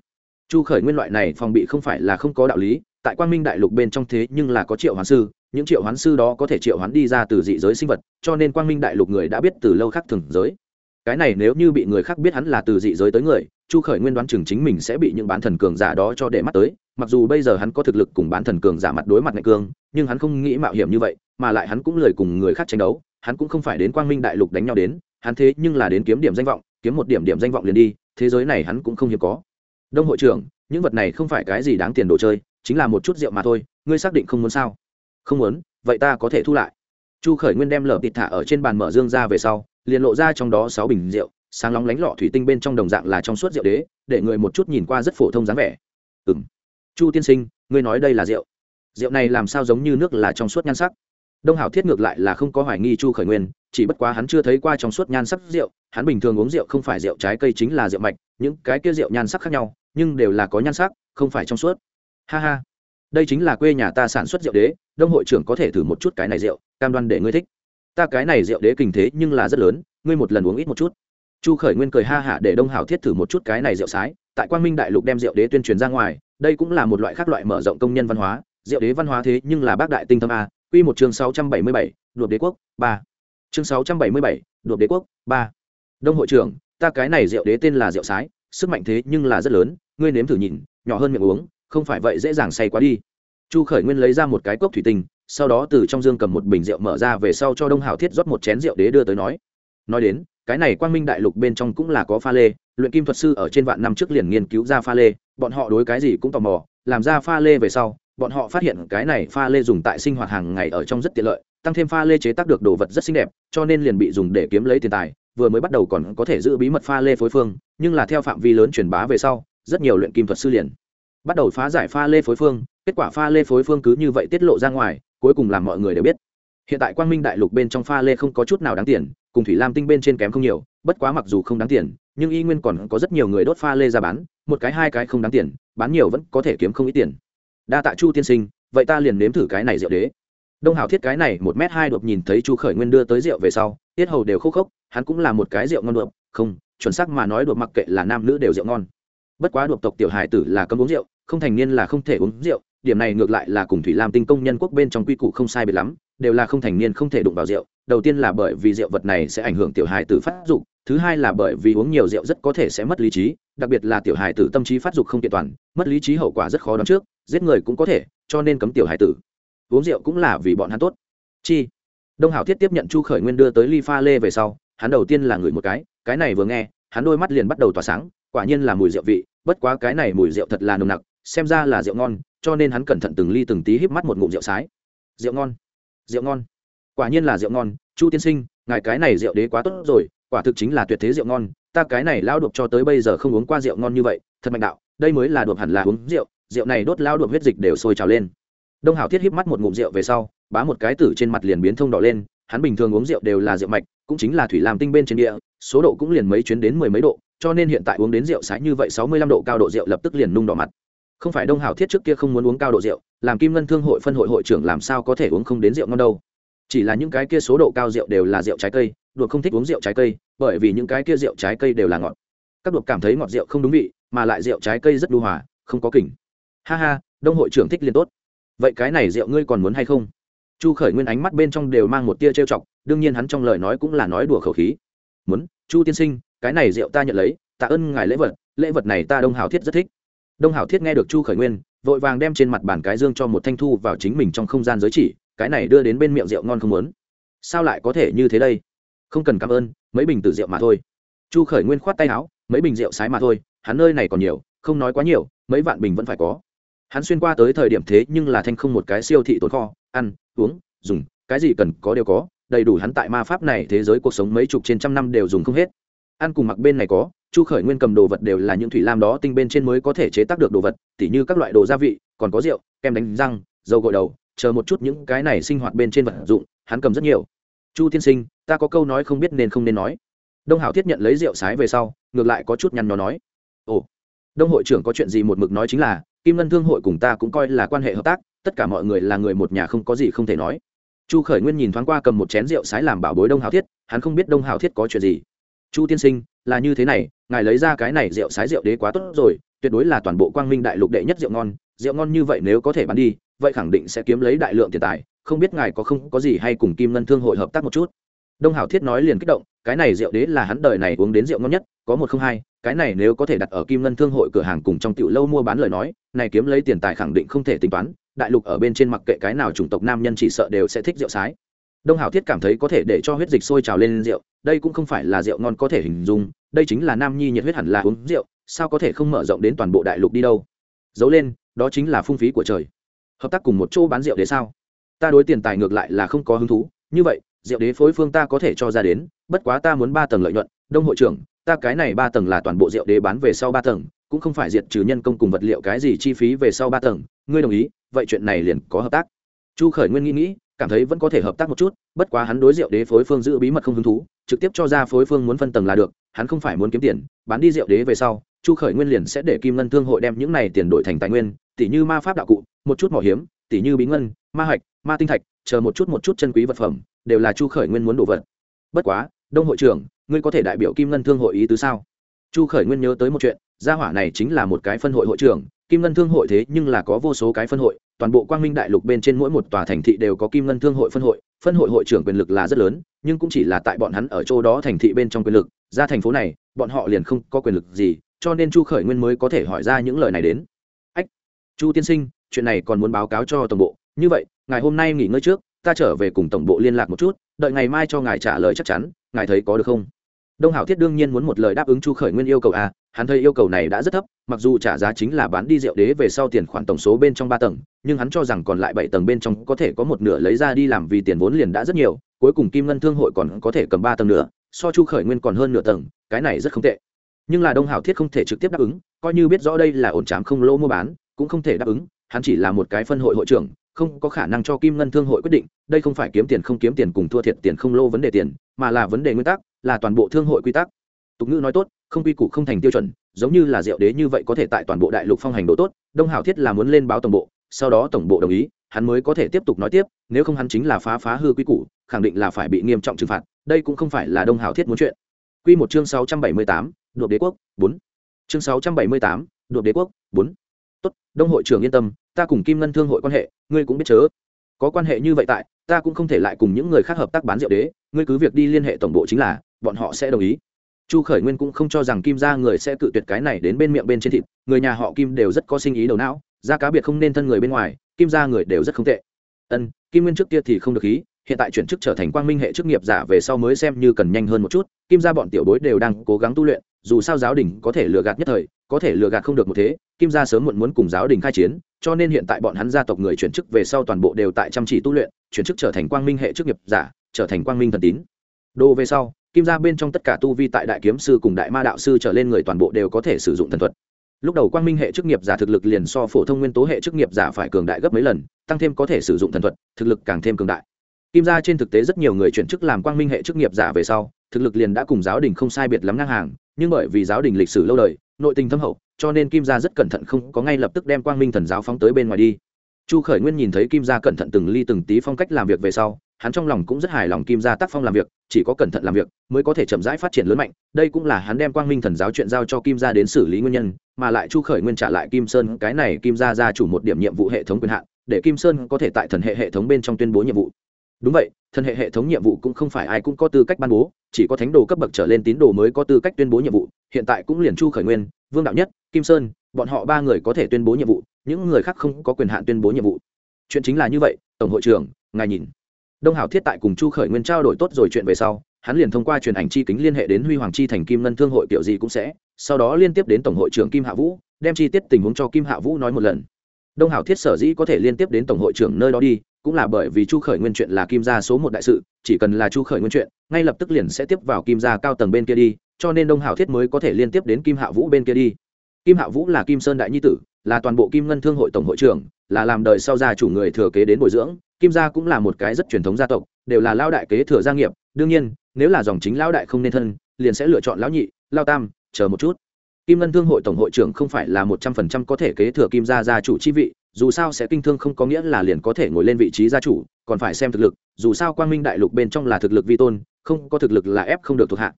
Chu khởi nguyên loại này phòng bị không phải là không có đạo lý, tại quang minh đại lục bên trong thế nhưng là có triệu hoán sư, những triệu hoán sư đó có thể triệu hoán đi ra từ dị giới sinh vật, cho nên quang minh đại lục người đã biết từ lâu khác thường giới. Cái này nếu như bị người khác biết hắn là từ dị giới tới người, chu khởi nguyên đoán chừng chính mình sẽ bị những bán thần cường giả đó cho để mắt tới, mặc dù bây giờ hắn có thực lực cùng bán thần cường giả mặt đối mặt ngạch cương, nhưng hắn không nghĩ mạo hiểm như vậy, mà lại hắn cũng lời cùng người khác tranh đấu hắn cũng không phải đến quang minh đại lục đánh nhau đến, hắn thế nhưng là đến kiếm điểm danh vọng, kiếm một điểm điểm danh vọng liền đi, thế giới này hắn cũng không hiếm có. Đông hội trưởng, những vật này không phải cái gì đáng tiền đồ chơi, chính là một chút rượu mà thôi, ngươi xác định không muốn sao? Không muốn, vậy ta có thể thu lại. Chu khởi nguyên đem lở tịt thả ở trên bàn mở dương ra về sau, liền lộ ra trong đó sáu bình rượu, sáng lóng lánh lọ thủy tinh bên trong đồng dạng là trong suốt rượu đế, để người một chút nhìn qua rất phổ thông dáng vẻ. Ừ m chu tiên sinh, ngươi nói đây là rượu. Rượu này làm sao giống như nước là trong suốt nhan sắc? Đông hảo thiết ngược lại là không có hoài nghi chu khởi nguyên, chỉ bất quá hắn chưa thấy qua trong suốt nhan sắc rượu, hắn bình thường uống rượu không phải rượu trái cây chính là rượu mạch, những cái kia rượu nhan sắc khác nhau, nhưng đều là có nhan sắc, không phải trong suốt. Ha ha, đây chính là quê nhà ta sản xuất rượu đế, đông hội trưởng có thể thử một chút cái này rượu, cam đoan để ngươi thích. Ta cái này rượu đế kinh thế nhưng là rất lớn, ngươi một lần uống ít một chút. Chu khởi nguyên cười ha hả để đông hảo thiết thử một chút cái này rượu sái, tại quang minh đại lục đem rượu đế tuyên truyền ra ngoài, đây cũng là một loại khác loại mở rộng công nhân văn hóa, rượu đế văn hóa thế nhưng là bác đại tinh thâm a quy một chương 677, đột đế quốc ba. Chương 677, đột đế quốc ba. Đông hội trưởng ta cái này rượu đế tên là rượu sái sức mạnh thế nhưng là rất lớn ngươi nếm thử nhìn nhỏ hơn miệng uống không phải vậy dễ dàng say quá đi. Chu khởi nguyên lấy ra một cái cốc thủy tinh sau đó từ trong dương cầm một bình rượu mở ra về sau cho đông Hạo thiết rót một chén rượu đế đưa tới nói. Nói đến cái này quang minh đại lục bên trong cũng là có pha lê luyện kim thuật sư ở trên vạn năm trước liền nghiên cứu ra pha lê bọn họ đối cái gì cũng tò mò làm ra pha lê về sau bọn họ phát hiện cái này pha lê dùng tại sinh hoạt hàng ngày ở trong rất tiện lợi, tăng thêm pha lê chế tác được đồ vật rất xinh đẹp, cho nên liền bị dùng để kiếm lấy tiền tài, vừa mới bắt đầu còn có thể giữ bí mật pha lê phối phương, nhưng là theo phạm vi lớn truyền bá về sau, rất nhiều luyện kim thuật sư liền bắt đầu phá giải pha lê phối phương, kết quả pha lê phối phương cứ như vậy tiết lộ ra ngoài, cuối cùng làm mọi người đều biết. Hiện tại quang minh đại lục bên trong pha lê không có chút nào đáng tiền, cùng thủy lam tinh bên trên kém không nhiều, bất quá mặc dù không đáng tiền, nhưng y nguyên còn có rất nhiều người đốt pha lê ra bán, một cái hai cái không đáng tiền, bán nhiều vẫn có thể kiếm không ít tiền đa tạ chu tiên sinh, vậy ta liền nếm thử cái này rượu đế. Đông hảo thiết cái này một m hai đột nhìn thấy chu khởi nguyên đưa tới rượu về sau, tiết hầu đều khô khốc, hắn cũng là một cái rượu ngon đột không, chuẩn xác mà nói đột mặc kệ là nam nữ đều rượu ngon. Bất quá đột tộc tiểu hải tử là cấm uống rượu, không thành niên là không thể uống rượu, điểm này ngược lại là cùng thủy lam tinh công nhân quốc bên trong quy củ không sai biệt lắm, đều là không thành niên không thể đụng vào rượu, đầu tiên là bởi vì rượu vật này sẽ ảnh hưởng tiểu hài tử phát dục, thứ hai là bởi vì uống nhiều rượu rất có thể sẽ mất lý trí đặc biệt là tiểu hài tử tâm trí phát dục không kiện toàn, mất lý trí hậu quả rất khó đoán trước, giết người cũng có thể, cho nên cấm tiểu hài tử. Uống rượu cũng là vì bọn hắn tốt. Chi? Đông hảo thiết tiếp nhận chu khởi nguyên đưa tới ly pha lê về sau, hắn đầu tiên là ngửi một cái cái này vừa nghe, hắn đôi mắt liền bắt đầu tỏa sáng, quả nhiên là mùi rượu vị, bất quá cái này mùi rượu thật là nồng nặc, xem ra là rượu ngon, cho nên hắn cẩn thận từng ly từng tí híp mắt một ngụm rượu sái. Rượu ngon. Rượu ngon. Quả nhiên là rượu ngon, chu tiên sinh, ngài cái này rượu đế quá tốt rồi, quả thực chính là tuyệt thế rượu ngon ta cái này lao đột cho tới bây giờ không uống qua rượu ngon như vậy, thật mạnh đạo, đây mới là đột hẳn là uống rượu rượu này đốt lao đột huyết dịch đều sôi trào lên. Đông hảo thiết híp mắt một ngụm rượu về sau, bá một cái tử trên mặt liền biến thông đỏ lên, hắn bình thường uống rượu đều là rượu mạch, cũng chính là thủy làm tinh bên trên địa, số độ cũng liền mấy chuyến đến mười mấy độ, cho nên hiện tại uống đến rượu sái như vậy sáu mươi lăm độ cao độ rượu lập tức liền nung đỏ mặt. Không phải đông hảo thiết trước kia không muốn uống cao độ rượu, làm kim ngân thương hội phân hội hội trưởng làm sao có thể uống không đến rượu ngon đâu. Chỉ là những cái kia số độ cao rượu đều là rượu trái cây đột không thích uống rượu trái cây, bởi vì những cái kia rượu trái cây đều là ngọt. Các đột cảm thấy ngọt rượu không đúng vị, mà lại rượu trái cây rất đu hòa, không có kỉnh. Ha ha, đông hội trưởng thích liền tốt. Vậy cái này rượu ngươi còn muốn hay không? Chu khởi nguyên ánh mắt bên trong đều mang một tia trêu chọc, đương nhiên hắn trong lời nói cũng là nói đùa khẩu khí. Muốn, chu tiên sinh, cái này rượu ta nhận lấy, tạ ơn ngài lễ vật lễ vật này ta đông hảo thiết rất thích. Đông hảo thiết nghe được chu khởi nguyên, vội vàng đem trên mặt bàn cái dương cho một thanh thu vào chính mình trong không gian giới chỉ, cái này đưa đến bên miệng rượu ngon không muốn. Sao lại có thể như thế đây? Không cần cảm ơn, mấy bình tử rượu mà thôi. Chu khởi nguyên khoát tay áo, mấy bình rượu sái mà thôi, hắn nơi này còn nhiều, không nói quá nhiều, mấy vạn bình vẫn phải có. Hắn xuyên qua tới thời điểm thế nhưng là thanh không một cái siêu thị tồn kho, ăn, uống, dùng, cái gì cần có đều có, đầy đủ hắn tại ma pháp này thế giới cuộc sống mấy chục trên trăm năm đều dùng không hết. Ăn cùng mặc bên này có, chu khởi nguyên cầm đồ vật đều là những thủy lam đó tinh bên trên mới có thể chế tác được đồ vật, tỉ như các loại đồ gia vị, còn có rượu, kem đánh răng, dầu gội đầu, chờ một chút những cái này sinh hoạt bên trên vật dụng, hắn cầm rất nhiều chu tiên sinh, ta có câu nói không biết nên không nên nói. Đông hảo thiết nhận lấy rượu sái về sau, ngược lại có chút nhăn nhó nói. Ồ, đông hội trưởng có chuyện gì một mực nói chính là, kim ngân thương hội cùng ta cũng coi là quan hệ hợp tác, tất cả mọi người là người một nhà không có gì không thể nói. Chu khởi nguyên nhìn thoáng qua cầm một chén rượu sái làm bảo bối đông hảo thiết, hắn không biết đông hảo thiết có chuyện gì. Chu tiên sinh, là như thế này, ngài lấy ra cái này rượu sái rượu đế quá tốt rồi, tuyệt đối là toàn bộ quang minh đại lục đệ nhất rượu ngon rượu ngon như vậy nếu có thể bán đi vậy khẳng định sẽ kiếm lấy đại lượng tiền tài, không biết ngài có không có gì hay cùng kim ngân thương hội hợp tác một chút. Đông hảo thiết nói liền kích động, cái này rượu đế là hắn đời này uống đến rượu ngon nhất, có một không hai, cái này nếu có thể đặt ở kim ngân thương hội cửa hàng cùng trong tiểu lâu mua bán lời nói, này kiếm lấy tiền tài khẳng định không thể tính toán, đại lục ở bên trên mặc kệ cái nào chủng tộc nam nhân chỉ sợ đều sẽ thích rượu sái. Đông hảo thiết cảm thấy có thể để cho huyết dịch sôi trào lên rượu, đây cũng không phải là rượu ngon có thể hình dung, đây chính là nam nhi nhiệt huyết hẳn là uống rượu, sao có thể không mở rộng đến toàn bộ đại lục đi đâu. Giấu lên, đó chính là phung phí của trời hợp tác cùng một chỗ bán rượu đế sao? Ta đối tiền tài ngược lại là không có hứng thú. Như vậy, rượu đế phối phương ta có thể cho ra đến, bất quá ta muốn ba tầng lợi nhuận. Đông hội trưởng, ta cái này ba tầng là toàn bộ rượu đế bán về sau ba tầng, cũng không phải diệt trừ nhân công cùng vật liệu cái gì chi phí về sau ba tầng. Ngươi đồng ý, vậy chuyện này liền có hợp tác. Chu khởi nguyên nghĩ nghĩ, cảm thấy vẫn có thể hợp tác một chút, bất quá hắn đối rượu đế phối phương giữ bí mật không hứng thú, trực tiếp cho ra phối phương muốn phân tầng là được, hắn không phải muốn kiếm tiền, bán đi rượu đế về sau, chu khởi nguyên liền sẽ để kim ngân thương hội đem những này tiền đổi thành tài nguyên tỉ như ma pháp đạo cụ, một chút mỏ hiếm, tỉ như bí ngân, ma hạch, ma tinh thạch, chờ một chút một chút chân quý vật phẩm, đều là chu khởi nguyên muốn đồ vật. Bất quá, đông hội trưởng, ngươi có thể đại biểu kim ngân thương hội ý tứ sao? Chu khởi nguyên nhớ tới một chuyện, gia hỏa này chính là một cái phân hội hội trưởng, kim ngân thương hội thế nhưng là có vô số cái phân hội, toàn bộ quang minh đại lục bên trên mỗi một tòa thành thị đều có kim ngân thương hội phân hội phân hội hội trưởng quyền lực là rất lớn, nhưng cũng chỉ là tại bọn hắn ở chỗ đó thành thị bên trong quyền lực, ra thành phố này, bọn họ liền không có quyền lực gì, cho nên chu khởi nguyên mới có thể hỏi ra những lời này đến chu tiên sinh, chuyện này còn muốn báo cáo cho tổng bộ. Như vậy, ngày hôm nay nghỉ ngơi trước, ta trở về cùng tổng bộ liên lạc một chút, đợi ngày mai cho ngài trả lời chắc chắn, ngài thấy có được không? Đông hảo thiết đương nhiên muốn một lời đáp ứng chu khởi nguyên yêu cầu a, hắn thấy yêu cầu này đã rất thấp, mặc dù trả giá chính là bán đi rượu đế về sau tiền khoản tổng số bên trong ba tầng, nhưng hắn cho rằng còn lại bảy tầng bên trong có thể có một nửa lấy ra đi làm vì tiền vốn liền đã rất nhiều, cuối cùng kim ngân thương hội còn có thể cầm ba tầng nữa, so chu khởi nguyên còn hơn nửa tầng, cái này rất không tệ. Nhưng là đông hảo thiết không thể trực tiếp đáp ứng, coi như biết rõ đây là ổn trám không lỗ mua bán cũng không thể đáp ứng hắn chỉ là một cái phân hội hội trưởng không có khả năng cho kim ngân thương hội quyết định đây không phải kiếm tiền không kiếm tiền cùng thua thiệt tiền không lô vấn đề tiền mà là vấn đề nguyên tắc là toàn bộ thương hội quy tắc tục ngữ nói tốt không quy củ không thành tiêu chuẩn giống như là rượu đế như vậy có thể tại toàn bộ đại lục phong hành độ tốt đông hảo thiết là muốn lên báo tổng bộ sau đó tổng bộ đồng ý hắn mới có thể tiếp tục nói tiếp nếu không hắn chính là phá phá hư quy củ khẳng định là phải bị nghiêm trọng trừng phạt đây cũng không phải là đông hảo thiết muốn chuyện Quy một chương 678, Đột đế quốc, 4. Chương 678, Đột đế quốc, 4. Tốt, Đông hội trưởng yên tâm, ta cùng Kim Ngân Thương hội quan hệ, ngươi cũng biết chớ. Có quan hệ như vậy tại, ta cũng không thể lại cùng những người khác hợp tác bán rượu đế, ngươi cứ việc đi liên hệ tổng bộ chính là, bọn họ sẽ đồng ý chu khởi nguyên cũng không cho rằng kim gia người sẽ cự tuyệt cái này đến bên miệng bên trên thịt người nhà họ kim đều rất có sinh ý đầu não ra cá biệt không nên thân người bên ngoài kim gia người đều rất không tệ ân kim nguyên trước kia thì không được ý hiện tại chuyển chức trở thành quang minh hệ chức nghiệp giả về sau mới xem như cần nhanh hơn một chút kim gia bọn tiểu bối đều đang cố gắng tu luyện dù sao giáo đình có thể lừa gạt nhất thời, có thể lừa gạt không được một thế, kim gia sớm muộn muốn cùng giáo đình khai chiến, cho nên hiện tại bọn hắn gia tộc người chuyển chức về sau toàn bộ đều tại chăm chỉ tu luyện, chuyển chức trở thành quang minh hệ chức nghiệp giả, trở thành quang minh thần tín. Đô về sau, kim gia bên trong tất cả tu vi tại đại kiếm sư cùng đại ma đạo sư trở lên người toàn bộ đều có thể sử dụng thần thuật. Lúc đầu quang minh hệ chức nghiệp giả thực lực liền so phổ thông nguyên tố hệ chức nghiệp giả phải cường đại gấp mấy lần, tăng thêm có thể sử dụng thần thuật, thực lực càng thêm cường đại. Kim gia trên thực tế rất nhiều người chuyển chức làm quang minh hệ chức nghiệp giả về sau thực lực liền đã cùng giáo đình không sai biệt lắm ngang hàng, nhưng bởi vì giáo đình lịch sử lâu đời, nội tình thâm hậu, cho nên kim gia rất cẩn thận không có ngay lập tức đem quang minh thần giáo phóng tới bên ngoài đi. Chu khởi nguyên nhìn thấy kim gia cẩn thận từng ly từng tí phong cách làm việc về sau, hắn trong lòng cũng rất hài lòng kim gia tác phong làm việc, chỉ có cẩn thận làm việc mới có thể chậm rãi phát triển lớn mạnh. Đây cũng là hắn đem quang minh thần giáo chuyện giao cho kim gia đến xử lý nguyên nhân, mà lại chu khởi nguyên trả lại kim sơn cái này kim gia gia chủ một điểm nhiệm vụ hệ thống quyền hạn, để kim sơn có thể tại thần hệ hệ thống bên trong tuyên bố nhiệm vụ đúng vậy, thân hệ hệ thống nhiệm vụ cũng không phải ai cũng có tư cách ban bố, chỉ có thánh đồ cấp bậc trở lên tín đồ mới có tư cách tuyên bố nhiệm vụ. Hiện tại cũng liền chu khởi nguyên, vương đạo nhất, kim sơn, bọn họ ba người có thể tuyên bố nhiệm vụ, những người khác không có quyền hạn tuyên bố nhiệm vụ. Chuyện chính là như vậy, tổng hội trưởng, ngài nhìn. Đông hảo thiết tại cùng chu khởi nguyên trao đổi tốt rồi chuyện về sau, hắn liền thông qua truyền ảnh chi kính liên hệ đến huy hoàng chi thành kim ngân thương hội, kiểu gì cũng sẽ, sau đó liên tiếp đến tổng hội trưởng kim hạ vũ, đem chi tiết tình huống cho kim hạ vũ nói một lần đông hảo thiết sở dĩ có thể liên tiếp đến tổng hội trưởng nơi đó đi, cũng là bởi vì chu khởi nguyên chuyện là kim gia số một đại sự, chỉ cần là chu khởi nguyên chuyện, ngay lập tức liền sẽ tiếp vào kim gia cao tầng bên kia đi, cho nên đông hảo thiết mới có thể liên tiếp đến kim hạ vũ bên kia đi. Kim hạ vũ là kim sơn đại nhi tử, là toàn bộ kim ngân thương hội tổng hội trưởng, là làm đời sau gia chủ người thừa kế đến bồi dưỡng, kim gia cũng là một cái rất truyền thống gia tộc, đều là lao đại kế thừa gia nghiệp, đương nhiên, nếu là dòng chính lao đại không nên thân, liền sẽ lựa chọn lão nhị lao tam, chờ một chút kim ngân thương hội tổng hội trưởng không phải là một trăm phần trăm có thể kế thừa kim gia gia chủ chi vị, dù sao sẽ kinh thương không có nghĩa là liền có thể ngồi lên vị trí gia chủ, còn phải xem thực lực, dù sao quang minh đại lục bên trong là thực lực vi tôn, không có thực lực là ép không được thuộc hạ.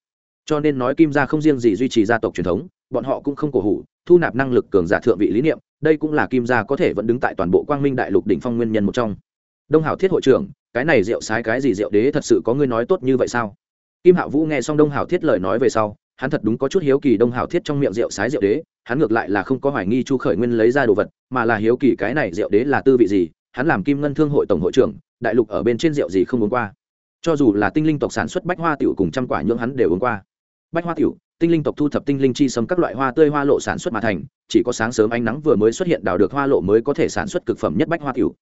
Cho nên nói kim gia không riêng gì duy trì gia tộc truyền thống, bọn họ cũng không cổ hủ, thu nạp năng lực cường giả thượng vị lý niệm, đây cũng là kim gia có thể vẫn đứng tại toàn bộ quang minh đại lục đỉnh phong nguyên nhân một trong. Đông hảo thiết hội trưởng, cái này rượu sái cái gì rượu đế thật sự có ngươi nói tốt như vậy sao? Kim hạ vũ nghe xong đông hảo thiết lời nói về sau hắn thật đúng có chút hiếu kỳ đông hảo thiết trong miệng rượu sái rượu đế, hắn ngược lại là không có hoài nghi chu khởi nguyên lấy ra đồ vật, mà là hiếu kỳ cái này rượu đế là tư vị gì, hắn làm kim ngân thương hội tổng hội trưởng, đại lục ở bên trên rượu gì không uống qua. Cho dù là tinh linh tộc sản xuất bách hoa tiểu cùng trăm quả nhưỡng hắn đều uống qua. Bách hoa tiểu, tinh linh tộc thu thập tinh linh chi sâm các loại hoa tươi hoa lộ sản xuất mà thành, chỉ có sáng sớm ánh nắng vừa mới xuất hiện đào được hoa lộ mới có thể sản xuất cực phẩm nhất bách hoa tiểu.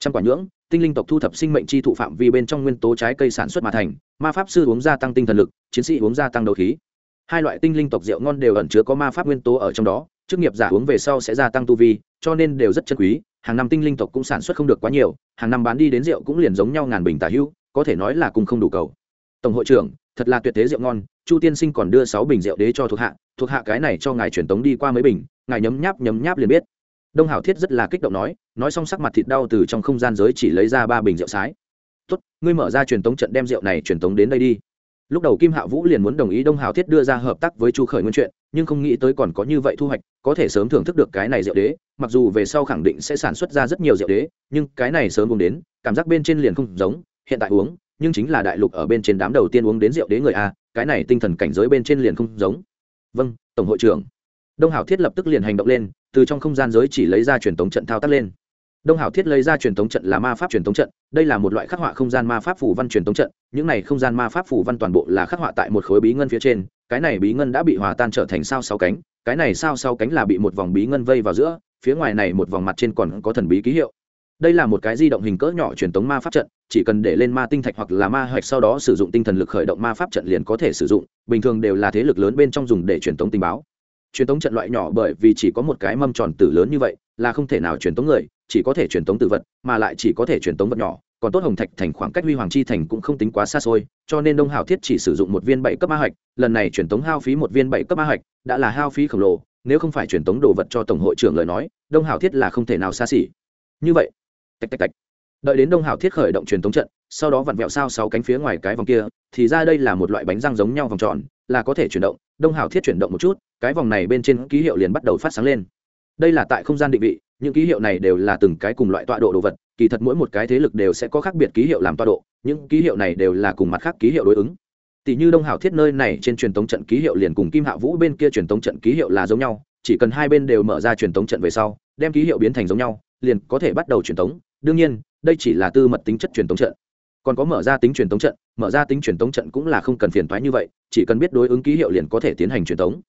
Trăm quả nhưỡng, tinh linh tộc thu thập sinh mệnh chi thụ phạm vi bên trong nguyên tố trái cây sản xuất mà thành, ma pháp sư uống gia tăng tinh thần lực, chiến sĩ uống gia tăng đầu khí hai loại tinh linh tộc rượu ngon đều ẩn chứa có ma pháp nguyên tố ở trong đó, chức nghiệp giả uống về sau sẽ gia tăng tu vi, cho nên đều rất chân quý. Hàng năm tinh linh tộc cũng sản xuất không được quá nhiều, hàng năm bán đi đến rượu cũng liền giống nhau ngàn bình tả hữu, có thể nói là cùng không đủ cầu. Tổng hội trưởng, thật là tuyệt thế rượu ngon, chu tiên sinh còn đưa sáu bình rượu đế cho thuộc hạ thuộc hạ cái này cho ngài truyền tống đi qua mấy bình, ngài nhấm nháp nhấm nháp liền biết. Đông hảo thiết rất là kích động nói nói xong sắc mặt thịt đau từ trong không gian giới chỉ lấy ra ba bình rượu sái. Tốt, ngươi mở ra truyền tống trận đem rượu này truyền tống đến đây đi lúc đầu kim hạ vũ liền muốn đồng ý đông hào thiết đưa ra hợp tác với chu khởi nguyên chuyện, nhưng không nghĩ tới còn có như vậy thu hoạch, có thể sớm thưởng thức được cái này rượu đế, mặc dù về sau khẳng định sẽ sản xuất ra rất nhiều rượu đế, nhưng cái này sớm uống đến, cảm giác bên trên liền không giống, hiện tại uống, nhưng chính là đại lục ở bên trên đám đầu tiên uống đến rượu đế người a, cái này tinh thần cảnh giới bên trên liền không giống. Vâng tổng hội trưởng. Đông hảo thiết lập tức liền hành động lên, từ trong không gian giới chỉ lấy ra truyền tống trận thao tác lên đông hảo thiết lấy ra truyền tống trận là ma pháp truyền tống trận, đây là một loại khắc họa không gian ma pháp phủ văn truyền tống trận, những này không gian ma pháp phủ văn toàn bộ là khắc họa tại một khối bí ngân phía trên, cái này bí ngân đã bị hòa tan trở thành sao sáu cánh, cái này sao sáu cánh là bị một vòng bí ngân vây vào giữa, phía ngoài này một vòng mặt trên còn có thần bí ký hiệu. Đây là một cái di động hình cỡ nhỏ truyền tống ma pháp trận, chỉ cần để lên ma tinh thạch hoặc là ma hoạch sau đó sử dụng tinh thần lực khởi động ma pháp trận liền có thể sử dụng, bình thường đều là thế lực lớn bên trong dùng để truyền tống tình báo truyền tống trận loại nhỏ bởi vì chỉ có một cái mâm tròn tử lớn như vậy, là không thể nào truyền tống người, chỉ có thể truyền tống tử vật, mà lại chỉ có thể truyền tống vật nhỏ. Còn tốt hồng thạch thành khoảng cách huy hoàng chi thành cũng không tính quá xa xôi, cho nên đông hào thiết chỉ sử dụng một viên bảy cấp ma hạch, lần này truyền tống hao phí một viên bảy cấp ma hạch, đã là hao phí khổng lồ, nếu không phải truyền tống đồ vật cho tổng hội trưởng lời nói, đông hào thiết là không thể nào xa xỉ. Như vậy, tạch tạch tạch. Đợi đến đông hào thiết khởi động truyền tống trận, sau đó vặn vẹo sao sáu cánh phía ngoài cái vòng kia, thì ra đây là một loại bánh răng giống nhau vòng tròn, là có thể chuyển động đông Hảo thiết chuyển động một chút, cái vòng này bên trên ký hiệu liền bắt đầu phát sáng lên. Đây là tại không gian định vị, những ký hiệu này đều là từng cái cùng loại tọa độ đồ vật, kỳ thật mỗi một cái thế lực đều sẽ có khác biệt ký hiệu làm tọa độ, những ký hiệu này đều là cùng mặt khác ký hiệu đối ứng. Tỷ như đông hảo thiết nơi này trên truyền tống trận ký hiệu liền cùng kim hạ vũ bên kia truyền tống trận ký hiệu là giống nhau, chỉ cần hai bên đều mở ra truyền tống trận về sau, đem ký hiệu biến thành giống nhau, liền có thể bắt đầu truyền tống. Đương nhiên, đây chỉ là tư mật tính chất truyền tống trận còn có mở ra tính truyền tống trận, mở ra tính truyền tống trận cũng là không cần phiền toái như vậy, chỉ cần biết đối ứng ký hiệu liền có thể tiến hành truyền tống.